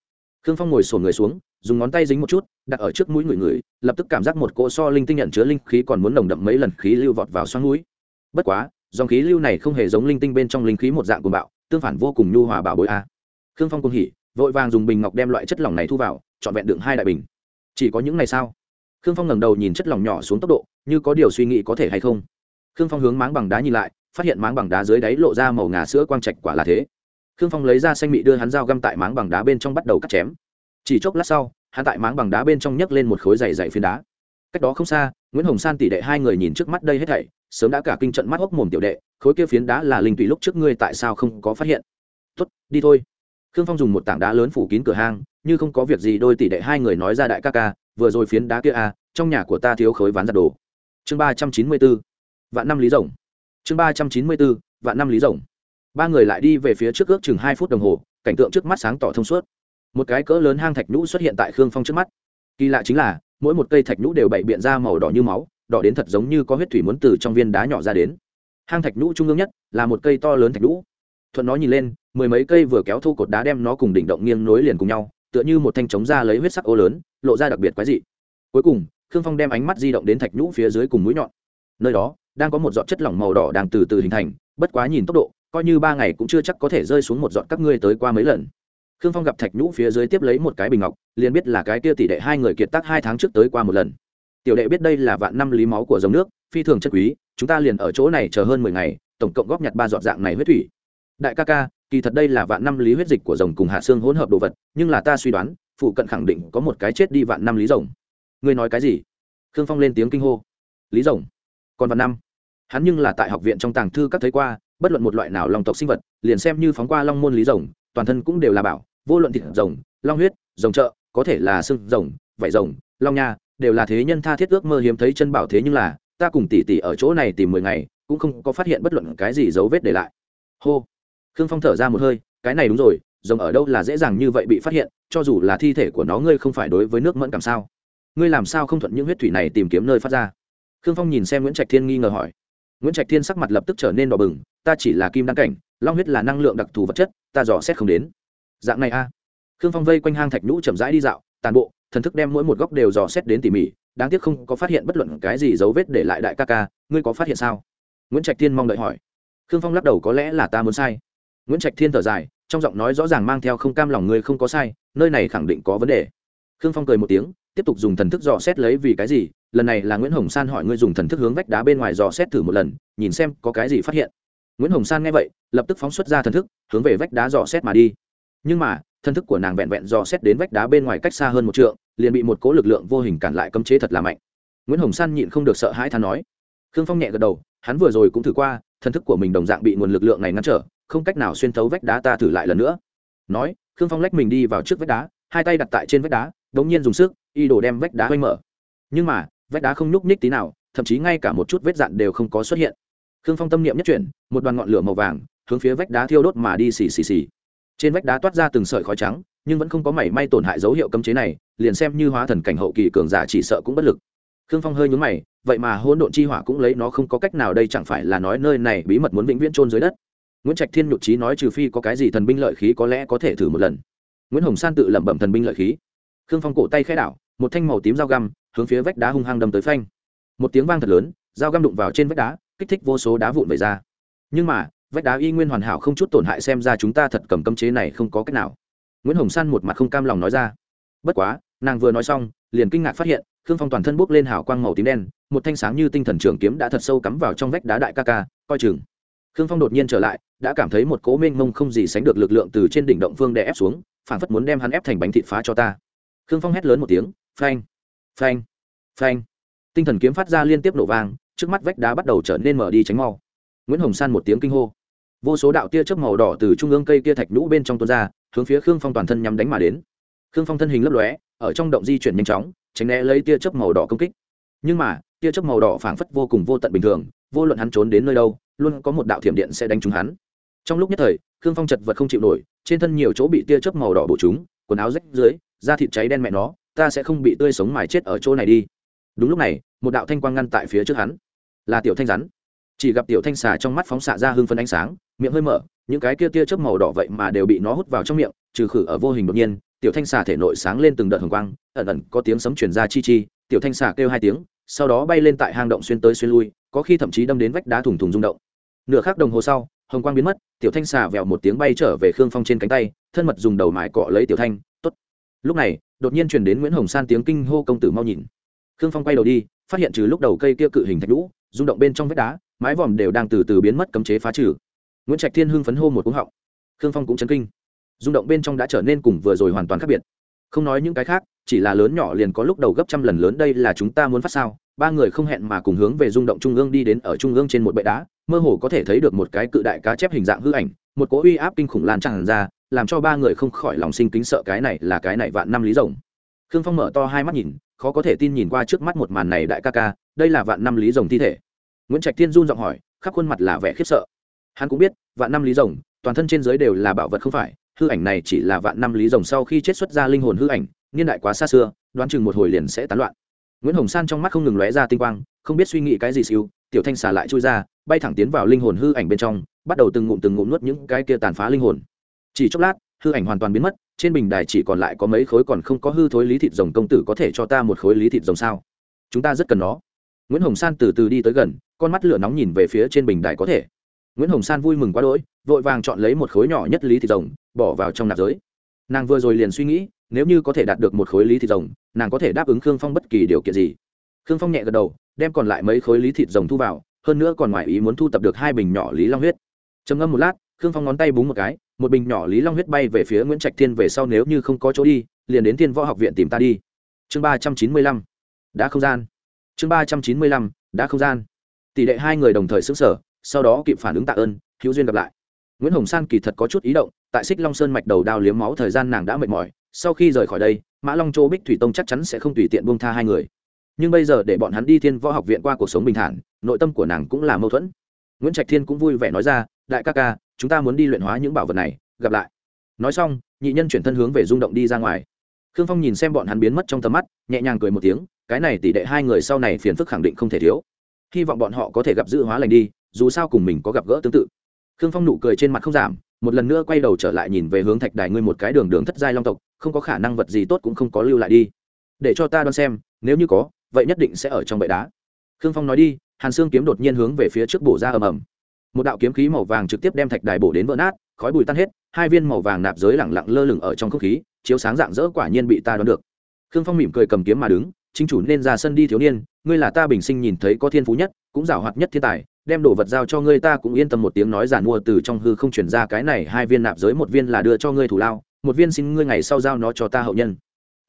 Khương phong ngồi sổ người xuống dùng ngón tay dính một chút, đặt ở trước mũi người người, lập tức cảm giác một cỗ so linh tinh nhận chứa linh khí còn muốn nồng đậm mấy lần khí lưu vọt vào xoắn mũi. Bất quá, dòng khí lưu này không hề giống linh tinh bên trong linh khí một dạng của bạo, tương phản vô cùng nhu hòa bảo bối a. Khương phong cùng hỉ, vội vàng dùng bình ngọc đem loại chất lỏng này thu vào, trọn vẹn đựng hai đại bình. Chỉ có những ngày sao? Khương phong ngẩng đầu nhìn chất lỏng nhỏ xuống tốc độ, như có điều suy nghĩ có thể hay không? Khương phong hướng máng bằng đá nhìn lại, phát hiện máng bằng đá dưới đáy lộ ra màu ngà sữa quang trạch quả là thế. Khương phong lấy ra xanh mị đưa hắn dao găm tại máng bằng đá bên trong bắt đầu cắt chém chỉ chốc lát sau hắn tại máng bằng đá bên trong nhấc lên một khối dày dày phiến đá. Cách đó không xa nguyễn hồng san tỷ đệ hai người nhìn trước mắt đây hết thảy sớm đã cả kinh trận mắt hốc mồm tiểu đệ khối kia phiến đá là linh tùy lúc trước ngươi tại sao không có phát hiện? Tuất, đi thôi. Khương phong dùng một tảng đá lớn phủ kín cửa hang như không có việc gì đôi tỷ đệ hai người nói ra đại ca ca vừa rồi phiến đá kia a à, trong nhà của ta thiếu khối ván giặt đồ. Chương ba trăm chín mươi bốn vạn năm lý rồng. Chương ba trăm chín mươi bốn vạn năm lý rồng. Ba người lại đi về phía trước ước chừng hai phút đồng hồ cảnh tượng trước mắt sáng tỏ thông suốt một cái cỡ lớn hang thạch nhũ xuất hiện tại khương phong trước mắt. Kỳ lạ chính là, mỗi một cây thạch nhũ đều bày biện ra màu đỏ như máu, đỏ đến thật giống như có huyết thủy muốn từ trong viên đá nhỏ ra đến. Hang thạch nhũ trung ương nhất là một cây to lớn thạch nhũ. Thuận nó nhìn lên, mười mấy cây vừa kéo thu cột đá đem nó cùng đỉnh động nghiêng nối liền cùng nhau, tựa như một thanh chống ra lấy huyết sắc ô lớn, lộ ra đặc biệt quái dị. Cuối cùng, khương phong đem ánh mắt di động đến thạch nhũ phía dưới cùng mũi nhọn. Nơi đó, đang có một giọt chất lỏng màu đỏ đang từ từ hình thành, bất quá nhìn tốc độ, coi như ba ngày cũng chưa chắc có thể rơi xuống một giọt các ngươi tới qua mấy lần khương phong gặp thạch nhũ phía dưới tiếp lấy một cái bình ngọc, liền biết là cái kia tỷ đệ hai người kiệt tác hai tháng trước tới qua một lần. Tiểu đệ biết đây là vạn năm lý máu của dòng nước, phi thường chất quý, chúng ta liền ở chỗ này chờ hơn mười ngày, tổng cộng góp nhặt ba dọn dạng này huyết thủy. Đại ca ca, kỳ thật đây là vạn năm lý huyết dịch của rồng cùng hạ xương hỗn hợp đồ vật, nhưng là ta suy đoán, phụ cận khẳng định có một cái chết đi vạn năm lý rồng. Ngươi nói cái gì? Khương phong lên tiếng kinh hô. Lý rồng? Còn vạn năm? Hắn nhưng là tại học viện trong tàng thư các thấy qua, bất luận một loại nào long tộc sinh vật, liền xem như phóng qua long môn lý rồng, toàn thân cũng đều là bảo vô luận thịt rồng, long huyết, rồng chợ có thể là xương rồng, vảy rồng, long nha, đều là thế nhân tha thiết ước mơ hiếm thấy chân bảo thế nhưng là, ta cùng tỷ tỷ ở chỗ này tìm mười ngày, cũng không có phát hiện bất luận cái gì dấu vết để lại. Hô. Khương phong thở ra một hơi, cái này đúng rồi, rồng ở đâu là dễ dàng như vậy bị phát hiện, cho dù là thi thể của nó ngươi không phải đối với nước mẫn cảm sao? Ngươi làm sao không thuận những huyết thủy này tìm kiếm nơi phát ra? Khương phong nhìn xem nguyễn trạch thiên nghi ngờ hỏi. Nguyễn trạch thiên sắc mặt lập tức trở nên đỏ bừng, ta chỉ là kim đăng cảnh, long huyết là năng lượng đặc thù vật chất, ta dò xét không đến dạng này a. À. khương phong vây quanh hang thạch nhũ chậm rãi đi dạo, tàn bộ, thần thức đem mỗi một góc đều dò xét đến tỉ mỉ, đáng tiếc không có phát hiện bất luận cái gì dấu vết để lại đại ca ca, ngươi có phát hiện sao? Nguyễn trạch thiên mong đợi hỏi. Khương phong lắc đầu có lẽ là ta muốn sai. Nguyễn trạch thiên thở dài, trong giọng nói rõ ràng mang theo không cam lòng ngươi không có sai, nơi này khẳng định có vấn đề. Khương phong cười một tiếng, tiếp tục dùng thần thức dò xét lấy vì cái gì, lần này là nguyễn hồng san hỏi ngươi dùng thần thức hướng vách đá bên ngoài dò xét thử một lần, nhìn xem có cái gì phát hiện. Nguyễn hồng san nghe vậy, lập tức phóng xuất ra thần thức, hướng về vách đá dò xét mà đi nhưng mà, thân thức của nàng vẹn vẹn do xét đến vách đá bên ngoài cách xa hơn một trượng, liền bị một cố lực lượng vô hình cản lại cấm chế thật là mạnh. Nguyễn hồng san nhịn không được sợ hãi than nói. Khương phong nhẹ gật đầu, hắn vừa rồi cũng thử qua, thân thức của mình đồng dạng bị nguồn lực lượng này ngăn trở, không cách nào xuyên thấu vách đá ta thử lại lần nữa. Nói, khương phong lách mình đi vào trước vách đá, hai tay đặt tại trên vách đá, đống nhiên dùng sức, y đổ đem vách đá quanh mở. Nhưng mà, vách đá không nhúc nhích tí nào, thậm chí ngay cả một chút vết dạn đều không có xuất hiện. Khương phong tâm niệm nhất chuyển, một đoàn ngọn lửa màu vàng, hướng phía vách đá thiêu đốt mà đi xì xì xì trên vách đá toát ra từng sợi khói trắng, nhưng vẫn không có mảy may tổn hại dấu hiệu cấm chế này, liền xem như hóa thần cảnh hậu kỳ cường giả chỉ sợ cũng bất lực. Khương phong hơi nhúng mày, vậy mà hỗn độn chi hỏa cũng lấy nó không có cách nào đây chẳng phải là nói nơi này bí mật muốn vĩnh viễn trôn dưới đất. Nguyễn trạch thiên nhục trí nói trừ phi có cái gì thần binh lợi khí có lẽ có thể thử một lần. Nguyễn hồng san tự lẩm bẩm thần binh lợi khí. Khương phong cổ tay khẽ đảo, một thanh màu tím dao găm, hướng phía vách đá hung hăng đâm tới phanh. Một tiếng vang thật lớn, dao găm đụng vào trên vách đá, kích thích vô số đá vụn về ra. Nhưng mà vách đá y nguyên hoàn hảo không chút tổn hại xem ra chúng ta thật cầm cấm chế này không có cách nào. Nguyễn hồng san một mặt không cam lòng nói ra. Bất quá, nàng vừa nói xong, liền kinh ngạc phát hiện, khương phong toàn thân bốc lên hào quang màu tím đen, một thanh sáng như tinh thần trường kiếm đã thật sâu cắm vào trong vách đá đại ca ca, coi chừng. Khương phong đột nhiên trở lại, đã cảm thấy một cố mênh mông không gì sánh được lực lượng từ trên đỉnh động phương đè ép xuống phản phất muốn đem hắn ép thành bánh thịt phá cho ta. Khương phong hét lớn một tiếng, phanh phanh phanh. Tinh thần kiếm phát ra liên tiếp nổ vang, trước mắt vách đá bắt đầu trở nên mở đi tránh mau. Nguyễn hồng san một tiếng kinh hô vô số đạo tia chớp màu đỏ từ trung ương cây kia thạch nhũ bên trong tuôn ra, hướng phía khương phong toàn thân nhắm đánh mà đến. Khương phong thân hình lấp lóe, ở trong động di chuyển nhanh chóng, tránh né lấy tia chớp màu đỏ công kích. Nhưng mà, tia chớp màu đỏ phảng phất vô cùng vô tận bình thường, vô luận hắn trốn đến nơi đâu, luôn có một đạo thiểm điện sẽ đánh trúng hắn. Trong lúc nhất thời, khương phong chật vật không chịu nổi, trên thân nhiều chỗ bị tia chớp màu đỏ bổ trúng, quần áo rách dưới, da thịt cháy đen mẹ nó, ta sẽ không bị tươi sống mài chết ở chỗ này đi. Đúng lúc này, một đạo thanh quang ngăn tại phía trước hắn. Là tiểu thanh rắn chỉ gặp tiểu thanh xà trong mắt phóng xạ ra hương phân ánh sáng, miệng hơi mở, những cái kia tia chớp màu đỏ vậy mà đều bị nó hút vào trong miệng, trừ khử ở vô hình đột nhiên, tiểu thanh xà thể nội sáng lên từng đợt hồng quang, ẩn ẩn có tiếng sấm truyền ra chi chi, tiểu thanh xà kêu hai tiếng, sau đó bay lên tại hang động xuyên tới xuyên lui, có khi thậm chí đâm đến vách đá thủng thủng rung động. Nửa khắc đồng hồ sau, hồng quang biến mất, tiểu thanh xà vẹo một tiếng bay trở về khương phong trên cánh tay, thân mật dùng đầu mái cọ lấy tiểu thanh, tốt. Lúc này, đột nhiên truyền đến nguyễn hồng san tiếng kinh hô công tử mau nhìn. Khương phong quay đầu đi, phát hiện trừ lúc đầu cây kia cự hình thạch lũ rung động bên trong vách đá mái vòm đều đang từ từ biến mất cấm chế phá trừ. Nguyễn trạch thiên hưng phấn hô một cúng họng. Khương phong cũng chấn kinh. Rung động bên trong đã trở nên cùng vừa rồi hoàn toàn khác biệt. Không nói những cái khác, chỉ là lớn nhỏ liền có lúc đầu gấp trăm lần lớn đây là chúng ta muốn phát sao? Ba người không hẹn mà cùng hướng về rung động trung ương đi đến ở trung ương trên một bệ đá, mơ hồ có thể thấy được một cái cự đại cá chép hình dạng hư ảnh, một cỗ uy áp kinh khủng lan tràn ra, làm cho ba người không khỏi lòng sinh kính sợ cái này là cái này vạn năm lý rồng. Khương phong mở to hai mắt nhìn, khó có thể tin nhìn qua trước mắt một màn này đại ca ca, đây là vạn năm lý rồng thi thể nguyễn trạch thiên run giọng hỏi, khắp khuôn mặt là vẻ khiếp sợ. Hắn cũng biết, vạn năm lý rồng, toàn thân trên giới đều là bảo vật không phải, hư ảnh này chỉ là vạn năm lý rồng sau khi chết xuất ra linh hồn hư ảnh, niên đại quá xa xưa, đoán chừng một hồi liền sẽ tán loạn. Nguyễn hồng san trong mắt không ngừng lóe ra tinh quang, không biết suy nghĩ cái gì siêu tiểu thanh xà lại chui ra, bay thẳng tiến vào linh hồn hư ảnh bên trong, bắt đầu từng ngụm từng ngụm nuốt những cái kia tàn phá linh hồn. Chỉ chốc lát, hư ảnh hoàn toàn biến mất, trên bình đài chỉ còn lại có mấy khối còn không có hư thối lý thịt rồng, công tử có thể cho ta một khối lý thịt rồng sao? Chúng ta rất cần nó nguyễn hồng san từ từ đi tới gần, con mắt lửa nóng nhìn về phía trên bình đài có thể. Nguyễn hồng san vui mừng quá đỗi, vội vàng chọn lấy một khối nhỏ nhất lý thịt rồng, bỏ vào trong nạp giới. Nàng vừa rồi liền suy nghĩ, nếu như có thể đạt được một khối lý thịt rồng, nàng có thể đáp ứng khương phong bất kỳ điều kiện gì. Khương phong nhẹ gật đầu, đem còn lại mấy khối lý thịt rồng thu vào, hơn nữa còn ngoài ý muốn thu tập được hai bình nhỏ lý long huyết. Trầm ngâm một lát, khương phong ngón tay búng một cái, một bình nhỏ lý long huyết bay về phía nguyễn trạch thiên về sau nếu như không có chỗ đi, liền đến thiên võ học viện tìm ta đi. Chương ba trăm chín mươi lăm. Đã không gian chương ba trăm chín mươi lăm, đã không gian. Tỷ lệ hai người đồng thời xứng sở sau đó kịp phản ứng tạ ơn, hữu duyên gặp lại. Nguyễn hồng san kỳ thật có chút ý động, tại xích long sơn mạch đầu đao liếm máu thời gian nàng đã mệt mỏi, sau khi rời khỏi đây, mã long châu bích thủy tông chắc chắn sẽ không tùy tiện buông tha hai người. Nhưng bây giờ để bọn hắn đi thiên võ học viện qua cuộc sống bình thản, nội tâm của nàng cũng là mâu thuẫn. Nguyễn trạch thiên cũng vui vẻ nói ra, đại ca ca, chúng ta muốn đi luyện hóa những bảo vật này, gặp lại. Nói xong, nhị nhân chuyển thân hướng về rung động đi ra ngoài. Khương phong nhìn xem bọn hắn biến mất trong tầm mắt, nhẹ nhàng cười một tiếng cái này tỷ đệ hai người sau này phiền phức khẳng định không thể thiếu. Hy vọng bọn họ có thể gặp dự hóa lành đi, dù sao cùng mình có gặp gỡ tương tự. Khương phong nụ cười trên mặt không giảm, một lần nữa quay đầu trở lại nhìn về hướng thạch đài ngươi một cái đường đường thất giai long tộc, không có khả năng vật gì tốt cũng không có lưu lại đi. Để cho ta đoán xem, nếu như có, vậy nhất định sẽ ở trong bệ đá. Khương phong nói đi, hàn xương kiếm đột nhiên hướng về phía trước bổ ra ầm ầm. Một đạo kiếm khí màu vàng trực tiếp đem thạch đài bổ đến vỡ nát, khói bụi tan hết, hai viên màu vàng nạp giới lẳng lặng lơ lửng ở trong không khí, chiếu sáng dạng dỡ quả nhiên bị ta đoán được. Khương phong mỉm cười cầm kiếm mà đứng chính chủ nên ra sân đi thiếu niên, ngươi là ta bình sinh nhìn thấy có thiên phú nhất, cũng giảo hoạt nhất thiên tài, đem đồ vật giao cho ngươi ta cũng yên tâm một tiếng nói giản mua từ trong hư không chuyển ra cái này hai viên nạp giới, một viên là đưa cho ngươi thủ lao, một viên xin ngươi ngày sau giao nó cho ta hậu nhân.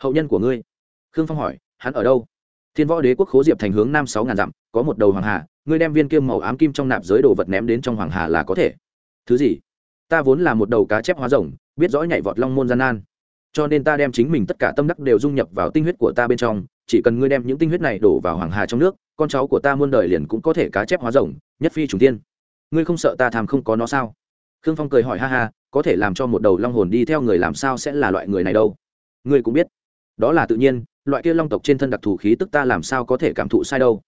Hậu nhân của ngươi? Khương phong hỏi, hắn ở đâu? Thiên võ đế quốc khố diệp thành hướng nam sáu ngàn dặm, có một đầu hoàng hà, ngươi đem viên kim màu ám kim trong nạp giới đồ vật ném đến trong hoàng hà là có thể. Thứ gì? Ta vốn là một đầu cá chép hóa rồng, biết rõ nhảy vọt long môn gian nan. Cho nên ta đem chính mình tất cả tâm đắc đều dung nhập vào tinh huyết của ta bên trong chỉ cần ngươi đem những tinh huyết này đổ vào hoàng hà trong nước, con cháu của ta muôn đời liền cũng có thể cá chép hóa rồng, nhất phi trùng tiên. Ngươi không sợ ta tham không có nó sao? Khương phong cười hỏi, ha ha, có thể làm cho một đầu long hồn đi theo người làm sao sẽ là loại người này đâu? Ngươi cũng biết. Đó là tự nhiên, loại kia long tộc trên thân đặc thù khí tức ta làm sao có thể cảm thụ sai đâu?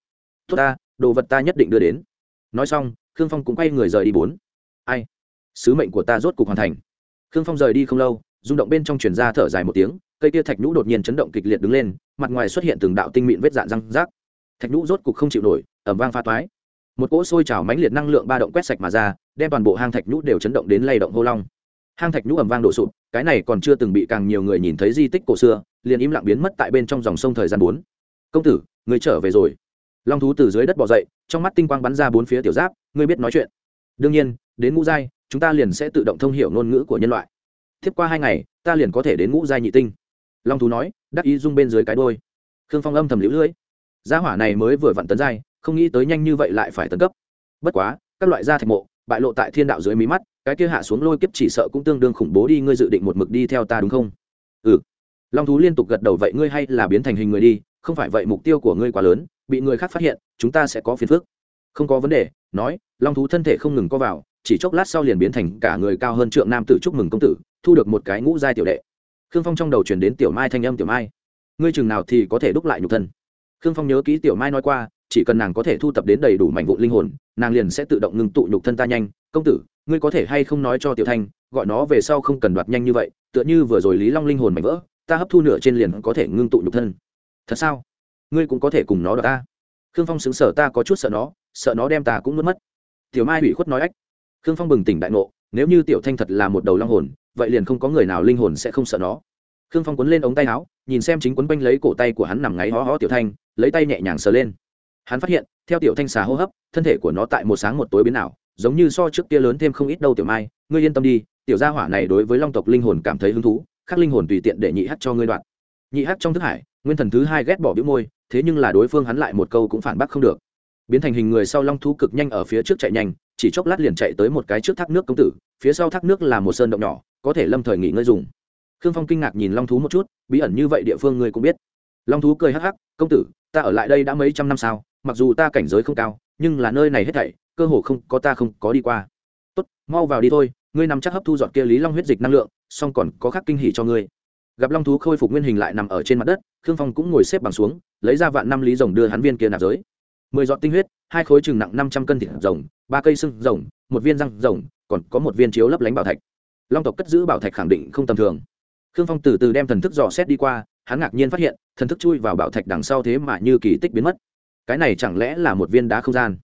Tốt ta, đồ vật ta nhất định đưa đến. Nói xong, khương phong cũng quay người rời đi bốn. Ai? Sứ mệnh của ta rốt cục hoàn thành. Khương phong rời đi không lâu rung động bên trong truyền ra thở dài một tiếng, cây kia thạch nhũ đột nhiên chấn động kịch liệt đứng lên, mặt ngoài xuất hiện từng đạo tinh mịn vết dạn răng rác. Thạch nhũ rốt cục không chịu nổi ẩm vang pha toái. Một cỗ sôi trào mãnh liệt năng lượng ba động quét sạch mà ra, đem toàn bộ hang thạch nhũ đều chấn động đến lay động hô long. Hang thạch nhũ ẩm vang đổ sụp, cái này còn chưa từng bị càng nhiều người nhìn thấy di tích cổ xưa, liền im lặng biến mất tại bên trong dòng sông thời gian bốn. Công tử, người trở về rồi. Long thú từ dưới đất bỏ dậy, trong mắt tinh quang bắn ra bốn phía tiểu giáp, ngươi biết nói chuyện. Đương nhiên, đến ngũ giai, chúng ta liền sẽ tự động thông hiểu ngôn ngữ của nhân loại tiếp qua hai ngày, ta liền có thể đến ngũ giai nhị tinh. Long thú nói, đắc ý rung bên dưới cái đôi khương phong âm thầm lũ lưỡi gia hỏa này mới vừa vặn tấn giai, không nghĩ tới nhanh như vậy lại phải tấn cấp. Bất quá, các loại gia thạch mộ, bại lộ tại thiên đạo dưới mí mắt, cái kia hạ xuống lôi kiếp chỉ sợ cũng tương đương khủng bố đi, ngươi dự định một mực đi theo ta đúng không? Ừ. Long thú liên tục gật đầu, vậy ngươi hay là biến thành hình người đi, không phải vậy mục tiêu của ngươi quá lớn, bị người khác phát hiện, chúng ta sẽ có phiền phức. Không có vấn đề, nói, long thú thân thể không ngừng co vào, chỉ chốc lát sau liền biến thành cả người cao hơn trượng nam tử chúc mừng công tử thu được một cái ngũ giai tiểu đệ. Khương phong trong đầu chuyển đến tiểu mai thanh âm tiểu mai. Ngươi chừng nào thì có thể đúc lại nhục thân. Khương phong nhớ ký tiểu mai nói qua, chỉ cần nàng có thể thu tập đến đầy đủ mảnh vụ linh hồn, nàng liền sẽ tự động ngừng tụ nhục thân ta nhanh. Công tử, ngươi có thể hay không nói cho tiểu thanh, gọi nó về sau không cần đoạt nhanh như vậy, tựa như vừa rồi lý long linh hồn mảnh vỡ, ta hấp thu nửa trên liền có thể ngưng tụ nhục thân. Thật sao? Ngươi cũng có thể cùng nó đoạt ta. Khương phong xứng sở, ta có chút sợ nó sợ nó đem ta cũng mất mất. Tiểu mai ủy khuất nói ách. Khương phong bừng tỉnh đại ngộ, nếu như tiểu thanh thật là một đầu long hồn vậy liền không có người nào linh hồn sẽ không sợ nó. Khương phong quấn lên ống tay áo, nhìn xem chính quấn quanh lấy cổ tay của hắn nằm ngáy hó hó tiểu thanh, lấy tay nhẹ nhàng sờ lên. Hắn phát hiện, theo tiểu thanh xà hô hấp, thân thể của nó tại một sáng một tối biến ảo, giống như so trước kia lớn thêm không ít đâu tiểu mai, ngươi yên tâm đi, tiểu gia hỏa này đối với long tộc linh hồn cảm thấy hứng thú khắc linh hồn tùy tiện để nhị hắc cho ngươi đoạn nhị hắc trong thức hải, nguyên thần thứ hai ghét bỏ bĩu môi, thế nhưng là đối phương hắn lại một câu cũng phản bác không được. Biến thành hình người sau long thú cực nhanh ở phía trước chạy nhanh chỉ chốc lát liền chạy tới một cái trước thác nước công tử, phía sau thác nước là một sơn động nhỏ, có thể lâm thời nghỉ ngơi dùng. Khương phong kinh ngạc nhìn long thú một chút, bí ẩn như vậy địa phương ngươi cũng biết. Long thú cười hắc hắc, công tử, ta ở lại đây đã mấy trăm năm sao, mặc dù ta cảnh giới không cao, nhưng là nơi này hết thảy, cơ hồ không có ta không có đi qua. Tốt, mau vào đi thôi, ngươi nằm chắc hấp thu giọt kia lý long huyết dịch năng lượng song còn có khác kinh hỉ cho ngươi. Gặp long thú khôi phục nguyên hình lại nằm ở trên mặt đất, khương phong cũng ngồi xếp bằng xuống, lấy ra vạn năm lý rồng đưa hắn viên kia nạp giới mười giọt tinh huyết, hai khối chừng nặng năm trăm cân thịt rồng, ba cây sưng rồng, một viên răng rồng, còn có một viên chiếu lấp lánh bảo thạch. Long tộc cất giữ bảo thạch khẳng định không tầm thường. Khương phong từ từ đem thần thức dò xét đi qua, hắn ngạc nhiên phát hiện, thần thức chui vào bảo thạch đằng sau thế mà như kỳ tích biến mất. Cái này chẳng lẽ là một viên đá không gian?